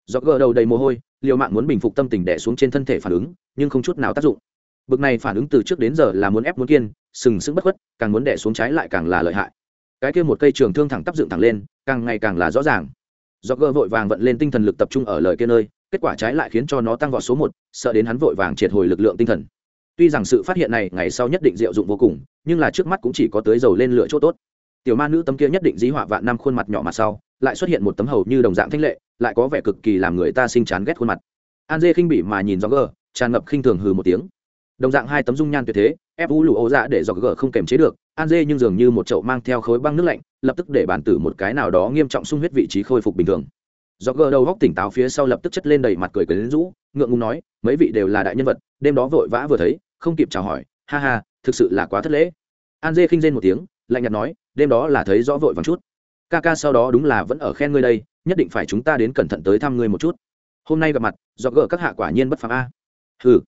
dọc gờ đầu đầy mồ hôi, liều mạng muốn bình phục tâm tình đẻ xuống trên thân thể phản ứng, nhưng không chút nào tác dụng. Bực này phản ứng từ trước đến giờ là muốn ép muốn kiên, sừng sững bất khuất, càng muốn đẻ xuống trái lại càng là lợi hại. Cái kia một cây trường thương thẳng tắp dựng thẳng lên, càng ngày càng là rõ ràng. Do gờ vội vàng vận lên tinh thần lực tập trung ở lời kia nơi, kết quả trái lại khiến cho nó tăng vào số một, sợ đến hắn vội vàng triệt hồi lực lượng tinh thần. Tuy rằng sự phát hiện này ngày sau nhất định diệu dụng vô cùng, nhưng là trước mắt cũng chỉ có tới dầu lên lửa chỗ tốt. Tiểu ma nữ tấm kia nhất định dí họa vạn năm khuôn mặt nhỏ mặt sau, lại xuất hiện một tấm hầu như đồng dạng thanh lệ lại có vẻ cực kỳ làm người ta sinh chán ghét khuôn mặt. An dê khinh bỉ mà nhìn do gờ, tràn ngập khinh thường hừ một tiếng. Đồng dạng hai tấm dung nhan tuyệt thế, ép vũ lụ ô dạ để do gờ không kềm chế được, an dê nhưng dường như một chậu mang theo khối băng nước lạnh, lập tức để bản tử một cái nào đó nghiêm trọng sung huyết vị trí khôi phục bình thường. Do gờ đầu góc tỉnh táo phía sau lập tức chất lên đầy mặt cười cười rũ, ngượng ngùng nói, mấy vị đều là đại nhân vật, đêm đó vội vã vừa thấy, không kịp chào hỏi, ha ha, thực sự là quá thất lễ. An dê khinh rên một tiếng, lạnh nhạt nói, đêm đó là thấy rõ vội vàng chút. Ca ca sau đó đúng là vẫn ở khen ngươi đây nhất định phải chúng ta đến cẩn thận tới thăm ngươi một chút. Hôm nay gặp mặt do gỡ các hạ quả nhiên bất phàm a. Ừ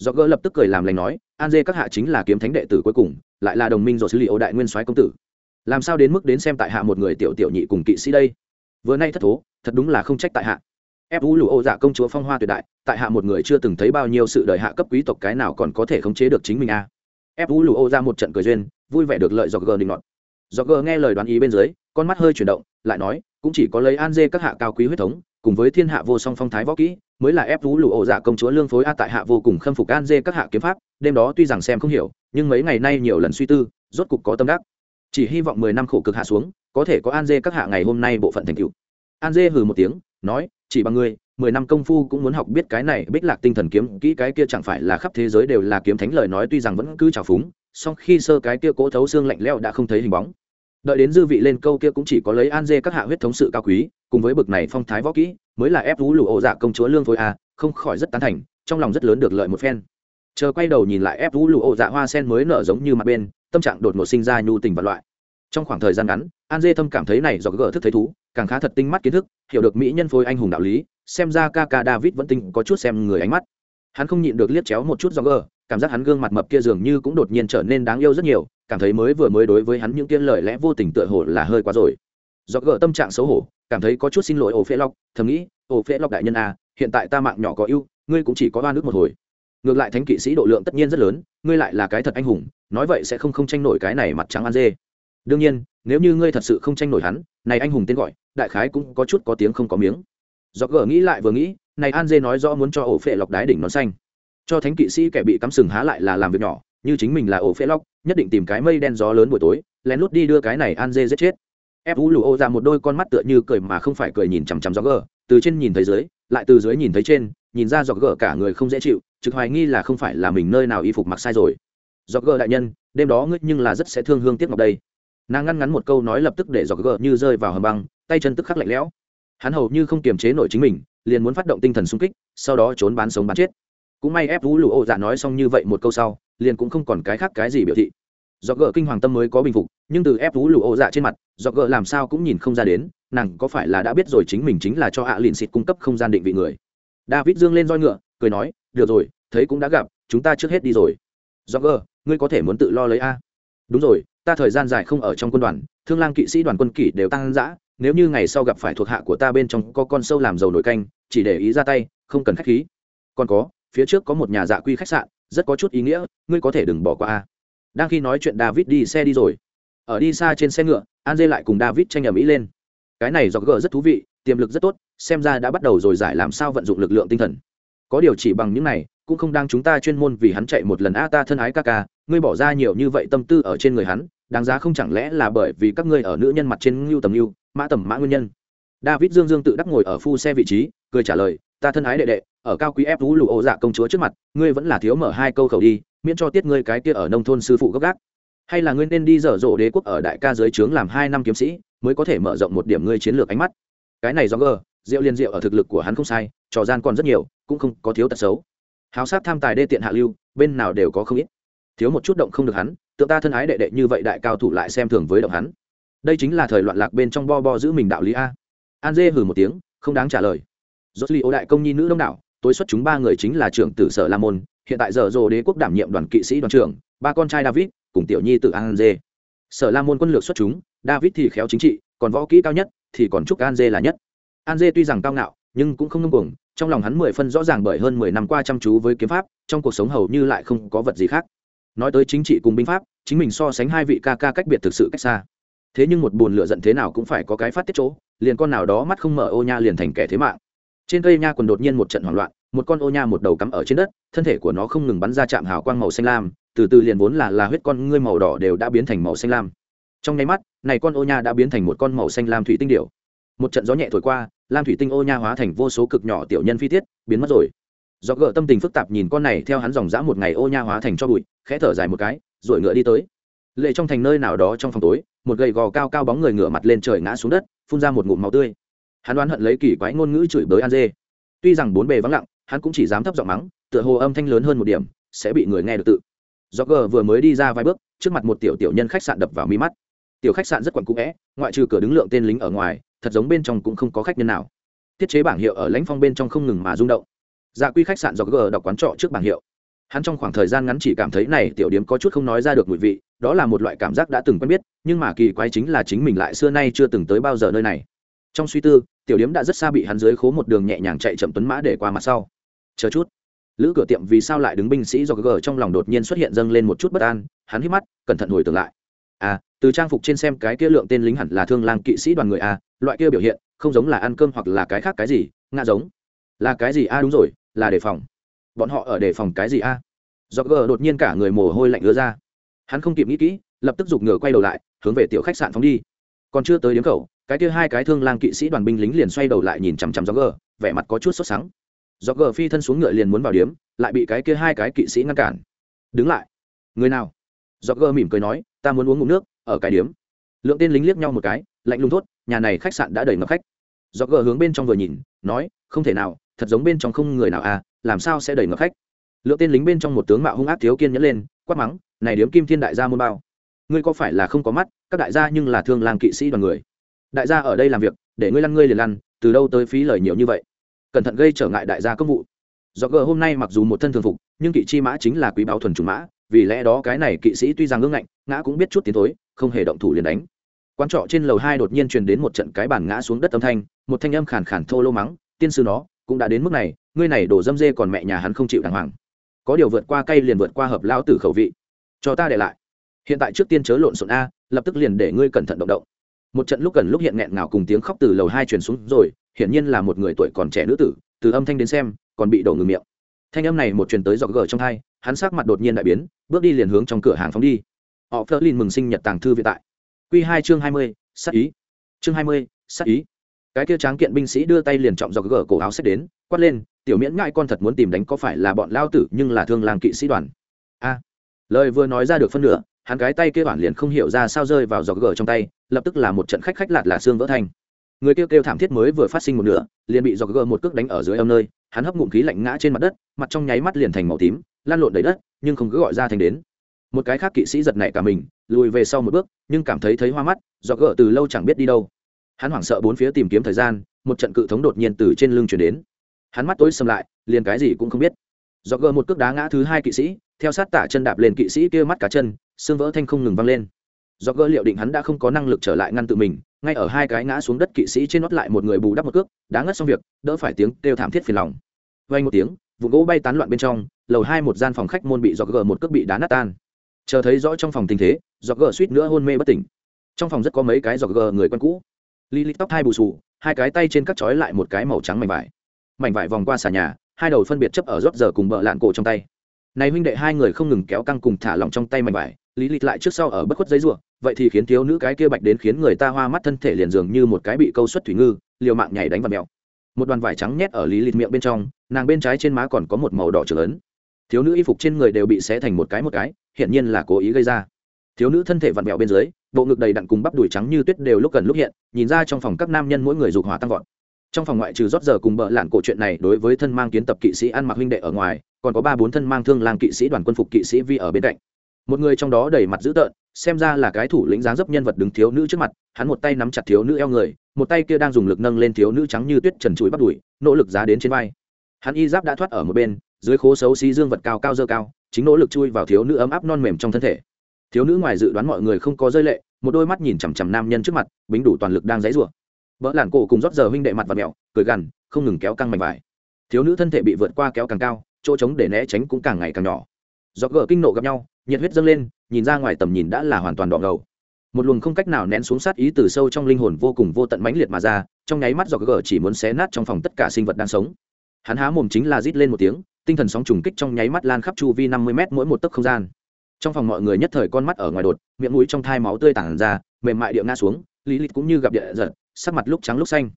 do gỡ lập tức cười làm lành nói, an dê các hạ chính là kiếm thánh đệ tử cuối cùng, lại là đồng minh rồi xử lý ô đại nguyên soái công tử. Làm sao đến mức đến xem tại hạ một người tiểu tiểu nhị cùng kỵ sĩ đây? Vừa nay thất thố, thật đúng là không trách tại hạ. Ép vũ lụ ô dạ công chúa phong hoa tuyệt đại, tại hạ một người chưa từng thấy bao nhiêu sự đời hạ cấp quý tộc cái nào còn có thể khống chế được chính mình a. Ép vũ lụ ô ra một trận cười duyên, vui vẻ được lợi do gờ định nọt. Do gờ nghe lời đoán ý bên dưới con mắt hơi chuyển động, lại nói, cũng chỉ có lấy an dê các hạ cao quý huyết thống, cùng với thiên hạ vô song phong thái võ kỹ, mới là ép vũ lụ ổ dạ công chúa lương phối a tại hạ vô cùng khâm phục an dê các hạ kiếm pháp, đêm đó tuy rằng xem không hiểu, nhưng mấy ngày nay nhiều lần suy tư, rốt cục có tâm đắc. Chỉ hy vọng mười năm khổ cực hạ xuống, có thể có an dê các hạ ngày hôm nay bộ phận thành cựu an dê hừ một tiếng, nói, chỉ bằng ngươi, mười năm công phu cũng muốn học biết cái này bích lạc tinh thần kiếm kỹ, cái kia chẳng phải là khắp thế giới đều là kiếm thánh lời nói, tuy rằng vẫn cứ trào phúng, song khi sơ cái kia cố thấu xương lạnh leo đã không thấy hình bóng đợi đến dư vị lên câu kia cũng chỉ có lấy an dê các hạ huyết thống sự cao quý, cùng với bực này phong thái võ kỹ, mới là ép vũ lụ ổ dạ công chúa lương phối a, không khỏi rất tán thành, trong lòng rất lớn được lợi một phen. Chờ quay đầu nhìn lại ép vũ lụ ổ dạ hoa sen mới nở giống như mặt bên, tâm trạng đột ngột sinh ra nhu tình và loại. Trong khoảng thời gian ngắn, an dê thâm cảm thấy này do gỡ thức thấy thú, càng khá thật tinh mắt kiến thức, hiểu được mỹ nhân phối anh hùng đạo lý, xem ra ca ca david vẫn tinh có chút xem người ánh mắt. Hắn không nhịn được liếc chéo một chút do gỡ cảm giác hắn gương mặt mập kia dường như cũng đột nhiên trở nên đáng yêu rất nhiều cảm thấy mới vừa mới đối với hắn những tiên lời lẽ vô tình tựa hồ là hơi quá rồi. Do gỡ tâm trạng xấu hổ, cảm thấy có chút xin lỗi ổ phê lọc, thầm nghĩ, ổ phê lọc đại nhân à hiện tại ta mạng nhỏ có ưu, ngươi cũng chỉ có ba nước một hồi. Ngược lại thánh kỵ sĩ độ lượng tất nhiên rất lớn, ngươi lại là cái thật anh hùng, nói vậy sẽ không không tranh nổi cái này mặt trắng ăn dê. Đương nhiên, nếu như ngươi thật sự không tranh nổi hắn, này anh hùng tên gọi, đại khái cũng có chút có tiếng không có miếng. Do gỡ nghĩ lại vừa nghĩ, này an dê nói rõ muốn cho ổ phệ lọc đái đỉnh nón xanh. Cho thánh kỵ sĩ kẻ bị cắm sừng há lại là làm việc nhỏ như chính mình là ổ phễ lóc, nhất định tìm cái mây đen gió lớn buổi tối, lén lút đi đưa cái này an dê giết chết. Ép vũ lù ô ra một đôi con mắt tựa như cười mà không phải cười nhìn chằm chằm gió gờ, từ trên nhìn thấy dưới, lại từ dưới nhìn thấy trên, nhìn ra gió gờ cả người không dễ chịu, trực hoài nghi là không phải là mình nơi nào y phục mặc sai rồi. Gió gờ đại nhân, đêm đó ngươi nhưng là rất sẽ thương hương tiếc ngọc đây. Nàng ngăn ngắn một câu nói lập tức để gió gờ như rơi vào hầm băng, tay chân tức khắc lạnh lẽo. Hắn hầu như không kiềm chế nổi chính mình, liền muốn phát động tinh thần xung kích, sau đó trốn bán sống bán chết. Cũng may ép vũ lụ ô dạ nói xong như vậy một câu sau liền cũng không còn cái khác cái gì biểu thị. Do gỡ kinh hoàng tâm mới có bình phục, nhưng từ ép vũ lụ ô dạ trên mặt do gỡ làm sao cũng nhìn không ra đến, nàng có phải là đã biết rồi chính mình chính là cho ạ à lìn xịt cung cấp không gian định vị người. David dương lên roi ngựa, cười nói, được rồi, thấy cũng đã gặp, chúng ta trước hết đi rồi. Do gỡ ngươi có thể muốn tự lo lấy a? Đúng rồi, ta thời gian dài không ở trong quân đoàn, thương lang kỵ sĩ đoàn quân kỷ đều tăng dã, nếu như ngày sau gặp phải thuộc hạ của ta bên trong có con sâu làm dầu nổi canh, chỉ để ý ra tay, không cần khách khí. Còn có, phía trước có một nhà dạ quy khách sạn rất có chút ý nghĩa, ngươi có thể đừng bỏ qua a. Đang khi nói chuyện david đi xe đi rồi. Ở đi xa trên xe ngựa an dê lại cùng david tranh ầm ĩ lên. Cái này do gờ rất thú vị, tiềm lực rất tốt, xem ra đã bắt đầu rồi giải làm sao vận dụng lực lượng tinh thần. Có điều chỉ bằng những này, cũng không đang chúng ta chuyên môn vì hắn chạy một lần a ta thân ái ca ca, ngươi bỏ ra nhiều như vậy tâm tư ở trên người hắn, đáng giá không chẳng lẽ là bởi vì các ngươi ở nữ nhân mặt trên ngưu tầm ngưu, mã tầm mã nguyên nhân. David dương dương tự đắc ngồi ở phu xe vị trí, cười trả lời, ta thân ái đệ đệ ở cao quý ép vũ lụ ô dạ công chúa trước mặt, ngươi vẫn là thiếu mở hai câu khẩu đi, miễn cho tiết ngươi cái kia ở nông thôn sư phụ gấp gác hay là ngươi nên đi dở dộ đế quốc ở đại ca dưới trướng làm hai năm kiếm sĩ, mới có thể mở rộng một điểm ngươi chiến lược ánh mắt. Cái này do gờ, rượu liên rượu ở thực lực của hắn không sai, trò gian còn rất nhiều, cũng không có thiếu tật xấu. Háo sát tham tài đê tiện hạ lưu, bên nào đều có không ít. Thiếu một chút động không được hắn tự ta thân ái đệ đệ như vậy đại cao thủ lại xem thường với động hắn. Đây chính là thời loạn lạc bên trong bo bo giữ mình đạo lý a. An dê hừ một tiếng, không đáng trả lời. Rốt li ô đại công nhi nữ đông đảo tối xuất chúng ba người chính là trưởng tử sở la môn, hiện tại giờ rồ đế quốc đảm nhiệm đoàn kỵ sĩ đoàn trưởng, ba con trai david cùng tiểu nhi tự an dê sở la môn quân lược xuất chúng, david thì khéo chính trị, còn võ kỹ cao nhất thì còn chúc an dê là nhất. An dê tuy rằng cao ngạo, nhưng cũng không ngông cuồng, trong lòng hắn mười phân rõ ràng bởi hơn mười năm qua chăm chú với kiếm pháp, trong cuộc sống hầu như lại không có vật gì khác. Nói tới chính trị cùng binh pháp, chính mình so sánh hai vị ca ca cách biệt thực sự cách xa. Thế nhưng một bùn lửa giận thế nào cũng phải có cái phát tiết chỗ, liền con nào đó mắt không mở ô nha liền thành kẻ thế mạng trên cây nha quần đột nhiên một trận hoảng loạn, một con ô nha một đầu cắm ở trên đất, thân thể của nó không ngừng bắn ra chạm hào quang màu xanh lam, từ từ liền vốn là là huyết con ngươi màu đỏ đều đã biến thành màu xanh lam. Trong nháy mắt, này con ô nha đã biến thành một con màu xanh lam thủy tinh điểu. Một trận gió nhẹ thổi qua, lam thủy tinh ô nha hóa thành vô số cực nhỏ tiểu nhân phi tiết, biến mất rồi. Do gỡ tâm tình phức tạp nhìn con này, theo hắn dòng dã một ngày ô nha hóa thành cho bụi, khẽ thở dài một cái, rồi ngựa đi tới. Lệ trong thành nơi nào đó trong phòng tối, một gầy gò cao cao bóng người ngựa mặt lên trời ngã xuống đất, phun ra một ngụm máu tươi hắn đoán hận lấy kỳ quái ngôn ngữ chửi bới an dê. Tuy rằng bốn bề vắng lặng, hắn cũng chỉ dám thấp giọng mắng, tựa hồ âm thanh lớn hơn một điểm, sẽ bị người nghe được tự. Do gờ vừa mới đi ra vài bước, trước mặt một tiểu tiểu nhân khách sạn đập vào mi mắt. Tiểu khách sạn rất quặn cũ vẽ ngoại trừ cửa đứng lượng tên lính ở ngoài, thật giống bên trong cũng không có khách nhân nào. Thiết chế bảng hiệu ở lãnh phong bên trong không ngừng mà rung động. Dạ quy khách sạn do gờ đọc quán trọ trước bảng hiệu. Hắn trong khoảng thời gian ngắn chỉ cảm thấy này tiểu điếm có chút không nói ra được mùi vị, đó là một loại cảm giác đã từng quen biết, nhưng mà kỳ quái chính là chính mình lại xưa nay chưa từng tới bao giờ nơi này trong suy tư, tiểu điếm đã rất xa bị hắn dưới khố một đường nhẹ nhàng chạy chậm tuấn mã để qua mặt sau. Chờ chút. Lữ cửa tiệm vì sao lại đứng binh sĩ do gờ trong lòng đột nhiên xuất hiện dâng lên một chút bất an, hắn hít mắt, cẩn thận hồi tưởng lại. À từ trang phục trên xem cái kia lượng tên lính hẳn là thương lang kỵ sĩ đoàn người a loại kia biểu hiện, không giống là ăn cơm hoặc là cái khác cái gì, ngã giống. Là cái gì a đúng rồi, là đề phòng. Bọn họ ở đề phòng cái gì a do gờ đột nhiên cả người mồ hôi lạnh ứa ra. Hắn không kịp nghĩ kỹ, lập tức giục ngựa quay đầu lại, hướng về tiểu khách sạn phóng đi. Còn chưa tới điếm khẩu cái kia hai cái thương lang kỵ sĩ đoàn binh lính liền xoay đầu lại nhìn chằm chằm do gờ vẻ mặt có chút sốt sắng. Do gờ phi thân xuống ngựa liền muốn vào điếm, lại bị cái kia hai cái kỵ sĩ ngăn cản. Đứng lại. Người nào? Do gờ mỉm cười nói, ta muốn uống ngụm nước, ở cái điếm. Lượng tên lính liếc nhau một cái, lạnh lùng thốt, nhà này khách sạn đã đầy ngập khách. Do gờ hướng bên trong vừa nhìn, nói, không thể nào, thật giống bên trong không người nào à làm sao sẽ đầy ngập khách? Lượng tên lính bên trong một tướng mạo hung ác thiếu kiên nhẫn lên, quát mắng, này điếm kim thiên đại gia môn bao, ngươi có phải là không có mắt, các đại gia nhưng là thương lang kỵ sĩ đoàn người đại gia ở đây làm việc, để ngươi lăn ngươi liền lăn, từ đâu tới phí lời nhiều như vậy? Cẩn thận gây trở ngại đại gia công vụ. Do gờ hôm nay mặc dù một thân thường phục, nhưng kỵ chi mã chính là quý báo thuần chủ mã, vì lẽ đó cái này kỵ sĩ tuy rằng ngưng ngạnh, ngã cũng biết chút tiến thối, không hề động thủ liền đánh. Quán trọ trên lầu hai đột nhiên truyền đến một trận cái bàn ngã xuống đất âm thanh, một thanh âm khàn khàn thô lô mắng, tiên sư nó, cũng đã đến mức này, ngươi này đổ dâm dê còn mẹ nhà hắn không chịu đàng hoàng. Có điều vượt qua cây liền vượt qua hợp lao tử khẩu vị. Cho ta để lại. Hiện tại trước tiên chớ lộn xộn a, lập tức liền để ngươi cẩn thận động động một trận lúc gần lúc hiện nghẹn ngào cùng tiếng khóc từ lầu hai truyền xuống rồi, hiển nhiên là một người tuổi còn trẻ nữ tử, từ âm thanh đến xem, còn bị đổ ngừng miệng. Thanh âm này một truyền tới dọc gờ trong hai hắn sắc mặt đột nhiên đại biến, bước đi liền hướng trong cửa hàng phóng đi. Họ phớt lên mừng sinh nhật tàng thư viện tại. Q hai chương hai mươi sắc ý. Chương hai mươi sắc ý. Cái kia tráng kiện binh sĩ đưa tay liền trọng dọc gờ cổ áo xếp đến, quát lên, tiểu miễn ngại con thật muốn tìm đánh có phải là bọn lao tử nhưng là thương làng kỵ sĩ đoàn. A. Lời vừa nói ra được phân nửa hắn cái tay kia bản liền không hiểu ra sao rơi vào giọt gờ trong tay, lập tức là một trận khách khách lạt là xương vỡ thành. người kêu kêu thảm thiết mới vừa phát sinh một nửa, liền bị giọt gờ một cước đánh ở dưới âm nơi, hắn hấp ngụm khí lạnh ngã trên mặt đất, mặt trong nháy mắt liền thành màu tím, lan lộn đầy đất, nhưng không cứ gọi ra thành đến. Một cái khác kỵ sĩ giật nảy cả mình, lùi về sau một bước, nhưng cảm thấy thấy hoa mắt giọt gờ từ lâu chẳng biết đi đâu. Hắn hoảng sợ bốn phía tìm kiếm thời gian, một trận cự thống đột nhiên từ trên lưng chuyển đến. Hắn mắt tối xâm lại, liền cái gì cũng không biết. Do gờ một cước đá ngã thứ hai kỵ sĩ, theo sát tả chân đạp lên kỵ sĩ kia mắt cá chân xương vỡ thanh không ngừng vang lên. Do gờ liệu định hắn đã không có năng lực trở lại ngăn tự mình, ngay ở hai cái ngã xuống đất kỵ sĩ trên nót lại một người bù đắp một cước đá ngất xong việc, đỡ phải tiếng kêu thảm thiết phiền lòng. Vay một tiếng, vụ gỗ bay tán loạn bên trong, lầu hai một gian phòng khách môn bị do gờ một cước bị đá nát tan. Chờ thấy rõ trong phòng tình thế, do gờ suýt nữa hôn mê bất tỉnh. Trong phòng rất có mấy cái do gờ người quen cũ. Li li tóc hai bù sù hai cái tay trên cắt chói lại một cái màu trắng mảnh vải. Mảnh vải vòng qua xà nhà, hai đầu phân biệt chấp ở rót giờ cùng bờ lạn cổ trong tay. Này huynh đệ hai người không ngừng kéo căng cùng thả lỏng trong tay mảnh vải lý lịch lại trước sau ở bất khuất giấy rủa vậy thì khiến thiếu nữ cái kia bạch đến khiến người ta hoa mắt thân thể liền dường như một cái bị câu xuất thủy ngư, liều mạng nhảy đánh vào mèo. Một đoàn vải trắng nhét ở lý lịch miệng bên trong, nàng bên trái trên má còn có một màu đỏ trở lớn. thiếu nữ y phục trên người đều bị xé thành một cái một cái, hiển nhiên là cố ý gây ra. Thiếu nữ thân thể vặn vẹo bên dưới, bộ ngực đầy đặn cùng bắp đùi trắng như tuyết đều lúc gần lúc hiện, nhìn ra trong phòng các nam nhân mỗi người dục hỏa tăng vọt. Trong phòng ngoại trừ rót giờ cùng bợ lạn cổ chuyện này, đối với thân mang kiến tập kỵ sĩ ăn mặc huynh đệ ở ngoài, còn có ba bốn thân mang thương lang kỵ sĩ đoàn quân phục kỵ sĩ vi ở bên cạnh một người trong đó đẩy mặt dữ tợn, xem ra là cái thủ lĩnh dáng dấp nhân vật đứng thiếu nữ trước mặt, hắn một tay nắm chặt thiếu nữ eo người, một tay kia đang dùng lực nâng lên thiếu nữ trắng như tuyết trần chuối bắt đùi, nỗ lực giá đến trên vai. Hắn y giáp đã thoát ở một bên, dưới khố xấu xí dương vật cao cao dơ cao, chính nỗ lực chui vào thiếu nữ ấm áp non mềm trong thân thể. Thiếu nữ ngoài dự đoán mọi người không có rơi lệ, một đôi mắt nhìn chằm chằm nam nhân trước mặt, bính đủ toàn lực đang dãy rủa vợ làn cổ cùng rót giờ huynh đệ mặt và mẹo, cười gằn, không ngừng kéo căng mảnh vải. Thiếu nữ thân thể bị vượt qua kéo càng cao, chỗ trống để né tránh cũng càng ngày càng nhỏ. Do gờ kinh nộ gặp nhau nhiệt huyết dâng lên, nhìn ra ngoài tầm nhìn đã là hoàn toàn đỏ ngầu. Một luồng không cách nào nén xuống sát ý từ sâu trong linh hồn vô cùng vô tận mãnh liệt mà ra, trong nháy mắt do gờ chỉ muốn xé nát trong phòng tất cả sinh vật đang sống. Hắn há mồm chính là rít lên một tiếng, tinh thần sóng trùng kích trong nháy mắt lan khắp chu vi năm mươi m mỗi một tấc không gian. Trong phòng mọi người nhất thời con mắt ở ngoài đột, miệng mũi trong thai máu tươi tản ra, mềm mại địa ngã xuống, lý lịch cũng như gặp địa giật, sắc mặt lúc trắng lúc xanh.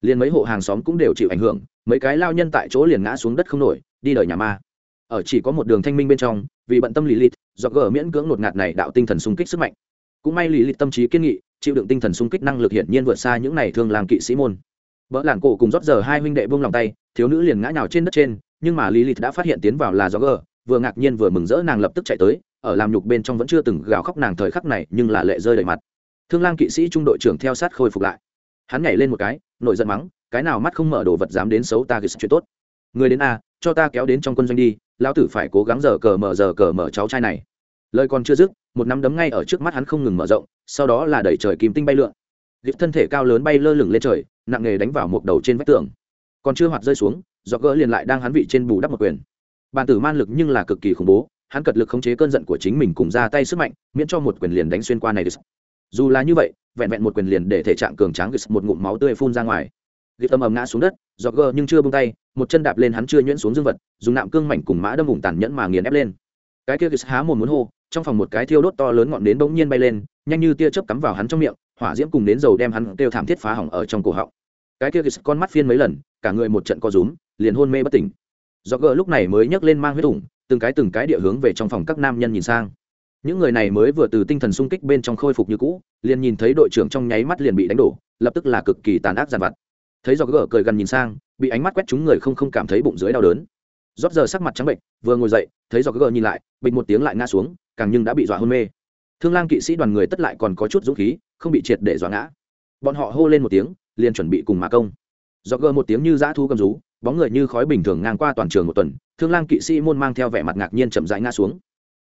Liền mấy hộ hàng xóm cũng đều chịu ảnh hưởng, mấy cái lao nhân tại chỗ liền ngã xuống đất không nổi, đi đời nhà ma. Ở chỉ có một đường thanh minh bên trong vì bận tâm lý lịch do gờ miễn cưỡng ngột ngạt này đạo tinh thần xung kích sức mạnh. Cũng may lý lịch tâm trí kiên nghị, chịu đựng tinh thần xung kích năng lực hiển nhiên vượt xa những này thường làm kỵ sĩ môn. Vợ làn cổ cùng rót giờ hai huynh đệ buông lòng tay, thiếu nữ liền ngã nhào trên đất trên, nhưng mà lý lịch đã phát hiện tiến vào là do gờ, vừa ngạc nhiên vừa mừng rỡ nàng lập tức chạy tới, ở làm nhục bên trong vẫn chưa từng gào khóc nàng thời khắc này, nhưng là lệ rơi đầy mặt. Thương lang kỵ sĩ trung đội trưởng theo sát khôi phục lại. Hắn nhảy lên một cái nội giận mắng, cái nào mắt không mở đồ vật dám đến xấu ta cái chuyện tốt. Người đến a, cho ta kéo đến trong quân doanh đi lão tử phải cố gắng giờ cờ mở giờ cờ mở cháu trai này. Lời còn chưa dứt, một nắm đấm ngay ở trước mắt hắn không ngừng mở rộng, sau đó là đẩy trời kim tinh bay lượn. Dịp thân thể cao lớn bay lơ lửng lên trời, nặng nghề đánh vào một đầu trên vách tường. Còn chưa hoạt rơi xuống, do gỡ liền lại đang hắn vị trên bù đắp một quyền. Bàn tử man lực nhưng là cực kỳ khủng bố, hắn cật lực khống chế cơn giận của chính mình cùng ra tay sức mạnh, miễn cho một quyền liền đánh xuyên qua này. Dù là như vậy, vẹn vẹn một quyền liền để thể trạng cường tráng một ngụm máu tươi phun ra ngoài gịp âm ầm ngã xuống đất dọc gờ nhưng chưa bông tay, một chân đạp lên hắn chưa nhuyễn xuống dương vật, dùng nạm cương mảnh cùng mã đâm vùng tàn nhẫn mà nghiền ép lên. Cái kia há mồm muốn hô, trong phòng một cái thiêu đốt to lớn ngọn nến bỗng nhiên bay lên, nhanh như tia chớp cắm vào hắn trong miệng, hỏa diễm cùng nến dầu đem hắn kêu thảm thiết phá hỏng ở trong cổ họng. Cái kia con mắt phiên mấy lần, cả người một trận co rúm, liền hôn mê bất tỉnh. Dọc gờ lúc này mới nhấc lên mang huyết thủng từng cái từng cái địa hướng về trong phòng các nam nhân nhìn sang. Những người này mới vừa từ tinh thần sung kích bên trong khôi phục như cũ, liền nhìn thấy đội trưởng trong nháy mắt liền bị đánh đổ, lập tức là cực kỳ tàn ác giàn vặt thấy do gờ cười gần nhìn sang, bị ánh mắt quét chúng người không không cảm thấy bụng dưới đau đớn. Rót giờ sắc mặt trắng bệnh, vừa ngồi dậy, thấy do gờ nhìn lại, bịch một tiếng lại ngã xuống, càng nhưng đã bị dọa hôn mê. Thương lang kỵ sĩ đoàn người tất lại còn có chút dũng khí, không bị triệt để dọa ngã. Bọn họ hô lên một tiếng, liền chuẩn bị cùng mà công. Do gờ một tiếng như dã thu cầm rú, bóng người như khói bình thường ngang qua toàn trường một tuần, thương lang kỵ sĩ môn mang theo vẻ mặt ngạc nhiên chậm rãi ngã xuống.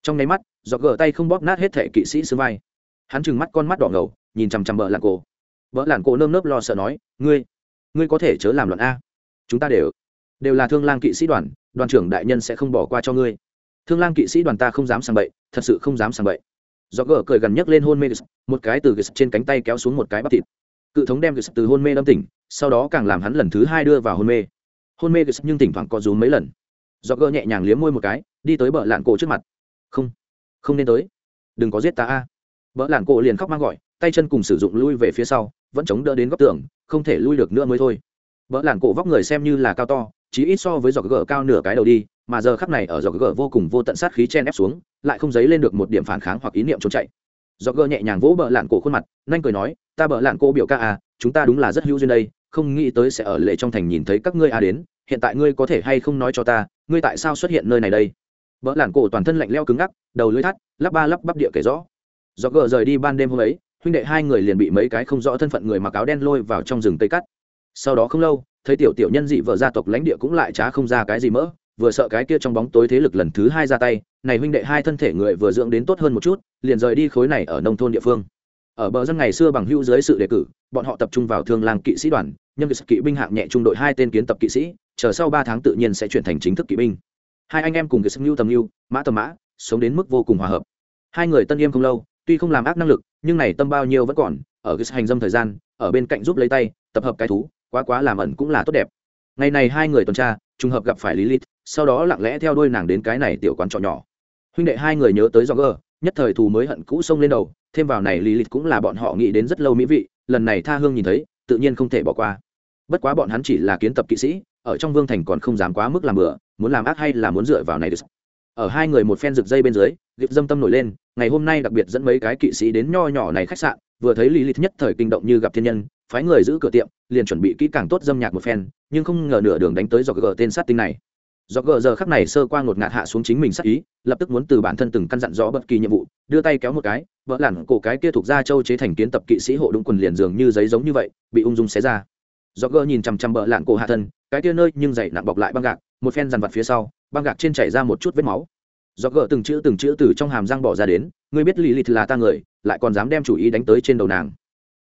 Trong nháy mắt, do gờ tay không bóp nát hết thệ kỵ sĩ xương vai. Hắn trừng mắt con mắt đỏ ngầu, nhìn chằm chằm bờ làng cổ. Vợ làng cổ nơm nớp lo sợ nói, ngươi ngươi có thể chớ làm loạn a. Chúng ta đều đều là thương lang kỵ sĩ đoàn đoàn trưởng đại nhân sẽ không bỏ qua cho ngươi. Thương lang kỵ sĩ đoàn ta không dám sang bậy, thật sự không dám sang bậy. Do gờ cười gần nhấc lên hôn mê một cái từ trên cánh tay kéo xuống một cái bắp thịt. Cự thống đem từ hôn mê đâm tỉnh, sau đó càng làm hắn lần thứ hai đưa vào hôn mê. Hôn mê nhưng tỉnh thoảng có rúm mấy lần. Do gờ nhẹ nhàng liếm môi một cái, đi tới bờ lạn cổ trước mặt. Không không nên tới. Đừng có giết ta a. Bờ lạn cổ liền khóc mang gọi tay chân cùng sử dụng lui về phía sau, vẫn chống đỡ đến góc tường, không thể lui được nữa mới thôi. Vợ làn cổ vóc người xem như là cao to chỉ ít so với giọt gờ cao nửa cái đầu đi, mà giờ khắc này ở giọt gờ vô cùng vô tận sát khí chen ép xuống, lại không dấy lên được một điểm phản kháng hoặc ý niệm trốn chạy. Giọt gờ nhẹ nhàng vỗ bờ làn cổ khuôn mặt nhanh cười nói, ta bờ làn cổ biểu ca à chúng ta đúng là rất hữu duyên đây, không nghĩ tới sẽ ở lệ trong thành nhìn thấy các ngươi à đến, hiện tại ngươi có thể hay không nói cho ta, ngươi tại sao xuất hiện nơi này đây? Vợ làn cổ toàn thân lạnh leo cứng ngắc, đầu lưỡi thắt, lắp ba lắp bắp địa kể rõ. Do gờ rời đi ban đêm hôm ấy huynh đệ hai người liền bị mấy cái không rõ thân phận người mặc áo đen lôi vào trong rừng tây cắt. Sau đó không lâu, thấy tiểu tiểu nhân dị vợ gia tộc lãnh địa cũng lại trá không ra cái gì mỡ, vừa sợ cái kia trong bóng tối thế lực lần thứ hai ra tay, này huynh đệ hai thân thể người vừa dưỡng đến tốt hơn một chút, liền rời đi khối này ở nông thôn địa phương. Ở bờ dân ngày xưa bằng hữu dưới sự đề cử, bọn họ tập trung vào thương lang kỵ sĩ đoàn, nhân việc kỵ binh hạng nhẹ trung đội hai tên kiến tập kỵ sĩ, chờ sau ba tháng tự nhiên sẽ chuyển thành chính thức kỵ binh. Hai anh em cùng cái sức mưu tầm mưu mã tầm mã, sống đến mức vô cùng hòa hợp. Hai người tân yêm không lâu tuy không làm ác năng lực, nhưng này tâm bao nhiêu vẫn còn, ở cái hành dâm thời gian, ở bên cạnh giúp lấy tay, tập hợp cái thú, quá quá làm ẩn cũng là tốt đẹp. Ngày này hai người tuần tra, trùng hợp gặp phải lilith, sau đó lặng lẽ theo đuôi nàng đến cái này tiểu quán trọ nhỏ. Huynh đệ hai người nhớ tới do gờ nhất thời thù mới hận cũ xông lên đầu, thêm vào này lilith cũng là bọn họ nghĩ đến rất lâu mỹ vị, lần này tha hương nhìn thấy, tự nhiên không thể bỏ qua. Bất quá bọn hắn chỉ là kiến tập kỵ sĩ, ở trong vương thành còn không dám quá mức làm bừa, muốn làm ác hay là muốn dựa vào này được ở hai người một phen rực dây bên dưới gịp dâm tâm nổi lên, ngày hôm nay đặc biệt dẫn mấy cái kỵ sĩ đến nho nhỏ này khách sạn, vừa thấy lý lịch nhất thời kinh động như gặp thiên nhân, phái người giữ cửa tiệm, liền chuẩn bị kỹ càng tốt dâm nhạc một phen, nhưng không ngờ nửa đường đánh tới do gờ tên sát tinh này. Do gờ giờ khắc này sơ qua ngột ngạt hạ xuống chính mình sát ý, lập tức muốn từ bản thân từng căn dặn rõ bất kỳ nhiệm vụ, đưa tay kéo một cái, vỡ lản cổ cái kia thuộc ra châu chế thành kiến tập kỵ sĩ hộ đúng quần liền dường như giấy giống như vậy, bị ung dung xé ra. Do gờ nhìn chằm chằm bỡ lạn cổ hạ thân, cái kia nơi nhưng dày nặng bọc lại băng gạc một phen dằn vặt phía sau, băng gạc trên chảy ra một chút vết máu. Do gỡ từng chữ từng chữ từ trong hàm răng bỏ ra đến, ngươi biết lì lìt là ta người, lại còn dám đem chủ ý đánh tới trên đầu nàng.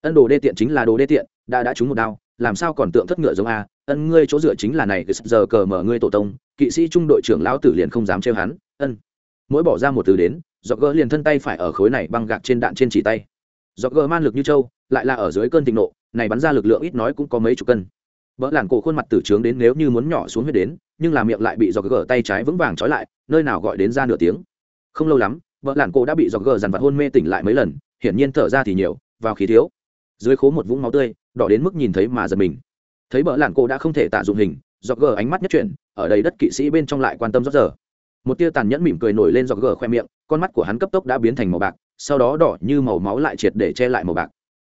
Ân đồ đê tiện chính là đồ đê tiện, đã đã trúng một đao, làm sao còn tượng thất ngựa giống a? Ân ngươi chỗ dựa chính là này giờ cờ mở ngươi tổ tông, kỵ sĩ trung đội trưởng lão tử liền không dám trêu hắn, ân. Mỗi bỏ ra một từ đến do gỡ liền thân tay phải ở khối này băng gạc trên đạn trên chỉ tay. Do gỡ man lực như châu, lại là ở dưới cơn thịnh nộ, này bắn ra lực lượng ít nói cũng có mấy chục cân. Vỡ làn cổ khuôn mặt tử trướng đến nếu như muốn nhỏ xuống huyết đến nhưng là miệng lại bị do gờ tay trái vững vàng trói lại, nơi nào gọi đến ra nửa tiếng. Không lâu lắm, vợ làn cô đã bị do gờ dằn vặt hôn mê tỉnh lại mấy lần, hiển nhiên thở ra thì nhiều, vào khí thiếu. Dưới khố một vũng máu tươi, đỏ đến mức nhìn thấy mà giật mình. Thấy vợ làn cô đã không thể tạ dụng hình do gờ ánh mắt nhất chuyển, ở đây đất kỵ sĩ bên trong lại quan tâm rót giờ. Một tia tàn nhẫn mỉm cười nổi lên do gờ khoe miệng, con mắt của hắn cấp tốc đã biến thành màu bạc, sau đó đỏ như màu máu lại triệt để che lại màu bạc.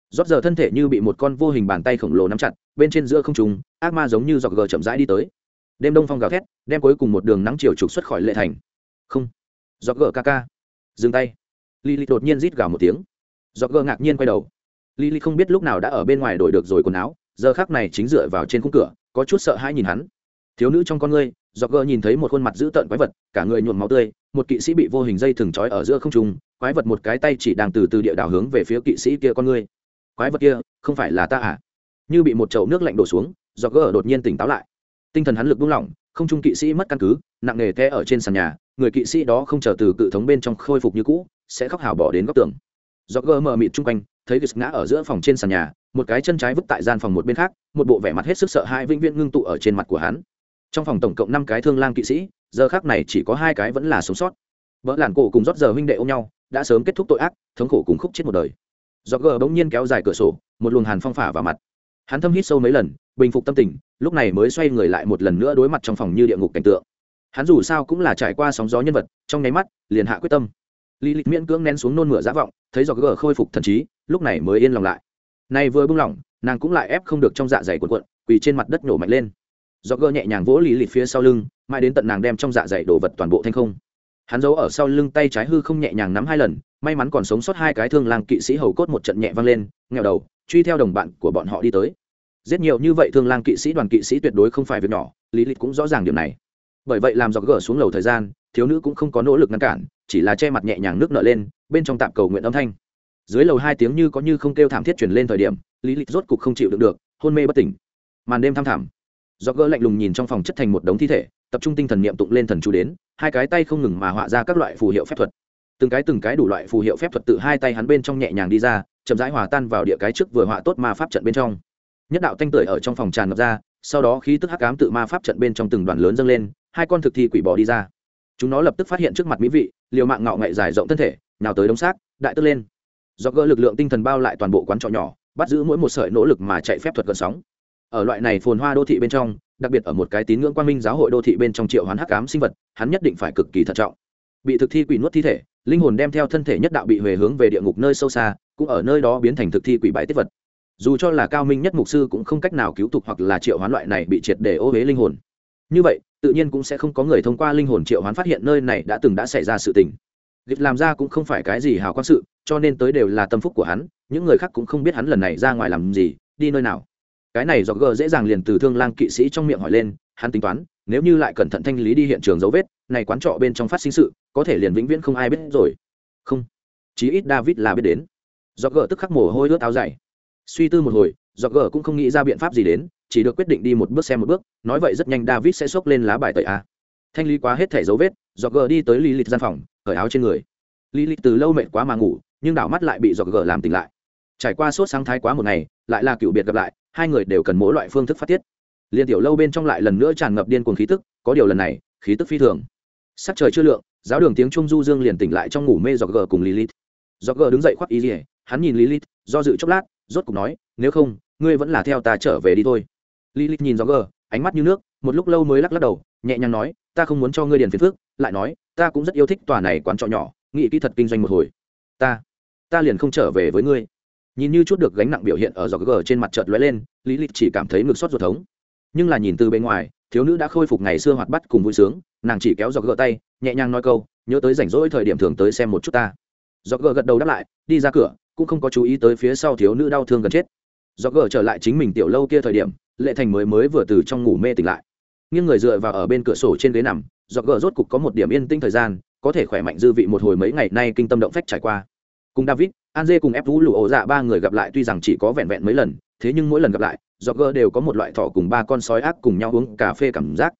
Rót giờ thân thể như bị một con vô hình bàn tay khổng lồ nắm chặt, bên trên giữa không trùng ác ma giống như dọc gờ chậm rãi đi tới đêm đông phong gào thét, đem cuối cùng một đường nắng chiều trục xuất khỏi lệ thành. Không. Do gờ ca ca. Dừng tay. Lily đột nhiên rít gào một tiếng. Do gờ ngạc nhiên quay đầu. Lily không biết lúc nào đã ở bên ngoài đổi được rồi quần áo, giờ khác này chính dựa vào trên khung cửa, có chút sợ hãi nhìn hắn. Thiếu nữ trong con ngươi do gờ nhìn thấy một khuôn mặt dữ tợn quái vật, cả người nhuộm máu tươi, một kỵ sĩ bị vô hình dây thừng trói ở giữa không trung, quái vật một cái tay chỉ đang từ từ địa đảo hướng về phía kỵ sĩ kia con ngươi. Quái vật kia, không phải là ta à? Như bị một chậu nước lạnh đổ xuống do gờ đột nhiên tỉnh táo lại tinh thần hắn lực buông lỏng, không trung kỵ sĩ mất căn cứ, nặng nề té ở trên sàn nhà, người kỵ sĩ đó không chờ từ cự thống bên trong khôi phục như cũ, sẽ khóc hào bỏ đến góc tường. Do gơ mờ mịt chung quanh, thấy gis ngã ở giữa phòng trên sàn nhà, một cái chân trái vứt tại gian phòng một bên khác, một bộ vẻ mặt hết sức sợ hai vĩnh viễn ngưng tụ ở trên mặt của hắn. Trong phòng tổng cộng năm cái thương lang kỵ sĩ, giờ khác này chỉ có hai cái vẫn là sống sót. Vợ làn cổ cùng rót giờ huynh đệ ôm nhau, đã sớm kết thúc tội ác, thống khổ cùng khúc chết một đời. Do gờ bỗng nhiên kéo dài cửa sổ, một luồng hàn phong phả vào mặt. Hắn thâm hít sâu mấy lần bình phục tâm tình, lúc này mới xoay người lại một lần nữa đối mặt trong phòng như địa ngục cảnh tượng. Hắn dù sao cũng là trải qua sóng gió nhân vật, trong nháy mắt, liền hạ quyết tâm. Lý lịch miễn cưỡng nén xuống nôn mửa giả vọng, thấy do gờ khôi phục thần trí, lúc này mới yên lòng lại. Nay vừa bung lỏng nàng cũng lại ép không được trong dạ dày cuộn cuộn, quỳ trên mặt đất nổ mạnh lên. Do gờ nhẹ nhàng vỗ lý lịch phía sau lưng, mãi đến tận nàng đem trong dạ dày đổ vật toàn bộ thanh không. Hắn giấu ở sau lưng tay trái hư không nhẹ nhàng nắm hai lần, may mắn còn sống sót hai cái thương làng kỵ sĩ hầu cốt một trận nhẹ vang lên nghèo đầu, truy theo đồng bạn của bọn họ đi tới giết nhiều như vậy thương lang kỵ sĩ đoàn kỵ sĩ tuyệt đối không phải việc nhỏ, lý lịch cũng rõ ràng điểm này. Bởi vậy làm dọc gỡ xuống lầu thời gian, thiếu nữ cũng không có nỗ lực ngăn cản, chỉ là che mặt nhẹ nhàng nước nợ lên, bên trong tạm cầu nguyện âm thanh. Dưới lầu hai tiếng như có như không kêu thảm thiết truyền lên thời điểm, lý lịch rốt cục không chịu được được, hôn mê bất tỉnh. Màn đêm thăm thảm dọc gỡ lạnh lùng nhìn trong phòng chất thành một đống thi thể, tập trung tinh thần niệm tụng lên thần chú đến, hai cái tay không ngừng mà họa ra các loại phù hiệu phép thuật. Từng cái từng cái đủ loại phù hiệu phép thuật tự hai tay hắn bên trong nhẹ nhàng đi ra, chậm rãi hòa tan vào địa cái trước vừa họa tốt ma pháp trận bên trong nhất đạo thanh tưởi ở trong phòng tràn ngập ra, sau đó khí tức hắc ám tự ma pháp trận bên trong từng đoàn lớn dâng lên, hai con thực thi quỷ bỏ đi ra. Chúng nó lập tức phát hiện trước mặt mỹ vị, liều mạng ngạo nghệ dài rộng thân thể nào tới đống xác, đại tức lên. Do gỡ lực lượng tinh thần bao lại toàn bộ quán trọ nhỏ, bắt giữ mỗi một sợi nỗ lực mà chạy phép thuật gần sóng. Ở loại này phồn hoa đô thị bên trong, đặc biệt ở một cái tín ngưỡng quang minh giáo hội đô thị bên trong triệu hoán hắc ám sinh vật, hắn nhất định phải cực kỳ thận trọng. Bị thực thi quỷ nuốt thi thể, linh hồn đem theo thân thể nhất đạo bị huề hướng về địa ngục nơi sâu xa, cũng ở nơi đó biến thành thực thi quỷ bãi tiết vật dù cho là cao minh nhất mục sư cũng không cách nào cứu tục hoặc là triệu hoán loại này bị triệt để ô huế linh hồn như vậy tự nhiên cũng sẽ không có người thông qua linh hồn triệu hoán phát hiện nơi này đã từng đã xảy ra sự tình Việc làm ra cũng không phải cái gì hào quang sự, cho nên tới đều là tâm phúc của hắn, những người khác cũng không biết hắn lần này ra ngoài làm gì, đi nơi nào. Cái này do gờ dễ dàng liền từ thương lang kỵ sĩ trong miệng hỏi lên, hắn tính toán, nếu như lại cẩn thận thanh lý đi hiện trường dấu vết, này quán trọ bên trong phát sinh sự, có thể liền vĩnh viễn không ai biết rồi. Không, chí ít David là biết đến. Do gờ tức khắc mồ hôi ướt áo dày. Suy tư một hồi, do gờ cũng không nghĩ ra biện pháp gì đến, chỉ được quyết định đi một bước xem một bước, nói vậy rất nhanh David sẽ xốc lên lá bài tẩy a. Thanh lý quá hết thẻ dấu vết, do gờ đi tới Lilith gian phòng, cởi áo trên người. Lý lịch từ lâu mệt quá mà ngủ nhưng đảo mắt lại bị dọc gờ làm tỉnh lại. Trải qua sốt sáng thái quá một ngày lại là cựu biệt gặp lại hai người đều cần mỗi loại phương thức phát tiết. Liên tiểu lâu bên trong lại lần nữa tràn ngập điên cuồng khí tức có điều lần này khí tức phi thường. Sắc trời chưa lượng giáo đường tiếng trung du dương liền tỉnh lại trong ngủ mê dọc gờ cùng lilith. Dọc gờ đứng dậy khoác ý rỉa hắn nhìn lilith do dự chốc lát rốt cục nói, nếu không, ngươi vẫn là theo ta trở về đi thôi. Lilith nhìn dọc gờ ánh mắt như nước, một lúc lâu mới lắc lắc đầu, nhẹ nhàng nói, ta không muốn cho ngươi điền phiền phước lại nói, ta cũng rất yêu thích tòa này quán trọ nhỏ, nghĩ kỹ thật kinh doanh một hồi. Ta ta liền không trở về với ngươi. Nhìn như chút được gánh nặng biểu hiện ở giọt gờ trên mặt chợt lóe lên lý lịch chỉ cảm thấy ngực xót ruột thống. Nhưng là nhìn từ bên ngoài, thiếu nữ đã khôi phục ngày xưa hoạt bắt cùng vui sướng, nàng chỉ kéo giọt gờ tay, nhẹ nhàng nói câu, nhớ tới rảnh rỗi thời điểm thường tới xem một chút ta. Giọt gờ gật đầu đáp lại, đi ra cửa cũng không có chú ý tới phía sau thiếu nữ đau thương gần chết. Do gờ trở lại chính mình tiểu lâu kia thời điểm, lệ thành mới mới vừa từ trong ngủ mê tỉnh lại. Nghiêng người dựa vào ở bên cửa sổ trên ghế nằm, do gờ rốt cục có một điểm yên tĩnh thời gian, có thể khỏe mạnh dư vị một hồi mấy ngày nay kinh tâm động phách trải qua. Cùng david Anze cùng ép vũ lụ ổ dạ ba người gặp lại tuy rằng chỉ có vẹn vẹn mấy lần, thế nhưng mỗi lần gặp lại, do gờ đều có một loại thỏ cùng ba con sói ác cùng nhau uống cà phê cảm giác.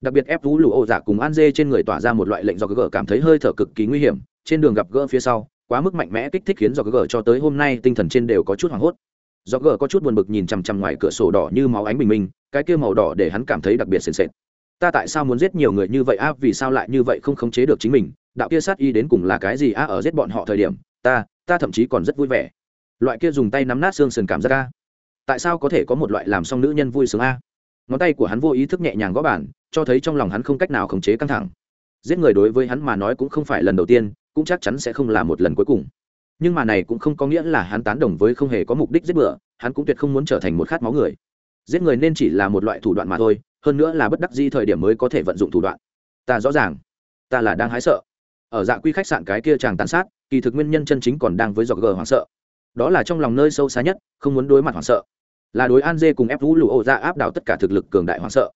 Đặc biệt ép vũ lụ ổ dạ cùng Anze trên người tỏa ra một loại lệnh do gờ cảm thấy hơi thở cực kỳ nguy hiểm, trên đường gặp gỡ phía sau quá mức mạnh mẽ kích thích khiến do gờ cho tới hôm nay tinh thần trên đều có chút hoảng hốt. Do gờ có chút buồn bực nhìn chằm chằm ngoài cửa sổ đỏ như máu ánh bình minh, cái kia màu đỏ để hắn cảm thấy đặc biệt sền sệt. Ta tại sao muốn giết nhiều người như vậy a vì sao lại như vậy không khống chế được chính mình? Đạo kia sát y đến cùng là cái gì a ở giết bọn họ thời điểm, ta ta thậm chí còn rất vui vẻ. Loại kia dùng tay nắm nát xương sườn cảm giác a tại sao có thể có một loại làm xong nữ nhân vui sướng a ngón tay của hắn vô ý thức nhẹ nhàng gõ bản cho thấy trong lòng hắn không cách nào khống chế căng thẳng giết người đối với hắn mà nói cũng không phải lần đầu tiên, cũng chắc chắn sẽ không là một lần cuối cùng. Nhưng mà này cũng không có nghĩa là hắn tán đồng với không hề có mục đích giết bừa, hắn cũng tuyệt không muốn trở thành một khát máu người. Giết người nên chỉ là một loại thủ đoạn mà thôi, hơn nữa là bất đắc di thời điểm mới có thể vận dụng thủ đoạn. Ta rõ ràng. Ta là đang hái sợ. Ở dạ quy khách sạn cái kia chàng tàn sát, kỳ thực nguyên nhân chân chính còn đang với giọt gờ hoảng sợ. Đó là trong lòng nơi sâu xa nhất, không muốn đối mặt hoảng sợ. Là đối an dê cùng ép vũ lụ ô ra áp đảo tất cả thực lực cường đại hoảng sợ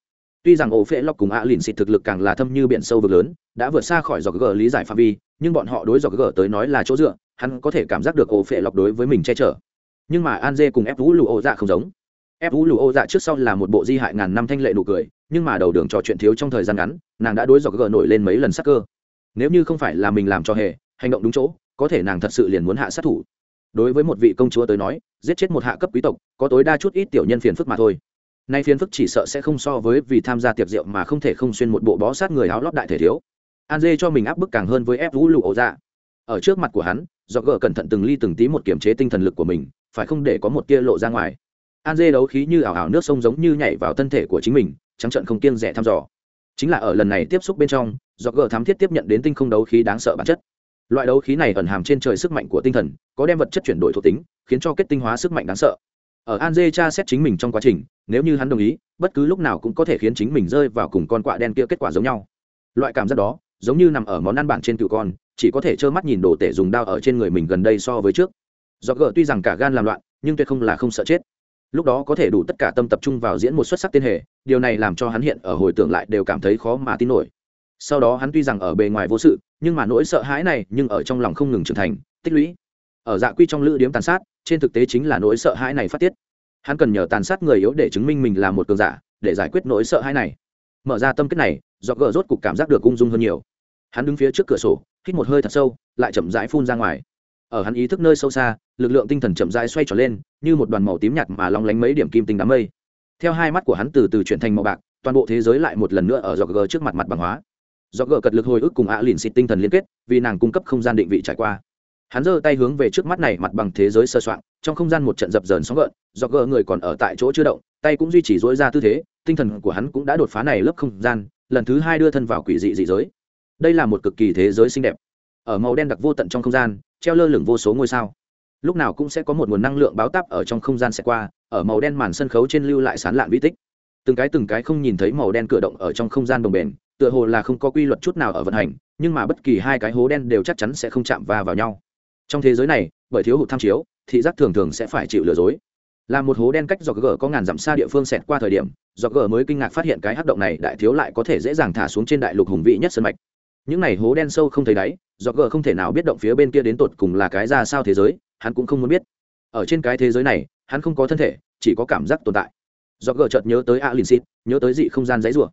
tuy rằng ổ phễ lọc cùng ạ lìn xịt thực lực càng là thâm như biển sâu vực lớn, đã vượt xa khỏi dọc gờ lý giải phạm vi, nhưng bọn họ đối dọc gờ tới nói là chỗ dựa, hắn có thể cảm giác được ổ phễ lọc đối với mình che chở. Nhưng mà an dê cùng ép vũ lụ ô dạ không giống. Ép vũ lụ ô dạ trước sau là một bộ di hại ngàn năm thanh lệ nụ cười, nhưng mà đầu đường trò chuyện thiếu trong thời gian ngắn, nàng đã đối dọc gờ nổi lên mấy lần sắc cơ. Nếu như không phải là mình làm cho hề, hành động đúng chỗ, có thể nàng thật sự liền muốn hạ sát thủ. Đối với một vị công chúa tới nói, giết chết một hạ cấp quý tộc, có tối đa chút ít tiểu nhân phiền phức mà thôi nay phiền phức chỉ sợ sẽ không so với vì tham gia tiệc rượu mà không thể không xuyên một bộ bó sát người áo lót đại thể thiếu. An dê cho mình áp bức càng hơn với ép vũ lụ ổ dạ. Ở trước mặt của hắn, do gỡ cẩn thận từng ly từng tí một kiểm chế tinh thần lực của mình, phải không để có một tia lộ ra ngoài. An dê đấu khí như ảo ảo nước sông giống như nhảy vào thân thể của chính mình, trắng trận không kiêng rẻ thăm dò. Chính là ở lần này tiếp xúc bên trong, do gỡ thám thiết tiếp nhận đến tinh không đấu khí đáng sợ bản chất. Loại đấu khí này ẩn hàm trên trời sức mạnh của tinh thần, có đem vật chất chuyển đổi thuộc tính, khiến cho kết tinh hóa sức mạnh đáng sợ ở an dê tra xét chính mình trong quá trình, nếu như hắn đồng ý, bất cứ lúc nào cũng có thể khiến chính mình rơi vào cùng con quạ đen kia kết quả giống nhau. Loại cảm giác đó, giống như nằm ở món ăn bản trên cựu con, chỉ có thể trơ mắt nhìn đồ tể dùng đao ở trên người mình gần đây so với trước. Do gỡ tuy rằng cả gan làm loạn, nhưng tuyệt không là không sợ chết. Lúc đó có thể đủ tất cả tâm tập trung vào diễn một xuất sắc tiên hệ điều này làm cho hắn hiện ở hồi tưởng lại đều cảm thấy khó mà tin nổi. Sau đó hắn tuy rằng ở bề ngoài vô sự, nhưng mà nỗi sợ hãi này nhưng ở trong lòng không ngừng trưởng thành, tích lũy. Ở dạ quy trong lữ điếm tàn sát trên thực tế chính là nỗi sợ hãi này phát tiết. Hắn cần nhờ tàn sát người yếu để chứng minh mình là một cường giả, để giải quyết nỗi sợ hãi này. Mở ra tâm kết này do gờ rốt cục cảm giác được ung dung hơn nhiều. Hắn đứng phía trước cửa sổ, hít một hơi thật sâu, lại chậm rãi phun ra ngoài. Ở hắn ý thức nơi sâu xa, lực lượng tinh thần chậm rãi xoay trở lên, như một đoàn màu tím nhạt mà long lánh mấy điểm kim tinh đám mây. Theo hai mắt của hắn từ từ chuyển thành màu bạc, toàn bộ thế giới lại một lần nữa ở dọc gờ trước mặt mặt bằng hóa. Do gờ cật lực hồi ức cùng ạ lìn xịt tinh thần liên kết, vì nàng cung cấp không gian định vị trải qua hắn giơ tay hướng về trước mắt này mặt bằng thế giới sơ soạn, trong không gian một trận dập dờn sóng gợn, do gờ người còn ở tại chỗ chưa động, tay cũng duy trì dối ra tư thế, tinh thần của hắn cũng đã đột phá này lớp không gian, lần thứ hai đưa thân vào quỷ dị dị giới. Đây là một cực kỳ thế giới xinh đẹp. Ở màu đen đặc vô tận trong không gian, treo lơ lửng vô số ngôi sao. Lúc nào cũng sẽ có một nguồn năng lượng báo táp ở trong không gian sẽ qua, ở màu đen màn sân khấu trên lưu lại sán lạn vi tích. Từng cái từng cái không nhìn thấy màu đen cửa động ở trong không gian đồng bền, tựa hồ là không có quy luật chút nào ở vận hành, nhưng mà bất kỳ hai cái hố đen đều chắc chắn sẽ không chạm va vào nhau trong thế giới này, bởi thiếu hụt tham chiếu, thị giác thường thường sẽ phải chịu lừa dối. Là một hố đen cách do g có ngàn dặm xa địa phương xẹt qua thời điểm do g mới kinh ngạc phát hiện cái hắc động này đại thiếu lại có thể dễ dàng thả xuống trên đại lục hùng vị nhất sân mạch. Những này hố đen sâu không thấy đáy do g không thể nào biết động phía bên kia đến tột cùng là cái ra sao thế giới, hắn cũng không muốn biết. Ở trên cái thế giới này, hắn không có thân thể, chỉ có cảm giác tồn tại. Do g chợt nhớ tới a lin xịt, nhớ tới dị không gian giấy rùa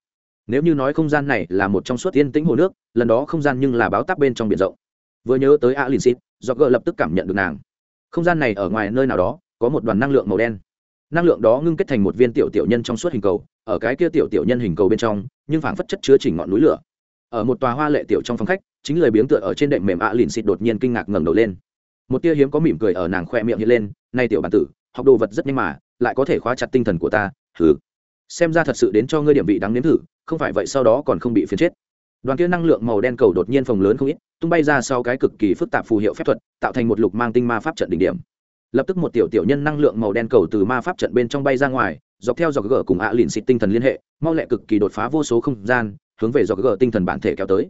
nếu như nói không gian này là một trong suốt yên tĩnh hồ nước, lần đó không gian nhưng là báo tắc bên trong biển rộng. Vừa nhớ tới a lin xịt do gờ lập tức cảm nhận được nàng. Không gian này ở ngoài nơi nào đó, có một đoàn năng lượng màu đen. Năng lượng đó ngưng kết thành một viên tiểu tiểu nhân trong suốt hình cầu, ở cái kia tiểu tiểu nhân hình cầu bên trong, nhưng phảng phất chất chứa chỉnh ngọn núi lửa. Ở một tòa hoa lệ tiểu trong phòng khách, chính lời biếng tựa ở trên đệm mềm ạ lìn xịt đột nhiên kinh ngạc ngẩng đầu lên. Một tia hiếm có mỉm cười ở nàng khoe miệng hiện lên nay tiểu bản tử, học đồ vật rất nhanh mà, lại có thể khóa chặt tinh thần của ta thử xem ra thật sự đến cho ngươi điểm vị đáng nếm thử, không phải vậy sau đó còn không bị phiến chết đoàn kia năng lượng màu đen cầu đột nhiên phồng lớn không ít, tung bay ra sau cái cực kỳ phức tạp phù hiệu phép thuật, tạo thành một lục mang tinh ma pháp trận đỉnh điểm. Lập tức một tiểu tiểu nhân năng lượng màu đen cầu từ ma pháp trận bên trong bay ra ngoài, dọc theo dọc gờ cùng ạ lìn xịt tinh thần liên hệ, mau lẹ cực kỳ đột phá vô số không gian, hướng về dọc gờ tinh thần bản thể kéo tới.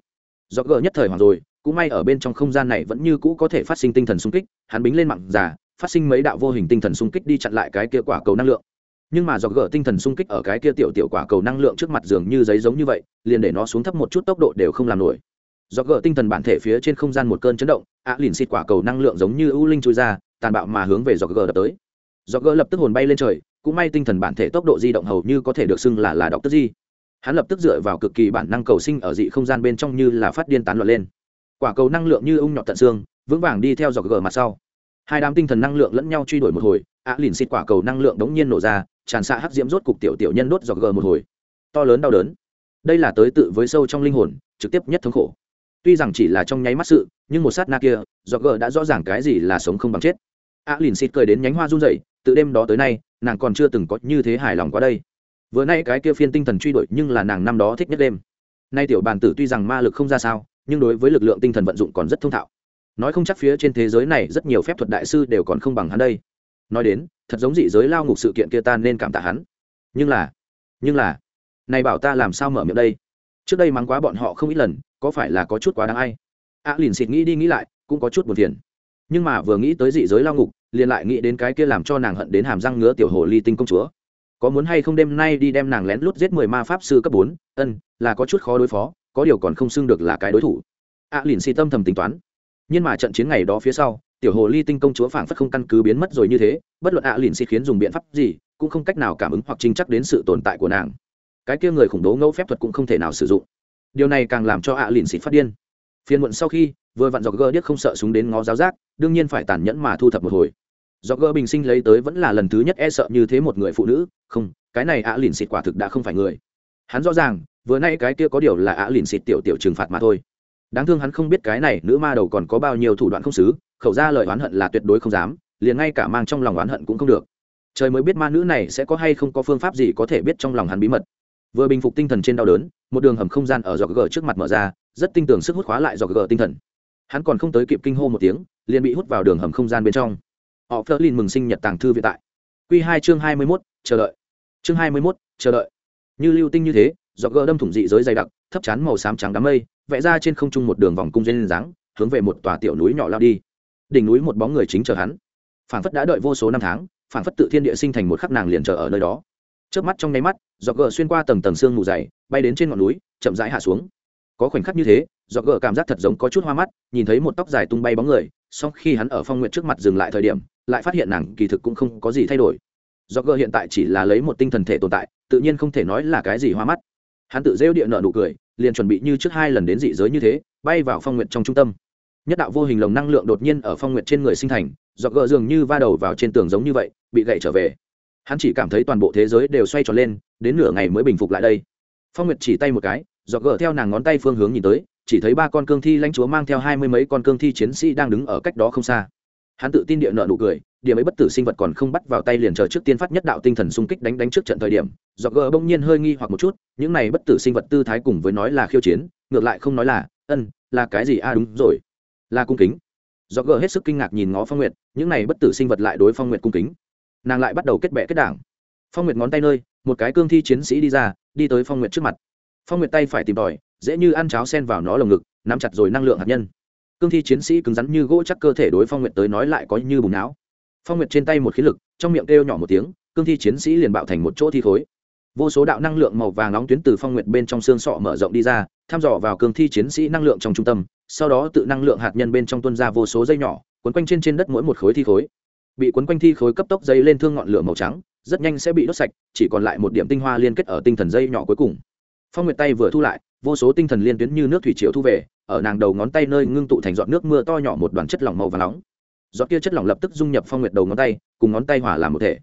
Dọc gờ nhất thời hoàng rồi, cũng may ở bên trong không gian này vẫn như cũ có thể phát sinh tinh thần xung kích, hắn bính lên mặn giả, phát sinh mấy đạo vô hình tinh thần xung kích đi chặn lại cái kia quả cầu năng lượng nhưng mà dọc gỡ tinh thần sung kích ở cái kia tiểu tiểu quả cầu năng lượng trước mặt giường như giấy giống như vậy, liền để nó xuống thấp một chút tốc độ đều không làm nổi. Dọc gỡ tinh thần bản thể phía trên không gian một cơn chấn động, ạ lìn xịt quả cầu năng lượng giống như ưu linh trôi ra, tàn bạo mà hướng về dọc gỡ đập tới. Dọc gỡ lập tức hồn bay lên trời, cũng may tinh thần bản thể tốc độ di động hầu như có thể được xưng là là đọc tức di. Hắn lập tức dựa vào cực kỳ bản năng cầu sinh ở dị không gian bên trong như là phát điên tán loạn lên. Quả cầu năng lượng như ung nhọt tận xương, vững vàng đi theo dọc gờ mặt sau hai đám tinh thần năng lượng lẫn nhau truy đuổi một hồi, ạ lìn xịt quả cầu năng lượng đống nhiên nổ ra, tràn xạ hắc diễm rốt cục tiểu tiểu nhân đốt dọc gờ một hồi. To lớn đau đớn. Đây là tới tự với sâu trong linh hồn, trực tiếp nhất thống khổ. Tuy rằng chỉ là trong nháy mắt sự, nhưng một sát na kia dọc gờ đã rõ ràng cái gì là sống không bằng chết. Ạ lìn xịt cười đến nhánh hoa run rẩy, từ đêm đó tới nay, nàng còn chưa từng có như thế hài lòng qua đây. Vừa nay cái kia phiên tinh thần truy đuổi nhưng là nàng năm đó thích nhất đêm. Nay tiểu bàn tử tuy rằng ma lực không ra sao, nhưng đối với lực lượng tinh thần vận dụng còn rất thông thạo nói không chắc phía trên thế giới này rất nhiều phép thuật đại sư đều còn không bằng hắn đây. Nói đến thật giống dị giới lao ngục sự kiện kia ta nên cảm tạ hắn. Nhưng là nhưng là này bảo ta làm sao mở miệng đây? Trước đây mắng quá bọn họ không ít lần có phải là có chút quá đáng ai? A à, lìn xịt nghĩ đi nghĩ lại cũng có chút buồn phiền. Nhưng mà vừa nghĩ tới dị giới lao ngục liền lại nghĩ đến cái kia làm cho nàng hận đến hàm răng ngứa tiểu hồ ly tinh công chúa. Có muốn hay không đêm nay đi đem nàng lén lút giết mười ma pháp sư cấp bốn? Ân là có chút khó đối phó có điều còn không xưng được là cái đối thủ. A à, lìn xịt tâm thầm tính toán nhưng mà trận chiến ngày đó phía sau, tiểu hồ ly tinh công chúa phảng phất không căn cứ biến mất rồi như thế, bất luận ạ lìn xịt khiến dùng biện pháp gì, cũng không cách nào cảm ứng hoặc trinh chắc đến sự tồn tại của nàng. Cái kia người khủng bố ngẫu phép thuật cũng không thể nào sử dụng. Điều này càng làm cho ạ lìn xịt phát điên. Phiên muộn sau khi, vừa vặn dọc gơ điếc không sợ súng đến ngó giáo giác, đương nhiên phải tàn nhẫn mà thu thập một hồi. Dọc gơ bình sinh lấy tới vẫn là lần thứ nhất e sợ như thế một người phụ nữ, không, cái này ạ lìn xịt quả thực đã không phải người. Hắn rõ ràng, vừa nay cái kia có điều là ạ lìn xịt tiểu tiểu trừng phạt mà thôi đáng thương hắn không biết cái này nữ ma đầu còn có bao nhiêu thủ đoạn không xứ, khẩu ra lời oán hận là tuyệt đối không dám, liền ngay cả mang trong lòng oán hận cũng không được. Trời mới biết ma nữ này sẽ có hay không có phương pháp gì có thể biết trong lòng hắn bí mật. Vừa bình phục tinh thần trên đau đớn, một đường hầm không gian ở dọc gờ trước mặt mở ra, rất tinh tường sức hút khóa lại dọc gờ tinh thần. Hắn còn không tới kịp kinh hô một tiếng, liền bị hút vào đường hầm không gian bên trong. Họ phớt lên mừng sinh nhật tàng thư vĩ tại. Q hai chương hai mươi mốt, chờ đợi. Chương hai mươi mốt, chờ đợi. Như lưu tinh như thế dọc gờ đâm thủng dị giới dày đặc, thấp chán màu xám trắng đám mây vẽ ra trên không trung một đường vòng cung dây lên dáng, hướng về một tòa tiểu núi nhỏ lao đi. Đỉnh núi một bóng người chính chờ hắn. Phản phất đã đợi vô số năm tháng phản phất tự thiên địa sinh thành một khắc nàng liền chờ ở nơi đó. Trước mắt trong nháy mắt dọc gờ xuyên qua tầng tầng xương mù dày, bay đến trên ngọn núi, chậm rãi hạ xuống. Có khoảnh khắc như thế dọc gờ cảm giác thật giống có chút hoa mắt, nhìn thấy một tóc dài tung bay bóng người sau khi hắn ở phong nguyện trước mặt dừng lại thời điểm, lại phát hiện nàng kỳ thực cũng không có gì thay đổi. Dọc gờ hiện tại chỉ là lấy một tinh thần thể tồn tại, tự nhiên không thể nói là cái gì hoa mắt. Hắn tự rêu địa nợ nụ cười liền chuẩn bị như trước hai lần đến dị giới như thế, bay vào phong nguyện trong trung tâm. Nhất đạo vô hình lồng năng lượng đột nhiên ở phong nguyện trên người sinh thành, dọc gỡ dường như va đầu vào trên tường giống như vậy, bị gậy trở về. Hắn chỉ cảm thấy toàn bộ thế giới đều xoay tròn lên, đến nửa ngày mới bình phục lại đây. Phong nguyệt chỉ tay một cái, dọc gỡ theo nàng ngón tay phương hướng nhìn tới, chỉ thấy ba con cương thi lãnh chúa mang theo hai mươi mấy con cương thi chiến sĩ đang đứng ở cách đó không xa hắn tự tin địa nợ nụ cười điểm ấy bất tử sinh vật còn không bắt vào tay liền chờ trước tiên phát nhất đạo tinh thần xung kích đánh đánh trước trận thời điểm do gờ bỗng nhiên hơi nghi hoặc một chút những này bất tử sinh vật tư thái cùng với nói là khiêu chiến ngược lại không nói là ân là cái gì? A à, đúng rồi là cung kính. Do gờ hết sức kinh ngạc nhìn ngó phong nguyệt những này bất tử sinh vật lại đối phong nguyệt cung kính. Nàng lại bắt đầu kết bệ kết đảng. Phong nguyệt ngón tay nơi một cái cương thi chiến sĩ đi ra đi tới phong nguyệt trước mặt. Phong nguyệt tay phải tìm tòi dễ như ăn cháo sen vào nó lồng ngực nắm chặt rồi năng lượng hạt nhân cương thi chiến sĩ cứng rắn như gỗ chắc cơ thể đối phong nguyệt tới nói lại có như bùn não. Phong nguyệt trên tay một khí lực, trong miệng kêu nhỏ một tiếng, cương thi chiến sĩ liền bạo thành một chỗ thi khối. Vô số đạo năng lượng màu vàng nóng tuyến từ phong nguyệt bên trong xương sọ mở rộng đi ra thăm dò vào cương thi chiến sĩ năng lượng trong trung tâm, sau đó tự năng lượng hạt nhân bên trong tuân ra vô số dây nhỏ, quấn quanh trên trên đất mỗi một khối thi khối. Bị quấn quanh thi khối cấp tốc dây lên thương ngọn lửa màu trắng, rất nhanh sẽ bị đốt sạch, chỉ còn lại một điểm tinh hoa liên kết ở tinh thần dây nhỏ cuối cùng. Phong nguyệt tay vừa thu lại vô số tinh thần liên tuyến như nước thủy triều thu về, ở nàng đầu ngón tay nơi ngưng tụ thành giọt nước mưa to nhỏ một đoàn chất lỏng màu và nóng. Giọt kia chất lỏng lập tức dung nhập phong nguyệt đầu ngón tay, cùng ngón tay hỏa làm một thể.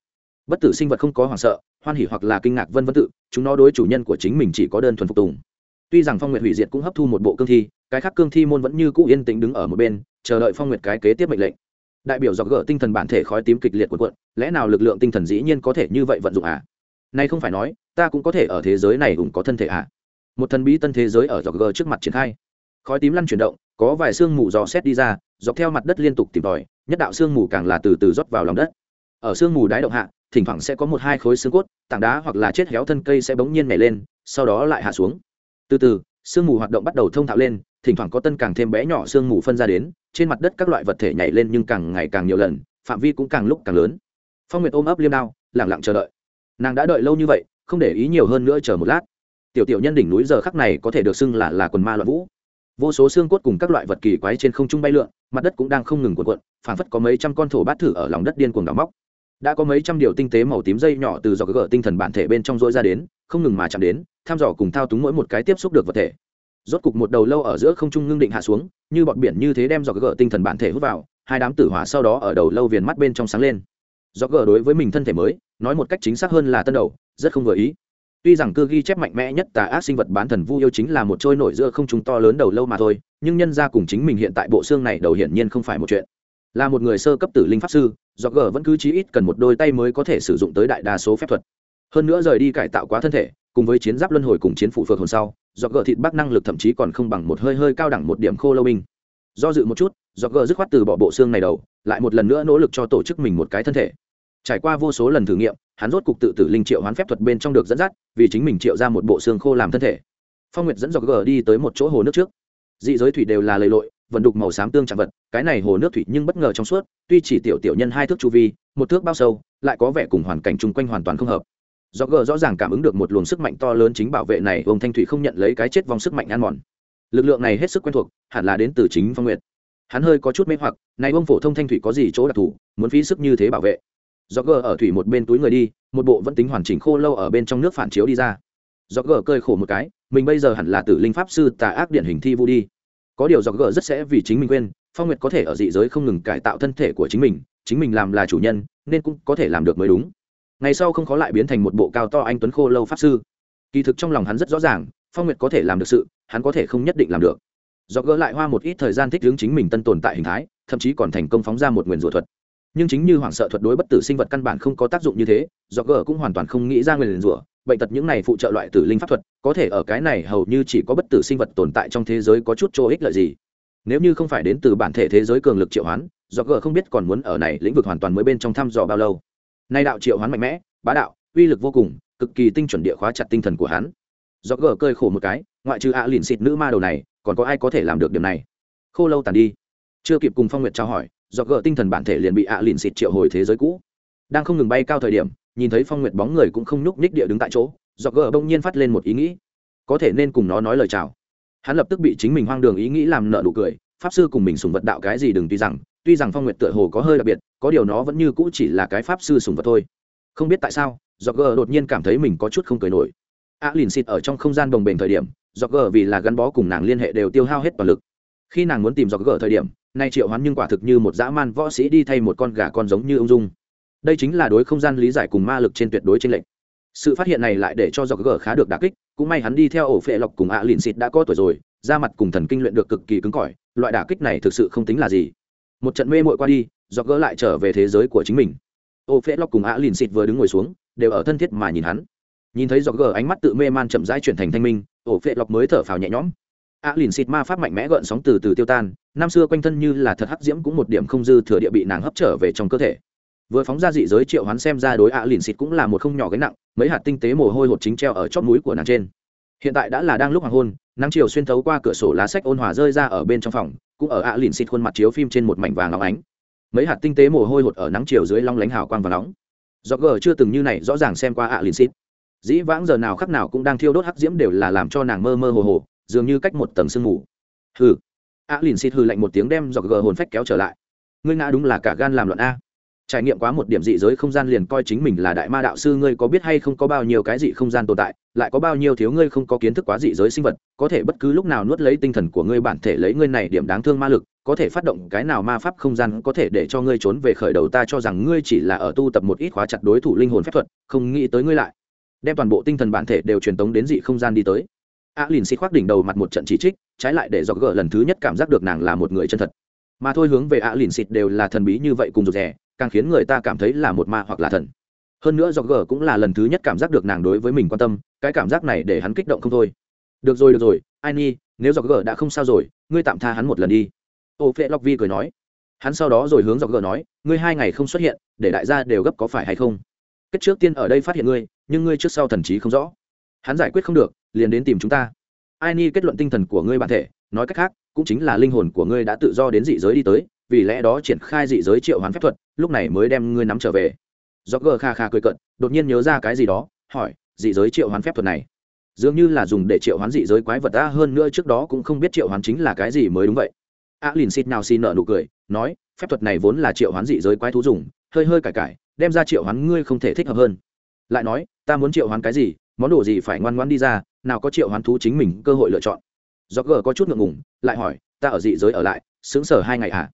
Bất tử sinh vật không có hoảng sợ, hoan hỉ hoặc là kinh ngạc vân vân tự, chúng nó đối chủ nhân của chính mình chỉ có đơn thuần phục tùng. Tuy rằng phong nguyệt hủy diệt cũng hấp thu một bộ cương thi, cái khác cương thi môn vẫn như cũ yên tĩnh đứng ở một bên, chờ đợi phong nguyệt cái kế tiếp mệnh lệnh. Đại biểu dọc gỡ tinh thần bản thể khói tím kịch liệt của quận lẽ nào lực lượng tinh thần dĩ nhiên có thể như vậy vận dụng à? Nay không phải nói, ta cũng có thể ở thế giới này cũng có thân thể à? Một thần bí tân thế giới ở dọc g trước mặt triển khai. Khói tím lăn chuyển động, có vài sương mù dò xét đi ra, dọc theo mặt đất liên tục tìm tòi, nhất đạo sương mù càng là từ từ rót vào lòng đất. Ở sương mù đáy động hạ, thỉnh thoảng sẽ có một hai khối xương cốt, tảng đá hoặc là chết héo thân cây sẽ bỗng nhiên nhảy lên, sau đó lại hạ xuống. Từ từ, sương mù hoạt động bắt đầu thông thạo lên, thỉnh thoảng có tân càng thêm bé nhỏ sương mù phân ra đến, trên mặt đất các loại vật thể nhảy lên nhưng càng ngày càng nhiều lần, phạm vi cũng càng lúc càng lớn. Phong nguyệt ôm ấp liêm đao lẳng lặng chờ đợi. Nàng đã đợi lâu như vậy, không để ý nhiều hơn nữa chờ một lát tiểu tiểu nhân đỉnh núi giờ khắc này có thể được xưng là là quần ma loạn vũ. Vô số xương cốt cùng các loại vật kỳ quái trên không trung bay lượn, mặt đất cũng đang không ngừng cuộn cuộn, phảng phất có mấy trăm con thổ bát thử ở lòng đất điên cuồng đào móc. Đã có mấy trăm điều tinh tế màu tím dây nhỏ từ dọc gỡ tinh thần bản thể bên trong rỗi ra đến, không ngừng mà chạm đến, tham dò cùng thao túng mỗi một cái tiếp xúc được vật thể. Rốt cục một đầu lâu ở giữa không trung ngưng định hạ xuống, như bọn biển như thế đem dọc gỡ tinh thần bản thể hút vào, hai đám tử hỏa sau đó ở đầu lâu viền mắt bên trong sáng lên. Dọc gỡ đối với mình thân thể mới, nói một cách chính xác hơn là tân đầu, rất không vừa ý tuy rằng cơ ghi chép mạnh mẽ nhất tà ác sinh vật bán thần vu yêu chính là một trôi nổi giữa không chúng to lớn đầu lâu mà thôi, nhưng nhân ra cùng chính mình hiện tại bộ xương này đầu hiển nhiên không phải một chuyện. Là một người sơ cấp tử linh pháp sư, do g vẫn cứ chí ít cần một đôi tay mới có thể sử dụng tới đại đa số phép thuật. Hơn nữa rời đi cải tạo quá thân thể, cùng với chiến giáp luân hồi cùng chiến phụ phược hồn sau, do g thịt bắc năng lực thậm chí còn không bằng một hơi hơi cao đẳng một điểm khô lâu binh. Do dự một chút, do g dứt khoát từ bỏ bộ xương này đầu, lại một lần nữa nỗ lực cho tổ chức mình một cái thân thể. Trải qua vô số lần thử nghiệm hắn rốt cục tự tử linh triệu hoán phép thuật bên trong được dẫn dắt, vì chính mình triệu ra một bộ xương khô làm thân thể. Phong nguyệt dẫn dọc g đi tới một chỗ hồ nước trước. Dị giới thủy đều là lầy lội, vận đục màu xám tương trạng vật, cái này hồ nước thủy nhưng bất ngờ trong suốt, tuy chỉ tiểu tiểu nhân hai thước chu vi, một thước bao sâu, lại có vẻ cùng hoàn cảnh chung quanh hoàn toàn không hợp. Do gờ rõ ràng cảm ứng được một luồng sức mạnh to lớn chính bảo vệ này ông thanh thủy không nhận lấy cái chết vong sức mạnh ăn mòn. Lực lượng này hết sức quen thuộc, hẳn là đến từ chính phong nguyệt. Hắn hơi có chút mê hoặc, này ông phổ thông thanh thủy có gì chỗ đặc thù, muốn phí sức như thế bảo vệ do gờ ở thủy một bên túi người đi, một bộ vẫn tính hoàn chỉnh khô lâu ở bên trong nước phản chiếu đi ra. Do gờ cơi khổ một cái, mình bây giờ hẳn là tử linh pháp sư tà ác điện hình thi vu đi. Có điều do gờ rất sẽ vì chính mình quên, phong nguyệt có thể ở dị giới không ngừng cải tạo thân thể của chính mình chính mình làm là chủ nhân, nên cũng có thể làm được mới đúng. Ngày sau không khó lại biến thành một bộ cao to anh tuấn khô lâu pháp sư. Kỳ thực trong lòng hắn rất rõ ràng, phong nguyệt có thể làm được sự, hắn có thể không nhất định làm được. Do gỡ lại hoa một ít thời gian thích hướng chính mình tân tồn tại hình thái, thậm chí còn thành công phóng ra một nguyền rủa thuật nhưng chính như hoảng sợ thuật đối bất tử sinh vật căn bản không có tác dụng như thế, do gỡ cũng hoàn toàn không nghĩ ra người liền rủa, bệnh tật những này phụ trợ loại tử linh pháp thuật, có thể ở cái này hầu như chỉ có bất tử sinh vật tồn tại trong thế giới có chút chỗ ích lợi gì. Nếu như không phải đến từ bản thể thế giới cường lực triệu hoán, do g không biết còn muốn ở này lĩnh vực hoàn toàn mới bên trong thăm dò bao lâu. Nay đạo triệu hoán mạnh mẽ, bá đạo, uy lực vô cùng, cực kỳ tinh chuẩn địa khóa chặt tinh thần của hắn. Do g cơi khổ một cái, ngoại trừ ạ à lìn xịt nữ ma đầu này, còn có ai có thể làm được điều này? Khô lâu tàn đi. Chưa kịp cùng phong nguyệt trao hỏi do gỡ tinh thần bản thể liền bị ạ à lìn xịt triệu hồi thế giới cũ. Đang không ngừng bay cao thời điểm, nhìn thấy phong nguyệt bóng người cũng không nhúc nhích địa đứng tại chỗ, do gỡ bỗng nhiên phát lên một ý nghĩ. Có thể nên cùng nó nói lời chào. Hắn lập tức bị chính mình hoang đường ý nghĩ làm nợ nụ cười, pháp sư cùng mình sùng vật đạo cái gì đừng tuy rằng tuy rằng phong nguyệt tựa hồ có hơi đặc biệt, có điều nó vẫn như cũ chỉ là cái pháp sư sùng vật thôi. Không biết tại sao, do g đột nhiên cảm thấy mình có chút không cười nổi. A lìn xịt ở trong không gian đồng bền thời điểm, do g vì là gắn bó cùng nàng liên hệ đều tiêu hao hết toàn lực khi nàng muốn tìm dọc gỡ thời điểm, nay triệu hoán nhưng quả thực như một dã man võ sĩ đi thay một con gà con giống như ông dung. Đây chính là đối không gian lý giải cùng ma lực trên tuyệt đối trên lệnh sự phát hiện này lại để cho dọc gỡ khá được đà kích, cũng may hắn đi theo ổ phệ lọc cùng ạ lìn xịt đã có tuổi rồi, da mặt cùng thần kinh luyện được cực kỳ cứng cỏi, loại đả kích này thực sự không tính là gì. Một trận mê mội qua đi do gỡ lại trở về thế giới của chính mình. Ô phễ lóc cùng ạ lìn xịt vừa đứng ngồi xuống, đều ở thân thiết mà nhìn hắn. Nhìn thấy do gỡ ánh mắt tự mê man chậm rãi chuyển thành thanh minh, ổ phễ lóc mới thở phào nhẹ nhõm á lìn xịt ma pháp mạnh mẽ gợn sóng từ từ tiêu tan, năm xưa quanh thân như là thật hắc diễm cũng một điểm không dư thừa địa bị nàng hấp trở về trong cơ thể. Vừa phóng ra dị giới triệu hoán xem ra đối á lìn xịt cũng là một không nhỏ gánh nặng, mấy hạt tinh tế mồ hôi hột chính treo ở chóp núi của nàng trên. Hiện tại đã là đang lúc hoàng hôn, nắng chiều xuyên thấu qua cửa sổ lá sách ôn hòa rơi ra ở bên trong phòng, cũng ở ạ lìn xịt khuôn mặt chiếu phim trên một mảnh vàng óng ánh. Mấy hạt tinh tế mồ hôi hột ở nắng chiều dưới long lánh hào quang và nóng. Do gờ chưa từng như này rõ ràng xem qua ạ lìn xịt. Dĩ vãng giờ nào khắc nào cũng đang thiêu đốt hắc diễm đều là làm cho nàng mơ mơ hồ hồ dường như cách một tầng sương mù. Hừ. A à lìn xịt hừ lạnh một tiếng đem dọc gờ hồn phách kéo trở lại. Ngươi ngã đúng là cả gan làm loạn a. Trải nghiệm quá một điểm dị giới không gian liền coi chính mình là đại ma đạo sư, ngươi có biết hay không có bao nhiêu cái dị không gian tồn tại, lại có bao nhiêu thiếu ngươi không có kiến thức quá dị giới sinh vật, có thể bất cứ lúc nào nuốt lấy tinh thần của ngươi bản thể lấy ngươi này điểm đáng thương ma lực, có thể phát động cái nào ma pháp không gian có thể để cho ngươi trốn về khởi đầu ta cho rằng ngươi chỉ là ở tu tập một ít khóa chặt đối thủ linh hồn phép thuật, không nghĩ tới ngươi lại đem toàn bộ tinh thần bản thể đều truyền tống đến dị không gian đi tới a lìn xịt khoác đỉnh đầu mặt một trận chỉ trích, trái lại để dọc gỡ lần thứ nhất cảm giác được nàng là một người chân thật. Mà thôi hướng về a lìn xịt đều là thần bí như vậy cùng rụt rè, càng khiến người ta cảm thấy là một ma hoặc là thần. Hơn nữa dọc gờ cũng là lần thứ nhất cảm giác được nàng đối với mình quan tâm, cái cảm giác này để hắn kích động không thôi. Được rồi được rồi, ai nhi, nếu dọc gờ đã không sao rồi, ngươi tạm tha hắn một lần đi. Ô phệ lóc vi cười nói. Hắn sau đó rồi hướng dọc gờ nói, ngươi hai ngày không xuất hiện, để đại gia đều gấp có phải hay không? Kết trước tiên ở đây phát hiện ngươi, nhưng ngươi trước sau thần trí không rõ. Hắn giải quyết không được liền đến tìm chúng ta. Ai ni kết luận tinh thần của ngươi bản thể, nói cách khác, cũng chính là linh hồn của ngươi đã tự do đến dị giới đi tới, vì lẽ đó triển khai dị giới triệu hoán phép thuật, lúc này mới đem ngươi nắm trở về. Do gờ kha kha cười cận đột nhiên nhớ ra cái gì đó, hỏi, dị giới triệu hoán phép thuật này, dường như là dùng để triệu hoán dị giới quái vật ta hơn nữa trước đó cũng không biết triệu hoán chính là cái gì mới đúng vậy. A lìn xịt nào xin nợ nụ cười, nói, phép thuật này vốn là triệu hoán dị giới quái thú dùng, hơi hơi cải cải, đem ra triệu hoán ngươi không thể thích hợp hơn. Lại nói, ta muốn triệu hoán cái gì, món đồ gì phải ngoan ngoan đi ra nào có triệu hoán thú chính mình cơ hội lựa chọn. Do gờ có chút ngượng ngùng, lại hỏi, ta ở dị giới ở lại xứng sở hai ngày à?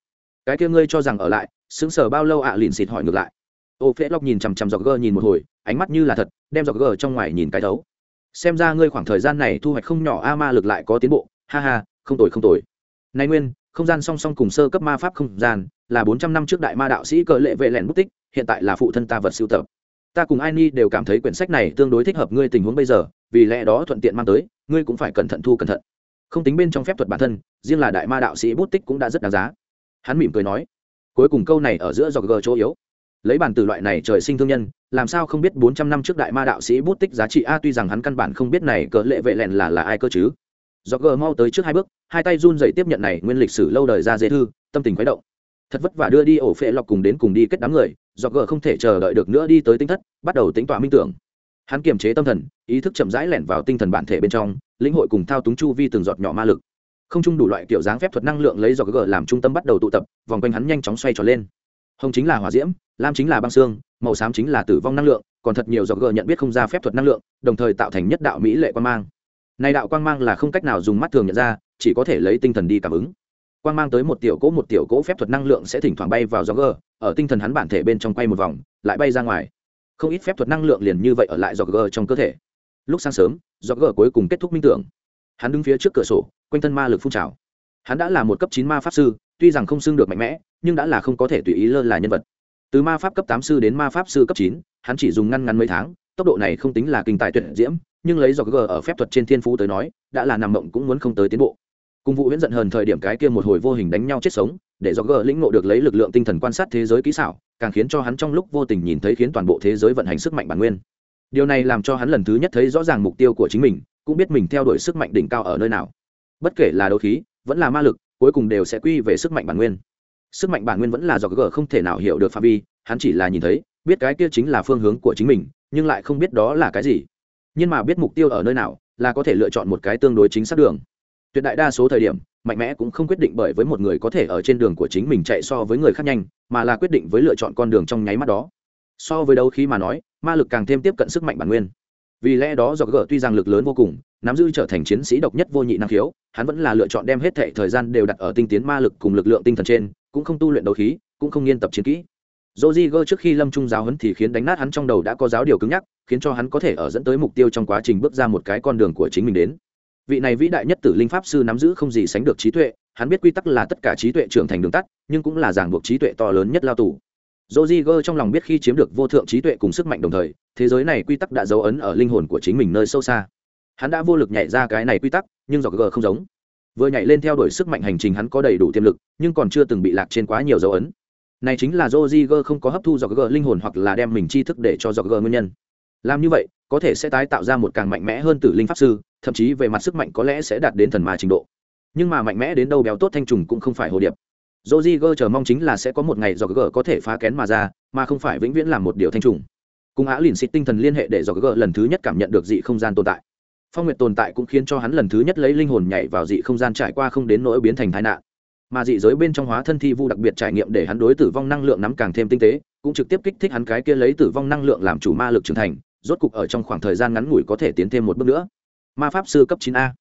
Cái kia ngươi cho rằng ở lại xứng sở bao lâu ạ? à? lìn xịt hỏi ngược lại. Ô phễ lóc nhìn chằm chằm dọc gờ nhìn một hồi, ánh mắt như là thật, đem dọc gờ trong ngoài nhìn cái thấu xem ra ngươi khoảng thời gian này thu hoạch không nhỏ a, ma lực lại có tiến bộ. Ha ha, không tồi không tồi. Nay nguyên, không gian song song cùng sơ cấp ma pháp không gian là bốn trăm năm trước đại ma đạo sĩ cờ lệ vệ lẹn bút tích, hiện tại là phụ thân ta vật sưu tập. Ta cùng ai ni đều cảm thấy quyển sách này tương đối thích hợp ngươi tình huống bây giờ vì lẽ đó thuận tiện mang tới, ngươi cũng phải cẩn thận thu cẩn thận. Không tính bên trong phép thuật bản thân, riêng là đại ma đạo sĩ bút tích cũng đã rất đáng giá. Hắn mỉm cười nói. Cuối cùng câu này ở giữa dọc gờ chỗ yếu. Lấy bản từ loại này trời sinh thương nhân, làm sao không biết bốn trăm năm trước đại ma đạo sĩ bút tích giá trị? A, tuy rằng hắn căn bản không biết này cỡ lệ vệ lẹn là là ai cơ chứ. Dọc gờ mau tới trước hai bước, hai tay run dậy tiếp nhận này nguyên lịch sử lâu đời ra dễ thư, tâm tình khuấy động. Thật vất vả đưa đi ổ phệ lọc cùng đến cùng đi kết đám người, dọc gờ không thể chờ đợi được nữa đi tới tinh thất, bắt đầu tính tỏa minh tưởng hắn kiềm chế tâm thần, ý thức chậm rãi lẻn vào tinh thần bản thể bên trong, lĩnh hội cùng thao túng chu vi từng giọt nhỏ ma lực. Không chung đủ loại kiểu dáng phép thuật năng lượng lấy giọt gờ làm trung tâm bắt đầu tụ tập, vòng quanh hắn nhanh chóng xoay tròn lên. Hồng chính là hỏa diễm, lam chính là băng xương, màu xám chính là tử vong năng lượng, còn thật nhiều giọt gờ nhận biết không ra phép thuật năng lượng, đồng thời tạo thành nhất đạo mỹ lệ quan mang. Này đạo quang mang là không cách nào dùng mắt thường nhận ra, chỉ có thể lấy tinh thần đi cảm ứng. Quang mang tới một tiểu cỗ một tiểu cỗ phép thuật năng lượng sẽ thỉnh thoảng bay vào gió gờ, ở tinh thần hắn bản thể bên trong quay một vòng, lại bay ra ngoài không ít phép thuật năng lượng liền như vậy ở lại dọc g trong cơ thể. Lúc sáng sớm dọc g cuối cùng kết thúc minh tưởng. Hắn đứng phía trước cửa sổ, quanh thân ma lực phun trào. Hắn đã là một cấp chín ma pháp sư, tuy rằng không xưng được mạnh mẽ, nhưng đã là không có thể tùy ý lơ là nhân vật. Từ ma pháp cấp tám sư đến ma pháp sư cấp chín, hắn chỉ dùng ngăn ngắn mấy tháng, tốc độ này không tính là kinh tài tuyệt diễm, nhưng lấy dọc g ở phép thuật trên thiên phú tới nói, đã là nằm mộng cũng muốn không tới tiến bộ. Cùng vụ huyễn giận hờn thời điểm cái kia một hồi vô hình đánh nhau chết sống để do gờ lĩnh ngộ được lấy lực lượng tinh thần quan sát thế giới kỹ xảo, càng khiến cho hắn trong lúc vô tình nhìn thấy khiến toàn bộ thế giới vận hành sức mạnh bản nguyên. Điều này làm cho hắn lần thứ nhất thấy rõ ràng mục tiêu của chính mình, cũng biết mình theo đuổi sức mạnh đỉnh cao ở nơi nào. Bất kể là đấu khí, vẫn là ma lực, cuối cùng đều sẽ quy về sức mạnh bản nguyên. Sức mạnh bản nguyên vẫn là do gờ không thể nào hiểu được phạm vi, hắn chỉ là nhìn thấy, biết cái kia chính là phương hướng của chính mình, nhưng lại không biết đó là cái gì. Nhưng mà biết mục tiêu ở nơi nào, là có thể lựa chọn một cái tương đối chính xác đường. Tuyệt đại đa số thời điểm mạnh mẽ cũng không quyết định bởi với một người có thể ở trên đường của chính mình chạy so với người khác nhanh mà là quyết định với lựa chọn con đường trong nháy mắt đó. So với đấu khí mà nói ma lực càng thêm tiếp cận sức mạnh bản nguyên. Vì lẽ đó do gỡ tuy rằng lực lớn vô cùng nắm giữ trở thành chiến sĩ độc nhất vô nhị năng khiếu hắn vẫn là lựa chọn đem hết thệ thời gian đều đặt ở tinh tiến ma lực cùng lực lượng tinh thần trên cũng không tu luyện đấu khí cũng không nghiên tập chiến kỹ. Rodrigo trước khi lâm trung giáo huấn thì khiến đánh nát hắn trong đầu đã có giáo điều cứng nhắc, khiến cho hắn có thể ở dẫn tới mục tiêu trong quá trình bước ra một cái con đường của chính mình đến. Vị này vĩ đại nhất tử linh pháp sư nắm giữ không gì sánh được trí tuệ, hắn biết quy tắc là tất cả trí tuệ trưởng thành đường tắt, nhưng cũng là giảng buộc trí tuệ to lớn nhất lao tù. Rodrigo trong lòng biết khi chiếm được vô thượng trí tuệ cùng sức mạnh đồng thời, thế giới này quy tắc đã dấu ấn ở linh hồn của chính mình nơi sâu xa. Hắn đã vô lực nhảy ra cái này quy tắc, nhưng Roger không giống. Vừa nhảy lên theo đuổi sức mạnh hành trình hắn có đầy đủ tiềm lực, nhưng còn chưa từng bị lạc trên quá nhiều dấu ấn này chính là Roziger không có hấp thu Roger linh hồn hoặc là đem mình tri thức để cho Roger nguyên nhân. Làm như vậy, có thể sẽ tái tạo ra một càng mạnh mẽ hơn tử linh pháp sư, thậm chí về mặt sức mạnh có lẽ sẽ đạt đến thần ma trình độ. Nhưng mà mạnh mẽ đến đâu béo tốt thanh trùng cũng không phải hồ điệp. Roziger chờ mong chính là sẽ có một ngày Roger có thể phá kén mà ra, mà không phải vĩnh viễn làm một điều thanh trùng. Cùng Á Lìn xịt tinh thần liên hệ để Roger lần thứ nhất cảm nhận được dị không gian tồn tại. Phong Nguyệt tồn tại cũng khiến cho hắn lần thứ nhất lấy linh hồn nhảy vào dị không gian trải qua không đến nỗi biến thành tai nạn mà dị giới bên trong hóa thân thi vu đặc biệt trải nghiệm để hắn đối tử vong năng lượng nắm càng thêm tinh tế cũng trực tiếp kích thích hắn cái kia lấy tử vong năng lượng làm chủ ma lực trưởng thành rốt cục ở trong khoảng thời gian ngắn ngủi có thể tiến thêm một bước nữa. Ma pháp sư cấp chín a.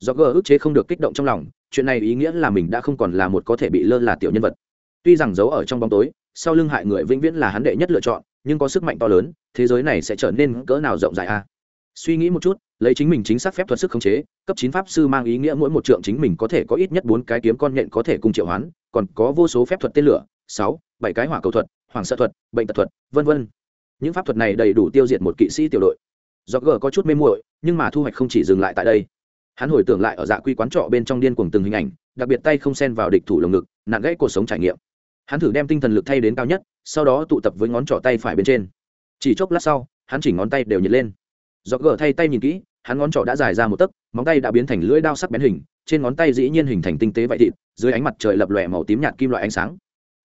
Do gờ ức chế không được kích động trong lòng, chuyện này ý nghĩa là mình đã không còn là một có thể bị lơ là tiểu nhân vật. Tuy rằng giấu ở trong bóng tối, sau lưng hại người vĩnh viễn là hắn đệ nhất lựa chọn, nhưng có sức mạnh to lớn, thế giới này sẽ trở nên cỡ nào rộng rãi a. Suy nghĩ một chút, lấy chính mình chính xác phép thuật sức khống chế, cấp chín pháp sư mang ý nghĩa mỗi một trượng chính mình có thể có ít nhất bốn cái kiếm con nhện có thể cùng triệu hoán, còn có vô số phép thuật tên lửa, sáu, bảy cái hỏa cầu thuật, hoàng sợ thuật, bệnh tật thuật, vân vân những pháp thuật này đầy đủ tiêu diệt một kỵ sĩ tiểu đội. Do gờ có chút mê muội, nhưng mà thu hoạch không chỉ dừng lại tại đây. Hắn hồi tưởng lại ở dạ quy quán trọ bên trong điên cuồng từng hình ảnh, đặc biệt tay không xen vào địch thủ lồng ngực, nặng gãy cuộc sống trải nghiệm. Hắn thử đem tinh thần lực thay đến cao nhất, sau đó tụ tập với ngón trỏ tay phải bên trên. Chỉ chốc lát sau, hắn chỉ ngón tay đều nhiệt lên. Do gờ thay tay nhìn kỹ, hắn ngón trỏ đã dài ra một tấc, móng tay đã biến thành lưỡi đao sắc bén hình, trên ngón tay dĩ nhiên hình thành tinh tế vậy thịt, dưới ánh mặt trời lập lòe màu tím nhạt kim loại ánh sáng.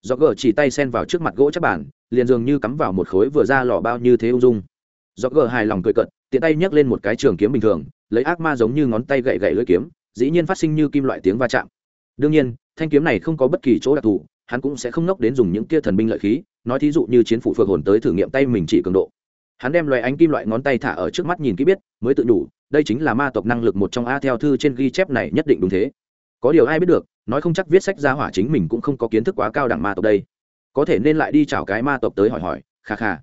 Do gờ chỉ tay sen vào trước mặt gỗ chắc bản liền dường như cắm vào một khối vừa ra lò bao như thế ung dung. Do gờ hài lòng cười cận tiện tay nhấc lên một cái trường kiếm bình thường, lấy ác ma giống như ngón tay gậy gậy lưỡi kiếm, dĩ nhiên phát sinh như kim loại tiếng va chạm. Đương nhiên, thanh kiếm này không có bất kỳ chỗ đặc thù, hắn cũng sẽ không nốc đến dùng những kia thần binh lợi khí, nói thí dụ như chiến phủ phược hồn tới thử nghiệm tay mình chỉ cường độ. Hắn đem loài ánh kim loại ngón tay thả ở trước mắt nhìn kỹ biết, mới tự đủ, đây chính là ma tộc năng lực một trong a theo thư trên ghi chép này nhất định đúng thế. Có điều ai biết được, nói không chắc viết sách ra hỏa chính mình cũng không có kiến thức quá cao đẳng ma tộc đây có thể nên lại đi chào cái ma tộc tới hỏi hỏi, kha kha.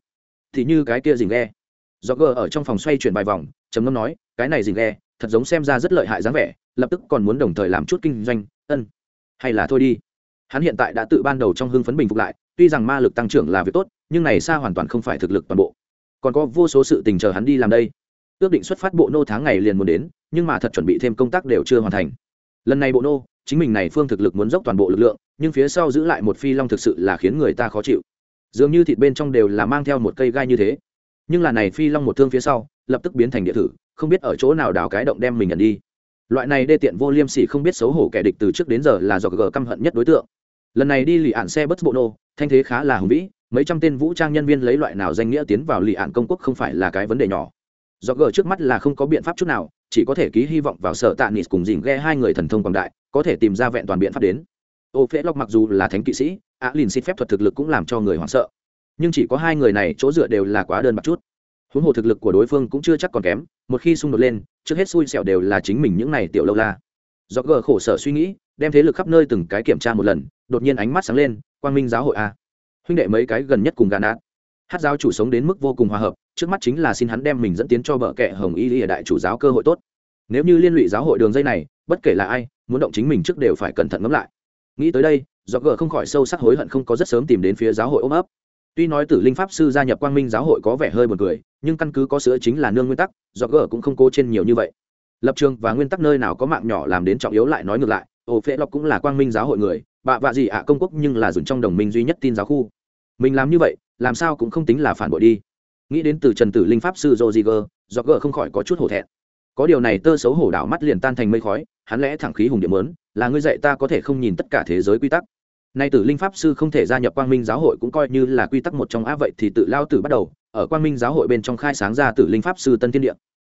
Thì như cái kia dình ghe. Do gờ ở trong phòng xoay chuyển vài vòng, trầm ngâm nói, cái này dình ghe, thật giống xem ra rất lợi hại dáng vẻ, lập tức còn muốn đồng thời làm chút kinh doanh, ân, hay là thôi đi. Hắn hiện tại đã tự ban đầu trong hưng phấn bình phục lại, tuy rằng ma lực tăng trưởng là việc tốt, nhưng này xa hoàn toàn không phải thực lực toàn bộ. Còn có vô số sự tình chờ hắn đi làm đây. Ước định xuất phát bộ nô tháng ngày liền muốn đến, nhưng mà thật chuẩn bị thêm công tác đều chưa hoàn thành. Lần này bộ nô chính mình này phương thực lực muốn dốc toàn bộ lực lượng, nhưng phía sau giữ lại một phi long thực sự là khiến người ta khó chịu. Dường như thịt bên trong đều là mang theo một cây gai như thế. Nhưng là này phi long một thương phía sau, lập tức biến thành địa thử, không biết ở chỗ nào đào cái động đem mình nhận đi. Loại này đê tiện vô liêm sỉ không biết xấu hổ kẻ địch từ trước đến giờ là do gờ căm hận nhất đối tượng. Lần này đi lì ạn xe bất bộ nô, thanh thế khá là hùng vĩ, mấy trăm tên vũ trang nhân viên lấy loại nào danh nghĩa tiến vào lì ạn công quốc không phải là cái vấn đề nhỏ do gờ trước mắt là không có biện pháp chút nào, chỉ có thể ký hy vọng vào sở tạ nịt cùng dìm ghe hai người thần thông quảng đại, có thể tìm ra vẹn toàn biện pháp đến. Ô phễ lộc mặc dù là thánh kỵ sĩ á lìn xin phép thuật thực lực cũng làm cho người hoảng sợ. Nhưng chỉ có hai người này chỗ dựa đều là quá đơn bạc chút. Huống hồ thực lực của đối phương cũng chưa chắc còn kém, một khi xung đột lên, trước hết xui xẻo đều là chính mình những này tiểu lâu la. Do gờ khổ sở suy nghĩ, đem thế lực khắp nơi từng cái kiểm tra một lần, đột nhiên ánh mắt sáng lên, quang minh giáo hội a huynh đệ mấy cái gần nhất cùng gà nát. Hát giáo chủ sống đến mức vô cùng hòa hợp trước mắt chính là xin hắn đem mình dẫn tiến cho bờ kệ hồng y lìa đại chủ giáo cơ hội tốt. Nếu như liên lụy giáo hội đường dây này, bất kể là ai, muốn động chính mình trước đều phải cẩn thận ngẫm lại. Nghĩ tới đây, do gờ không khỏi sâu sắc hối hận không có rất sớm tìm đến phía giáo hội ôm ấp. Tuy nói tử linh pháp sư gia nhập quang minh giáo hội có vẻ hơi buồn cười, nhưng căn cứ có sữa chính là nương nguyên tắc, do gờ cũng không cố trên nhiều như vậy. Lập trường và nguyên tắc nơi nào có mạng nhỏ làm đến trọng yếu lại nói ngược lại ổ phễ lọc cũng là quang minh giáo hội người, bạ vạ gì ạ, công quốc nhưng là dùng trong đồng minh duy nhất tin giáo khu. Mình làm như vậy, làm sao cũng không tính là phản bội đi nghĩ đến từ trần tử linh pháp sư joziger do gờ không khỏi có chút hổ thẹn. Có điều này tơ xấu hổ đảo mắt liền tan thành mây khói, hắn lẽ thẳng khí hùng điểm lớn là ngươi dạy ta có thể không nhìn tất cả thế giới quy tắc. Nay tử linh pháp sư không thể gia nhập quang minh giáo hội cũng coi như là quy tắc một trong á, vậy thì tự lao tử bắt đầu, ở quang minh giáo hội bên trong khai sáng ra tử linh pháp sư tân thiên địa.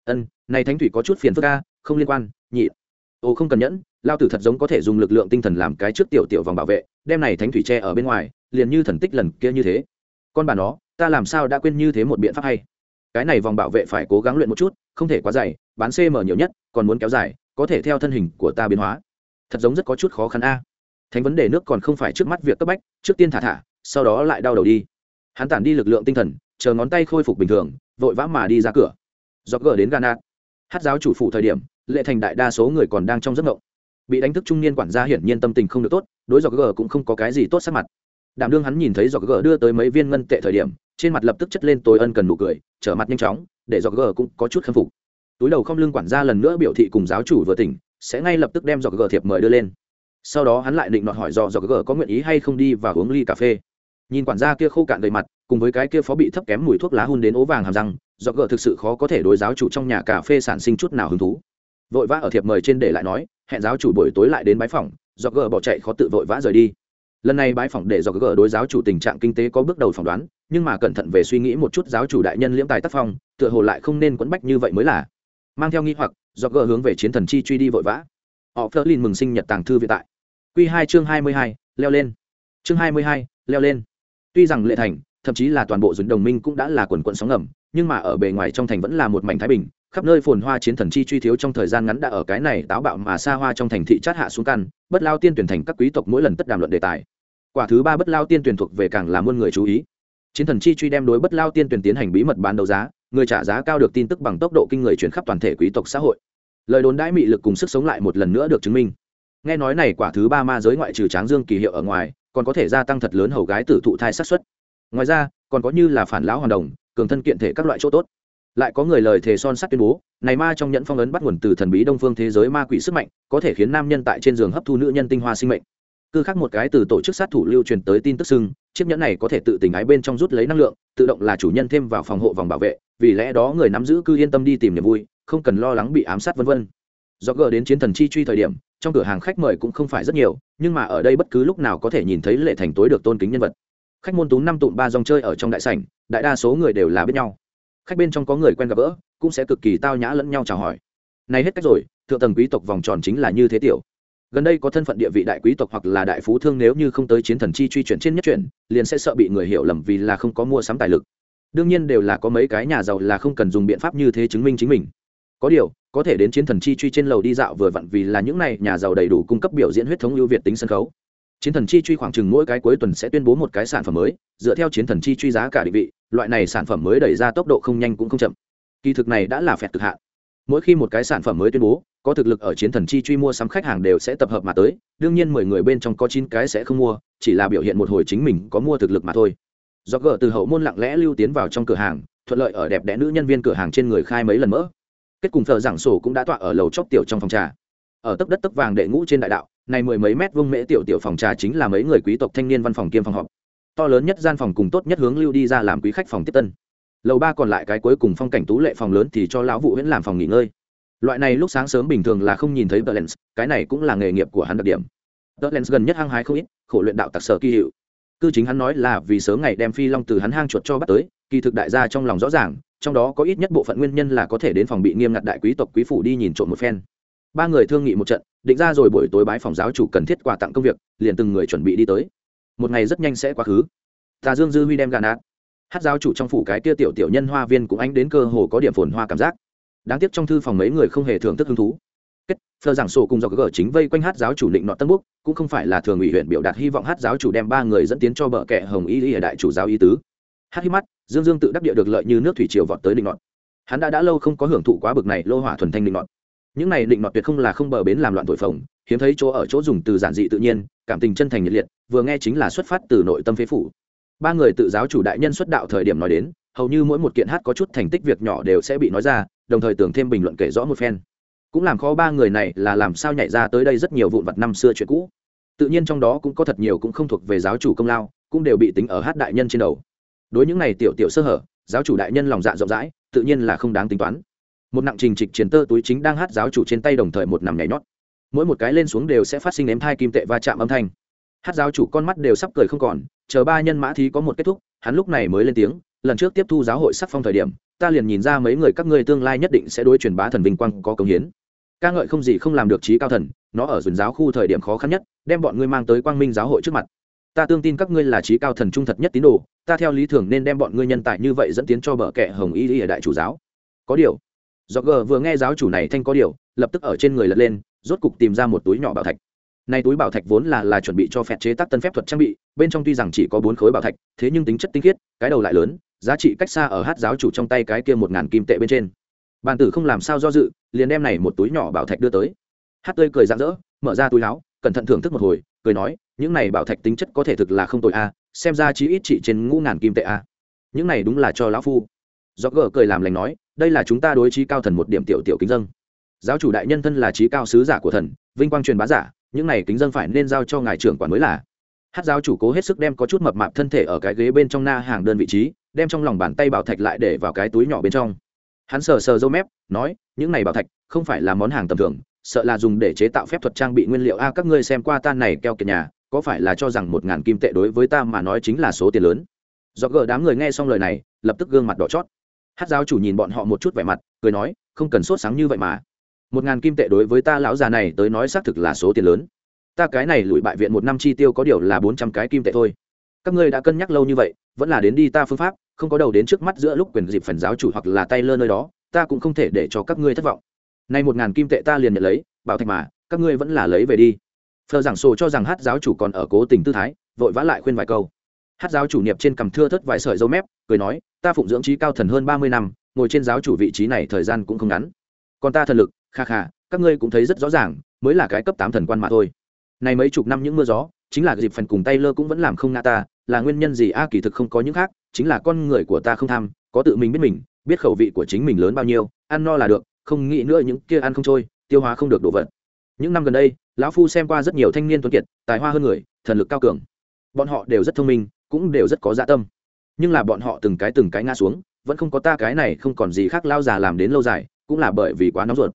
Ân, này thánh thủy có chút phiền phức ca không liên quan, nhị. Ồ không cần nhẫn, lao tử thật giống có thể dùng lực lượng tinh thần làm cái trước tiểu tiểu vòng bảo vệ, đem này thánh thủy tre ở bên ngoài, liền như thần tích lần kia như thế con bà nó, ta làm sao đã quên như thế một biện pháp hay? Cái này vòng bảo vệ phải cố gắng luyện một chút, không thể quá dày, bán cm nhiều nhất, còn muốn kéo dài, có thể theo thân hình của ta biến hóa. Thật giống rất có chút khó khăn a. Thánh vấn đề nước còn không phải trước mắt việc cấp bách, trước tiên thả thả, sau đó lại đau đầu đi. Hắn tản đi lực lượng tinh thần, chờ ngón tay khôi phục bình thường, vội vã mà đi ra cửa. Do gờ đến ghana hát giáo chủ phụ thời điểm, lệ thành đại đa số người còn đang trong giấc ngộng. Bị đánh thức trung niên quản gia hiển nhiên tâm tình không được tốt, đối dọc gờ cũng không có cái gì tốt sắc mặt đảm đương hắn nhìn thấy dọc gờ đưa tới mấy viên ngân tệ thời điểm, trên mặt lập tức chất lên tối ân cần nụ cười, trở mặt nhanh chóng, để dọc gờ cũng có chút khâm phục. Túi đầu không lưng quản gia lần nữa biểu thị cùng giáo chủ vừa tỉnh, sẽ ngay lập tức đem dọc gờ thiệp mời đưa lên. Sau đó hắn lại định nọt hỏi dò dọc gờ có nguyện ý hay không đi và uống ly cà phê. Nhìn quản gia kia khô cạn đầy mặt, cùng với cái kia phó bị thấp kém mùi thuốc lá hun đến ố vàng hàm răng, dọc gờ thực sự khó có thể đối giáo chủ trong nhà cà phê sản sinh chút nào hứng thú. Vội vã ở thiệp mời trên để lại nói, hẹn giáo chủ buổi tối lại đến bái phòng dọc gờ bỏ chạy khó tự vội vã rời đi lần này bãi phòng để do gỡ đối giáo chủ tình trạng kinh tế có bước đầu phỏng đoán, nhưng mà cẩn thận về suy nghĩ một chút giáo chủ đại nhân liễm tài tác phong, tựa hồ lại không nên quẫn bách như vậy mới là. Mang theo nghi hoặc do gỡ hướng về chiến thần chi truy đi vội vã. Họ phớt lên mừng sinh nhật tàng thư vĩ tại. Q hai chương hai mươi hai, leo lên. Chương hai mươi hai, leo lên. Tuy rằng lệ thành, thậm chí là toàn bộ dùn đồng minh cũng đã là quần quận sóng ngầm nhưng mà ở bề ngoài trong thành vẫn là một mảnh thái bình, khắp nơi phồn hoa chiến thần chi truy thiếu trong thời gian ngắn đã ở cái này táo bạo mà xa hoa trong thành thị chát hạ xuống căn, bất lao tiên tuyển thành các quý tộc mỗi lần tất đàm luận đề tài. Quả thứ ba bất lao tiên tuyển thuộc về càng là muôn người chú ý. Chiến thần chi truy đem đối bất lao tiên tuyển tiến hành bí mật bán đấu giá, người trả giá cao được tin tức bằng tốc độ kinh người chuyển khắp toàn thể quý tộc xã hội. Lời đồn đãi mị lực cùng sức sống lại một lần nữa được chứng minh. Nghe nói này quả thứ ba ma giới ngoại trừ tráng dương kỳ hiệu ở ngoài, còn có thể gia tăng thật lớn hầu gái tử thụ thai sát xuất ngoài ra, còn có như là phản lão hoàn đồng cường thân kiện thể các loại chỗ tốt. Lại có người lời thề son sắt tuyên bố, này ma trong nhẫn phong ấn bắt nguồn từ thần bí đông phương thế giới ma quỷ sức mạnh, có thể khiến nam nhân tại trên giường hấp thu nữ nhân tinh hoa sinh mệnh. Cứ khác một cái từ tổ chức sát thủ lưu truyền tới tin tức xưng, chiếc nhẫn này có thể tự tình ái bên trong rút lấy năng lượng, tự động là chủ nhân thêm vào phòng hộ vòng bảo vệ, vì lẽ đó người nắm giữ cứ yên tâm đi tìm niềm vui, không cần lo lắng bị ám sát vân vân. Do gờ đến chiến thần chi truy thời điểm, trong cửa hàng khách mời cũng không phải rất nhiều, nhưng mà ở đây bất cứ lúc nào có thể nhìn thấy lệ thành tối được tôn kính nhân vật khách môn tú năm tụm ba dòng chơi ở trong đại sảnh, đại đa số người đều là biết nhau. Khách bên trong có người quen gặp gỡ, cũng sẽ cực kỳ tao nhã lẫn nhau chào hỏi. Này hết cách rồi, thượng tầng quý tộc vòng tròn chính là như thế tiểu. Gần đây có thân phận địa vị đại quý tộc hoặc là đại phú thương nếu như không tới chiến thần chi truy chuyển trên nhất chuyển, liền sẽ sợ bị người hiểu lầm vì là không có mua sắm tài lực. Đương nhiên đều là có mấy cái nhà giàu là không cần dùng biện pháp như thế chứng minh chính mình. Có điều, có thể đến chiến thần chi truy trên lầu đi dạo vừa vặn vì là những này nhà giàu đầy đủ cung cấp biểu diễn huyết thống ưu việt tính sân khấu chiến thần chi truy khoảng chừng mỗi cái cuối tuần sẽ tuyên bố một cái sản phẩm mới, dựa theo chiến thần chi truy giá cả định vị, loại này sản phẩm mới đẩy ra tốc độ không nhanh cũng không chậm. Kỳ thực này đã là phẹt cực hạn. Mỗi khi một cái sản phẩm mới tuyên bố, có thực lực ở chiến thần chi truy mua sắm khách hàng đều sẽ tập hợp mà tới, đương nhiên mười người bên trong có chín cái sẽ không mua, chỉ là biểu hiện một hồi chính mình có mua thực lực mà thôi. Do gỡ từ hậu môn lặng lẽ lưu tiến vào trong cửa hàng, thuận lợi ở đẹp đẽ nữ nhân viên cửa hàng trên người khai mấy lần mỡ. Kết cùng thợ giảng sổ cũng đã tọa ở lầu chóc tiểu trong phòng trà. Ở tấp đất tấp vàng đệ ngũ trên đại đạo này mười mấy mét vuông mễ tiểu tiểu phòng trà chính là mấy người quý tộc thanh niên văn phòng kiêm phòng họp. To lớn nhất gian phòng cùng tốt nhất hướng lưu đi ra làm quý khách phòng tiếp tân. Lầu ba còn lại cái cuối cùng phong cảnh tú lệ phòng lớn thì cho lão vụ huyễn làm phòng nghỉ ngơi. Loại này lúc sáng sớm bình thường là không nhìn thấy Berlens, cái này cũng là nghề nghiệp của hắn đặc điểm. Berlens gần nhất hăng hái không ít khổ luyện đạo tặc sở kỳ hiệu. Cư chính hắn nói là vì sớm ngày đem phi long từ hắn hang chuột cho bắt tới kỳ thực đại gia trong lòng rõ ràng trong đó có ít nhất bộ phận nguyên nhân là có thể đến phòng bị nghiêm ngặt đại quý tộc quý phủ đi nhìn trộm một phen. Ba người thương nghị một trận định ra rồi buổi tối bái phòng giáo chủ cần thiết quà tặng công việc, liền từng người chuẩn bị đi tới. Một ngày rất nhanh sẽ quá khứ. Tà dương dư huy đem gà nát. Hát giáo chủ trong phủ cái tia tiểu tiểu nhân hoa viên cũng ánh đến cơ hồ có điểm phồn hoa cảm giác. Đáng tiếc trong thư phòng mấy người không hề thưởng thức hứng thú. Kết, phờ giảng sổ cùng do gờ chính vây quanh hát giáo chủ định nọ tân búc, cũng không phải là thường ủy huyện biểu đạt hy vọng hát giáo chủ đem ba người dẫn tiến cho bờ kẻ hồng y y đại chủ giáo y tứ. Hát hít mắt, dương dương tự đắc địa được lợi như nước thủy triều vọt tới định nọ. Hắn đã đã lâu không có hưởng thụ quá bực này lô hỏa thuần thanh định nọt những này định nọt tuyệt không là không bờ bến làm loạn thổi phồng, hiếm thấy chỗ ở chỗ dùng từ giản dị tự nhiên, cảm tình chân thành nhiệt liệt, vừa nghe chính là xuất phát từ nội tâm phế phủ. Ba người tự giáo chủ đại nhân xuất đạo thời điểm nói đến, hầu như mỗi một kiện hát có chút thành tích việc nhỏ đều sẽ bị nói ra, đồng thời tưởng thêm bình luận kể rõ một phen. Cũng làm khó ba người này là làm sao nhảy ra tới đây rất nhiều vụn vặt năm xưa chuyện cũ. Tự nhiên trong đó cũng có thật nhiều cũng không thuộc về giáo chủ công lao, cũng đều bị tính ở hát đại nhân trên đầu. Đối những này tiểu tiểu sơ hở, giáo chủ đại nhân lòng dạ rộng rãi, tự nhiên là không đáng tính toán một nặng trình trịch chiến tơ túi chính đang hát giáo chủ trên tay đồng thời một nằm nhảy nhót. Mỗi một cái lên xuống đều sẽ phát sinh ném thai kim tệ va chạm âm thanh. Hát giáo chủ con mắt đều sắp cười không còn, chờ ba nhân mã thí có một kết thúc, hắn lúc này mới lên tiếng, lần trước tiếp thu giáo hội sắc phong thời điểm, ta liền nhìn ra mấy người các ngươi tương lai nhất định sẽ đối truyền bá thần vinh quang có công hiến. Ca ngợi không gì không làm được trí cao thần, nó ở dùn giáo khu thời điểm khó khăn nhất, đem bọn ngươi mang tới quang minh giáo hội trước mặt. Ta tương tin các ngươi là trí cao thần trung thật nhất tín đồ, ta theo lý thường nên đem bọn ngươi nhân tài như vậy dẫn tiến cho bờ kệ hồng y ở đại chủ giáo. Có điều do g vừa nghe giáo chủ này thanh có điều, lập tức ở trên người lật lên, rốt cục tìm ra một túi nhỏ bảo thạch. Nay túi bảo thạch vốn là là chuẩn bị cho phép chế tác tân phép thuật trang bị, bên trong tuy rằng chỉ có bốn khối bảo thạch, thế nhưng tính chất tinh khiết, cái đầu lại lớn, giá trị cách xa ở hát giáo chủ trong tay cái kia một ngàn kim tệ bên trên. Bàn tử không làm sao do dự, liền đem này một túi nhỏ bảo thạch đưa tới. Hát tươi cười rạng rỡ, mở ra túi áo, cẩn thận thưởng thức một hồi, cười nói, những này bảo thạch tính chất có thể thực là không tội a, xem ra chí ít chỉ trên ngũ ngàn kim tệ a. Những này đúng là cho lão phu. Do gờ cười làm lành nói đây là chúng ta đối trí cao thần một điểm tiểu tiểu kính dân. Giáo chủ đại nhân thân là trí cao sứ giả của thần, vinh quang truyền bá giả, những này kính dân phải nên giao cho ngài trưởng quản mới là. Hát giáo chủ cố hết sức đem có chút mập mạp thân thể ở cái ghế bên trong na hàng đơn vị trí, đem trong lòng bàn tay bảo thạch lại để vào cái túi nhỏ bên trong. Hắn sờ sờ dâu mép, nói, những này bảo thạch không phải là món hàng tầm thường, sợ là dùng để chế tạo phép thuật trang bị nguyên liệu. A, các ngươi xem qua tan này keo kiệt nhà, có phải là cho rằng một ngàn kim tệ đối với ta mà nói chính là số tiền lớn? Do gỡ đám người nghe xong lời này, lập tức gương mặt đỏ chót hát giáo chủ nhìn bọn họ một chút vẻ mặt, cười nói, không cần sốt sáng như vậy mà. Một ngàn kim tệ đối với ta lão già này tới nói xác thực là số tiền lớn. Ta cái này lùi bại viện một năm chi tiêu có điều là bốn trăm cái kim tệ thôi. Các ngươi đã cân nhắc lâu như vậy, vẫn là đến đi ta phương pháp, không có đầu đến trước mắt giữa lúc quyền dịp phần giáo chủ hoặc là tay lơ nơi đó, ta cũng không thể để cho các ngươi thất vọng. Nay một ngàn kim tệ ta liền nhận lấy, bảo thạch mà, các ngươi vẫn là lấy về đi. Phờ giảng sổ cho rằng hát giáo chủ còn ở cố tình tư thái, vội vã lại khuyên vài câu hát giáo chủ niệm trên cằm thưa thất vài sợi dâu mép, cười nói, ta phụng dưỡng trí cao thần hơn ba mươi năm, ngồi trên giáo chủ vị trí này thời gian cũng không ngắn. Còn ta thần lực, kha kha, các ngươi cũng thấy rất rõ ràng, mới là cái cấp tám thần quan mà thôi. Này mấy chục năm những mưa gió, chính là dịp phần cùng tay lơ cũng vẫn làm không ngã ta, là nguyên nhân gì? A, kỳ thực không có những khác, chính là con người của ta không tham, có tự mình biết mình, biết khẩu vị của chính mình lớn bao nhiêu, ăn no là được, không nghĩ nữa những kia ăn không trôi, tiêu hóa không được đồ vật. Những năm gần đây, lão phu xem qua rất nhiều thanh niên tuấn kiệt, tài hoa hơn người, thần lực cao cường. Bọn họ đều rất thông minh cũng đều rất có dạ tâm. Nhưng là bọn họ từng cái từng cái ngã xuống, vẫn không có ta cái này không còn gì khác lao già làm đến lâu dài, cũng là bởi vì quá nóng ruột.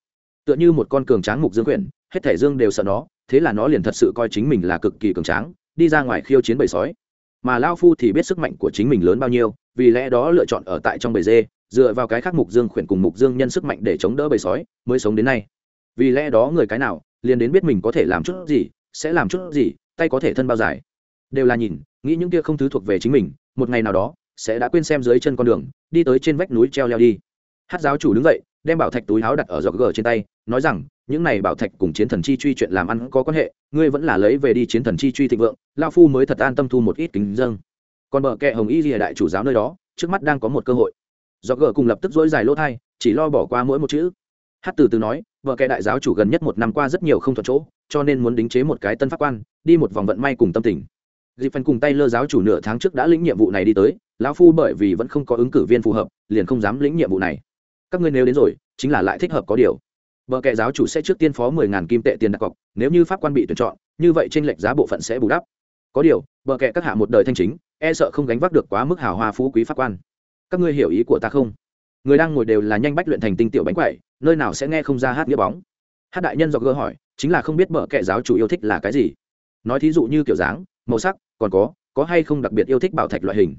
Tựa như một con cường tráng mục dương quyển, hết thể dương đều sợ nó, thế là nó liền thật sự coi chính mình là cực kỳ cường tráng, đi ra ngoài khiêu chiến bầy sói. Mà lao phu thì biết sức mạnh của chính mình lớn bao nhiêu, vì lẽ đó lựa chọn ở tại trong bầy dê, dựa vào cái khác mục dương khuyển cùng mục dương nhân sức mạnh để chống đỡ bầy sói, mới sống đến nay. Vì lẽ đó người cái nào, liền đến biết mình có thể làm chút gì, sẽ làm chút gì, tay có thể thân bao dài. Đều là nhìn nghĩ những kia không thứ thuộc về chính mình, một ngày nào đó, sẽ đã quên xem dưới chân con đường, đi tới trên vách núi treo leo đi. Hát giáo chủ đứng dậy, đem bảo thạch túi áo đặt ở giọt gờ trên tay, nói rằng, những này bảo thạch cùng chiến thần chi truy chuyện làm ăn có quan hệ, ngươi vẫn là lấy về đi chiến thần chi truy thịnh vượng lao phu mới thật an tâm thu một ít kính dâng. Còn bờ kệ hồng y lìa đại chủ giáo nơi đó, trước mắt đang có một cơ hội. Giọt gờ cùng lập tức dỗi dài lỗ thai, chỉ lo bỏ qua mỗi một chữ. Hát từ từ nói vợ kệ đại giáo chủ gần nhất một năm qua rất nhiều không thuận chỗ, cho nên muốn đính chế một cái tân pháp quan, đi một vòng vận may cùng tâm tình dịp phần cùng tay lơ giáo chủ nửa tháng trước đã lĩnh nhiệm vụ này đi tới, lão phu bởi vì vẫn không có ứng cử viên phù hợp, liền không dám lĩnh nhiệm vụ này. Các ngươi nếu đến rồi, chính là lại thích hợp có điều. Vợ kệ giáo chủ sẽ trước tiên phó mười ngàn kim tệ tiền đặt cọc, nếu như pháp quan bị tuyển chọn, như vậy tranh lệch giá bộ phận sẽ bù đắp. Có điều vợ kệ các hạ một đời thanh chính e sợ không gánh vác được quá mức hào hoa phú quý pháp quan. Các ngươi hiểu ý của ta không? Người đang ngồi đều là nhanh bách luyện thành tinh tiểu bánh quậy, nơi nào sẽ nghe không ra hát nghĩa bóng. Hát đại nhân do gơ hỏi, chính là không biết vợ kệ giáo chủ yêu thích là cái gì. Nói thí dụ như kiểu dáng, màu sắc còn có có hay không đặc biệt yêu thích bảo thạch loại hình?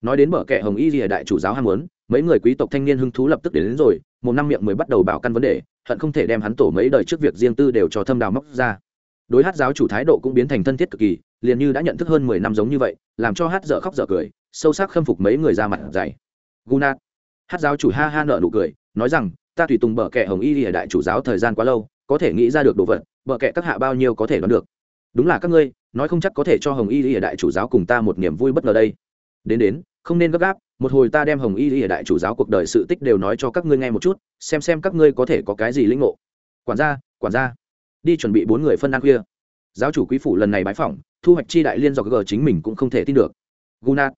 Nói đến mở kệ hồng y rìa đại chủ giáo ham muốn mấy người quý tộc thanh niên hưng thú lập tức đến, đến rồi một năm miệng mới bắt đầu bảo căn vấn đề hận không thể đem hắn tổ mấy đời trước việc riêng tư đều cho thâm đào móc ra. Đối hát giáo chủ thái độ cũng biến thành thân thiết cực kỳ liền như đã nhận thức hơn mười năm giống như vậy làm cho hát dở khóc dở cười sâu sắc khâm phục mấy người ra mặt dày gunat. Hát giáo chủ ha ha nợ nụ cười nói rằng ta tùy tùng bờ kệ hồng y ở đại chủ giáo thời gian quá lâu có thể nghĩ ra được đồ vật bờ kệ các hạ bao nhiêu có thể đoán được. Đúng là các ngươi nói không chắc có thể cho hồng y ở đại chủ giáo cùng ta một niềm vui bất ngờ đây. Đến đến, không nên gấp gáp, một hồi ta đem hồng y ở đại chủ giáo cuộc đời sự tích đều nói cho các ngươi nghe một chút, xem xem các ngươi có thể có cái gì linh ngộ. Quản gia quản gia. Đi chuẩn bị bốn người phân ăn khuya. Giáo chủ quý phủ lần này bái phỏng, thu hoạch chi đại liên do g chính mình cũng không thể tin được. Gunat.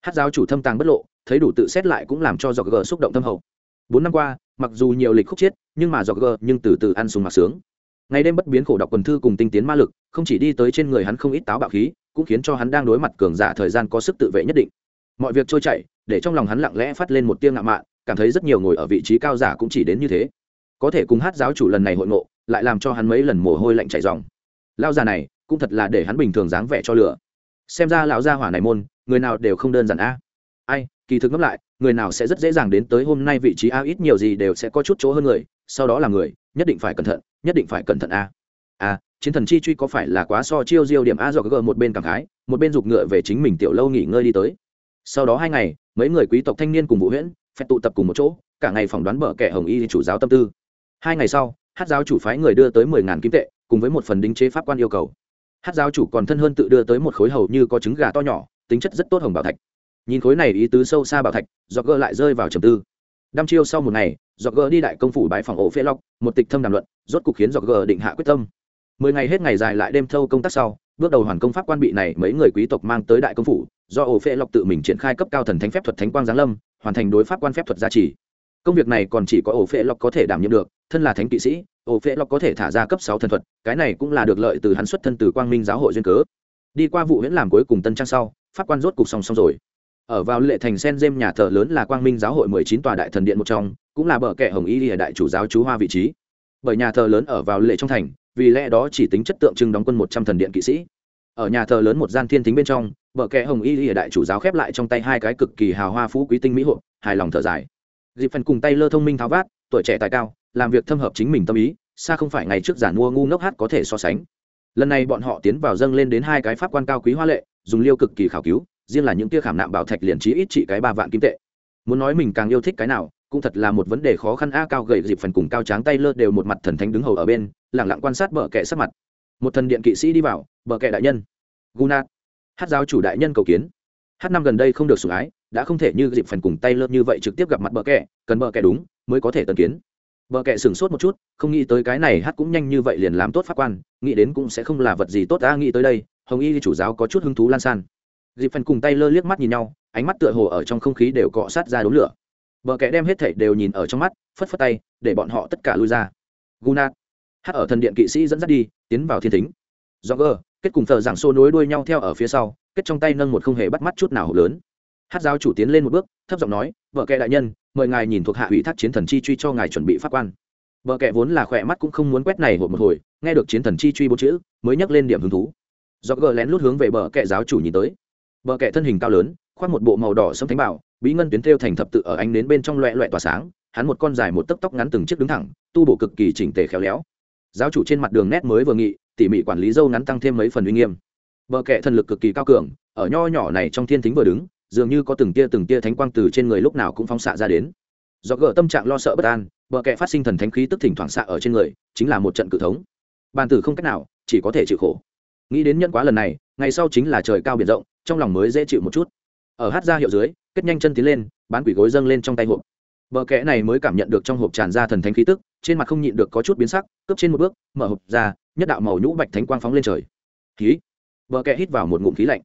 Hát giáo chủ thâm tàng bất lộ, thấy đủ tự xét lại cũng làm cho do g xúc động tâm hậu. Bốn năm qua, mặc dù nhiều lịch khúc chiết, nhưng mà do g nhưng từ từ ăn sùng mặc sướng ngày đêm bất biến khổ đọc quần thư cùng tinh tiến ma lực, không chỉ đi tới trên người hắn không ít táo bạo khí, cũng khiến cho hắn đang đối mặt cường giả thời gian có sức tự vệ nhất định. Mọi việc trôi chảy, để trong lòng hắn lặng lẽ phát lên một tiếng ngạo mạn, cảm thấy rất nhiều ngồi ở vị trí cao giả cũng chỉ đến như thế. Có thể cùng hát giáo chủ lần này hội ngộ, lại làm cho hắn mấy lần mồ hôi lạnh chảy dòng. Lao già này, cũng thật là để hắn bình thường dáng vẻ cho lửa. Xem ra lão gia hỏa này môn, người nào đều không đơn giản a. Ai, kỳ thực ngẫm lại người nào sẽ rất dễ dàng đến tới hôm nay vị trí a, ít nhiều gì đều sẽ có chút chỗ hơn người, sau đó là người, nhất định phải cẩn thận, nhất định phải cẩn thận a. A chiến thần chi truy có phải là quá so chiêu diêu điểm a do g một bên cảm khái, một bên giục ngựa về chính mình tiểu lâu nghỉ ngơi đi tới. Sau đó hai ngày, mấy người quý tộc thanh niên cùng vũ huyễn, phép tụ tập cùng một chỗ, cả ngày phỏng đoán bờ kẻ hồng y chủ giáo tâm tư. Hai ngày sau, hát giáo chủ phái người đưa tới mười ngàn kim tệ, cùng với một phần đính chế pháp quan yêu cầu. Hát giáo chủ còn thân hơn tự đưa tới một khối hầu như có trứng gà to nhỏ, tính chất rất tốt hồng bảo thạch nhìn khối này ý tứ sâu xa bảo thạch do gỡ lại rơi vào trầm tư. Đăm chiêu sau một ngày do gỡ đi đại công phủ bãi phòng ổ phê lóc một tịch thâm đàm luận, rốt cục khiến do gỡ định hạ quyết tâm. Mười ngày hết ngày dài lại đêm thâu công tác sau, bước đầu hoàn công pháp quan bị này mấy người quý tộc mang tới đại công phủ, do ổ phê lóc tự mình triển khai cấp cao thần thánh phép thuật thánh quang giáng lâm, hoàn thành đối pháp quan phép thuật gia trì. Công việc này còn chỉ có ổ phê lóc có thể đảm nhiệm được, thân là thánh kỵ sĩ ổ phê lóc có thể thả ra cấp sáu thần thuật, cái này cũng là được lợi từ hắn xuất thân từ quang minh giáo hội duyên cớ. Đi qua vụ huyễn làm cuối cùng tân trang sau, pháp quan rốt cục song song rồi ở vào lệ thành sen dêm nhà thờ lớn là quang minh giáo hội mười chín tòa đại thần điện một trong, cũng là bờ kẻ hồng y lìa đại chủ giáo chú hoa vị trí. Bởi nhà thờ lớn ở vào lệ trong thành, vì lẽ đó chỉ tính chất tượng trưng đóng quân một trăm thần điện kỵ sĩ. Ở nhà thờ lớn một gian thiên tính bên trong, bờ kẻ hồng y lìa đại chủ giáo khép lại trong tay hai cái cực kỳ hào hoa phú quý tinh mỹ hộp hài lòng thở dài. Dịp phần cùng tay lơ thông minh tháo vát, tuổi trẻ tài cao, làm việc thâm hợp chính mình tâm ý, xa không phải ngày trước giản mua ngu ngốc hát có thể so sánh. Lần này bọn họ tiến vào dâng lên đến hai cái pháp quan cao quý hoa lệ, dùng liêu cực kỳ khảo cứu riêng là những tia khảm nạm bảo thạch liền trí ít trị cái ba vạn kim tệ. Muốn nói mình càng yêu thích cái nào, cũng thật là một vấn đề khó khăn. A cao gậy dịp phần cùng cao tráng tay lơ đều một mặt thần thánh đứng hầu ở bên lẳng lặng quan sát bờ kệ sắc mặt. Một thần điện kỵ sĩ đi vào, bờ kệ đại nhân. Gunat. Hát giáo chủ đại nhân cầu kiến. Hát năm gần đây không được sủng ái, đã không thể như dịp phần cùng tay lơ như vậy trực tiếp gặp mặt bờ kệ cần bờ kệ đúng, mới có thể tân kiến. Bờ kệ sửng sốt một chút, không nghĩ tới cái này hát cũng nhanh như vậy liền làm tốt pháp quan, nghĩ đến cũng sẽ không là vật gì tốt. Ta nghĩ tới đây, hồng y chủ giáo có chút hứng thú lan san dịp phần cùng tay lơ liếc mắt nhìn nhau, ánh mắt tựa hồ ở trong không khí đều cọ sát ra đốn lửa. Bờ kẻ đem hết thảy đều nhìn ở trong mắt, phất phất tay, để bọn họ tất cả lui ra. Gunat hát ở thần điện kỵ sĩ dẫn dắt đi, tiến vào thiên thính. Do gờ kết cùng thờ giảng xô nối đuôi nhau theo ở phía sau, kết trong tay nâng một không hề bắt mắt chút nào hộp lớn. Hát giáo chủ tiến lên một bước, thấp giọng nói vợ kẻ đại nhân, mời ngài nhìn thuộc hạ ủy thác chiến thần chi truy cho ngài chuẩn bị pháp quan. Vợ kẻ vốn là khỏe mắt cũng không muốn quét này hộp một hồi, nghe được chiến thần chi truy bốn chữ, mới nhắc lên điểm hứng thú. Do gờ lén lút hướng về bờ kẻ giáo chủ nhìn tới bờ kệ thân hình cao lớn, khoác một bộ màu đỏ sẫm thánh bảo, bí ngân tuyến thêu thành thập tự ở ánh đến bên trong loẹ loẹ tỏa sáng, hắn một con dài một tấc tóc ngắn từng chiếc đứng thẳng, tu bổ cực kỳ chỉnh tề khéo léo. Giáo chủ trên mặt đường nét mới vừa nghị, tỉ mỉ quản lý dâu ngắn tăng thêm mấy phần uy nghiêm. Bờ kệ thần lực cực kỳ cao cường, ở nho nhỏ này trong thiên thính vừa đứng, dường như có từng tia từng tia thánh quang từ trên người lúc nào cũng phóng xạ ra đến. Do gỡ tâm trạng lo sợ bất an, bờ kẻ phát sinh thần thánh khí tức thỉnh thoảng xạ ở trên người, chính là một trận cự thống. Bàn tử không cách nào, chỉ có thể chịu khổ. Nghĩ đến nhân quá lần này, ngày sau chính là trời cao biển rộng trong lòng mới dễ chịu một chút. Ở hát ra hiệu dưới, kết nhanh chân tiến lên, bán quỷ gối dâng lên trong tay hộp. Bờ kẽ này mới cảm nhận được trong hộp tràn ra thần thánh khí tức, trên mặt không nhịn được có chút biến sắc, cướp trên một bước, mở hộp ra, nhất đạo màu nhũ bạch thánh quang phóng lên trời. Khí. Bờ kẽ hít vào một ngụm khí lạnh.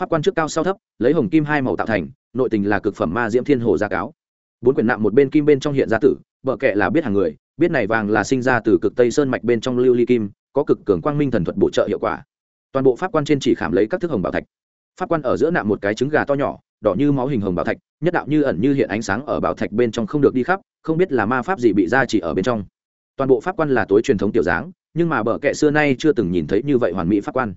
Pháp quan trước cao sau thấp, lấy hồng kim hai màu tạo thành, nội tình là cực phẩm ma diễm thiên hồ gia cáo. Bốn quyển nạm một bên kim bên trong hiện gia tử, bờ kệ là biết hàng người, biết này vàng là sinh ra từ cực tây sơn mạch bên trong lưu ly kim, có cực cường quang minh thần thuật bổ trợ hiệu quả. Toàn bộ pháp quan trên chỉ khảm lấy các thức hồng bảo thạch pháp quan ở giữa nạm một cái trứng gà to nhỏ, đỏ như máu hình hồng bảo thạch, nhất đạo như ẩn như hiện ánh sáng ở bảo thạch bên trong không được đi khắp, không biết là ma pháp gì bị ra chỉ ở bên trong. Toàn bộ pháp quan là tối truyền thống tiểu dáng, nhưng mà bờ kệ xưa nay chưa từng nhìn thấy như vậy hoàn mỹ pháp quan.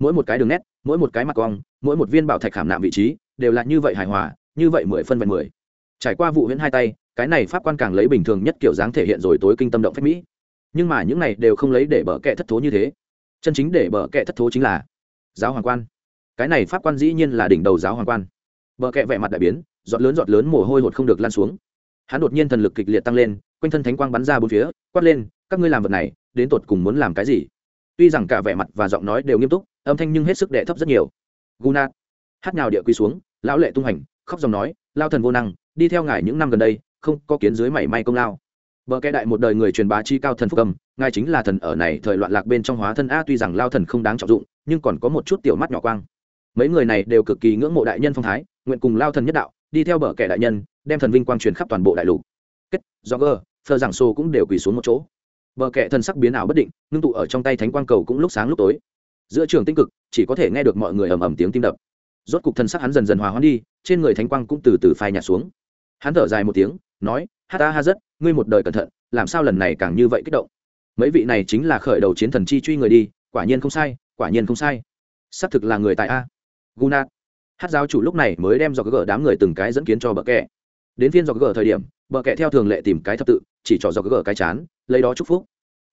Mỗi một cái đường nét, mỗi một cái mặt cong, mỗi một viên bảo thạch khảm nạm vị trí, đều là như vậy hài hòa, như vậy mười phân vẹn mười. Trải qua vụ huyễn hai tay, cái này pháp quan càng lấy bình thường nhất kiểu dáng thể hiện rồi tối kinh tâm động phép mỹ. Nhưng mà những này đều không lấy để bờ kệ thất thố như thế. Chân chính để bờ kệ thất thố chính là giáo hoàng quan cái này pháp quan dĩ nhiên là đỉnh đầu giáo hoàng quan. Bờ kệ vẻ mặt đại biến giọt lớn giọt lớn mồ hôi hột không được lan xuống. Hắn đột nhiên thần lực kịch liệt tăng lên quanh thân thánh quang bắn ra bốn phía quát lên các ngươi làm vật này đến tột cùng muốn làm cái gì? Tuy rằng cả vẻ mặt và giọng nói đều nghiêm túc âm thanh nhưng hết sức đệ thấp rất nhiều. Guna hát nhào địa quy xuống lão lệ tung hành khóc dòng nói lao thần vô năng đi theo ngài những năm gần đây không có kiến dưới mảy may công lao. Bờ kệ đại một đời người truyền bá chi cao thần phúc cầm, ngài chính là thần ở này thời loạn lạc bên trong hóa thân a tuy rằng lao thần không đáng trọng dụng, nhưng còn có một chút tiểu mắt nhỏ quang. Mấy người này đều cực kỳ ngưỡng mộ đại nhân phong thái, nguyện cùng lao thần nhất đạo, đi theo bờ kẻ đại nhân, đem thần vinh quang truyền khắp toàn bộ đại lục. Kết, do gờ Phơ giảng sô cũng đều quỳ xuống một chỗ. Bờ kẻ thần sắc biến ảo bất định, ngưng tụ ở trong tay thánh quang cầu cũng lúc sáng lúc tối. Giữa trường tinh cực, chỉ có thể nghe được mọi người ầm ầm tiếng tim đập. Rốt cục thần sắc hắn dần dần hòa hoãn đi, trên người thánh quang cũng từ từ phai nhạt xuống. Hắn thở dài một tiếng, nói, "Ha ta ha rất, ngươi một đời cẩn thận làm sao lần này càng như vậy kích động mấy vị này chính là khởi đầu chiến thần chi truy người đi quả nhiên không sai quả nhiên không sai xác thực là người tại a gunat hát giáo chủ lúc này mới đem dọc gỡ đám người từng cái dẫn kiến cho bờ kẹ. Đến phiên dọc gỡ thời điểm, bờ kẹ theo thường lệ tìm cái thập tự, chỉ cho dọc gỡ cái chán, lấy đó chúc phúc.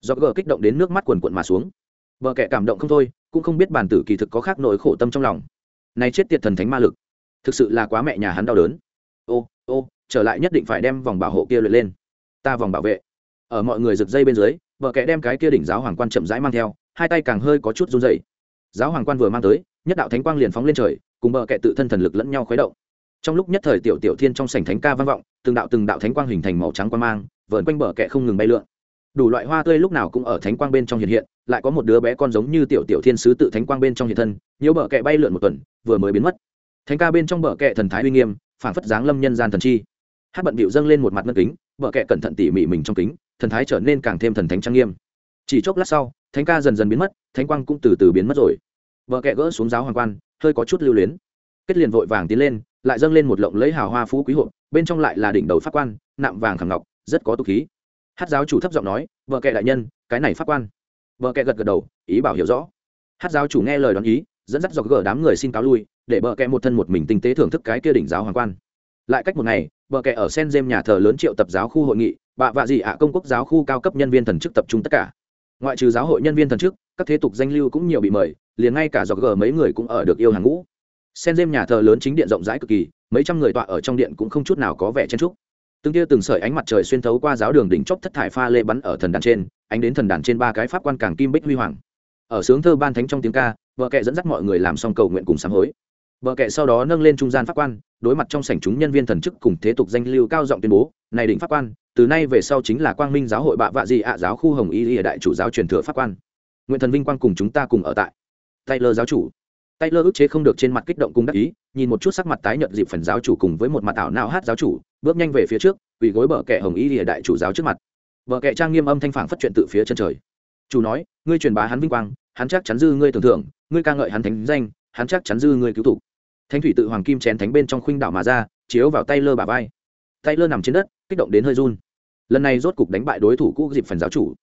Dọc gỡ kích động đến nước mắt quần quận mà xuống. Bờ kẹ cảm động không thôi, cũng không biết bản tử kỳ thực có khác nỗi khổ tâm trong lòng. Này chết tiệt thần thánh ma lực, thực sự là quá mẹ nhà hắn đau đớn. Ô ô, trở lại nhất định phải đem vòng bảo hộ kia luyện lên. Ta vòng bảo vệ. Ở mọi người rực dây bên dưới vợ kẻ đem cái kia đỉnh giáo hoàng quan chậm rãi mang theo, hai tay càng hơi có chút run dày giáo hoàng quan vừa mang tới nhất đạo thánh quang liền phóng lên trời, cùng bờ kệ tự thân thần lực lẫn nhau khuấy động. Trong lúc nhất thời tiểu tiểu thiên trong sảnh thánh ca vang vọng, từng đạo từng đạo thánh quang hình thành màu trắng quang mang, vờn quanh bờ kệ không ngừng bay lượn. Đủ loại hoa tươi lúc nào cũng ở thánh quang bên trong hiện hiện, lại có một đứa bé con giống như tiểu tiểu thiên sứ tự thánh quang bên trong hiện thân, nhiều bờ kệ bay lượn một tuần, vừa mới biến mất. Thánh ca bên trong bờ kệ thần thái uy nghiêm, phảng phất dáng lâm nhân gian thần chi. Hát bận bịu dâng lên một mặt ngân kính, bờ kệ cẩn thận tỉ mỉ mình trong kính, thần thái trở nên càng thêm thần thánh trang nghiêm. Chỉ chốc lát sau, thánh ca dần dần biến mất, thánh quang cũng từ từ biến mất rồi vợ kẹ gỡ xuống giáo hoàng quan, hơi có chút lưu luyến. Kết liền vội vàng tiến lên, lại dâng lên một lộng lấy hào hoa phú quý hộp, bên trong lại là đỉnh đầu pháp quan, nạm vàng khẳng ngọc, rất có tục khí. Hát giáo chủ thấp giọng nói vợ kệ đại nhân, cái này pháp quan. Vợ kệ gật gật đầu, ý bảo hiểu rõ. Hát giáo chủ nghe lời đón ý, dẫn dắt dọc gỡ đám người xin cáo lui, để bờ kẹ một thân một mình tinh tế thưởng thức cái kia đỉnh giáo hoàng quan. Lại cách một ngày, bờ kẹ ở sen dêm nhà thờ lớn triệu tập giáo khu hội nghị bạ vạ dị ạ công quốc giáo khu cao cấp nhân viên thần chức tập trung tất cả. Ngoại trừ giáo hội nhân viên thần chức các thế tục danh lưu cũng nhiều bị mời, liền ngay cả dọc gờ mấy người cũng ở được yêu hàng ngũ. Sen dêm nhà thờ lớn chính điện rộng rãi cực kỳ, mấy trăm người tọa ở trong điện cũng không chút nào có vẻ chen trúc từng tia từng sợi ánh mặt trời xuyên thấu qua giáo đường đỉnh chóp thất thải pha lê bắn ở thần đàn trên, ánh đến thần đàn trên ba cái pháp quan càng kim bích huy hoàng. Ở sướng thơ ban thánh trong tiếng ca, vợ kệ dẫn dắt mọi người làm xong cầu nguyện cùng sám hối. Vợ kệ sau đó nâng lên trung gian pháp quan, đối mặt trong sảnh chúng nhân viên thần chức cùng thế tục danh lưu cao giọng tuyên bố, này đỉnh pháp quan, từ nay về sau chính là quang minh giáo hội bạ vạ dị ạ giáo khu hồng y lìa đại chủ giáo truyền thừa pháp quan nguyện thần vinh quang cùng chúng ta cùng ở tại. Taylor giáo chủ. Taylor ức chế không được trên mặt kích động cùng đắc ý, nhìn một chút sắc mặt tái nhợt dịp phần giáo chủ cùng với một mặt ảo não hát giáo chủ, bước nhanh về phía trước, quỳ gối bờ kệ hồng y lìa đại chủ giáo trước mặt. Bờ kệ trang nghiêm âm thanh phản phất chuyện tự phía chân trời. Chủ nói, ngươi truyền bá hắn vinh quang, hắn chắc chắn dư ngươi tưởng thưởng, ngươi ca ngợi hắn thánh danh, hắn chắc chắn dư ngươi cứu thủ. Thánh thủy tự hoàng kim chén thánh bên trong khuynh đảo mà ra, chiếu vào tay lơ bà vai. Tay lơ nằm trên đất, kích động đến hơi run. Lần này rốt cục đánh bại đối thủ cũ dịp phần giáo chủ.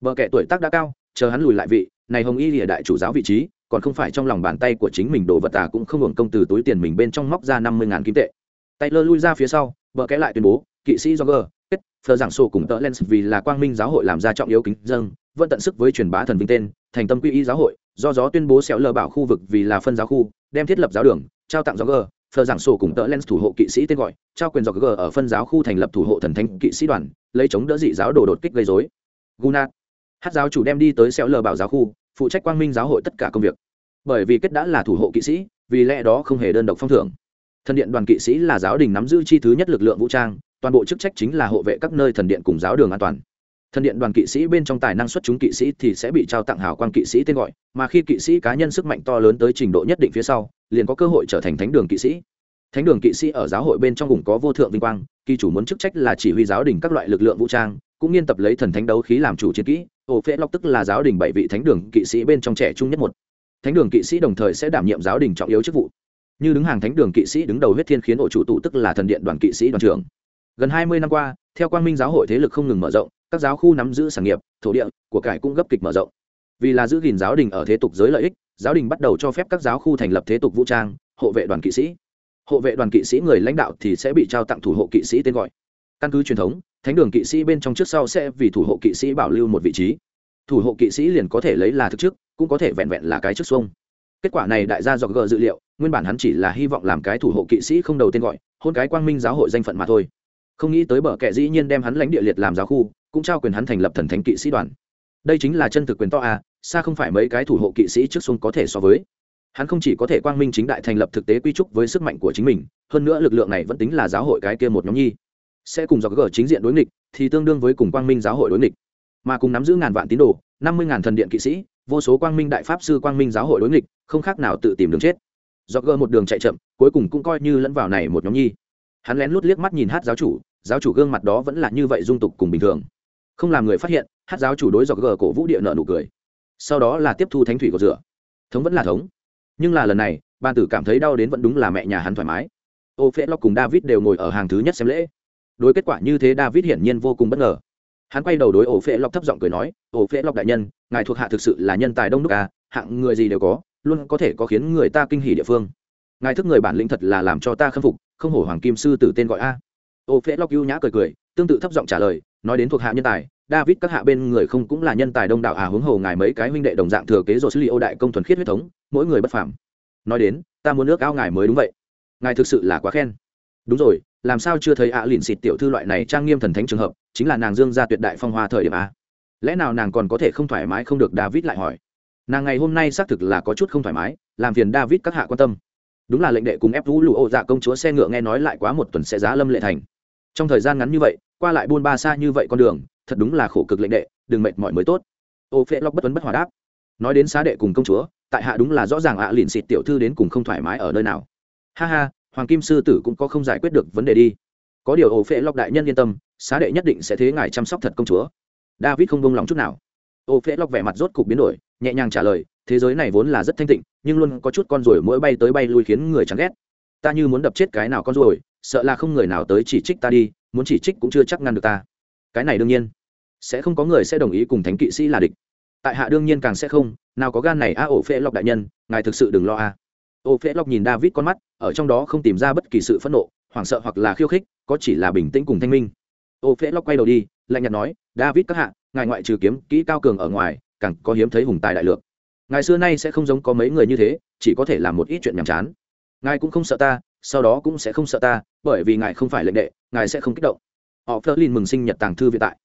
Vợ kẻ tuổi tác đã cao chờ hắn lùi lại vị, này hồng y lìa đại chủ giáo vị trí, còn không phải trong lòng bàn tay của chính mình đồ vật tà cũng không hưởng công từ túi tiền mình bên trong móc ra năm mươi ngàn kim tệ. Tay lơ lui ra phía sau, vợ kẽ lại tuyên bố, kỵ sĩ do gờ kết, thờ giảng sổ cùng tờ lens vì là quang minh giáo hội làm ra trọng yếu kính dân, vẫn tận sức với truyền bá thần vinh tên, thành tâm quy y giáo hội, do gió tuyên bố xéo lờ bảo khu vực vì là phân giáo khu, đem thiết lập giáo đường, trao tặng do gờ thờ giảng sổ cùng tợ lens thủ hộ kỵ sĩ tên gọi, trao quyền do g ở phân giáo khu thành lập thủ hộ thần thánh kỵ sĩ đoàn, lấy chống đỡ dị giáo đồ đột kích gây dối gunat hát giáo chủ đem đi tới xéo lờ bảo giáo khu, phụ trách quang minh giáo hội tất cả công việc. Bởi vì kết đã là thủ hộ kỵ sĩ, vì lẽ đó không hề đơn độc phong thưởng. Thần điện đoàn kỵ sĩ là giáo đình nắm giữ chi thứ nhất lực lượng vũ trang, toàn bộ chức trách chính là hộ vệ các nơi thần điện cùng giáo đường an toàn. Thần điện đoàn kỵ sĩ bên trong tài năng xuất chúng kỵ sĩ thì sẽ bị trao tặng hào quang kỵ sĩ tên gọi, mà khi kỵ sĩ cá nhân sức mạnh to lớn tới trình độ nhất định phía sau, liền có cơ hội trở thành thánh đường kỵ sĩ. Thánh đường kỵ sĩ ở giáo hội bên trong cùng có vô thượng vinh quang, kỳ chủ muốn chức trách là chỉ huy giáo đình các loại lực lượng vũ trang cũng nghiên tập lấy thần thánh đấu khí làm chủ chiến kỹ, ổ phễ lóc tức là giáo đình bảy vị thánh đường kỵ sĩ bên trong trẻ trung nhất một. Thánh đường kỵ sĩ đồng thời sẽ đảm nhiệm giáo đình trọng yếu chức vụ. Như đứng hàng thánh đường kỵ sĩ đứng đầu huyết thiên khiến ổ chủ tụ tức là thần điện đoàn kỵ sĩ đoàn trưởng. Gần hai mươi năm qua, theo quang minh giáo hội thế lực không ngừng mở rộng, các giáo khu nắm giữ sản nghiệp, thổ địa, của cải cũng gấp kịch mở rộng. Vì là giữ gìn giáo đình ở thế tục giới lợi ích, giáo đình bắt đầu cho phép các giáo khu thành lập thế tục vũ trang, hộ vệ đoàn kỵ sĩ. Hộ vệ đoàn kỵ sĩ người lãnh đạo thì sẽ bị trao tặng thủ hộ kỵ sĩ tên gọi. Căn cứ truyền thống thánh đường kỵ sĩ bên trong trước sau sẽ vì thủ hộ kỵ sĩ bảo lưu một vị trí. Thủ hộ kỵ sĩ liền có thể lấy là thực chức cũng có thể vẹn vẹn là cái chức xuông. Kết quả này đại gia dọc gờ dự liệu nguyên bản hắn chỉ là hy vọng làm cái thủ hộ kỵ sĩ không đầu tên gọi hôn cái quang minh giáo hội danh phận mà thôi. Không nghĩ tới bờ kệ dĩ nhiên đem hắn lãnh địa liệt làm giáo khu cũng trao quyền hắn thành lập thần thánh kỵ sĩ đoàn. Đây chính là chân thực quyền to à, xa không phải mấy cái thủ hộ kỵ sĩ trước xuông có thể so với. Hắn không chỉ có thể quang minh chính đại thành lập thực tế quy trúc với sức mạnh của chính mình hơn nữa lực lượng này vẫn tính là giáo hội cái kia một nhóm nhi sẽ cùng dọc gờ chính diện đối nghịch, thì tương đương với cùng quang minh giáo hội đối nghịch. Mà cùng nắm giữ ngàn vạn tín đồ, năm mươi ngàn thần điện kỵ sĩ, vô số quang minh đại pháp sư quang minh giáo hội đối nghịch, không khác nào tự tìm đường chết. Dọc gờ một đường chạy chậm, cuối cùng cũng coi như lẫn vào này một nhóm nhi. Hắn lén lút liếc mắt nhìn hát giáo chủ giáo chủ gương mặt đó vẫn là như vậy dung tục cùng bình thường. Không làm người phát hiện, hát giáo chủ đối dọc gờ cổ vũ địa nợ nụ cười. Sau đó là tiếp thu thánh thủy của rửa. Thống vẫn là thống. Nhưng là lần này, ban tử cảm thấy đau đến vẫn đúng là mẹ nhà hắn thoải mái. Ô phễ lóc cùng david đều ngồi ở hàng thứ nhất xem lễ đối kết quả như thế david hiển nhiên vô cùng bất ngờ. Hắn quay đầu đối ổ phễ lọc thấp giọng cười nói, ổ phễ lọc đại nhân, ngài thuộc hạ thực sự là nhân tài đông đúc à hạng người gì đều có, luôn có thể có khiến người ta kinh hỉ địa phương. Ngài thức người bản lĩnh thật là làm cho ta khâm phục, không hổ hoàng kim sư tử tên gọi a. Ô phễ lóc ưu nhã cười cười, tương tự thấp giọng trả lời, nói đến thuộc hạ nhân tài, david các hạ bên người không cũng là nhân tài đông đảo à hướng hồ ngài mấy cái huynh đệ đồng dạng thừa kế rồi xử lý ô đại công thuần khiết huyết thống, mỗi người bất phàm. Nói đến, ta muốn nước ao ngài mới đúng vậy. Ngài thực sự là quá khen đúng rồi, làm sao chưa thấy ạ à lìn xịt tiểu thư loại này trang nghiêm thần thánh trường hợp, chính là nàng dương gia tuyệt đại phong hoa thời điểm a. Lẽ nào nàng còn có thể không thoải mái không được david lại hỏi? Nàng ngày hôm nay xác thực là có chút không thoải mái, làm phiền david các hạ quan tâm. Đúng là lệnh đệ cùng ép vũ lụ ô dạ công chúa xe ngựa nghe nói lại quá một tuần sẽ giá lâm lệ thành. Trong thời gian ngắn như vậy, qua lại buôn ba xa như vậy con đường, thật đúng là khổ cực lệnh đệ, đừng mệt mỏi mới tốt. Ô phê lóc bất tuấn bất hòa đáp. Nói đến xá đệ cùng công chúa, tại hạ đúng là rõ ràng ạ à lìn xịt tiểu thư đến cùng không thoải mái ở nơi nào. Ha ha hoàng kim sư tử cũng có không giải quyết được vấn đề đi. Có điều ổ phệ lọc đại nhân yên tâm, xá đệ nhất định sẽ thế ngài chăm sóc thật công chúa. David không bông lòng chút nào. Ổ phệ lọc vẻ mặt rốt cục biến đổi, nhẹ nhàng trả lời, thế giới này vốn là rất thanh tịnh, nhưng luôn có chút con ruồi mỗi bay tới bay lui khiến người chán ghét. Ta như muốn đập chết cái nào con ruồi, sợ là không người nào tới chỉ trích ta đi, muốn chỉ trích cũng chưa chắc ngăn được ta. Cái này đương nhiên. Sẽ không có người sẽ đồng ý cùng thánh kỵ sĩ là địch. Tại hạ đương nhiên càng sẽ không, nào có gan này a ổ phệ lọc đại nhân, ngài thực sự đừng lo a. à. Ô phễ lọc nhìn david con mắt, ở trong đó không tìm ra bất kỳ sự phẫn nộ, hoảng sợ hoặc là khiêu khích, có chỉ là bình tĩnh cùng thanh minh. Ô phễ lọc quay đầu đi, lạnh nhạt nói, david các hạ, ngài ngoại trừ kiếm kỹ cao cường ở ngoài, càng có hiếm thấy hùng tài đại lược ngài xưa nay sẽ không giống có mấy người như thế, chỉ có thể làm một ít chuyện nhàm chán. Ngài cũng không sợ ta, sau đó cũng sẽ không sợ ta, bởi vì ngài không phải lệnh đệ, ngài sẽ không kích động. Họ phớt lên mừng sinh nhật tàng thư viện tại.